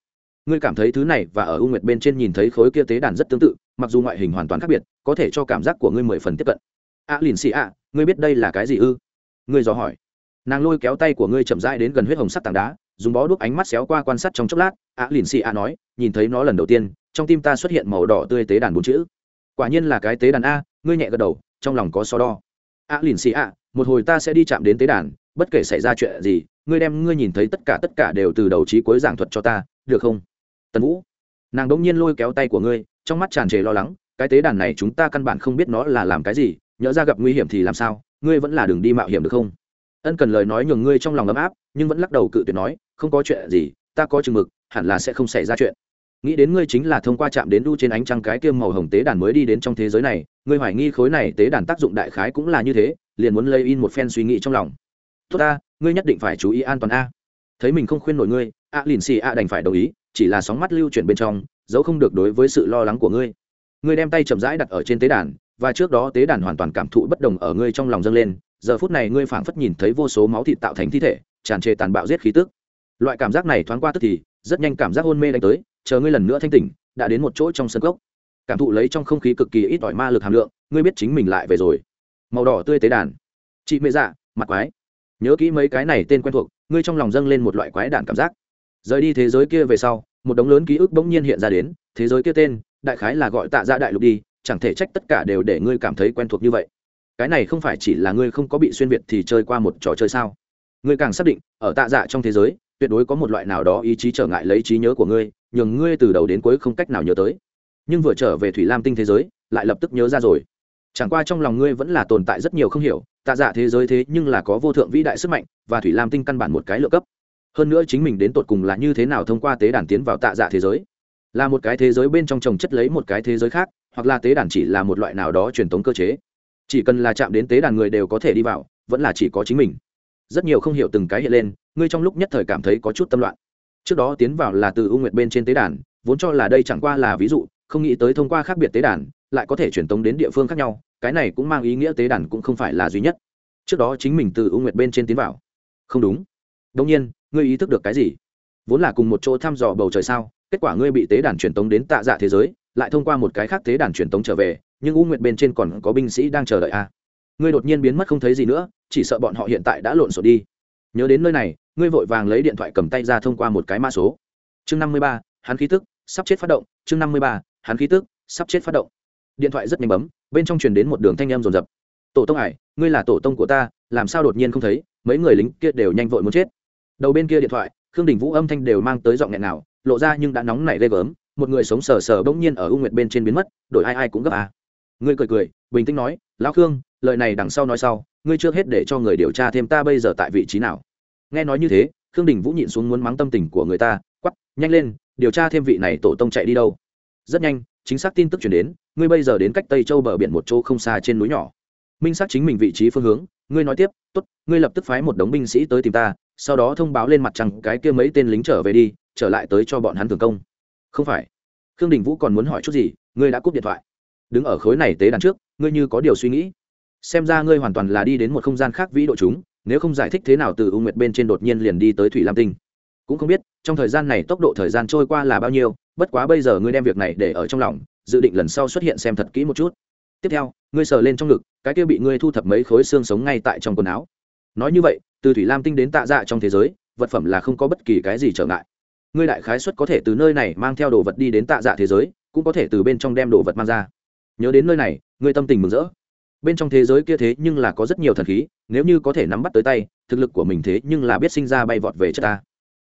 ngươi cảm thấy thứ này và ở u nguyệt bên trên nhìn thấy khối kia tế đàn rất tương tự mặc dù ngoại hình hoàn toàn khác biệt có thể cho cảm giác của ngươi mười phần tiếp cận. A à, lìn xì a ngươi biết đây là cái gì ư? Ngươi dò hỏi. Nàng lôi kéo tay của ngươi chậm rãi đến gần huyết hồng sắt tảng đá dùng bó đuốc ánh mắt xéo qua quan sát trong chốc lát. A à, lìn xì a nói nhìn thấy nó lần đầu tiên trong tim ta xuất hiện màu đỏ tươi tế đàn bốn chữ. Quả nhiên là cái tế đàn a ngươi nhẹ gật đầu trong lòng có so đo. A lìn xì a một hồi ta sẽ đi chạm đến tế đàn bất kể xảy ra chuyện gì ngươi đem ngươi nhìn thấy tất cả tất cả đều từ đầu trí cuối giảng thuật cho ta được không? Tần vũ nàng đ ỗ n g nhiên lôi kéo tay của ngươi trong mắt tràn trề lo lắng cái tế đàn này chúng ta căn bản không biết nó là làm cái gì nhỡ ra gặp nguy hiểm thì làm sao ngươi vẫn là đường đi mạo hiểm được không ân cần lời nói nhường ngươi trong lòng ấm áp nhưng vẫn lắc đầu cự tuyệt nói không có chuyện gì ta có chừng mực hẳn là sẽ không xảy ra chuyện nghĩ đến ngươi chính là thông qua chạm đến đu trên ánh trăng cái kiêm màu hồng tế đàn mới đi đến trong thế giới này ngươi hoài nghi khối này tế đàn tác dụng đại khái cũng là như thế liền muốn lay in một phen suy nghĩ trong lòng tốt ta ngươi nhất định phải chú ý an toàn a thấy mình không khuyên nổi ngươi a lìn xì a đành phải đồng ý, chỉ là sóng mắt lưu chuyển bên trong, giấu không được đối với sự lo lắng của ngươi. Ngươi đem tay chậm rãi đặt ở trên tế đàn, và trước đó tế đàn hoàn toàn cảm thụ bất đồng ở ngươi trong lòng dâng lên, giờ phút này ngươi phảng phất nhìn thấy vô số máu thịt tạo thành thi thể, tràn trề tàn bạo giết khí tức. Loại cảm giác này thoáng qua tức thì, rất nhanh cảm giác hôn mê đánh tới, chờ ngươi lần nữa thanh tỉnh, đã đến một chỗ trong sân gốc cảm thụ lấy trong không khí cực kỳ ít ỏi ma lực hàm lượng, ngươi biết chính mình lại về rồi. Màu đỏ tươi tế đàn. Chị mẹ dạ mặt quái. Nhớ kỹ mấy cái này tên quen thuộc, ngươi trong lòng dâng lên một loại quái đản cảm giác rời đi thế giới kia về sau, một đống lớn ký ức bỗng nhiên hiện ra đến, thế giới kia tên, đại khái là gọi tạ ra đại lục đi, chẳng thể trách tất cả đều để ngươi cảm thấy quen thuộc như vậy. Cái này không phải chỉ là ngươi không có bị xuyên việt thì chơi qua một trò chơi sao? Ngươi càng xác định, ở tạ dạ trong thế giới, tuyệt đối có một loại nào đó ý chí trở ngại lấy trí nhớ của ngươi, nhường ngươi từ đầu đến cuối không cách nào nhớ tới. Nhưng vừa trở về thủy lam tinh thế giới, lại lập tức nhớ ra rồi. Chẳng qua trong lòng ngươi vẫn là tồn tại rất nhiều không hiểu, tạ dạ thế giới thế nhưng là có vô thượng vĩ đại sức mạnh, và thủy lam tinh căn bản một cái lựa cấp hơn nữa chính mình đến tột cùng là như thế nào thông qua tế đàn tiến vào tạ dạ thế giới? Là một cái thế giới bên trong trồng chất lấy một cái thế giới khác, hoặc là tế đàn chỉ là một loại nào đó truyền thống cơ chế? Chỉ cần là chạm đến tế đàn người đều có thể đi vào, vẫn là chỉ có chính mình. Rất nhiều không hiểu từng cái hiện lên, ngươi trong lúc nhất thời cảm thấy có chút tâm loạn. Trước đó tiến vào là từ ưu nguyệt bên trên tế đàn, vốn cho là đây chẳng qua là ví dụ, không nghĩ tới thông qua khác biệt tế đàn, lại có thể truyền tống đến địa phương khác nhau, cái này cũng mang ý nghĩa tế đàn cũng không phải là duy nhất. Trước đó chính mình từ ưu nguyệt bên trên tiến vào. Không đúng. Đông nhiên ngươi ý thức được cái gì? Vốn là cùng một chỗ thăm dò bầu trời sao, kết quả ngươi bị tế đàn truyền tống đến tạ dạ thế giới, lại thông qua một cái khác tế đàn truyền tống trở về, nhưng u nguyệt bên trên còn có binh sĩ đang chờ đợi a à. ngươi đột nhiên biến mất không thấy gì nữa, chỉ sợ bọn họ hiện tại đã lộn xộn đi. Nhớ đến nơi này, ngươi vội vàng lấy điện thoại cầm tay ra thông qua một cái mã số. Chương năm mươi ba, hắn khí tức, sắp chết phát động. Chương năm mươi ba, hắn khí tức, sắp chết phát động. Điện thoại rất nhanh bấm, bên trong truyền đến một đường thanh em rồn rập. Tổ tông ải, ngươi là tổ tông của ta, làm sao đột nhiên không thấy? Mấy người lính kia đều nhanh vội muốn chết đầu bên kia điện thoại, khương đình vũ âm thanh đều mang tới giọng nghẹn nào lộ ra nhưng đã nóng nảy ghê gớm, một người sống sờ sờ bỗng nhiên ở u nguyệt bên trên biến mất, đổi ai ai cũng gấp à. ngươi cười cười, bình tĩnh nói, lão khương, lời này đằng sau nói sau, ngươi chưa hết để cho người điều tra thêm ta bây giờ tại vị trí nào. Nghe nói như thế, khương đình vũ nhịn xuống muốn mắng tâm tình của người ta quắp nhanh lên, điều tra thêm vị này tổ tông chạy đi đâu. Rất nhanh, chính xác tin tức chuyển đến, ngươi bây giờ đến cách tây châu bờ biển một chỗ không xa trên núi nhỏ. Minh xác chính mình vị trí phương hướng, ngươi nói tiếp, tốt, ngươi lập tức phái một đống binh sĩ tới tìm ta sau đó thông báo lên mặt trăng cái kia mấy tên lính trở về đi, trở lại tới cho bọn hắn thường công. Không phải. Khương đình vũ còn muốn hỏi chút gì, ngươi đã cúp điện thoại. Đứng ở khối này tế đàn trước, ngươi như có điều suy nghĩ. Xem ra ngươi hoàn toàn là đi đến một không gian khác vĩ độ chúng, nếu không giải thích thế nào từ u nguyệt bên trên đột nhiên liền đi tới thủy lam tinh. Cũng không biết, trong thời gian này tốc độ thời gian trôi qua là bao nhiêu, bất quá bây giờ ngươi đem việc này để ở trong lòng, dự định lần sau xuất hiện xem thật kỹ một chút. Tiếp theo, ngươi sờ lên trong ngực, cái kia bị ngươi thu thập mấy khối xương sống ngay tại trong quần áo nói như vậy, từ thủy lam tinh đến tạ dạ trong thế giới, vật phẩm là không có bất kỳ cái gì trở ngại. Ngươi đại khái xuất có thể từ nơi này mang theo đồ vật đi đến tạ dạ thế giới, cũng có thể từ bên trong đem đồ vật mang ra. Nhớ đến nơi này, ngươi tâm tình mừng rỡ. Bên trong thế giới kia thế nhưng là có rất nhiều thần khí, nếu như có thể nắm bắt tới tay, thực lực của mình thế nhưng là biết sinh ra bay vọt về chất ta.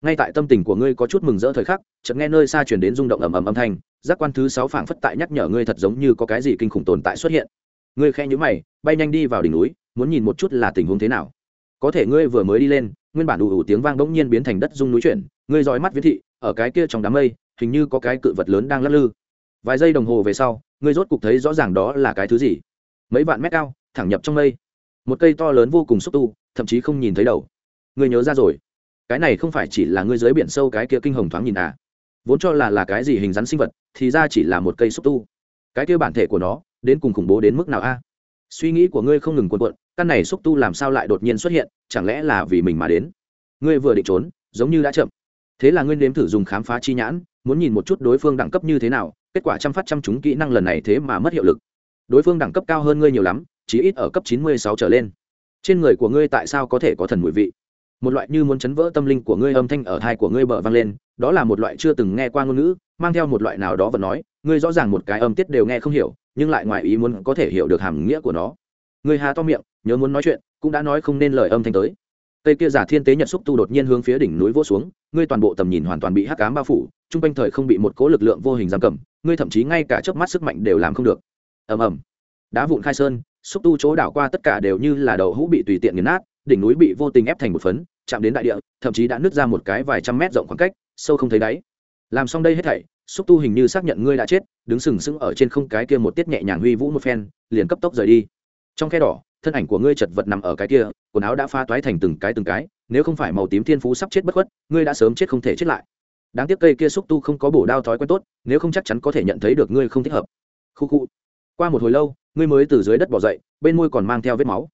Ngay tại tâm tình của ngươi có chút mừng rỡ thời khắc, chợt nghe nơi xa chuyển đến rung động ầm ầm âm thanh, giác quan thứ sáu phảng phất tại nhắc nhở ngươi thật giống như có cái gì kinh khủng tồn tại xuất hiện. Ngươi khe nhữ mày, bay nhanh đi vào đỉnh núi, muốn nhìn một chút là tình huống thế nào có thể ngươi vừa mới đi lên, nguyên bản đủ đủ tiếng vang bỗng nhiên biến thành đất rung núi chuyển, ngươi dõi mắt viễn thị, ở cái kia trong đám mây, hình như có cái cự vật lớn đang lắc lư. Vài giây đồng hồ về sau, ngươi rốt cục thấy rõ ràng đó là cái thứ gì. Mấy vạn mét cao, thẳng nhập trong mây. Một cây to lớn vô cùng xúc tu, thậm chí không nhìn thấy đầu. Ngươi nhớ ra rồi. Cái này không phải chỉ là ngươi dưới biển sâu cái kia kinh hồng thoáng nhìn à. Vốn cho là là cái gì hình rắn sinh vật, thì ra chỉ là một cây xúc tu. Cái kia bản thể của nó, đến cùng khủng bố đến mức nào a? Suy nghĩ của ngươi không ngừng cuộn cuộn căn này xúc tu làm sao lại đột nhiên xuất hiện, chẳng lẽ là vì mình mà đến? Ngươi vừa định trốn, giống như đã chậm. Thế là ngươi nếm thử dùng khám phá chi nhãn, muốn nhìn một chút đối phương đẳng cấp như thế nào, kết quả chăm phát chăm chúng kỹ năng lần này thế mà mất hiệu lực. Đối phương đẳng cấp cao hơn ngươi nhiều lắm chỉ ít ở cấp chín mươi sáu trở lên. Trên người của ngươi tại sao có thể có thần mùi vị? Một loại như muốn chấn vỡ tâm linh của ngươi âm thanh ở thai của ngươi bờ vang lên, đó là một loại chưa từng nghe qua ngôn ngữ, mang theo một loại nào đó và nói, ngươi rõ ràng một cái âm tiết đều nghe không hiểu, nhưng lại ngoài ý muốn có thể hiểu được hàm nghĩa của nó ngươi hà to miệng, nhớ muốn nói chuyện, cũng đã nói không nên lời âm thanh tới. Cây kia giả thiên tế nhật xúc tu đột nhiên hướng phía đỉnh núi vỗ xuống, ngươi toàn bộ tầm nhìn hoàn toàn bị hắc cám bao phủ, chung quanh thời không bị một cố lực lượng vô hình giam cầm, ngươi thậm chí ngay cả chớp mắt sức mạnh đều làm không được. Ầm ầm. Đá vụn khai sơn, xúc tu chỗ đảo qua tất cả đều như là đầu hũ bị tùy tiện nghiền nát, đỉnh núi bị vô tình ép thành một phấn, chạm đến đại địa, thậm chí đã nứt ra một cái vài trăm mét rộng khoảng cách, sâu không thấy đáy. Làm xong đây hết thảy, xúc tu hình như xác nhận ngươi đã chết, đứng sừng sững ở trên không cái kia một tiết nhẹ nhàng huy vũ một phen, liền cấp tốc rời đi trong khe đỏ, thân ảnh của ngươi chật vật nằm ở cái kia, quần áo đã pha toái thành từng cái từng cái, nếu không phải màu tím thiên phú sắp chết bất khuất, ngươi đã sớm chết không thể chết lại. Đáng tiếc cây kia xúc tu không có bổ đao thói quen tốt, nếu không chắc chắn có thể nhận thấy được ngươi không thích hợp. Khu khu. Qua một hồi lâu, ngươi mới từ dưới đất bỏ dậy, bên môi còn mang theo vết máu.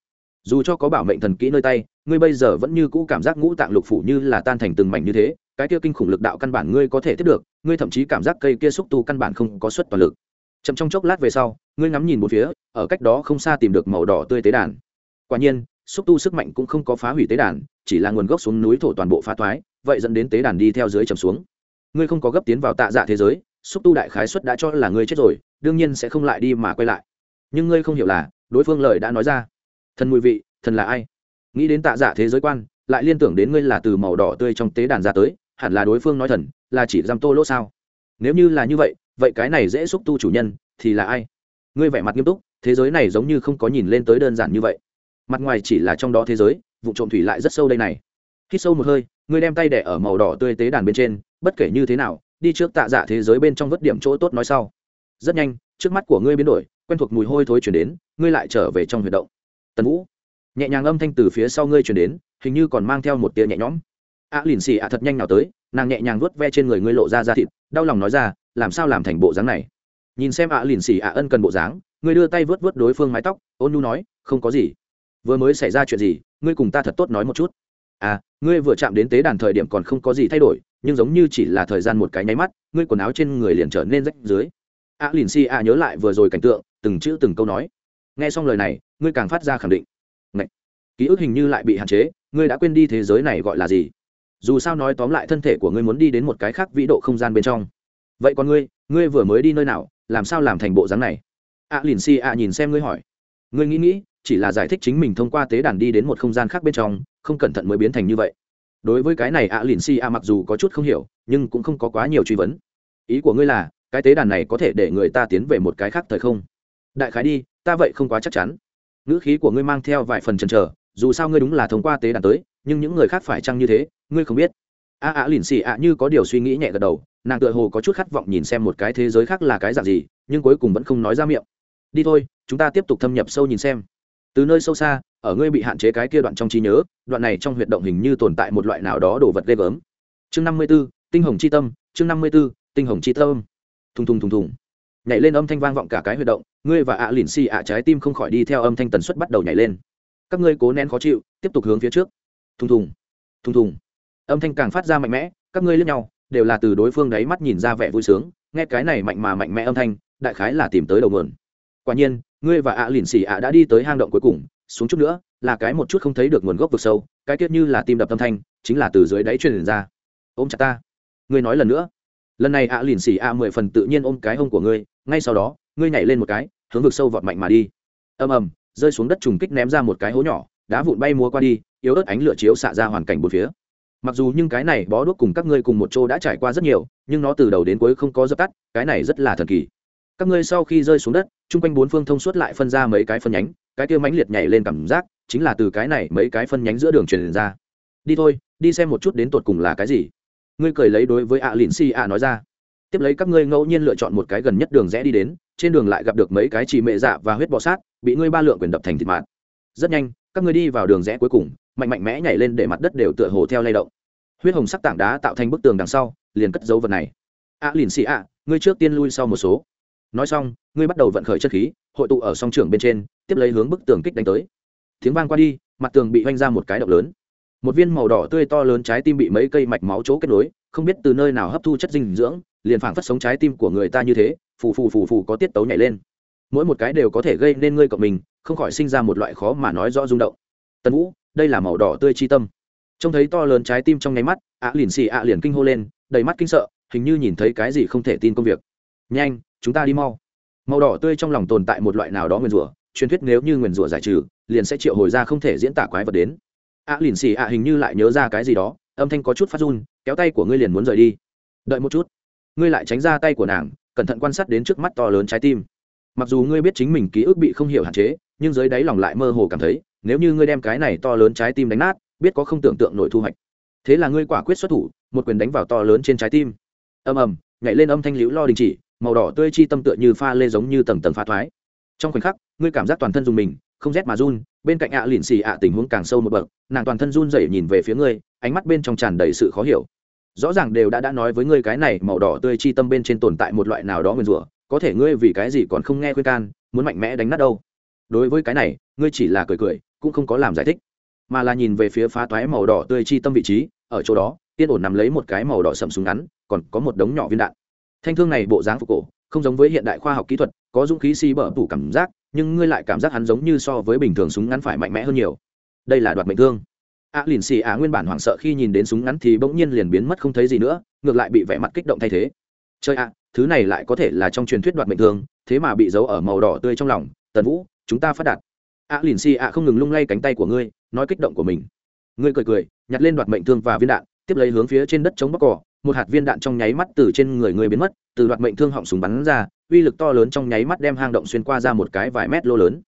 Dù cho có bảo mệnh thần kỹ nơi tay, ngươi bây giờ vẫn như cũ cảm giác ngũ tạng lục phủ như là tan thành từng mảnh như thế, cái kia kinh khủng lực đạo căn bản ngươi có thể tiếp được, ngươi thậm chí cảm giác cây kia xúc tu căn bản không có suất toàn lực chậm trong chốc lát về sau ngươi ngắm nhìn một phía ở cách đó không xa tìm được màu đỏ tươi tế đàn. Quả nhiên xúc tu sức mạnh cũng không có phá hủy tế đàn chỉ là nguồn gốc xuống núi thổ toàn bộ phá thoái, vậy dẫn đến tế đàn đi theo dưới chầm xuống. Ngươi không có gấp tiến vào tạ dạ thế giới xúc tu đại khái xuất đã cho là ngươi chết rồi đương nhiên sẽ không lại đi mà quay lại. Nhưng ngươi không hiểu là đối phương lời đã nói ra. Thần mùi vị thần là ai? Nghĩ đến tạ dạ thế giới quan lại liên tưởng đến ngươi là từ màu đỏ tươi trong tế đàn ra tới hẳn là đối phương nói thần là chỉ giam tô lỗ sao? Nếu như là như vậy vậy cái này dễ xúc tu chủ nhân thì là ai? Ngươi vẻ mặt nghiêm túc thế giới này giống như không có nhìn lên tới đơn giản như vậy. Mặt ngoài chỉ là trong đó thế giới vụ trộm thủy lại rất sâu đây này. Khi sâu một hơi ngươi đem tay đẻ ở màu đỏ tươi tế đàn bên trên bất kể như thế nào đi trước tạ dạ thế giới bên trong vớt điểm chỗ tốt nói sau. Rất nhanh trước mắt của ngươi biến đổi quen thuộc mùi hôi thối chuyển đến ngươi lại trở về trong huyệt động. Tần vũ nhẹ nhàng âm thanh từ phía sau ngươi chuyển đến hình như còn mang theo một tia nhẹ nhõm. A à, lìn xì ạ thật nhanh nào tới nàng nhẹ nhàng vuốt ve trên người ngươi lộ ra da thịt đau lòng nói ra làm sao làm thành bộ dáng này? Nhìn xem ạ à, lìn xì ạ ân cần bộ dáng ngươi đưa tay vớt vớt đối phương mái tóc ôn nu nói không có gì. Vừa mới xảy ra chuyện gì ngươi cùng ta thật tốt nói một chút. À ngươi vừa chạm đến tế đàn thời điểm còn không có gì thay đổi nhưng giống như chỉ là thời gian một cái nháy mắt ngươi quần áo trên người liền trở nên rách dưới. a à, lìn si a nhớ lại vừa rồi cảnh tượng từng chữ từng câu nói. Nghe xong lời này ngươi càng phát ra khẳng định. Ngậy! ký ức hình như lại bị hạn chế ngươi đã quên đi thế giới này gọi là gì? Dù sao nói tóm lại thân thể của ngươi muốn đi đến một cái khác vĩ độ không gian bên trong vậy còn ngươi ngươi vừa mới đi nơi nào làm sao làm thành bộ dáng này? A à, lìn si a nhìn xem ngươi hỏi. Ngươi nghĩ nghĩ chỉ là giải thích chính mình thông qua tế đàn đi đến một không gian khác bên trong không cẩn thận mới biến thành như vậy. Đối với cái này a à, lìn si a mặc dù có chút không hiểu nhưng cũng không có quá nhiều truy vấn. Ý của ngươi là cái tế đàn này có thể để người ta tiến về một cái khác thời không? Đại khái đi ta vậy không quá chắc chắn. Ngữ khí của ngươi mang theo vài phần chần chờ dù sao ngươi đúng là thông qua tế đàn tới nhưng những người khác phải chăng như thế ngươi không biết. A a lìn xì ạ như có điều suy nghĩ nhẹ gật đầu nàng tựa hồ có chút khát vọng nhìn xem một cái thế giới khác là cái dạng gì, nhưng cuối cùng vẫn không nói ra miệng. Đi thôi, chúng ta tiếp tục thâm nhập sâu nhìn xem. Từ nơi sâu xa, ở ngươi bị hạn chế cái kia đoạn trong trí nhớ, đoạn này trong huyệt động hình như tồn tại một loại nào đó đồ vật ghê gớm. Chương năm mươi b ố tinh hồng c h i tâm, chương năm mươi b ố tinh hồng c h i tâm. Thùng thùng thùng thùng. Nhảy lên âm thanh vang vọng cả cái huyệt động, ngươi và ạ à lìn xì ạ trái tim không khỏi đi theo âm thanh tần suất bắt đầu nhảy lên. Các ngươi cố nén khó chịu, tiếp tục hướng phía trước. Thùng thùng. Thùng thùng. Âm thanh càng phát ra mạnh mẽ, các ngươi lướt nhau đều là từ đối phương đáy mắt nhìn ra vẻ vui sướng, nghe cái này mạnh mà mạnh mẽ âm thanh, đại khái là tìm tới đầu mượn quả nhiên, ngươi và ạ lìn xì ạ đã đi tới hang động cuối cùng, xuống chút nữa, là cái một chút không thấy được nguồn gốc vực sâu, cái tiết như là tim đập âm thanh, chính là từ dưới đáy truyền ra. Ôm chặt ta. Ngươi nói lần nữa. Lần này ạ lìn xì ạ mười phần tự nhiên ôm cái hông của ngươi, ngay sau đó, ngươi nhảy lên một cái, hướng vực sâu vọt mạnh mà đi. Ầm ầm, rơi xuống đất trùng kích ném ra một cái hố nhỏ, đá vụn bay múa qua đi, yếu ớt ánh lửa chiếu xạ ra hoàn cảnh bốn phía mặc dù nhưng cái này bó đuốc cùng các ngươi cùng một chỗ đã trải qua rất nhiều, nhưng nó từ đầu đến cuối không có dập tắt, cái này rất là thần kỳ. Các ngươi sau khi rơi xuống đất, chung quanh bốn phương thông suốt lại phân ra mấy cái phân nhánh, cái kia mãnh liệt nhảy lên cảm giác, chính là từ cái này mấy cái phân nhánh giữa đường truyền ra. Đi thôi, đi xem một chút đến tột cùng là cái gì. Ngươi cười lấy đối với ạ lìn si ạ nói ra. Tiếp lấy các ngươi ngẫu nhiên lựa chọn một cái gần nhất đường rẽ đi đến, trên đường lại gặp được mấy cái chỉ mệ dạ và huyết bọ sát, bị ngươi ba lượng quyền đập thành thịt mạng rất nhanh, các ngươi đi vào đường rẽ cuối cùng mạnh mạnh mẽ nhảy lên để mặt đất đều tựa hồ theo lay động. Huyết hồng sắc tảng đá tạo thành bức tường đằng sau, liền cất dấu vật này. Ạ lìn xì ạ, ngươi trước tiên lui sau một số. Nói xong, ngươi bắt đầu vận khởi chất khí, hội tụ ở song trường bên trên, tiếp lấy hướng bức tường kích đánh tới. Tiếng vang qua đi, mặt tường bị hoanh ra một cái động lớn. Một viên màu đỏ tươi to lớn trái tim bị mấy cây mạch máu chỗ kết nối, không biết từ nơi nào hấp thu chất dinh dưỡng, liền phảng phất sống trái tim của người ta như thế, phù phù phù phù có tiết tấu nhảy lên. Mỗi một cái đều có thể gây nên ngươi cộng mình, không khỏi sinh ra một loại khó mà nói rõ rung động. Tần vũ đây là màu đỏ tươi chi tâm. Trông thấy to lớn trái tim trong nháy mắt, ạ liền xì ạ liền kinh hô lên, đầy mắt kinh sợ, hình như nhìn thấy cái gì không thể tin công việc. Nhanh, chúng ta đi mau. Màu đỏ tươi trong lòng tồn tại một loại nào đó nguyền rủa, truyền thuyết nếu như nguyền rủa giải trừ, liền sẽ triệu hồi ra không thể diễn tả quái vật đến. ạ liền xì ạ hình như lại nhớ ra cái gì đó, âm thanh có chút phát run, kéo tay của ngươi liền muốn rời đi. Đợi một chút. Ngươi lại tránh ra tay của nàng, cẩn thận quan sát đến trước mắt to lớn trái tim. Mặc dù ngươi biết chính mình ký ức bị không hiểu hạn chế, nhưng dưới đáy lòng lại mơ hồ cảm thấy nếu như ngươi đem cái này to lớn trái tim đánh nát, biết có không tưởng tượng nổi thu hoạch. Thế là ngươi quả quyết xuất thủ, một quyền đánh vào to lớn trên trái tim. Ầm ầm, nhảy lên âm thanh liễu lo đình chỉ, màu đỏ tươi chi tâm tựa như pha lê giống như tầng tầng pha thoái. Trong khoảnh khắc, ngươi cảm giác toàn thân dùng mình, không rét mà run, bên cạnh ạ lịn xì ạ tình huống càng sâu một bậc, nàng toàn thân run dậy nhìn về phía ngươi, ánh mắt bên trong tràn đầy sự khó hiểu. Rõ ràng đều đã đã nói với ngươi cái này màu đỏ tươi chi tâm bên trên tồn tại một loại nào đó nguyên rủa, có thể ngươi vì cái gì còn không nghe khuyên can, muốn mạnh mẽ đánh nát đâu. Đối với cái này, ngươi chỉ là cười cười cũng không có làm giải thích, mà là nhìn về phía phá toái màu đỏ tươi chi tâm vị trí, ở chỗ đó, tiên ổn nằm lấy một cái màu đỏ sầm súng ngắn, còn có một đống nhỏ viên đạn. Thanh thương này bộ dáng phục cổ, không giống với hiện đại khoa học kỹ thuật, có dũng khí si bở tủ cảm giác, nhưng ngươi lại cảm giác hắn giống như so với bình thường súng ngắn phải mạnh mẽ hơn nhiều. Đây là đoạt mệnh thương. A lìn xì á nguyên bản hoảng sợ khi nhìn đến súng ngắn thì bỗng nhiên liền biến mất không thấy gì nữa, ngược lại bị vẻ mặt kích động thay thế. Chơi ạ, thứ này lại có thể là trong truyền thuyết đoạt mệnh thương, thế mà bị giấu ở màu đỏ tươi trong lòng, tần vũ, chúng ta phát đạt a lìn xì ạ không ngừng lung lay cánh tay của ngươi, nói kích động của mình. Ngươi cười cười, nhặt lên đoạt mệnh thương và viên đạn, tiếp lấy hướng phía trên đất chống bóc cỏ, một hạt viên đạn trong nháy mắt từ trên người ngươi biến mất, từ đoạt mệnh thương họng súng bắn ra, uy lực to lớn trong nháy mắt đem hang động xuyên qua ra một cái vài mét lô lớn.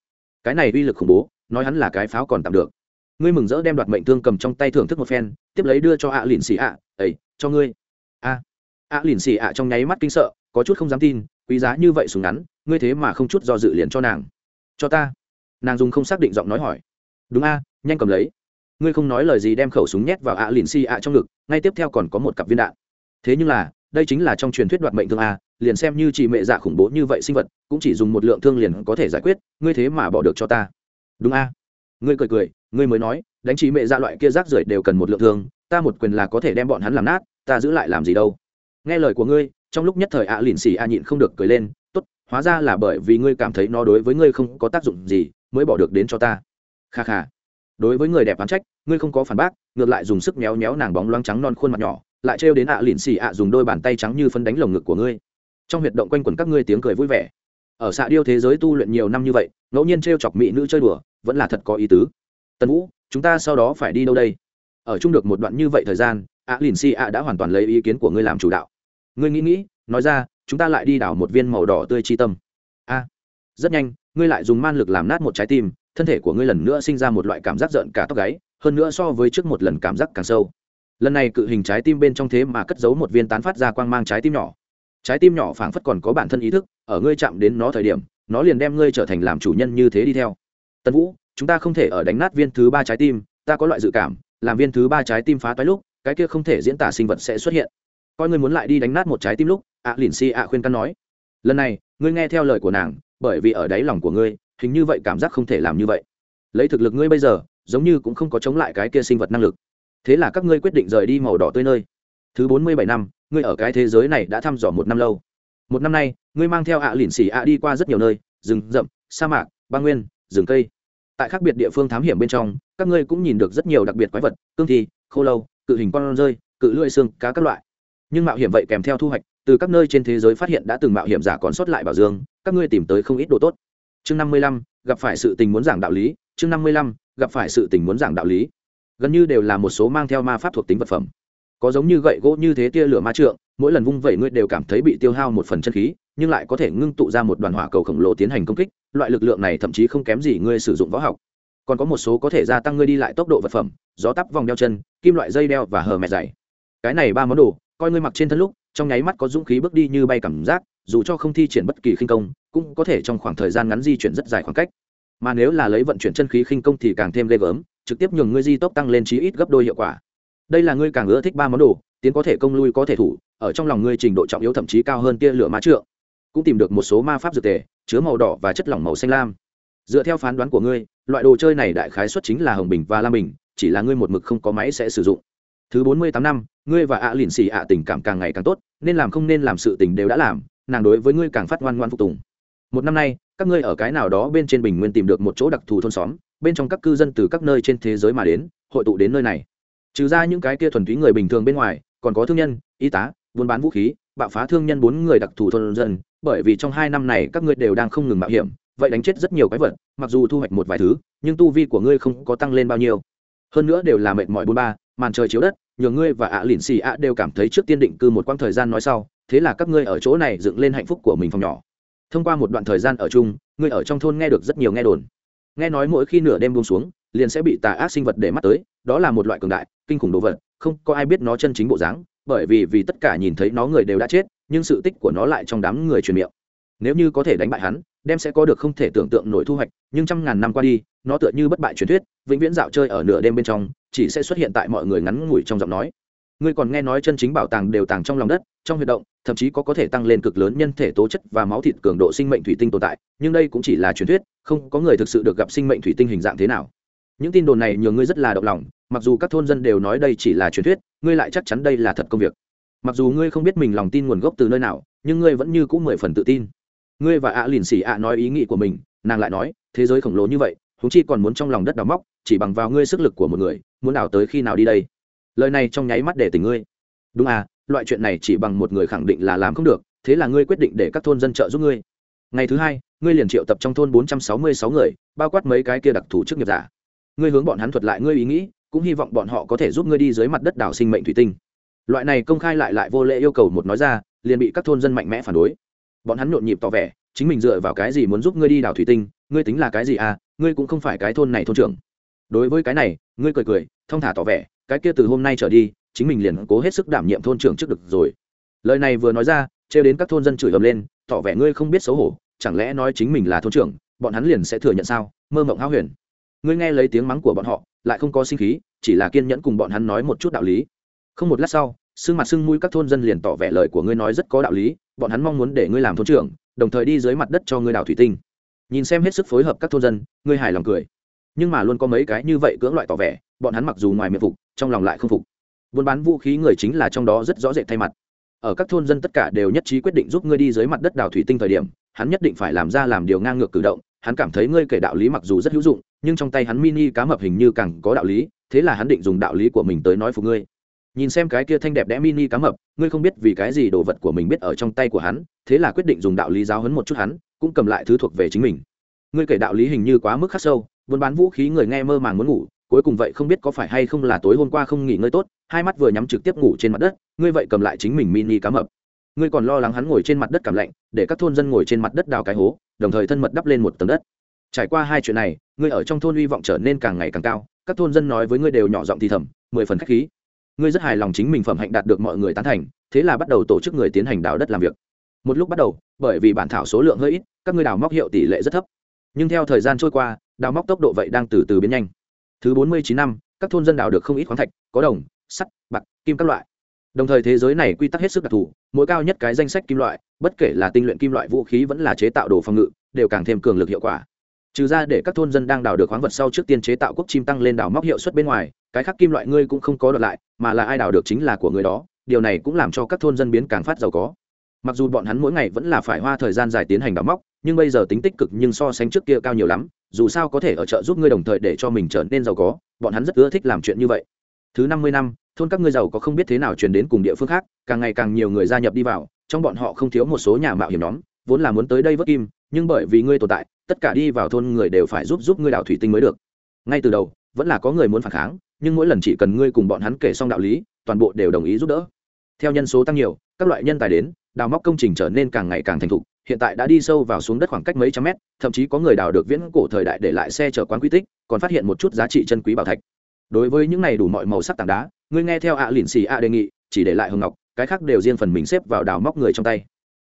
Cái này uy lực khủng bố, nói hắn là cái pháo còn tạm được. Ngươi mừng rỡ đem đoạt mệnh thương cầm trong tay thưởng thức một phen, tiếp lấy đưa cho ạ lìn xì ạ ấy cho ngươi. A ạ lìn xì ạ trong nháy mắt kinh sợ, có chút không dám tin, quý giá như vậy súng ngắn, ngươi thế mà không chút do dự liền cho nàng. Cho ta nàng dùng không xác định giọng nói hỏi. Đúng a, nhanh cầm lấy. Ngươi không nói lời gì đem khẩu súng nhét vào ạ liền xì ạ trong ngực, ngay tiếp theo còn có một cặp viên đạn. Thế nhưng là, đây chính là trong truyền thuyết đoạt mệnh thương a, liền xem như chị mẹ dạ khủng bố như vậy sinh vật, cũng chỉ dùng một lượng thương liền có thể giải quyết, ngươi thế mà bỏ được cho ta. Đúng a. Ngươi cười cười, ngươi mới nói, đánh chị mẹ dạ loại kia rác rưởi đều cần một lượng thương, ta một quyền là có thể đem bọn hắn làm nát, ta giữ lại làm gì đâu. Nghe lời của ngươi, trong lúc nhất thời ạ lìn xì a nhịn không được cười lên, tốt, hóa ra là bởi vì ngươi cảm thấy nó đối với ngươi không có tác dụng gì mới bỏ được đến cho ta. Kha kha. Đối với người đẹp bán trách, ngươi không có phản bác, ngược lại dùng sức méo méo nàng bóng loáng trắng non khuôn mặt nhỏ, lại trêu đến ạ lìn xì ạ dùng đôi bàn tay trắng như phân đánh lồng ngực của ngươi. Trong huyệt động quanh quẩn các ngươi tiếng cười vui vẻ. Ở xạ điêu thế giới tu luyện nhiều năm như vậy, ngẫu nhiên trêu chọc mỹ nữ chơi đùa, vẫn là thật có ý tứ. Tần vũ, chúng ta sau đó phải đi đâu đây? Ở chung được một đoạn như vậy thời gian, ạ lìn xì ạ đã hoàn toàn lấy ý kiến của ngươi làm chủ đạo. Ngươi nghĩ nghĩ, nói ra, chúng ta lại đi đảo một viên màu đỏ tươi chi tâm. A. Rất nhanh ngươi lại dùng man lực làm nát một trái tim, thân thể của ngươi lần nữa sinh ra một loại cảm giác g i ậ n cả tóc gáy, hơn nữa so với trước một lần cảm giác càng sâu. Lần này cự hình trái tim bên trong thế mà cất giấu một viên tán phát ra quang mang trái tim nhỏ. Trái tim nhỏ phảng phất còn có bản thân ý thức, ở ngươi chạm đến nó thời điểm, nó liền đem ngươi trở thành làm chủ nhân như thế đi theo. Tân vũ, chúng ta không thể ở đánh nát viên thứ ba trái tim, ta có loại dự cảm, làm viên thứ ba trái tim phá toái lúc, cái kia không thể diễn tả sinh vật sẽ xuất hiện. Coi ngươi muốn lại đi đánh nát một trái tim lúc, ạ lìn si ạ khuyên căn nói. Lần này, ngươi nghe theo lời của nàng bởi vì ở đáy lòng của ngươi, hình như vậy cảm giác không thể làm như vậy. Lấy thực lực ngươi bây giờ, giống như cũng không có chống lại cái kia sinh vật năng lực. Thế là các ngươi quyết định rời đi màu đỏ tươi nơi. Thứ bốn mươi bảy năm, ngươi ở cái thế giới này đã thăm dò một năm lâu. Một năm nay, ngươi mang theo ạ à lỉn xỉ ạ đi qua rất nhiều nơi, rừng rậm, sa mạc băng nguyên, rừng cây. Tại khác biệt địa phương thám hiểm bên trong, các ngươi cũng nhìn được rất nhiều đặc biệt quái vật, cương thi, khô lâu, cự hình con rơi, cự lưỡi xương, cá các loại. Nhưng mạo hiểm vậy kèm theo thu hoạch từ các nơi trên thế giới phát hiện đã từng mạo hiểm giả còn sót lại bảo dương, các ngươi tìm tới không ít đồ tốt. Chương năm mươi lăm, gặp phải sự tình muốn giảng đạo lý. Chương năm mươi lăm, gặp phải sự tình muốn giảng đạo lý. Gần như đều là một số mang theo ma pháp thuộc tính vật phẩm. Có giống như gậy gỗ như thế tia lửa ma trượng, mỗi lần vung vẩy ngươi đều cảm thấy bị tiêu hao một phần chân khí, nhưng lại có thể ngưng tụ ra một đoàn hỏa cầu khổng lồ tiến hành công kích, loại lực lượng này thậm chí không kém gì ngươi sử dụng võ học. Còn có một số có thể gia tăng ngươi đi lại tốc độ vật phẩm, gió tắp vòng đeo chân, kim loại dây đeo và hờ mẹ dày. Cái này ba món đồ, coi ngươi mặc trên thân lúc trong nháy mắt có dũng khí bước đi như bay cảm giác, dù cho không thi triển bất kỳ khinh công, cũng có thể trong khoảng thời gian ngắn di chuyển rất dài khoảng cách. Mà nếu là lấy vận chuyển chân khí khinh công thì càng thêm ghê gớm, trực tiếp nhường ngươi di tốc tăng lên chí ít gấp đôi hiệu quả. Đây là ngươi càng ưa thích ba món đồ, tiến có thể công lui có thể thủ, ở trong lòng ngươi trình độ trọng yếu thậm chí cao hơn tia lửa má trượng. Cũng tìm được một số ma pháp dược tề, chứa màu đỏ và chất lỏng màu xanh lam. Dựa theo phán đoán của ngươi, loại đồ chơi này đại khái xuất chính là hồng bình và lam bình, chỉ là ngươi một mực không có máy sẽ sử dụng thứ bốn mươi tám năm, ngươi và ạ à lìn xì ạ tình cảm càng ngày càng tốt, nên làm không nên làm sự tình đều đã làm, nàng đối với ngươi càng phát ngoan ngoan phục tùng. Một năm nay, các ngươi ở cái nào đó bên trên bình nguyên tìm được một chỗ đặc thù thôn xóm, bên trong các cư dân từ các nơi trên thế giới mà đến, hội tụ đến nơi này. Trừ ra những cái kia thuần túy người bình thường bên ngoài, còn có thương nhân, y tá, buôn bán vũ khí, bạo phá thương nhân bốn người đặc thù thôn dân, bởi vì trong hai năm này các ngươi đều đang không ngừng mạo hiểm, vậy đánh chết rất nhiều quái vật, mặc dù thu hoạch một vài thứ, nhưng tu vi của ngươi không có tăng lên bao nhiêu. Hơn nữa đều là mệt mỏi bôn ba, màn trời chiếu đất nhường ngươi và ạ à xì ạ đều cảm thấy trước tiên định cư một quãng thời gian nói sau, thế là các ngươi ở chỗ này dựng lên hạnh phúc của mình phòng nhỏ. Thông qua một đoạn thời gian ở chung, ngươi ở trong thôn nghe được rất nhiều nghe đồn. Nghe nói mỗi khi nửa đêm buông xuống, liền sẽ bị tà ác sinh vật để mắt tới, đó là một loại cường đại, kinh khủng đồ vật, không có ai biết nó chân chính bộ dáng, bởi vì vì tất cả nhìn thấy nó người đều đã chết, nhưng sự tích của nó lại trong đám người truyền miệng. Nếu như có thể đánh bại hắn, đem sẽ có được không thể tưởng tượng nổi thu hoạch, nhưng trăm ngàn năm qua đi, nó tựa như bất bại truyền thuyết, vĩnh viễn dạo chơi ở nửa đêm bên trong chỉ sẽ xuất hiện tại mọi người ngắn ngủi trong giọng nói. Ngươi còn nghe nói chân chính bảo tàng đều tàng trong lòng đất, trong huyệt động, thậm chí có có thể tăng lên cực lớn nhân thể tố chất và máu thịt cường độ sinh mệnh thủy tinh tồn tại, nhưng đây cũng chỉ là truyền thuyết, không có người thực sự được gặp sinh mệnh thủy tinh hình dạng thế nào. Những tin đồn này nhường ngươi rất là động lòng, mặc dù các thôn dân đều nói đây chỉ là truyền thuyết, ngươi lại chắc chắn đây là thật công việc. Mặc dù ngươi không biết mình lòng tin nguồn gốc từ nơi nào, nhưng ngươi vẫn như cũng mười phần tự tin. Ngươi và ạ lìn xỉ ạ nói ý nghĩ của mình, nàng lại nói, thế giới khổng lồ như vậy húng chi còn muốn trong lòng đất đào móc, chỉ bằng vào ngươi sức lực của một người, muốn đào tới khi nào đi đây? Lời này trong nháy mắt để tình ngươi. Đúng à loại chuyện này chỉ bằng một người khẳng định là làm không được, thế là ngươi quyết định để các thôn dân trợ giúp ngươi. Ngày thứ hai, ngươi liền triệu tập trong thôn bốn trăm sáu mươi sáu người, bao quát mấy cái kia đặc thù chức nghiệp giả. Ngươi hướng bọn hắn thuật lại ngươi ý nghĩ, cũng hy vọng bọn họ có thể giúp ngươi đi dưới mặt đất đảo sinh mệnh thủy tinh. Loại này công khai lại lại vô lệ yêu cầu một nói ra, liền bị các thôn dân mạnh mẽ phản đối. Bọn hắn nhộn nhịp tỏ vẻ chính mình dựa vào cái gì muốn giúp ngươi đi đảo thủy tinh, ngươi tính là cái gì à ngươi cũng không phải cái thôn này thôn trưởng. Đối với cái này, ngươi cười cười, thong thả tỏ vẻ, cái kia từ hôm nay trở đi, chính mình liền cố hết sức đảm nhiệm thôn trưởng trước được rồi. Lời này vừa nói ra, trêu đến các thôn dân chửi ầm lên, tỏ vẻ ngươi không biết xấu hổ, chẳng lẽ nói chính mình là thôn trưởng, bọn hắn liền sẽ thừa nhận sao? Mơ mộng háo huyền. Ngươi nghe lấy tiếng mắng của bọn họ, lại không có sinh khí, chỉ là kiên nhẫn cùng bọn hắn nói một chút đạo lý. Không một lát sau sưng mặt sưng mũi các thôn dân liền tỏ vẻ lời của ngươi nói rất có đạo lý, bọn hắn mong muốn để ngươi làm thôn trưởng đồng thời đi dưới mặt đất cho ngươi đào thủy tinh. Nhìn xem hết sức phối hợp các thôn dân, ngươi hài lòng cười. Nhưng mà luôn có mấy cái như vậy cưỡng loại tỏ vẻ, bọn hắn mặc dù ngoài miệng phục, trong lòng lại không phục. Buôn bán vũ khí người chính là trong đó rất rõ rệt thay mặt. Ở các thôn dân tất cả đều nhất trí quyết định giúp ngươi đi dưới mặt đất đào thủy tinh thời điểm, hắn nhất định phải làm ra làm điều ngang ngược cử động. Hắn cảm thấy ngươi kể đạo lý mặc dù rất hữu dụng, nhưng trong tay hắn mini cá mập hình như càng có đạo lý, thế là hắn định dùng đạo lý của mình tới nói phục ngươi nhìn xem cái kia thanh đẹp đẽ mini cá mập, ngươi không biết vì cái gì đồ vật của mình biết ở trong tay của hắn, thế là quyết định dùng đạo lý giáo hấn một chút hắn, cũng cầm lại thứ thuộc về chính mình. Ngươi kể đạo lý hình như quá mức khắc sâu, buôn bán vũ khí người nghe mơ màng muốn ngủ, cuối cùng vậy không biết có phải hay không là tối hôm qua không nghỉ ngơi tốt, hai mắt vừa nhắm trực tiếp ngủ trên mặt đất, ngươi vậy cầm lại chính mình mini cá mập. Ngươi còn lo lắng hắn ngồi trên mặt đất cảm lạnh, để các thôn dân ngồi trên mặt đất đào cái hố, đồng thời thân mật đắp lên một tầng đất. Trải qua hai chuyện này, ngươi ở trong thôn hy vọng trở nên càng ngày càng cao, các thôn dân nói với ngươi đều nhỏ giọng thì thầm, mười phần khách khí ngươi rất hài lòng chính mình phẩm hạnh đạt được mọi người tán thành, thế là bắt đầu tổ chức người tiến hành đào đất làm việc. Một lúc bắt đầu, bởi vì bản thảo số lượng hơi ít, các ngươi đào móc hiệu tỷ lệ rất thấp. Nhưng theo thời gian trôi qua, đào móc tốc độ vậy đang từ từ biến nhanh. Thứ bốn mươi chín năm, các thôn dân đào được không ít khoáng thạch, có đồng, sắt, bạc, kim các loại. Đồng thời thế giới này quy tắc hết sức đặc thù, mỗi cao nhất cái danh sách kim loại, bất kể là tinh luyện kim loại vũ khí vẫn là chế tạo đồ phòng ngự, đều càng thêm cường lực hiệu quả trừ ra để các thôn dân đang đào được khoáng vật sau trước tiên chế tạo quốc chim tăng lên đào móc hiệu suất bên ngoài, cái khác kim loại ngươi cũng không có đợt lại, mà là ai đào được chính là của người đó, điều này cũng làm cho các thôn dân biến càng phát giàu có. Mặc dù bọn hắn mỗi ngày vẫn là phải hoa thời gian dài tiến hành đào móc, nhưng bây giờ tính tích cực nhưng so sánh trước kia cao nhiều lắm, dù sao có thể ở chợ giúp ngươi đồng thời để cho mình trở nên giàu có, bọn hắn rất ưa thích làm chuyện như vậy. Thứ năm mươi năm, thôn các ngươi giàu có không biết thế nào truyền đến cùng địa phương khác, càng ngày càng nhiều người gia nhập đi vào, trong bọn họ không thiếu một số nhà mạo hiểm nhóm, vốn là muốn tới đây vớt kim, nhưng bởi vì ngươi tồn tại tất cả đi vào thôn người đều phải giúp giúp ngươi đào thủy tinh mới được. Ngay từ đầu, vẫn là có người muốn phản kháng, nhưng mỗi lần chỉ cần ngươi cùng bọn hắn kể xong đạo lý, toàn bộ đều đồng ý giúp đỡ. Theo nhân số tăng nhiều, các loại nhân tài đến, đào móc công trình trở nên càng ngày càng thành thục, hiện tại đã đi sâu vào xuống đất khoảng cách mấy trăm mét, thậm chí có người đào được viễn cổ thời đại để lại xe chở quán quy tích, còn phát hiện một chút giá trị chân quý bảo thạch. Đối với những này đủ mọi màu sắc tảng đá, ngươi nghe theo ạ à lìn xì ạ đề nghị, chỉ để lại hồng ngọc, cái khác đều riêng phần mình xếp vào đào móc người trong tay.